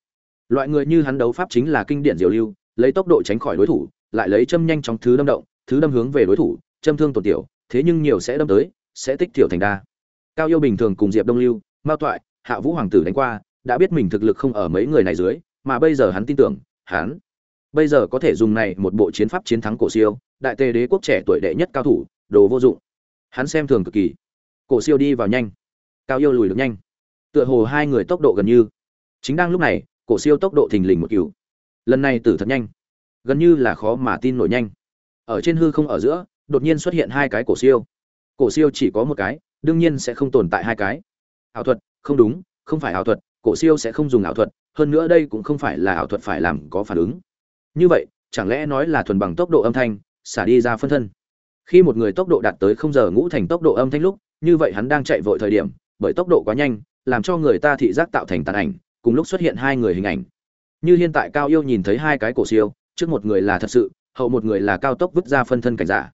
Loại người như hắn đấu pháp chính là kinh điển diệu lưu, lấy tốc độ tránh khỏi đối thủ, lại lấy châm nhanh trong thứ đâm động, thứ đâm hướng về đối thủ, châm thương tổn tiểu, thế nhưng nhiều sẽ đâm tới, sẽ tích tiểu thành đa. Cao yêu bình thường cùng diệp đông lưu, mao toại, hạ vũ hoàng tử đánh qua, đã biết mình thực lực không ở mấy người này dưới, mà bây giờ hắn tin tưởng, hắn bây giờ có thể dùng này một bộ chiến pháp chiến thắng cổ siêu, đại tề đế quốc trẻ tuổi đệ nhất cao thủ, đồ vô dụng. Hắn xem thường cực kỳ cổ siêu đi vào nhanh. Cao yêu lùi được nhanh. Tựa hồ hai người tốc độ gần như. Chính đang lúc này cổ siêu tốc độ thình lình một kiểu, lần này tử thật nhanh. Gần như là khó mà tin nổi nhanh. Ở trên hư không ở giữa đột nhiên xuất hiện hai cái cổ siêu. Cổ siêu chỉ có một cái đương nhiên sẽ không tồn tại hai cái. Ảo thuật không đúng không phải ảo thuật cổ siêu sẽ không dùng ảo thuật hơn nữa đây cũng không phải là ảo thuật phải làm có phản ứng. Như vậy chẳng lẽ nói là thuần bằng tốc độ âm thanh xả đi ra phân thân? Khi một người tốc độ đạt tới không giờ ngũ thành tốc độ âm thanh lúc như vậy hắn đang chạy vội thời điểm, bởi tốc độ quá nhanh, làm cho người ta thị giác tạo thành tàn ảnh, cùng lúc xuất hiện hai người hình ảnh. Như hiện tại cao yêu nhìn thấy hai cái cổ siêu, trước một người là thật sự, hậu một người là cao tốc vứt ra phân thân cảnh giả.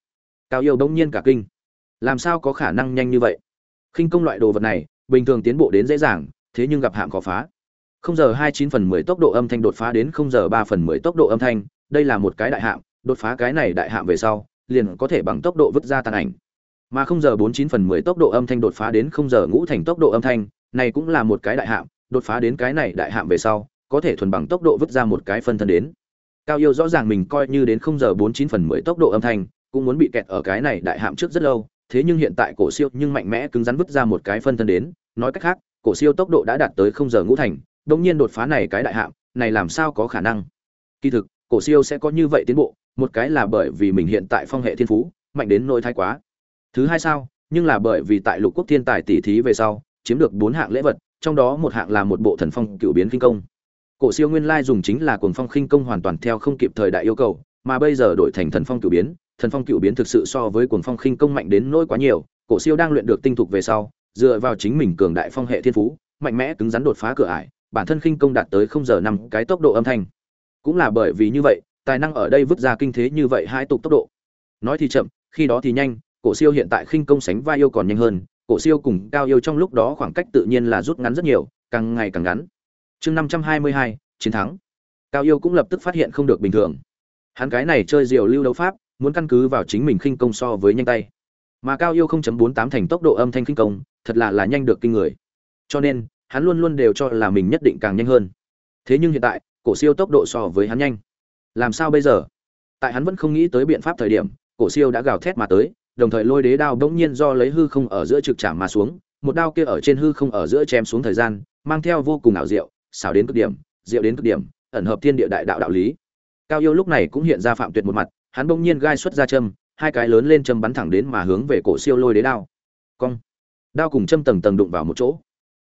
Cao yêu bỗng nhiên cả kinh. Làm sao có khả năng nhanh như vậy? Khinh công loại đồ vật này, bình thường tiến bộ đến dễ dàng, thế nhưng gặp hạm khó phá. Không giờ hai chín phần mười tốc độ âm thanh đột phá đến không giờ ba phần mười tốc độ âm thanh, đây là một cái đại hạm, đột phá cái này đại hạm về sau, liền có thể bằng tốc độ vứt ra tàn ảnh mà không giờ bốn chín phần mười tốc độ âm thanh đột phá đến không giờ ngũ thành tốc độ âm thanh, này cũng là một cái đại hạm, đột phá đến cái này đại hạm về sau, có thể thuần bằng tốc độ vứt ra một cái phân thân đến. Cao yêu rõ ràng mình coi như đến không giờ bốn chín phần mười tốc độ âm thanh, cũng muốn bị kẹt ở cái này đại hạm trước rất lâu, thế nhưng hiện tại cổ siêu nhưng mạnh mẽ cứng rắn vứt ra một cái phân thân đến, nói cách khác, cổ siêu tốc độ đã đạt tới không giờ ngũ thành, đột nhiên đột phá này cái đại hạm, này làm sao có khả năng? Kỳ thực, cổ siêu sẽ có như vậy tiến bộ, một cái là bởi vì mình hiện tại phong hệ thiên phú, mạnh đến nỗi thái quá thứ hai sao, nhưng là bởi vì tại lục quốc thiên tài tỷ thí về sau, chiếm được bốn hạng lễ vật, trong đó một hạng là một bộ thần phong cựu biến kinh công. Cổ siêu nguyên lai dùng chính là cuồng phong khinh công hoàn toàn theo không kịp thời đại yêu cầu, mà bây giờ đổi thành thần phong cựu biến, thần phong cựu biến thực sự so với cuồng phong khinh công mạnh đến nỗi quá nhiều, cổ siêu đang luyện được tinh thục về sau, dựa vào chính mình cường đại phong hệ thiên phú, mạnh mẽ cứng rắn đột phá cửa ải, bản thân khinh công đạt tới không giờ năm cái tốc độ âm thanh. Cũng là bởi vì như vậy, tài năng ở đây vứt ra kinh thế như vậy hai tục tốc độ. Nói thì chậm, khi đó thì nhanh cổ siêu hiện tại khinh công sánh vai yêu còn nhanh hơn, cổ siêu cùng cao yêu trong lúc đó khoảng cách tự nhiên là rút ngắn rất nhiều, càng ngày càng ngắn. Chương năm trăm hai mươi hai, chiến thắng. Cao yêu cũng lập tức phát hiện không được bình thường. Hắn cái này chơi diều lưu đấu pháp, muốn căn cứ vào chính mình khinh công so với nhanh tay. Mà cao yêu 0.48 thành tốc độ âm thanh khinh công, thật là là nhanh được kinh người. Cho nên, hắn luôn luôn đều cho là mình nhất định càng nhanh hơn. Thế nhưng hiện tại, cổ siêu tốc độ so với hắn nhanh. Làm sao bây giờ? Tại hắn vẫn không nghĩ tới biện pháp thời điểm, cổ siêu đã gào thét mà tới đồng thời lôi đế đao bỗng nhiên do lấy hư không ở giữa trực chạm mà xuống, một đao kia ở trên hư không ở giữa chém xuống thời gian, mang theo vô cùng ảo diệu, xảo đến cực điểm, diệu đến cực điểm, ẩn hợp thiên địa đại đạo đạo lý. Cao yêu lúc này cũng hiện ra phạm tuyệt một mặt, hắn bỗng nhiên gai xuất ra châm, hai cái lớn lên châm bắn thẳng đến mà hướng về cổ siêu lôi đế đao. Cong. Đao cùng châm tầng tầng đụng vào một chỗ.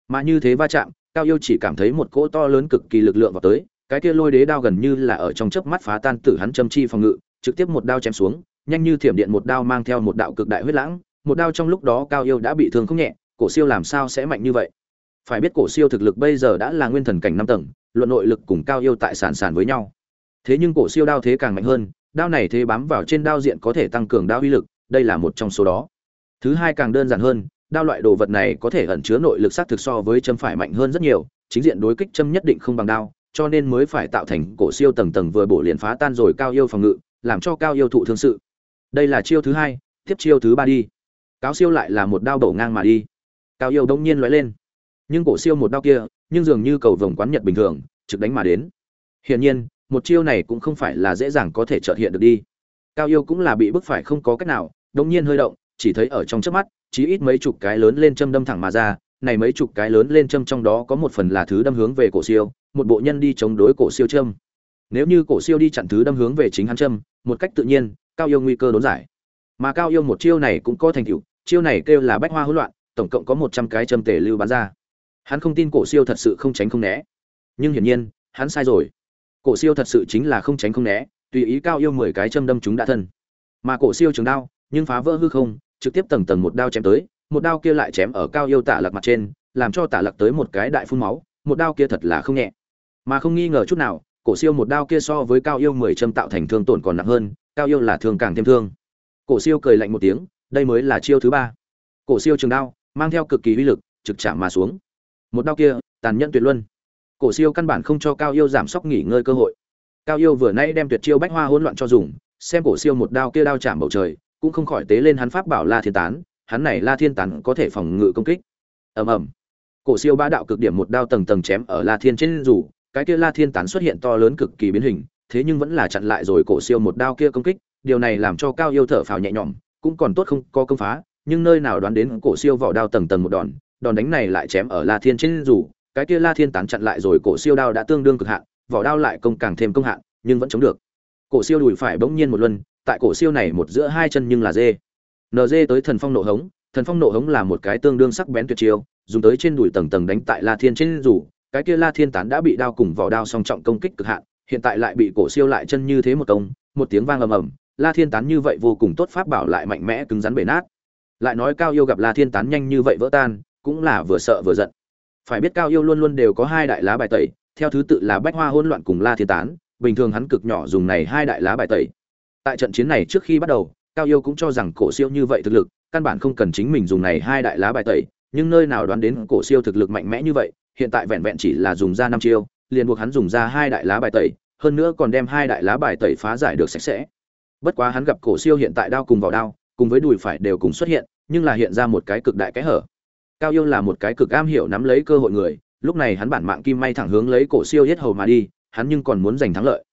Mà như thế va chạm, cao yêu chỉ cảm thấy một cỗ to lớn cực kỳ lực lượng vào tới, cái kia lôi đế đao gần như là ở trong chớp mắt phá tan tử hắn châm chi phòng ngự, trực tiếp một đao chém xuống nhanh như thiểm điện một đao mang theo một đạo cực đại huyết lãng, một đao trong lúc đó cao yêu đã bị thương không nhẹ, cổ siêu làm sao sẽ mạnh như vậy? Phải biết cổ siêu thực lực bây giờ đã là nguyên thần cảnh năm tầng, luận nội lực cùng cao yêu tại sàn sàn với nhau. Thế nhưng cổ siêu đao thế càng mạnh hơn, đao này thế bám vào trên đao diện có thể tăng cường đao uy lực, đây là một trong số đó. Thứ hai càng đơn giản hơn, đao loại đồ vật này có thể ẩn chứa nội lực sát thực so với châm phải mạnh hơn rất nhiều, chính diện đối kích châm nhất định không bằng đao, cho nên mới phải tạo thành cổ siêu tầng tầng vừa bổ liền phá tan rồi cao yêu phòng ngự, làm cho cao yêu thụ thương sự đây là chiêu thứ hai, tiếp chiêu thứ ba đi. Cao siêu lại là một đao đổ ngang mà đi. Cao yêu đông nhiên lóe lên. Nhưng cổ siêu một đao kia, nhưng dường như cầu vồng quán nhật bình thường, trực đánh mà đến. Hiển nhiên, một chiêu này cũng không phải là dễ dàng có thể trợ hiện được đi. Cao yêu cũng là bị bức phải không có cách nào, đông nhiên hơi động, chỉ thấy ở trong trước mắt, chí ít mấy chục cái lớn lên châm đâm thẳng mà ra. Này mấy chục cái lớn lên châm trong đó có một phần là thứ đâm hướng về cổ siêu, một bộ nhân đi chống đối cổ siêu châm. Nếu như cổ siêu đi chặn thứ đâm hướng về chính hắn châm, một cách tự nhiên cao yêu nguy cơ đốn giải. Mà cao yêu một chiêu này cũng có thành tựu, chiêu này kêu là bách hoa hỗn loạn, tổng cộng có một trăm cái châm tể lưu bán ra. Hắn không tin cổ siêu thật sự không tránh không né. Nhưng hiển nhiên, hắn sai rồi. Cổ siêu thật sự chính là không tránh không né, tùy ý cao yêu mười cái châm đâm chúng đã thân. Mà cổ siêu trường đao, nhưng phá vỡ hư không, trực tiếp tầng tầng một đao chém tới, một đao kia lại chém ở cao yêu tả lặc mặt trên, làm cho tả lặc tới một cái đại phun máu, một đao kia thật là không nhẹ. Mà không nghi ngờ chút nào, cổ siêu một đao kia so với cao yêu mười châm tạo thành thương tổn còn nặng hơn cao yêu là thường càng thêm thương. Cổ siêu cười lạnh một tiếng, đây mới là chiêu thứ ba. Cổ siêu trường đao, mang theo cực kỳ uy lực, trực chạm mà xuống. Một đao kia, tàn nhẫn tuyệt luân. Cổ siêu căn bản không cho cao yêu giảm sốc nghỉ ngơi cơ hội. Cao yêu vừa nãy đem tuyệt chiêu bách hoa hỗn loạn cho dùng, xem cổ siêu một đao kia đao chạm bầu trời, cũng không khỏi tế lên hắn pháp bảo la thiên tán, hắn này la thiên tán có thể phòng ngự công kích. Ầm ầm. Cổ siêu ba đạo cực điểm một đao tầng tầng chém ở la thiên trên dù, cái kia la thiên tán xuất hiện to lớn cực kỳ biến hình thế nhưng vẫn là chặn lại rồi cổ siêu một đao kia công kích, điều này làm cho cao yêu thở phào nhẹ nhõm, cũng còn tốt không có công phá, nhưng nơi nào đoán đến cổ siêu vỏ đao tầng tầng một đòn đòn đánh này lại chém ở la thiên trên dù, cái kia la thiên tán chặn lại rồi cổ siêu đao đã tương đương cực hạn, vỏ đao lại công càng thêm công hạn, nhưng vẫn chống được. Cổ siêu đùi phải bỗng nhiên một luân, tại cổ siêu này một giữa hai chân nhưng là dê. Nd tới thần phong nộ hống, thần phong nộ hống là một cái tương đương sắc bén tuyệt chiêu, dùng tới trên đùi tầng tầng đánh tại la thiên trên dù, cái kia la thiên tán đã bị đao cùng vỏ đao song trọng công kích cực hạn hiện tại lại bị cổ siêu lại chân như thế một công một tiếng vang ầm ầm, la thiên tán như vậy vô cùng tốt pháp bảo lại mạnh mẽ cứng rắn bể nát. Lại nói cao yêu gặp la thiên tán nhanh như vậy vỡ tan, cũng là vừa sợ vừa giận. Phải biết cao yêu luôn luôn đều có hai đại lá bài tẩy, theo thứ tự là bách hoa hỗn loạn cùng la thiên tán, bình thường hắn cực nhỏ dùng này hai đại lá bài tẩy. Tại trận chiến này trước khi bắt đầu, cao yêu cũng cho rằng cổ siêu như vậy thực lực, căn bản không cần chính mình dùng này hai đại lá bài tẩy, nhưng nơi nào đoán đến cổ siêu thực lực mạnh mẽ như vậy, hiện tại vẹn vẹn chỉ là dùng ra năm chiêu liền buộc hắn dùng ra hai đại lá bài tẩy, hơn nữa còn đem hai đại lá bài tẩy phá giải được sạch sẽ. Bất quá hắn gặp cổ siêu hiện tại đao cùng vào đao, cùng với đùi phải đều cùng xuất hiện, nhưng là hiện ra một cái cực đại cái hở. Cao yêu là một cái cực am hiểu nắm lấy cơ hội người, lúc này hắn bản mạng kim may thẳng hướng lấy cổ siêu giết hầu mà đi, hắn nhưng còn muốn giành thắng lợi.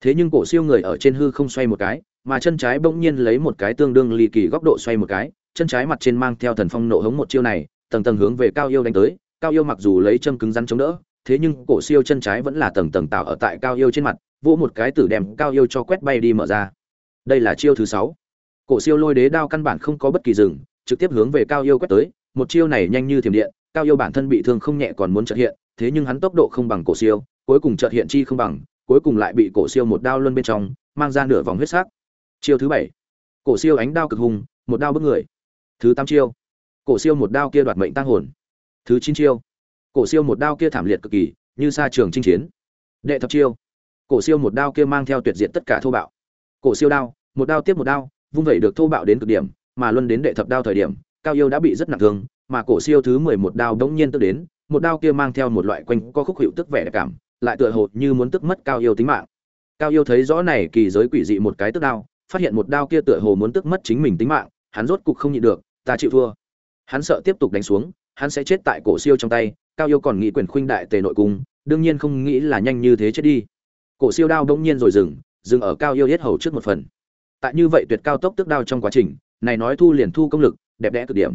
Thế nhưng cổ siêu người ở trên hư không xoay một cái, mà chân trái bỗng nhiên lấy một cái tương đương ly kỳ góc độ xoay một cái, chân trái mặt trên mang theo thần phong nộ hống một chiêu này, tầng tầng hướng về cao yêu đánh tới. Cao yêu mặc dù lấy châm cứng rắn chống đỡ thế nhưng cổ siêu chân trái vẫn là tầng tầng tạo ở tại cao yêu trên mặt, vỗ một cái tử đem cao yêu cho quét bay đi mở ra. Đây là chiêu thứ sáu. Cổ siêu lôi đế đao căn bản không có bất kỳ dừng, trực tiếp hướng về cao yêu quét tới, một chiêu này nhanh như thiểm điện, cao yêu bản thân bị thương không nhẹ còn muốn chợt hiện, thế nhưng hắn tốc độ không bằng cổ siêu, cuối cùng chợt hiện chi không bằng, cuối cùng lại bị cổ siêu một đao luân bên trong, mang ra nửa vòng huyết sắc. Chiêu thứ bảy. Cổ siêu ánh đao cực hùng, một đao bức người. Thứ tám chiêu. Cổ siêu một đao kia đoạt mệnh tăng hồn. Thứ chín chiêu cổ siêu một đao kia thảm liệt cực kỳ, như sa trường chinh chiến. Đệ thập chiêu. Cổ siêu một đao kia mang theo tuyệt diệt tất cả thô bạo. Cổ siêu đao, một đao tiếp một đao, vung vậy được thô bạo đến cực điểm, mà luân đến đệ thập đao thời điểm, cao yêu đã bị rất nặng thương, mà cổ siêu thứ mười một đao đống nhiên tức đến, một đao kia mang theo một loại quanh co khúc hiệu tức vẻ đẹp cảm, lại tựa hồ như muốn tức mất cao yêu tính mạng. Cao yêu thấy rõ này kỳ giới quỷ dị một cái tức đao, phát hiện một đao kia tựa hồ muốn tức mất chính mình tính mạng, hắn rốt cục không nhịn được, ta chịu thua. Hắn sợ tiếp tục đánh xuống, hắn sẽ chết tại cổ siêu trong tay cao yêu còn nghĩ quyền khuynh đại tề nội cung, đương nhiên không nghĩ là nhanh như thế chết đi. Cổ siêu đao bỗng nhiên rồi dừng dừng ở cao yêu hết hầu trước một phần. Tại như vậy tuyệt cao tốc tức đao trong quá trình, này nói thu liền thu công lực, đẹp đẽ cực điểm.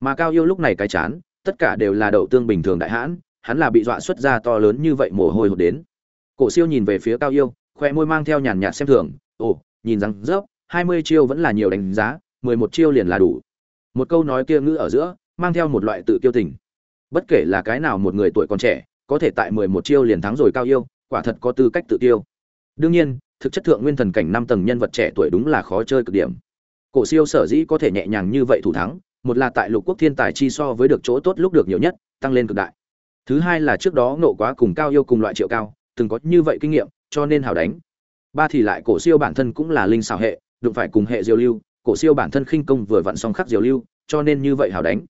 Mà cao yêu lúc này cái chán, tất cả đều là đậu tương bình thường đại hãn, hắn là bị dọa xuất ra to lớn như vậy mồ hôi hột đến. Cổ siêu nhìn về phía cao yêu, khoe môi mang theo nhàn nhạt xem thường, ồ, nhìn rằng rớp, hai mươi chiêu vẫn là nhiều đánh giá, mười một chiêu liền là đủ. Một câu nói kia ngữ ở giữa, mang theo một loại tự kiêu tình bất kể là cái nào một người tuổi còn trẻ, có thể tại mười một chiêu liền thắng rồi cao yêu, quả thật có tư cách tự tiêu. Đương nhiên, thực chất thượng nguyên thần cảnh năm tầng nhân vật trẻ tuổi đúng là khó chơi cực điểm. Cổ siêu sở dĩ có thể nhẹ nhàng như vậy thủ thắng, một là tại lục quốc thiên tài chi so với được chỗ tốt lúc được nhiều nhất, tăng lên cực đại. Thứ hai là trước đó nộ quá cùng cao yêu cùng loại triệu cao, từng có như vậy kinh nghiệm, cho nên hào đánh. Ba thì lại cổ siêu bản thân cũng là linh xảo hệ, đụng phải cùng hệ diều lưu, cổ siêu bản thân khinh công vừa vặn song khắc diều lưu, cho nên như vậy hào đánh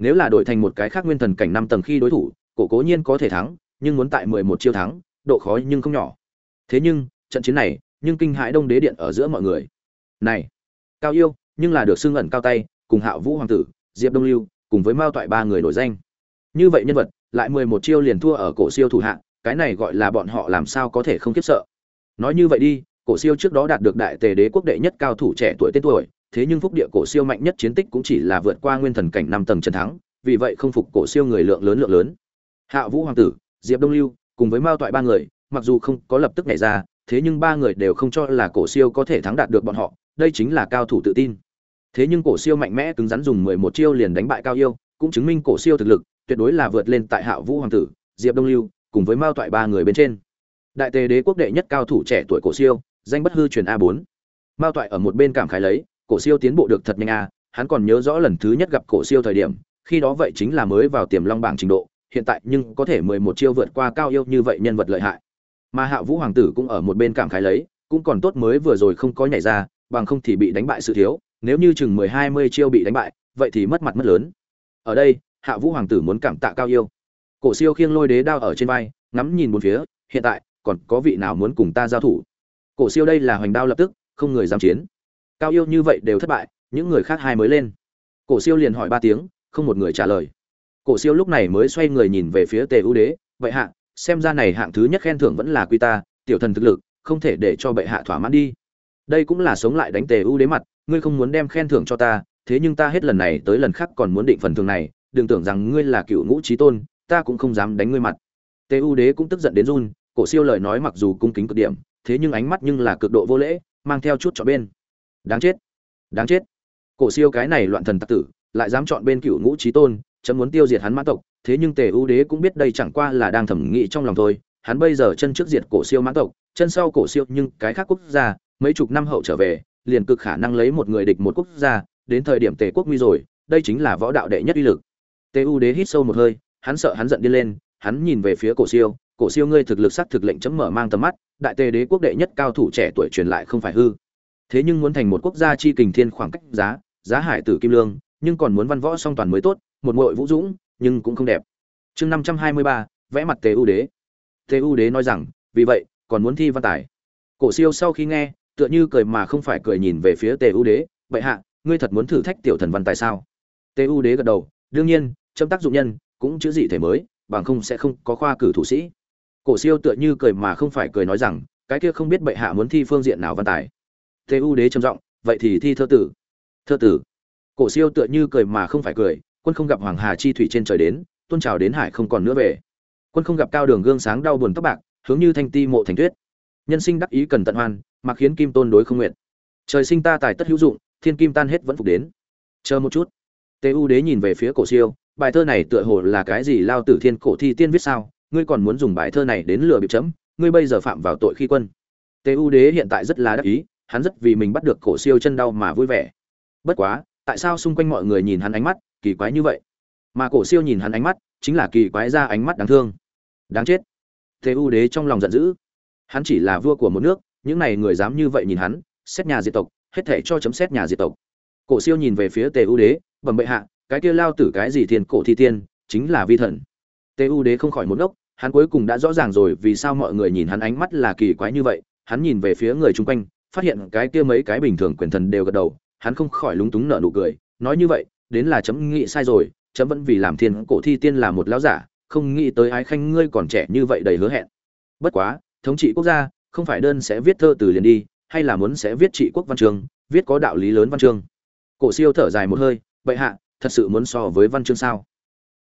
nếu là đổi thành một cái khác nguyên thần cảnh năm tầng khi đối thủ, cổ cố nhiên có thể thắng, nhưng muốn tại mười một chiêu thắng, độ khó nhưng không nhỏ. Thế nhưng, trận chiến này, nhưng kinh hãi đông đế điện ở giữa mọi người. Này, cao yêu, nhưng là được xưng ẩn cao tay, cùng hạo vũ hoàng tử, diệp đông lưu, cùng với mao toại ba người nổi danh. Như vậy nhân vật, lại mười một chiêu liền thua ở cổ siêu thủ hạ, cái này gọi là bọn họ làm sao có thể không kiếp sợ? Nói như vậy đi, cổ siêu trước đó đạt được đại tề đế quốc đệ nhất cao thủ trẻ tuổi tên tuổi thế nhưng phúc địa cổ siêu mạnh nhất chiến tích cũng chỉ là vượt qua nguyên thần cảnh năm tầng trận thắng, vì vậy không phục cổ siêu người lượng lớn lượng lớn. Hạ vũ hoàng tử, diệp đông lưu, cùng với mao toại ba người, mặc dù không có lập tức nhảy ra, thế nhưng ba người đều không cho là cổ siêu có thể thắng đạt được bọn họ, đây chính là cao thủ tự tin. Thế nhưng cổ siêu mạnh mẽ cứng rắn dùng mười một chiêu liền đánh bại cao yêu, cũng chứng minh cổ siêu thực lực, tuyệt đối là vượt lên tại hạ vũ hoàng tử, diệp đông lưu, cùng với mao toại ba người bên trên. Đại tề đế quốc đệ nhất cao thủ trẻ tuổi cổ siêu, danh bất hư truyền a bốn. Mao toại ở một bên cảm khái lấy cổ siêu tiến bộ được thật nhanh a hắn còn nhớ rõ lần thứ nhất gặp cổ siêu thời điểm, khi đó vậy chính là mới vào tiềm long bảng trình độ, hiện tại nhưng có thể mười một chiêu vượt qua cao yêu như vậy nhân vật lợi hại. Mà hạ vũ hoàng tử cũng ở một bên cảm khái lấy, cũng còn tốt mới vừa rồi không có nhảy ra, bằng không thì bị đánh bại sự thiếu, nếu như chừng mười hai mươi chiêu bị đánh bại, vậy thì mất mặt mất lớn. Ở đây, hạ vũ hoàng tử muốn cảm tạ cao yêu. Cổ siêu khiêng lôi đế đao ở trên vai, ngắm nhìn bốn phía, hiện tại, còn có vị nào muốn cùng ta giao thủ? Cổ siêu đây là hoành đao lập tức, không người dám chiến cao yêu như vậy đều thất bại, những người khác hai mới lên. Cổ siêu liền hỏi ba tiếng, không một người trả lời. Cổ siêu lúc này mới xoay người nhìn về phía tề ưu đế vậy hạ, xem ra này hạng thứ nhất khen thưởng vẫn là quy ta, tiểu thần thực lực, không thể để cho bệ hạ thỏa mãn đi. Đây cũng là sống lại đánh tề ưu đế mặt, ngươi không muốn đem khen thưởng cho ta, thế nhưng ta hết lần này tới lần khác còn muốn định phần thưởng này, đừng tưởng rằng ngươi là cựu ngũ trí tôn, ta cũng không dám đánh ngươi mặt. Tề ưu đế cũng tức giận đến run, cổ siêu lời nói mặc dù cung kính cực điểm, thế nhưng ánh mắt nhưng là cực độ vô lễ, mang theo chút cho bên đáng chết. Đáng chết. Cổ siêu cái này loạn thần tặc tử, lại dám chọn bên cựu ngũ trí tôn, chấm muốn tiêu diệt hắn mã tộc, thế nhưng tề ưu đế cũng biết đây chẳng qua là đang thẩm nghĩ trong lòng thôi. Hắn bây giờ chân trước diệt cổ siêu mã tộc, chân sau cổ siêu nhưng cái khác quốc gia, mấy chục năm hậu trở về, liền cực khả năng lấy một người địch một quốc gia, đến thời điểm tề quốc nguy rồi, đây chính là võ đạo đệ nhất uy lực. Tề ưu đế hít sâu một hơi, hắn sợ hắn giận đi lên, hắn nhìn về phía cổ siêu cổ siêu ngươi thực lực sắc thực lệnh chấm mở mang tầm mắt, đại tề đế quốc đệ nhất cao thủ trẻ tuổi truyền lại không phải hư thế nhưng muốn thành một quốc gia chi kình thiên khoảng cách giá giá hải tử kim lương, nhưng còn muốn văn võ song toàn mới tốt, một mội vũ dũng, nhưng cũng không đẹp. Chương năm trăm hai mươi ba, vẽ mặt tề ưu đế. Tề ưu đế nói rằng, vì vậy, còn muốn thi văn tài. Cổ siêu sau khi nghe, tựa như cười mà không phải cười nhìn về phía tề ưu đế, bệ hạ, ngươi thật muốn thử thách tiểu thần văn tài sao? Tề ưu đế gật đầu, đương nhiên trâm tác dụng nhân, cũng chữ gì thể mới, bằng không sẽ không có khoa cử thủ sĩ. Cổ siêu tựa như cười mà không phải cười nói rằng, cái kia không biết bệ hạ muốn thi phương diện nào văn tài tề U đế trầm giọng, vậy thì thi thơ tử. Thơ tử? Cổ siêu tựa như cười mà không phải cười, quân không gặp hoàng hà chi thủy trên trời đến, tôn trào đến hải không còn nữa về. Quân không gặp cao đường gương sáng đau buồn tóc bạc, hướng như thanh ti mộ thành tuyết. Nhân sinh đắc ý cần tận hoan mà khiến kim tôn đối không nguyện. Trời sinh ta tài tất hữu dụng, thiên kim tan hết vẫn phục đến. Chờ một chút. Tê u đế nhìn về phía cổ siêu, bài thơ này tựa hồ là cái gì lao tử thiên cổ thi tiên viết sao? Ngươi còn muốn dùng bài thơ này đến lừa bịp chấm, ngươi bây giờ phạm vào tội khi quân. Tê u đế hiện tại rất là đắc ý hắn rất vì mình bắt được cổ siêu chân đau mà vui vẻ. Bất quá, tại sao xung quanh mọi người nhìn hắn ánh mắt kỳ quái như vậy? Mà cổ siêu nhìn hắn ánh mắt chính là kỳ quái ra ánh mắt đáng thương. Đáng chết. Thế u đế trong lòng giận dữ. Hắn chỉ là vua của một nước, những này người dám như vậy nhìn hắn, xét nhà diệt tộc, hết thảy cho chấm xét nhà diệt tộc. Cổ siêu nhìn về phía tề u đế, bẩm bệ hạ, cái kia lao tử cái gì thiên, cổ thi tiên, chính là vi thần. Tề u đế không khỏi một ngốc, hắn cuối cùng đã rõ ràng rồi vì sao mọi người nhìn hắn ánh mắt là kỳ quái như vậy. Hắn nhìn về phía người chung quanh phát hiện cái kia mấy cái bình thường quyền thần đều gật đầu, hắn không khỏi lúng túng nở nụ cười, nói như vậy, đến là chấm nghĩ sai rồi, chấm vẫn vì làm thiên cổ thi tiên là một lão giả, không nghĩ tới ái khanh ngươi còn trẻ như vậy đầy hứa hẹn. Bất quá, thống trị quốc gia, không phải đơn sẽ viết thơ từ liền đi, hay là muốn sẽ viết trị quốc văn chương, viết có đạo lý lớn văn chương. Cổ siêu thở dài một hơi, bệ hạ, thật sự muốn so với văn chương sao?